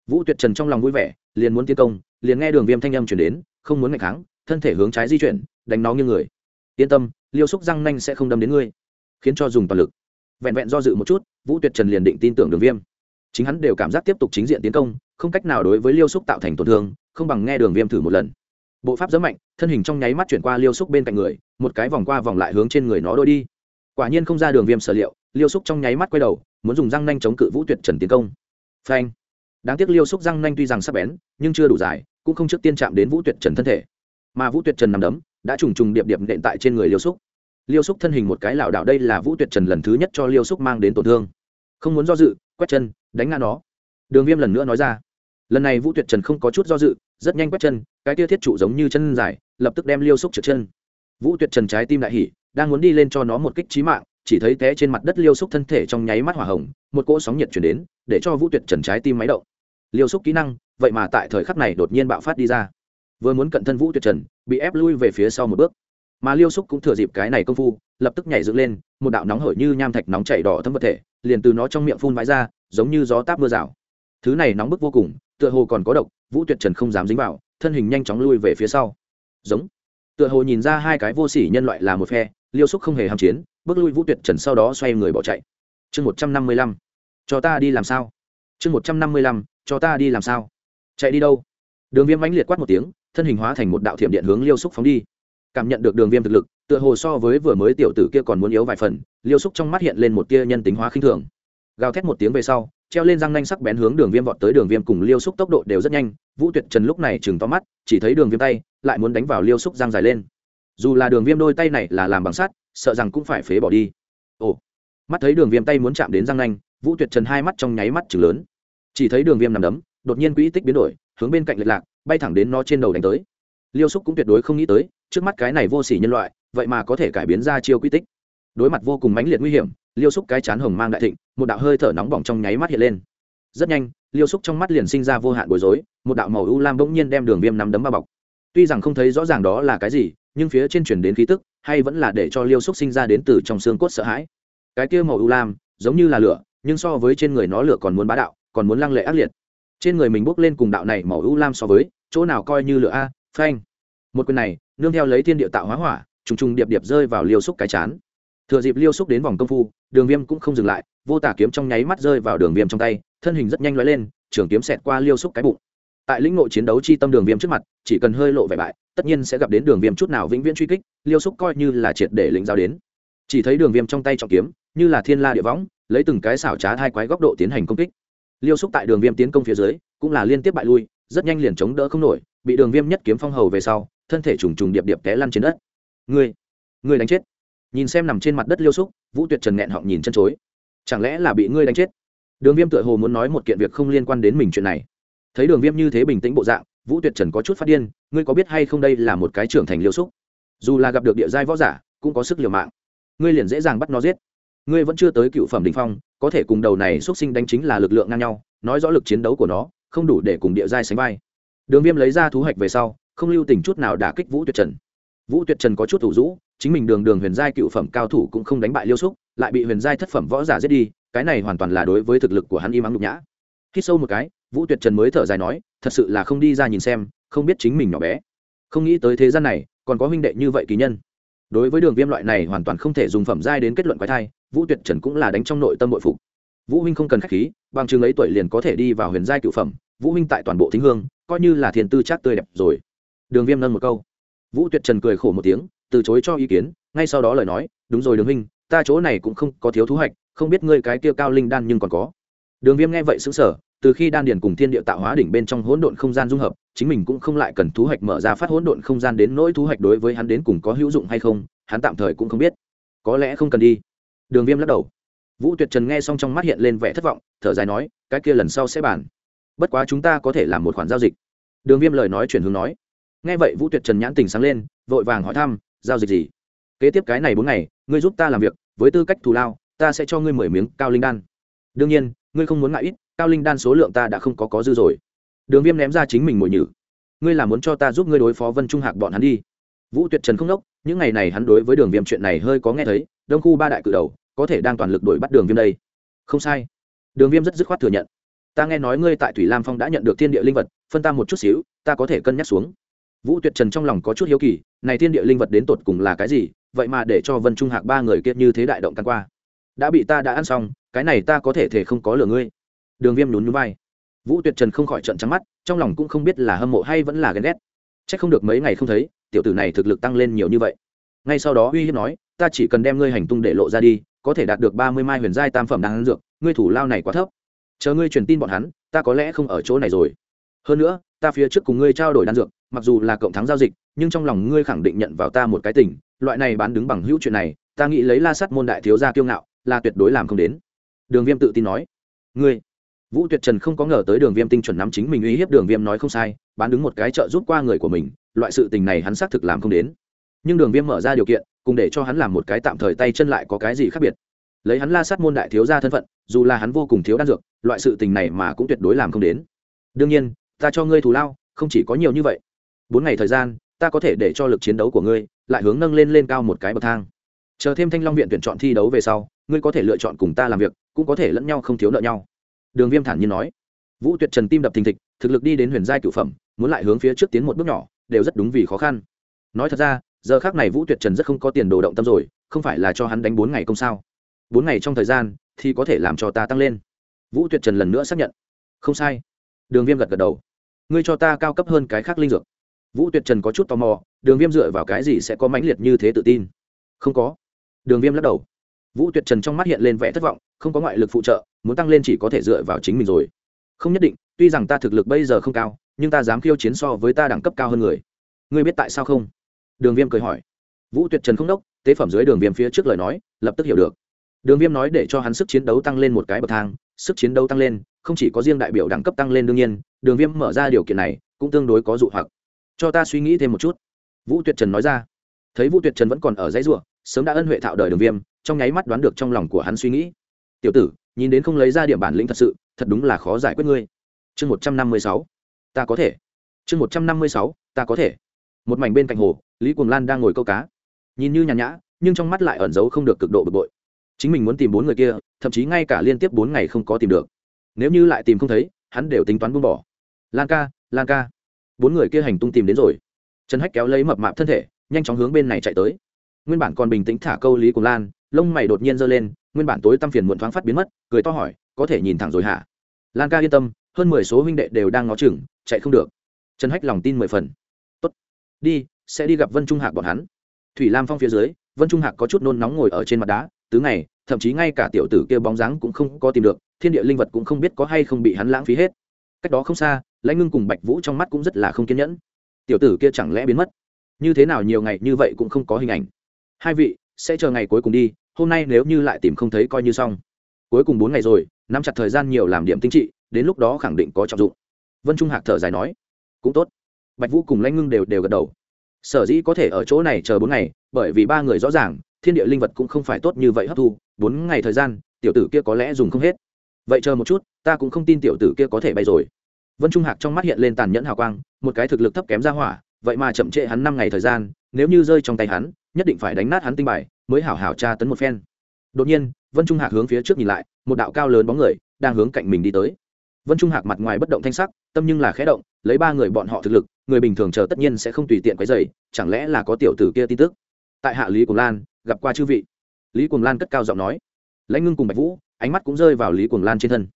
Vũ tuyệt trần trong lòng vui vẻ, liền muốn tiến công, liền nghe đường viêm thanh âm chuyển đến, không muốn ngày kháng, thân thể hướng trái di chuyển, đánh nó như người. Yên tâm, liêu xúc răng nanh sẽ không đâm đến ngươi, khiến cho dùng toàn lực. Vẹn vẹn do dự một chút, vũ tuyệt trần liền định tin tưởng đường viêm. Chính hắn đều cảm giác tiếp tục chính diện tiến công, không cách nào đối với liêu xúc tạo thành tổn thương, không bằng nghe đường viêm thử một lần. Bộ pháp rất mạnh, thân hình trong nháy mắt chuyển qua liêu xúc bên cạnh người, một cái vòng qua vòng lại hướng trên người nó đôi đi quả nhiên không ra đường viêm sở liệu, liêu xúc trong nháy mắt quay đầu, muốn dùng răng nanh chống cự vũ tuyệt trần tiến công. Phanh. Đáng tiếc liêu xúc răng nanh tuy rằng sắp bén, nhưng chưa đủ dài, cũng không trước tiên chạm đến vũ tuyệt trần thân thể. Mà vũ tuyệt trần nằm đấm, đã trùng trùng điệp điệp nện tại trên người liêu xúc. Liêu xúc thân hình một cái lảo đảo, đây là vũ tuyệt trần lần thứ nhất cho liêu xúc mang đến tổn thương. Không muốn do dự, quét chân, đánh ngã nó. Đường viêm lần nữa nói ra. Lần này vũ tuyệt trần không có chút do dự, rất nhanh quét chân, cái tia thiết trụ giống như chân dài, lập tức đem liêu xúc trượt chân. Vũ tuyệt trần trái tim đại hỉ đang muốn đi lên cho nó một kích trí mạng, chỉ thấy té trên mặt đất liêu xúc thân thể trong nháy mắt hỏa hồng, một cỗ sóng nhiệt chuyển đến, để cho vũ tuyệt trần trái tim máy động. Liêu xúc kỹ năng, vậy mà tại thời khắc này đột nhiên bạo phát đi ra. Vừa muốn cận thân vũ tuyệt trần, bị ép lui về phía sau một bước. Mà liêu xúc cũng thừa dịp cái này công phu, lập tức nhảy dựng lên, một đạo nóng hổi như nham thạch nóng chảy đỏ thấm vật thể, liền từ nó trong miệng phun vãi ra, giống như gió táp mưa rào. Thứ này nóng bức vô cùng, tựa hồ còn có độc, vũ tuyệt trần không dám dính vào, thân hình nhanh chóng lui về phía sau. Giống. Tựa hồ nhìn ra hai cái vô sỉ nhân loại là một phe liêu xúc không hề hàm chiến, bước lui vũ tuyệt trần sau đó xoay người bỏ chạy. Chương một trăm năm mươi lăm, cho ta đi làm sao? Chương một trăm năm mươi lăm, cho ta đi làm sao? Chạy đi đâu? Đường viêm mãnh liệt quát một tiếng, thân hình hóa thành một đạo thiểm điện hướng liêu xúc phóng đi. Cảm nhận được đường viêm thực lực, tựa hồ so với vừa mới tiểu tử kia còn muốn yếu vài phần, liêu xúc trong mắt hiện lên một tia nhân tính hóa khinh thường. Gào thét một tiếng về sau, treo lên răng nanh sắc bén hướng đường viêm vọt tới. Đường viêm cùng liêu xúc tốc độ đều rất nhanh, vũ tuyệt trần lúc này chừng to mắt, chỉ thấy đường viêm tay, lại muốn đánh vào liêu xúc răng dài lên dù là đường viêm đôi tay này là làm bằng sắt, sợ rằng cũng phải phế bỏ đi. Ồ, mắt thấy đường viêm tay muốn chạm đến răng nanh, vũ tuyệt trần hai mắt trong nháy mắt chừng lớn. Chỉ thấy đường viêm nằm đấm, đột nhiên quỹ tích biến đổi, hướng bên cạnh lệch lạc, bay thẳng đến nó trên đầu đánh tới. Liêu xúc cũng tuyệt đối không nghĩ tới, trước mắt cái này vô s ỉ nhân loại, vậy mà có thể cải biến ra chiêu quy tích. Đối mặt vô cùng mãnh liệt nguy hiểm, liêu xúc cái chán hồng mang đại thịnh, một đạo hơi thở nóng bỏng trong nháy mắt hiện lên. Rất nhanh, liêu xúc trong mắt liền sinh ra vô hạn bối rối, một đạo màu u lam bỗng nhiên đem đường viêm nắm đấm bao bọc. Tuy rằng không thấy rõ ràng đó là cái gì nhưng phía trên chuyển đến khí tức, hay vẫn là để cho liêu xúc sinh ra đến từ trong xương cốt sợ hãi. Cái kia màu u lam, giống như là lửa, nhưng so với trên người nó lửa còn muốn bá đạo, còn muốn lăng lệ ác liệt. Trên người mình bốc lên cùng đạo này màu u lam so với, chỗ nào coi như lửa a, phanh. Một quyền này, nương theo lấy thiên địa tạo hóa hỏa, trùng trùng điệp điệp rơi vào liêu xúc cái chán. Thừa dịp liêu xúc đến vòng công phu, đường viêm cũng không dừng lại, vô tả kiếm trong nháy mắt rơi vào đường viêm trong tay, thân hình rất nhanh lóe lên, trường kiếm xẹt qua liêu xúc cái bụng. Tại lĩnh nội chiến đấu chi tâm đường viêm trước mặt, chỉ cần hơi lộ vẻ bại tất nhiên sẽ gặp đến đường viêm chút nào vĩnh viễn truy kích, liêu xúc coi như là triệt để lĩnh giao đến. Chỉ thấy đường viêm trong tay trọng kiếm, như là thiên la địa võng, lấy từng cái xảo trá hai quái góc độ tiến hành công kích. Liêu xúc tại đường viêm tiến công phía dưới, cũng là liên tiếp bại lui, rất nhanh liền chống đỡ không nổi, bị đường viêm nhất kiếm phong hầu về sau, thân thể trùng trùng điệp điệp té lăn trên đất. Ngươi ngươi đánh chết. Nhìn xem nằm trên mặt đất liêu xúc, vũ tuyệt trần nghẹn họng nhìn chân chối. Chẳng lẽ là bị ngươi đánh chết? Đường viêm tựa hồ muốn nói một kiện việc không liên quan đến mình chuyện này. Thấy đường viêm như thế bình tĩnh bộ dạng vũ tuyệt trần có chút phát điên ngươi có biết hay không đây là một cái trưởng thành liêu xúc? Dù là gặp được địa giai võ giả cũng có sức liều mạng. Ngươi liền dễ dàng bắt nó giết. Ngươi vẫn chưa tới cựu phẩm đình phong có thể cùng đầu này xuất sinh đánh chính là lực lượng ngang nhau nói rõ lực chiến đấu của nó không đủ để cùng địa giai sánh vai. Đường viêm lấy ra thú hạch về sau không lưu tình chút nào đả kích vũ tuyệt trần. Vũ tuyệt trần có chút thủ dũ, chính mình đường đường huyền giai cựu phẩm cao thủ cũng không đánh bại liêu xúc lại bị huyền giai thất phẩm võ giả giết đi cái này hoàn toàn là đối với thực lực của hắn im ắng nhục nhã. Khi sâu một cái vũ tuyệt trần mới thở dài nói thật sự là không đi ra nhìn xem, không biết chính mình nhỏ bé. Không nghĩ tới thế gian này, còn có huynh đệ như vậy kỳ nhân. Đối với đường viêm loại này hoàn toàn không thể dùng phẩm giai đến kết luận quái thai, vũ tuyệt trần cũng là đánh trong nội tâm nội phục. Vũ huynh không cần k h á c h khí, bằng chừng ấy tuổi liền có thể đi vào huyền giai cựu phẩm, vũ huynh tại toàn bộ thính hương, coi như là thiền tư chát tươi đẹp rồi. Đường viêm nâng một câu. Vũ tuyệt trần cười khổ một tiếng, từ chối cho ý kiến, ngay sau đó lời nói, đúng rồi đường huynh, ta chỗ này cũng không có thiếu thu hoạch không biết ngươi cái kia cao linh đan nhưng còn có. Đường viêm nghe vậy xứng sở từ khi đan điền cùng thiên địa tạo hóa đỉnh bên trong hỗn độn không gian dung hợp, chính mình cũng không lại cần thú hoạch mở ra phát hỗn độn không gian đến nỗi thú hoạch đối với hắn đến cùng có hữu dụng hay không, hắn tạm thời cũng không biết. Có lẽ không cần đi. Đường viêm lắc đầu. Vũ tuyệt trần nghe xong trong mắt hiện lên vẻ thất vọng, thở dài nói, cái kia lần sau sẽ bàn. Bất quá chúng ta có thể làm một khoản giao dịch. Đường viêm lời nói chuyển hướng nói. Nghe vậy vũ tuyệt trần nhãn tình sáng lên, vội vàng hỏi thăm, giao dịch gì? Kế tiếp cái này bốn ngày, ngươi giúp ta làm việc, với tư cách thù lao, ta sẽ cho ngươi mười miếng cao linh đan. Đương nhiên, ngươi không muốn ngại ít cao linh đan số lượng ta đã không có có dư rồi. Đường viêm ném ra chính mình mồi nhử. Ngươi là muốn cho ta giúp ngươi đối phó vân trung hạc bọn hắn đi. Vũ tuyệt trần không đốc, những ngày này hắn đối với đường viêm chuyện này hơi có nghe thấy, đông khu ba đại cự đầu, có thể đang toàn lực đuổi bắt đường viêm đây. Không sai. Đường viêm rất dứt khoát thừa nhận. Ta nghe nói ngươi tại thủy lam phong đã nhận được thiên địa linh vật, phân ta một chút xíu, ta có thể cân nhắc xuống. Vũ tuyệt trần trong lòng có chút hiếu kỳ, này thiên địa linh vật đến tột cùng là cái gì, vậy mà để cho vân trung hạc ba người kiệt như thế đại động căn qua. Đã bị ta đã ăn xong, cái này ta có thể thể không có lừa ngươi đường viêm nhún nhún vai. Vũ tuyệt trần không khỏi trận trắng mắt, trong lòng cũng không biết là hâm mộ hay vẫn là ghen ghét. C h ắ c không được mấy ngày không thấy, tiểu tử này thực lực tăng lên nhiều như vậy. Ngay sau đó uy hiếp nói, ta chỉ cần đem ngươi hành tung để lộ ra đi, có thể đạt được ba mươi mai huyền giai tam phẩm đang dược, ngươi thủ lao này quá thấp. Chờ ngươi truyền tin bọn hắn, ta có lẽ không ở chỗ này rồi. Hơn nữa, ta phía trước cùng ngươi trao đổi đan dược, mặc dù là cộng thắng giao dịch, nhưng trong lòng ngươi khẳng định nhận vào ta một cái tình loại này bán đứng bằng hữu chuyện này, ta nghĩ lấy la sắt môn đại thiếu gia kiêu ngạo, là tuyệt đối làm không đến. Đường viêm tự tin nói, ngươi vũ tuyệt trần không có ngờ tới đường viêm tinh chuẩn nắm chính mình uy hiếp đường viêm nói không sai, bán đứng một cái trợ giúp qua người của mình, loại sự tình này hắn xác thực làm không đến. Nhưng đường viêm mở ra điều kiện, cùng để cho hắn làm một cái tạm thời tay chân lại có cái gì khác biệt. Lấy hắn la sát môn đại thiếu gia thân phận, dù là hắn vô cùng thiếu đan dược, loại sự tình này mà cũng tuyệt đối làm không đến. Đương nhiên, ta cho ngươi thù lao, không chỉ có nhiều như vậy. Bốn ngày thời gian, ta có thể để cho lực chiến đấu của ngươi lại hướng nâng lên lên cao một cái bậc thang. Chờ thêm thanh long viện tuyển chọn thi đấu về sau, ngươi có thể lựa chọn cùng ta làm việc, cũng có thể lẫn nhau không thiếu nợ nhau đường viêm thản nhiên nói, vũ tuyệt trần tim đập thình thịch, thực lực đi đến huyền giai cửu phẩm, muốn lại hướng phía trước tiến một bước nhỏ, đều rất đúng vì khó khăn. Nói thật ra, giờ khác này vũ tuyệt trần rất không có tiền đồ động tâm rồi, không phải là cho hắn đánh bốn ngày công sao? Bốn ngày trong thời gian thì có thể làm cho ta tăng lên. Vũ tuyệt trần lần nữa xác nhận, không sai. Đường viêm gật gật đầu, ngươi cho ta cao cấp hơn cái khác linh dược. Vũ tuyệt trần có chút tò mò, đường viêm dựa vào cái gì sẽ có mãnh liệt như thế tự tin? Không có. Đường viêm lắc đầu, vũ tuyệt trần trong mắt hiện lên vẻ thất vọng, không có ngoại lực phụ trợ muốn tăng lên chỉ có thể dựa vào chính mình rồi. Không nhất định, tuy rằng ta thực lực bây giờ không cao, nhưng ta dám khiêu chiến so với ta đẳng cấp cao hơn người. Ngươi biết tại sao không? Đường viêm cười hỏi. Vũ tuyệt trần không đốc, tế phẩm dưới đường viêm phía trước lời nói, lập tức hiểu được. Đường viêm nói để cho hắn sức chiến đấu tăng lên một cái bậc thang, sức chiến đấu tăng lên, không chỉ có riêng đại biểu đẳng cấp tăng lên đương nhiên, đường viêm mở ra điều kiện này, cũng tương đối có dụ hoặc. Cho ta suy nghĩ thêm một chút. Vũ tuyệt trần nói ra. Thấy vũ tuyệt trần vẫn còn ở dãy ruộng sớm đã ân huệ thạo đời đường viêm, trong nháy mắt đoán được trong lòng của hắn suy nghĩ. Tiểu tử nhìn đến không lấy ra điểm bản lĩnh thật sự, thật đúng là khó giải quyết ngươi. Chương một trăm năm mươi sáu, ta có thể. Chương một trăm năm mươi sáu, ta có thể. Một mảnh bên cạnh hồ, lý cuồng lan đang ngồi câu cá. Nhìn như nhàn nhã, nhưng trong mắt lại ẩn giấu không được cực độ bực bội. Chính mình muốn tìm bốn người kia, thậm chí ngay cả liên tiếp bốn ngày không có tìm được. Nếu như lại tìm không thấy, hắn đều tính toán buông bỏ. Lan ca lan ca. Bốn người kia hành tung tìm đến rồi. Trần hách kéo lấy mập mạp thân thể, nhanh chóng hướng bên này chạy tới. Nguyên bản còn bình tĩnh thả câu lý cùng lan lông mày đột nhiên giơ lên, nguyên bản tối tăm phiền muộn thoáng phát biến mất, cười to hỏi, có thể nhìn thẳng rồi hả? Lan ca yên tâm, hơn mười số huynh đệ đều đang ngó chừng, chạy không được. Trần hách lòng tin mười phần. Tốt, đi, sẽ đi gặp vân trung hạc bọn hắn. Thủy lam phong phía dưới, vân trung hạc có chút nôn nóng ngồi ở trên mặt đá, tứ ngày, thậm chí ngay cả tiểu tử kia bóng dáng cũng không có tìm được, thiên địa linh vật cũng không biết có hay không bị hắn lãng phí hết. Cách đó không xa, lãnh ngưng cùng bạch vũ trong mắt cũng rất là không kiên nhẫn. Tiểu tử kia chẳng lẽ biến mất? Như thế nào nhiều ngày như vậy cũng không có hình ảnh. Hai vị, sẽ chờ ngày cuối cùng đi hôm nay nếu như lại tìm không thấy coi như xong. Cuối cùng bốn ngày rồi, nắm chặt thời gian nhiều làm điểm tinh trị, đến lúc đó khẳng định có trọng dụng. Vân trung hạc thở dài nói, cũng tốt. Bạch vũ cùng lãnh ngưng đều đều gật đầu. Sở dĩ có thể ở chỗ này chờ bốn ngày, bởi vì ba người rõ ràng, thiên địa linh vật cũng không phải tốt như vậy hấp thu, bốn ngày thời gian, tiểu tử kia có lẽ dùng không hết. Vậy chờ một chút, ta cũng không tin tiểu tử kia có thể bay rồi. Vân trung hạc trong mắt hiện lên tàn nhẫn hào quang, một cái thực lực thấp kém ra hỏa, vậy mà chậm trễ hắn năm ngày thời gian, nếu như rơi trong tay hắn, nhất định phải đánh nát hắn tinh bài mới hảo hảo tra tấn một phen. Đột nhiên, vân trung hạc hướng phía trước nhìn lại, một đạo cao lớn bóng người đang hướng cạnh mình đi tới. Vân trung hạc mặt ngoài bất động thanh sắc, tâm nhưng là khẽ động, lấy ba người bọn họ thực lực, người bình thường chờ tất nhiên sẽ không tùy tiện quấy dày chẳng lẽ là có tiểu tử kia tin tức? Tại hạ lý cùng lan, gặp qua chư vị. Lý cùng lan cất cao giọng nói. Lãnh ngưng cùng bạch vũ, ánh mắt cũng rơi vào lý cùng lan trên thân.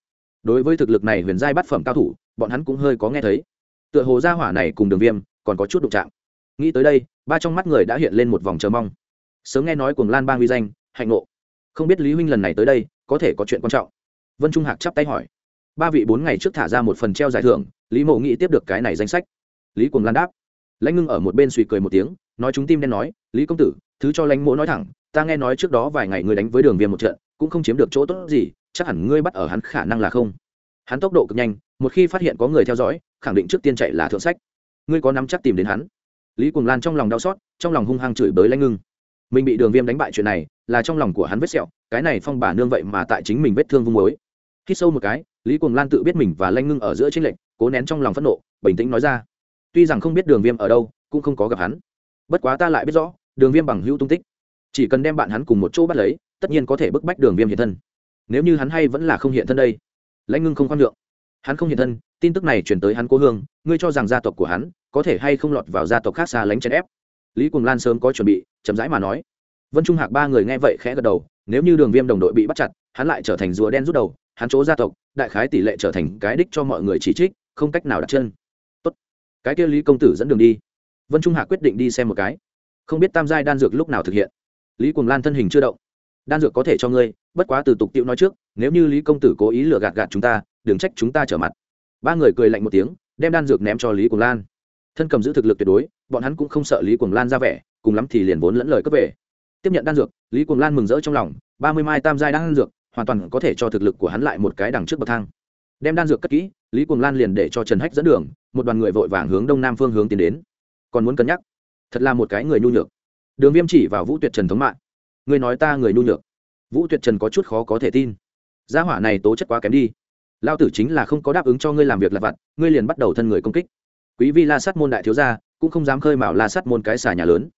Đối với thực lực này huyền giai bát phẩm cao thủ, bọn hắn cũng hơi có nghe thấy. Tựa hồ gia hỏa này cùng đường viêm còn có chút đụng chạm. Nghĩ tới đây, ba trong mắt người đã hiện lên một vòng chờ mong sớm nghe nói cuồng lan bang uy danh, hạnh ngộ. Không biết lý huynh lần này tới đây, có thể có chuyện quan trọng. Vân trung hạc chắp tay hỏi. Ba vị bốn ngày trước thả ra một phần treo giải thưởng, lý mộ nghĩ tiếp được cái này danh sách. Lý cuồng lan đáp. Lãnh ngưng ở một bên suy cười một tiếng, nói chúng tim đen nói, lý công tử, thứ cho lãnh mỗ nói thẳng, ta nghe nói trước đó vài ngày ngươi đánh với đường viêm một trận, cũng không chiếm được chỗ tốt gì, chắc hẳn ngươi bắt ở hắn khả năng là không. Hắn tốc độ cực nhanh, một khi phát hiện có người theo dõi, khẳng định trước tiên chạy là thượng sách. Ngươi có nắm chắc tìm đến hắn? Lý cuồng lan trong lòng đau xót, trong lòng hung hăng chửi bới lãnh ngưng mình bị đường viêm đánh bại chuyện này là trong lòng của hắn vết sẹo, cái này phong bà nương vậy mà tại chính mình vết thương vung mối khi sâu một cái, lý cùng lan tự biết mình và lanh ngưng ở giữa tranh lệch, cố nén trong lòng phẫn nộ, bình tĩnh nói ra. Tuy rằng không biết đường viêm ở đâu, cũng không có gặp hắn. Bất quá ta lại biết rõ, đường viêm bằng hữu tung tích. Chỉ cần đem bạn hắn cùng một chỗ bắt lấy, tất nhiên có thể bức bách đường viêm hiện thân. Nếu như hắn hay vẫn là không hiện thân đây. Lãnh ngưng không khoan nhượng. Hắn không hiện thân, tin tức này chuyển tới hắn cố hương, ngươi cho rằng gia tộc của hắn có thể hay không lọt vào gia tộc khác xa lánh chèn ép lý cùng lan sớm có chuẩn bị, chậm rãi mà nói. Vân trung hạc ba người nghe vậy khẽ gật đầu, nếu như đường viêm đồng đội bị bắt chặt, hắn lại trở thành rùa đen rút đầu, hắn chỗ gia tộc, đại khái tỷ lệ trở thành cái đích cho mọi người chỉ trích, không cách nào đặt chân. Tốt. Cái kia lý công tử dẫn đường đi. Vân trung hạc quyết định đi xem một cái. Không biết tam giai đan dược lúc nào thực hiện. Lý cuồng lan thân hình chưa động. Đan dược có thể cho ngươi, bất quá từ tục tiệu nói trước, nếu như lý công tử cố ý lừa gạt gạt chúng ta, đừng trách chúng ta trở mặt. Ba người cười lạnh một tiếng, đem đan dược ném cho lý cuồng lan. Thân cầm giữ thực lực tuyệt đối bọn hắn cũng không sợ lý cuồng lan ra vẻ, cùng lắm thì liền vốn lẫn lời cấp về. Tiếp nhận đan dược, lý cuồng lan mừng rỡ trong lòng, ba mươi mai tam giai đan dược, hoàn toàn có thể cho thực lực của hắn lại một cái đằng trước bậc thang. Đem đan dược cất kỹ, lý cuồng lan liền để cho trần hách dẫn đường, một đoàn người vội vàng hướng đông nam phương hướng tiến đến. Còn muốn cân nhắc? Thật là một cái người nhu nhược. Đường viêm chỉ vào vũ tuyệt trần thống mạng. Người nói ta người nhu nhược. Vũ tuyệt trần có chút khó có thể tin. Gia hỏa này tố chất quá kém đi. Lao tử chính là không có đáp ứng cho ngươi làm việc lặt vặt, ngươi liền bắt đầu thân người công kích. Quý vi la sát môn đại thiếu gia cũng không dám khơi mào la sát môn cái xà nhà lớn.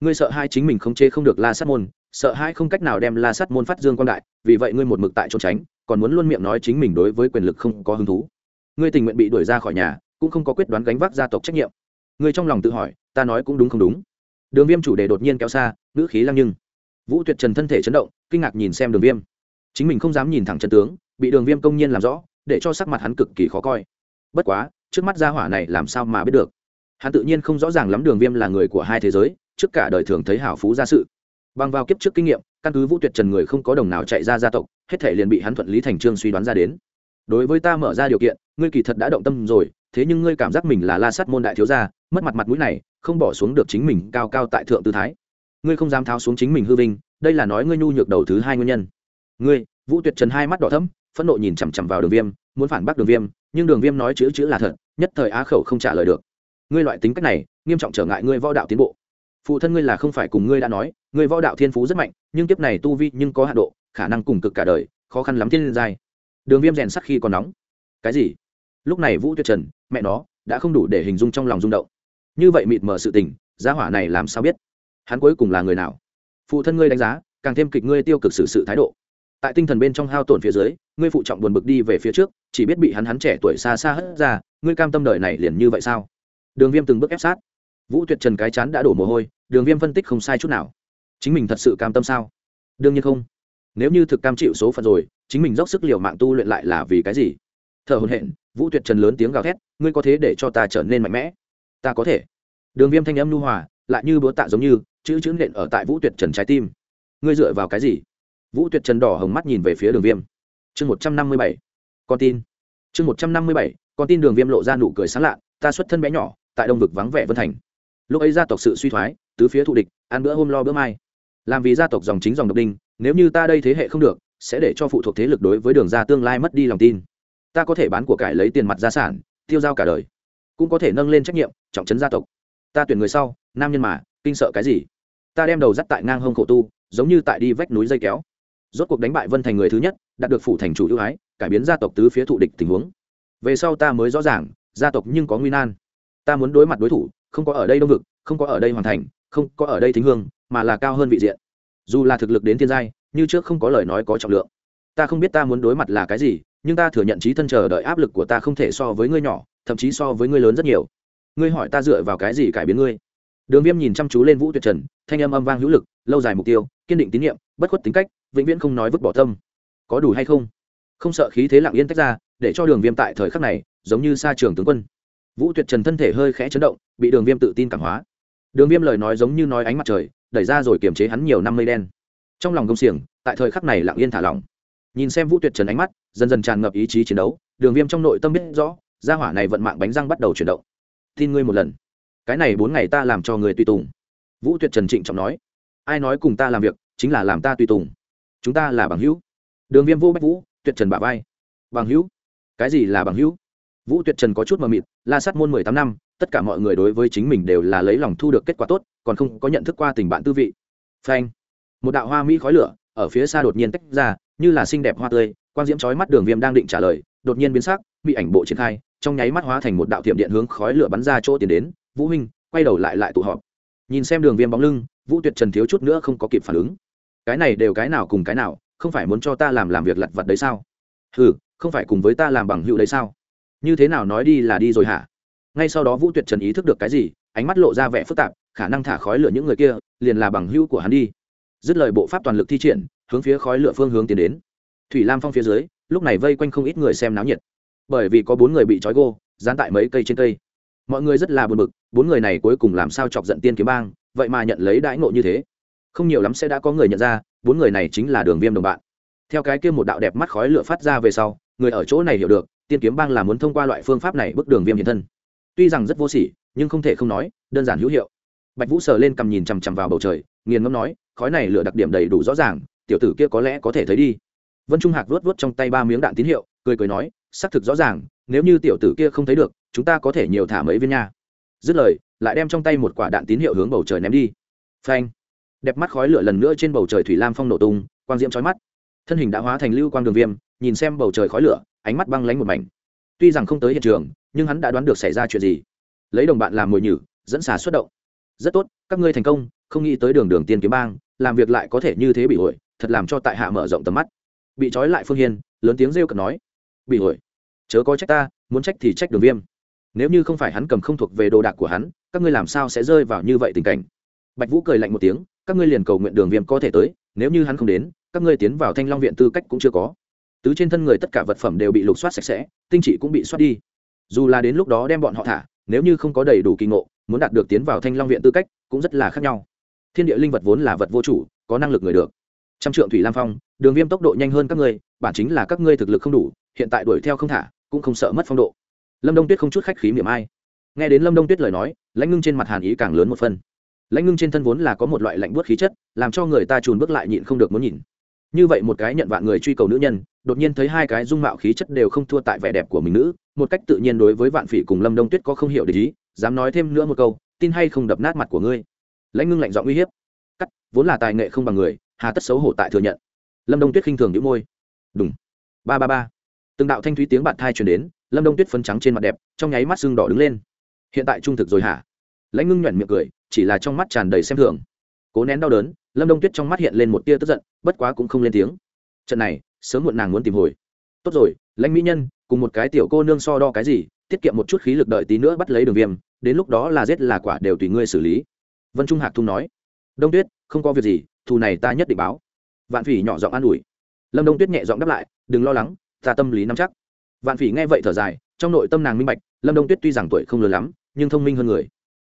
Ngươi sợ hai chính mình không chế không được la sát môn, sợ hai không cách nào đem la sát môn phát dương quan đại, vì vậy ngươi một mực tại trốn tránh, còn muốn luôn miệng nói chính mình đối với quyền lực không có hứng thú. Ngươi tình nguyện bị đuổi ra khỏi nhà, cũng không có quyết đoán gánh vác gia tộc trách nhiệm. Ngươi trong lòng tự hỏi, ta nói cũng đúng không đúng. Đường viêm chủ đề đột nhiên kéo xa, ngữ khí lăng nhưng. Vũ tuyệt trần thân thể chấn động, kinh ngạc nhìn xem đường viêm. Chính mình không dám nhìn thẳng chân tướng, bị đường viêm công nhiên làm rõ, để cho sắc mặt hắn cực kỳ khó coi. Bất quá, trước mắt gia hỏa này làm sao mà biết được? Hắn tự nhiên không rõ ràng lắm đường viêm là người của hai thế giới, trước cả đời thường thấy hảo phú gia sự. Bằng vào kiếp trước kinh nghiệm, căn cứ vũ tuyệt trần người không có đồng nào chạy ra gia tộc, hết thể liền bị hắn thuận lý thành trương suy đoán ra đến. Đối với ta mở ra điều kiện, ngươi kỳ thật đã động tâm rồi, thế nhưng ngươi cảm giác mình là la sắt môn đại thiếu gia, mất mặt mặt mũi này, không bỏ xuống được chính mình cao cao tại thượng tư thái. Ngươi không dám tháo xuống chính mình hư vinh, đây là nói ngươi nhu nhược đầu thứ hai nguyên nhân. Ngươi, vũ tuyệt trần hai mắt đỏ thấm phẫn nộ nhìn chằm chằm vào đường viêm, muốn phản bác đường viêm, nhưng đường viêm nói chữ chữ là thật, nhất thời á khẩu không trả lời được ngươi loại tính cách này, nghiêm trọng trở ngại ngươi võ đạo tiến bộ. Phụ thân ngươi là không phải cùng ngươi đã nói, ngươi võ đạo thiên phú rất mạnh, nhưng kiếp này tu vi nhưng có hạ độ, khả năng cùng cực cả đời, khó khăn lắm thiên liên giai. Đường viêm rèn sắc khi còn nóng. Cái gì? Lúc này vũ tuyệt trần, mẹ nó, đã không đủ để hình dung trong lòng rung động. Như vậy mịt mờ sự tình giá hỏa này làm sao biết? Hắn cuối cùng là người nào? Phụ thân ngươi đánh giá, càng thêm kịch ngươi tiêu cực xử sự thái độ. Tại tinh thần bên trong hao tổn phía dưới, ngươi phụ trọng buồn bực đi về phía trước, chỉ biết bị hắn hắn trẻ tuổi xa xa hất ra, ngươi cam tâm đời này liền như vậy sao? Đường viêm từng bước ép sát. Vũ tuyệt trần cái chán đã đổ mồ hôi, đường viêm phân tích không sai chút nào. Chính mình thật sự cam tâm sao? Đương nhiên không. Nếu như thực cam chịu số phận rồi, chính mình dốc sức liều mạng tu luyện lại là vì cái gì? Thợ hồn hện vũ tuyệt trần lớn tiếng gào thét, ngươi có thế để cho ta trở nên mạnh mẽ? Ta có thể. Đường viêm thanh âm nu hòa, lại như búa tạ giống như, chữ chữ nện ở tại vũ tuyệt trần trái tim. Ngươi dựa vào cái gì? Vũ tuyệt trần đỏ hồng mắt nhìn về phía đường viêm. Chương một trăm năm mươi bảy. Con tin. Chương một trăm năm mươi bảy, con tin đường viêm lộ ra nụ cười sáng lạ, ta xuất thân bé nhỏ tại đông vực vắng vẻ vân thành. Lúc ấy gia tộc sự suy thoái, tứ phía thù địch, ăn bữa hôm lo bữa mai. Làm vì gia tộc dòng chính dòng độc đinh, nếu như ta đây thế hệ không được, sẽ để cho phụ thuộc thế lực đối với đường ra tương lai mất đi lòng tin. Ta có thể bán của cải lấy tiền mặt gia sản, tiêu giao cả đời. Cũng có thể nâng lên trách nhiệm, trọng trấn gia tộc. Ta tuyển người sau, nam nhân mà, kinh sợ cái gì? Ta đem đầu dắt tại ngang hông khổ tu, giống như tại đi vách núi dây kéo. Rốt cuộc đánh bại vân thành người thứ nhất, đạt được phủ thành chủ ưu ái, cải biến gia tộc tứ phía thụ địch tình huống. Về sau ta mới rõ ràng, gia tộc nhưng có nguy nan ta muốn đối mặt đối thủ, không có ở đây đông vực, không có ở đây hoàn thành, không có ở đây thính hương, mà là cao hơn vị diện. Dù là thực lực đến thiên giai, như trước không có lời nói có trọng lượng. Ta không biết ta muốn đối mặt là cái gì, nhưng ta thừa nhận trí thân chờ đợi áp lực của ta không thể so với ngươi nhỏ, thậm chí so với ngươi lớn rất nhiều. Ngươi hỏi ta dựa vào cái gì cải biến ngươi? Đường viêm nhìn chăm chú lên vũ tuyệt trần, thanh âm âm vang hữu lực, lâu dài mục tiêu, kiên định tín nhiệm, bất khuất tính cách, vĩnh viễn không nói vứt bỏ tâm. Có đủ hay không? Không sợ khí thế lặng yên tách ra, để cho đường viêm tại thời khắc này, giống như xa trường tướng quân vũ tuyệt trần thân thể hơi khẽ chấn động, bị đường viêm tự tin cảm hóa. Đường viêm lời nói giống như nói ánh mặt trời, đẩy ra rồi kiềm chế hắn nhiều năm mây đen. Trong lòng công xiềng, tại thời khắc này lặng yên thả lỏng. Nhìn xem vũ tuyệt trần ánh mắt, dần dần tràn ngập ý chí chiến đấu, đường viêm trong nội tâm biết rõ, gia hỏa này vận mạng bánh răng bắt đầu chuyển động. Tin ngươi một lần. Cái này bốn ngày ta làm cho người tùy tùng. Vũ tuyệt trần trịnh trọng nói. Ai nói cùng ta làm việc, chính là làm ta tùy tùng. Chúng ta là bằng hữu. Đường viêm vô bách vũ, tuyệt trần bà vai. Bằng hữu? Cái gì là bằng hữu? Vũ tuyệt trần có chút mờ mịt, la sát môn mười tám năm, tất cả mọi người đối với chính mình đều là lấy lòng thu được kết quả tốt, còn không có nhận thức qua tình bạn tư vị. Phanh. Một đạo hoa mỹ khói lửa ở phía xa đột nhiên tách ra, như là xinh đẹp hoa tươi quan diễm trói mắt đường viêm đang định trả lời, đột nhiên biến sắc, bị ảnh bộ triển khai, trong nháy mắt hóa thành một đạo tiệm điện hướng khói lửa bắn ra chỗ tiến đến, vũ huynh, quay đầu lại lại tụ họp. Nhìn xem đường viêm bóng lưng, vũ tuyệt trần thiếu chút nữa không có kịp phản ứng. Cái này đều cái nào cùng cái nào, không phải muốn cho ta làm làm việc lặt vặt đấy sao? Ừ không phải cùng với ta làm bằng hữu đấy sao? Như thế nào nói đi là đi rồi hả? Ngay sau đó vũ tuyệt trần ý thức được cái gì, ánh mắt lộ ra vẻ phức tạp, khả năng thả khói lửa những người kia, liền là bằng hữu của hắn đi. Dứt lời bộ pháp toàn lực thi triển, hướng phía khói lửa phương hướng tiến đến. Thủy lam phong phía dưới, lúc này vây quanh không ít người xem náo nhiệt. Bởi vì có bốn người bị trói gô, dán tại mấy cây trên cây. Mọi người rất là buồn bực, bốn người này cuối cùng làm sao chọc giận tiên kiếm bang, vậy mà nhận lấy đãi ngộ như thế. Không nhiều lắm sẽ đã có người nhận ra, bốn người này chính là đường viêm đồng bạn. Theo cái kia một đạo đẹp mắt khói lửa phát ra về sau, người ở chỗ này hiểu được tiên kiếm bang là muốn thông qua loại phương pháp này bức đường viêm hiện thân. Tuy rằng rất vô sỉ, nhưng không thể không nói, đơn giản hữu hiệu. Bạch vũ sờ lên cầm nhìn chằm chằm vào bầu trời, nghiền ngâm nói, khói này lửa đặc điểm đầy đủ rõ ràng, tiểu tử kia có lẽ có thể thấy đi. Vân trung hạc vuốt vuốt trong tay ba miếng đạn tín hiệu, cười cười nói, xác thực rõ ràng, nếu như tiểu tử kia không thấy được, chúng ta có thể nhiều thả mấy viên nha. Dứt lời, lại đem trong tay một quả đạn tín hiệu hướng bầu trời ném đi. Phanh. Đẹp mắt khói lửa lần nữa trên bầu trời thủy lam phong nổ tung, quang diễm trói mắt. Thân hình đã hóa thành lưu quang đường viêm, nhìn xem bầu trời khói lửa ánh mắt băng lánh một mảnh. Tuy rằng không tới hiện trường, nhưng hắn đã đoán được xảy ra chuyện gì. Lấy đồng bạn làm mồi nhử, dẫn xà xuất động. Rất tốt, các ngươi thành công, không nghĩ tới đường đường tiên kiếm bang, làm việc lại có thể như thế bị ổi thật làm cho tại hạ mở rộng tầm mắt. Bị trói lại phương hiên, lớn tiếng rêu cợt nói. Bị ổi chớ có trách ta, muốn trách thì trách đường viêm. Nếu như không phải hắn cầm không thuộc về đồ đạc của hắn, các ngươi làm sao sẽ rơi vào như vậy tình cảnh? Bạch vũ cười lạnh một tiếng, các ngươi liền cầu nguyện đường viêm có thể tới, nếu như hắn không đến, các ngươi tiến vào thanh long viện tư cách cũng chưa có tứ trên thân người tất cả vật phẩm đều bị lục soát sạch sẽ, tinh trị cũng bị soát đi. Dù là đến lúc đó đem bọn họ thả, nếu như không có đầy đủ kỳ ngộ, muốn đạt được tiến vào thanh long viện tư cách cũng rất là khác nhau. Thiên địa linh vật vốn là vật vô chủ, có năng lực người được. Trăm trượng thủy lam phong, đường viêm tốc độ nhanh hơn các ngươi, bản chính là các ngươi thực lực không đủ, hiện tại đuổi theo không thả, cũng không sợ mất phong độ. Lâm đông tuyết không chút khách khí miệng ai. Nghe đến lâm đông tuyết lời nói, lãnh ngưng trên mặt hàn ý càng lớn một phân lãnh ngưng trên thân vốn là có một loại lạnh buốt khí chất, làm cho người ta trùn bước lại nhịn không được muốn nhìn như vậy một cái nhận vạn người truy cầu nữ nhân, đột nhiên thấy hai cái dung mạo khí chất đều không thua tại vẻ đẹp của mình nữ, một cách tự nhiên đối với vạn phỉ cùng lâm đông tuyết có không hiểu để ý, dám nói thêm nữa một câu, tin hay không đập nát mặt của ngươi. Lãnh ngưng lạnh giọng uy hiếp. Cắt, vốn là tài nghệ không bằng người, hà tất xấu hổ tại thừa nhận. Lâm đông tuyết khinh thường đĩu môi. Đúng ba ba ba. Từng đạo thanh thúy tiếng bạn thai truyền đến, lâm đông tuyết phấn trắng trên mặt đẹp, trong nháy mắt xương đỏ đứng lên. Hiện tại trung thực rồi hả? Lãnh ngưng nhoẻn miệng cười, chỉ là trong mắt tràn đầy xem thường. Cố nén đau đớn lâm đông tuyết trong mắt hiện lên một tia tức giận, bất quá cũng không lên tiếng. Trận này, sớm muộn nàng muốn tìm hồi. Tốt rồi, lãnh mỹ nhân, cùng một cái tiểu cô nương so đo cái gì, tiết kiệm một chút khí lực đợi tí nữa bắt lấy đường viêm, đến lúc đó là giết là quả đều tùy ngươi xử lý. Vân trung hạc thung nói. Đông tuyết, không có việc gì, thù này ta nhất định báo. Vạn phỉ nhỏ giọng an ủi. Lâm đông tuyết nhẹ giọng đáp lại, đừng lo lắng, ta tâm lý nắm chắc. Vạn phỉ nghe vậy thở dài, trong nội tâm nàng minh bạch, lâm đông tuyết tuy rằng tuổi không lớn lắm, nhưng thông minh hơn người.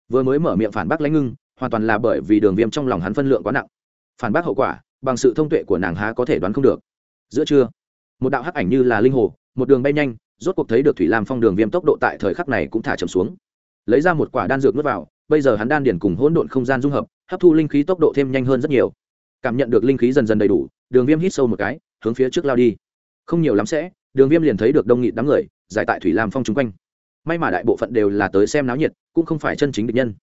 Vừa mới mở miệng phản bác lãnh ngưng, hoàn toàn là bởi vì đường viêm trong lòng hắn phân lượng quá nặng phản bác hậu quả, bằng sự thông tuệ của nàng há có thể đoán không được. Giữa trưa, một đạo hắc ảnh như là linh hồ, một đường bay nhanh, rốt cuộc thấy được thủy lam phong đường viêm tốc độ tại thời khắc này cũng thả chậm xuống. Lấy ra một quả đan dược n vào, bây giờ hắn đan điển cùng hỗn độn không gian dung hợp, hấp thu linh khí tốc độ thêm nhanh hơn rất nhiều. Cảm nhận được linh khí dần dần đầy đủ, đường viêm hít sâu một cái, hướng phía trước lao đi. Không nhiều lắm sẽ, đường viêm liền thấy được đông nghịt đám người, giải tại thủy lam phong chung quanh. May mà đại bộ phận đều là tới xem náo nhiệt, cũng không phải chân chính địch nhân.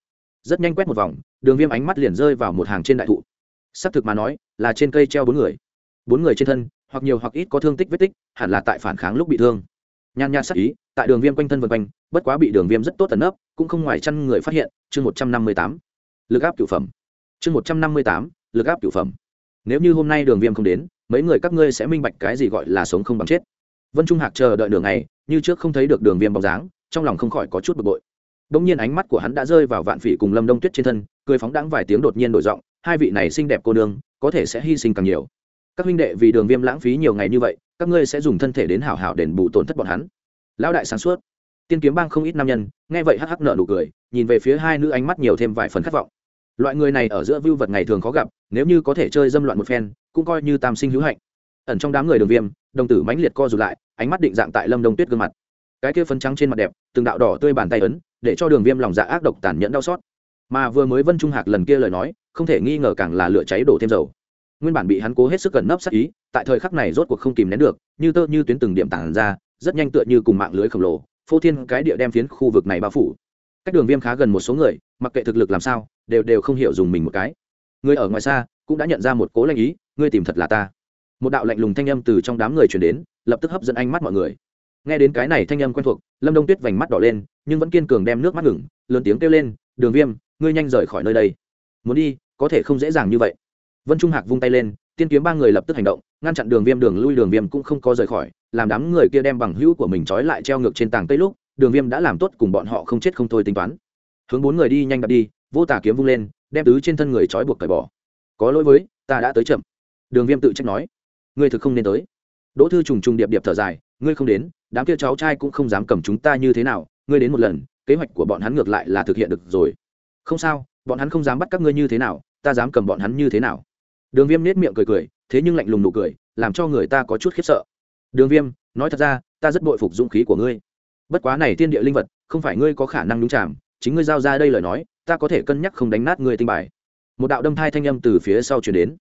Rất nhanh quét một vòng, đường viêm ánh mắt liền rơi vào một hàng trên đại thụ xác thực mà nói, là trên cây treo bốn người. Bốn người trên thân, hoặc nhiều hoặc ít có thương tích vết tích, hẳn là tại phản kháng lúc bị thương. Nhan nhan sắc ý, tại đường viêm quanh thân vân quanh, bất quá bị đường viêm rất tốt tấn ấp cũng không ngoài chăn người phát hiện, chương một trăm năm mươi tám. Lực áp cửu phẩm. Chương một trăm năm mươi tám, lực áp cửu phẩm. Nếu như hôm nay đường viêm không đến, mấy người các ngươi sẽ minh bạch cái gì gọi là sống không bằng chết. Vân trung hạc chờ đợi đường này như trước không thấy được đường viêm bóng dáng, trong lòng không khỏi có chút bực bội. Đ ỗ n g nhiên ánh mắt của hắn đã rơi vào vạn phỉ cùng lâm đông tuyết trên thân, cười phóng đãng vài tiếng đột nhiên đổi giọng hai vị này xinh đẹp cô nương, có thể sẽ hy sinh càng nhiều. Các huynh đệ vì đường viêm lãng phí nhiều ngày như vậy, các ngươi sẽ dùng thân thể đến hảo hảo đền bù tổn thất bọn hắn. Lão đại sáng suốt. Tiên kiếm bang không ít nam nhân, nghe vậy hắc hắc nợ nụ cười, nhìn về phía hai nữ ánh mắt nhiều thêm vài phần khát vọng. Loại người này ở giữa vưu vật ngày thường khó gặp, nếu như có thể chơi dâm loạn một phen, cũng coi như tam sinh hữu hạnh. Ẩn trong đám người đường viêm, đồng tử mãnh liệt co rụt lại, ánh mắt định dạng tại lâm đông tuyết gương mặt. Cái kia phấn trắng trên mặt đẹp, từng đạo đỏ tươi bàn tay ấn, để cho đường viêm lòng dạ ác độc tàn nhẫn đau xót mà vừa mới vân trung hạc lần kia lời nói, không thể nghi ngờ càng là lửa cháy đổ thêm dầu. Nguyên bản bị hắn cố hết sức gần nấp sát ý, tại thời khắc này rốt cuộc không kìm nén được, như tơ như tuyến từng điểm tản ra, rất nhanh tựa như cùng mạng lưới khổng lồ, phô thiên cái địa đem phiến khu vực này bao phủ. Cách đường viêm khá gần một số người, mặc kệ thực lực làm sao, đều đều không hiểu dùng mình một cái. Người ở ngoài xa cũng đã nhận ra một cố lanh ý, ngươi tìm thật là ta. Một đạo lạnh lùng thanh âm từ trong đám người truyền đến, lập tức hấp dẫn ánh mắt mọi người. Nghe đến cái này thanh âm quen thuộc, lâm đông tuyết vành mắt đỏ lên, nhưng vẫn kiên cường đem nước mắt ngừng, lớn tiếng kêu lên đường viêm, ngươi nhanh rời khỏi nơi đây. Muốn đi, có thể không dễ dàng như vậy. Vân trung hạc vung tay lên, tiên kiếm ba người lập tức hành động, ngăn chặn đường viêm đường lui, đường viêm cũng không có rời khỏi, làm đám người kia đem bằng hữu của mình trói lại treo ngược trên tảng cây lúc, đường viêm đã làm tốt cùng bọn họ không chết không thôi tính toán. Hướng bốn người đi, nhanh đặt đi, vô tả kiếm vung lên, đem tứ trên thân người trói buộc cởi bỏ. Có lỗi với, ta đã tới chậm. Đường viêm tự trách nói. Ngươi thực không nên tới. Đỗ thư trùng trùng điệp điệp thở dài, ngươi không đến, đám kia cháu trai cũng không dám cầm chúng ta như thế nào, ngươi đến một lần kế hoạch của bọn hắn ngược lại là thực hiện được rồi. Không sao, bọn hắn không dám bắt các ngươi như thế nào, ta dám cầm bọn hắn như thế nào. Đường viêm nết miệng cười cười, thế nhưng lạnh lùng nụ cười, làm cho người ta có chút khiếp sợ. Đường viêm, nói thật ra, ta rất bội phục dũng khí của ngươi. Bất quá này tiên địa linh vật, không phải ngươi có khả năng đúng chạm chính ngươi giao ra đây lời nói, ta có thể cân nhắc không đánh nát ngươi tinh bài. Một đạo đâm thai thanh âm từ phía sau chuyển đến.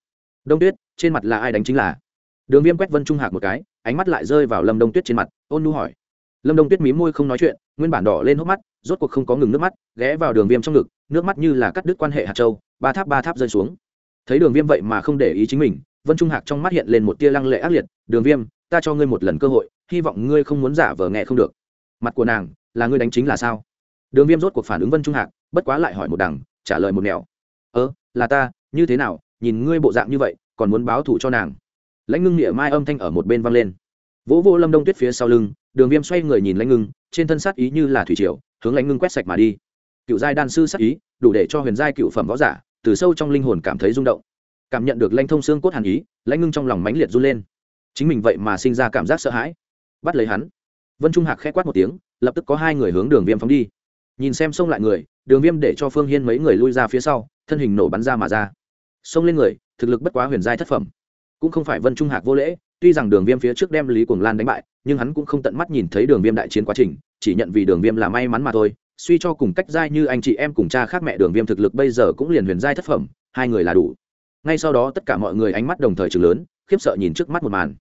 Đông tuyết, trên mặt là ai đánh chính là? Đường viêm quét vân trung hạc một cái, ánh mắt lại rơi vào lâm đông tuyết trên mặt, ôn nu hỏi. Lâm đông tuyết mí môi không nói chuyện, nguyên bản đỏ lên hốc mắt rốt cuộc không có ngừng nước mắt, ghé vào đường viêm trong ngực, nước mắt như là cắt đứt quan hệ hạt châu, ba tháp ba tháp rơi xuống. Thấy đường viêm vậy mà không để ý chính mình, vân trung hạc trong mắt hiện lên một tia lăng lệ ác liệt, đường viêm, ta cho ngươi một lần cơ hội, hy vọng ngươi không muốn giả vờ nghe không được. Mặt của nàng, là ngươi đánh chính là sao? Đường viêm rốt cuộc phản ứng vân trung hạc, bất quá lại hỏi một đằng, trả lời một nẻo. Ơ, là ta, như thế nào, nhìn ngươi bộ dạng như vậy, còn muốn báo thủ cho nàng? Lãnh ngưng nghĩa mai âm thanh ở một bên vang lên. Vỗ vô lâm đông tuyết phía sau lưng, đường viêm xoay người nhìn lãnh ngưng trên thân sát ý như là thủy triều, hướng lãnh ngưng quét sạch mà đi. Cựu giai đan sư sát ý, đủ để cho huyền giai cựu phẩm võ giả, từ sâu trong linh hồn cảm thấy rung động. Cảm nhận được lanh thông xương cốt hàn ý, lãnh ngưng trong lòng mãnh liệt run lên. Chính mình vậy mà sinh ra cảm giác sợ hãi. Bắt lấy hắn. Vân trung hạc k h ẽ quát một tiếng, lập tức có hai người hướng đường viêm phóng đi. Nhìn xem xông lại người, đường viêm để cho phương hiên mấy người lui ra phía sau, thân hình nổ bắn ra mà ra. Xông lên người, thực lực bất quá huyền giai thất phẩm. Cũng không phải vân trung hạc vô lễ tuy rằng đường viêm phía trước đem lý cuồng lan đánh bại, nhưng hắn cũng không tận mắt nhìn thấy đường viêm đại chiến quá trình, chỉ nhận vì đường viêm là may mắn mà thôi. Suy cho cùng cách giai như anh chị em cùng cha khác mẹ đường viêm thực lực bây giờ cũng liền huyền giai thất phẩm, hai người là đủ. Ngay sau đó tất cả mọi người ánh mắt đồng thời chừng lớn, khiếp sợ nhìn trước mắt một màn.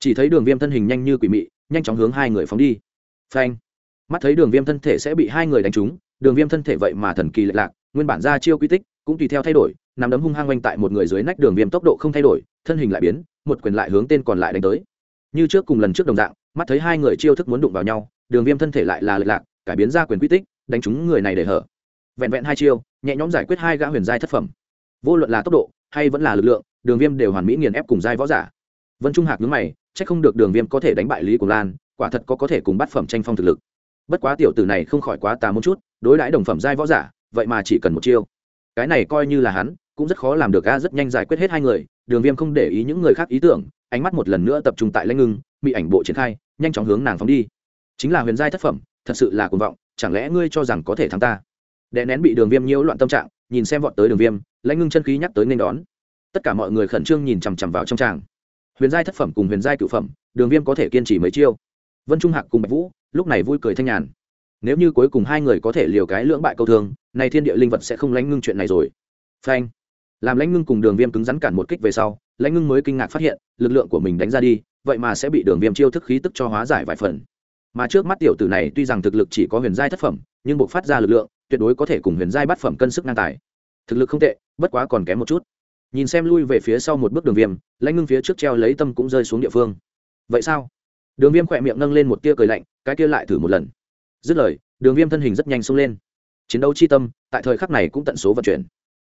Chỉ thấy đường viêm thân hình nhanh như quỷ mị, nhanh chóng hướng hai người phóng đi. Phanh. Mắt thấy đường viêm thân thể sẽ bị hai người đánh trúng, đường viêm thân thể vậy mà thần kỳ lệch lạc, nguyên bản ra chiêu quy tích cũng tùy theo thay đổi nằm đấm hung hăng oanh tại một người dưới nách đường viêm tốc độ không thay đổi, thân hình lại biến một quyền lại hướng tên còn lại đánh tới. Như trước cùng lần trước đồng dạng, mắt thấy hai người chiêu thức muốn đụng vào nhau, đường viêm thân thể lại là lệch lạc, cải biến ra quyền quy tích, đánh trúng người này để hở. Vẹn vẹn hai chiêu, nhẹ nhõm giải quyết hai gã huyền giai thất phẩm. Vô luận là tốc độ, hay vẫn là lực lượng, đường viêm đều hoàn mỹ nghiền ép cùng giai võ giả. Vân trung hạc nhớ mày c h ắ c không được đường viêm có thể đánh bại lý cùng lan, quả thật có có thể cùng bắt phẩm tranh phong thực lực. Bất quá tiểu tử này không khỏi quá tà một chút, đối đãi đồng phẩm giai võ giả, vậy mà chỉ cần một chiêu. Cái này coi như là hắn cũng rất khó làm được a, rất nhanh giải quyết hết hai người, đường viêm không để ý những người khác ý tưởng, ánh mắt một lần nữa tập trung tại lãnh ngưng, bị ảnh bộ triển khai, nhanh chóng hướng nàng phóng đi. Chính là huyền giai thất phẩm, thật sự là cuồng vọng, chẳng lẽ ngươi cho rằng có thể thắng ta? Đè nén bị đường viêm nhiễu loạn tâm trạng, nhìn xem vọt tới đường viêm lãnh ngưng chân khí nhắc tới nên đón. Tất cả mọi người khẩn trương nhìn chằm chằm vào trong tràng. Huyền giai thất phẩm cùng huyền giai cựu phẩm, đường viêm có thể kiên trì mấy chiêu. Vân trung hạc cùng bạch vũ, lúc này vui cười thanh nhàn. Nếu như cuối cùng hai người có thể liều cái lưỡng bại câu thương này thiên địa linh vật sẽ không lãnh ngưng chuyện này rồi. Phanh làm lãnh ngưng cùng đường viêm cứng rắn cản một kích về sau, lãnh ngưng mới kinh ngạc phát hiện, lực lượng của mình đánh ra đi, vậy mà sẽ bị đường viêm chiêu thức khí tức cho hóa giải vài phần. Mà trước mắt tiểu tử này tuy rằng thực lực chỉ có huyền giai thất phẩm, nhưng buộc phát ra lực lượng, tuyệt đối có thể cùng huyền giai bát phẩm cân sức ngang tài. Thực lực không tệ, bất quá còn kém một chút. Nhìn xem lui về phía sau một bước đường viêm, lãnh ngưng phía trước treo lấy tâm cũng rơi xuống địa phương. Vậy sao? Đường viêm khỏe miệng nâng lên một tia cười lạnh, cái kia lại thử một lần. Dứt lời, đường viêm thân hình rất nhanh xông lên. Chiến đấu chi tâm, tại thời khắc này cũng tận số vận chuyển.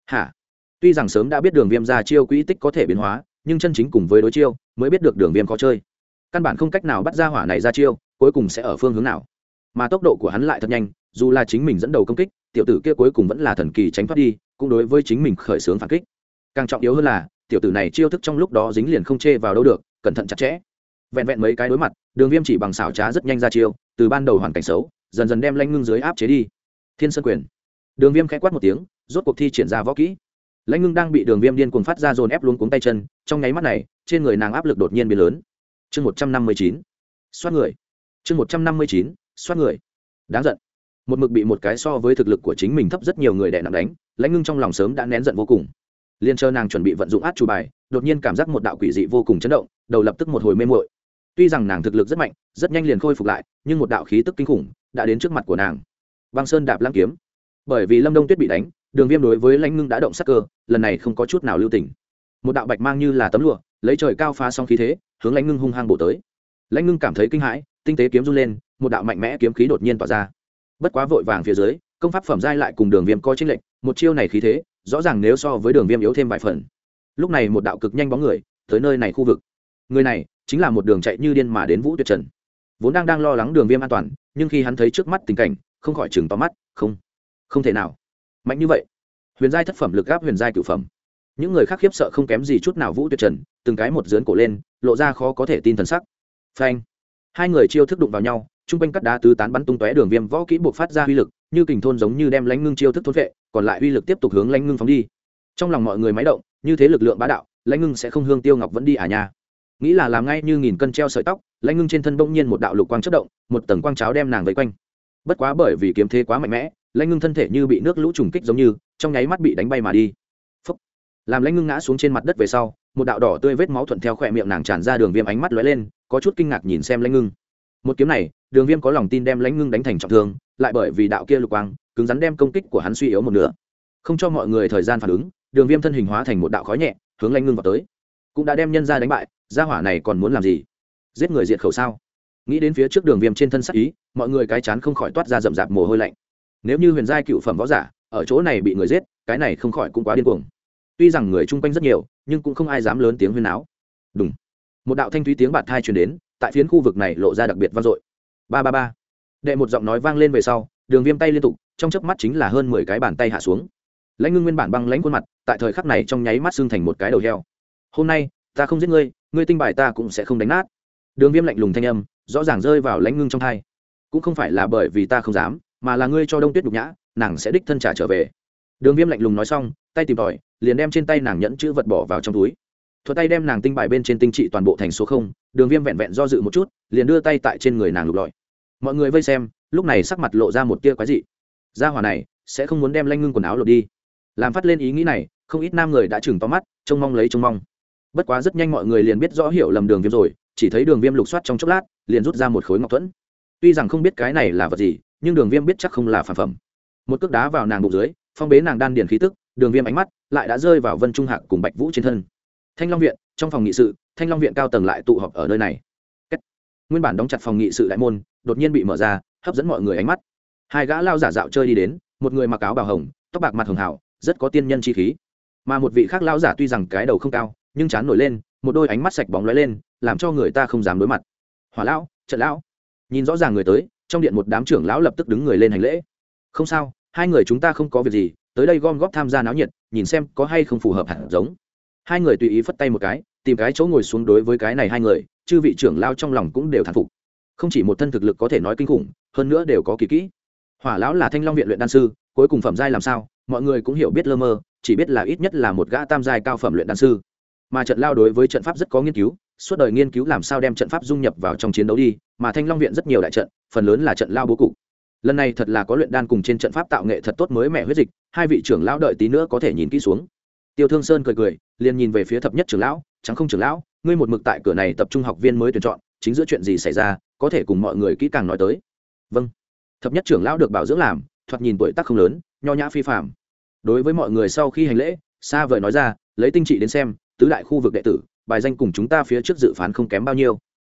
Hả? Tuy rằng sớm đã biết đường viêm ra chiêu quỹ tích có thể biến hóa, nhưng chân chính cùng với đối chiêu, mới biết được đường viêm có chơi. Căn bản không cách nào bắt ra hỏa này ra chiêu, cuối cùng sẽ ở phương hướng nào. Mà tốc độ của hắn lại thật nhanh, dù là chính mình dẫn đầu công kích, tiểu tử kia cuối cùng vẫn là thần kỳ tránh thoát đi, cũng đối với chính mình khởi xướng phản kích. Càng trọng yếu hơn là, tiểu tử này chiêu thức trong lúc đó dính liền không chê vào đâu được, cẩn thận chặt chẽ. Vẹn vẹn mấy cái đối mặt, đường viêm chỉ bằng xảo trá rất nhanh ra chiêu, từ ban đầu hoàn cảnh xấu, dần dần đem lanh ngưng dưới áp chế đi. Thiên sơn quyền. Đường viêm k h ẽ quát một tiếng, rốt cuộc thi triển ra võ kỹ lãnh ngưng đang bị đường viêm điên cuồng phát ra dồn ép luôn cuống tay chân, trong nháy mắt này, trên người nàng áp lực đột nhiên biến lớn. Chương một trăm năm mươi chín, xoát người. Chương một trăm năm mươi chín, xoát người. Đáng giận. Một mực bị một cái so với thực lực của chính mình thấp rất nhiều người đè nặng đánh, lãnh ngưng trong lòng sớm đã nén giận vô cùng. Liên chờ nàng chuẩn bị vận dụng át chủ bài, đột nhiên cảm giác một đạo quỷ dị vô cùng chấn động, đầu lập tức một hồi mê mội tuy rằng nàng thực lực rất mạnh, rất nhanh liền khôi phục lại, nhưng một đạo khí tức kinh khủng đã đến trước mặt của nàng. Băng sơn đạp lăng kiếm. Bởi vì lâm đông tuyết bị đánh đường viêm đối với lãnh ngưng đã động sắc cơ, lần này không có chút nào lưu tình. Một đạo bạch mang như là tấm lụa, lấy trời cao phá xong khí thế, hướng lãnh ngưng hung hăng bổ tới. Lãnh ngưng cảm thấy kinh hãi, tinh tế kiếm run lên, một đạo mạnh mẽ kiếm khí đột nhiên tỏa ra. Bất quá vội vàng phía dưới, công pháp phẩm giai lại cùng đường viêm coi tranh lệch, một chiêu này khí thế, rõ ràng nếu so với đường viêm yếu thêm vài phần. Lúc này một đạo cực nhanh bóng người, tới nơi này khu vực. Người này, chính là một đường chạy như điên mà đến vũ tuyệt trần. Vốn đang đang lo lắng đường viêm an toàn, nhưng khi hắn thấy trước mắt tình cảnh, không khỏi chừng tóm mắt, không không thể nào mạnh như vậy, huyền giai thất phẩm lực gáp huyền giai cựu phẩm. Những người khác khiếp sợ không kém gì chút nào vũ tuyệt trần, từng cái một dướn cổ lên, lộ ra khó có thể tin thần sắc. Phanh. Hai người chiêu thức đụng vào nhau chung quanh cắt đá tứ tán bắn tung tóe đường viêm võ kỹ buộc phát ra uy lực, như kình thôn giống như đem lãnh ngưng chiêu thức thốt vệ, còn lại uy lực tiếp tục hướng lãnh ngưng phóng đi. Trong lòng mọi người máy động, như thế lực lượng bá đạo, lãnh ngưng sẽ không hương tiêu ngọc vẫn đi à nha. Nghĩ là làm ngay như nghìn cân treo sợi tóc, lãnh ngưng trên thân bỗng nhiên một đạo lục quang chất động, một tầng quang cháo đem nàng vây quanh. Bất quá bởi vì kiếm thế quá mạnh mẽ lãnh ngưng thân thể như bị nước lũ trùng kích giống như, trong nháy mắt bị đánh bay mà đi. Phúc. làm lãnh ngưng ngã xuống trên mặt đất về sau, một đạo đỏ tươi vết máu thuận theo khỏe miệng nàng tràn ra đường viêm ánh mắt lóe lên, có chút kinh ngạc nhìn xem lãnh ngưng. Một kiếm này, đường viêm có lòng tin đem lãnh ngưng đánh thành trọng thương, lại bởi vì đạo kia lục quang, cứng rắn đem công kích của hắn suy yếu một nửa. Không cho mọi người thời gian phản ứng, đường viêm thân hình hóa thành một đạo khói nhẹ, hướng lãnh ngưng vào tới. Cũng đã đem nhân ra đánh bại, gia hỏa này còn muốn làm gì? Giết người diệt khẩu sao? Nghĩ đến phía trước đường viêm trên thân sắc ý, mọi người cái chán không khỏi toát ra rậm rạp mồ hôi lạnh nếu như huyền giai cựu phẩm võ giả, ở chỗ này bị người giết, cái này không khỏi cũng quá điên cuồng. Tuy rằng người chung quanh rất nhiều, nhưng cũng không ai dám lớn tiếng huyên áo đúng một đạo thanh thúy tiếng bạt thai truyền đến, tại phiến khu vực này lộ ra đặc biệt vang dội. Ba ba ba. Đệ một giọng nói vang lên về sau, đường viêm tay liên tục, trong chớp mắt chính là hơn mười cái bàn tay hạ xuống. Lãnh ngưng nguyên bản băng lãnh khuôn mặt, tại thời khắc này trong nháy mắt xương thành một cái đầu heo. Hôm nay, ta không giết ngươi ngươi tinh bài ta cũng sẽ không đánh nát. Đường viêm lạnh lùng thanh âm, rõ ràng rơi vào lãnh ngưng trong thai. Cũng không phải là bởi vì ta không dám mà là ngươi cho đông tuyết nhục nhã, nàng sẽ đích thân trả trở về. Đường viêm lạnh lùng nói xong, tay tìm tòi, liền đem trên tay nàng nhẫn chữ vật bỏ vào trong túi. Thuật tay đem nàng tinh bài bên trên tinh trị toàn bộ thành số không, đường viêm vẹn vẹn do dự một chút, liền đưa tay tại trên người nàng lục lọi. Mọi người vây xem, lúc này sắc mặt lộ ra một tia quái dị. Gia hỏa này, sẽ không muốn đem lanh ngưng quần áo lột đi. Làm phát lên ý nghĩ này, không ít nam người đã chừng to mắt, trông mong lấy trông mong. Bất quá rất nhanh mọi người liền biết rõ hiểu lầm đường viêm rồi, chỉ thấy đường viêm lục soát trong chốc lát, liền rút ra một khối ngọc thuẫn. Tuy rằng không biết cái này là vật gì nhưng đường viêm biết chắc không là phản phẩm. Một cước đá vào nàng bụng dưới, phong bế nàng đan điền khí tức, đường viêm ánh mắt lại đã rơi vào vân trung hạc cùng bạch vũ trên thân. Thanh long viện, trong phòng nghị sự, thanh long viện cao tầng lại tụ họp ở nơi này. Nguyên bản đóng chặt phòng nghị sự đại môn, đột nhiên bị mở ra, hấp dẫn mọi người ánh mắt. Hai gã lao giả dạo chơi đi đến, một người mặc áo bào hồng, tóc bạc mặt hường hảo rất có tiên nhân chi khí. Mà một vị khác lao giả tuy rằng cái đầu không cao, nhưng chán nổi lên, một đôi ánh mắt sạch bóng lóe lên, làm cho người ta không dám đối mặt. Hỏa lão trận lão, nhìn rõ ràng người tới trong điện một đám trưởng lão lập tức đứng người lên hành lễ. Không sao, hai người chúng ta không có việc gì, tới đây gom góp tham gia náo nhiệt, nhìn xem có hay không phù hợp hẳn giống. Hai người tùy ý phất tay một cái, tìm cái chỗ ngồi xuống đối với cái này hai người, chư vị trưởng lao trong lòng cũng đều thán phục. Không chỉ một thân thực lực có thể nói kinh khủng, hơn nữa đều có kỳ kỹ. Hỏa lão là thanh long viện luyện đan sư, cuối cùng phẩm giai làm sao, mọi người cũng hiểu biết lơ mơ, chỉ biết là ít nhất là một gã tam giai cao phẩm luyện đan sư. Mà trận lao đối với trận pháp rất có nghiên cứu suốt đời nghiên cứu làm sao đem trận pháp dung nhập vào trong chiến đấu đi, mà thanh long viện rất nhiều đại trận, phần lớn là trận lao bố cục. Lần này thật là có luyện đan cùng trên trận pháp tạo nghệ thật tốt mới mẻ huyết dịch, hai vị trưởng lão đợi tí nữa có thể nhìn kỹ xuống. Tiêu thương sơn cười cười, liền nhìn về phía thập nhất trưởng lão chẳng không trưởng lão, ngươi một mực tại cửa này tập trung học viên mới tuyển chọn, chính giữa chuyện gì xảy ra, có thể cùng mọi người kỹ càng nói tới. Vâng. Thập nhất trưởng lão được bảo dưỡng làm, thoạt nhìn tuổi tác không lớn, nho nhã phi phạm đối với mọi người sau khi hành lễ xa vời nói ra, lấy tinh trị đến xem, tứ đại khu vực đệ tử bài danh cùng chúng ta phía trước dự phán không kém bao nhiêu.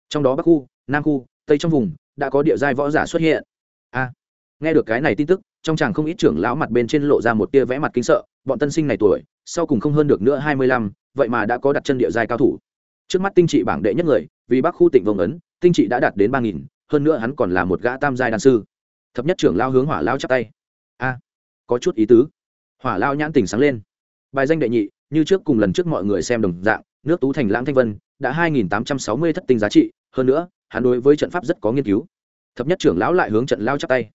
Trong đó bắc khu, nam khu, tây trong vùng đã có địa giai võ giả xuất hiện. A, nghe được cái này tin tức, trong chàng không ít trưởng lão mặt bên trên lộ ra một tia vẽ mặt kinh sợ, bọn tân sinh này tuổi, sau cùng không hơn được nữa hai mươi lăm, vậy mà đã có đặt chân địa giai cao thủ. Trước mắt tinh trị bảng đệ nhất người, vì bắc khu tỉnh vông ấn, tinh trị đã đạt đến ba nghìn, hơn nữa hắn còn là một gã tam giai đan sư. Thập nhất trưởng lao hướng hỏa lao chắp tay. A, có chút ý tứ. Hỏa lao nhãn tỉnh sáng lên. Bài danh đệ nhị, như trước cùng lần trước mọi người xem đồng dạng nước tú thành lãng thanh vân, đã hai nghìn tám trăm sáu mươi thất tinh giá trị, hơn nữa, hắn đối với trận pháp rất có nghiên cứu. Thập nhất trưởng lão lại hướng trận lao chắp tay.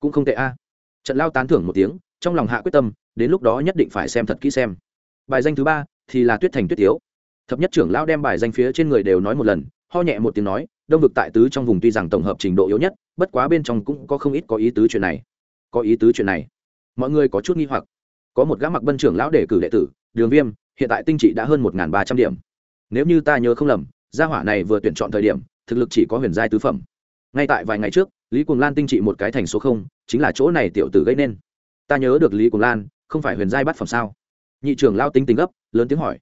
Cũng không tệ a. Trận lao tán thưởng một tiếng, trong lòng hạ quyết tâm, đến lúc đó nhất định phải xem thật kỹ xem. Bài danh thứ ba thì là tuyết thành tuyết tiếu. Thập nhất trưởng lão đem bài danh phía trên người đều nói một lần, ho nhẹ một tiếng nói, đông vực tại tứ trong vùng tuy rằng tổng hợp trình độ yếu nhất, bất quá bên trong cũng có không ít có ý tứ chuyện này. Có ý tứ chuyện này. Mọi người có chút nghi hoặc. Có một gã mặc bân trưởng lão đề cử đệ tử, đường viêm hiện tại tinh trị đã hơn một ba trăm điểm. Nếu như ta nhớ không lầm, gia hỏa này vừa tuyển chọn thời điểm, thực lực chỉ có huyền giai tứ phẩm. Ngay tại vài ngày trước, lý cuồng lan tinh trị một cái thành số không, chính là chỗ này tiểu tử gây nên. Ta nhớ được lý cuồng lan, không phải huyền giai bắt phẩm sao? Nhị trưởng lao tính tính gấp, lớn tiếng hỏi.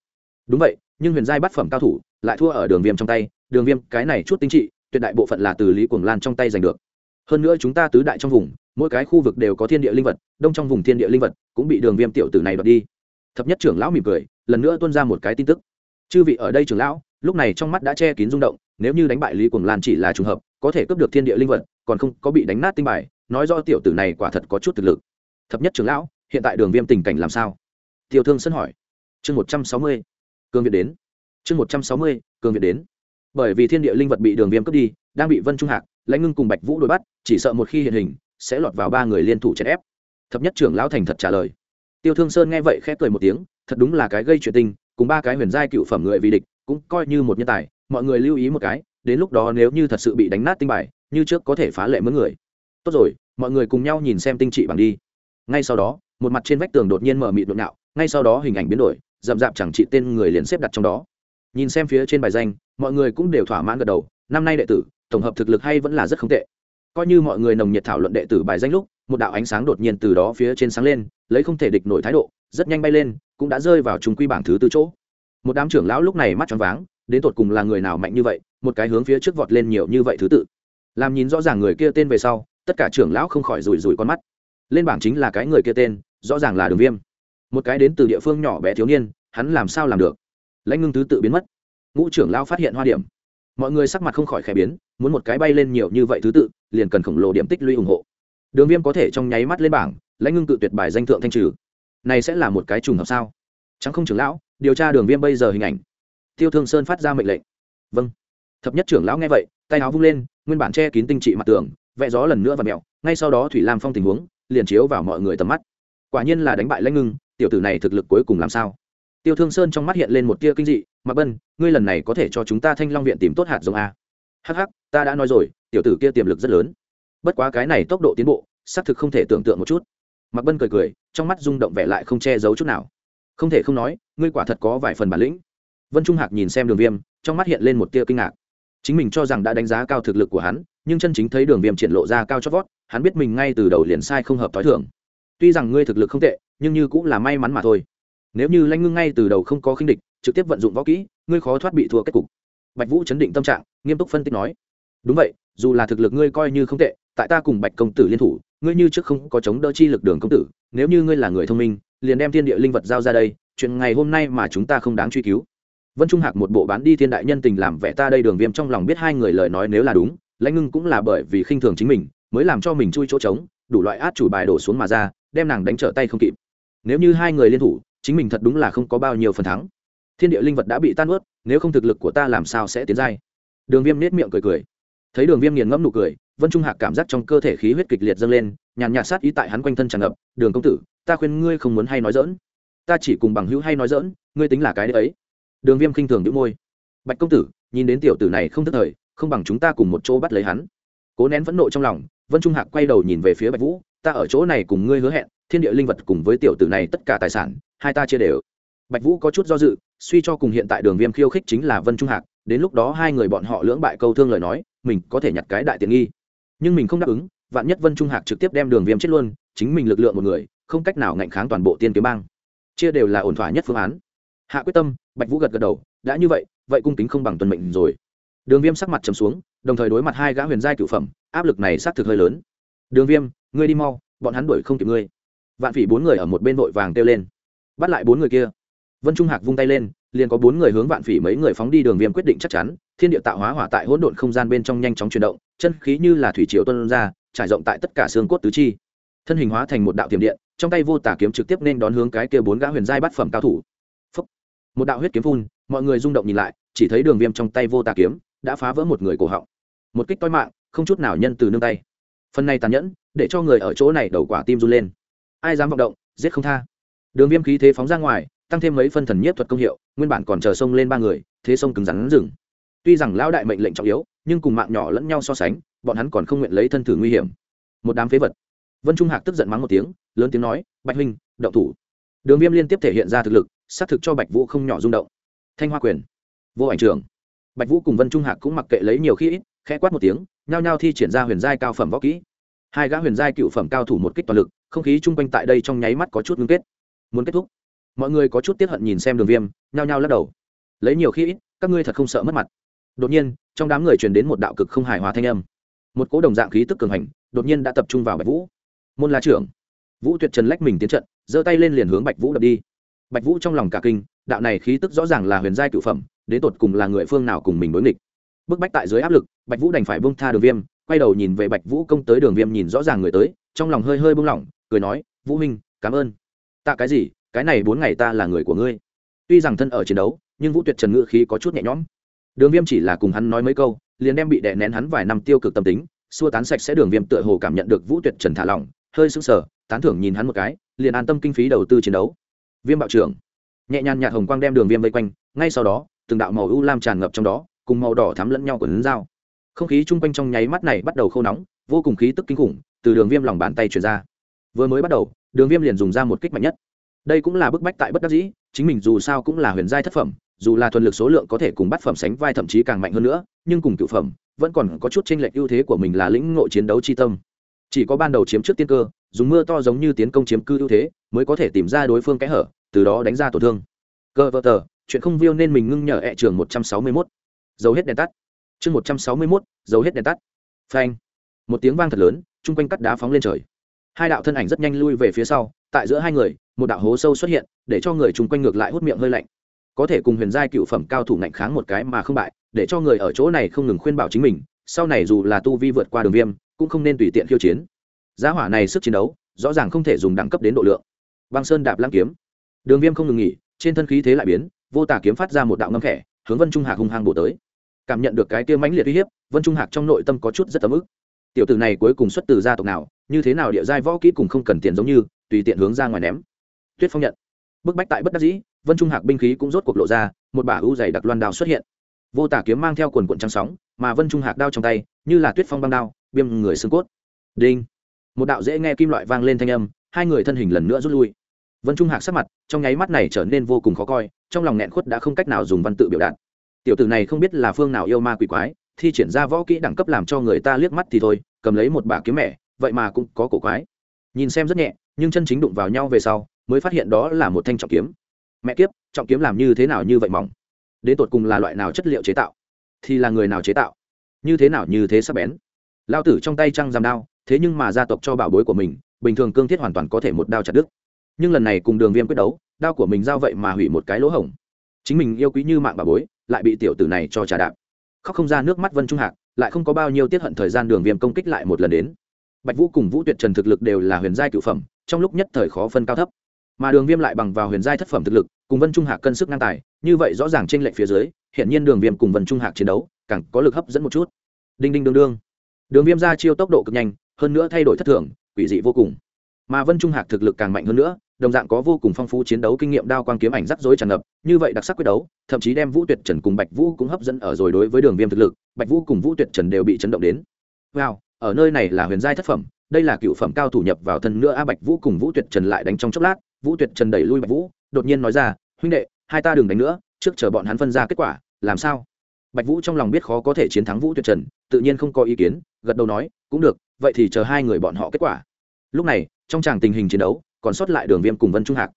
Đúng vậy, nhưng huyền giai bắt phẩm cao thủ, lại thua ở đường viêm trong tay. Đường viêm, cái này chút tinh trị, tuyệt đại bộ phận là từ lý cuồng lan trong tay giành được. Hơn nữa chúng ta tứ đại trong vùng, mỗi cái khu vực đều có thiên địa linh vật, đông trong vùng thiên địa linh vật, cũng bị đường viêm tiểu tử này đoạt đi. Thập nhất trưởng lão mỉm cười lần nữa tuôn ra một cái tin tức. Chư vị ở đây trưởng lão, lúc này trong mắt đã che kín rung động, nếu như đánh bại lý cuồng lan chỉ là trùng hợp, có thể cướp được thiên địa linh vật, còn không có bị đánh nát tinh bài, nói do tiểu tử này quả thật có chút thực lực. Thập nhất trưởng lão, hiện tại đường viêm tình cảnh làm sao? Tiêu thương sân hỏi. Chương một trăm sáu mươi, cường việt đến. Chương một trăm sáu mươi, cường việt đến. Bởi vì thiên địa linh vật bị đường viêm cướp đi, đang bị vân trung hạc, lãnh ngưng cùng bạch vũ đuổi bắt, chỉ sợ một khi hiện hình, sẽ lọt vào ba người liên thủ chèn ép. Thập nhất trưởng lão thành thật trả lời. Tiêu thương sơn nghe vậy khẽ cười một tiếng thật đúng là cái gây chuyện tình, cùng ba cái huyền giai cựu phẩm người vì địch, cũng coi như một nhân tài, mọi người lưu ý một cái, đến lúc đó nếu như thật sự bị đánh nát tinh bài, như trước có thể phá lệ mướn người. Tốt rồi, mọi người cùng nhau nhìn xem tinh trị bằng đi. Ngay sau đó, một mặt trên vách tường đột nhiên mở mịt đột nhạo, ngay sau đó hình ảnh biến đổi, rậm rạp chẳng trị tên người liền xếp đặt trong đó. Nhìn xem phía trên bài danh, mọi người cũng đều thỏa mãn gật đầu, năm nay đệ tử, tổng hợp thực lực hay vẫn là rất không tệ. Coi như mọi người nồng nhiệt thảo luận đệ tử bài danh lúc, một đạo ánh sáng đột nhiên từ đó phía trên sáng lên, lấy không thể địch nổi thái độ rất nhanh bay lên, cũng đã rơi vào trung quy bảng thứ tư chỗ. Một đám trưởng lão lúc này mắt tròn váng, đến tột cùng là người nào mạnh như vậy, một cái hướng phía trước vọt lên nhiều như vậy thứ tự. Làm nhìn rõ ràng người kia tên về sau, tất cả trưởng lão không khỏi rủi rủi con mắt. Lên bảng chính là cái người kia tên, rõ ràng là đường viêm. Một cái đến từ địa phương nhỏ bé thiếu niên, hắn làm sao làm được? Lãnh ngưng thứ tự biến mất. Ngũ trưởng lão phát hiện hoa điểm. Mọi người sắc mặt không khỏi khẽ biến, muốn một cái bay lên nhiều như vậy thứ tự, liền cần khổng lồ điểm tích lũy ủng hộ. Đường viêm có thể trong nháy mắt lên bảng, lãnh ngưng tự tuyệt bài danh thượng thanh trừ này sẽ là một cái trùng hợp sao? Chẳng không trưởng lão, điều tra đường viêm bây giờ hình ảnh. Tiêu thương sơn phát ra mệnh lệnh. Vâng. Thập nhất trưởng lão nghe vậy, tay áo vung lên, nguyên bản che kín tinh trị mặt tường, vẽ gió lần nữa và mẹo, ngay sau đó thủy lam phong tình huống, liền chiếu vào mọi người tầm mắt. Quả nhiên là đánh bại lãnh ngưng, tiểu tử này thực lực cuối cùng làm sao? Tiêu thương sơn trong mắt hiện lên một tia kinh dị mặc bân, ngươi lần này có thể cho chúng ta thanh long viện tìm tốt hạt giống a? Hh ta đã nói rồi, tiểu tử kia tiềm lực rất lớn. Bất quá cái này tốc độ tiến bộ, xác thực không thể tưởng tượng một chút mặc bân cười cười, trong mắt rung động vẻ lại không che giấu chút nào. Không thể không nói, ngươi quả thật có vài phần bản lĩnh. Vân trung hạc nhìn xem đường viêm, trong mắt hiện lên một tia kinh ngạc. Chính mình cho rằng đã đánh giá cao thực lực của hắn, nhưng chân chính thấy đường viêm triển lộ ra cao chót vót, hắn biết mình ngay từ đầu liền sai không hợp t h o i thưởng tuy rằng ngươi thực lực không tệ, nhưng như cũng là may mắn mà thôi. Nếu như lanh ngưng ngay từ đầu không có khinh địch, trực tiếp vận dụng võ kỹ, ngươi khó thoát bị thua kết cục. Bạch vũ chấn định tâm trạng, nghiêm túc phân tích nói. Đúng vậy, dù là thực lực ngươi coi như không tệ tại ta cùng bạch công tử liên thủ, ngươi như trước không có chống đỡ chi lực đường công tử, nếu như ngươi là người thông minh, liền đem thiên địa linh vật giao ra đây, chuyện ngày hôm nay mà chúng ta không đáng truy cứu. Vân trung hạc một bộ bán đi thiên đại nhân tình làm vẻ ta đây đường viêm trong lòng biết hai người lời nói nếu là đúng, lãnh ngưng cũng là bởi vì khinh thường chính mình, mới làm cho mình chui chỗ trống, đủ loại át chủ bài đổ xuống mà ra, đem nàng đánh trở tay không kịp. Nếu như hai người liên thủ, chính mình thật đúng là không có bao nhiêu phần thắng. Thiên địa linh vật đã bị tan ướt nếu không thực lực của ta làm sao sẽ tiến dai đường viêm nết miệng cười cười. Thấy đường viêm nghiền ngẫm nụ cười vân trung hạc cảm giác trong cơ thể khí huyết kịch liệt dâng lên, nhàn nhạt sát ý tại hắn quanh thân tràn ngập, đường công tử, ta khuyên ngươi không muốn hay nói dỡn ta chỉ cùng bằng hữu hay nói dỡn ngươi tính là cái đấy. Ấy đường viêm khinh thường đĩu môi. Bạch công tử, nhìn đến tiểu tử này không thức thời, không bằng chúng ta cùng một chỗ bắt lấy hắn. Cố nén phẫn nộ trong lòng, vân trung hạc quay đầu nhìn về phía bạch vũ, ta ở chỗ này cùng ngươi hứa hẹn, thiên địa linh vật cùng với tiểu tử này tất cả tài sản, hai ta chia đều. Bạch vũ có chút do dự, suy cho cùng hiện tại đường viêm khiêu khích chính là vân trung hạc, đến lúc đó hai người bọn họ lưỡng bại câu thương lời nói, mình có thể nhặt cái đại tiện nghi nhưng mình không đáp ứng, vạn nhất vân trung hạc trực tiếp đem đường viêm chết luôn, chính mình lực lượng một người, không cách nào ngạnh kháng toàn bộ tiên kiếm bang. Chia đều là ổn thỏa nhất phương án. Hạ quyết tâm, bạch vũ gật gật đầu, đã như vậy vậy cung kính không bằng tuần mệnh rồi. Đường viêm sắc mặt trầm xuống, đồng thời đối mặt hai gã huyền giai cựu phẩm, áp lực này xác thực hơi lớn. Đường viêm, ngươi đi mau, bọn hắn đuổi không kịp ngươi. Vạn phỉ bốn người ở một bên vội vàng kêu lên. Bắt lại bốn người kia. Vân trung hạc vung tay lên liền có bốn người hướng vạn phỉ mấy người phóng đi đường viêm quyết định chắc chắn, thiên địa tạo hóa hỏa tại hỗn độn không gian bên trong nhanh chóng chuyển động, chân khí như là thủy triều tuân ra, trải rộng tại tất cả xương cốt tứ chi. Thân hình hóa thành một đạo tiềm điện, trong tay vô tả kiếm trực tiếp nên đón hướng cái kia bốn gã huyền giai bát phẩm cao thủ. Một đạo huyết kiếm phun, mọi người rung động nhìn lại, chỉ thấy đường viêm trong tay vô tà kiếm đã phá vỡ một người cổ họng. Một kích toi mạng, không chút nào nhân từ nương tay. Phần này tàn nhẫn, để cho người ở chỗ này đầu quả tim run lên. Ai dám vọng động, giết không tha. Đường viêm khí thế phóng ra ngoài tăng thêm mấy phân thần nhất thuật công hiệu, nguyên bản còn chờ sông lên ba người, thế sông cứng rắn rừng. Tuy rằng lão đại mệnh lệnh trọng yếu, nhưng cùng mạng nhỏ lẫn nhau so sánh, bọn hắn còn không nguyện lấy thân thử nguy hiểm. Một đám phế vật. Vân trung hạc tức giận mắng một tiếng, lớn tiếng nói, bạch huynh, động thủ. Đường viêm liên tiếp thể hiện ra thực lực xác thực cho bạch vũ không nhỏ rung động. Thanh hoa quyền. Vô ảnh trường bạch vũ cùng vân trung hạc cũng mặc kệ lấy nhiều khi ít, khẽ quát một tiếng, nhao nhao thi triển ra huyền giai cao phẩm võ kỹ. Hai gã huyền giai cựu phẩm cao thủ một kích toàn lực, không khí chung quanh tại đây trong nháy mắt có chút ngưng kết. Muốn kết thúc mọi người có chút tiếp hận nhìn xem đường viêm nhao nhao lắc đầu. Lấy nhiều khi ít các ngươi thật không sợ mất mặt. Đột nhiên trong đám người truyền đến một đạo cực không hài hòa thanh âm. Một cỗ đồng dạng khí tức cường hành đột nhiên đã tập trung vào bạch vũ. Môn la trưởng vũ tuyệt trần lách mình tiến trận giơ tay lên liền hướng bạch vũ đập đi. Bạch vũ trong lòng cả kinh đạo này khí tức rõ ràng là huyền giai cựu phẩm đến tột cùng là người phương nào cùng mình đối nghịch. Bức bách tại dưới áp lực bạch vũ đành phải bông tha đường viêm quay đầu nhìn về bạch vũ công tới đường viêm nhìn rõ ràng người tới trong lòng hơi hơi bông lỏng cười nói vũ minh, cảm ơn. Tạ cái gì? Cái này bốn ngày ta là người của ngươi. Tuy rằng thân ở chiến đấu, nhưng vũ tuyệt trần ngự khí có chút nhẹ nhõm. Đường viêm chỉ là cùng hắn nói mấy câu, liền đem bị đè nén hắn vài năm tiêu cực tâm tính, xua tán sạch sẽ đường viêm tựa hồ cảm nhận được vũ tuyệt trần thả lỏng, hơi sững sờ, tán thưởng nhìn hắn một cái, liền an tâm kinh phí đầu tư chiến đấu. Viêm bạo trưởng. Nhẹ nhàng nhạt hồng quang đem đường viêm vây quanh, ngay sau đó, từng đạo màu u lam tràn ngập trong đó, cùng màu đỏ thắm lẫn nhau của lấn dao. Không khí chung quanh trong nháy mắt này bắt đầu khô nóng, vô cùng khí tức kinh khủng từ đường viêm lòng bàn tay chuyển ra. Vừa mới bắt đầu, đường viêm liền dùng ra một kích mạnh nhất đây cũng là bức bách tại bất đắc dĩ, chính mình dù sao cũng là huyền giai thất phẩm, dù là thuần lực số lượng có thể cùng bắt phẩm sánh vai thậm chí càng mạnh hơn nữa, nhưng cùng cựu phẩm, vẫn còn có chút tranh lệch ưu thế của mình là lĩnh ngộ chiến đấu chi tâm. Chỉ có ban đầu chiếm trước tiên cơ, dùng mưa to giống như tiến công chiếm cư ưu thế, mới có thể tìm ra đối phương kẽ hở, từ đó đánh ra tổn thương. Cơ vợ tờ, chuyện không viêu nên mình ngưng nhở ẹ trường một trăm sáu mươi mốt. Dầu hết đèn tắt. Chương một trăm sáu mươi mốt dầu hết đèn tắt. Phanh. Một tiếng vang thật lớn, chung quanh cắt đá phóng lên trời hai đạo thân ảnh rất nhanh lui về phía sau, tại giữa hai người, một đạo hố sâu xuất hiện, để cho người chung quanh ngược lại hút miệng hơi lạnh. Có thể cùng huyền giai cựu phẩm cao thủ ngạnh kháng một cái mà không bại, để cho người ở chỗ này không ngừng khuyên bảo chính mình, sau này dù là tu vi vượt qua đường viêm, cũng không nên tùy tiện khiêu chiến. Giá hỏa này sức chiến đấu, rõ ràng không thể dùng đẳng cấp đến độ lượng. Băng sơn đạp lăng kiếm. Đường viêm không ngừng nghỉ, trên thân khí thế lại biến, vô tả kiếm phát ra một đạo ngâm khẽ, hướng vân trung hạc hung hăng bổ tới. Cảm nhận được cái kia mãnh liệt uy hiếp, vân trung hạc trong nội tâm có chút rất tấm ức. Tiểu tử này cuối cùng xuất từ gia tộc nào như thế nào địa giai võ kỹ cùng không cần tiền giống như, tùy tiện hướng ra ngoài ném. Tuyết phong nhận. Bức bách tại bất đắc dĩ, vân trung hạc binh khí cũng rốt cuộc lộ ra, một bả u dày đặc loan đao xuất hiện. Vô tả kiếm mang theo quần quận trắng sóng, mà vân trung hạc đao trong tay, như là tuyết phong băng đao biêm người xương cốt. Đinh. Một đạo dễ nghe kim loại vang lên thanh âm, hai người thân hình lần nữa rút lui. Vân trung hạc sắc mặt, trong nháy mắt này trở nên vô cùng khó coi, trong lòng nghẹn khuất đã không cách nào dùng văn tự biểu đạt. Tiểu tử này không biết là phương nào yêu ma quỷ quái, thi triển ra võ kỹ đẳng cấp làm cho người ta liếc mắt thì thôi, cầm lấy một bả kiếm mẹ vậy mà cũng có cổ quái. Nhìn xem rất nhẹ, nhưng chân chính đụng vào nhau về sau, mới phát hiện đó là một thanh trọng kiếm. Mẹ kiếp, trọng kiếm làm như thế nào như vậy mỏng? Đến tột cùng là loại nào chất liệu chế tạo? Thì là người nào chế tạo? Như thế nào như thế sắp bén? Lao tử trong tay trăng giảm đao, thế nhưng mà gia tộc cho bảo bối của mình, bình thường cương thiết hoàn toàn có thể một đao chặt đứt. Nhưng lần này cùng đường viêm quyết đấu, đao của mình giao vậy mà hủy một cái lỗ hổng. Chính mình yêu quý như mạng bảo bối, lại bị tiểu tử này cho trà đạp. Khóc không ra nước mắt vân trung hạc, lại không có bao nhiêu tiết hận thời gian đường viêm công kích lại một lần đến bạch vũ cùng vũ tuyệt trần thực lực đều là huyền giai cựu phẩm, trong lúc nhất thời khó phân cao thấp. Mà đường viêm lại bằng vào huyền giai thất phẩm thực lực, cùng vân trung hạc cân sức ngang tài, như vậy rõ ràng trên lệnh phía dưới hiện nhiên đường viêm cùng vân trung hạc chiến đấu, càng có lực hấp dẫn một chút. Đinh đinh đương đương. Đường viêm ra chiêu tốc độ cực nhanh, hơn nữa thay đổi thất thường, quỷ dị vô cùng. Mà vân trung hạc thực lực càng mạnh hơn nữa, đồng dạng có vô cùng phong phú chiến đấu kinh nghiệm đao quang kiếm ảnh rắc rối tràn ngập, như vậy đặc sắc quyết đấu, thậm chí đem vũ tuyệt trần cùng bạch vũ cũng hấp dẫn ở rồi đối với đường viêm thực lực, bạch vũ cùng vũ tuyệt trần đều bị chấn động đến. Wow ở nơi này là huyền giai thất phẩm, đây là cựu phẩm cao thủ nhập vào thân nữa a bạch vũ cùng vũ tuyệt trần lại đánh trong chốc lát, vũ tuyệt trần đẩy lui bạch vũ, đột nhiên nói ra, huynh đệ, hai ta đừng đánh nữa, trước chờ bọn hắn phân ra kết quả, làm sao? Bạch vũ trong lòng biết khó có thể chiến thắng vũ tuyệt trần, tự nhiên không có ý kiến, gật đầu nói, cũng được, vậy thì chờ hai người bọn họ kết quả. Lúc này, trong tràng tình hình chiến đấu, còn sót lại đường viêm cùng vân trung hạc.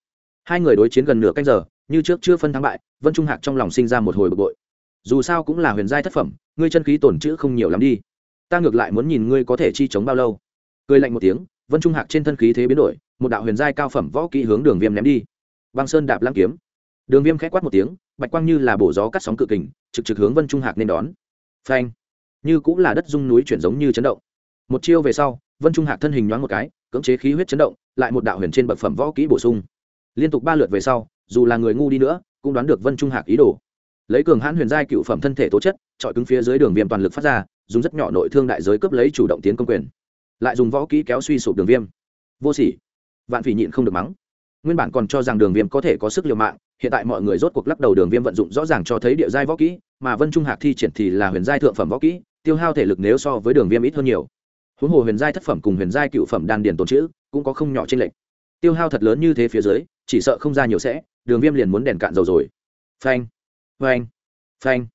Hai người đối chiến gần nửa canh giờ, như trước chưa phân thắng bại, vân trung hạc trong lòng sinh ra một hồi bực bội. Dù sao cũng là huyền giai thất phẩm, ngươi chân khí tổn chữ không nhiều lắm đi ta ngược lại muốn nhìn ngươi có thể chi chống bao lâu. Cười lạnh một tiếng, vân trung hạc trên thân khí thế biến đổi, một đạo huyền giai cao phẩm võ kỹ hướng đường viêm ném đi. Băng sơn đạp lăng kiếm. Đường viêm k h ẽ quát một tiếng, bạch quang như là bổ gió cắt sóng cự kình, trực trực hướng vân trung hạc nên đón. Phanh. Như cũng là đất dung núi chuyển giống như chấn động. Một chiêu về sau, vân trung hạc thân hình nhoáng một cái, cưỡng chế khí huyết chấn động, lại một đạo huyền trên bậc phẩm võ kỹ bổ sung. Liên tục ba lượt về sau, dù là người ngu đi nữa, cũng đoán được vân trung hạc ý đồ. Lấy cường hãn huyền giai cựu phẩm thân thể tố chất trọi cứng phía dưới đường viêm toàn lực phát ra dùng rất nhỏ nội thương đại giới cướp lấy chủ động tiến công quyền. Lại dùng võ kỹ kéo suy sụp đường viêm. Vô sỉ. Vạn phỉ nhịn không được mắng. Nguyên bản còn cho rằng đường viêm có thể có sức liều mạng, hiện tại mọi người rốt cuộc lắc đầu đường viêm vận dụng rõ ràng cho thấy địa giai võ kỹ, mà vân trung hạc thi triển thì là huyền giai thượng phẩm võ kỹ, tiêu hao thể lực nếu so với đường viêm ít hơn nhiều. Huống hồ huyền giai thất phẩm cùng huyền giai cựu phẩm đan điền tồn chữ cũng có không nhỏ trên lệch. Tiêu hao thật lớn như thế phía dưới, chỉ sợ không ra nhiều sẽ, đường viêm liền muốn đèn cạn dầu rồi. Phanh. Phanh. Phanh.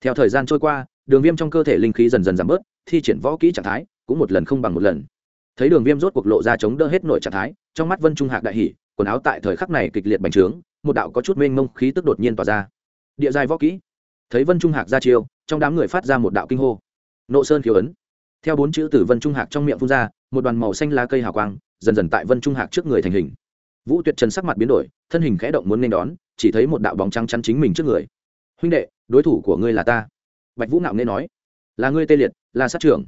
Theo thời gian trôi qua đường viêm trong cơ thể linh khí dần dần giảm bớt, thi triển võ kỹ trạng thái cũng một lần không bằng một lần. Thấy đường viêm rốt cuộc lộ ra chống đỡ hết nội trạng thái, trong mắt vân trung hạc đại hỷ quần áo tại thời khắc này kịch liệt bành trướng, một đạo có chút mênh mông khí tức đột nhiên tỏa ra. Địa giai võ kỹ. Thấy vân trung hạc ra chiêu, trong đám người phát ra một đạo kinh hô. Nộ sơn khiếu ấn. Theo bốn chữ từ vân trung hạc trong miệng phun ra, một đoàn màu xanh lá cây hào quang, dần dần tại vân trung hạc trước người thành hình. Vũ tuyệt trần sắc mặt biến đổi, thân hình khẽ động muốn nên đón, chỉ thấy một đạo bóng trắng chắn chính mình trước người. Huynh đệ, đối thủ của ngươi là ta bạch vũ ngạo nghe nói, là ngươi tê liệt, là sát trưởng.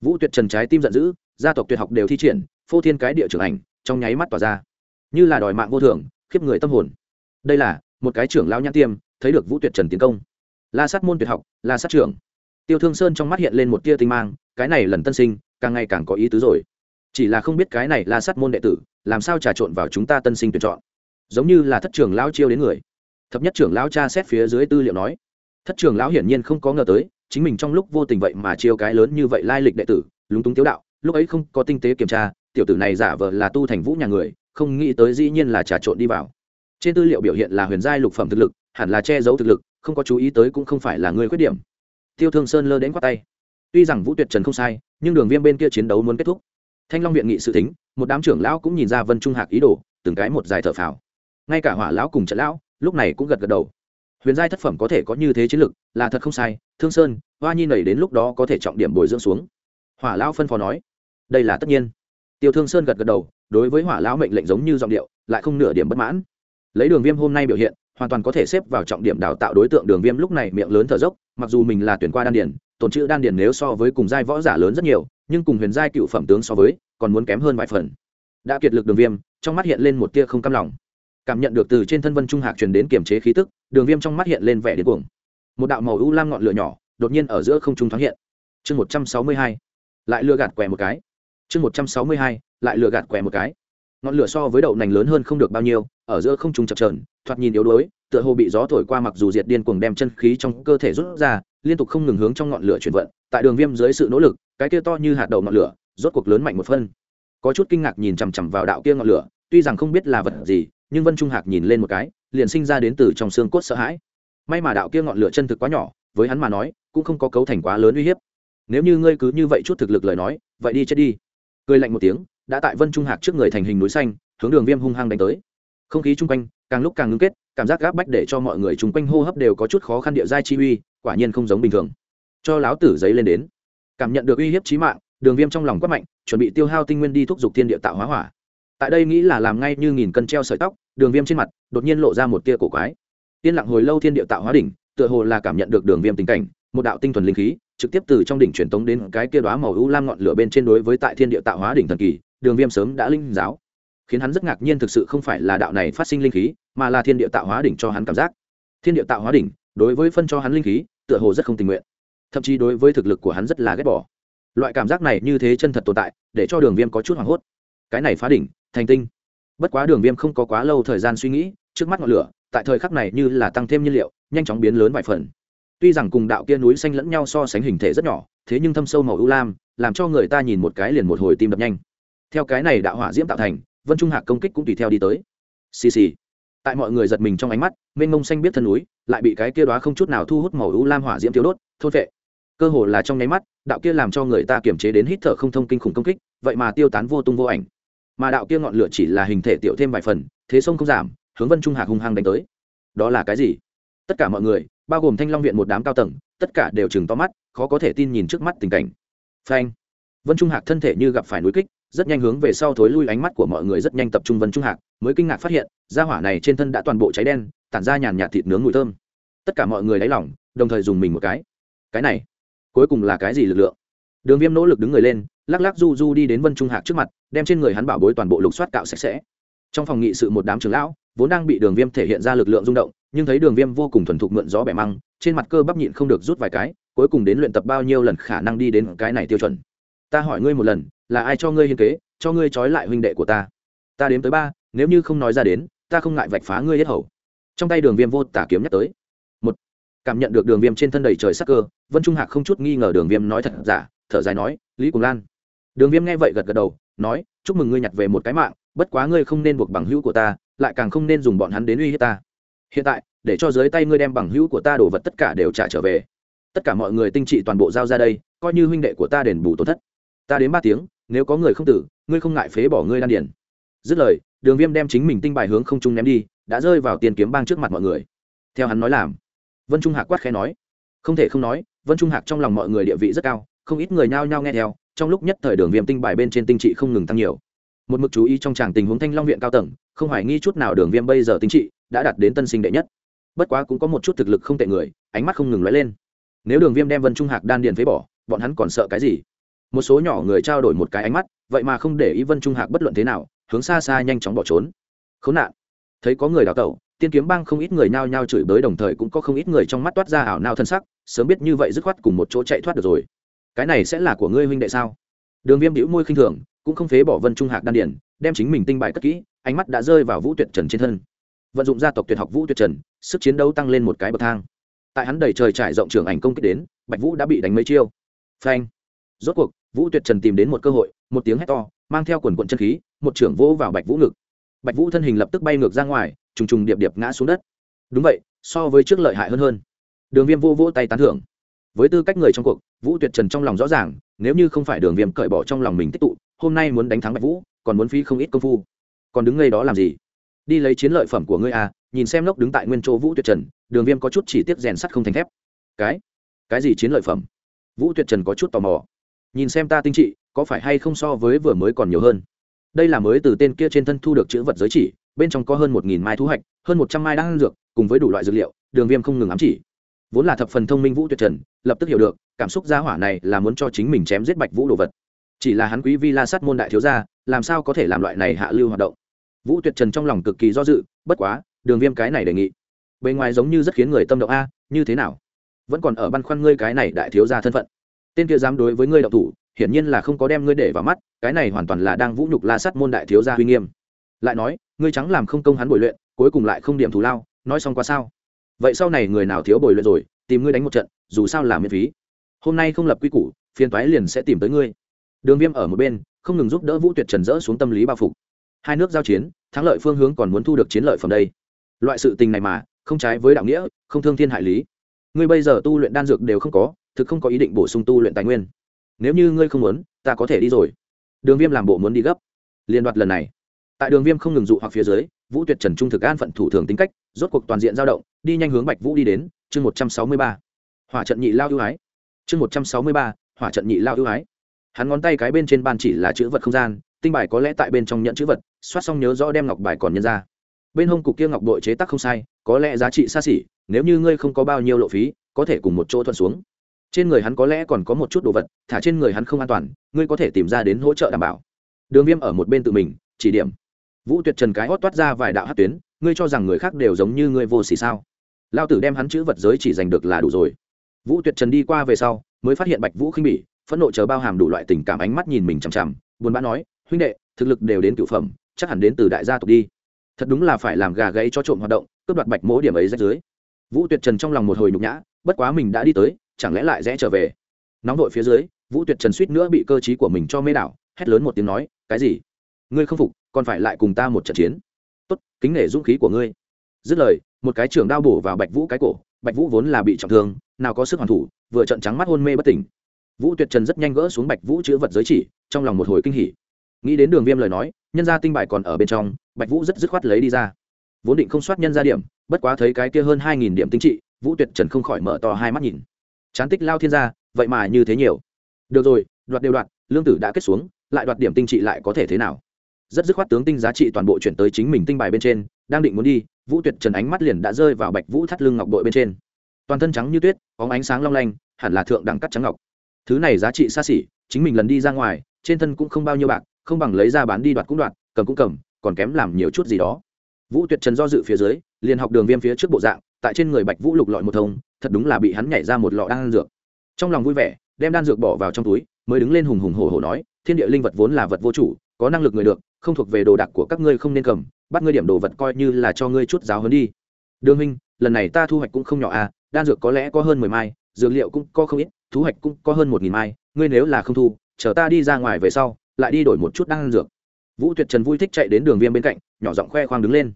Vũ tuyệt trần trái tim giận dữ, gia tộc tuyệt học đều thi triển, phô thiên cái địa trưởng ảnh, trong nháy mắt tỏa ra. Như là đòi mạng vô thường, khiếp người tâm hồn. Đây là một cái trưởng lao nhãn tiêm, thấy được vũ tuyệt trần tiến công. La sát môn tuyệt học, la sát trưởng. Tiêu thương sơn trong mắt hiện lên một tia tinh mang, cái này lần tân sinh, càng ngày càng có ý tứ rồi. Chỉ là không biết cái này la sát môn đệ tử, làm sao trà trộn vào chúng ta tân sinh tuyển chọn. Giống như là thất trưởng lao chiêu đến người. Thập nhất trưởng lao cha xét phía dưới tư liệu nói thất trưởng lão hiển nhiên không có ngờ tới, chính mình trong lúc vô tình vậy mà chiêu cái lớn như vậy lai lịch đệ tử, lúng túng tiếu đạo, lúc ấy không có tinh tế kiểm tra, tiểu tử này giả vờ là tu thành vũ nhà người, không nghĩ tới dĩ nhiên là trà trộn đi vào. Trên tư liệu biểu hiện là huyền giai lục phẩm thực lực, hẳn là che giấu thực lực, không có chú ý tới cũng không phải là người khuyết điểm. Tiêu thương sơn lơ đến quát tay. Tuy rằng vũ tuyệt trần không sai, nhưng đường viêm bên kia chiến đấu muốn kết thúc. Thanh long viện nghị sự tính, một đám trưởng lão cũng nhìn ra vân trung hạc ý đồ, từng cái một dài thở phào. Ngay cả hỏa lão cùng trận lão, lúc này cũng gật gật đầu huyền giai thất phẩm có thể có như thế chiến lực, là thật không sai, thương sơn, hoa nhi nảy đến lúc đó có thể trọng điểm bồi dưỡng xuống. Hỏa lão phân phó nói, đây là tất nhiên. Tiêu thương sơn gật gật đầu, đối với hỏa lão mệnh lệnh giống như giọng điệu, lại không nửa điểm bất mãn. Lấy đường viêm hôm nay biểu hiện, hoàn toàn có thể xếp vào trọng điểm đào tạo đối tượng đường viêm lúc này miệng lớn thở dốc, mặc dù mình là tuyển qua đan điển tồn chữ đan điển nếu so với cùng giai võ giả lớn rất nhiều, nhưng cùng huyền giai cựu phẩm tướng so với, còn muốn kém hơn vài phần. Đã kiệt lực đường viêm, trong mắt hiện lên một tia không cam lòng cảm nhận được từ trên thân vân trung hạc truyền đến kiềm chế khí tức, đường viêm trong mắt hiện lên vẻ điên cuồng. Một đạo màu u lam ngọn lửa nhỏ, đột nhiên ở giữa không trung thoáng hiện. Chương một trăm sáu mươi hai, lại lừa gạt quẹ một cái. Chương một trăm sáu mươi hai, lại lừa gạt quẹ một cái. Ngọn lửa so với đậu nành lớn hơn không được bao nhiêu, ở giữa không trung chập trờn thoạt nhìn yếu đuối, tựa hồ bị gió thổi qua mặc dù diệt điên cuồng đem chân khí trong cơ thể rút ra, liên tục không ngừng hướng trong ngọn lửa chuyển vận, tại đường viêm dưới sự nỗ lực, cái kia to như hạt đầu ngọn lửa, rốt cuộc lớn mạnh một phân. Có chút kinh ngạc nhìn chằm chằm vào đạo kia ngọn lửa, tuy rằng không biết là vật gì nhưng vân trung hạc nhìn lên một cái, liền sinh ra đến từ trong xương cốt sợ hãi. May mà đạo kia ngọn lửa chân thực quá nhỏ, với hắn mà nói, cũng không có cấu thành quá lớn uy hiếp. Nếu như ngươi cứ như vậy chút thực lực lời nói, vậy đi chết đi. Cười lạnh một tiếng, đã tại vân trung hạc trước người thành hình núi xanh, hướng đường viêm hung hăng đánh tới. Không khí chung quanh, càng lúc càng ngưng kết, cảm giác gáp bách để cho mọi người chung quanh hô hấp đều có chút khó khăn địa giai chi uy, quả nhiên không giống bình thường. Cho láo tử giấy lên đến. Cảm nhận được uy hiếp trí mạng, đường viêm trong lòng quát mạnh, chuẩn bị tiêu hao tinh nguyên đi thúc giục thiên địa tạo hóa hỏa tại đây nghĩ là làm ngay như nghìn cân treo sợi tóc, đường viêm trên mặt, đột nhiên lộ ra một tia cổ quái. Yên lặng hồi lâu thiên địa tạo hóa đỉnh, tựa hồ là cảm nhận được đường viêm tình cảnh, một đạo tinh thuần linh khí, trực tiếp từ trong đỉnh truyền tống đến cái kia đoá màu u lam ngọn lửa bên trên đối với tại thiên địa tạo hóa đỉnh thần kỳ, đường viêm sớm đã linh giáo. Khiến hắn rất ngạc nhiên thực sự không phải là đạo này phát sinh linh khí, mà là thiên địa tạo hóa đỉnh cho hắn cảm giác. Thiên địa tạo hóa đỉnh, đối với phân cho hắn linh khí, tựa hồ rất không tình nguyện. Thậm chí đối với thực lực của hắn rất là ghét bỏ. Loại cảm giác này như thế chân thật tồn tại, để cho đường viêm có chút hoảng hốt. Cái này phá đỉnh thành tinh. Bất quá đường viêm không có quá lâu thời gian suy nghĩ, trước mắt ngọn lửa, tại thời khắc này như là tăng thêm nhiên liệu, nhanh chóng biến lớn vài phần. Tuy rằng cùng đạo kia núi xanh lẫn nhau so sánh hình thể rất nhỏ, thế nhưng thâm sâu màu ưu lam, làm cho người ta nhìn một cái liền một hồi tim đập nhanh. Theo cái này đạo hỏa diễm tạo thành, vân trung hạc công kích cũng tùy theo đi tới. Xì xì. Tại mọi người giật mình trong ánh mắt, mênh mông xanh biết thân núi, lại bị cái kia đó không chút nào thu hút màu ưu lam hỏa diễm thiếu đốt, thôn vệ cơ hồ là trong nháy mắt, đạo kia làm cho người ta kiềm chế đến hít thở không thông kinh khủng công kích, vậy mà tiêu tán vô tung vô ảnh mà đạo kia ngọn lửa chỉ là hình thể tiểu thêm vài phần, thế sông không giảm, hướng vân trung hạc hung hăng đánh tới. Đó là cái gì? Tất cả mọi người, bao gồm thanh long viện một đám cao tầng, tất cả đều chừng to mắt, khó có thể tin nhìn trước mắt tình cảnh. Phanh! Vân trung hạc thân thể như gặp phải núi kích, rất nhanh hướng về sau thối lui ánh mắt của mọi người rất nhanh tập trung vân trung hạc, mới kinh ngạc phát hiện da hỏa này trên thân đã toàn bộ cháy đen, tản ra nhàn nhạt thịt nướng mùi thơm. Tất cả mọi người đáy lỏng đồng thời dùng mình một cái. Cái này, cuối cùng là cái gì lực lượng? Đường viêm nỗ lực đứng người lên, lắc lắc du du đi đến vân trung hạc trước mặt, đem trên người hắn bảo bối toàn bộ lục soát cạo sạch sẽ. Trong phòng nghị sự một đám trưởng lão, vốn đang bị đường viêm thể hiện ra lực lượng rung động, nhưng thấy đường viêm vô cùng thuần thục mượn gió bẻ măng, trên mặt cơ bắp nhịn không được rút vài cái, cuối cùng đến luyện tập bao nhiêu lần khả năng đi đến cái này tiêu chuẩn. Ta hỏi ngươi một lần, là ai cho ngươi hiên kế, cho ngươi trói lại huynh đệ của ta? Ta đếm tới ba, nếu như không nói ra đến, ta không ngại vạch phá ngươi hết hầu. Trong tay đường viêm vô tả kiếm nhắc tới. Một, cảm nhận được đường viêm trên thân đầy trời sắc cơ, vân trung hạc không chút nghi ngờ đường viêm nói thật giả thở dài nói, lý cùng lan. Đường viêm nghe vậy gật gật đầu, nói, chúc mừng ngươi nhặt về một cái mạng, bất quá ngươi không nên buộc bằng hữu của ta, lại càng không nên dùng bọn hắn đến uy hiếp ta. Hiện tại, để cho dưới tay ngươi đem bằng hữu của ta đổ vật tất cả đều trả trở về. Tất cả mọi người tinh trị toàn bộ giao ra đây, coi như huynh đệ của ta đền bù tổn thất. Ta đến ba tiếng, nếu có người không tử, ngươi không ngại phế bỏ ngươi đan Điền. dứt lời, đường viêm đem chính mình tinh bài hướng không trung ném đi, đã rơi vào tiền kiếm bang trước mặt mọi người. Theo hắn nói làm, vân trung hạc quát khẽ nói, không thể không nói, vân trung hạc trong lòng mọi người địa vị rất cao không ít người nhao nhao nghe theo, trong lúc nhất thời đường viêm tinh bài bên trên tinh trị không ngừng tăng nhiều. Một mực chú ý trong tràng tình huống thanh long viện cao tầng, không hoài nghi chút nào đường viêm bây giờ tinh trị đã đạt đến tân sinh đệ nhất. Bất quá cũng có một chút thực lực không tệ người, ánh mắt không ngừng lóe lên. Nếu đường viêm đem vân trung hạc đan điền phế bỏ, bọn hắn còn sợ cái gì? Một số nhỏ người trao đổi một cái ánh mắt, vậy mà không để ý vân trung hạc bất luận thế nào, hướng xa xa nhanh chóng bỏ trốn. Khốn nạn. Thấy có người đào tẩu, tiên kiếm bang không ít người nhao nhao chửi bới đồng thời cũng có không ít người trong mắt toát ra ảo nao thân sắc, sớm biết như vậy dứt khoát cùng một chỗ chạy thoát được rồi cái này sẽ là của ngươi huynh đệ sao? Đường viêm đĩu môi khinh thường, cũng không phế bỏ vân trung hạc đan điển đem chính mình tinh bài cất kỹ, ánh mắt đã rơi vào vũ tuyệt trần trên thân. Vận dụng gia tộc tuyệt học vũ tuyệt trần, sức chiến đấu tăng lên một cái bậc thang. Tại hắn đầy trời trải rộng trường ảnh công kích đến, bạch vũ đã bị đánh mấy chiêu. Phanh! Rốt cuộc, vũ tuyệt trần tìm đến một cơ hội, một tiếng hét to, mang theo quần quận chân khí, một trưởng vỗ vào bạch vũ ngực. Bạch vũ thân hình lập tức bay ngược ra ngoài, trùng trùng điệp điệp ngã xuống đất. Đúng vậy, so với trước lợi hại hơn hơn. Đường viêm vô vỗ tay tán thưởng. Với tư cách người trong cuộc vũ tuyệt trần trong lòng rõ ràng, nếu như không phải đường viêm cởi bỏ trong lòng mình tích tụ, hôm nay muốn đánh thắng bạch vũ, còn muốn phí không ít công phu. Còn đứng ngay đó làm gì? Đi lấy chiến lợi phẩm của ngươi à nhìn xem lốc đứng tại nguyên chỗ vũ tuyệt trần, đường viêm có chút chỉ tiết rèn sắt không thành thép. Cái? Cái gì chiến lợi phẩm? Vũ tuyệt trần có chút tò mò. Nhìn xem ta tinh trị, có phải hay không so với vừa mới còn nhiều hơn? Đây là mới từ tên kia trên thân thu được chữ vật giới chỉ, bên trong có hơn một nghìn mai thu hoạch, hơn một trăm mai đang dược, cùng với đủ loại dược liệu, đường viêm không ngừng ám chỉ. Vốn là thập phần thông minh vũ tuyệt trần, lập tức hiểu được cảm xúc gia hỏa này là muốn cho chính mình chém giết bạch vũ đồ vật. Chỉ là hắn quý vi la sát môn đại thiếu gia, làm sao có thể làm loại này hạ lưu hoạt động? Vũ tuyệt trần trong lòng cực kỳ do dự, bất quá, đường viêm cái này đề nghị. Bề ngoài giống như rất khiến người tâm động a, như thế nào? Vẫn còn ở băn khoăn ngươi cái này đại thiếu gia thân phận. Tên kia dám đối với ngươi đậu thủ, hiển nhiên là không có đem ngươi để vào mắt, cái này hoàn toàn là đang vũ nhục la sát môn đại thiếu gia uy nghiêm. Lại nói, ngươi trắng làm không công hắn bồi luyện, cuối cùng lại không điểm thù lao, nói xong qua sao? Vậy sau này người nào thiếu bồi luyện rồi, tìm ngươi đánh một trận, dù sao là miễn phí hôm nay không lập quy củ, phiền toái liền sẽ tìm tới ngươi. Đường viêm ở một bên, không ngừng giúp đỡ vũ tuyệt trần dỡ xuống tâm lý bao phục hai nước giao chiến, thắng lợi phương hướng còn muốn thu được chiến lợi phẩm đây. Loại sự tình này mà, không trái với đạo nghĩa, không thương thiên hại lý. Ngươi bây giờ tu luyện đan dược đều không có, thực không có ý định bổ sung tu luyện tài nguyên. Nếu như ngươi không muốn, ta có thể đi rồi. Đường viêm làm bộ muốn đi gấp. Liên đoạt lần này. Tại đường viêm không ngừng dụ hoặc phía dưới, vũ tuyệt trần trung thực an phận thủ thường tính cách, rốt cuộc toàn diện giao động, đi nhanh hướng bạch vũ đi đến chương một trăm sáu mươi ba. Hỏa trận nhị lao ưu ái chương một trăm sáu mươi ba, hỏa trận nhị lao ưu ái. Hắn ngón tay cái bên trên ban chỉ là chữ vật không gian, tinh bài có lẽ tại bên trong nhận chữ vật, soát xong nhớ rõ đem ngọc bài còn nhân ra. Bên hông cục kia ngọc đội chế tác không sai, có lẽ giá trị xa xỉ, nếu như ngươi không có bao nhiêu lộ phí, có thể cùng một chỗ thuận xuống. Trên người hắn có lẽ còn có một chút đồ vật, thả trên người hắn không an toàn, ngươi có thể tìm ra đến hỗ trợ đảm bảo. Đường viêm ở một bên tự mình, chỉ điểm. Vũ tuyệt trần cái hót toát ra vài đạo hát tuyến, ngươi cho rằng người khác đều giống như ngươi vô xỉ sao? Lao tử đem hắn chữ vật giới chỉ giành được là đủ rồi vũ tuyệt trần đi qua về sau, mới phát hiện bạch vũ khinh bỉ, phẫn nộ chờ bao hàm đủ loại tình cảm ánh mắt nhìn mình chằm chằm, buồn bã nói, huynh đệ, thực lực đều đến cửu phẩm, chắc hẳn đến từ đại gia tộc đi. Thật đúng là phải làm gà gãy cho trộm hoạt động, cướp đoạt bạch mỗ điểm ấy rách dưới. Vũ tuyệt trần trong lòng một hồi nhục nhã, bất quá mình đã đi tới, chẳng lẽ lại rẽ trở về? Nóng đội phía dưới, vũ tuyệt trần suýt nữa bị cơ t của mình cho mê đảo, hét lớn một tiếng nói, cái gì? Ngươi không phục, còn phải lại cùng ta một trận chiến. Tốt, kính nể dũng khí của ngươi. Dứt lời, một cái trường đao bổ vào bạch vũ cái cổ bạch vũ vốn là bị trọng thương, nào có sức hoàn thủ, vừa trận trắng mắt hôn mê bất tỉnh. Vũ tuyệt trần rất nhanh gỡ xuống bạch vũ chữ vật giới chỉ, trong lòng một hồi kinh hỉ. Nghĩ đến đường viêm lời nói, nhân gia tinh bài còn ở bên trong, bạch vũ rất dứt khoát lấy đi ra. Vốn định không soát nhân ra điểm, bất quá thấy cái kia hơn hai nghìn điểm tinh trị, vũ tuyệt trần không khỏi mở to hai mắt nhìn. Chán tích lao thiên gia, vậy mà như thế nhiều. Được rồi, đoạt đều đoạt, lương tử đã kết xuống, lại đoạt điểm tinh trị lại có thể thế nào? Rất dứt khoát tướng tinh giá trị toàn bộ chuyển tới chính mình tinh bài bên trên, đang định muốn đi vũ tuyệt trần ánh mắt liền đã rơi vào bạch vũ thắt lưng ngọc đội bên trên. Toàn thân trắng như tuyết, có ánh sáng long lanh, hẳn là thượng đẳng cắt trắng ngọc. Thứ này giá trị xa xỉ, chính mình lần đi ra ngoài, trên thân cũng không bao nhiêu bạc, không bằng lấy ra bán đi đoạt cũng đoạt, cầm cũng cầm, còn kém làm nhiều chút gì đó. Vũ tuyệt trần do dự phía dưới, liền học đường viêm phía trước bộ dạng, tại trên người bạch vũ lục lọi một thông, thật đúng là bị hắn nhảy ra một lọ đan dược. Trong lòng vui vẻ, đem đan dược bỏ vào trong túi, mới đứng lên hùng hùng hổ hổ nói, thiên địa linh vật vốn là vật vô chủ, có năng lực người được, không thuộc về đồ đạc của các ngươi không nên cầm bắt ngươi điểm đồ vật coi như là cho ngươi chút giáo hơn đi. Đường huynh, lần này ta thu hoạch cũng không nhỏ à đan dược có lẽ có hơn mười mai, dược liệu cũng có không ít thu hoạch cũng có hơn một nghìn mai, ngươi nếu là không thu, chờ ta đi ra ngoài về sau, lại đi đổi một chút đan dược. Vũ tuyệt trần vui thích chạy đến đường viêm bên cạnh, nhỏ giọng khoe khoang đứng lên.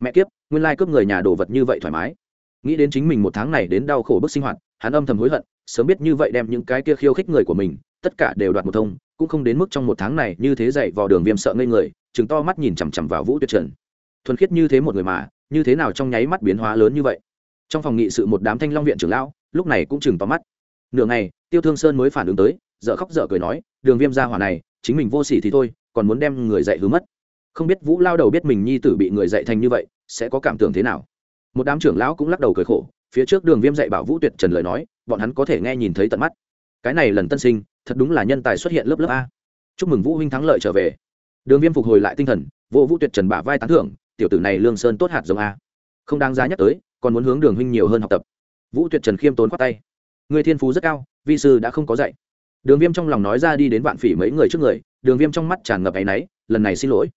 Mẹ kiếp, nguyên lai cướp người nhà đồ vật như vậy thoải mái. Nghĩ đến chính mình một tháng này đến đau khổ bức sinh hoạt, hắn âm thầm hối hận, sớm biết như vậy đem những cái kia khiêu khích người của mình, tất cả đều đoạt một thông, cũng không đến mức trong một tháng này như thế dậy vào đường viêm sợ ngây người chừng to mắt nhìn chằm chằm vào vũ tuyệt trần. Thuần khiết như thế một người mà, như thế nào trong nháy mắt biến hóa lớn như vậy? Trong phòng nghị sự một đám thanh long viện trưởng lão, lúc này cũng chừng to mắt. Nửa ngày, tiêu thương sơn mới phản ứng tới dợ khóc dợ cười nói, đường viêm ra hỏa này, chính mình vô s ỉ thì thôi, còn muốn đem người dạy hứa mất. Không biết vũ lao đầu biết mình nhi tử bị người dạy thành như vậy, sẽ có cảm tưởng thế nào? Một đám trưởng lão cũng lắc đầu cười khổ, phía trước đường viêm dạy bảo vũ tuyệt trần lời nói, bọn hắn có thể nghe nhìn thấy tận mắt. Cái này lần tân sinh, thật đúng là nhân tài xuất hiện lớp lớp a. Chúc mừng vũ huynh thắng lợi trở về đường viêm phục hồi lại tinh thần vỗ vũ tuyệt trần bả vai tán thưởng, tiểu tử này lương sơn tốt hạt giống a. Không đáng giá nhắc tới, còn muốn hướng đường huynh nhiều hơn học tập. Vũ tuyệt trần khiêm tốn khoát tay. Người thiên phú rất cao, vi sư đã không có dạy. Đường viêm trong lòng nói ra đi đến vạn phỉ mấy người trước người, đường viêm trong mắt tràn ngập áy náy, lần này xin lỗi.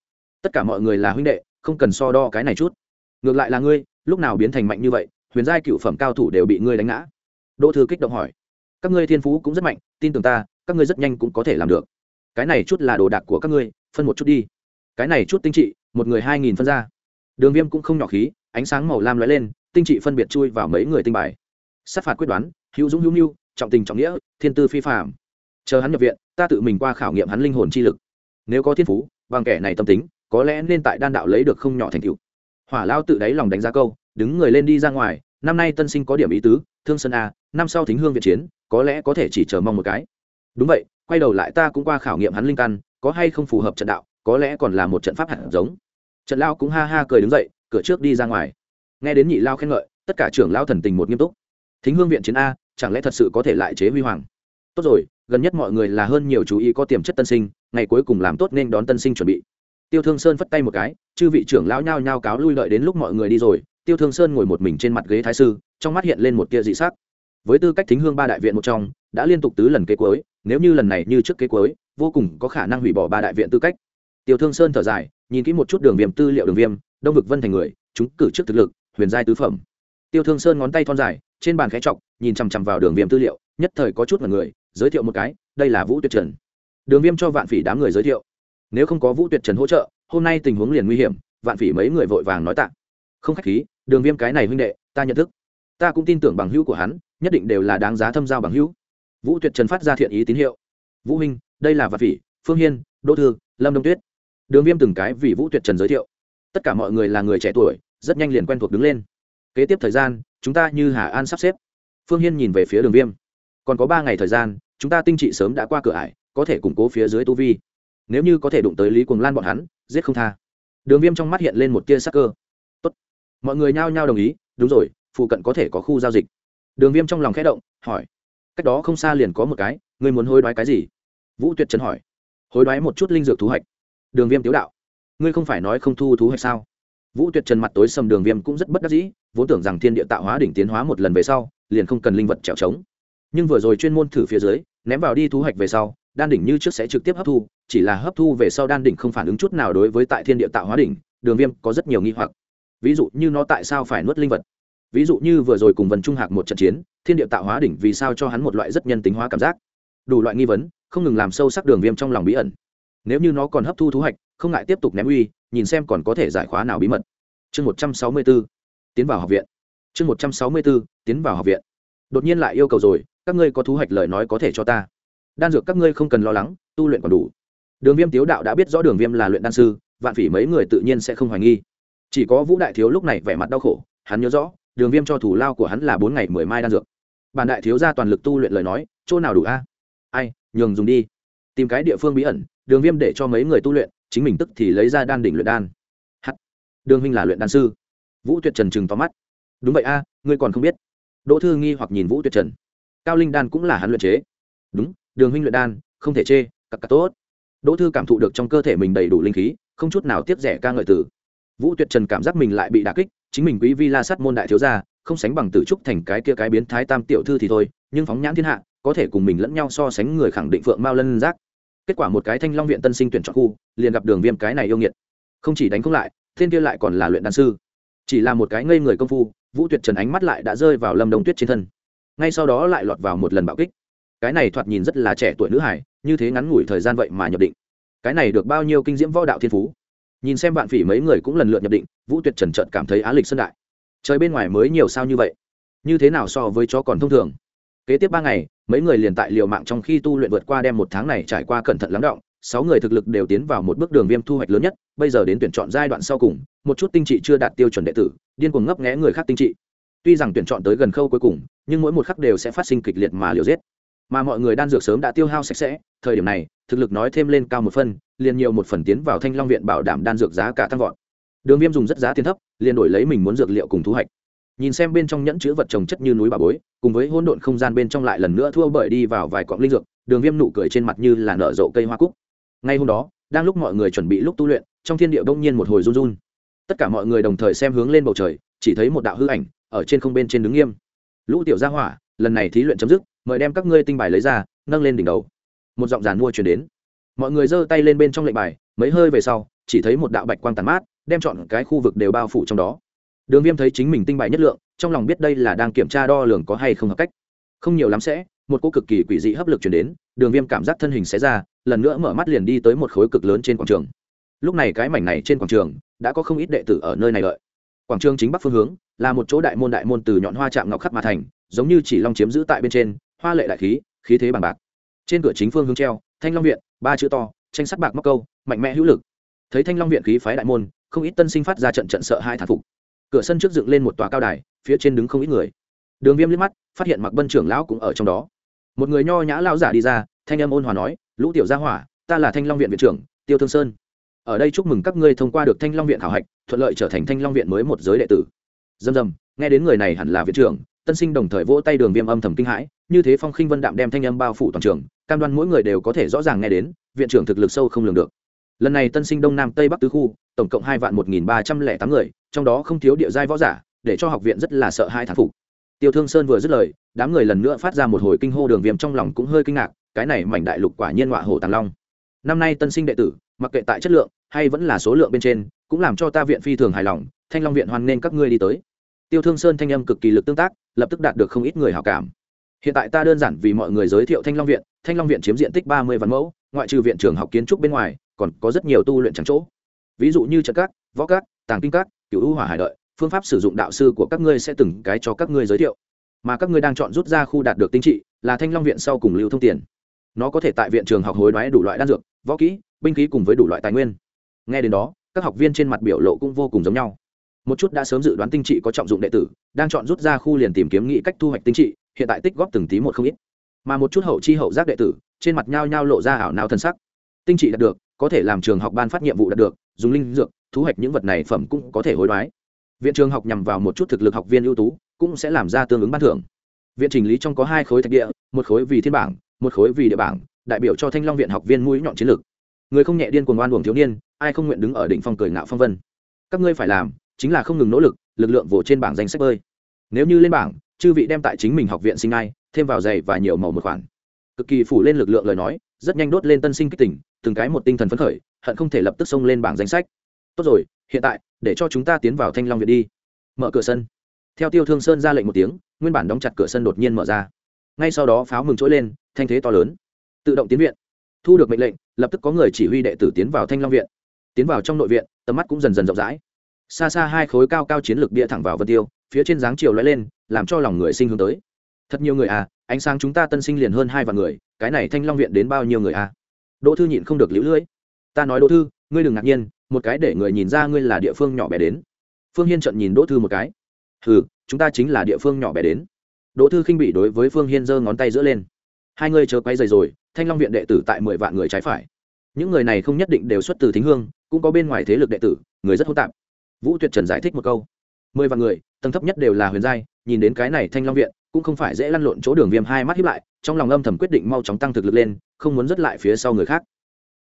Tất cả mọi người là huynh đệ, không cần so đo cái này chút. Ngược lại là ngươi, lúc nào biến thành mạnh như vậy, huyền giai cựu phẩm cao thủ đều bị ngươi đánh ngã. Đỗ thư kích động hỏi. Các ngươi thiên phú cũng rất mạnh, tin tưởng ta, các ngươi rất nhanh cũng có thể làm được cái này chút là đồ đạc của các ngươi, phân một chút đi. Cái này chút tinh trị, một người hai nghìn phân ra. Đường viêm cũng không nhỏ khí, ánh sáng màu lam lóe lên, tinh trị phân biệt chui vào mấy người tinh bài. Sát phạt quyết đoán, hữu dũng hữu mưu trọng tình trọng nghĩa, thiên tư phi phạm chờ hắn nhập viện, ta tự mình qua khảo nghiệm hắn linh hồn chi lực. Nếu có thiên phú, bằng kẻ này tâm tính, có lẽ nên tại đan đạo lấy được không nhỏ thành tựu. Hỏa lao tự đáy lòng đánh giá câu, đứng người lên đi ra ngoài, năm nay tân sinh có điểm ý tứ, thương sơn a, năm sau thính hương việt chiến, có lẽ có thể chỉ chờ mong một cái. Đúng vậy quay đầu lại ta cũng qua khảo nghiệm hắn linh căn, có hay không phù hợp trận đạo, có lẽ còn là một trận pháp hạt giống. Trận lao cũng ha ha cười đứng dậy, cửa trước đi ra ngoài. Nghe đến nhị lao khen ngợi, tất cả trưởng lao thần tình một nghiêm túc. Thính hương viện chiến a, chẳng lẽ thật sự có thể lại chế huy hoàng? Tốt rồi, gần nhất mọi người là hơn nhiều chú ý có tiềm chất tân sinh, ngày cuối cùng làm tốt nên đón tân sinh chuẩn bị. Tiêu thương sơn phất tay một cái, chư vị trưởng lão nhao nhao cáo lui đợi đến lúc mọi người đi rồi, tiêu thương sơn ngồi một mình trên mặt ghế thái sư, trong mắt hiện lên một tia dị sắc với tư cách thính hương ba đại viện một trong, đã liên tục tứ lần kế cuối, nếu như lần này như trước kế cuối, vô cùng có khả năng hủy bỏ ba đại viện tư cách. Tiêu thương sơn thở dài, nhìn kỹ một chút đường viêm tư liệu đường viêm, đông vực vân thành người, chúng cử trước thực lực, huyền giai tứ phẩm. Tiêu thương sơn ngón tay thon dài, trên bàn khẽ trọc nhìn chằm chằm vào đường viêm tư liệu, nhất thời có chút là người, giới thiệu một cái, đây là vũ tuyệt trần. Đường viêm cho vạn phỉ đám người giới thiệu. Nếu không có vũ tuyệt trần hỗ trợ, hôm nay tình huống liền nguy hiểm, vạn phỉ mấy người vội vàng nói tạ. Không khách khí, đường viêm cái này huynh đệ, ta nhận thức. Ta cũng tin tưởng bằng hữu của hắn nhất định đều là đáng giá thâm giao bằng hữu. Vũ tuyệt trần phát ra thiện ý tín hiệu. Vũ huynh đây là vạn phỉ phương hiên, đỗ thư, lâm đông tuyết. Đường viêm từng cái vì vũ tuyệt trần giới thiệu. Tất cả mọi người là người trẻ tuổi, rất nhanh liền quen thuộc đứng lên. Kế tiếp thời gian, chúng ta như hà an sắp xếp. Phương hiên nhìn về phía đường viêm. Còn có ba ngày thời gian, chúng ta tinh trị sớm đã qua cửa ải, có thể củng cố phía dưới tu vi. Nếu như có thể đụng tới lý cuồng lan bọn hắn, giết không tha. Đường viêm trong mắt hiện lên một tia sắc cơ. Tốt. mọi người nhao nhao đồng ý, đúng rồi, phụ cận có thể có khu giao dịch đường viêm trong lòng khẽ động, hỏi, cách đó không xa liền có một cái, ngươi muốn hối đoái cái gì? Vũ tuyệt trần hỏi, hối đoái một chút linh dược thú hạch. Đường viêm tiếu đạo, ngươi không phải nói không thu thú hạch sao? Vũ tuyệt trần mặt tối sầm đường viêm cũng rất bất đắc dĩ, vốn tưởng rằng thiên địa tạo hóa đỉnh tiến hóa một lần về sau, liền không cần linh vật trèo trống. Nhưng vừa rồi chuyên môn thử phía dưới, ném vào đi thú hạch về sau, đan đỉnh như trước sẽ trực tiếp hấp thu, chỉ là hấp thu về sau đan đỉnh không phản ứng chút nào đối với tại thiên địa tạo hóa đỉnh, đường viêm có rất nhiều nghi hoặc. Ví dụ như nó tại sao phải nuốt linh vật? Ví dụ như vừa rồi cùng vần trung hạc một trận chiến, thiên địa tạo hóa đỉnh vì sao cho hắn một loại rất nhân tính hóa cảm giác? Đủ loại nghi vấn, không ngừng làm sâu sắc đường viêm trong lòng bí ẩn. Nếu như nó còn hấp thu thú hạch, không ngại tiếp tục ném uy, nhìn xem còn có thể giải khóa nào bí mật. Chương một trăm sáu mươi b ố tiến vào học viện. Chương một trăm sáu mươi b ố tiến vào học viện. Đột nhiên lại yêu cầu rồi, các ngươi có thú hạch lời nói có thể cho ta. Đan dược các ngươi không cần lo lắng, tu luyện còn đủ. Đường viêm tiếu đạo đã biết rõ đường viêm là luyện đan sư, vạn phỉ mấy người tự nhiên sẽ không hoài nghi. Chỉ có vũ đại thiếu lúc này vẻ mặt đau khổ, hắn nhớ rõ đường viêm cho thủ lao của hắn là bốn ngày mười mai đan dược. Bản đại thiếu ra toàn lực tu luyện lời nói, chỗ nào đủ a? Ai, nhường dùng đi. Tìm cái địa phương bí ẩn, đường viêm để cho mấy người tu luyện, chính mình tức thì lấy ra đan đỉnh luyện đan. H đường huynh là luyện đan sư. Vũ tuyệt trần trừng tóm mắt. Đúng vậy a, ngươi còn không biết. Đỗ thư nghi hoặc nhìn vũ tuyệt trần. Cao linh đan cũng là hắn luyện chế. Đúng, đường huynh luyện đan, không thể chê cặp cặp tốt. Đỗ thư cảm thụ được trong cơ thể mình đầy đủ linh khí, không chút nào tiếp rẻ ca ngợi tử. Vũ tuyệt trần cảm giác mình lại bị đà kích chính mình quý vi la sắt môn đại thiếu gia, không sánh bằng tử trúc thành cái kia cái biến thái tam tiểu thư thì thôi, nhưng phóng nhãn thiên hạ, có thể cùng mình lẫn nhau so sánh người khẳng định phượng mao lân giác. Kết quả một cái thanh long viện tân sinh tuyển chọn khu, liền gặp đường viêm cái này yêu nghiệt. Không chỉ đánh không lại, thiên kia lại còn là luyện đan sư. Chỉ là một cái ngây người công phu, vũ tuyệt trần ánh mắt lại đã rơi vào lâm đông tuyết trên thân. Ngay sau đó lại lọt vào một lần bạo kích. Cái này thoạt nhìn rất là trẻ tuổi nữ hải, như thế ngắn ngủi thời gian vậy mà nhập định. Cái này được bao nhiêu kinh diễm võ đạo thiên phú nhìn xem bạn phỉ mấy người cũng lần lượt nhập định, vũ tuyệt trần trận cảm thấy á lịch sân đại. Trời bên ngoài mới nhiều sao như vậy? Như thế nào so với chó còn thông thường? Kế tiếp ba ngày, mấy người liền tại liều mạng trong khi tu luyện vượt qua đem một tháng này trải qua cẩn thận lắng động. Sáu người thực lực đều tiến vào một bước đường viêm thu hoạch lớn nhất, bây giờ đến tuyển chọn giai đoạn sau cùng, một chút tinh trị chưa đạt tiêu chuẩn đệ tử, điên cuồng ngấp nghẽ người khác tinh trị. Tuy rằng tuyển chọn tới gần khâu cuối cùng, nhưng mỗi một khắc đều sẽ phát sinh kịch liệt mà liều giết mà mọi người đan dược sớm đã tiêu hao sạch sẽ, thời điểm này, thực lực nói thêm lên cao một phân liền nhiều một phần tiến vào thanh long viện bảo đảm đan dược giá cả tăng vọt. Đường viêm dùng rất giá tiền thấp, liền đổi lấy mình muốn dược liệu cùng thu hoạch. Nhìn xem bên trong nhẫn chữ vật trồng chất như núi bà bối, cùng với hỗn độn không gian bên trong lại lần nữa thua bởi đi vào vài cọng linh dược, đường viêm nụ cười trên mặt như là nở rộ cây hoa cúc. Ngay hôm đó, đang lúc mọi người chuẩn bị lúc tu luyện, trong thiên địa đông nhiên một hồi run run. Tất cả mọi người đồng thời xem hướng lên bầu trời, chỉ thấy một đạo hư ảnh, ở trên không bên trên đứng nghiêm. Lũ tiểu gia hỏa, lần này thí luyện chấm dứt mời đem các ngươi tinh bài lấy ra, nâng lên đỉnh đầu. Một giọng giàn mua chuyển đến. Mọi người giơ tay lên bên trong lệnh bài, mấy hơi về sau, chỉ thấy một đạo bạch quang tàn mát, đem chọn cái khu vực đều bao phủ trong đó. Đường viêm thấy chính mình tinh bài nhất lượng, trong lòng biết đây là đang kiểm tra đo lường có hay không hợp cách. Không nhiều lắm sẽ, một cô cực kỳ quỷ dị hấp lực chuyển đến, đường viêm cảm giác thân hình sẽ ra, lần nữa mở mắt liền đi tới một khối cực lớn trên quảng trường. Lúc này cái mảnh này trên quảng trường, đã có không ít đệ tử ở nơi này lợi. quảng trường chính bắc phương hướng, là một chỗ đại môn đại môn từ nhọn hoa chạm ngọc khắc mà thành, giống như chỉ long chiếm giữ tại bên trên hoa lệ đại khí khí thế bằng bạc. Trên cửa chính phương hướng treo, thanh long viện, ba chữ to, tranh sắt bạc móc câu, mạnh mẽ hữu lực. Thấy thanh long viện khí phái đại môn, không ít tân sinh phát ra trận trận sợ hai thản phục. Cửa sân trước dựng lên một tòa cao đài, phía trên đứng không ít người. Đường viêm liếc mắt, phát hiện mặc bân trưởng lão cũng ở trong đó. Một người nho nhã lao giả đi ra, thanh âm ôn hòa nói, lũ tiểu gia hỏa, ta là thanh long viện viện trưởng, tiêu thương sơn. Ở đây chúc mừng các ngươi thông qua được thanh long viện khảo hạch, thuận lợi trở thành thanh long viện mới một giới đệ tử. Dầm dầm nghe đến người này hẳn là viện trưởng tân sinh đồng thời vỗ tay đường viêm âm thầm kinh hãi, như thế phong khinh vân đạm đem thanh âm bao phủ toàn trường, cam đoan mỗi người đều có thể rõ ràng nghe đến, viện trưởng thực lực sâu không lường được. Lần này tân sinh đông nam tây bắc tứ khu, tổng cộng hai vạn một nghìn ba trăm lẻ tám người, trong đó không thiếu địa giai võ giả, để cho học viện rất là sợ hai thán phục. Tiêu thương sơn vừa dứt lời, đám người lần nữa phát ra một hồi kinh hô đường viêm trong lòng cũng hơi kinh ngạc, cái này mảnh đại lục quả nhiên họa hổ tàng long. Năm nay tân sinh đệ tử, mặc kệ tại chất lượng, hay vẫn là số lượng bên trên, cũng làm cho ta viện phi thường hài lòng, thanh long viện hoan nên các ngươi đi tới. Tiêu thương sơn thanh âm cực kỳ lực tương tác lập tức đạt được không ít người hào cảm. Hiện tại ta đơn giản vì mọi người giới thiệu thanh long viện. Thanh long viện chiếm diện tích ba mươi văn mẫu, ngoại trừ viện trường học kiến trúc bên ngoài, còn có rất nhiều tu luyện trắng chỗ. Ví dụ như trận các võ các tàng kinh các cựu ưu hỏa hải đợi, phương pháp sử dụng đạo sư của các ngươi sẽ từng cái cho các ngươi giới thiệu. Mà các ngươi đang chọn rút ra khu đạt được tinh trị, là thanh long viện sau cùng lưu thông tiền. Nó có thể tại viện trường học hối đoái đủ loại đan dược, võ kỹ, binh khí cùng với đủ loại tài nguyên. Nghe đến đó, các học viên trên mặt biểu lộ cũng vô cùng giống nhau một chút đã sớm dự đoán tinh trị có trọng dụng đệ tử, đang chọn rút ra khu liền tìm kiếm nghĩ cách thu hoạch tinh trị, hiện tại tích góp từng tí một không ít. Mà một chút hậu chi hậu giác đệ tử, trên mặt nhao nhao lộ ra ảo nào thân sắc. Tinh trị đạt được, có thể làm trường học ban phát nhiệm vụ đạt được, dùng linh dược, thu hoạch những vật này phẩm cũng có thể hối đoái. Viện trường học nhằm vào một chút thực lực học viên ưu tú, cũng sẽ làm ra tương ứng ban thưởng. Viện trình lý trong có hai khối thạch địa, một khối vì thiên bảng, một khối vì địa bảng, đại biểu cho thanh long viện học viên mũi nhọn chiến lược. Người không nhẹ điên cuồng oan uổng thiếu niên, ai không nguyện đứng ở đỉnh phong cười ngạo phong vân. Các ngươi phải làm chính là không ngừng nỗ lực lực lượng vỗ trên bảng danh sách bơi. Nếu như lên bảng, chư vị đem tại chính mình học viện sinh ai, thêm vào giày và nhiều màu một khoản. Cực kỳ phủ lên lực lượng lời nói, rất nhanh đốt lên tân sinh kích tỉnh, từng cái một tinh thần phấn khởi, hận không thể lập tức xông lên bảng danh sách. Tốt rồi, hiện tại, để cho chúng ta tiến vào thanh long viện đi. Mở cửa sân. Theo tiêu thương sơn ra lệnh một tiếng, nguyên bản đóng chặt cửa sân đột nhiên mở ra. Ngay sau đó pháo mừng trỗi lên, thanh thế to lớn. Tự động tiến viện. Thu được mệnh lệnh, lập tức có người chỉ huy đệ tử tiến vào thanh long viện. Tiến vào trong nội viện, tầm mắt cũng dần dần rộng rãi xa xa hai khối cao cao chiến lược bia thẳng vào vân tiêu, phía trên dáng chiều lóe lên, làm cho lòng người sinh hướng tới. Thật nhiều người à ánh sáng chúng ta tân sinh liền hơn hai vạn người, cái này thanh long viện đến bao nhiêu người à? Đỗ thư nhịn không được lũ lưỡi. Ta nói đỗ thư, ngươi đừng ngạc nhiên, một cái để người nhìn ra ngươi là địa phương nhỏ bé đến. Phương hiên trận nhìn đỗ thư một cái. Ừ chúng ta chính là địa phương nhỏ bé đến. Đỗ thư khinh bị đối với phương hiên giơ ngón tay giữa lên. Hai ngươi chờ quay dày rồi, thanh long viện đệ tử tại mười vạn người trái phải. Những người này không nhất định đều xuất từ thính hương, cũng có bên ngoài thế lực đệ tử, người rất hỗn tạp vũ tuyệt trần giải thích một câu. Mười vạn người, tầng thấp nhất đều là huyền giai, nhìn đến cái này thanh long viện, cũng không phải dễ lăn lộn chỗ đường viêm hai mắt hiếp lại, trong lòng âm thầm quyết định mau chóng tăng thực lực lên, không muốn dứt lại phía sau người khác.